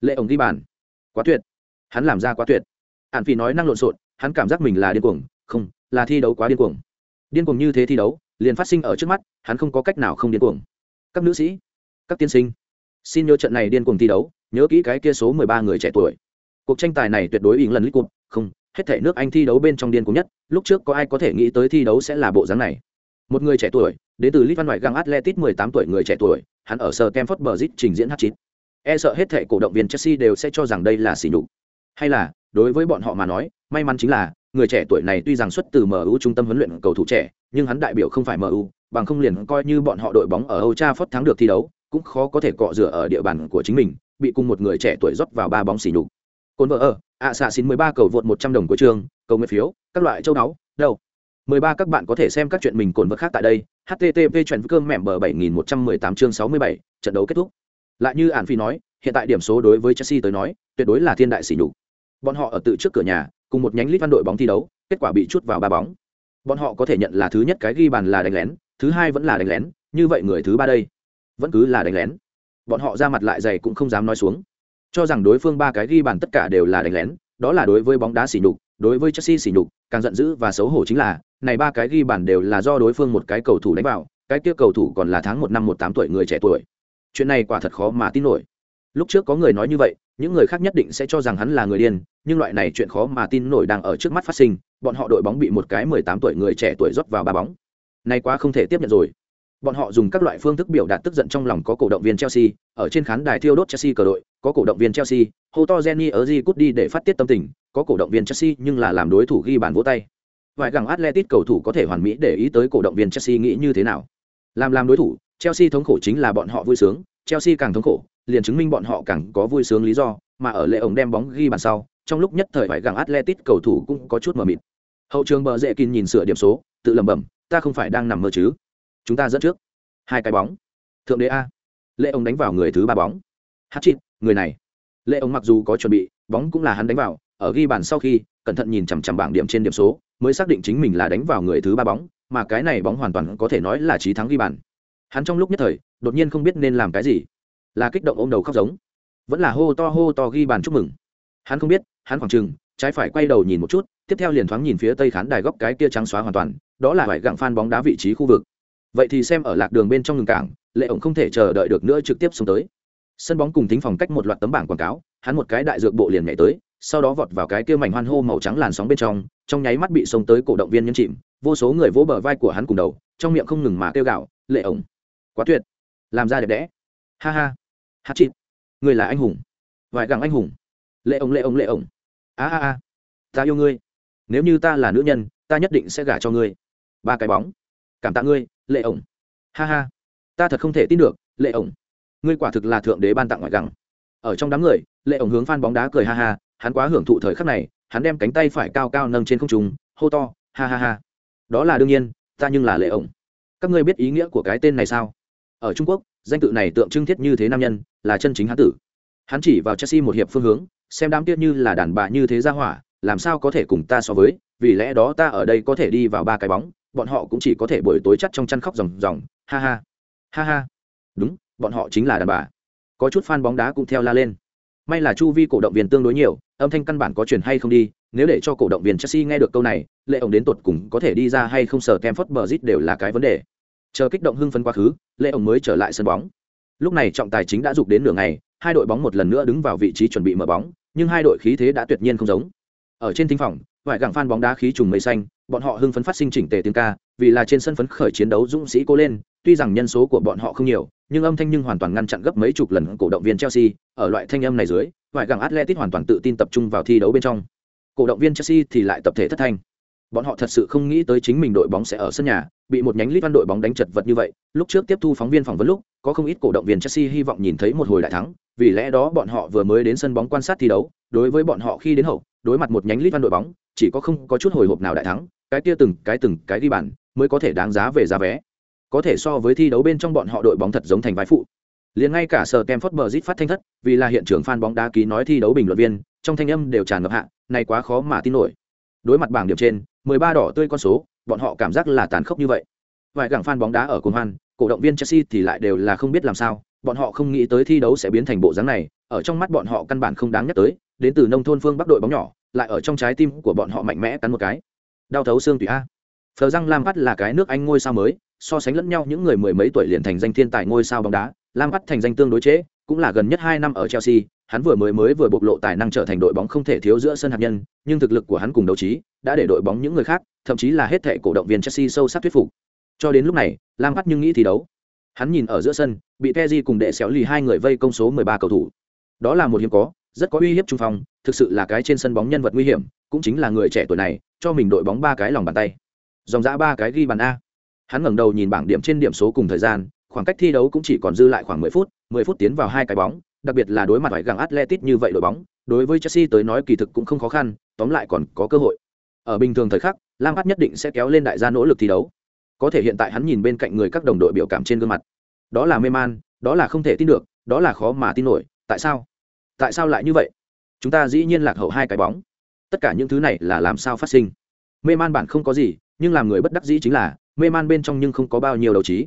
Lệ ổng ghi bàn. Quá tuyệt. Hắn làm ra quá tuyệt. Hạn phi nói năng lộn xộn hắn cảm giác mình là điên cuồng. Không là thi đấu quá điên cuồng. Điên cuồng như thế thi đấu liền phát sinh ở trước mắt hắn không có cách nào không điên cuồng. Các nữ sĩ các tiên sinh xin nhớ trận này điên cuồng thi đấu nhớ kỹ cái kia số mười ba người trẻ tuổi cuộc tranh tài này tuyệt đối ý lần lít cuộc không, hết thể nước anh thi đấu bên trong điên cuồng nhất, lúc trước có ai có thể nghĩ tới thi đấu sẽ là bộ dáng này. Một người trẻ tuổi, đến từ lit văn ngoại găng atletic 18 tuổi người trẻ tuổi, hắn ở sờ kem phất bờ zit trình diễn h 9 e sợ hết thể cổ động viên chelsea đều sẽ cho rằng đây là xỉ nhục. Hay là, đối với bọn họ mà nói, may mắn chính là, người trẻ tuổi này tuy rằng xuất từ mu trung tâm huấn luyện cầu thủ trẻ, nhưng hắn đại biểu không phải mu bằng không liền coi như bọn họ đội bóng ở âu cha phất thắng được thi đấu, cũng khó có thể cọ rửa ở địa bàn của chính mình, bị cùng một người trẻ tuổi rót vào ba bóng xỉ nhục cồn vợ ở ạ xạ xin 13 cầu vượt 100 đồng của trường cầu nguyện phiếu các loại châu đáo đâu 13 các bạn có thể xem các chuyện mình cồn vật khác tại đây. http chuyện cơm mẹm bờ 7118 chương 67, trận đấu kết thúc. Lại như Ản Phi nói, hiện tại điểm số đối với Chelsea tới nói, tuyệt đối là thiên đại sỉ nhục. Bọn họ ở tự trước cửa nhà, cùng một nhánh lít văn đội bóng thi đấu, kết quả bị chút vào ba bóng. Bọn họ có thể nhận là thứ nhất cái ghi bàn là đánh lén, thứ hai vẫn là đánh lén, như vậy người thứ ba đây, vẫn cứ là đánh lén. Bọn họ ra mặt lại dày cũng không dám nói xuống, cho rằng đối phương ba cái ghi bàn tất cả đều là đánh lén, đó là đối với bóng đá sỉ nhục, đối với Chelsea sỉ nhục, càng giận dữ và xấu hổ chính là, này ba cái ghi bàn đều là do đối phương một cái cầu thủ đánh vào, cái kia cầu thủ còn là tháng một năm một tám tuổi người trẻ tuổi. Chuyện này quả thật khó mà tin nổi. Lúc trước có người nói như vậy, những người khác nhất định sẽ cho rằng hắn là người điên, nhưng loại này chuyện khó mà tin nổi đang ở trước mắt phát sinh, bọn họ đội bóng bị một cái mười tám tuổi người trẻ tuổi rót vào ba bóng. Này quá không thể tiếp nhận rồi. Bọn họ dùng các loại phương thức biểu đạt tức giận trong lòng có cổ động viên Chelsea, ở trên khán đài thiêu đốt Chelsea cờ đội, có cổ động viên Chelsea, hô to Jenny ở cút đi để phát tiết tâm tình, có cổ động viên Chelsea nhưng là làm đối thủ ghi bàn vỗ tay vài gẳng Atletico cầu thủ có thể hoàn mỹ để ý tới cổ động viên Chelsea nghĩ như thế nào. Làm làm đối thủ, Chelsea thống khổ chính là bọn họ vui sướng, Chelsea càng thống khổ, liền chứng minh bọn họ càng có vui sướng lý do, mà ở lệ ổng đem bóng ghi bàn sau, trong lúc nhất thời vài gẳng Atletico cầu thủ cũng có chút mờ mịt. Hậu trường bờ rễ kín nhìn sửa điểm số, tự lẩm bẩm, ta không phải đang nằm mơ chứ? Chúng ta dẫn trước. Hai cái bóng. Thượng đế a. Lệ ông đánh vào người thứ ba bóng. hát chịt người này. Lệ ông mặc dù có chuẩn bị, bóng cũng là hắn đánh vào, ở ghi bàn sau khi, cẩn thận nhìn chằm chằm bảng điểm trên điểm số, mới xác định chính mình là đánh vào người thứ ba bóng mà cái này bóng hoàn toàn có thể nói là trí thắng ghi bàn hắn trong lúc nhất thời đột nhiên không biết nên làm cái gì là kích động ôm đầu khóc giống vẫn là hô to hô to ghi bàn chúc mừng hắn không biết hắn khoảng chừng trái phải quay đầu nhìn một chút tiếp theo liền thoáng nhìn phía tây khán đài góc cái kia trắng xóa hoàn toàn đó là vải gặng phan bóng đá vị trí khu vực vậy thì xem ở lạc đường bên trong ngừng cảng, lệ ổng không thể chờ đợi được nữa trực tiếp xuống tới. Sân bóng cùng tính phòng cách một loạt tấm bảng quảng cáo, hắn một cái đại dược bộ liền nhảy tới, sau đó vọt vào cái kia mảnh hoan hô màu trắng làn sóng bên trong trong nháy mắt bị xông tới cổ động viên nhấn chìm, vô số người vỗ bờ vai của hắn cùng đầu, trong miệng không ngừng mà kêu gạo lệ ổng quá tuyệt, làm ra đẹp đẽ. Ha ha hát chịt người là anh hùng, vài gặng anh hùng. Lệ ổng lệ ổng lệ ổng a a a, ta yêu ngươi, nếu như ta là nữ nhân, ta nhất định sẽ gả cho ngươi. Ba cái bóng cảm tạ ngươi, lệ ổng. Ha ha, ta thật không thể tin được, lệ ổng. Ngươi quả thực là thượng đế ban tặng ngoại gẳng. Ở trong đám người, lệ ổng hướng phan bóng đá cười ha ha, hắn quá hưởng thụ thời khắc này, hắn đem cánh tay phải cao cao nâng trên không trung, hô to, ha ha ha. Đó là đương nhiên, ta nhưng là lệ ổng. Các ngươi biết ý nghĩa của cái tên này sao? Ở trung quốc, danh tự này tượng trưng thiết như thế nam nhân, là chân chính hán tử. Hắn chỉ vào chelsea một hiệp phương hướng, xem đám tiết như là đàn bà như thế ra hỏa, làm sao có thể cùng ta so với, vì lẽ đó ta ở đây có thể đi vào ba cái bóng bọn họ cũng chỉ có thể buổi tối chắt trong chăn khóc ròng ròng, ha ha ha ha. Đúng, bọn họ chính là đàn bà. Có chút fan bóng đá cũng theo la lên. May là chu vi cổ động viên tương đối nhiều, âm thanh căn bản có truyền hay không đi, nếu để cho cổ động viên chelsea nghe được câu này, lệ ổng đến tột cùng có thể đi ra hay không sở kem phất bờ rít đều là cái vấn đề. Chờ kích động hưng phân quá khứ, lệ ổng mới trở lại sân bóng. Lúc này trọng tài chính đã dục đến nửa ngày, hai đội bóng một lần nữa đứng vào vị trí chuẩn bị mở bóng, nhưng hai đội khí thế đã tuyệt nhiên không giống ở trên thính phòng, vài gặng phan bóng đá khí trùng mây xanh, bọn họ hưng phấn phát sinh chỉnh tề tiếng ca, vì là trên sân phấn khởi chiến đấu dũng sĩ cố lên, tuy rằng nhân số của bọn họ không nhiều, nhưng âm thanh nhưng hoàn toàn ngăn chặn gấp mấy chục lần cổ động viên chelsea, ở loại thanh âm này dưới, vài gặng atletic hoàn toàn tự tin tập trung vào thi đấu bên trong. Cổ động viên chelsea thì lại tập thể thất thanh. Bọn họ thật sự không nghĩ tới chính mình đội bóng sẽ ở sân nhà, bị một nhánh lít văn đội bóng đánh chật vật như vậy, lúc trước tiếp thu phóng viên phỏng vấn lúc, có không ít cổ động viên chelsea hy vọng nhìn thấy một hồi đại thắng, vì lẽ đó bọn họ vừa mới đến sân bóng quan sát thi đấu, đối với bọn họ khi đến hậu đối mặt một nhánh lít văn đội bóng, chỉ có không có chút hồi hộp nào đại thắng, cái kia từng cái từng cái ghi bàn mới có thể đáng giá về giá vé. Có thể so với thi đấu bên trong bọn họ đội bóng thật giống thành vai phụ. Liền ngay cả sở kem phớt bờ rít phát thanh thất, vì là hiện trường fan bóng đá ký nói thi đấu bình luận viên, trong thanh âm đều tràn ngập hạ, này quá khó mà tin nổi. Đối mặt bảng điểm trên 13 đỏ tươi con số, bọn họ cảm giác là tàn khốc như vậy. Vài gặng fan bóng đá ở cùng hoan, cổ động viên chelsea thì lại đều là không biết làm sao, bọn họ không nghĩ tới thi đấu sẽ biến thành bộ dáng này, ở trong mắt bọn họ căn bản không đáng nhắc tới đến từ nông thôn phương bắc đội bóng nhỏ lại ở trong trái tim của bọn họ mạnh mẽ cắn một cái. Đau thấu xương tùy a. Phờ răng lam bắt là cái nước anh ngôi sao mới so sánh lẫn nhau những người mười mấy tuổi liền thành danh thiên tài ngôi sao bóng đá. Lam bắt thành danh tương đối chế, cũng là gần nhất hai năm ở chelsea hắn vừa mới mới vừa bộc lộ tài năng trở thành đội bóng không thể thiếu giữa sân hạt nhân nhưng thực lực của hắn cùng đấu trí đã để đội bóng những người khác thậm chí là hết thệ cổ động viên chelsea sâu sắc thuyết phục. Cho đến lúc này lam bắt nhưng nghĩ thi đấu. Hắn nhìn ở giữa sân bị Peji cùng đệ xéo lì hai người vây công số 13 cầu thủ. Đó là một hiếm có rất có uy hiếp trung phong, thực sự là cái trên sân bóng nhân vật nguy hiểm, cũng chính là người trẻ tuổi này, cho mình đội bóng ba cái lòng bàn tay. Dòng giã ba cái ghi bàn a. Hắn ngẩng đầu nhìn bảng điểm trên điểm số cùng thời gian, khoảng cách thi đấu cũng chỉ còn dư lại khoảng 10 phút 10 phút tiến vào hai cái bóng, đặc biệt là đối mặt phải gặng Atletic như vậy đội bóng, đối với Chelsea tới nói kỳ thực cũng không khó khăn, tóm lại còn có cơ hội. Ở bình thường thời khắc, lam hát nhất định sẽ kéo lên đại gia nỗ lực thi đấu. Có thể hiện tại hắn nhìn bên cạnh người các đồng đội biểu cảm trên gương mặt. Đó là mê man, đó là không thể tin được, đó là khó mà tin nổi, tại sao? Tại sao lại như vậy? Chúng ta dĩ nhiên lạc hậu hai cái bóng. Tất cả những thứ này là làm sao phát sinh? Mê man bản không có gì, nhưng làm người bất đắc dĩ chính là, mê man bên trong nhưng không có bao nhiêu đầu trí.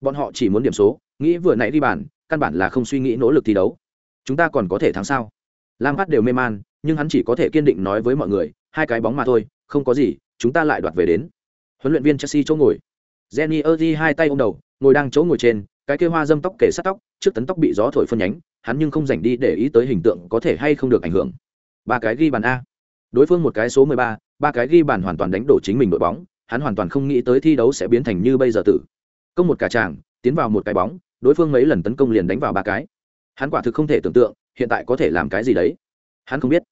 Bọn họ chỉ muốn điểm số, nghĩ vừa nãy đi bàn, căn bản là không suy nghĩ nỗ lực thi đấu. Chúng ta còn có thể thắng sao? Lam hát đều mê man, nhưng hắn chỉ có thể kiên định nói với mọi người, hai cái bóng mà thôi, không có gì, chúng ta lại đoạt về đến. Huấn luyện viên chelsea chỗ ngồi. Jenny erdi hai tay ô m đầu, ngồi đang chỗ ngồi trên, cái kia hoa dâm tóc kể sát tóc, trước tấn tóc bị gió thổi phân nhánh hắn nhưng không dành đi để ý tới hình tượng có thể hay không được ảnh hưởng. Ba cái ghi bàn a. Đối phương một cái số mười ba ba cái ghi bàn hoàn toàn đánh đổ chính mình đội bóng, hắn hoàn toàn không nghĩ tới thi đấu sẽ biến thành như bây giờ tử. Công một cả tràng, tiến vào một cái bóng, đối phương mấy lần tấn công liền đánh vào ba cái. Hắn quả thực không thể tưởng tượng, hiện tại có thể làm cái gì đấy. Hắn không biết.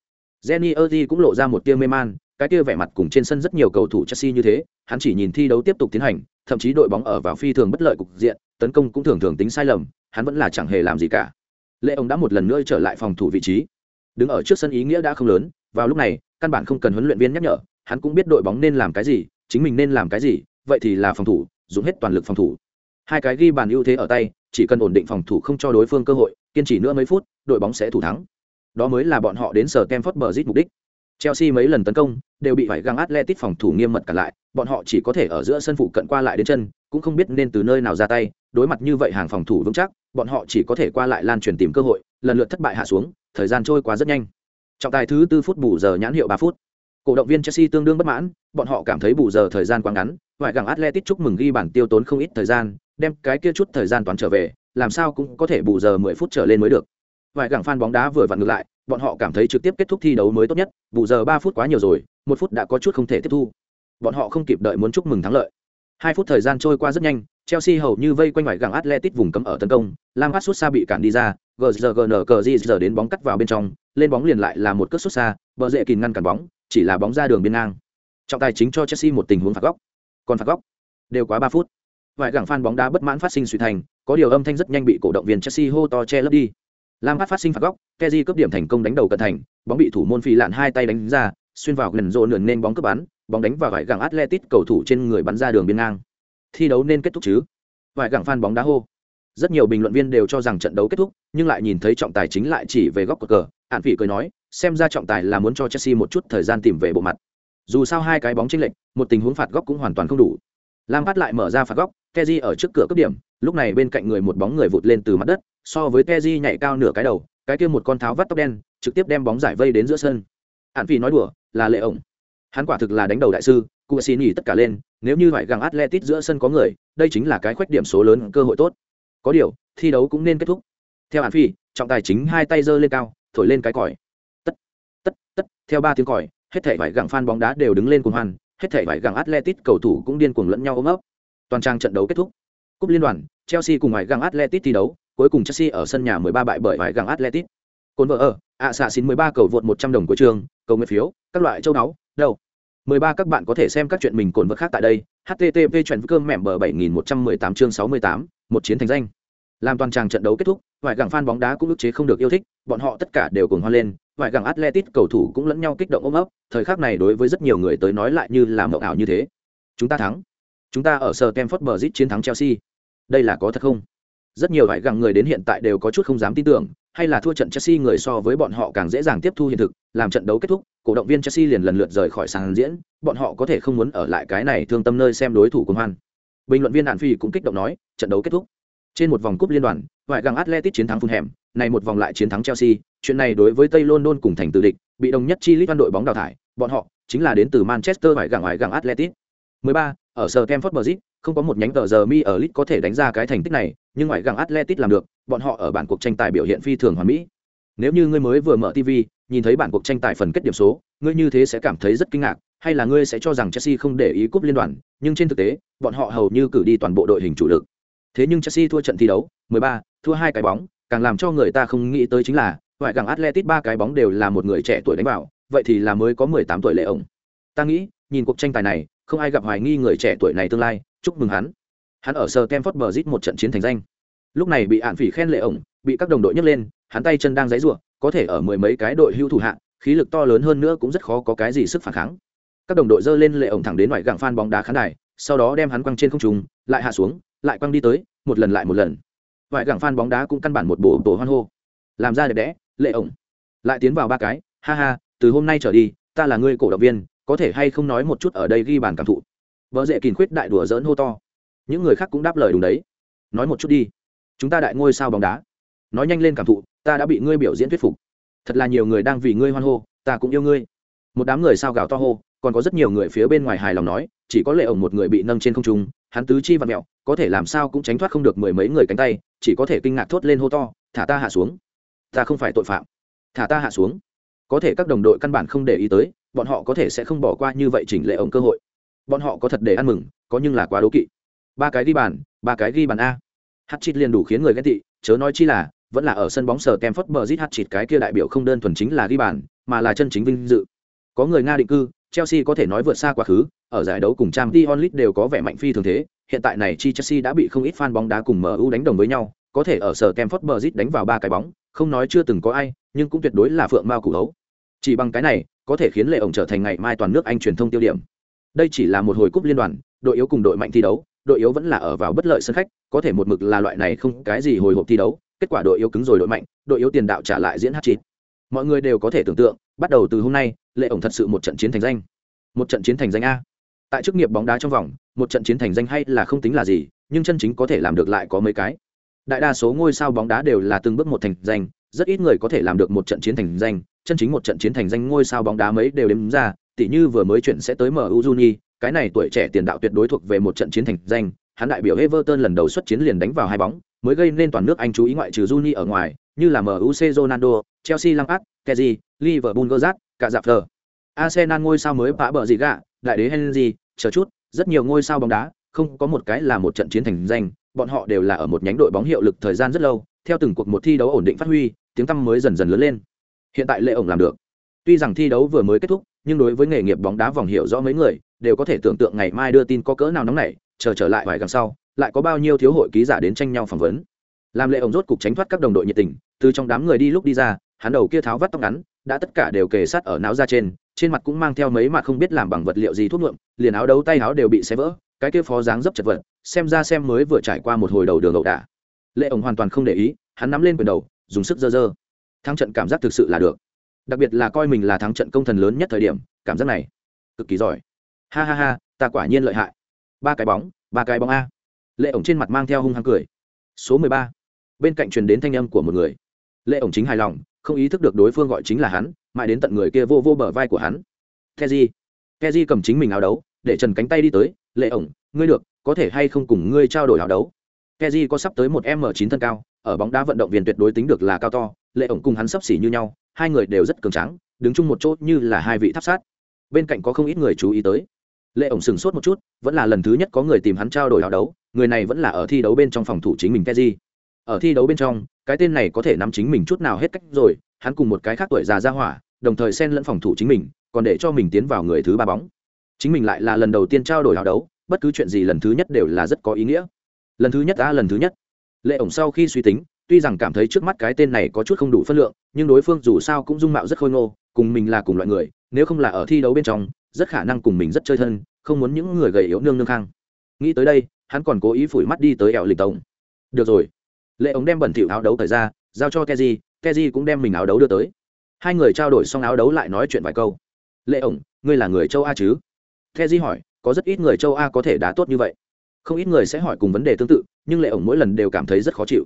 Jenny erdi cũng lộ ra một tia mê man, cái tia vẻ mặt cùng trên sân rất nhiều cầu thủ chelsea như thế, hắn chỉ nhìn thi đấu tiếp tục tiến hành, thậm chí đội bóng ở vào phi thường bất lợi cục diện, tấn công cũng thường thường tính sai lầm, hắn vẫn là chẳng hề làm gì cả lệ ông đã một lần nữa trở lại phòng thủ vị trí. Đứng ở trước sân ý nghĩa đã không lớn, vào lúc này, căn bản không cần huấn luyện viên nhắc nhở, hắn cũng biết đội bóng nên làm cái gì, chính mình nên làm cái gì, vậy thì là phòng thủ, dùng hết toàn lực phòng thủ. Hai cái ghi bàn ưu thế ở tay, chỉ cần ổn định phòng thủ không cho đối phương cơ hội, kiên trì nữa mấy phút, đội bóng sẽ thủ thắng. Đó mới là bọn họ đến sở kem phớt bờ mục đích chelsea mấy lần tấn công, đều bị phải găng Atletico phòng thủ nghiêm mật cả lại, bọn họ chỉ có thể ở giữa sân phụ cận qua lại đến chân, cũng không biết nên từ nơi nào ra tay, đối mặt như vậy hàng phòng thủ vững chắc, bọn họ chỉ có thể qua lại lan truyền tìm cơ hội, lần lượt thất bại hạ xuống, thời gian trôi qua rất nhanh. Trọng tài thứ tư phút bù giờ nhãn hiệu ba phút. Cổ động viên chelsea tương đương bất mãn, bọn họ cảm thấy bù giờ thời gian quá ngắn ngoại gàng Atletico chúc mừng ghi bản tiêu tốn không ít thời gian, đem cái kia chút thời gian toán trở về, làm sao cũng có thể bù giờ mười phút trở lên mới được. Ngoại gàng fan bóng đá vừa vặn ngược lại bọn họ cảm thấy trực tiếp kết thúc thi đấu mới tốt nhất Vụ giờ ba phút quá nhiều rồi, một phút đã có chút không thể tiếp thu. Bọn họ không kịp đợi muốn chúc mừng thắng lợi. Hai phút thời gian trôi qua rất nhanh, chelsea hầu như vây quanh ngoài gàng atletic vùng cấm ở tấn công lam hát xuất xa bị cản đi ra gzgn cờ di giờ đến bóng cắt vào bên trong, lên bóng liền lại là một cất xuất xa, bờ dễ kìm ngăn cản bóng, chỉ là bóng ra đường biên ngang. Trọng tài chính cho chelsea một tình huống phạt góc. Còn phạt góc. Đều quá ba phút. Vài gẳng phan bóng đá bất mãn phát sinh suy thành, có điều âm thanh rất nhanh bị cổ động viên chelsea hô to che lấp đi lam phát phát sinh phạt góc keji cướp điểm thành công đánh đầu cận thành, bóng bị thủ môn phi lạn hai tay đánh ra, xuyên vào gần rộ nườn nên bóng cướp bắn, bóng đánh vào vải gẳng atletic cầu thủ trên người bắn ra đường biên ngang. Thi đấu nên kết thúc chứ? Vài gẳng phan bóng đá hô. Rất nhiều bình luận viên đều cho rằng trận đấu kết thúc, nhưng lại nhìn thấy trọng tài chính lại chỉ về góc cờ cờ. Ạn phỉ cười nói, xem ra trọng tài là muốn cho chelsea một chút thời gian tìm về bộ mặt. Dù sao hai cái bóng chênh lệch, một tình huống phạt góc cũng hoàn toàn không đủ lam phát lại mở ra phạt góc keji ở trước cửa cấp điểm, lúc này bên cạnh người một bóng người vụt lên từ mặt đất, so với keji nhảy cao nửa cái đầu, cái kia một con tháo vắt tóc đen, trực tiếp đem bóng giải vây đến giữa sân. Ạn phi nói đùa, là lệ ổng. Hắn quả thực là đánh đầu đại sư cụ xin nghỉ tất cả lên, nếu như phải găng atletic giữa sân có người, đây chính là cái khoét điểm số lớn cơ hội tốt. Có điều, thi đấu cũng nên kết thúc. Theo hạn phi trọng tài chính hai tay giơ lên cao, thổi lên cái còi. Tất tất tất, theo ba tiếng còi, hết thảy vải gặng fan bóng đá đều đứng lên cùng hoan hết thảy vải gàng atletic cầu thủ cũng điên cuồng lẫn nhau ôm ấp. Toàn trang trận đấu kết thúc. Cúp liên đoàn chelsea cùng vải gàng atletic thi đấu cuối cùng chelsea ở sân nhà 13 bại bởi vải gàng atletic. Cồn vợ ở ạ xạ xin 13 cầu vượt 100 đồng của trường cầu nguyện phiếu các loại châu náu, đâu? 13 các bạn có thể xem các chuyện mình cồn vật khác tại đây http chuyển cơm mẻm bờ 7118 chương 68, một chiến thành danh. Làm toàn tràng trận đấu kết thúc vài gàng fan bóng đá cũng ức chế không được yêu thích bọn họ tất cả đều cùng hoa lên vài gẳng atletic cầu thủ cũng lẫn nhau kích động ôm ấp thời khắc này đối với rất nhiều người tới nói lại như là mộng ảo như thế. Chúng ta thắng. Chúng ta ở sờ kem Bridge bờ zit chiến thắng chelsea. Đây là có thật không? Rất nhiều vài gẳng người đến hiện tại đều có chút không dám tin tưởng hay là thua trận chelsea người so với bọn họ càng dễ dàng tiếp thu hiện thực làm trận đấu kết thúc cổ động viên chelsea liền lần lượt rời khỏi sàn diễn bọn họ có thể không muốn ở lại cái này thương tâm nơi xem đối thủ của hoan bình luận viên Hàn phi cũng kích động nói trận đấu kết thúc. Trên một vòng cúp liên đoàn, ngoại găng Atletico chiến thắng Fulham, này một vòng lại chiến thắng Chelsea, chuyện này đối với Tây London cùng thành tự địch, bị đồng nhất chi lít văn đội bóng đào thải, bọn họ chính là đến từ Manchester phải gặng ngoài gặng Atletico. 13, ở Stamford Bridge, không có một nhánh tờ giờ mi ở Lit có thể đánh ra cái thành tích này, nhưng ngoài gặng Atletico làm được, bọn họ ở bản cuộc tranh tài biểu hiện phi thường hoàn mỹ. Nếu như ngươi mới vừa mở TV, nhìn thấy bản cuộc tranh tài phần kết điểm số, ngươi như thế sẽ cảm thấy rất kinh ngạc, hay là ngươi sẽ cho rằng Chelsea không để ý cúp liên đoàn, nhưng trên thực tế, bọn họ hầu như cử đi toàn bộ đội hình chủ lực. Thế nhưng Chelsea thua trận thi đấu, 13, thua hai cái bóng, càng làm cho người ta không nghĩ tới chính là, ngoại gặng Atletic ba cái bóng đều là một người trẻ tuổi đánh vào, vậy thì là mới có 18 tuổi lệ ổng. Ta nghĩ, nhìn cuộc tranh tài này, không ai gặp hoài nghi người trẻ tuổi này tương lai, chúc mừng hắn. Hắn ở Stamford Bridge một trận chiến thành danh. Lúc này bị ạn phỉ khen lệ ổng, bị các đồng đội nhấc lên, hắn tay chân đang giãy giụa, có thể ở mười mấy cái đội hưu thủ hạng, khí lực to lớn hơn nữa cũng rất khó có cái gì sức phản kháng. Các đồng đội giơ lên lệ ổng thẳng đến ngoại gạng fan bóng đá khán đài, sau đó đem hắn quăng trên không trung, lại hạ xuống, lại quăng đi tới, một lần lại một lần vài gặng phan bóng đá cũng căn bản một bộ tổ hoan hô. Làm ra đẹp đẽ, lệ ổng. Lại tiến vào ba cái, ha ha, từ hôm nay trở đi, ta là người cổ động viên, có thể hay không nói một chút ở đây ghi bàn cảm thụ. Vợ dễ kìm khuyết đại đùa dỡn hô to. Những người khác cũng đáp lời đúng đấy. Nói một chút đi. Chúng ta đại ngôi sao bóng đá. Nói nhanh lên cảm thụ, ta đã bị ngươi biểu diễn thuyết phục. Thật là nhiều người đang vì ngươi hoan hô, ta cũng yêu ngươi. Một đám người sao gào to hô, còn có rất nhiều người phía bên ngoài hài lòng nói, chỉ có lệ ổng một người bị nâng trên không trung, hắn tứ chi và mẹo, có thể làm sao cũng tránh thoát không được mười mấy người cánh tay chỉ có thể kinh ngạc thốt lên hô to, thả ta hạ xuống. Ta không phải tội phạm. Thả ta hạ xuống. Có thể các đồng đội căn bản không để ý tới, bọn họ có thể sẽ không bỏ qua như vậy chỉnh lệ ống cơ hội. Bọn họ có thật để ăn mừng, có nhưng là quá đố kỵ. Ba cái ghi bàn, ba cái ghi bàn a. Hát chít liền đủ khiến người ghét tị, chớ nói chi là, vẫn là ở sân bóng sờ kem phất bờ zit hát chít cái kia đại biểu không đơn thuần chính là ghi bàn, mà là chân chính vinh dự. Có người nga định cư, chelsea có thể nói vượt xa quá khứ, ở giải đấu cùng trang t onlit đều có vẻ mạnh phi thường thế hiện tại này chi Chelsea đã bị không ít fan bóng đá cùng MU đánh đồng với nhau, có thể ở sở Stamford Bridge đánh vào ba cái bóng, không nói chưa từng có ai, nhưng cũng tuyệt đối là phượng mao củ hấu. Chỉ bằng cái này, có thể khiến lệ ổng trở thành ngày mai toàn nước Anh truyền thông tiêu điểm. Đây chỉ là một hồi cúp liên đoàn, đội yếu cùng đội mạnh thi đấu, đội yếu vẫn là ở vào bất lợi sân khách, có thể một mực là loại này không cái gì hồi hộp thi đấu, kết quả đội yếu cứng rồi đội mạnh, đội yếu tiền đạo trả lại diễn hát chín. Mọi người đều có thể tưởng tượng, bắt đầu từ hôm nay, lệ ổng thật sự một trận chiến thành danh. Một trận chiến thành danh a tại chức nghiệp bóng đá trong vòng một trận chiến thành danh hay là không tính là gì nhưng chân chính có thể làm được lại có mấy cái. Đại đa số ngôi sao bóng đá đều là từng bước một thành danh rất ít người có thể làm được một trận chiến thành danh chân chính một trận chiến thành danh ngôi sao bóng đá mấy đều đếm ra tỉ như vừa mới chuyện sẽ tới MU Juni, cái này tuổi trẻ tiền đạo tuyệt đối thuộc về một trận chiến thành danh, hắn đại biểu Everton lần đầu xuất chiến liền đánh vào hai bóng, mới gây nên toàn nước Anh chú ý ngoại trừ Juni ở ngoài, như là MUC Ronaldo, Chelsea Lampard, Kessié, Liverpool Gerrard, cả dạp Arsenal ngôi sao mới phá bờ gì gạ, đại đế Henry, chờ chút rất nhiều ngôi sao bóng đá không có một cái là một trận chiến thành danh bọn họ đều là ở một nhánh đội bóng hiệu lực thời gian rất lâu theo từng cuộc một thi đấu ổn định phát huy tiếng tăm mới dần dần lớn lên. Hiện tại lệ ổng làm được. Tuy rằng thi đấu vừa mới kết thúc nhưng đối với nghề nghiệp bóng đá vòng hiệu rõ mấy người đều có thể tưởng tượng ngày mai đưa tin có cỡ nào nóng nảy chờ trở lại vài gần sau lại có bao nhiêu thiếu hội ký giả đến tranh nhau phỏng vấn. Làm lệ ổng rốt cục tránh thoát các đồng đội nhiệt tình từ trong đám người đi lúc đi ra hắn đầu kia tháo vắt tóc ngắn đã tất cả đều kề sát ở não ra trên trên mặt cũng mang theo mấy mặt không biết làm bằng vật liệu gì thuốc nhuộm, liền áo đấu tay áo đều bị xé vỡ, cái kia phó dáng dấp chật vật, xem ra xem mới vừa trải qua một hồi đầu đường ẩu đả. Lệ ổng hoàn toàn không để ý, hắn nắm lên quyền đầu, dùng sức dơ dơ thắng trận cảm giác thực sự là được. Đặc biệt là coi mình là thắng trận công thần lớn nhất thời điểm, cảm giác này cực kỳ giỏi. Ha ha ha, ta quả nhiên lợi hại. Ba cái bóng, ba cái bóng a. Lệ ổng trên mặt mang theo hung hăng cười. Số mười ba. Bên cạnh truyền đến thanh âm của một người. Lệ ổng chính hài lòng, không ý thức được đối phương gọi chính là hắn mãi đến tận người kia vô vô bờ vai của hắn. Keji keji cầm chính mình áo đấu, để trần cánh tay đi tới, lệ ổng, ngươi được, có thể hay không cùng ngươi trao đổi áo đấu? Keji có sắp tới một m chín thân cao, ở bóng đá vận động viên tuyệt đối tính được là cao to, lệ ổng cùng hắn sắp xỉ như nhau, hai người đều rất cường tráng, đứng chung một chỗ như là hai vị tháp sát. Bên cạnh có không ít người chú ý tới. Lệ ổng sừng sốt một chút, vẫn là lần thứ nhất có người tìm hắn trao đổi áo đấu, người này vẫn là ở thi đấu bên trong phòng thủ chính mình keji. Ở thi đấu bên trong, cái tên này có thể nắm chính mình chút nào hết cách rồi, hắn cùng một cái khác tuổi già ra hỏa đồng thời xen lẫn phòng thủ chính mình, còn để cho mình tiến vào người thứ ba bóng. Chính mình lại là lần đầu tiên trao đổi áo đấu, bất cứ chuyện gì lần thứ nhất đều là rất có ý nghĩa. Lần thứ nhất đã lần thứ nhất. Lệ ổng sau khi suy tính, tuy rằng cảm thấy trước mắt cái tên này có chút không đủ phân lượng, nhưng đối phương dù sao cũng dung mạo rất khôi ngô, cùng mình là cùng loại người, nếu không là ở thi đấu bên trong, rất khả năng cùng mình rất chơi thân, không muốn những người gầy yếu nương nương khang. Nghĩ tới đây, hắn còn cố ý phủi mắt đi tới ẻo lịch tổng. Được rồi. Lệ ống đem bẩn thỉu áo đấu thời ra, giao cho keji keji cũng đem mình áo đấu đưa tới hai người trao đổi xong áo đấu lại nói chuyện vài câu. Lệ ổng, ngươi là người châu a chứ? Keji hỏi, có rất ít người châu a có thể đá tốt như vậy. Không ít người sẽ hỏi cùng vấn đề tương tự, nhưng lệ ổng mỗi lần đều cảm thấy rất khó chịu.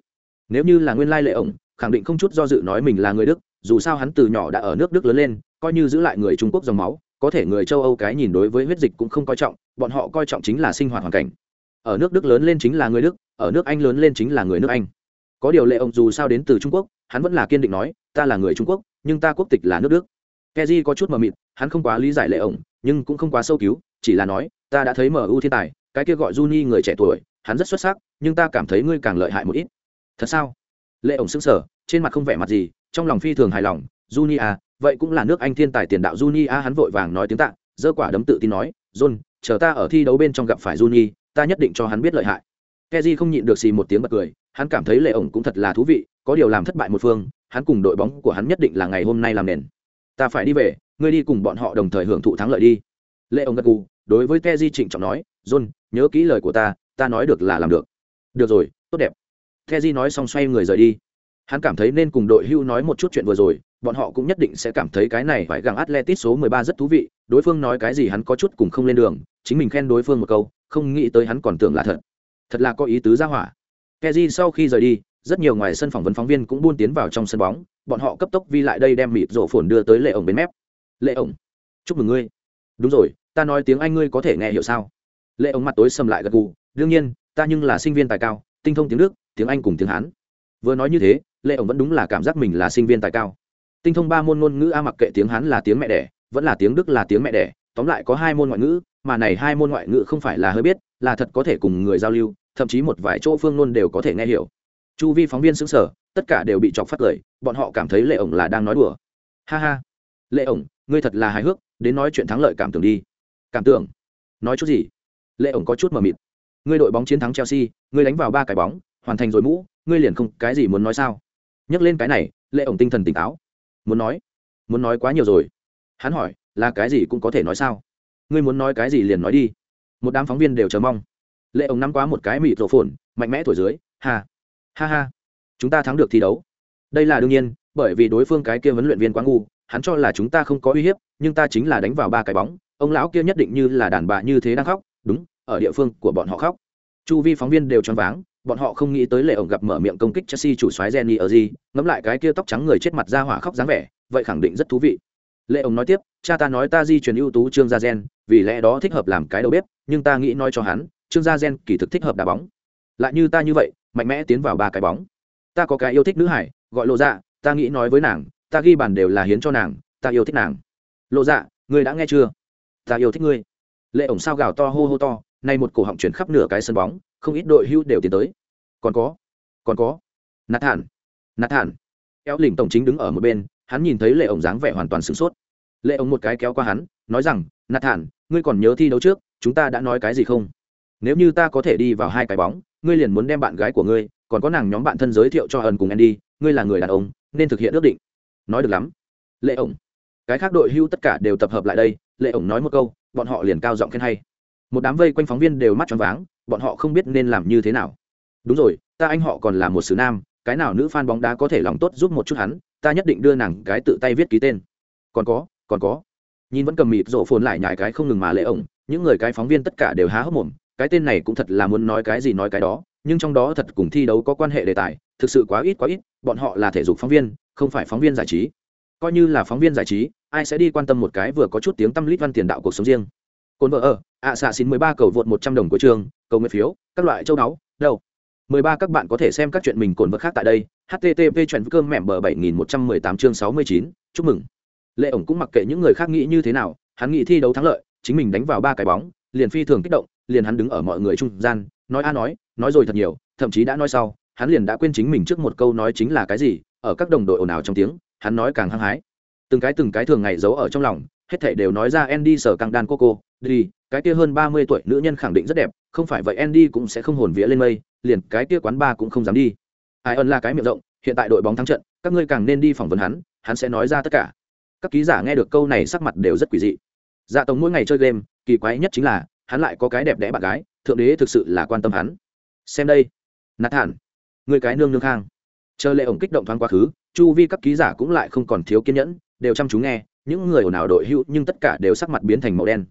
Nếu như là nguyên lai lệ ổng, khẳng định không chút do dự nói mình là người đức, dù sao hắn từ nhỏ đã ở nước đức lớn lên, coi như giữ lại người trung quốc dòng máu, có thể người châu âu cái nhìn đối với huyết dịch cũng không coi trọng, bọn họ coi trọng chính là sinh hoạt hoàn cảnh. Ở nước đức lớn lên chính là người đức, ở nước anh lớn lên chính là người nước anh. Có điều lệ ông dù sao đến từ trung quốc, hắn vẫn là kiên định nói ta là người trung quốc nhưng ta quốc tịch là nước đức keji có chút mờ mịt, hắn không quá lý giải lệ ổng, nhưng cũng không quá sâu cứu chỉ là nói, ta đã thấy mu thiên tài, cái kia gọi Juni người trẻ tuổi, hắn rất xuất sắc, nhưng ta cảm thấy ngươi càng lợi hại một ít. Thật sao? Lệ ổng sững sờ, trên mặt không vẻ mặt gì, trong lòng phi thường hài lòng, Juni à vậy cũng là nước anh thiên tài tiền đạo Juni à hắn vội vàng nói tiếng tạ, giơ quả đấm tự tin nói, john, chờ ta ở thi đấu bên trong gặp phải Juni, ta nhất định cho hắn biết lợi hại. Keji không nhịn được xì một tiếng bật cười, hắn cảm thấy lệ ổng cũng thật là thú vị có điều làm thất bại một phương, hắn cùng đội bóng của hắn nhất định là ngày hôm nay làm nền. Ta phải đi về, ngươi đi cùng bọn họ đồng thời hưởng thụ thắng lợi đi. Lệ ông gật gù, đối với keji trịnh trọng nói, john, nhớ kỹ lời của ta ta nói được là làm được. Được rồi, tốt đẹp. Keji nói xong xoay người rời đi. Hắn cảm thấy nên cùng đội hưu nói một chút chuyện vừa rồi, bọn họ cũng nhất định sẽ cảm thấy cái này phải gặng atletis số 13 rất thú vị, đối phương nói cái gì hắn có chút cùng không lên đường, chính mình khen đối phương một câu, không nghĩ tới hắn còn tưởng là thật. Thật là có ý tứ ra hỏa. Keji sau khi rời đi rất nhiều ngoài sân phỏng vấn phóng viên cũng buôn tiến vào trong sân bóng, bọn họ cấp tốc vi lại đây đem mịt rổ phồn đưa tới lệ ổng bên mép. Lệ ổng, chúc mừng ngươi. Đúng rồi, ta nói tiếng anh ngươi có thể nghe hiểu sao? Lệ ổng mặt tối sầm lại gật gù, đương nhiên, ta nhưng là sinh viên tài cao, tinh thông tiếng đức, tiếng anh cùng tiếng hán. Vừa nói như thế, lệ ổng vẫn đúng là cảm giác mình là sinh viên tài cao. Tinh thông ba môn ngôn ngữ a mặc kệ tiếng hán là tiếng mẹ đẻ, vẫn là tiếng đức là tiếng mẹ đẻ, tóm lại có hai môn ngoại ngữ, mà này hai môn ngoại ngữ không phải là hơi biết, là thật có thể cùng người giao lưu, thậm chí một vài chỗ phương luôn đều có thể nghe hiểu chu vi phóng viên xứng sở tất cả đều bị chọc phát cười, bọn họ cảm thấy lệ ổng là đang nói đùa. Ha ha. Lệ ổng, ngươi thật là hài hước, đến nói chuyện thắng lợi cảm tưởng đi. Cảm tưởng? Nói chút gì? Lệ ổng có chút mờ mịt. Ngươi đội bóng chiến thắng chelsea, ngươi đánh vào ba cái bóng, hoàn thành rồi mũ, ngươi liền không cái gì muốn nói sao? Nhắc lên cái này, lệ ổng tinh thần tỉnh táo. Muốn nói? Muốn nói quá nhiều rồi. Hắn hỏi, là cái gì cũng có thể nói sao? Ngươi muốn nói cái gì liền nói đi. Một đám phóng viên đều chờ mong. Lệ ổng nắm quá một cái mịt rổ phồn, mạnh mẽ thổi dưới hà ha ha. Chúng ta thắng được thi đấu. Đây là đương nhiên, bởi vì đối phương cái kia huấn luyện viên quá ngu, hắn cho là chúng ta không có uy hiếp, nhưng ta chính là đánh vào ba cái bóng, ông lão kia nhất định như là đàn bà như thế đang khóc, đúng, ở địa phương của bọn họ khóc. Chu vi phóng viên đều choáng váng, bọn họ không nghĩ tới lệ ổng gặp mở miệng công kích chelsea chủ soái jenny ở gì ngẫm lại cái kia tóc trắng người chết mặt ra hỏa khóc dáng vẻ, vậy khẳng định rất thú vị. Lệ ổng nói tiếp, cha ta nói ta di truyền ưu tú trương gia gen, vì lẽ đó thích hợp làm cái đầu bếp, nhưng ta nghĩ nói cho hắn, trương gia gen kỳ thực thích hợp đá bóng. Lại như ta như vậy mạnh mẽ tiến vào ba cái bóng. Ta có cái yêu thích nữ hải, gọi lộ dạ ta nghĩ nói với nàng, ta ghi bàn đều là hiến cho nàng, ta yêu thích nàng. Lộ dạ ngươi đã nghe chưa? Ta yêu thích ngươi. Lệ ổng sao gào to hô hô to, nay một cổ họng chuyển khắp nửa cái sân bóng, không ít đội hưu đều tiến tới. Còn có còn có. Nạt thản nạt thản Kéo lỉnh tổng chính đứng ở một bên, hắn nhìn thấy lệ ổng dáng vẻ hoàn toàn sửng sốt. Lệ ổng một cái kéo qua hắn, nói rằng nạt thản ngươi còn nhớ thi đấu trước, chúng ta đã nói cái gì không? Nếu như ta có thể đi vào hai cái bóng ngươi liền muốn đem bạn gái của ngươi, còn có nàng nhóm bạn thân giới thiệu cho ẩn cùng andy, ngươi là người đàn ông, nên thực hiện ước định. Nói được lắm. Lệ ổng. Cái khác đội hưu tất cả đều tập hợp lại đây, lệ ổng nói một câu, bọn họ liền cao giọng khen hay. Một đám vây quanh phóng viên đều mắt tròn váng, bọn họ không biết nên làm như thế nào. Đúng rồi, ta anh họ còn là một sứ nam, cái nào nữ fan bóng đá có thể lòng tốt giúp một chút hắn, ta nhất định đưa nàng cái tự tay viết ký tên. Còn có còn có. Nhìn vẫn cầm mịt rộ phồn lại nhải cái không ngừng mà lệ ổng, những người cái phóng viên tất cả đều há hốc mồm cái tên này cũng thật là muốn nói cái gì nói cái đó, nhưng trong đó thật cùng thi đấu có quan hệ đề tài, thực sự quá ít quá ít, bọn họ là thể dục phóng viên, không phải phóng viên giải trí. Coi như là phóng viên giải trí, ai sẽ đi quan tâm một cái vừa có chút tiếng tâm lít văn tiền đạo cuộc sống riêng. Cồn vợ ở, ạ xạ xin mười ba cầu vượt một trăm đồng của trường, cầu nguyện phiếu, các loại châu đáo đâu? Mười ba các bạn có thể xem các chuyện mình cồn vợ khác tại đây, http chuyện cơm mẹm bờ bảy nghìn một trăm mười tám chương sáu mươi chín, chúc mừng. Lệ ổng cũng mặc kệ những người khác nghĩ như thế nào, hắn nghĩ thi đấu thắng lợi, chính mình đánh vào ba cái bóng, liền phi thường kích động liền hắn đứng ở mọi người trung gian nói a nói nói rồi thật nhiều thậm chí đã nói sau hắn liền đã quên chính mình trước một câu nói chính là cái gì ở các đồng đội ồn ào trong tiếng hắn nói càng hăng hái từng cái từng cái thường ngày giấu ở trong lòng hết thảy đều nói ra Andy sở càng đan Coco, đi, cái kia hơn ba mươi tuổi nữ nhân khẳng định rất đẹp, không phải vậy Andy cũng sẽ không hồn vía lên mây, liền cái kia quán bar cũng không dám đi. Ai ơn là cái miệng rộng, hiện tại đội bóng thắng trận, các ngươi càng nên đi phỏng vấn hắn, hắn sẽ nói ra tất cả. Các ký giả nghe được câu này sắc mặt đều rất quỷ dị. Dạ Tổng mỗi ngày chơi game, kỳ quái nhất chính là, hắn lại có cái đẹp đẽ bạn gái, thượng đế thực sự là quan tâm hắn. Xem đây, Nạt Thản, người cái nương nương khang. Chờ lệ ổng kích động thoáng quá khứ, chu vi các ký giả cũng lại không còn thiếu kiên nhẫn, đều chăm chú nghe, những người ồn ào đội hữu nhưng tất cả đều sắc mặt biến thành màu đen.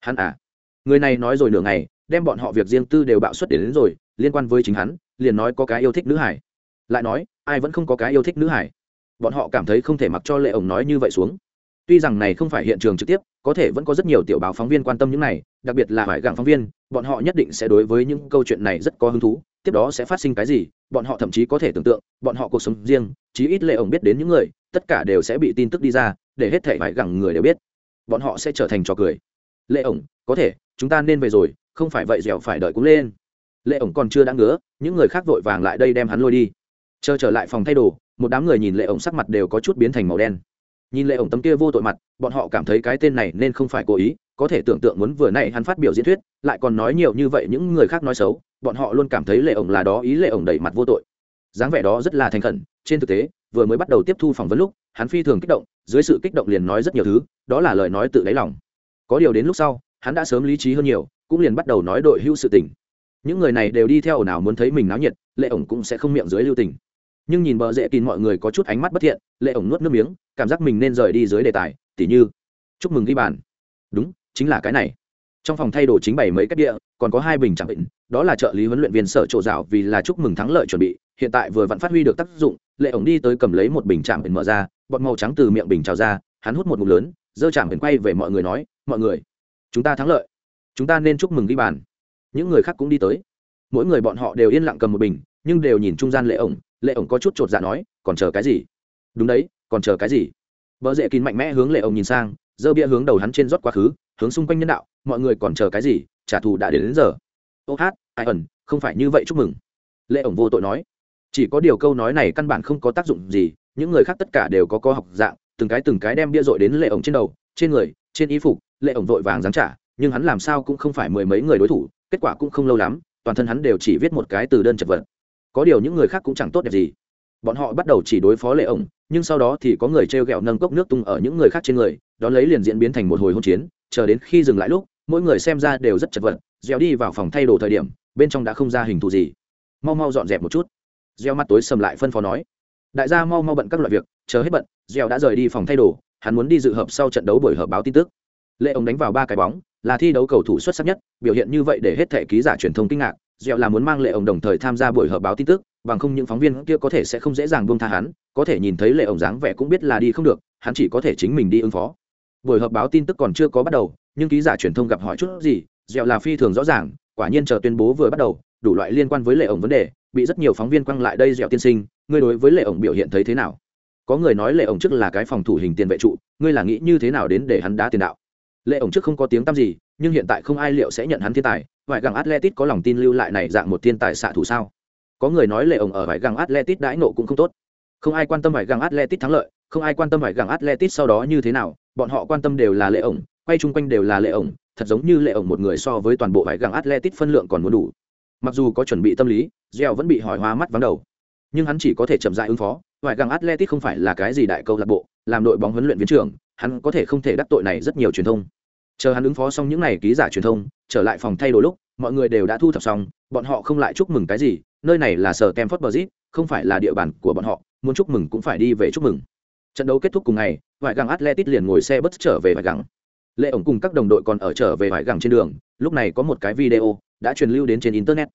Hắn à? Người này nói rồi nửa ngày đem bọn họ việc riêng tư đều bạo xuất đến, đến rồi liên quan với chính hắn liền nói có cái yêu thích nữ hải. Lại nói ai vẫn không có cái yêu thích nữ hải? Bọn họ cảm thấy không thể mặc cho lệ ổng nói như vậy xuống tuy rằng này không phải hiện trường trực tiếp, có thể vẫn có rất nhiều tiểu báo phóng viên quan tâm những này, đặc biệt là phải gặng phóng viên, bọn họ nhất định sẽ đối với những câu chuyện này rất có hứng thú, tiếp đó sẽ phát sinh cái gì, bọn họ thậm chí có thể tưởng tượng, bọn họ cuộc sống riêng, chí ít lệ ổng biết đến những người, tất cả đều sẽ bị tin tức đi ra, để hết thể phải gặng người đều biết. Bọn họ sẽ trở thành trò cười. Lệ ổng, có thể, chúng ta nên về rồi, không phải vậy dẻo phải đợi cũng lên. Lệ ổng còn chưa đã ngứa, những người khác vội vàng lại đây đem hắn lôi đi. Chờ trở lại phòng thay đồ, một đám người nhìn lệ ổng sắc mặt đều có chút biến thành màu đen nhìn lệ ổng tấm kia vô tội mặt, bọn họ cảm thấy cái tên này nên không phải cố ý, có thể tưởng tượng muốn vừa nãy hắn phát biểu diễn thuyết, lại còn nói nhiều như vậy những người khác nói xấu, bọn họ luôn cảm thấy lệ ổng là đó, ý lệ ổng đẩy mặt vô tội. Dáng vẻ đó rất là thành khẩn, trên thực tế, vừa mới bắt đầu tiếp thu phỏng vấn lúc, hắn phi thường kích động, dưới sự kích động liền nói rất nhiều thứ, đó là lời nói tự đáy lòng. Có điều đến lúc sau, hắn đã sớm lý trí hơn nhiều, cũng liền bắt đầu nói đội hưu sự tình. Những người này đều đi theo ồn ào muốn thấy mình náo nhiệt, lệ ổng cũng sẽ không miệng dưới lưu tình nhưng nhìn bờ dễ kín mọi người có chút ánh mắt bất thiện, lệ ổng nuốt nước miếng, cảm giác mình nên rời đi dưới đề tài, tỉ như, chúc mừng ghi bàn. Đúng, chính là cái này. Trong phòng thay đồ chính bày mấy cách địa, còn có hai bình chẳng định, đó là trợ lý huấn luyện viên sở trộ dạo vì là chúc mừng thắng lợi chuẩn bị, hiện tại vừa vẫn phát huy được tác dụng, lệ ổng đi tới cầm lấy một bình chạm bình mở ra, bọt màu trắng từ miệng bình trào ra, hắn hút một ngụm lớn, giơ chạm bình quay về mọi người nói, mọi người, chúng ta thắng lợi, chúng ta nên chúc mừng ghi bàn. Những người khác cũng đi tới. Mỗi người bọn họ đều yên lặng cầm một bình, nhưng đều nhìn trung gian lệ ổng lệ ổng có chút chột dạ nói còn chờ cái gì? Đúng đấy còn chờ cái gì? Vợ dễ kín mạnh mẽ hướng lệ ổng nhìn sang dơ bia hướng đầu hắn trên rót quá khứ hướng xung quanh nhân đạo mọi người còn chờ cái gì? Trả thù đã đến, đến giờ. Ô hát ai ẩn không phải như vậy chúc mừng. Lệ ổng vô tội nói. Chỉ có điều câu nói này căn bản không có tác dụng gì những người khác tất cả đều có co học dạng từng cái từng cái đem bia dội đến lệ ổng trên đầu trên người trên y phục lệ ổng vội vàng dám trả nhưng hắn làm sao cũng không phải mười mấy người đối thủ kết quả cũng không lâu lắm toàn thân hắn đều chỉ viết một cái từ đơn chật vật có điều những người khác cũng chẳng tốt đẹp gì. Bọn họ bắt đầu chỉ đối phó lệ ổng, nhưng sau đó thì có người t r e o g ẹ o nâng cốc nước tung ở những người khác trên người, đón lấy liền diễn biến thành một hồi hỗn chiến, chờ đến khi dừng lại lúc, mỗi người xem ra đều rất chật vật, gieo đi vào phòng thay đồ thời điểm, bên trong đã không ra hình thù gì. Mau mau dọn dẹp một chút. Gieo mắt tối sầm lại phân phó nói. Đại gia mau mau bận các loại việc, chờ hết bận, gieo đã rời đi phòng thay đồ, hắn muốn đi dự hợp sau trận đấu buổi họp báo tin tức. Lệ ổng đánh vào ba cái bóng, là thi đấu cầu thủ xuất sắc nhất, biểu hiện như vậy để hết thẻ ký giả truyền thông kinh ngạc. Dẻo là muốn mang lệ ổng đồng thời tham gia buổi họp báo tin tức, bằng không những phóng viên kia có thể sẽ không dễ dàng buông tha hắn, có thể nhìn thấy lệ ổng dáng vẻ cũng biết là đi không được, hắn chỉ có thể chính mình đi ứng phó. Buổi họp báo tin tức còn chưa có bắt đầu, nhưng ký giả truyền thông gặp hỏi chút gì, Dẻo là phi thường rõ ràng, quả nhiên chờ tuyên bố vừa bắt đầu, đủ loại liên quan với lệ ổng vấn đề, bị rất nhiều phóng viên quăng lại đây, dẻo tiên sinh, ngươi đối với lệ ổng biểu hiện thấy thế nào? Có người nói lệ ổng trước là cái phòng thủ hình tiền vệ trụ, ngươi là nghĩ như thế nào đến để hắn đá tiền đạo? Lệ ổng trước không có tiếng tăm gì, nhưng hiện tại không ai liệu sẽ nhận hắn thiên tài vải găng atletic có lòng tin lưu lại này dạng một thiên tài xạ thủ sao? Có người nói lệ ổng ở vải găng atletic đãi nộ cũng không tốt. Không ai quan tâm vải găng atletic thắng lợi, không ai quan tâm vải găng atletic sau đó như thế nào, bọn họ quan tâm đều là lệ ổng quay chung quanh đều là lệ ổng thật giống như lệ ổng một người so với toàn bộ vải găng atletic phân lượng còn muốn đủ. Mặc dù có chuẩn bị tâm lý gieo vẫn bị hỏi hoa mắt vắng đầu. Nhưng hắn chỉ có thể chậm dại ứng phó, vải găng atletic không phải là cái gì đại câu lạc bộ, làm đội bóng huấn luyện viên trưởng, hắn có thể không thể đắc tội này rất nhiều truyền thông chờ hắn ứng phó xong những n à y ký giả truyền thông, trở lại phòng thay đồ lúc, mọi người đều đã thu thập xong, bọn họ không lại chúc mừng cái gì, nơi này là sở kem phớt bờ zit không phải là địa bàn của bọn họ, muốn chúc mừng cũng phải đi về chúc mừng. Trận đấu kết thúc cùng ngày, vải găng atletic liền ngồi xe bất trở về vải găng lệ ổng cùng các đồng đội còn ở trở về vải găng trên đường, lúc này có một cái video đã truyền lưu đến trên internet.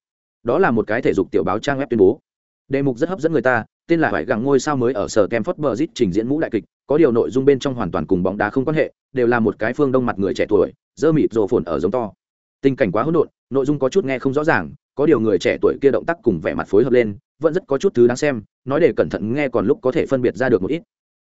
Đó là một cái thể dục tiểu báo trang web tuyên bố. Đề mục rất hấp dẫn người ta, tên là vải găng ngôi sao mới ở sở kem phớt bờ zit trình diễn mũ đại kịch có điều nội dung bên trong hoàn toàn cùng bóng đá không quan hệ, đều là một cái phương đông mặt người trẻ tuổi, dơ mịt rồ phồn ở giống to. Tình cảnh quá hỗn độn, nội dung có chút nghe không rõ ràng, có điều người trẻ tuổi kia động tác cùng vẻ mặt phối hợp lên, vẫn rất có chút thứ đáng xem, nói để cẩn thận nghe còn lúc có thể phân biệt ra được một ít.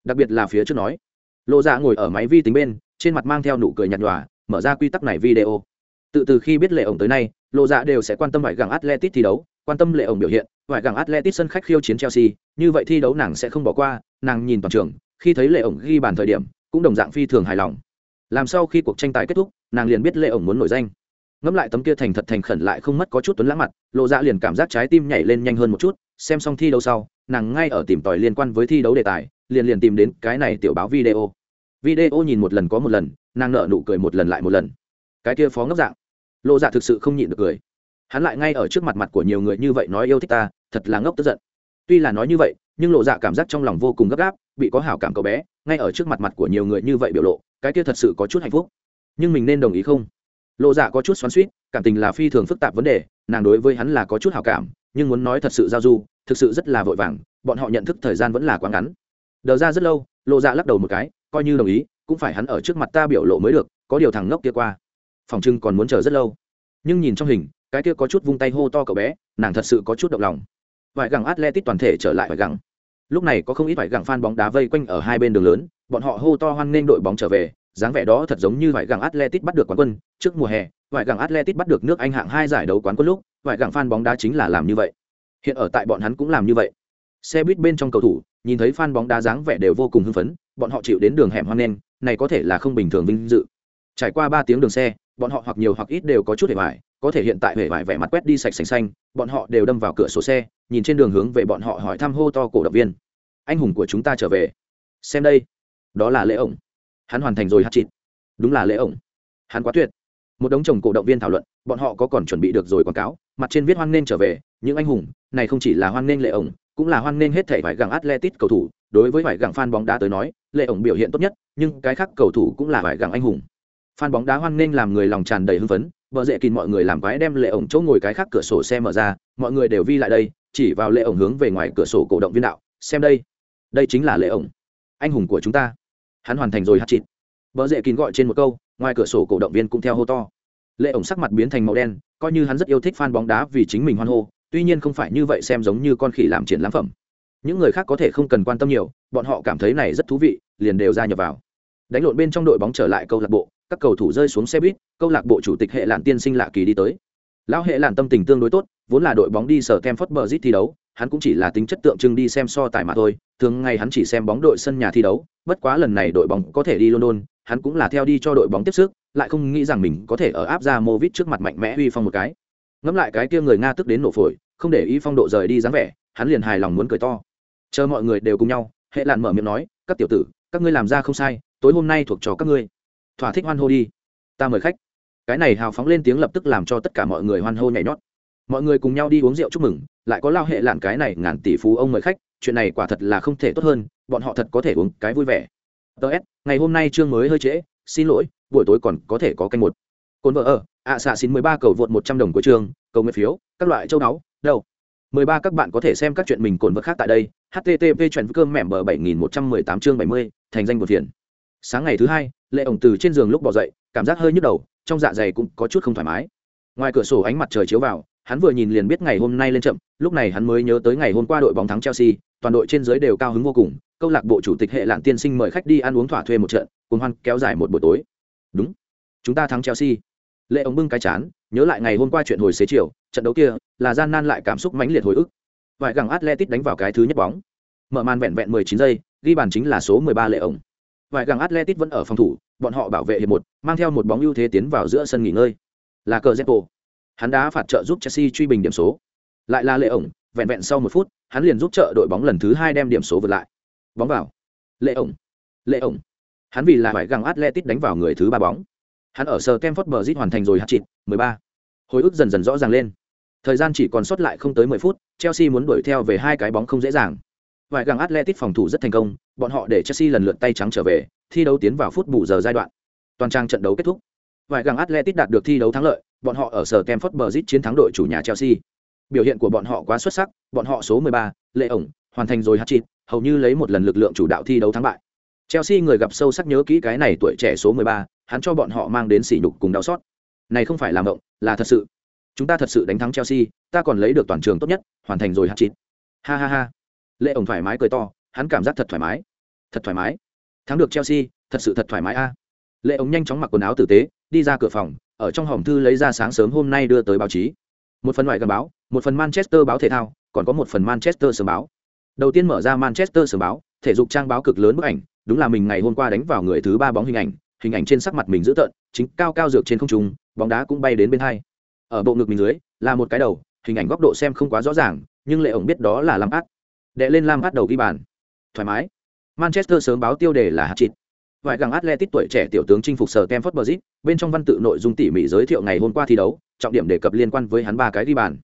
Đặc biệt là phía trước nói lộ dạ ngồi ở máy vi tính bên, trên mặt mang theo nụ cười nhạt nhòa, mở ra quy tắc này video. Tự từ khi biết lệ ổng tới nay lộ dạ đều sẽ quan tâm vải gẳng atletic thi đấu, quan tâm lệ ổng biểu hiện vải gẳng atletic sân khách khiêu chiến chelsea, như vậy thi đấu nàng sẽ không bỏ qua, nàng nhìn toàn trường khi thấy lệ ổng ghi bàn thời điểm, cũng đồng dạng phi thường hài lòng. Làm sau khi cuộc tranh tài kết thúc, nàng liền biết lệ ổng muốn nổi danh. Ngẫm lại tấm kia thành thật thành khẩn lại không mất có chút tuấn lãng mặt, lộ dạ liền cảm giác trái tim nhảy lên nhanh hơn một chút, xem xong thi đấu sau, nàng ngay ở tìm tòi liên quan với thi đấu đề tài, liền liền tìm đến cái này tiểu báo video. Video nhìn một lần có một lần, nàng nợ nụ cười một lần lại một lần. Cái kia phó ngốc dạng. Lộ dạ thực sự không nhịn được cười. Hắn lại ngay ở trước mặt mặt của nhiều người như vậy nói yêu thích ta, thật là ngốc tức giận tuy là nói như vậy, nhưng lộ dạ cảm giác trong lòng vô cùng gấp gáp, bị có hảo cảm cậu bé, ngay ở trước mặt mặt của nhiều người như vậy biểu lộ, cái kia thật sự có chút hạnh phúc. Nhưng mình nên đồng ý không? Lộ dạ có chút xoắn suýt cảm tình là phi thường phức tạp vấn đề, nàng đối với hắn là có chút hảo cảm, nhưng muốn nói thật sự giao du, thực sự rất là vội vàng, bọn họ nhận thức thời gian vẫn là quá ngắn. Đờ ra rất lâu, lộ dạ lắc đầu một cái, coi như đồng ý, cũng phải hắn ở trước mặt ta biểu lộ mới được, có điều thằng ngốc kia qua. Phòng trưng còn muốn chờ rất lâu. Nhưng nhìn trong hình, cái kia có chút vung tay hô to cậu bé, nàng thật sự có chút động lòng vải gẳng atletic toàn thể trở lại vải gẳng. Lúc này có không ít vải gẳng fan bóng đá vây quanh ở hai bên đường lớn, bọn họ hô to hoan nghênh đội bóng trở về, dáng vẻ đó thật giống như vải gẳng atletic bắt được quán quân, trước mùa hè vải gẳng atletic bắt được nước anh hạng hai giải đấu quán quân lúc vải gẳng fan bóng đá chính là làm như vậy. Hiện ở tại bọn hắn cũng làm như vậy. Xe buýt bên trong cầu thủ, nhìn thấy fan bóng đá dáng vẻ đều vô cùng hưng phấn, bọn họ chịu đến đường hẻm hoan nghênh, này có thể là không bình thường vinh dự. Trải qua ba tiếng đường xe, bọn họ hoặc nhiều hoặc ít đều có chút hề vải có thể hiện tại hề vải vẻ mặt quét đi sạch sành xanh bọn họ đều đâm vào cửa sổ xe, nhìn trên đường hướng về bọn họ hỏi thăm hô to cổ động viên. Anh hùng của chúng ta trở về. Xem đây. Đó là lễ ổng. Hắn hoàn thành rồi hát chịt. Đúng là lễ ổng. Hắn quá tuyệt. Một đống chồng cổ động viên thảo luận, bọn họ có còn chuẩn bị được rồi quảng cáo, mặt trên viết hoan nên trở về, những anh hùng, này không chỉ là hoan nên lễ ổng, cũng là hoan nên hết thể vải gặng atletic cầu thủ. Đối với vải gặng fan bóng đá tới nói, lễ ổng biểu hiện tốt nhất, nhưng cái khác cầu thủ cũng là vải gặng anh hùng. Fan bóng đá hoan nên làm người lòng tràn đầy hưng phấn Bờ rễ kín mọi người làm quái đem lệ ổng chỗ ngồi cái khác cửa sổ xe mở ra, mọi người đều vi lại đây, chỉ vào lệ ổng hướng về ngoài cửa sổ cổ động viên đạo, xem đây đây chính là lệ ổng, anh hùng của chúng ta. Hắn hoàn thành rồi hát chịt. Vợ rễ kín gọi trên một câu, ngoài cửa sổ cổ động viên cũng theo hô to. Lệ ổng sắc mặt biến thành màu đen, coi như hắn rất yêu thích fan bóng đá vì chính mình hoan hô, tuy nhiên không phải như vậy xem giống như con khỉ làm triển lãm phẩm. Những người khác có thể không cần quan tâm nhiều, bọn họ cảm thấy này rất thú vị, liền đều ra nhập vào. Đánh lộn bên trong đội bóng trở lại câu lạc bộ các cầu thủ rơi xuống xe buýt, câu lạc bộ chủ tịch hệ lạn tiên sinh lạ kỳ đi tới. Lão hệ lạn tâm tình tương đối tốt, vốn là đội bóng đi sở kem phất bờ zit thi đấu, hắn cũng chỉ là tính chất tượng trưng đi xem so tài mà thôi, thường ngày hắn chỉ xem bóng đội sân nhà thi đấu, bất quá lần này đội bóng có thể đi london, hắn cũng là theo đi cho đội bóng tiếp sức, lại không nghĩ rằng mình có thể ở áp ra movit trước mặt mạnh mẽ uy phong một cái. Ngẫm lại cái kia người nga tức đến nổ phổi, không để ý phong độ rời đi dáng vẻ, hắn liền hài lòng muốn cười to. Chờ mọi người đều cùng nhau, hệ lạn mở miệng nói, các tiểu tử, các ngươi làm ra không sai, tối hôm nay thuộc cho các ngươi thỏa thích hoan hô đi. Ta mời khách. Cái này hào phóng lên tiếng lập tức làm cho tất cả mọi người hoan hô nhảy nhót. Mọi người cùng nhau đi uống rượu chúc mừng, lại có lao hệ lạn cái này, ngàn tỷ phú ông mời khách, chuyện này quả thật là không thể tốt hơn, bọn họ thật có thể uống cái vui vẻ. Ts ngày hôm nay chương mới hơi trễ, xin lỗi, buổi tối còn có thể có canh một. Cồn vợ ở, ạ xạ xin mười ba cầu vượt một trăm đồng của trường, cầu nguyện phiếu, các loại châu náu đâu? Mười ba các bạn có thể xem các chuyện mình cồn vợ khác tại đây http chuyện cơm mẻm bờ bảy nghìn một trăm mười tám chương bảy mươi, thành danh một phiền sáng ngày thứ hai lệ ổng từ trên giường lúc bỏ dậy, cảm giác hơi nhức đầu, trong dạ dày cũng có chút không thoải mái. Ngoài cửa sổ ánh mặt trời chiếu vào, hắn vừa nhìn liền biết ngày hôm nay lên chậm, lúc này hắn mới nhớ tới ngày hôm qua đội bóng thắng chelsea, toàn đội trên dưới đều cao hứng vô cùng, câu lạc bộ chủ tịch hệ lạng tiên sinh mời khách đi ăn uống thỏa thuê một trận cùng hoan kéo dài một buổi tối. Đúng, chúng ta thắng chelsea. Lệ ổng bưng cái chán, nhớ lại ngày hôm qua chuyện hồi xế chiều, trận đấu kia là gian nan lại cảm xúc mãnh liệt hồi ức. Vài gẳng atletic đánh vào cái thứ nhất bóng. Mở màn vẹn vẹn 19 giây, ghi bàn chính là số 13 lệ ổng vài gẳng atletic vẫn ở phòng thủ, bọn họ bảo vệ hiệp một, mang theo một bóng ưu thế tiến vào giữa sân nghỉ ngơi. Là cờ zepo hắn đã phạt trợ giúp chelsea truy bình điểm số. Lại là lệ ổng, vẹn vẹn sau một phút, hắn liền giúp trợ đội bóng lần thứ hai đem điểm số vượt lại. Bóng vào. Lệ ổng. Lệ ổng. Hắn vì là phải găng atletic đánh vào người thứ ba bóng. Hắn ở sờ kem phớt bờ hoàn thành rồi hạt chịt 13. hồi ức dần dần rõ ràng lên. Thời gian chỉ còn sót lại không tới 10 phút, chelsea muốn đuổi theo về hai cái bóng không dễ dàng vài găng atletic phòng thủ rất thành công bọn họ để chelsea lần lượt tay trắng trở về thi đấu tiến vào phút bù giờ giai đoạn. Toàn trang trận đấu kết thúc. Vài găng atletic đạt được thi đấu thắng lợi bọn họ ở sở Stamford Bridge chiến thắng đội chủ nhà chelsea. Biểu hiện của bọn họ quá xuất sắc bọn họ số 13, lệ ổng hoàn thành rồi hat-trick, hầu như lấy một lần lực lượng chủ đạo thi đấu thắng bại. Chelsea người gặp sâu sắc nhớ kỹ cái này tuổi trẻ số 13, hắn cho bọn họ mang đến sỉ nhục cùng đau xót. Này không phải làm động là thật sự. Chúng ta thật sự đánh thắng chelsea ta còn lấy được toàn trường tốt nhất hoàn thành rồi hat-trick. ha ha ha lệ ổng thoải mái cười to, hắn cảm giác thật thoải mái. Thật thoải mái. Thắng được chelsea, thật sự thật thoải mái a. Lệ ổng nhanh chóng mặc quần áo tử tế, đi ra cửa phòng, ở trong hòm thư lấy ra sáng sớm hôm nay đưa tới báo chí. Một phần ngoại gần báo, một phần manchester báo thể thao, còn có một phần manchester sớm báo. Đầu tiên mở ra manchester sớm báo, thể dục trang báo cực lớn bức ảnh, đúng là mình ngày hôm qua đánh vào người thứ ba bóng hình ảnh hình ảnh trên sắc mặt mình dữ tợn, chính cao cao dược trên không trung, bóng đá cũng bay đến bên hai. Ở bộ ngực mình dưới, là một cái đầu, hình ảnh góc độ xem không quá rõ ràng, nhưng lệ ổng biết đó là lắm ác đệ lên lam bắt đầu ghi bàn. Thoải mái. Manchester sớm báo tiêu đề là hạt chịt vài gàng atletic tuổi trẻ tiểu tướng chinh phục sở kem Bridge, bên trong văn tự nội dung tỉ mỉ giới thiệu ngày hôm qua thi đấu trọng điểm đề cập liên quan với hắn ba cái ghi bàn.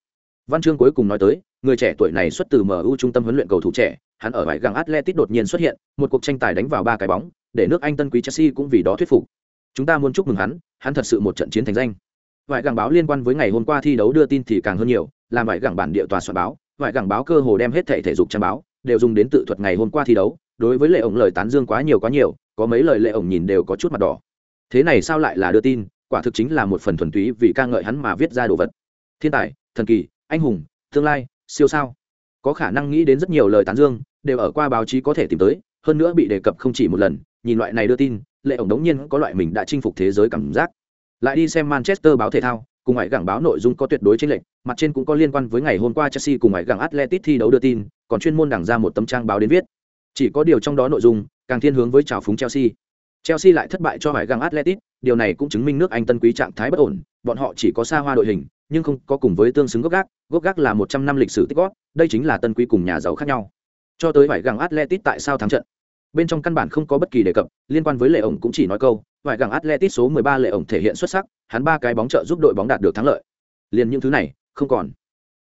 Văn chương cuối cùng nói tới người trẻ tuổi này xuất từ mu trung tâm huấn luyện cầu thủ trẻ hắn ở vải gàng atletic đột nhiên xuất hiện một cuộc tranh tài đánh vào ba cái bóng để nước anh tân quý chelsea cũng vì đó thuyết phục. Chúng ta muốn chúc mừng hắn hắn thật sự một trận chiến thành danh. Vải gàng báo liên quan với ngày hôm qua thi đấu đưa tin thì càng hơn nhiều làm vải gàng bản địa tòa soạn báo vài gẳng báo cơ hồ đem hết thể thể dục trang báo, đều dùng đến tự thuật ngày hôm qua thi đấu, đối với lệ ổng lời tán dương quá nhiều quá nhiều, có mấy lời lệ ổng nhìn đều có chút mặt đỏ. Thế này sao lại là đưa tin? Quả thực chính là một phần thuần túy vì ca ngợi hắn mà viết ra đồ vật. Thiên tài, thần kỳ, anh hùng, tương lai, siêu sao? Có khả năng nghĩ đến rất nhiều lời tán dương, đều ở qua báo chí có thể tìm tới, hơn nữa bị đề cập không chỉ một lần, nhìn loại này đưa tin, lệ ổng đống nhiên có loại mình đã chinh phục thế giới cảm giác. Lại đi xem manchester báo thể thao cùng ngoại gẳng báo nội dung có tuyệt đối trên lệnh mặt trên cũng có liên quan với ngày hôm qua chelsea cùng ngoại gẳng atletic thi đấu đưa tin, còn chuyên môn đăng ra một tấm trang báo đến viết. Chỉ có điều trong đó nội dung, càng thiên hướng với trào phúng chelsea. Chelsea lại thất bại cho ngoại gẳng atletic điều này cũng chứng minh nước anh tân quý trạng thái bất ổn, bọn họ chỉ có xa hoa đội hình, nhưng không có cùng với tương xứng gốc gác gốc gác là một trăm năm lịch sử tích góp, đây chính là tân quý cùng nhà giàu khác nhau. Cho tới ngoại gẳng atletic tại sao thắng trận. Bên trong căn bản không có bất kỳ đề cập, liên quan với lệ ổng cũng chỉ nói câu, ngoại gẳng atletic số 13 lệ ổng thể hiện xuất sắc hắn ba cái bóng trợ giúp đội bóng đạt được thắng lợi. Liền những thứ này, không còn.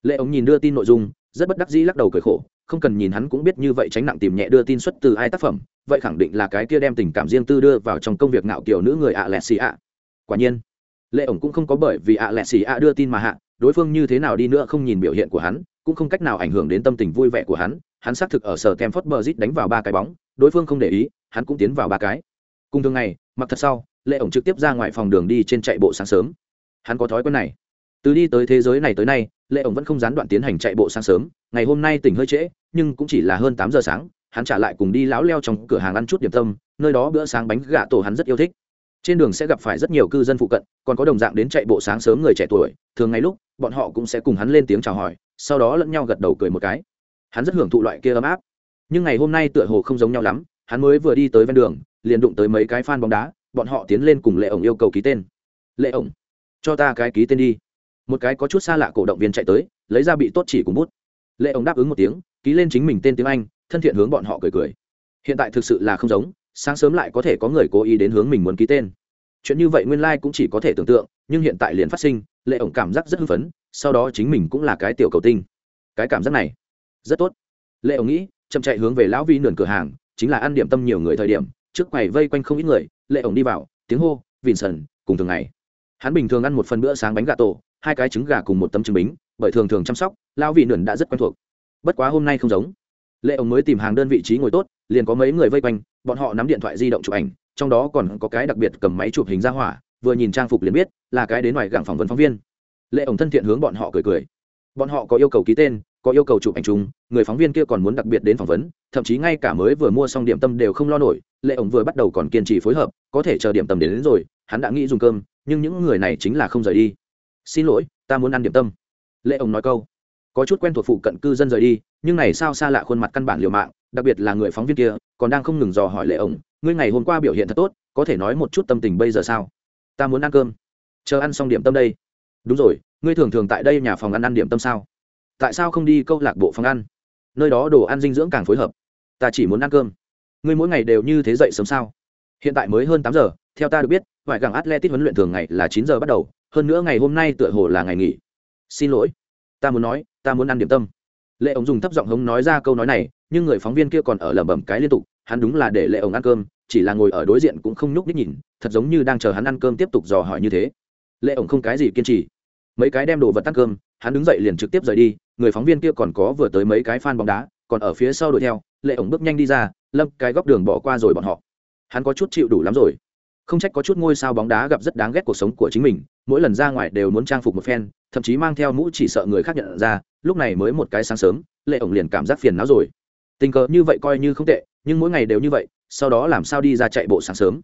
Lệ ống nhìn đưa tin nội dung, rất bất đắc dĩ lắc đầu cười khổ, không cần nhìn hắn cũng biết như vậy tránh nặng tìm nhẹ đưa tin xuất từ ai tác phẩm, vậy khẳng định là cái kia đem tình cảm riêng tư đưa vào trong công việc ngạo kiểu nữ người ạ lẹ xì ạ quả nhiên, lệ ổng cũng không có bởi vì ạ lẹ xì ạ đưa tin mà hạ, đối phương như thế nào đi nữa không nhìn biểu hiện của hắn, cũng không cách nào ảnh hưởng đến tâm tình vui vẻ của hắn hắn xác thực ở sở kem Bridge đánh vào ba cái bóng, đối phương không để ý, hắn cũng tiến vào ba cái. Cùng thường ngày, mặc thật sau lệ ổng trực tiếp ra ngoài phòng đường đi trên chạy bộ sáng sớm. Hắn có thói quen này. Từ đi tới thế giới này tới nay, lệ ổng vẫn không gián đoạn tiến hành chạy bộ sáng sớm. Ngày hôm nay tỉnh hơi trễ, nhưng cũng chỉ là hơn tám giờ sáng, hắn trả lại cùng đi lão leo trong cửa hàng ăn chút điểm tâm, nơi đó bữa sáng bánh gà tổ hắn rất yêu thích. Trên đường sẽ gặp phải rất nhiều cư dân phụ cận, còn có đồng dạng đến chạy bộ sáng sớm người trẻ tuổi, thường ngày lúc, bọn họ cũng sẽ cùng hắn lên tiếng chào hỏi, sau đó lẫn nhau gật đầu cười một cái. Hắn rất hưởng thụ loại kia ấm áp. Nhưng ngày hôm nay tựa hồ không giống nhau lắm, hắn mới vừa đi tới ven đường, liền đụng tới mấy cái fan bóng đá bọn họ tiến lên cùng lệ ổng yêu cầu ký tên. Lệ ổng, cho ta cái ký tên đi. Một cái có chút xa lạ cổ động viên chạy tới, lấy ra bị tốt chỉ cùng bút. Lệ ổng đáp ứng một tiếng, ký lên chính mình tên tiếng anh, thân thiện hướng bọn họ cười cười. Hiện tại thực sự là không giống, sáng sớm lại có thể có người cố ý đến hướng mình muốn ký tên. Chuyện như vậy nguyên lai、like、cũng chỉ có thể tưởng tượng, nhưng hiện tại liền phát sinh, lệ ổng cảm giác rất hưng phấn, sau đó chính mình cũng là cái tiểu cầu tinh. Cái cảm giác này, rất tốt. Lệ ổng nghĩ, chậm chạy hướng về lão vi nườn cửa hàng, chính là ăn điểm tâm nhiều người thời điểm, trước quầy vây quanh không ít người lệ ổng đi vào, tiếng hô vìn sần, cùng thường ngày. Hắn bình thường ăn một phần bữa sáng bánh gà tổ, hai cái trứng gà cùng một tấm trứng bính, bởi thường thường chăm sóc lao vị nườn đã rất quen thuộc. Bất quá hôm nay không giống. Lệ ổng mới tìm hàng đơn vị trí ngồi tốt, liền có mấy người vây quanh, bọn họ nắm điện thoại di động chụp ảnh, trong đó còn có cái đặc biệt cầm máy chụp hình ra hỏa, vừa nhìn trang phục liền biết là cái đến ngoài gặng phỏng vấn phóng viên. Lệ ổng thân thiện hướng bọn họ cười cười. Bọn họ có yêu cầu ký tên có yêu cầu chụp ảnh chung người phóng viên kia còn muốn đặc biệt đến phỏng vấn thậm chí ngay cả mới vừa mua xong điểm tâm đều không lo nổi lệ ổng vừa bắt đầu còn kiên trì phối hợp có thể chờ điểm tâm đến, đến rồi hắn đã nghĩ dùng cơm nhưng những người này chính là không rời đi. Xin lỗi ta muốn ăn điểm tâm. Lệ ổng nói câu. Có chút quen thuộc phụ cận cư dân rời đi nhưng này sao xa lạ khuôn mặt căn bản liều mạng đặc biệt là người phóng viên kia còn đang không ngừng dò hỏi lệ ổng ngươi ngày hôm qua biểu hiện thật tốt có thể nói một chút tâm tình bây giờ sao? Ta muốn ăn cơm. Chờ ăn xong điểm tâm đây. Đúng rồi ngươi thường thường tại đây nhà phòng ăn ăn điểm tâm sao? Tại sao không đi câu lạc bộ phòng ăn? Nơi đó đồ ăn dinh dưỡng càng phối hợp. Ta chỉ muốn ăn cơm. Ngươi mỗi ngày đều như thế dậy sớm sao? Hiện tại mới hơn tám giờ, theo ta được biết ngoại gẳng atletic huấn luyện thường ngày là chín giờ bắt đầu, hơn nữa ngày hôm nay tựa hồ là ngày nghỉ. Xin lỗi. Ta muốn nói, ta muốn ăn điểm tâm. Lệ ổng dùng thấp giọng hống nói ra câu nói này, nhưng người phóng viên kia còn ở lẩm bẩm cái liên tục, hắn đúng là để lệ ổng ăn cơm, chỉ là ngồi ở đối diện cũng không nhúc nhích nhìn, thật giống như đang chờ hắn ăn cơm tiếp tục dò hỏi như thế. Lệ ổng không cái gì kiên trì. Mấy cái đem đồ vật ăn cơm, hắn đứng dậy liền trực tiếp rời đi người phóng viên kia còn có vừa tới mấy cái fan bóng đá, còn ở phía sau đuổi theo, lệ ổng bước nhanh đi ra, lâm cái góc đường bỏ qua rồi bọn họ. Hắn có chút chịu đủ lắm rồi. Không trách có chút ngôi sao bóng đá gặp rất đáng ghét cuộc sống của chính mình, mỗi lần ra ngoài đều muốn trang phục một phen, thậm chí mang theo mũ chỉ sợ người khác nhận ra, lúc này mới một cái sáng sớm, lệ ổng liền cảm giác phiền não rồi. Tình cờ như vậy coi như không tệ, nhưng mỗi ngày đều như vậy, sau đó làm sao đi ra chạy bộ sáng sớm?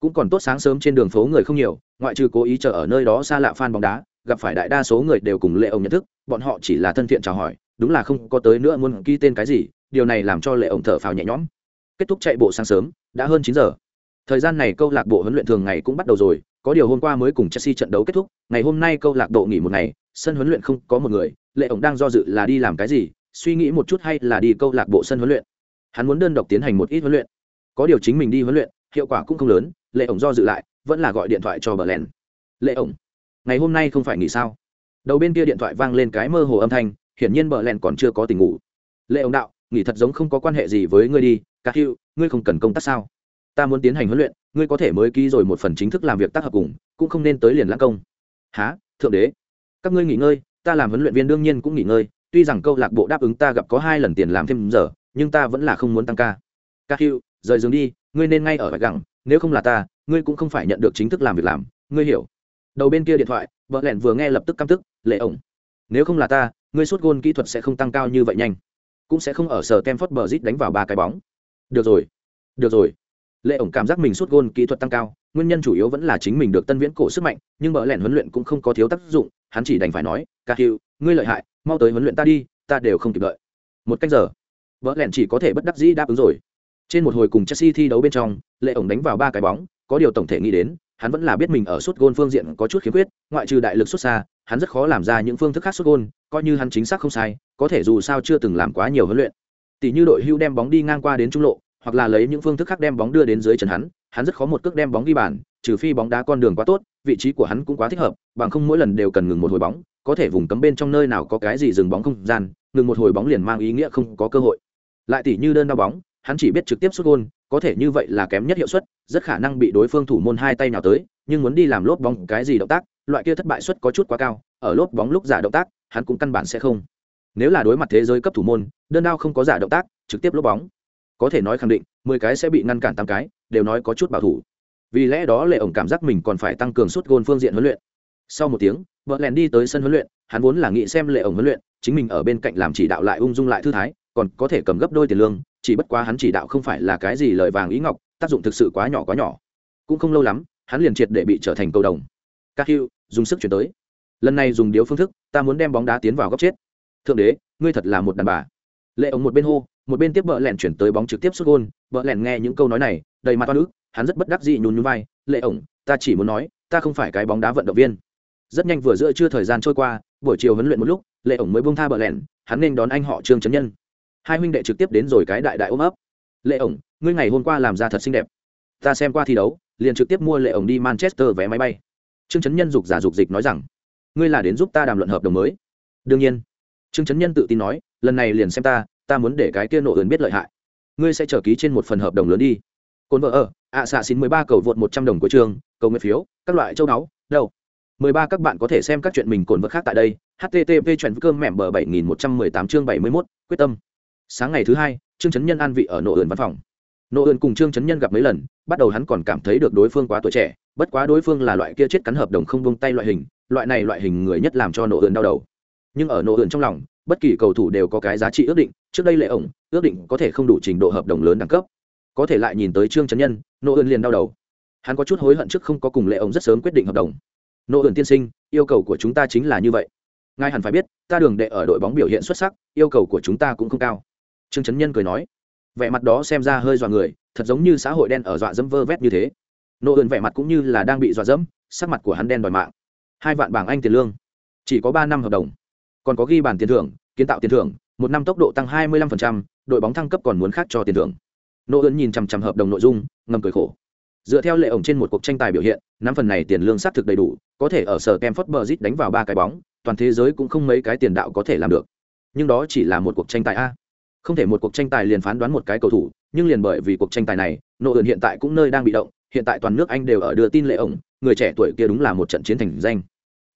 Cũng còn tốt sáng sớm trên đường phố người không nhiều, ngoại trừ cố ý chờ ở nơi đó xa lạ fan bóng đá gặp phải đại đa số người đều cùng lệ ổng nhận thức, bọn họ chỉ là thân thiện chào hỏi, đúng là không có tới nữa muốn ghi tên cái gì, điều này làm cho lệ ổng thở phào nhẹ nhõm. Kết thúc chạy bộ sáng sớm, đã hơn chín giờ. Thời gian này câu lạc bộ huấn luyện thường ngày cũng bắt đầu rồi, có điều hôm qua mới cùng chelsea trận đấu kết thúc, ngày hôm nay câu lạc bộ nghỉ một ngày, sân huấn luyện không có một người, lệ ổng đang do dự là đi làm cái gì, suy nghĩ một chút hay là đi câu lạc bộ sân huấn luyện. Hắn muốn đơn độc tiến hành một ít huấn luyện. Có điều chính mình đi huấn luyện, hiệu quả cũng không lớn, lệ ổng do dự lại, vẫn là gọi điện thoại cho bờ lèn lệ ổng ngày hôm nay không phải nghỉ sao? Đầu bên kia điện thoại vang lên cái mơ hồ âm thanh, hiển nhiên bờ Lẹn còn chưa có tình ngủ. Lệ ông đạo, nghỉ thật giống không có quan hệ gì với ngươi đi các hữu, ngươi không cần công tác sao? Ta muốn tiến hành huấn luyện, ngươi có thể mới ký rồi một phần chính thức làm việc tác hợp cùng, cũng không nên tới liền lãng công. Há thượng đế? Các ngươi nghỉ ngơi, ta làm huấn luyện viên đương nhiên cũng nghỉ ngơi, tuy rằng câu lạc bộ đáp ứng ta gặp có hai lần tiền làm thêm giờ, nhưng ta vẫn là không muốn tăng ca. Các hữu, rời giường đi, ngươi nên ngay ở vạch gẳng nếu không là ta, ngươi cũng không phải nhận được chính thức làm việc làm, ngươi hiểu đầu bên kia điện thoại, vợ lẹn vừa nghe lập tức căm tức, lệ ổng, nếu không là ta, ngươi suốt gôn kỹ thuật sẽ không tăng cao như vậy nhanh. Cũng sẽ không ở sở kem phớt bờ rít đánh vào ba cái bóng. Được rồi được rồi. Lệ ổng cảm giác mình suốt gôn kỹ thuật tăng cao, nguyên nhân chủ yếu vẫn là chính mình được tân viễn cổ sức mạnh, nhưng bỡ lẹn huấn luyện cũng không có thiếu tác dụng, hắn chỉ đành phải nói, ca hiệu ngươi lợi hại, mau tới huấn luyện ta đi, ta đều không kịp đợi. Một cách giờ, vợ lẹn chỉ có thể bất đắc dĩ đáp ứng rồi. Trên một hồi cùng chelsea thi đấu bên trong, lệ ổng đánh vào ba cái bóng, có điều tổng thể nghĩ đến hắn vẫn là biết mình ở suốt gôn phương diện có chút khiếm khuyết, ngoại trừ đại lực xuất xa, hắn rất khó làm ra những phương thức khác xuất gôn, coi như hắn chính xác không sai, có thể dù sao chưa từng làm quá nhiều huấn luyện. Tỷ như đội hưu đem bóng đi ngang qua đến trung lộ, hoặc là lấy những phương thức khác đem bóng đưa đến dưới chân hắn hắn rất khó một cước đem bóng ghi bàn, trừ phi bóng đá con đường quá tốt, vị trí của hắn cũng quá thích hợp, bằng không mỗi lần đều cần ngừng một hồi bóng, có thể vùng cấm bên trong nơi nào có cái gì dừng bóng không gian, ngừng một hồi bóng liền mang ý nghĩa không có cơ hội. Lại tỷ như đơn đau bóng hắn chỉ biết trực tiếp xuất gôn, có thể như vậy là kém nhất hiệu suất, rất khả năng bị đối phương thủ môn hai tay nào tới, nhưng muốn đi làm lốp bóng cái gì động tác, loại kia thất bại suất có chút quá cao, ở lốp bóng lúc giả động tác, hắn cũng căn bản sẽ không. Nếu là đối mặt thế giới cấp thủ môn, đơn đao không có giả động tác, trực tiếp lốp bóng. Có thể nói khẳng định, mười cái sẽ bị ngăn cản tám cái, đều nói có chút bảo thủ. Vì lẽ đó lệ ổng cảm giác mình còn phải tăng cường suốt gôn phương diện huấn luyện. Sau một tiếng vợ lèn đi tới sân huấn luyện, hắn vốn là nghĩ xem lệ ổng huấn luyện, chính mình ở bên cạnh làm chỉ đạo lại ung dung lại thư thái còn có thể cầm gấp đôi tiền lương, chỉ bất quá hắn chỉ đạo không phải là cái gì lời vàng ý ngọc, tác dụng thực sự quá nhỏ quá nhỏ. Cũng không lâu lắm, hắn liền triệt để bị trở thành cầu đồng. Các hữu, dùng sức chuyển tới. Lần này dùng điếu phương thức, ta muốn đem bóng đá tiến vào góc chết. Thượng đế, ngươi thật là một đàn bà. Lệ ống một bên hô, một bên tiếp vợ lẹn chuyển tới bóng trực tiếp xuất gôn. Vợ lẹn nghe những câu nói này, đầy mặt oan ức, hắn rất bất đắc dị nhún nhún vai. Lệ ổng ta chỉ muốn nói, ta không phải cái bóng đá vận động viên. Rất nhanh vừa giữa trưa thời gian trôi qua, buổi chiều huấn luyện một lúc, lệ ổng mới buông tha vợ lẹn, hắn nên đón anh họ trương trấn nhân hai huynh đệ trực tiếp đến rồi cái đại đại ôm ấp. Lệ ổng, ngươi ngày hôm qua làm ra thật xinh đẹp. Ta xem qua thi đấu, liền trực tiếp mua lệ ổng đi manchester vé máy bay. Trương trấn nhân dục giả dục dịch nói rằng, ngươi là đến giúp ta đàm luận hợp đồng mới. Đương nhiên. Trương trấn nhân tự tin nói, lần này liền xem ta ta muốn để cái kia nộ ẩn biết lợi hại. Ngươi sẽ chờ ký trên một phần hợp đồng lớn đi. Cồn vợ ở, ạ xạ xin mười ba cầu vượt một trăm đồng của trường, cầu nguyện phiếu, các loại châu đáo đâu. Mười ba các bạn có thể xem các chuyện mình cồn vợ khác tại đây. Http chuyện cơm mẻm bờ bảy nghìn một trăm mười tám chương bảy mươi mốt, quyết tâm sáng ngày thứ hai, trương trấn nhân an vị ở nội ẩn văn phòng. Nội ẩn cùng trương trấn nhân gặp mấy lần, bắt đầu hắn còn cảm thấy được đối phương quá tuổi trẻ, bất quá đối phương là loại kia chết cắn hợp đồng không bông tay loại hình, loại này loại hình người nhất làm cho nội ẩn đau đầu. Nhưng ở nội ẩn trong lòng, bất kỳ cầu thủ đều có cái giá trị ước định, trước đây lệ ổng, ước định có thể không đủ trình độ hợp đồng lớn đẳng cấp. Có thể lại nhìn tới trương trấn nhân nội ẩn liền đau đầu. Hắn có chút hối hận trước không có cùng lệ ổng rất sớm quyết định hợp đồng. Nô ẩn tiên sinh, yêu cầu của chúng ta chính là như vậy. Ngài hẳn phải biết, ta đường đệ ở đội bóng biểu hiện xuất sắc, yêu cầu của chúng ta cũng không cao trương trấn nhân cười nói vẻ mặt đó xem ra hơi dọa người thật giống như xã hội đen ở dọa dẫm vơ vét như thế. Nô ơn vẻ mặt cũng như là đang bị dọa dẫm sắc mặt của hắn đen đòi mạng. Hai vạn bảng anh tiền lương chỉ có ba năm hợp đồng còn có ghi bản tiền thưởng kiến tạo tiền thưởng một năm tốc độ tăng hai mươi 25%, đội bóng thăng cấp còn muốn khác cho tiền thưởng. Nô ơn nhìn chằm chằm hợp đồng nội dung ngầm cười khổ. Dựa theo lệ ổng trên một cuộc tranh tài biểu hiện năm phần này tiền lương xác thực đầy đủ có thể ở sở kem phất bờ zit đánh vào ba cái bóng toàn thế giới cũng không mấy cái tiền đạo có thể làm được. Nhưng đó chỉ là một cuộc tranh tài a không thể một cuộc tranh tài liền phán đoán một cái cầu thủ, nhưng liền bởi vì cuộc tranh tài này nộ ẩn hiện tại cũng nơi đang bị động, hiện tại toàn nước anh đều ở đưa tin lệ ổng, người trẻ tuổi kia đúng là một trận chiến thành danh.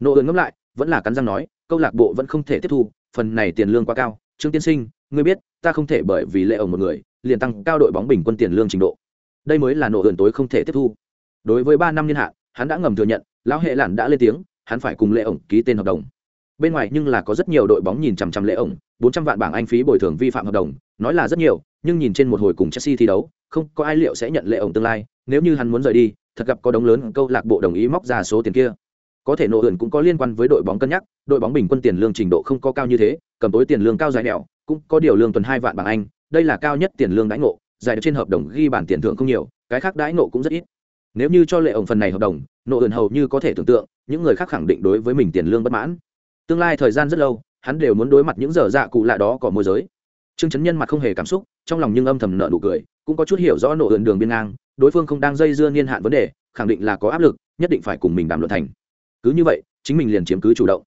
Nộ ẩn ngẫm lại, vẫn là cắn răng nói, câu lạc bộ vẫn không thể tiếp thu, phần này tiền lương quá cao. Trương tiên sinh, ngươi biết, ta không thể bởi vì lệ ổng một người, liền tăng cao đội bóng bình quân tiền lương trình độ. Đây mới là nộ ẩn tối không thể tiếp thu. Đối với ba năm niên hạn, hắn đã ngầm thừa nhận, lão hệ lản đã lên tiếng, hắn phải cùng lệ ổng ký tên hợp đồng bên ngoài nhưng là có rất nhiều đội bóng nhìn chằm chằm lệ ổng, bốn trăm vạn bảng anh phí bồi thường vi phạm hợp đồng, nói là rất nhiều, nhưng nhìn trên một hồi cùng chelsea thi đấu, không có ai liệu sẽ nhận lệ ổng tương lai, nếu như hắn muốn rời đi, thật gặp có đống lớn câu lạc bộ đồng ý móc ra số tiền kia. Có thể nộ ẩn cũng có liên quan với đội bóng cân nhắc, đội bóng bình quân tiền lương trình độ không có cao như thế, cầm tối tiền lương cao dài đèo cũng có điều lương tuần hai vạn bảng anh, đây là cao nhất tiền lương đãi ngộ dài trên hợp đồng ghi bản tiền thưởng không nhiều, cái khác đãi ngộ cũng rất ít. Nếu như cho lệ ổng phần này hợp đồng nộ ẩn hầu như có thể tưởng tượng, những người khác khẳng định đối với mình tiền lương bất mãn tương lai thời gian rất lâu, hắn đều muốn đối mặt những giờ dạ cụ lạ đó có môi giới. Trương chấn nhân mặt không hề cảm xúc, trong lòng nhưng âm thầm nợ nụ cười, cũng có chút hiểu rõ nộ ẩn đường biên ngang, đối phương không đang dây dưa niên hạn vấn đề, khẳng định là có áp lực, nhất định phải cùng mình đàm luận thành. Cứ như vậy, chính mình liền chiếm cứ chủ động.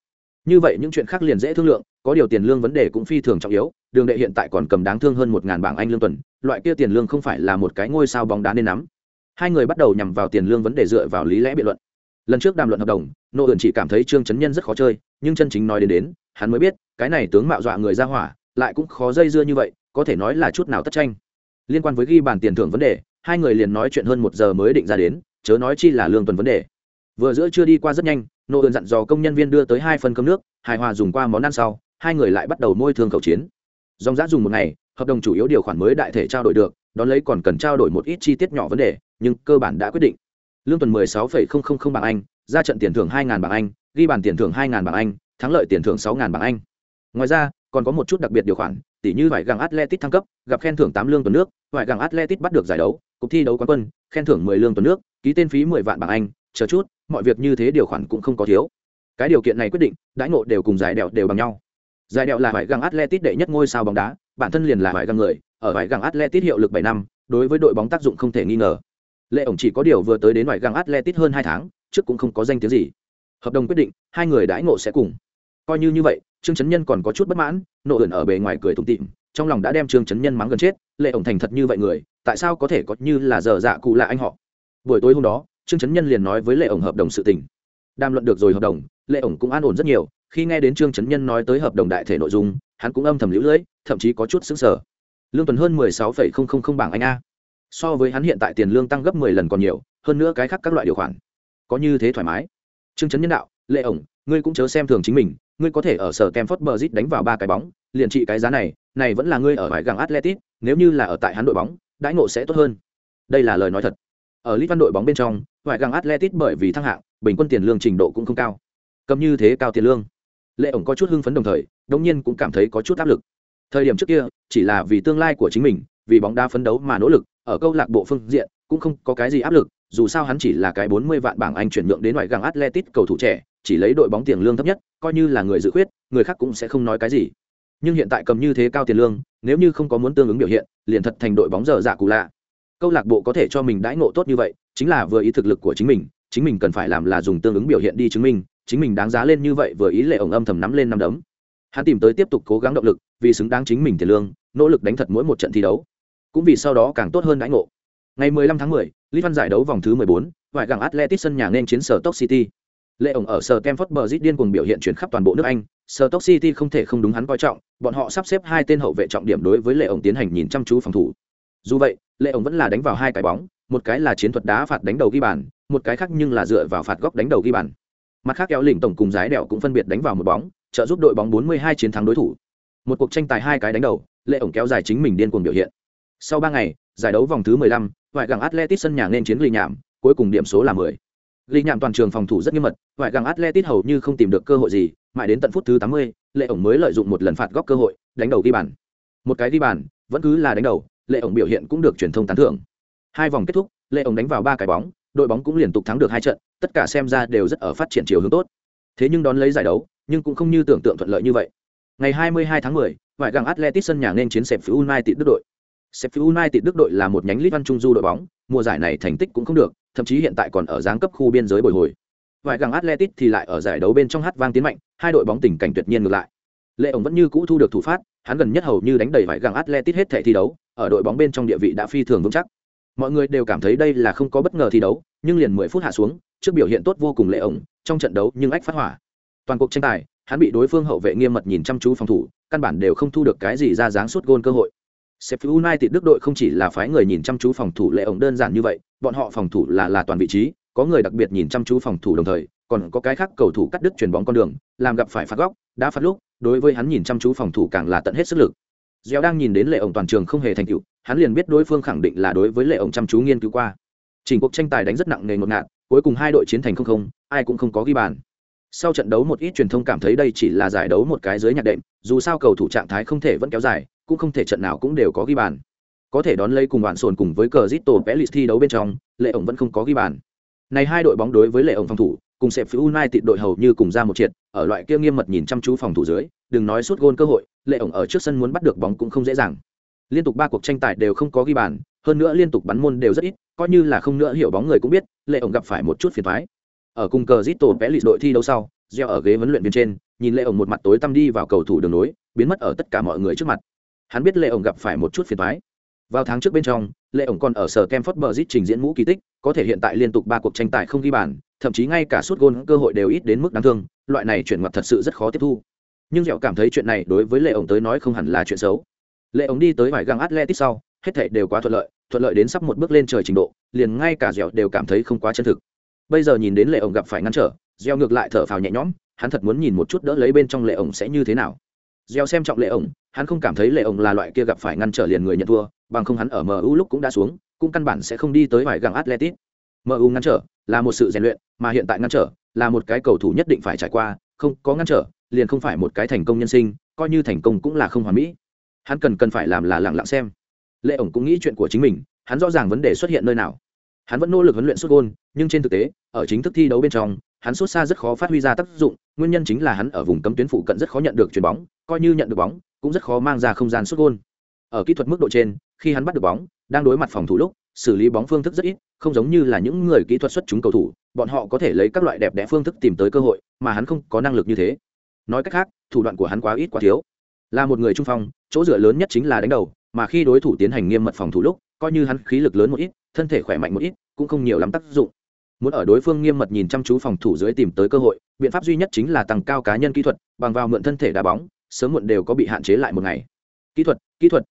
Như vậy những chuyện khác liền dễ thương lượng, có điều tiền lương vấn đề cũng phi thường trọng yếu, đường đệ hiện tại còn cầm đáng thương hơn một ngàn bảng anh lương tuần, loại kia tiền lương không phải là một cái ngôi sao bóng đá nên nắm. Hai người bắt đầu nhằm vào tiền lương vấn đề dựa vào lý lẽ biện luận. Lần trước đàm luận hợp đồng nô ẩn chỉ cảm thấy trương chấn nhân rất khó chơi nhưng chân chính nói đến đến hắn mới biết cái này tướng mạo dọa người ra hỏa lại cũng khó dây dưa như vậy có thể nói là chút nào tất tranh. Liên quan với ghi bàn tiền thưởng vấn đề hai người liền nói chuyện hơn một giờ mới định ra đến chớ nói chi là lương tuần vấn đề. Vừa giữa chưa đi qua rất nhanh nô ẩn dặn dò công nhân viên đưa tới hai phần cơm nước hài hòa dùng qua món ăn sau hai người lại bắt đầu môi thương khẩu chiến. Dòng giã dùng một ngày hợp đồng chủ yếu điều khoản mới đại thể trao đổi được đón lấy còn cần trao đổi một ít chi tiết nhỏ vấn đề nhưng cơ bản đã quyết định. Lương tuần 16,000 bảng anh ra trận tiền thưởng 2.000 bảng anh, ghi bàn tiền thưởng 2.000 bảng anh, thắng lợi tiền thưởng 6.000 bảng anh. Ngoài ra, còn có một chút đặc biệt điều khoản tỷ như vải găng atletic thăng cấp, gặp khen thưởng 8 lương tuần nước, vải găng atletic bắt được giải đấu, cuộc thi đấu quán quân, khen thưởng 10 lương tuần nước, ký tên phí 10 vạn bảng anh, chờ chút, mọi việc như thế điều khoản cũng không có thiếu. Cái điều kiện này quyết định, đãi ngộ đều cùng giải đèo đều bằng nhau. Giải đèo là vải găng atletic đệ nhất ngôi sao bóng đá, bản thân liền là vải găng người, ở vải găng atletic hiệu lực 7 năm, đối với đội bóng tác dụng không thể nghi ngờ. Lệ ổng chỉ có điều vừa tới đến ngoài găng atletic hơn hai tháng trước cũng không có danh tiếng gì. Hợp đồng quyết định, hai người đãi ngộ sẽ cùng. Coi như như vậy, trương chấn nhân còn có chút bất mãn, nộ ẩn ở bề ngoài cười thùng tịm trong lòng đã đem trương chấn nhân mắng gần chết, lệ ổng thành thật như vậy người, tại sao có thể có như là giờ dạ cụ là anh họ? Buổi tối hôm đó, trương chấn nhân liền nói với lệ ổng hợp đồng sự tình. Đàm luận được rồi hợp đồng, lệ ổng cũng an ổn rất nhiều, khi nghe đến trương chấn nhân nói tới hợp đồng đại thể nội dung, hắn cũng âm thầm lũ lưỡi, thậm chí có chút xứng sở lương tuần hơn mười sáu phẩy không không không bảng anh a. So với hắn hiện tại tiền lương tăng gấp mười lần còn nhiều, hơn nữa cái khác các loại điều khoản có như thế thoải mái. Trương chấn nhân đạo, lệ ổng, ngươi cũng chớ xem thường chính mình, ngươi có thể ở sở kem phất bờ đánh vào ba cái bóng, liền trị cái giá này này vẫn là ngươi ở ngoài găng atletic nếu như là ở tại hắn đội bóng, đãi ngộ sẽ tốt hơn. Đây là lời nói thật. Ở lit văn đội bóng bên trong vải găng atletic bởi vì thăng hạng, bình quân tiền lương trình độ cũng không cao. Cầm như thế cao tiền lương. Lệ ổng có chút hưng phấn đồng thời, đống nhiên cũng cảm thấy có chút áp lực. Thời điểm trước kia, chỉ là vì tương lai của chính mình, vì bóng đá phấn đấu mà nỗ lực, ở câu lạc bộ phương diện cũng không có cái gì áp lực dù sao hắn chỉ là cái bốn mươi vạn bảng anh chuyển nhượng đến ngoại gang atletic cầu thủ trẻ chỉ lấy đội bóng tiền lương thấp nhất coi như là người dự khuyết người khác cũng sẽ không nói cái gì. Nhưng hiện tại cầm như thế cao tiền lương nếu như không có muốn tương ứng biểu hiện liền thật thành đội bóng dở dạ cụ lạ. Câu lạc bộ có thể cho mình đãi ngộ tốt như vậy chính là vừa ý thực lực của chính mình chính mình cần phải làm là dùng tương ứng biểu hiện đi chứng minh chính mình đáng giá lên như vậy vừa ý lệ ổng âm thầm nắm lên năm đấm. Hắn tìm tới tiếp tục cố gắng động lực vì xứng đáng chính mình tiền lương nỗ lực đánh thật mỗi một trận thi đấu. Cũng vì sau đó càng tốt hơn đãi ngộ. Ngày 15 tháng 10, Lý Văn giải đấu vòng thứ 14, vài gặng Atletic sân nhà nên chiến sở Stoke City. Lệ ổng ở sở Stamford Bridge điên cuồng biểu hiện chuyển khắp toàn bộ nước Anh, sở Stoke City không thể không đúng hắn coi trọng, bọn họ sắp xếp hai tên hậu vệ trọng điểm đối với Lệ ổng tiến hành nhìn chăm chú phòng thủ. Dù vậy, Lệ ổng vẫn là đánh vào hai cái bóng, một cái là chiến thuật đá phạt đánh đầu ghi bàn, một cái khác nhưng là dựa vào phạt góc đánh đầu ghi bàn. Mặt khác kéo lỉnh tổng cùng giái đèo cũng phân biệt đánh vào một bóng, trợ giúp đội bóng 42 chiến thắng đối thủ. Một cuộc tranh tài hai cái đánh đầu, Lệ ổng kéo dài chính mình điên cuồng biểu hiện. Sau 3 ngày, giải đấu vòng thứ 15, ngoại gặng Atletic sân nhà nên chiến lì nhảm, cuối cùng điểm số là 10. Lì nhảm toàn trường phòng thủ rất nghiêm mật ngoại gặng atletic hầu như không tìm được cơ hội gì mãi đến tận phút thứ tám mươi lệ ổng mới lợi dụng một lần phạt góc cơ hội đánh đầu ghi bàn. Một cái ghi bàn vẫn cứ là đánh đầu lệ ổng biểu hiện cũng được truyền thông tán thưởng. Hai vòng kết thúc lệ ổng đánh vào ba cái bóng đội bóng cũng liên tục thắng được hai trận tất cả xem ra đều rất ở phát triển chiều hướng tốt. Thế nhưng đón lấy giải đấu nhưng cũng không như tưởng tượng thuận lợi như vậy. Ngày 22 tháng 10, ngoại gặng Atletic sân nhà nên chiến sẹp United Đức đội. Sheffield United Đức đội là một nhánh Lít Văn Trung Du đội bóng, mùa giải này thành tích cũng không được, thậm chí hiện tại còn ở giáng cấp khu biên giới bồi hồi. Vài gặng Atletic thì lại ở giải đấu bên trong hát vang tiến mạnh, hai đội bóng tình cảnh tuyệt nhiên ngược lại. Lệ ổng vẫn như cũ thu được thủ phát, hắn gần nhất hầu như đánh đầy vài gặng Atletic hết thể thi đấu, ở đội bóng bên trong địa vị đã phi thường vững chắc. Mọi người đều cảm thấy đây là không có bất ngờ thi đấu, nhưng liền 10 phút hạ xuống, trước biểu hiện tốt vô cùng Lệ ổng, trong trận đấu nhưng ách phát hỏa. Toàn cuộc tranh tài, hắn bị đối phương hậu vệ nghiêm mật nhìn chăm chú phòng thủ, căn bản đều không thu được cái gì ra dáng suốt gôn cơ hội. Sheffield United Đức đội không chỉ là phái người nhìn chăm chú phòng thủ lệ ổng đơn giản như vậy, bọn họ phòng thủ là là toàn vị trí, có người đặc biệt nhìn chăm chú phòng thủ đồng thời, còn có cái khác cầu thủ cắt đứt chuyền bóng con đường, làm gặp phải phạt góc, đã phạt lúc, đối với hắn nhìn chăm chú phòng thủ càng là tận hết sức lực. Gieo đang nhìn đến lệ ổng toàn trường không hề thành tựu, hắn liền biết đối phương khẳng định là đối với lệ ổng chăm chú nghiên cứu qua. Trình cuộc tranh tài đánh rất nặng nề ngột ngạt, cuối cùng hai đội chiến thành không không, ai cũng không có ghi bàn. Sau trận đấu một ít truyền thông cảm thấy đây chỉ là giải đấu một cái dưới nhạc đệm, dù sao cầu thủ trạng thái không thể vẫn kéo dài, cũng không thể trận nào cũng đều có ghi bàn. Có thể đón lấy cùng bạn sồn cùng với cờ Zito Pelis thi đấu bên trong, Lệ ổng vẫn không có ghi bàn. Này hai đội bóng đối với Lệ ổng phòng thủ, cùng sẽ phiếu United đội hầu như cùng ra một triệt, ở loại kia nghiêm mật nhìn chăm chú phòng thủ dưới, đừng nói suốt gôn cơ hội, Lệ ổng ở trước sân muốn bắt được bóng cũng không dễ dàng. Liên tục ba cuộc tranh tài đều không có ghi bàn, hơn nữa liên tục bắn môn đều rất ít, coi như là không nữa hiểu bóng người cũng biết, Lệ ổng gặp phải một chút phiền toái. Ở cùng cờ Zito Pelis đội thi đấu sau, gieo ở ghế huấn luyện viên trên, nhìn Lệ ổng một mặt tối tăm đi vào cầu thủ đường nối, biến mất ở tất cả mọi người trước mặt hắn biết lệ ổng gặp phải một chút phiền toái vào tháng trước bên trong, lệ ổng còn ở sở kem phất bờ trình diễn mũ kỳ tích, có thể hiện tại liên tục ba cuộc tranh tài không ghi bàn, thậm chí ngay cả suốt gôn cơ hội đều ít đến mức đáng thương, loại này chuyển mặt thật sự rất khó tiếp thu. Nhưng dẻo cảm thấy chuyện này đối với lệ ổng tới nói không hẳn là chuyện xấu. Lệ ổng đi tới vải găng atletic sau, hết thảy đều quá thuận lợi thuận lợi đến sắp một bước lên trời trình độ, liền ngay cả dẻo đều cảm thấy không quá chân thực. Bây giờ nhìn đến lệ ổng gặp phải ngăn trở dẻo ngược lại thở phào nhẹ nhõm, hắn thật muốn nhìn một chút đỡ lấy bên trong lệ ổng sẽ như thế nào. Dẻo xem trọng lệ ổng hắn không cảm thấy lệ ổng là loại kia gặp phải ngăn trở liền người nhận thua, bằng không hắn ở mu lúc cũng đã xuống, cũng căn bản sẽ không đi tới vài găng atletic mu ngăn trở là một sự rèn luyện, mà hiện tại ngăn trở là một cái cầu thủ nhất định phải trải qua, không có ngăn trở liền không phải một cái thành công nhân sinh, coi như thành công cũng là không hoàn mỹ. Hắn cần cần phải làm là lặng lặng xem. Lệ ổng cũng nghĩ chuyện của chính mình, hắn rõ ràng vấn đề xuất hiện nơi nào. Hắn vẫn nỗ lực huấn luyện xuất gôn, nhưng trên thực tế, ở chính thức thi đấu bên trong, hắn xuất xa rất khó phát huy ra tác dụng, nguyên nhân chính là hắn ở vùng cấm tuyến phụ cận rất khó nhận được chuyền bóng, coi như nhận được bóng cũng rất khó mang ra không gian xuất gôn. Ở kỹ thuật mức độ trên, khi hắn bắt được bóng, đang đối mặt phòng thủ lúc, xử lý bóng phương thức rất ít, không giống như là những người kỹ thuật xuất chúng cầu thủ, bọn họ có thể lấy các loại đẹp đẽ phương thức tìm tới cơ hội, mà hắn không có năng lực như thế. Nói cách khác, thủ đoạn của hắn quá ít quá thiếu. Là một người trung phong, chỗ dựa lớn nhất chính là đánh đầu, mà khi đối thủ tiến hành nghiêm mật phòng thủ lúc, coi như hắn khí lực lớn một ít, thân thể khỏe mạnh một ít, cũng không nhiều lắm tác dụng. Muốn ở đối phương nghiêm mật nhìn chăm chú phòng thủ dưới tìm tới cơ hội, biện pháp duy nhất chính là tăng cao cá nhân kỹ thuật, bằng vào mượn thân thể đá bóng sớm muộn đều có bị hạn chế lại một ngày. Kỹ thuật kỹ thuật.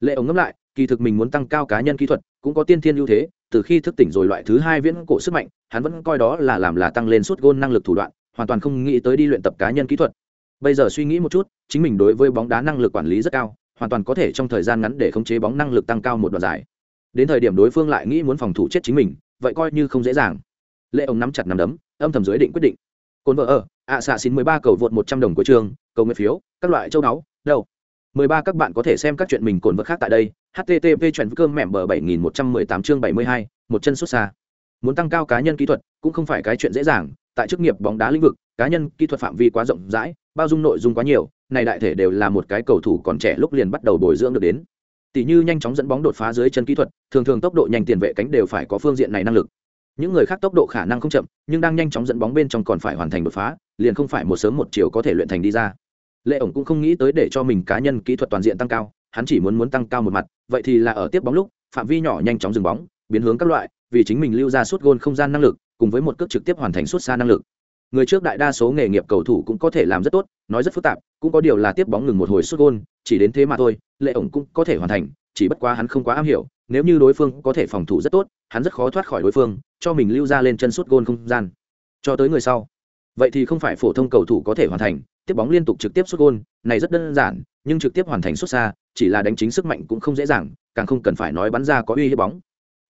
Lệ ống ngẫm lại, kỳ thực mình muốn tăng cao cá nhân kỹ thuật, cũng có tiên thiên ưu thế, từ khi thức tỉnh rồi loại thứ hai viễn cổ sức mạnh, hắn vẫn coi đó là làm là tăng lên suốt gôn năng lực thủ đoạn, hoàn toàn không nghĩ tới đi luyện tập cá nhân kỹ thuật. Bây giờ suy nghĩ một chút, chính mình đối với bóng đá năng lực quản lý rất cao, hoàn toàn có thể trong thời gian ngắn để khống chế bóng năng lực tăng cao một đoạn dài. Đến thời điểm đối phương lại nghĩ muốn phòng thủ chết chính mình, vậy coi như không dễ dàng. Lệ ông nắm chặt nắm đấm, âm thầm dưới định quyết định. Cồn vợ ở ạ xạ xin mười ba cầu vượt một trăm đồng của trường, cầu nguyện phiếu, các loại châu đáo đâu? mười ba các bạn có thể xem các chuyện mình cồn vật khác tại đây, http chuyện cơm mẹm bờ bảy nghìn một trăm mười tám chương bảy mươi hai, một chân xuất xa. Muốn tăng cao cá nhân kỹ thuật cũng không phải cái chuyện dễ dàng, tại chức nghiệp bóng đá lĩnh vực, cá nhân kỹ thuật phạm vi quá rộng rãi, bao dung nội dung quá nhiều, này đại thể đều là một cái cầu thủ còn trẻ lúc liền bắt đầu bồi dưỡng được đến. Tỷ như nhanh chóng dẫn bóng đột phá dưới chân kỹ thuật, thường thường tốc độ nhanh tiền vệ cánh đều phải có phương diện này năng lực những người khác tốc độ khả năng không chậm, nhưng đang nhanh chóng dẫn bóng bên trong còn phải hoàn thành đột phá, liền không phải một sớm một chiều có thể luyện thành đi ra. Lệ ổng cũng không nghĩ tới để cho mình cá nhân kỹ thuật toàn diện tăng cao, hắn chỉ muốn muốn tăng cao một mặt, vậy thì là ở tiếp bóng lúc, phạm vi nhỏ nhanh chóng dừng bóng, biến hướng các loại, vì chính mình lưu ra suốt gôn không gian năng lực, cùng với một cước trực tiếp hoàn thành suốt xa năng lực. Người trước đại đa số nghề nghiệp cầu thủ cũng có thể làm rất tốt, nói rất phức tạp, cũng có điều là tiếp bóng ngừng một hồi suốt gôn, chỉ đến thế mà thôi, lệ ổng cũng có thể hoàn thành, chỉ bất quá hắn không quá am hiểu, nếu như đối phương có thể phòng thủ rất tốt, hắn rất khó thoát khỏi đối phương cho mình lưu ra lên chân suốt gôn không gian. Cho tới người sau. Vậy thì không phải phổ thông cầu thủ có thể hoàn thành, tiếp bóng liên tục trực tiếp xuất gôn, này rất đơn giản, nhưng trực tiếp hoàn thành xuất xa, chỉ là đánh chính sức mạnh cũng không dễ dàng, càng không cần phải nói bắn ra có uy hiếp bóng.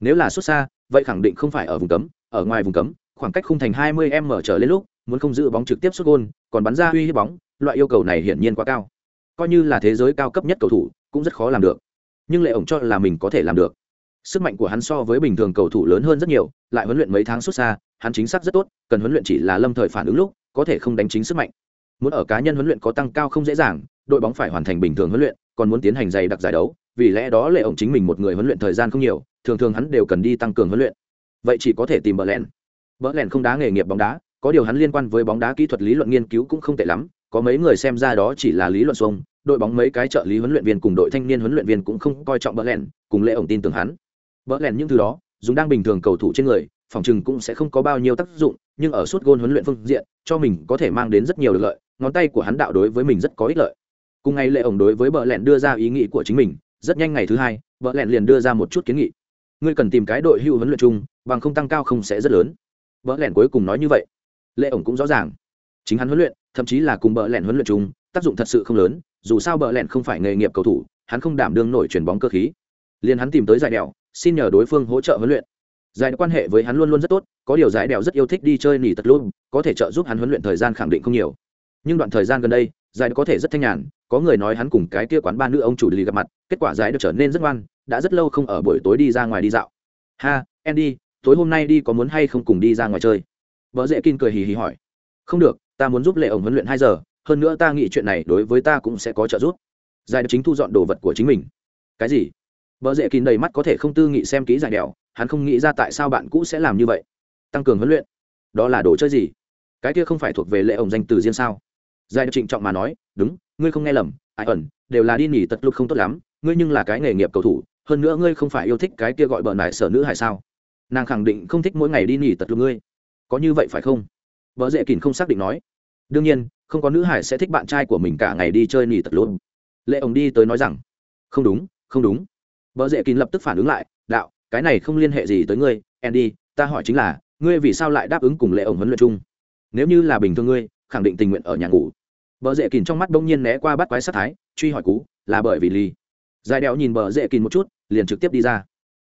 Nếu là xuất xa, vậy khẳng định không phải ở vùng cấm, ở ngoài vùng cấm, khoảng cách khung thành 20 m trở lên lúc, muốn không giữ bóng trực tiếp xuất gôn, còn bắn ra uy hiếp bóng, loại yêu cầu này hiển nhiên quá cao. Coi như là thế giới cao cấp nhất cầu thủ, cũng rất khó làm được. Nhưng lệ ổng cho là mình có thể làm được sức mạnh của hắn so với bình thường cầu thủ lớn hơn rất nhiều, lại huấn luyện mấy tháng xuất xa, hắn chính xác rất tốt, cần huấn luyện chỉ là lâm thời phản ứng lúc, có thể không đánh chính sức mạnh. Muốn ở cá nhân huấn luyện có tăng cao không dễ dàng, đội bóng phải hoàn thành bình thường huấn luyện, còn muốn tiến hành dày đặc giải đấu, vì lẽ đó lệ ổng chính mình một người huấn luyện thời gian không nhiều, thường thường hắn đều cần đi tăng cường huấn luyện. Vậy chỉ có thể tìm bờ lẹn. Bờ lẹn không đá nghề nghiệp bóng đá, có điều hắn liên quan với bóng đá kỹ thuật lý luận nghiên cứu cũng không tệ lắm, có mấy người xem ra đó chỉ là lý luận xuông, đội bóng mấy cái trợ lý huấn luyện viên cùng đội thanh niên huấn luyện viên cũng không coi trọng bờ lẹn, cùng lệ ổng tin tưởng hắn bờ lẹn những thứ đó, dùng đang bình thường cầu thủ trên người, phòng chừng cũng sẽ không có bao nhiêu tác dụng, nhưng ở suốt gôn huấn luyện phương diện, cho mình có thể mang đến rất nhiều được lợi, ngón tay của hắn đạo đối với mình rất có ích lợi. Cùng ngày lệ ổng đối với bờ lẹn đưa ra ý nghĩ của chính mình, rất nhanh ngày thứ hai bờ lẹn liền đưa ra một chút kiến nghị. Ngươi cần tìm cái đội hưu huấn luyện chung, bằng không tăng cao không sẽ rất lớn. Bờ lẹn cuối cùng nói như vậy. Lệ ổng cũng rõ ràng. Chính hắn huấn luyện, thậm chí là cùng bờ lẹn huấn luyện chung, tác dụng thật sự không lớn, dù sao bờ lẹn không phải nghề nghiệp cầu thủ, hắn không đảm đương nổi chuyển bóng cơ khí. Liền hắn tìm tới giải đèo xin nhờ đối phương hỗ trợ huấn luyện. Giải quan hệ với hắn luôn luôn rất tốt, có điều giải đèo rất yêu thích đi chơi nỉ tật luôn có thể trợ giúp hắn huấn luyện thời gian khẳng định không nhiều. Nhưng đoạn thời gian gần đây, giải có thể rất thanh nhàn, có người nói hắn cùng cái kia quán ba nữ ông chủ lì gặp mặt, kết quả giải được trở nên rất ngoan, đã rất lâu không ở buổi tối đi ra ngoài đi dạo. Ha, andy, tối hôm nay đi có muốn hay không cùng đi ra ngoài chơi? Vợ dễ kinh cười hì hì hỏi. Không được, ta muốn giúp lệ ổng huấn luyện hai giờ, hơn nữa ta nghĩ chuyện này đối với ta cũng sẽ có trợ giúp. Giải chính thu dọn đồ vật của chính mình. Cái gì? Vợ dễ kín đầy mắt có thể không tư nghị xem kỹ giải đèo, hắn không nghĩ ra tại sao bạn cũ sẽ làm như vậy. Tăng cường huấn luyện. Đó là đồ chơi gì? Cái kia không phải thuộc về lệ ổng danh từ riêng sao? Giải trịnh trọng mà nói, đúng, ngươi không nghe lầm, ai ẩn, đều là đi nghỉ tật lục không tốt lắm, ngươi nhưng là cái nghề nghiệp cầu thủ, hơn nữa ngươi không phải yêu thích cái kia gọi bờ nải sở nữ hay sao? Nàng khẳng định không thích mỗi ngày đi nghỉ tật lục ngươi. Có như vậy phải không? Vợ dễ kín không xác định nói. Đương nhiên, không có nữ hải sẽ thích bạn trai của mình cả ngày đi chơi nghỉ tật luôn lệ ổng đi tới nói rằng, không đúng không đúng vợ dễ kín lập tức phản ứng lại, đạo, cái này không liên hệ gì tới ngươi, andy, ta hỏi chính là, ngươi vì sao lại đáp ứng cùng lệ ổng huấn luyện chung? Nếu như là bình thường ngươi, khẳng định tình nguyện ở nhà ngủ. Bờ dễ kín trong mắt bỗng nhiên né qua bắt quái sát thái, truy hỏi cú, là bởi vì ly dài đeo nhìn bờ dễ kín một chút, liền trực tiếp đi ra.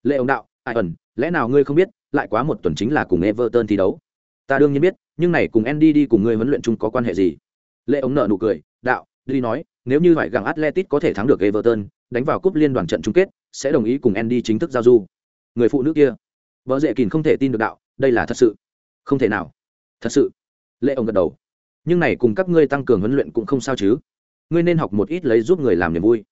Lệ ổng đạo, ai ẩn, lẽ nào ngươi không biết, lại quá một tuần chính là cùng everton thi đấu? Ta đương nhiên biết, nhưng này cùng andy đi cùng ngươi huấn luyện chung có quan hệ gì? Lệ ổng nợ nụ cười, đạo đi nói, nếu như phải gặng atletic có thể thắng được everton đánh vào cúp liên đoàn trận chung kết, sẽ đồng ý cùng andy chính thức giao du. Người phụ nữ kia, vợ dễ kìn không thể tin được đạo, đây là thật sự. Không thể nào. Thật sự. Lệ ông gật đầu. Nhưng này cùng các ngươi tăng cường huấn luyện cũng không sao chứ. Ngươi nên học một ít lấy giúp người làm niềm vui.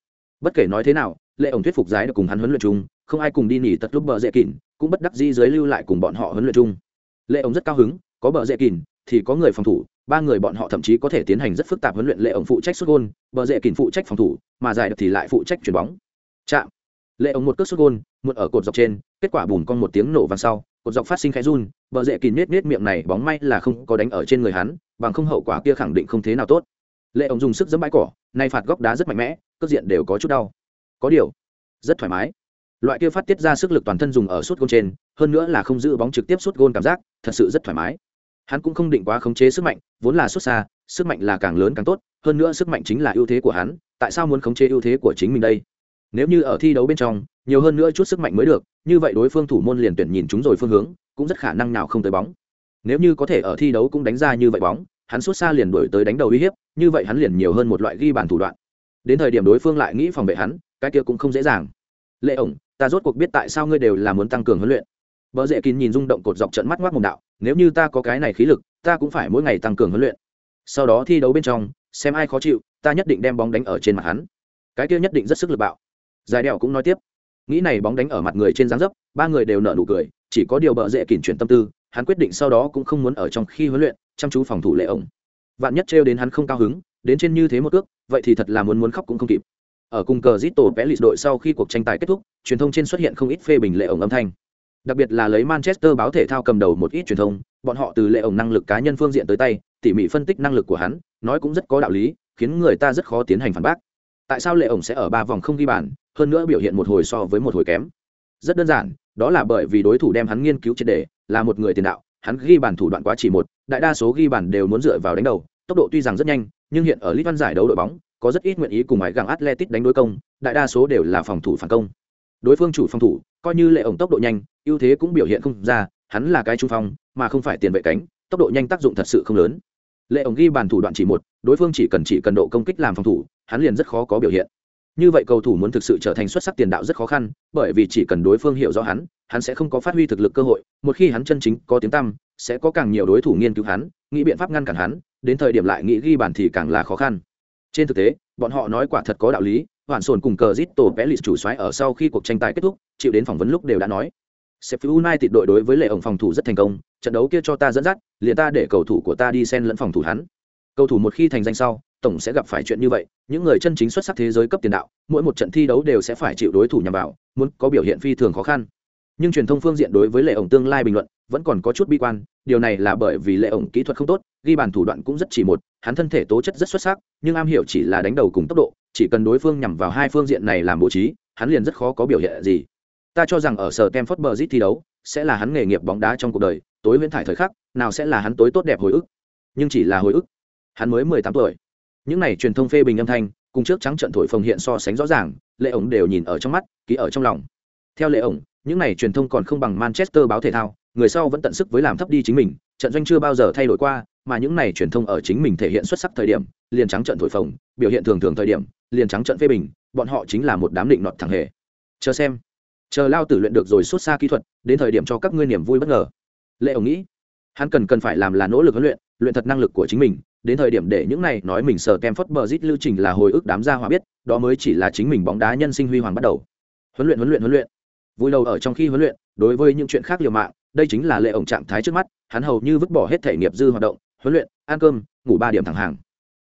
Bất kể nói thế nào, lệ ông thuyết phục giái được cùng hắn huấn luyện chung, không ai cùng đi nghỉ tật lúc bờ dễ kìn cũng bất đắc dĩ giới lưu lại cùng bọn họ huấn luyện chung. Lệ ông rất cao hứng, có bờ dễ kìn thì có người phòng thủ ba người bọn họ thậm chí có thể tiến hành rất phức tạp huấn luyện lệ ông phụ trách xuất gôn, bờ dễ kín phụ trách phòng thủ, mà giải được thì lại phụ trách chuyền bóng. Chạm. Lệ ông một cước xuất gôn muộn ở cột dọc trên, kết quả bùn con một tiếng nổ vang sau, cột dọc phát sinh khẽ run, bờ dễ kín nết nết miệng này bóng may là không có đánh ở trên người hắn, bằng không hậu quả kia khẳng định không thế nào tốt. Lệ ông dùng sức giấm bãi cỏ, nay phạt góc đá rất mạnh mẽ, cước diện đều có chút đau. Có điều, rất thoải mái. Loại kia phát tiết ra sức lực toàn thân dùng ở suốt gôn trên, hơn nữa là không giữ bóng trực tiếp suốt gôn cảm giác, thật sự rất thoải mái hắn cũng không định quá khống chế sức mạnh, vốn là xuất xa, sức mạnh là càng lớn càng tốt, hơn nữa sức mạnh chính là ưu thế của hắn, tại sao muốn khống chế ưu thế của chính mình đây? Nếu như ở thi đấu bên trong, nhiều hơn nữa chút sức mạnh mới được, như vậy đối phương thủ môn liền tuyển nhìn chúng rồi phương hướng, cũng rất khả năng nào không tới bóng. Nếu như có thể ở thi đấu cũng đánh ra như vậy bóng, hắn xuất xa liền đổi tới đánh đầu uy hiếp, như vậy hắn liền nhiều hơn một loại ghi bàn thủ đoạn. Đến thời điểm đối phương lại nghĩ phòng vệ hắn, cái kia cũng không dễ dàng. Lệ ổng, ta rốt cuộc biết tại sao ngươi đều là muốn tăng cường huấn luyện. Bờ Dệ kín nhìn rung động cột dọc trận mắt ngoác mồm đạo nếu như ta có cái này khí lực ta cũng phải mỗi ngày tăng cường huấn luyện. Sau đó thi đấu bên trong xem ai khó chịu ta nhất định đem bóng đánh ở trên mặt hắn. Cái kia nhất định rất sức lực bạo. Giải đèo cũng nói tiếp nghĩ này bóng đánh ở mặt người trên dáng dấp ba người đều nở nụ cười chỉ có điều Bờ Dệ Kín chuyển tâm tư hắn quyết định sau đó cũng không muốn ở trong khi huấn luyện chăm chú phòng thủ lệ ổng. Vạn nhất trêu đến hắn không cao hứng đến trên như thế một cước, vậy thì thật là muốn muốn khóc cũng không kịp. Ở cùng cờ zito vẽ đội sau khi cuộc tranh tài kết thúc truyền thông trên xuất hiện không ít phê bình lệ ổng âm thanh đặc biệt là lấy manchester báo thể thao cầm đầu một ít truyền thông, bọn họ từ lệ ổng năng lực cá nhân phương diện tới tay, tỉ mỉ phân tích năng lực của hắn, nói cũng rất có đạo lý, khiến người ta rất khó tiến hành phản bác. Tại sao lệ ổng sẽ ở ba vòng không ghi bàn, hơn nữa biểu hiện một hồi so với một hồi kém? Rất đơn giản, đó là bởi vì đối thủ đem hắn nghiên cứu triệt đề là một người tiền đạo, hắn ghi bàn thủ đoạn quá chỉ một, đại đa số ghi bàn đều muốn dựa vào đánh đầu, tốc độ tuy rằng rất nhanh, nhưng hiện ở lit văn giải đấu đội bóng, có rất ít nguyện ý cùng mái găng atletic đánh đối công, đại đa số đều là phòng thủ phản công đối phương chủ phòng thủ, coi như lệ ổng tốc độ nhanh, ưu thế cũng biểu hiện không ra, hắn là cái trung phong, mà không phải tiền vệ cánh, tốc độ nhanh tác dụng thật sự không lớn. Lệ ổng ghi bàn thủ đoạn chỉ một, đối phương chỉ cần chỉ cần độ công kích làm phòng thủ, hắn liền rất khó có biểu hiện. Như vậy cầu thủ muốn thực sự trở thành xuất sắc tiền đạo rất khó khăn, bởi vì chỉ cần đối phương hiểu rõ hắn hắn sẽ không có phát huy thực lực cơ hội, một khi hắn chân chính có tiếng tăm, sẽ có càng nhiều đối thủ nghiên cứu hắn, nghĩ biện pháp ngăn cản hắn, đến thời điểm lại nghĩ ghi bàn thì càng là khó khăn. Trên thực tế, bọn họ nói quả thật có đạo lý hoàn sồn cùng cờ zit tổ vẽ lịch chủ xoáy ở sau khi cuộc tranh tài kết thúc chịu đến phỏng vấn lúc đều đã nói Sheffield United đội đối với lệ ổng phòng thủ rất thành công, trận đấu kia cho ta dẫn dắt, liền ta để cầu thủ của ta đi xen lẫn phòng thủ hắn. Cầu thủ một khi thành danh sau, tổng sẽ gặp phải chuyện như vậy, những người chân chính xuất sắc thế giới cấp tiền đạo, mỗi một trận thi đấu đều sẽ phải chịu đối thủ nhằm vào, muốn có biểu hiện phi thường khó khăn. Nhưng truyền thông phương diện đối với lệ ổng tương lai bình luận vẫn còn có chút bi quan, điều này là bởi vì lệ ổng kỹ thuật không tốt, ghi bàn thủ đoạn cũng rất chỉ một, hắn thân thể tố chất rất xuất sắc, nhưng am hiểu chỉ là đánh đầu cùng tốc độ, chỉ cần đối phương nhằm vào hai phương diện này làm bố trí, hắn liền rất khó có biểu hiện gì. Ta cho rằng ở sở Stamford Bridge thi đấu sẽ là hắn nghề nghiệp bóng đá trong cuộc đời, tối huyễn thải thời khắc, nào sẽ là hắn tối tốt đẹp hồi ức. Nhưng chỉ là hồi ức. Hắn mới mười tám tuổi. Những này truyền thông phê bình âm thanh, cùng trước trắng trận thổi phồng hiện so sánh rõ ràng, Lệ ổng đều nhìn ở trong mắt, ký ở trong lòng. Theo Lệ ổng, những này truyền thông còn không bằng Manchester báo thể thao, người sau vẫn tận sức với làm thấp đi chính mình, trận doanh chưa bao giờ thay đổi qua, mà những này truyền thông ở chính mình thể hiện xuất sắc thời điểm, liền trắng trận thổi phồng, biểu hiện thường thường thời điểm, liền trắng trận phê bình, bọn họ chính là một đám định nọt thẳng hề. Chờ xem, chờ lao tử luyện được rồi xuất xa kỹ thuật, đến thời điểm cho các ngươi niềm vui bất ngờ. Lệ ổng nghĩ, hắn cần cần phải làm là nỗ lực huấn luyện, luyện thật năng lực của chính mình, đến thời điểm để những này nói mình sở bờ rít lưu trình là hồi ức đám gia hòa biết, đó mới chỉ là chính mình bóng đá nhân sinh huy hoàng bắt đầu. Huấn luyện huấn luyện huấn luyện. Vui đầu ở trong khi huấn luyện, đối với những chuyện khác liều mạng, đây chính là lệ ổng trạng thái trước mắt, hắn hầu như vứt bỏ hết thể nghiệp dư hoạt động, huấn luyện, ăn cơm, ngủ ba điểm thẳng hàng.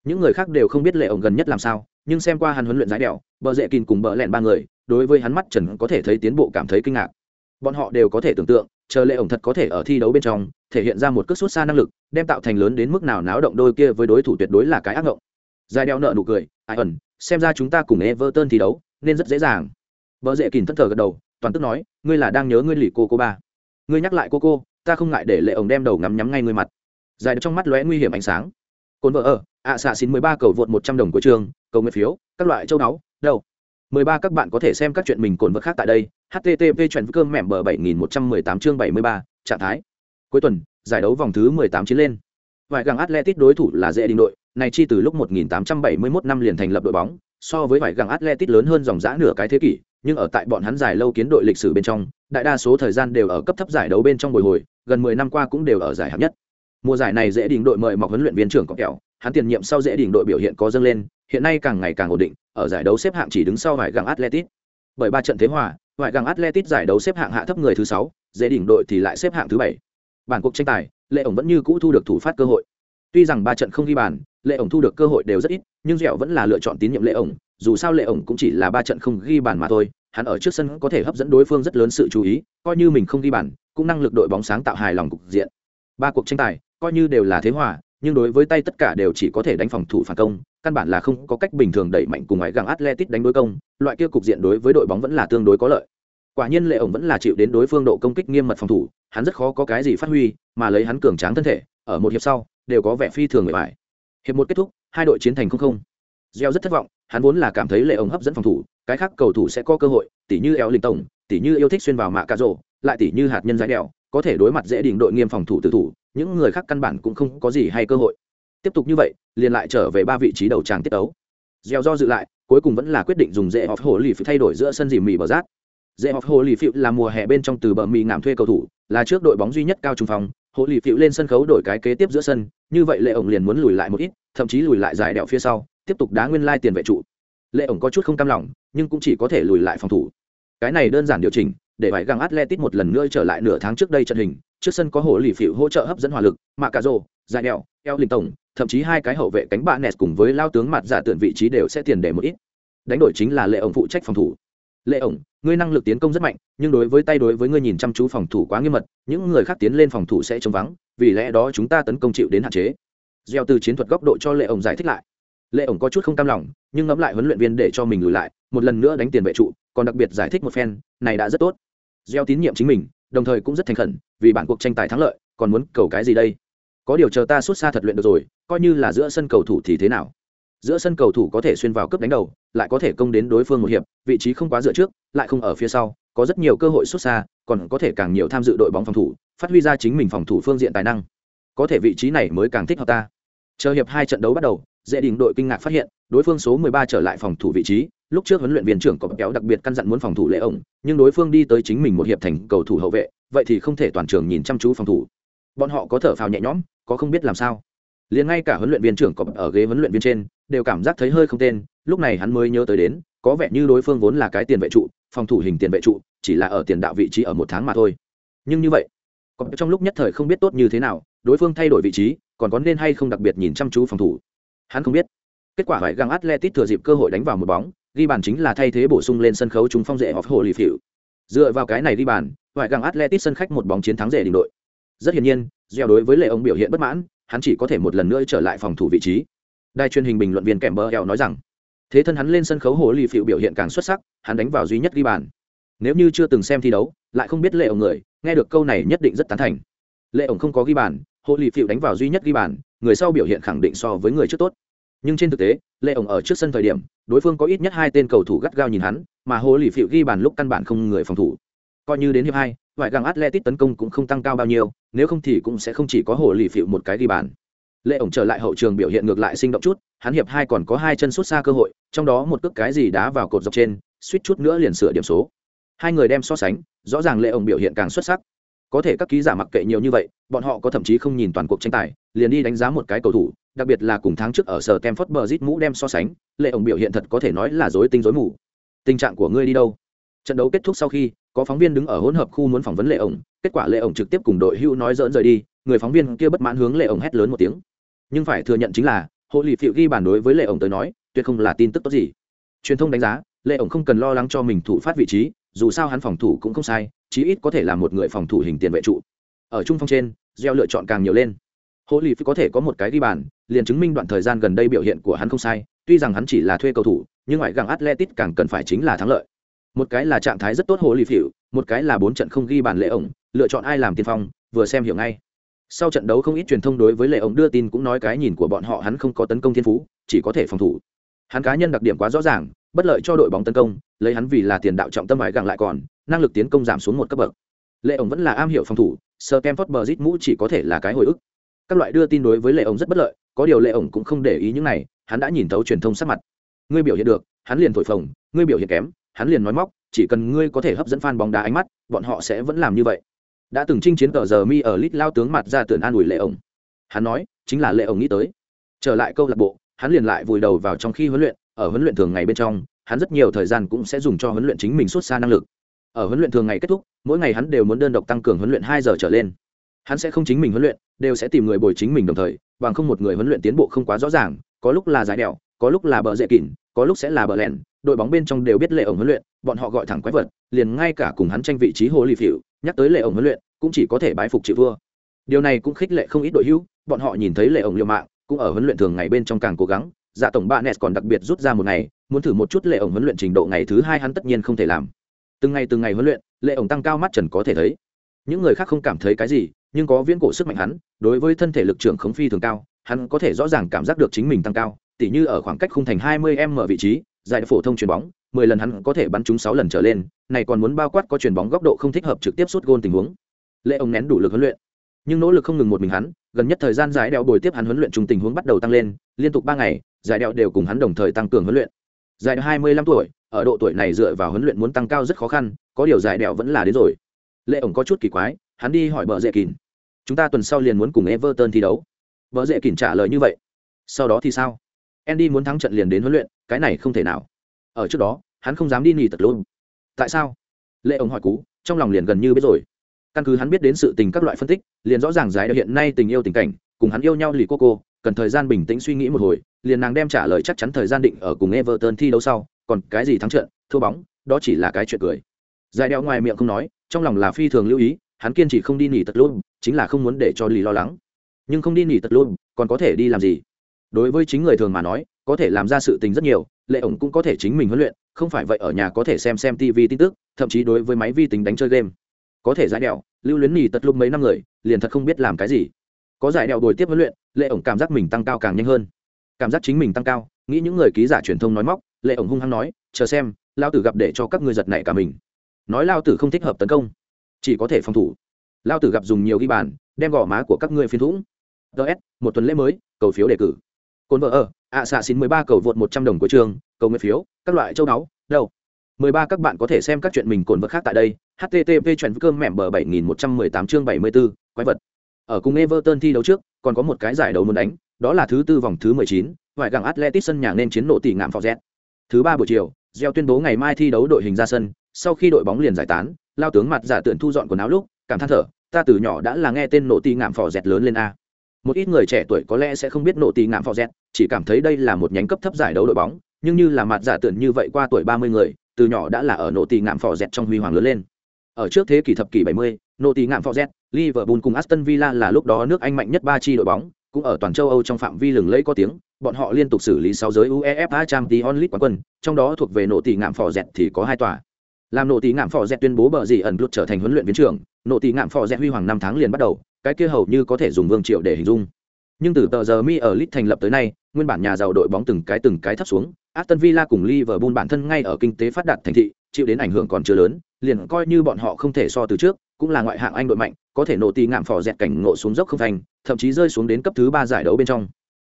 Những người khác đều không biết lệ ổng gần nhất làm sao, nhưng xem qua hắn huấn luyện giải đèo, bờ dễ kín cùng bờ lẹn ba người, đối với hắn mắt trần có thể thấy tiến bộ cảm thấy kinh ngạc. Bọn họ đều có thể tưởng tượng, chờ lệ ổng thật có thể ở thi đấu bên trong, thể hiện ra một cước xuất xa năng lực, đem tạo thành lớn đến mức nào náo động đôi kia với đối thủ tuyệt đối là cái ác ngộng. Giải đeo nợ nụ cười, ai ẩn, xem ra chúng ta cùng Everton thi đấu, nên rất dễ dàng. Bờ dễ kín thất thờ gật đầu, toàn tức nói, ngươi là đang nhớ ngươi lì cô cô ba. Ngươi nhắc lại cô cô, ta không ngại để lệ ổng đem đầu ngắm nhắm ngay ngươi mặt dài trong mắt lóe nguy hiểm ánh sáng cồn vợ ở ạ xạ xin mười ba cầu vượt một trăm đồng của trường, cầu nguyện phiếu, các loại châu náu đâu? mười ba các bạn có thể xem các chuyện mình cồn vật khác tại đây, http chuyện cơm mẻm bờ bảy nghìn một trăm mười tám chương bảy mươi ba, trạng thái. Cuối tuần, giải đấu vòng thứ mười tám chiến lên. Vài gàng atletic đối thủ là dễ đình đội, này chi từ lúc một nghìn tám trăm bảy mươi 1871 năm liền thành lập đội bóng, so với vài gàng atletic lớn hơn dòng dã nửa cái thế kỷ, nhưng ở tại bọn hắn giải lâu kiến đội lịch sử bên trong, đại đa số thời gian đều ở cấp thấp giải đấu bên trong bồi hồi, gần mười năm qua cũng đều ở giải hạng nhất. Mùa giải này dễ đình đội mời mọc huấn luyện viên trưởng có kẹo hắn tiền nhiệm sau dễ đỉnh đội biểu hiện có dâng lên, hiện nay càng ngày càng ổn định, ở giải đấu xếp hạng chỉ đứng sau vải găng atletic bởi ba trận thế hòa vải gàng atletic giải đấu xếp hạng hạ thấp người thứ sáu, dễ đỉnh đội thì lại xếp hạng thứ bảy. Bản cuộc tranh tài, lệ ổng vẫn như cũ thu được thủ phát cơ hội. Tuy rằng ba trận không ghi bàn, lệ ổng thu được cơ hội đều rất ít, nhưng dẻo vẫn là lựa chọn tín nhiệm lệ ổng, dù sao lệ ổng cũng chỉ là ba trận không ghi bàn mà thôi, hắn ở trước sân có thể hấp dẫn đối phương rất lớn sự chú ý, coi như mình không ghi bàn, cũng năng lực đội bóng sáng tạo hài lòng cục diện. Ba cuộc tranh tài, coi như đều là thế hòa nhưng đối với tay tất cả đều chỉ có thể đánh phòng thủ phản công, căn bản là không có cách bình thường đẩy mạnh cùng ngoại găng atletic đánh đối công, loại kia cục diện đối với đội bóng vẫn là tương đối có lợi quả nhiên lệ ổng vẫn là chịu đến đối phương độ công kích nghiêm mật phòng thủ, hắn rất khó có cái gì phát huy, mà lấy hắn cường tráng thân thể, ở một hiệp sau, đều có vẻ phi thường người bại. hiệp một kết thúc, hai đội chiến thành không không gieo rất thất vọng, hắn vốn là cảm thấy lệ ổng hấp dẫn phòng thủ, cái khác cầu thủ sẽ có cơ hội, tỉ như éo linh tổng tỉ như yêu thích xuyên vào mạ cà rổ lại tỉ như hạt nhân giải đèo, có thể đối mặt dễ đỉnh đội nghiêm phòng thủ tự thủ những người khác căn bản cũng không có gì hay cơ hội. Tiếp tục như vậy, liền lại trở về ba vị trí đầu tràng tiết ấu gieo do dự lại, cuối cùng vẫn là quyết định dùng dễ họp hồ lì thay đổi giữa sân dì mì bờ rát dễ họp hồ lì phiệu là mùa hè bên trong từ bờ mì ngảm thuê cầu thủ, là trước đội bóng duy nhất cao trung phòng. Hồ lì phiệu lên sân khấu đổi cái kế tiếp giữa sân, như vậy lệ ổng liền muốn lùi lại một ít, thậm chí lùi lại giải đẹo phía sau, tiếp tục đá nguyên lai tiền vệ trụ. Lệ ổng có chút không cam lòng, nhưng cũng chỉ có thể lùi lại phòng thủ. Cái này đơn giản điều chỉnh, để phải găng atletic một lần nữa trở lại nửa tháng trước đây trận hình trước sân có hồ lì phịu hỗ trợ hấp dẫn hỏa lực, mạ cà rô dài đèo, eo linh tổng, thậm chí hai cái hậu vệ cánh bạ nẹt cùng với lao tướng mặt giả tưởng vị trí đều sẽ tiền để một ít. Đánh đổi chính là lệ ổng phụ trách phòng thủ. Lệ ổng, ngươi năng lực tiến công rất mạnh, nhưng đối với tay đối với ngươi nhìn chăm chú phòng thủ quá nghiêm mật, những người khác tiến lên phòng thủ sẽ chống vắng, vì lẽ đó chúng ta tấn công chịu đến hạn chế. Gieo từ chiến thuật góc độ cho lệ ổng giải thích lại. Lệ ổng có chút không cam lòng, nhưng ngẫm lại huấn luyện viên để cho mình lùi lại, một lần nữa đánh tiền vệ trụ, còn đặc biệt giải thích một phen, này đã rất tốt. Gieo tín nhiệm chính mình đồng thời cũng rất thành khẩn, vì bản cuộc tranh tài thắng lợi, còn muốn cầu cái gì đây? Có điều chờ ta xuất xa thật luyện được rồi, coi như là giữa sân cầu thủ thì thế nào? Giữa sân cầu thủ có thể xuyên vào cướp đánh đầu, lại có thể công đến đối phương một hiệp, vị trí không quá dựa trước, lại không ở phía sau, có rất nhiều cơ hội xuất xa, còn có thể càng nhiều tham dự đội bóng phòng thủ, phát huy ra chính mình phòng thủ phương diện tài năng. Có thể vị trí này mới càng thích hợp ta. Chờ hiệp hai trận đấu bắt đầu, dễ đình đội kinh ngạc phát hiện, đối phương số 13 trở lại phòng thủ vị trí lúc trước huấn luyện viên trưởng có kéo đặc biệt căn dặn muốn phòng thủ lệ ổng, nhưng đối phương đi tới chính mình một hiệp thành cầu thủ hậu vệ, vậy thì không thể toàn trường nhìn chăm chú phòng thủ. Bọn họ có thở phào nhẹ nhõm, có không biết làm sao. Liền ngay cả huấn luyện viên trưởng có ở ghế huấn luyện viên trên, đều cảm giác thấy hơi không tên, lúc này hắn mới nhớ tới đến, có vẻ như đối phương vốn là cái tiền vệ trụ, phòng thủ hình tiền vệ trụ, chỉ là ở tiền đạo vị trí ở một tháng mà thôi. Nhưng như vậy còn trong lúc nhất thời không biết tốt như thế nào, đối phương thay đổi vị trí, còn có nên hay không đặc biệt nhìn chăm chú phòng thủ. Hắn không biết. Kết quả phải găng atletic thừa dịp cơ hội đánh vào một bóng ghi bàn chính là thay thế bổ sung lên sân khấu chúng phong rệ họp hồ lì phịu dựa vào cái này ghi bàn ngoại găng atletic sân khách một bóng chiến thắng rể đình đội. Rất hiển nhiên gieo đối với lệ ông biểu hiện bất mãn, hắn chỉ có thể một lần nữa trở lại phòng thủ vị trí. Đài truyền hình bình luận viên kèm bơ hẹo nói rằng, thế thân hắn lên sân khấu hồ lì phịu biểu hiện càng xuất sắc, hắn đánh vào duy nhất ghi bàn. Nếu như chưa từng xem thi đấu, lại không biết lệ ổng người, nghe được câu này nhất định rất tán thành. Lệ ổng không có ghi bàn, hồ lì phịu đánh vào duy nhất ghi bàn, người sau biểu hiện khẳng định so với người trước tốt nhưng trên thực tế lệ ổng ở trước sân thời điểm, đối phương có ít nhất hai tên cầu thủ gắt gao nhìn hắn, mà hồ lì phịu ghi bàn lúc căn bản không người phòng thủ. Coi như đến hiệp hai ngoại găng atletic tấn công cũng không tăng cao bao nhiêu, nếu không thì cũng sẽ không chỉ có hồ lì phịu một cái ghi bàn. Lệ ổng trở lại hậu trường biểu hiện ngược lại sinh động chút, hắn hiệp hai còn có hai chân xuất xa cơ hội, trong đó một cước cái gì đá vào cột dọc trên, suýt chút nữa liền sửa điểm số. Hai người đem so sánh, rõ ràng lệ ổng biểu hiện càng xuất sắc có thể các ký giả mặc kệ nhiều như vậy bọn họ có thậm chí không nhìn toàn cuộc tranh tài liền đi đánh giá một cái cầu thủ đặc biệt là cùng tháng trước ở sở Kemford Bridge mũ đem so sánh, lệ ổng biểu hiện thật có thể nói là rối tinh rối mù. Tình trạng của ngươi đi đâu? Trận đấu kết thúc sau khi, có phóng viên đứng ở hỗn hợp khu muốn phỏng vấn lệ ổng, kết quả lệ ổng trực tiếp cùng đội hưu nói dỡn rời đi, người phóng viên kia bất mãn hướng lệ ổng hét lớn một tiếng. Nhưng phải thừa nhận chính là, hộ lì phiệu ghi bản đối với lệ ổng tới nói, tuyệt không là tin tức tốt gì. Truyền thông đánh giá, lệ ổng không cần lo lắng cho mình thủ phát vị trí, dù sao hắn phòng thủ cũng không sai, chí ít có thể là một người phòng thủ hình tiền vệ trụ. Ở trung phong trên, gieo lựa chọn càng nhiều lên. Hồ lì có thể có một cái ghi bàn liền chứng minh đoạn thời gian gần đây biểu hiện của hắn không sai tuy rằng hắn chỉ là thuê cầu thủ nhưng ngoại gàng atletic càng cần phải chính là thắng lợi. Một cái là trạng thái rất tốt hồ lì phỉu một cái là bốn trận không ghi bàn lệ ổng lựa chọn ai làm tiên phong vừa xem hiểu ngay. Sau trận đấu không ít truyền thông đối với lệ ổng đưa tin cũng nói cái nhìn của bọn họ hắn không có tấn công thiên phú chỉ có thể phòng thủ. Hắn cá nhân đặc điểm quá rõ ràng bất lợi cho đội bóng tấn công lấy hắn vì là tiền đạo trọng tâm ngoại gàng lại còn năng lực tiến công giảm xuống một cấp bậc. Lệ ổng vẫn là am hiểu phòng thủ sơ kem phớt bờ rít mũ chỉ có thể là cái hồi ức. Các loại đưa tin đối với lệ ổng rất bất lợi, có điều lệ ổng cũng không để ý những này, hắn đã nhìn thấu truyền thông sắc mặt. Ngươi biểu hiện được, hắn liền thổi phồng, ngươi biểu hiện kém, hắn liền nói móc, chỉ cần ngươi có thể hấp dẫn fan bóng đá ánh mắt, bọn họ sẽ vẫn làm như vậy. Đã từng chinh chiến tờ giờ mi ở lit lao tướng mặt ra tưởng an ủi lệ ổng. Hắn nói, chính là lệ ổng nghĩ tới. Trở lại câu lạc bộ, hắn liền lại vùi đầu vào trong khi huấn luyện, ở huấn luyện thường ngày bên trong, hắn rất nhiều thời gian cũng sẽ dùng cho huấn luyện chính mình suốt xa năng lực ở huấn luyện thường ngày kết thúc, mỗi ngày hắn đều muốn đơn độc tăng cường huấn luyện hai giờ trở lên. Hắn sẽ không chính mình huấn luyện, đều sẽ tìm người bồi chính mình đồng thời, bằng không một người huấn luyện tiến bộ không quá rõ ràng, có lúc là giải đèo, có lúc là bờ dễ kỉn, có lúc sẽ là bờ lẻn, đội bóng bên trong đều biết lệ ổng huấn luyện, bọn họ gọi thẳng quái vật, liền ngay cả cùng hắn tranh vị trí hồ lì phỉu, nhắc tới lệ ổng huấn luyện, cũng chỉ có thể bái phục chịu vua. Điều này cũng khích lệ không ít đội hữu, bọn họ nhìn thấy lệ ổng liều mạng, cũng ở huấn luyện thường ngày bên trong càng cố gắng dạ tổng ba nes còn đặc biệt rút ra một ngày, muốn thử một chút lệ ổng huấn luyện trình độ ngày thứ hai hắn tất nhiên không thể làm từng ngày từng ngày huấn luyện, lệ ổng tăng cao mắt trần có thể thấy. Những người khác không cảm thấy cái gì, nhưng có viễn cổ sức mạnh hắn, đối với thân thể lực trưởng khống phi thường cao, hắn có thể rõ ràng cảm giác được chính mình tăng cao, tỉ như ở khoảng cách khung thành 20 m vị trí, giải phổ thông chuyền bóng 10 lần hắn có thể bắn trúng 6 lần trở lên, này còn muốn bao quát có chuyền bóng góc độ không thích hợp trực tiếp sút gôn tình huống. Lệ ông nén đủ lực huấn luyện, nhưng nỗ lực không ngừng một mình hắn, gần nhất thời gian giải đeo bồi tiếp hắn huấn luyện trung tình huống bắt đầu tăng lên, liên tục ba ngày, giải đeo đều cùng hắn đồng thời tăng cường huấn luyện. Giải 25 tuổi ở độ tuổi này dựa vào huấn luyện muốn tăng cao rất khó khăn, có điều giải đeo vẫn là đến rồi. Lệ ổng có chút kỳ quái, hắn đi hỏi bờ dễ kín chúng ta tuần sau liền muốn cùng everton thi đấu. Bờ dễ kín trả lời như vậy. Sau đó thì sao? Andy muốn thắng trận liền đến huấn luyện, cái này không thể nào. Ở trước đó, hắn không dám đi nghỉ tật luôn tại sao? Lệ ổng hỏi cú, trong lòng liền gần như biết rồi. Căn cứ hắn biết đến sự tình các loại phân tích, liền rõ ràng giải hiện nay tình yêu tình cảnh, cùng hắn yêu nhau lì cô cô, cần thời gian bình tĩnh suy nghĩ một hồi, liền nàng đem trả lời chắc chắn thời gian định ở cùng everton thi đấu sau còn cái gì thắng trận, thua bóng, đó chỉ là cái chuyện cười. Giải đeo ngoài miệng không nói, trong lòng là phi thường lưu ý, hắn kiên trì không đi nghỉ tật luôn chính là không muốn để cho lì lo lắng. Nhưng không đi nghỉ tật luôn còn có thể đi làm gì? Đối với chính người thường mà nói, có thể làm ra sự tình rất nhiều, lệ ổng cũng có thể chính mình huấn luyện, không phải vậy ở nhà có thể xem xem tv tin tức, thậm chí đối với máy vi tính đánh chơi game. Có thể giải đèo lưu luyến nghỉ tật lúc mấy năm người, liền thật không biết làm cái gì. Có giải đèo đổi tiếp huấn luyện, lệ ổng cảm giác mình tăng cao càng nhanh hơn. Cảm giác chính mình tăng cao, nghĩ những người ký giả truyền thông nói móc lệ ổng hung hăng nói chờ xem lao tử gặp để cho các ngươi giật này cả mình. Nói lao tử không thích hợp tấn công chỉ có thể phòng thủ. Lao tử gặp dùng nhiều ghi bàn đem gò má của các ngươi phiến thủng. Ts một tuần lễ mới cầu phiếu đề cử. Cồn vợ ở ạ xạ xin mười ba cầu vượt một trăm đồng của trường cầu nguyện phiếu các loại châu đáo đâu? Mười ba các bạn có thể xem các chuyện mình cồn vật khác tại đây. Http chuyện cơm mẹm bờ bảy nghìn một trăm mười tám chương bảy mươi 74, quái vật. Ở cùng everton thi đấu trước còn có một cái giải đấu muốn đánh đó là thứ tư vòng thứ mười chín ngoại gặng atletic sân nhà nên chiến nộ tỷ ngạm phò z thứ ba buổi chiều gieo tuyên bố ngày mai thi đấu đội hình ra sân sau khi đội bóng liền giải tán lao tướng mặt giả tượng thu dọn quần áo lúc cảm than thở ta từ nhỏ đã là nghe tên nộ tỷ ngạm phò dẹt lớn lên a. Một ít người trẻ tuổi có lẽ sẽ không biết nộ tỷ ngạm phò dẹt chỉ cảm thấy đây là một nhánh cấp thấp giải đấu đội bóng nhưng như là mặt giả tượng như vậy qua tuổi ba mươi người từ nhỏ đã là ở nộ tỷ ngạm phò dẹt trong huy hoàng lớn lên. Ở trước thế kỷ thập kỷ 70, nộ tỷ ngạm phò dẹt liverpool cùng aston villa là lúc đó nước anh mạnh nhất ba chi đội bóng cũng ở toàn châu âu trong phạm vi lừng lẫy có tiếng, bọn họ liên tục xử lý sáu giới uefa champions league quán quân, trong đó thuộc về nổ tỷ ngạm phò dẹt thì có hai tòa. Làm nổ tỷ ngạm phò dẹt tuyên bố bờ gì ẩn luật trở thành huấn luyện viên trưởng, nổ tỷ ngạm phò dẹt huy hoàng năm tháng liền bắt đầu, cái kia hầu như có thể dùng vương triệu để hình dung. Nhưng từ tờ giờ mi ở lit thành lập tới nay, nguyên bản nhà giàu đội bóng từng cái từng cái thấp xuống, aston villa cùng liverpool bản thân ngay ở kinh tế phát đạt thành thị, chịu đến ảnh hưởng còn chưa lớn, liền coi như bọn họ không thể so từ trước, cũng là ngoại hạng anh đội mạnh có thể nổ tì ngạm phò dẹt cảnh ngộ xuống dốc không thành, thậm chí rơi xuống đến cấp thứ ba giải đấu bên trong.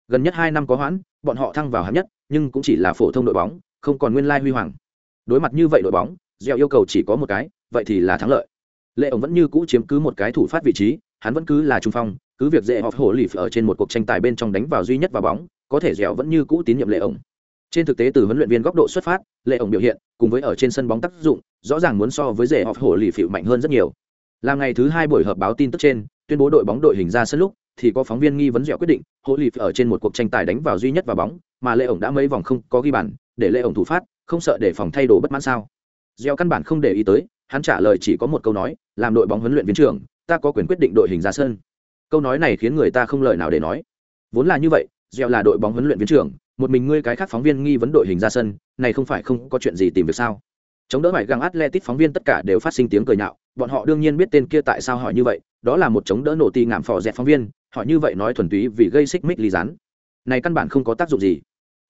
Gần nhất hai năm có hoãn, bọn họ thăng vào hạng nhất, nhưng cũng chỉ là phổ thông đội bóng, không còn nguyên lai huy hoàng. Đối mặt như vậy đội bóng gieo yêu cầu chỉ có một cái, vậy thì là thắng lợi. Lệ ổng vẫn như cũ chiếm cứ một cái thủ phát vị trí, hắn vẫn cứ là trung phong, cứ việc dễ họp hổ lì ở trên một cuộc tranh tài bên trong đánh vào duy nhất vào bóng, có thể dẻo vẫn như cũ tín nhiệm lệ ổng trên thực tế từ huấn luyện viên góc độ xuất phát, lệ ổng biểu hiện, cùng với ở trên sân bóng tác dụng, rõ ràng muốn so với dễ họp hổ lì phịu mạnh hơn rất nhiều làm ngày thứ hai buổi họp báo tin tức trên, tuyên bố đội bóng đội hình ra sân lúc, thì có phóng viên nghi vấn dẻo quyết định hổ lì ở trên một cuộc tranh tài đánh vào duy nhất vào bóng, mà lệ ổng đã mấy vòng không có ghi bàn, để lệ ổng thủ phát, không sợ để phòng thay đồ bất mãn sao. Dẻo căn bản không để ý tới, hắn trả lời chỉ có một câu nói, làm đội bóng huấn luyện viên trưởng, ta có quyền quyết định đội hình ra sân. Câu nói này khiến người ta không lời nào để nói. Vốn là như vậy dẻo là đội bóng huấn luyện viên trưởng, một mình ngươi cái khác phóng viên nghi vấn đội hình ra sân, này không phải không có chuyện gì tìm việc sao? Chống đỡ phải găng atletic phóng viên tất cả đều phát sinh tiếng cười nhạo, bọn họ đương nhiên biết tên kia tại sao hỏi như vậy, đó là một chống đỡ nổ ti ngảm phò dẹt phóng viên Họ như vậy nói thuần túy vì gây xích mích lý rán này căn bản không có tác dụng gì.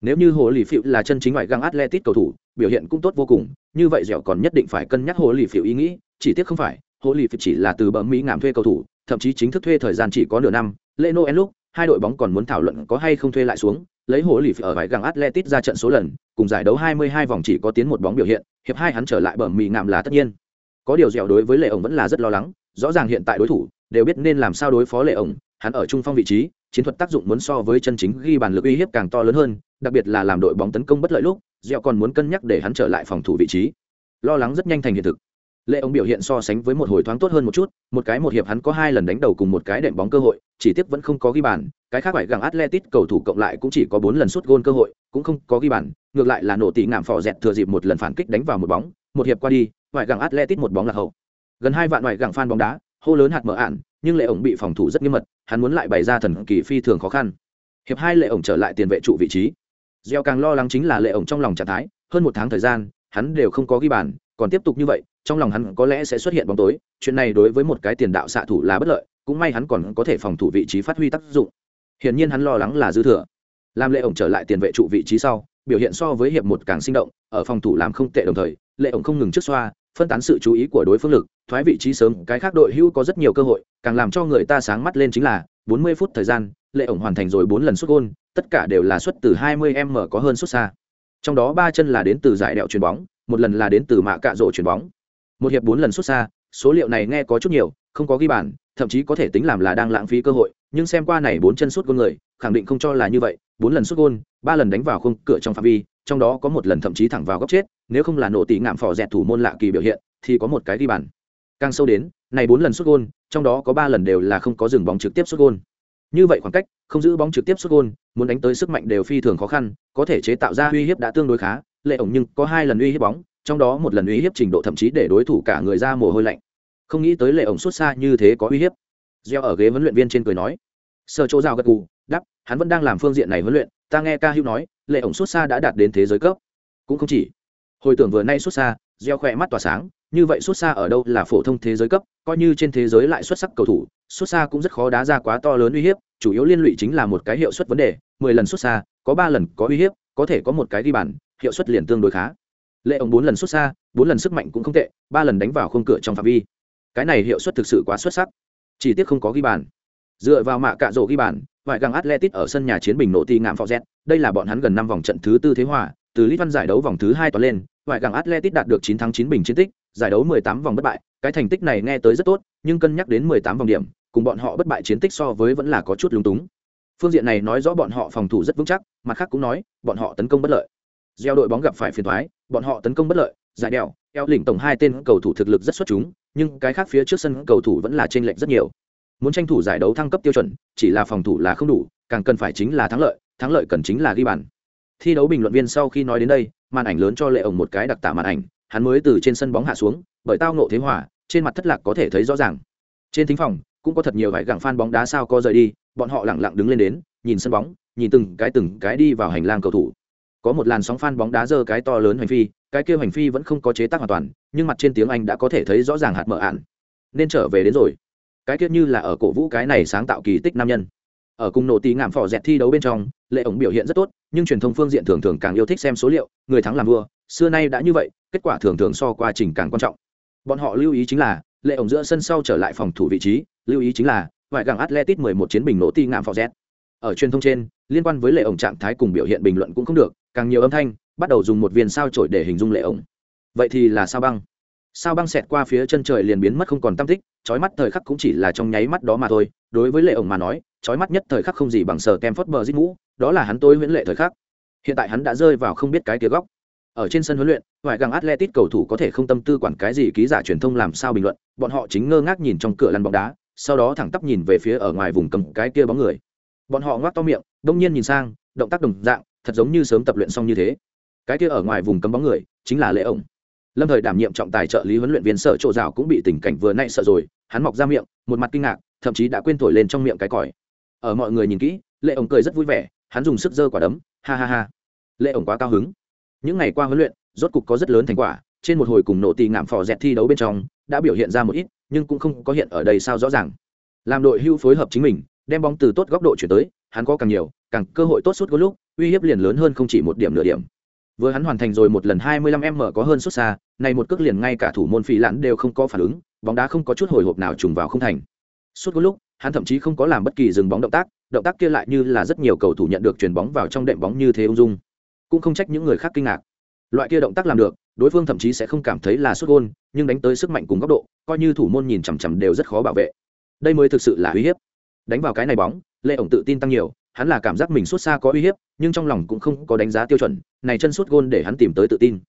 Nếu như hồ lì phịu là chân chính ngoại găng atletic cầu thủ, biểu hiện cũng tốt vô cùng, như vậy dẻo còn nhất định phải cân nhắc hồ lì phịu ý nghĩ, chỉ tiếc không phải, hồ lì phịu chỉ là từ bờ mỹ ngảm thuê cầu thủ, thậm chí chính thức thuê thời gian chỉ có nửa năm, lễ noel lúc hai đội bóng còn muốn thảo luận có hay không thuê lại xuống, lấy hổ lì ở vải găng atletic ra trận số lần, cùng giải đấu 22 vòng chỉ có tiến một bóng biểu hiện, hiệp hai hắn trở lại bờ mì ngạm là tất nhiên. Có điều dẻo đối với lệ ổng vẫn là rất lo lắng, rõ ràng hiện tại đối thủ đều biết nên làm sao đối phó lệ ổng, hắn ở trung phong vị trí, chiến thuật tác dụng muốn so với chân chính ghi bàn lực uy hiếp càng to lớn hơn, đặc biệt là làm đội bóng tấn công bất lợi lúc, dẻo còn muốn cân nhắc để hắn trở lại phòng thủ vị trí. Lo lắng rất nhanh thành hiện thực lệ ông biểu hiện so sánh với một hồi thoáng tốt hơn một chút, một cái một hiệp hắn có hai lần đánh đầu cùng một cái đệm bóng cơ hội, chỉ tiếc vẫn không có ghi bàn, cái khác phải gặng atletic cầu thủ cộng lại cũng chỉ có bốn lần sút gôn cơ hội, cũng không có ghi bàn, ngược lại là nổ tỉ ngạm phò dẹt thừa dịp một lần phản kích đánh vào một bóng, một hiệp qua đi ngoại gặng atletic một bóng là hậu. Gần hai vạn ngoại gặng phan bóng đá, hô lớn hạt mở ạn, nhưng lệ ổng bị phòng thủ rất nghiêm mật, hắn muốn lại bày ra thần kỳ phi thường khó khăn. Hiệp hai lệ ổng trở lại tiền vệ trụ vị trí. Gieo càng lo lắng chính là lệ ổng trong lòng trạng thái, hơn một tháng thời gian, hắn đều không có ghi bàn còn tiếp tục như vậy, trong lòng hắn có lẽ sẽ xuất hiện bóng tối, chuyện này đối với một cái tiền đạo xạ thủ là bất lợi, cũng may hắn còn có thể phòng thủ vị trí phát huy tác dụng. Hiển nhiên hắn lo lắng là dư thừa. Làm lệ ổng trở lại tiền vệ trụ vị trí sau, biểu hiện so với hiệp một càng sinh động, ở phòng thủ làm không tệ đồng thời, lệ ổng không ngừng trước xoa, phân tán sự chú ý của đối phương lực, thoái vị trí sớm, cái khác đội hữu có rất nhiều cơ hội, càng làm cho người ta sáng mắt lên chính là 40 phút thời gian, lệ ổng hoàn thành rồi bốn lần xuất gôn, tất cả đều là xuất từ 20 m có hơn xuất xa. Trong đó ba chân là đến từ giải đẹo chuyền bóng một lần là đến từ mạ cạ rổ chuyền bóng. Một hiệp bốn lần xuất xa, số liệu này nghe có chút nhiều, không có ghi bàn, thậm chí có thể tính làm là đang lãng phí cơ hội, nhưng xem qua này bốn chân suốt gôn người, khẳng định không cho là như vậy, bốn lần xuất gôn, ba lần đánh vào khung cửa trong phạm vi, trong đó có một lần thậm chí thẳng vào góc chết, nếu không là nổ tỷ ngạm phò dẹt thủ môn lạ kỳ biểu hiện, thì có một cái ghi bàn. Càng sâu đến, này bốn lần xuất gôn, trong đó có ba lần đều là không có dừng bóng trực tiếp xuất gôn. Như vậy khoảng cách, không giữ bóng trực tiếp xuất gôn, muốn đánh tới sức mạnh đều phi thường khó khăn, có thể chế tạo ra uy hiếp đã tương đối khá lệ ổng nhưng có hai lần uy hiếp bóng, trong đó một lần uy hiếp trình độ thậm chí để đối thủ cả người ra mồ hôi lạnh. Không nghĩ tới lệ ổng xuất xa như thế có uy hiếp. Gieo ở ghế huấn luyện viên trên cười nói. Sơ chỗ rào gật gù đắp hắn vẫn đang làm phương diện này huấn luyện, ta nghe ca hữu nói, lệ ổng xuất xa đã đạt đến thế giới cấp. Cũng không chỉ. Hồi tưởng vừa nay xuất xa, gieo khỏe mắt tỏa sáng, như vậy xuất xa ở đâu là phổ thông thế giới cấp, coi như trên thế giới lại xuất sắc cầu thủ, xuất xa cũng rất khó đá ra quá to lớn uy hiếp, chủ yếu liên lụy chính là một cái hiệu suất vấn đề, mười lần xuất xa, có ba lần có uy hiếp, có thể có một cái ghi bàn hiệu suất liền tương đối khá. Lệ ổng bốn lần xuất xa, bốn lần sức mạnh cũng không tệ, ba lần đánh vào khung cửa trong phạm vi. Cái này hiệu suất thực sự quá xuất sắc. Chỉ tiếc không có ghi bàn. Dựa vào mạ cạ rổ ghi bàn vải găng atletic ở sân nhà chiến bình nộ ti ngạm phó z đây là bọn hắn gần năm vòng trận thứ tư thế hòa, từ lít văn giải đấu vòng thứ hai toàn lên vải găng atletic đạt được chín thắng chín bình chiến tích, giải đấu mười tám vòng bất bại. Cái thành tích này nghe tới rất tốt, nhưng cân nhắc đến mười tám vòng điểm, cùng bọn họ bất bại chiến tích so với vẫn là có chút lúng túng. Phương diện này nói rõ bọn họ phòng thủ rất vững chắc, mặt khác cũng nói, bọn họ tấn công bất lợi gieo đội bóng gặp phải phiền thoái bọn họ tấn công bất lợi giải đèo eo lỉnh tổng hai tên cầu thủ thực lực rất xuất chúng nhưng cái khác phía trước sân cầu thủ vẫn là t r ê n lệch rất nhiều. Muốn tranh thủ giải đấu thăng cấp tiêu chuẩn chỉ là phòng thủ là không đủ càng cần phải chính là thắng lợi thắng lợi cần chính là ghi bàn. Thi đấu bình luận viên sau khi nói đến đây màn ảnh lớn cho lệ ổng một cái đặc tả màn ảnh hắn mới từ trên sân bóng hạ xuống bởi tao nộ thế hòa, trên mặt thất lạc có thể thấy rõ ràng. Trên thính phòng cũng có thật nhiều vải gặng phan bóng đá sao có rời đi bọn họ lẳng lặng đứng lên đến nhìn sân bóng nhìn từng cái từng cái đi vào hành lang cầu thủ có một làn sóng phan bóng đá dơ cái to lớn hành phi, cái kia hành phi vẫn không có chế tác hoàn toàn, nhưng mặt trên tiếng anh đã có thể thấy rõ ràng hạt mở ạn. Nên trở về đến rồi. Cái kia như là ở cổ vũ cái này sáng tạo kỳ tích nam nhân. Ở cùng nổ tí ngảm phỏ dẹt thi đấu bên trong, lệ ổng biểu hiện rất tốt, nhưng truyền thông phương diện thường thường càng yêu thích xem số liệu, người thắng làm vua, xưa nay đã như vậy, kết quả thường thường so qua trình càng quan trọng. Bọn họ lưu ý chính là, lệ ổng giữa sân sau trở lại phòng thủ vị trí, lưu ý chính là, ngoại gàng atletic 11 chiến bình nổ tí ngảm phỏ dẹt. Ở truyền thông trên liên quan với lệ ổng trạng thái cùng biểu hiện bình luận cũng không được, càng nhiều âm thanh, bắt đầu dùng một viên sao trổi để hình dung lệ ổng. Vậy thì là sao băng? Sao băng xẹt qua phía chân trời liền biến mất không còn tam tích trói mắt thời khắc cũng chỉ là trong nháy mắt đó mà thôi. Đối với lệ ổng mà nói trói mắt nhất thời khắc không gì bằng sờ kem phớt bờ giết mũ, đó là hắn tôi huyễn lệ thời khắc. Hiện tại hắn đã rơi vào không biết cái kia góc. Ở trên sân huấn luyện ngoại gàng atletic cầu thủ có thể không tâm tư quản cái gì ký giả truyền thông làm sao bình luận, bọn họ chính ngơ ngác nhìn trong cửa lăn bóng đá, sau đó thẳng tắp nhìn về phía ở ngoài vùng cầm cái kia bóng người bọn họ ngoác to miệng, đông nhiên nhìn sang, động tác đồng dạng, thật giống như sớm tập luyện xong như thế. Cái kia ở ngoài vùng cấm bóng người, chính là lễ ổng. Lâm thời đảm nhiệm trọng tài trợ lý huấn luyện viên sở trộ rào cũng bị tình cảnh vừa nay sợ rồi, hắn mọc ra miệng, một mặt kinh ngạc, thậm chí đã quên thổi lên trong miệng cái còi. Ở mọi người nhìn kỹ, lệ ổng cười rất vui vẻ, hắn dùng sức giơ quả đấm, ha ha ha. Lệ ổng quá cao hứng. Những ngày qua huấn luyện, rốt cục có rất lớn thành quả, trên một hồi cùng nổ tì ngạm phò dẹt thi đấu bên trong, đã biểu hiện ra một ít, nhưng cũng không có hiện ở đây sao rõ ràng. Làm đội hưu phối hợp chính mình đem bóng từ tốt góc độ chuyển tới, hắn có càng nhiều, càng cơ hội tốt suốt có lúc, uy hiếp liền lớn hơn không chỉ một điểm nửa điểm. Vừa hắn hoàn thành rồi một lần 25 m có hơn xuất xa, này một cước liền ngay cả thủ môn Phỉ lãn đều không có phản ứng, bóng đá không có chút hồi hộp nào trùng vào không thành. Suốt có lúc, hắn thậm chí không có làm bất kỳ dừng bóng động tác động tác kia lại như là rất nhiều cầu thủ nhận được chuyền bóng vào trong đệm bóng như thế ung dung. Cũng không trách những người khác kinh ngạc. Loại kia động tác làm được, đối phương thậm chí sẽ không cảm thấy là xuất gôn, nhưng đánh tới sức mạnh cùng góc độ, coi như thủ môn nhìn chằm chằm đều rất khó bảo vệ. Đây mới thực sự là uy hiếp đánh vào cái này bóng, lệ ổng tự tin tăng nhiều, hắn là cảm giác mình xuất xa có uy hiếp, nhưng trong lòng cũng không có đánh giá tiêu chuẩn, này chân suốt gôn để hắn tìm tới tự tin.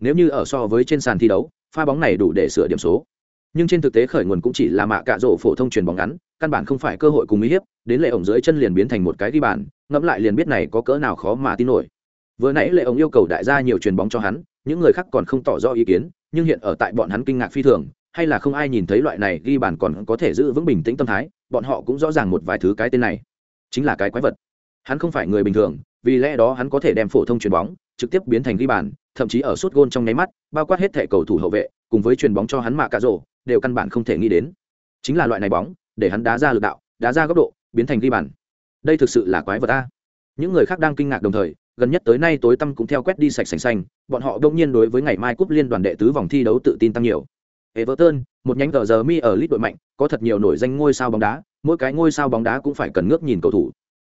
Nếu như ở so với trên sàn thi đấu, pha bóng này đủ để sửa điểm số. Nhưng trên thực tế khởi nguồn cũng chỉ là mạ cạ rổ phổ thông truyền bóng ngắn, căn bản không phải cơ hội cùng uy hiếp, đến lệ ổng dưới chân liền biến thành một cái ghi bàn, ngẫm lại liền biết này có cỡ nào khó mà tin nổi. Vừa nãy lệ ổng yêu cầu đại gia nhiều truyền bóng cho hắn, những người khác còn không tỏ rõ ý kiến, nhưng hiện ở tại bọn hắn kinh ngạc phi thường, hay là không ai nhìn thấy loại này ghi bàn còn có thể giữ vững bình tĩnh tâm thái bọn họ cũng rõ ràng một vài thứ cái tên này. Chính là cái quái vật. Hắn không phải người bình thường vì lẽ đó hắn có thể đem phổ thông chuyền bóng trực tiếp biến thành ghi bàn thậm chí ở suốt gôn trong nháy mắt bao quát hết thẻ cầu thủ hậu vệ cùng với chuyền bóng cho hắn mạ cà rổ đều căn bản không thể nghĩ đến. Chính là loại này bóng để hắn đá ra lực đạo đá ra góc độ biến thành ghi bàn. Đây thực sự là quái vật ta những người khác đang kinh ngạc đồng thời gần nhất tới nay tối tăm cũng theo quét đi sạch sành xanh bọn họ đông nhiên đối với ngày mai cúp liên đoàn đệ tứ vòng thi đấu tự tin tăng nhiều. Everton, một nhánh tờ giờ mi ở lít đội mạnh, có thật nhiều nổi danh ngôi sao bóng đá, mỗi cái ngôi sao bóng đá cũng phải cần ngước nhìn cầu thủ.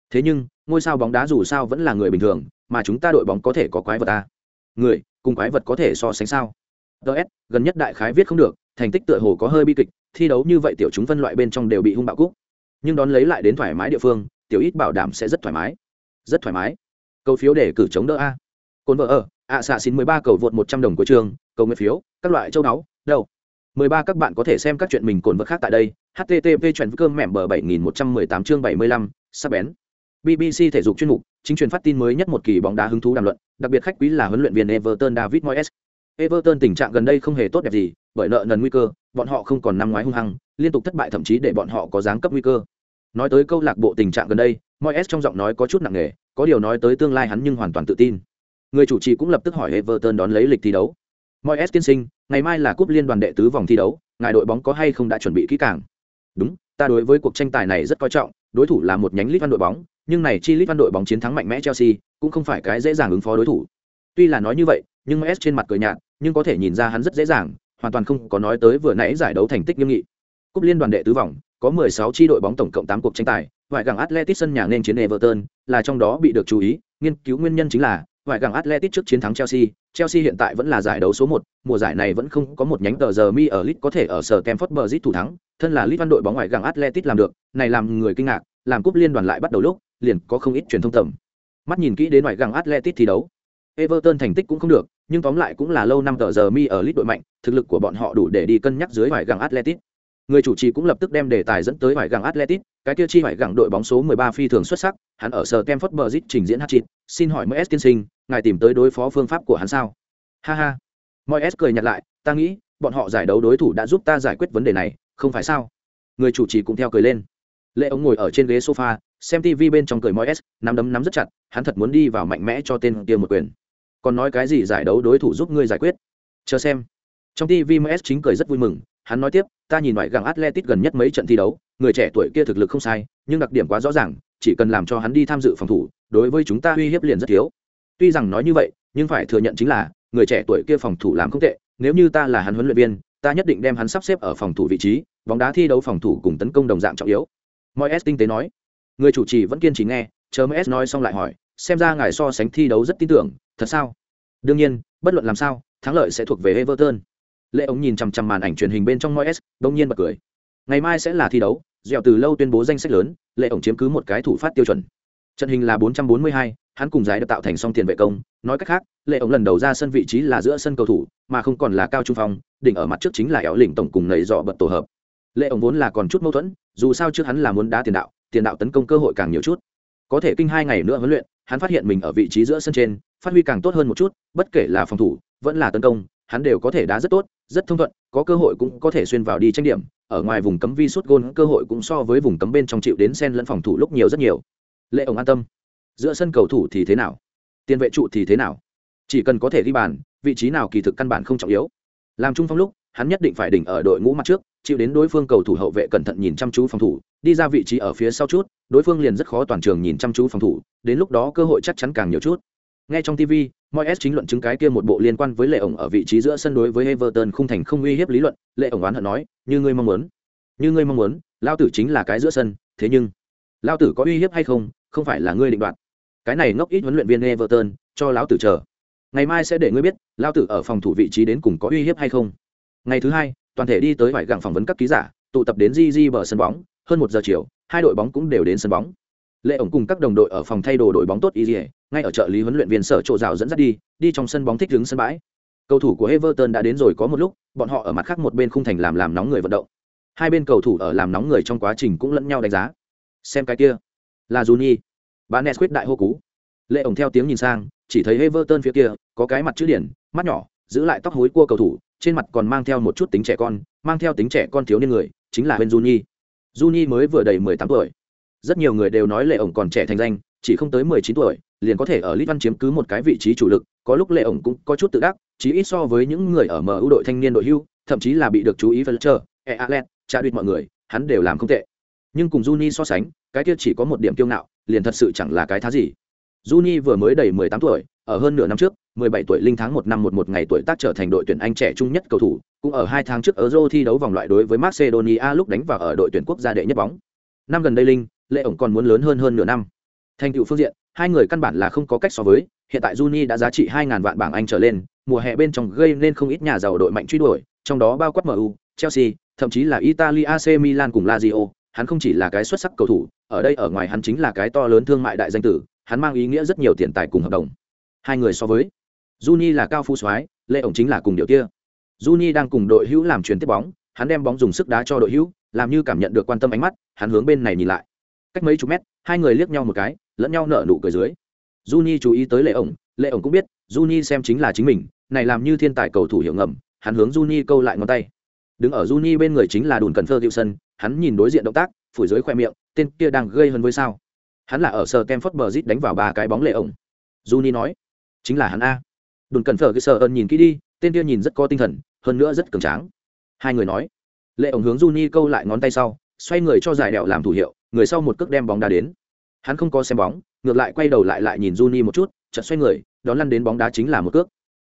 Thế nhưng, ngôi sao bóng đá dù sao vẫn là người bình thường, mà chúng ta đội bóng có thể có quái vật ta. Người, cùng quái vật có thể so sánh sao? DS, gần nhất đại khái viết không được, thành tích tựa hồ có hơi bi kịch, thi đấu như vậy tiểu chúng phân loại bên trong đều bị hung bạo cúc. Nhưng đón lấy lại đến thoải mái địa phương, tiểu ít bảo đảm sẽ rất thoải mái. Rất thoải mái. Cầu phiếu để cử chống đỡ a. Côn vợ ở, ạ xạ xin 13 cầu vượt 100 đồng của trường, cầu nguyện phiếu, các loại châu náu, đâu 13 các bạn có thể xem các chuyện mình cồn vật khác tại đây. http chuyện cơm mẻm bờ 7118 chương 75, sắp bén. BBC thể dục chuyên mục, chính truyền phát tin mới nhất một kỳ bóng đá hứng thú đàm luận, đặc biệt khách quý là huấn luyện viên Everton David Moyes. Everton tình trạng gần đây không hề tốt đẹp gì, bởi nợ nần nguy cơ, bọn họ không còn năm ngoái hung hăng, liên tục thất bại thậm chí để bọn họ có dáng cấp nguy cơ. Nói tới câu lạc bộ tình trạng gần đây, Moyes trong giọng nói có chút nặng nề, có điều nói tới tương lai hắn nhưng hoàn toàn tự tin. Người chủ trì cũng lập tức hỏi Everton đón lấy lịch thi đấu. Moyes tiên sinh, ngày mai là cúp liên đoàn đệ tứ vòng thi đấu, ngài đội bóng có hay không đã chuẩn bị kỹ càng? Đúng, ta đối với cuộc tranh tài này rất coi trọng, đối thủ là một nhánh lít văn đội bóng, nhưng này chi lít văn đội bóng chiến thắng mạnh mẽ Chelsea, cũng không phải cái dễ dàng ứng phó đối thủ. tuy là nói như vậy nhưng s trên mặt cười nhạt nhưng có thể nhìn ra hắn rất dễ dàng hoàn toàn không có nói tới vừa nãy giải đấu thành tích nghiêm nghị cúp liên đoàn đệ tứ vòng có 16 chi đội bóng tổng cộng 8 cuộc tranh tài ngoại gàng atletic sân nhà nên chiến everton là trong đó bị được chú ý nghiên cứu nguyên nhân chính là ngoại gàng atletic trước chiến thắng chelsea chelsea hiện tại vẫn là giải đấu số 1, mùa giải này vẫn không có một nhánh tờ giờ mi ở lit có thể ở sở Stamford Bridge thủ thắng thân là lit văn đội bóng ngoại gặng Atletico làm được này làm người kinh ngạc làm cúp liên đoàn lại bắt đầu lúc liền có không ít truyền thông tầm mắt nhìn kỹ đến ngoại gặng Atletico thi đấu Everton thành tích cũng không được, nhưng tóm lại cũng là lâu năm tờ giờ mi ở lít đội mạnh, thực lực của bọn họ đủ để đi cân nhắc dưới ngoại gặng Atletico. Người chủ trì cũng lập tức đem đề tài dẫn tới ngoại gặng Atletico, cái kia chi phải gặng đội bóng số 13 phi thường xuất sắc, hắn ở sở Kemford Bridge trình diễn hat-trick, xin hỏi Moyes tiên sinh, ngài tìm tới đối phó phương pháp của hắn sao? Ha ha. Moyes cười nhạt lại, ta nghĩ, bọn họ giải đấu đối thủ đã giúp ta giải quyết vấn đề này, không phải sao? Người chủ trì cũng theo cười lên. Lệ ông ngồi ở trên ghế sofa, xem TV bên trong cười Moyes, nắm đấm nắm rất chặt, hắn thật muốn đi vào mạnh mẽ cho tên kia một quyền còn nói cái gì giải đấu đối thủ giúp ngươi giải quyết chờ xem trong tv ms chính cười rất vui mừng hắn nói tiếp, ta nhìn ngoại gặng atletic gần nhất mấy trận thi đấu, người trẻ tuổi kia thực lực không sai, nhưng đặc điểm quá rõ ràng, chỉ cần làm cho hắn đi tham dự phòng thủ, đối với chúng ta uy hiếp liền rất thiếu. Tuy rằng nói như vậy, nhưng phải thừa nhận chính là, người trẻ tuổi kia phòng thủ làm không tệ, nếu như ta là hắn huấn luyện viên, ta nhất định đem hắn sắp xếp ở phòng thủ vị trí, bóng đá thi đấu phòng thủ cùng tấn công đồng dạng trọng yếu. Mọi s tinh tế nói. Người chủ trì vẫn kiên trì nghe, chờ ms nói xong lại hỏi, xem ra ngài so sánh thi đấu rất tin tưởng, thật sao? Đương nhiên, bất luận làm sao, thắng lợi sẽ thuộc về everton lệ ống nhìn chằm chằm màn ảnh truyền hình bên trong moyes đông nhiên bật cười. Ngày mai sẽ là thi đấu dẹo từ lâu tuyên bố danh sách lớn lệ ổng chiếm cứ một cái thủ phát tiêu chuẩn. Trận hình là 442, hắn cùng giải được tạo thành song tiền vệ công. Nói cách khác lệ ổng lần đầu ra sân vị trí là giữa sân cầu thủ mà không còn là cao trung phong đỉnh ở mặt trước chính là éo lỉnh tổng cùng nầy dọ bật tổ hợp. Lệ ổng vốn là còn chút mâu thuẫn dù sao trước hắn là muốn đá tiền đạo tiền đạo tấn công cơ hội càng nhiều chút. Có thể kinh hai ngày nữa huấn luyện hắn phát hiện mình ở vị trí giữa sân trên phát huy càng tốt hơn một chút bất kể là phòng thủ vẫn là tấn công hắn đều có thể đá rất tốt, rất thông thuận, có cơ hội cũng có thể xuyên vào đi tranh điểm. Ở ngoài vùng cấm vi suốt gôn, cơ hội cũng so với vùng cấm bên trong chịu đến sen lẫn phòng thủ lúc nhiều rất nhiều. Lệ ổng an tâm. Giữa sân cầu thủ thì thế nào? Tiền vệ trụ thì thế nào? Chỉ cần có thể ghi bàn, vị trí nào kỳ thực căn bản không trọng yếu. Làm trung phong lúc, hắn nhất định phải đỉnh ở đội ngũ mặt trước, chịu đến đối phương cầu thủ hậu vệ cẩn thận nhìn chăm chú phòng thủ, đi ra vị trí ở phía sau chút, đối phương liền rất khó toàn trường nhìn chăm chú phòng thủ, đến lúc đó cơ hội chắc chắn càng nhiều chút nghe trong tv mọi s chính luận chứng cái kia một bộ liên quan với lệ ổng ở vị trí giữa sân đối với everton không thành không uy hiếp lý luận, lệ ổng oán hận nói, như ngươi mong muốn, như ngươi mong muốn lao tử chính là cái giữa sân, thế nhưng lao tử có uy hiếp hay không không phải là ngươi định đoạt. Cái này ngốc ít huấn luyện viên everton, cho lão tử chờ. Ngày mai sẽ để ngươi biết lao tử ở phòng thủ vị trí đến cùng có uy hiếp hay không. Ngày thứ hai, toàn thể đi tới vải gặng phỏng vấn các ký giả, tụ tập đến di di bờ sân bóng, hơn một giờ chiều, hai đội bóng cũng đều đến sân bóng lệ ổng cùng các đồng đội ở phòng thay đồ đội bóng tốt y dỉa ngay ở trợ lý huấn luyện viên sở trộ rào dẫn dắt đi đi trong sân bóng thích đứng sân bãi. Cầu thủ của everton đã đến rồi có một lúc, bọn họ ở mặt khác một bên khung thành làm làm nóng người vận động. Hai bên cầu thủ ở làm nóng người trong quá trình cũng lẫn nhau đánh giá. Xem cái kia, là juni bà nes quyết đại hô cú. Lệ ổng theo tiếng nhìn sang, chỉ thấy everton phía kia, có cái mặt chữ điển, mắt nhỏ, giữ lại tóc hối cua cầu thủ, trên mặt còn mang theo một chút tính trẻ con, mang theo tính trẻ con thiếu niên người, chính là bên juni. Juni mới vừa đầy mười tám tuổi rất nhiều người đều nói lệ ổng còn trẻ thành danh chỉ không tới mười chín tuổi liền có thể ở lit văn chiếm cứ một cái vị trí chủ lực có lúc lệ ổng cũng có chút tự đắc chí ít so với những người ở mu đội thanh niên đội hưu thậm chí là bị được chú ý Fletcher, e Allen, trả đuyệt mọi người hắn đều làm không tệ. Nhưng cùng Juni so sánh cái kia chỉ có một điểm kiêu ngạo liền thật sự chẳng là cái thá gì. Juni vừa mới đầy 18 tuổi ở hơn nửa năm trước 17 tuổi linh tháng một năm một một ngày tuổi tác trở thành đội tuyển Anh trẻ trung nhất cầu thủ cũng ở hai tháng trước Euro thi đấu vòng loại đối với Macedonia lúc đánh vào ở đội tuyển quốc gia đệ nhất bóng. Năm gần đây linh lệ ổng còn muốn lớn hơn hơn nửa năm. Thành tựu phương diện, hai người căn bản là không có cách so với, hiện tại Juni đã giá trị 2.000 vạn bảng Anh trở lên, mùa hè bên trong gây nên không ít nhà giàu đội mạnh truy đuổi, trong đó bao quát MU Chelsea, thậm chí là Italia AC Milan cùng Lazio, hắn không chỉ là cái xuất sắc cầu thủ, ở đây ở ngoài hắn chính là cái to lớn thương mại đại danh tử, hắn mang ý nghĩa rất nhiều tiền tài cùng hợp đồng. Hai người so với, Juni là cao phu soái, lệ ổng chính là cùng điều kia Juni đang cùng đội hữu làm truyền tiếp bóng, hắn đem bóng dùng sức đá cho đội hữu, làm như cảm nhận được quan tâm ánh mắt, hắn hướng bên này nhìn lại cách mấy chục mét, hai người liếc nhau một cái, lẫn nhau nở nụ cười dưới. Juni chú ý tới lệ ổng lệ ổng cũng biết, Juni xem chính là chính mình, này làm như thiên tài cầu thủ hiểu ngầm, hắn hướng Juni câu lại ngón tay. Đứng ở Juni bên người chính là đùn cần thơ hiệu sân, hắn nhìn đối diện động tác, phủi dưới khoe miệng, tên kia đang gây hơn với sao? Hắn là ở sờ kem phất bờ rít đánh vào ba cái bóng lệ ổng. Juni nói, chính là hắn a. Đùn cần thơ cái sờ ơn nhìn kỹ đi, tên kia nhìn rất có tinh thần, hơn nữa rất cường tráng. Hai người nói, lệ ổng hướng Juni câu lại ngón tay sau xoay người cho giải đẹo làm thủ hiệu, người sau một cước đem bóng đá đến. Hắn không có xem bóng, ngược lại quay đầu lại lại nhìn Juni một chút, chợt xoay người, đón lăn đến bóng đá chính là một cước.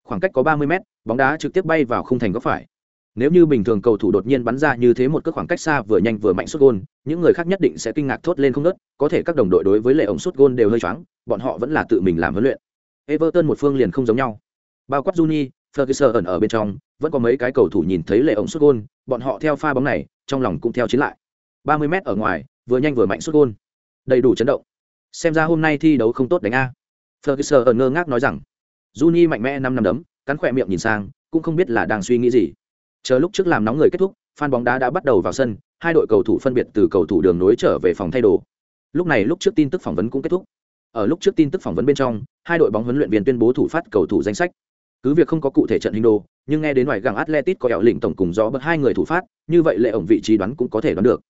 Khoảng cách có ba mươi mét, bóng đá trực tiếp bay vào khung thành góc phải. Nếu như bình thường cầu thủ đột nhiên bắn ra như thế một cước khoảng cách xa vừa nhanh vừa mạnh sút gôn, những người khác nhất định sẽ kinh ngạc thốt lên không nớt, có thể các đồng đội đối với lệ ống sút gôn đều hơi choáng, bọn họ vẫn là tự mình làm huấn luyện. Everton một phương liền không giống nhau. Bao quát juni, ferguson ẩn ở bên trong, vẫn có mấy cái cầu thủ nhìn thấy lệ ống sút gôn, bọn họ theo pha bóng này, trong lòng cũng theo chiến lại ba mươi m ở ngoài, vừa nhanh vừa mạnh sút gôn. Đầy đủ chấn động. Xem ra hôm nay thi đấu không tốt đánh a. Ferguson ở ngơ ngác nói rằng, juni mạnh mẽ năm năm đấm, cắn khỏe miệng nhìn sang, cũng không biết là đang suy nghĩ gì. Chờ lúc trước làm nóng người kết thúc phan bóng đá đã bắt đầu vào sân, hai đội cầu thủ phân biệt từ cầu thủ đường nối trở về phòng thay đồ. Lúc này lúc trước tin tức phỏng vấn cũng kết thúc. Ở lúc trước tin tức phỏng vấn bên trong, hai đội bóng huấn luyện viên tuyên bố thủ phát cầu thủ danh sách. Cứ việc không có cụ thể trận hình đồ, nhưng nghe đến ngoài gàng atletic có ẻo lĩnh tổng cùng gió bật hai người thủ phát, như vậy lệ ổng vị trí đoán cũng có thể đoán được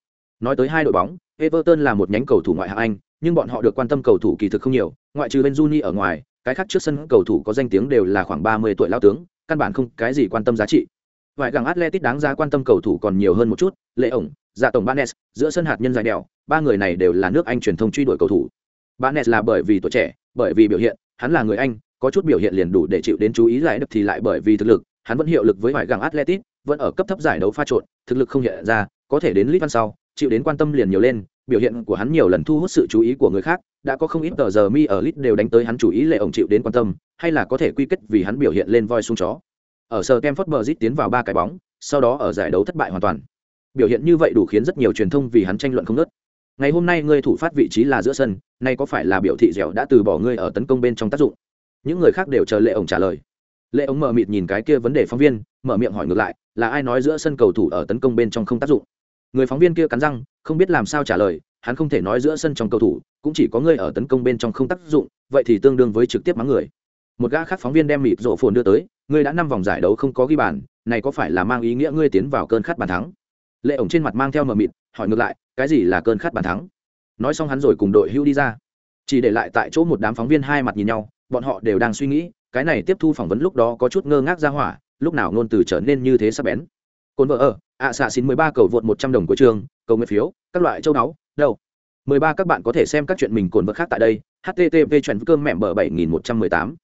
nói tới hai đội bóng everton là một nhánh cầu thủ ngoại hạng anh nhưng bọn họ được quan tâm cầu thủ kỳ thực không nhiều ngoại trừ bên ở ngoài cái khác trước sân cầu thủ có danh tiếng đều là khoảng ba mươi tuổi lao tướng căn bản không cái gì quan tâm giá trị Ngoại gàng Atletic đáng ra quan tâm cầu thủ còn nhiều hơn một chút, Lệ ổng, Dạ tổng Banes, giữa sân hạt nhân dài đèo, ba người này đều là nước Anh truyền thông truy đuổi cầu thủ. Banes là bởi vì tuổi trẻ, bởi vì biểu hiện, hắn là người Anh, có chút biểu hiện liền đủ để chịu đến chú ý giải được thì lại bởi vì thực lực, hắn vẫn hiệu lực với ngoại gàng Atletic, vẫn ở cấp thấp giải đấu pha trộn, thực lực không hiện ra, có thể đến Lit văn sau, chịu đến quan tâm liền nhiều lên, biểu hiện của hắn nhiều lần thu hút sự chú ý của người khác, đã có không ít tờ giờ mi ở Lit đều đánh tới hắn chú ý lệ ổng chịu đến quan tâm, hay là có thể quy kết vì hắn biểu hiện lên voi xuống chó. Ở sờ kem phớt bờ zit tiến vào ba cái bóng sau đó ở giải đấu thất bại hoàn toàn. Biểu hiện như vậy đủ khiến rất nhiều truyền thông vì hắn tranh luận không nớt ngày hôm nay ngươi thủ phát vị trí là giữa sân nay có phải là biểu thị dẻo đã từ bỏ ngươi ở tấn công bên trong tác dụng? Những người khác đều chờ lệ ổng trả lời. Lệ ổng mở mịt nhìn cái kia vấn đề phóng viên mở miệng hỏi ngược lại là ai nói giữa sân cầu thủ ở tấn công bên trong không tác dụng? Người phóng viên kia cắn răng, không biết làm sao trả lời, hắn không thể nói giữa sân trong cầu thủ, cũng chỉ có người ở tấn công bên trong không tác dụng, vậy thì tương đương với trực tiếp mắng người. Một gã khác phóng viên đem mịt rộ phồn đưa tới, ngươi đã năm vòng giải đấu không có ghi bàn, này có phải là mang ý nghĩa ngươi tiến vào cơn khát bàn thắng? Lệ ổng trên mặt mang theo mờ mịt, hỏi ngược lại, cái gì là cơn khát bàn thắng? Nói xong hắn rồi cùng đội hưu đi ra. Chỉ để lại tại chỗ một đám phóng viên hai mặt nhìn nhau, bọn họ đều đang suy nghĩ, cái này tiếp thu phỏng vấn lúc đó có chút ngơ ngác ra hỏa, lúc nào ngôn từ trở nên như thế sắp bén. Cồn vợ ở ạ xạ xin mười ba cầu vượt một trăm đồng của trường, cầu nguyện phiếu, các loại châu đáo đâu? mười ba các bạn có thể xem các chuyện mình cồn vật khác tại đây, http chuyện cơm mẹm bờ bảy nghìn một trăm mười tám.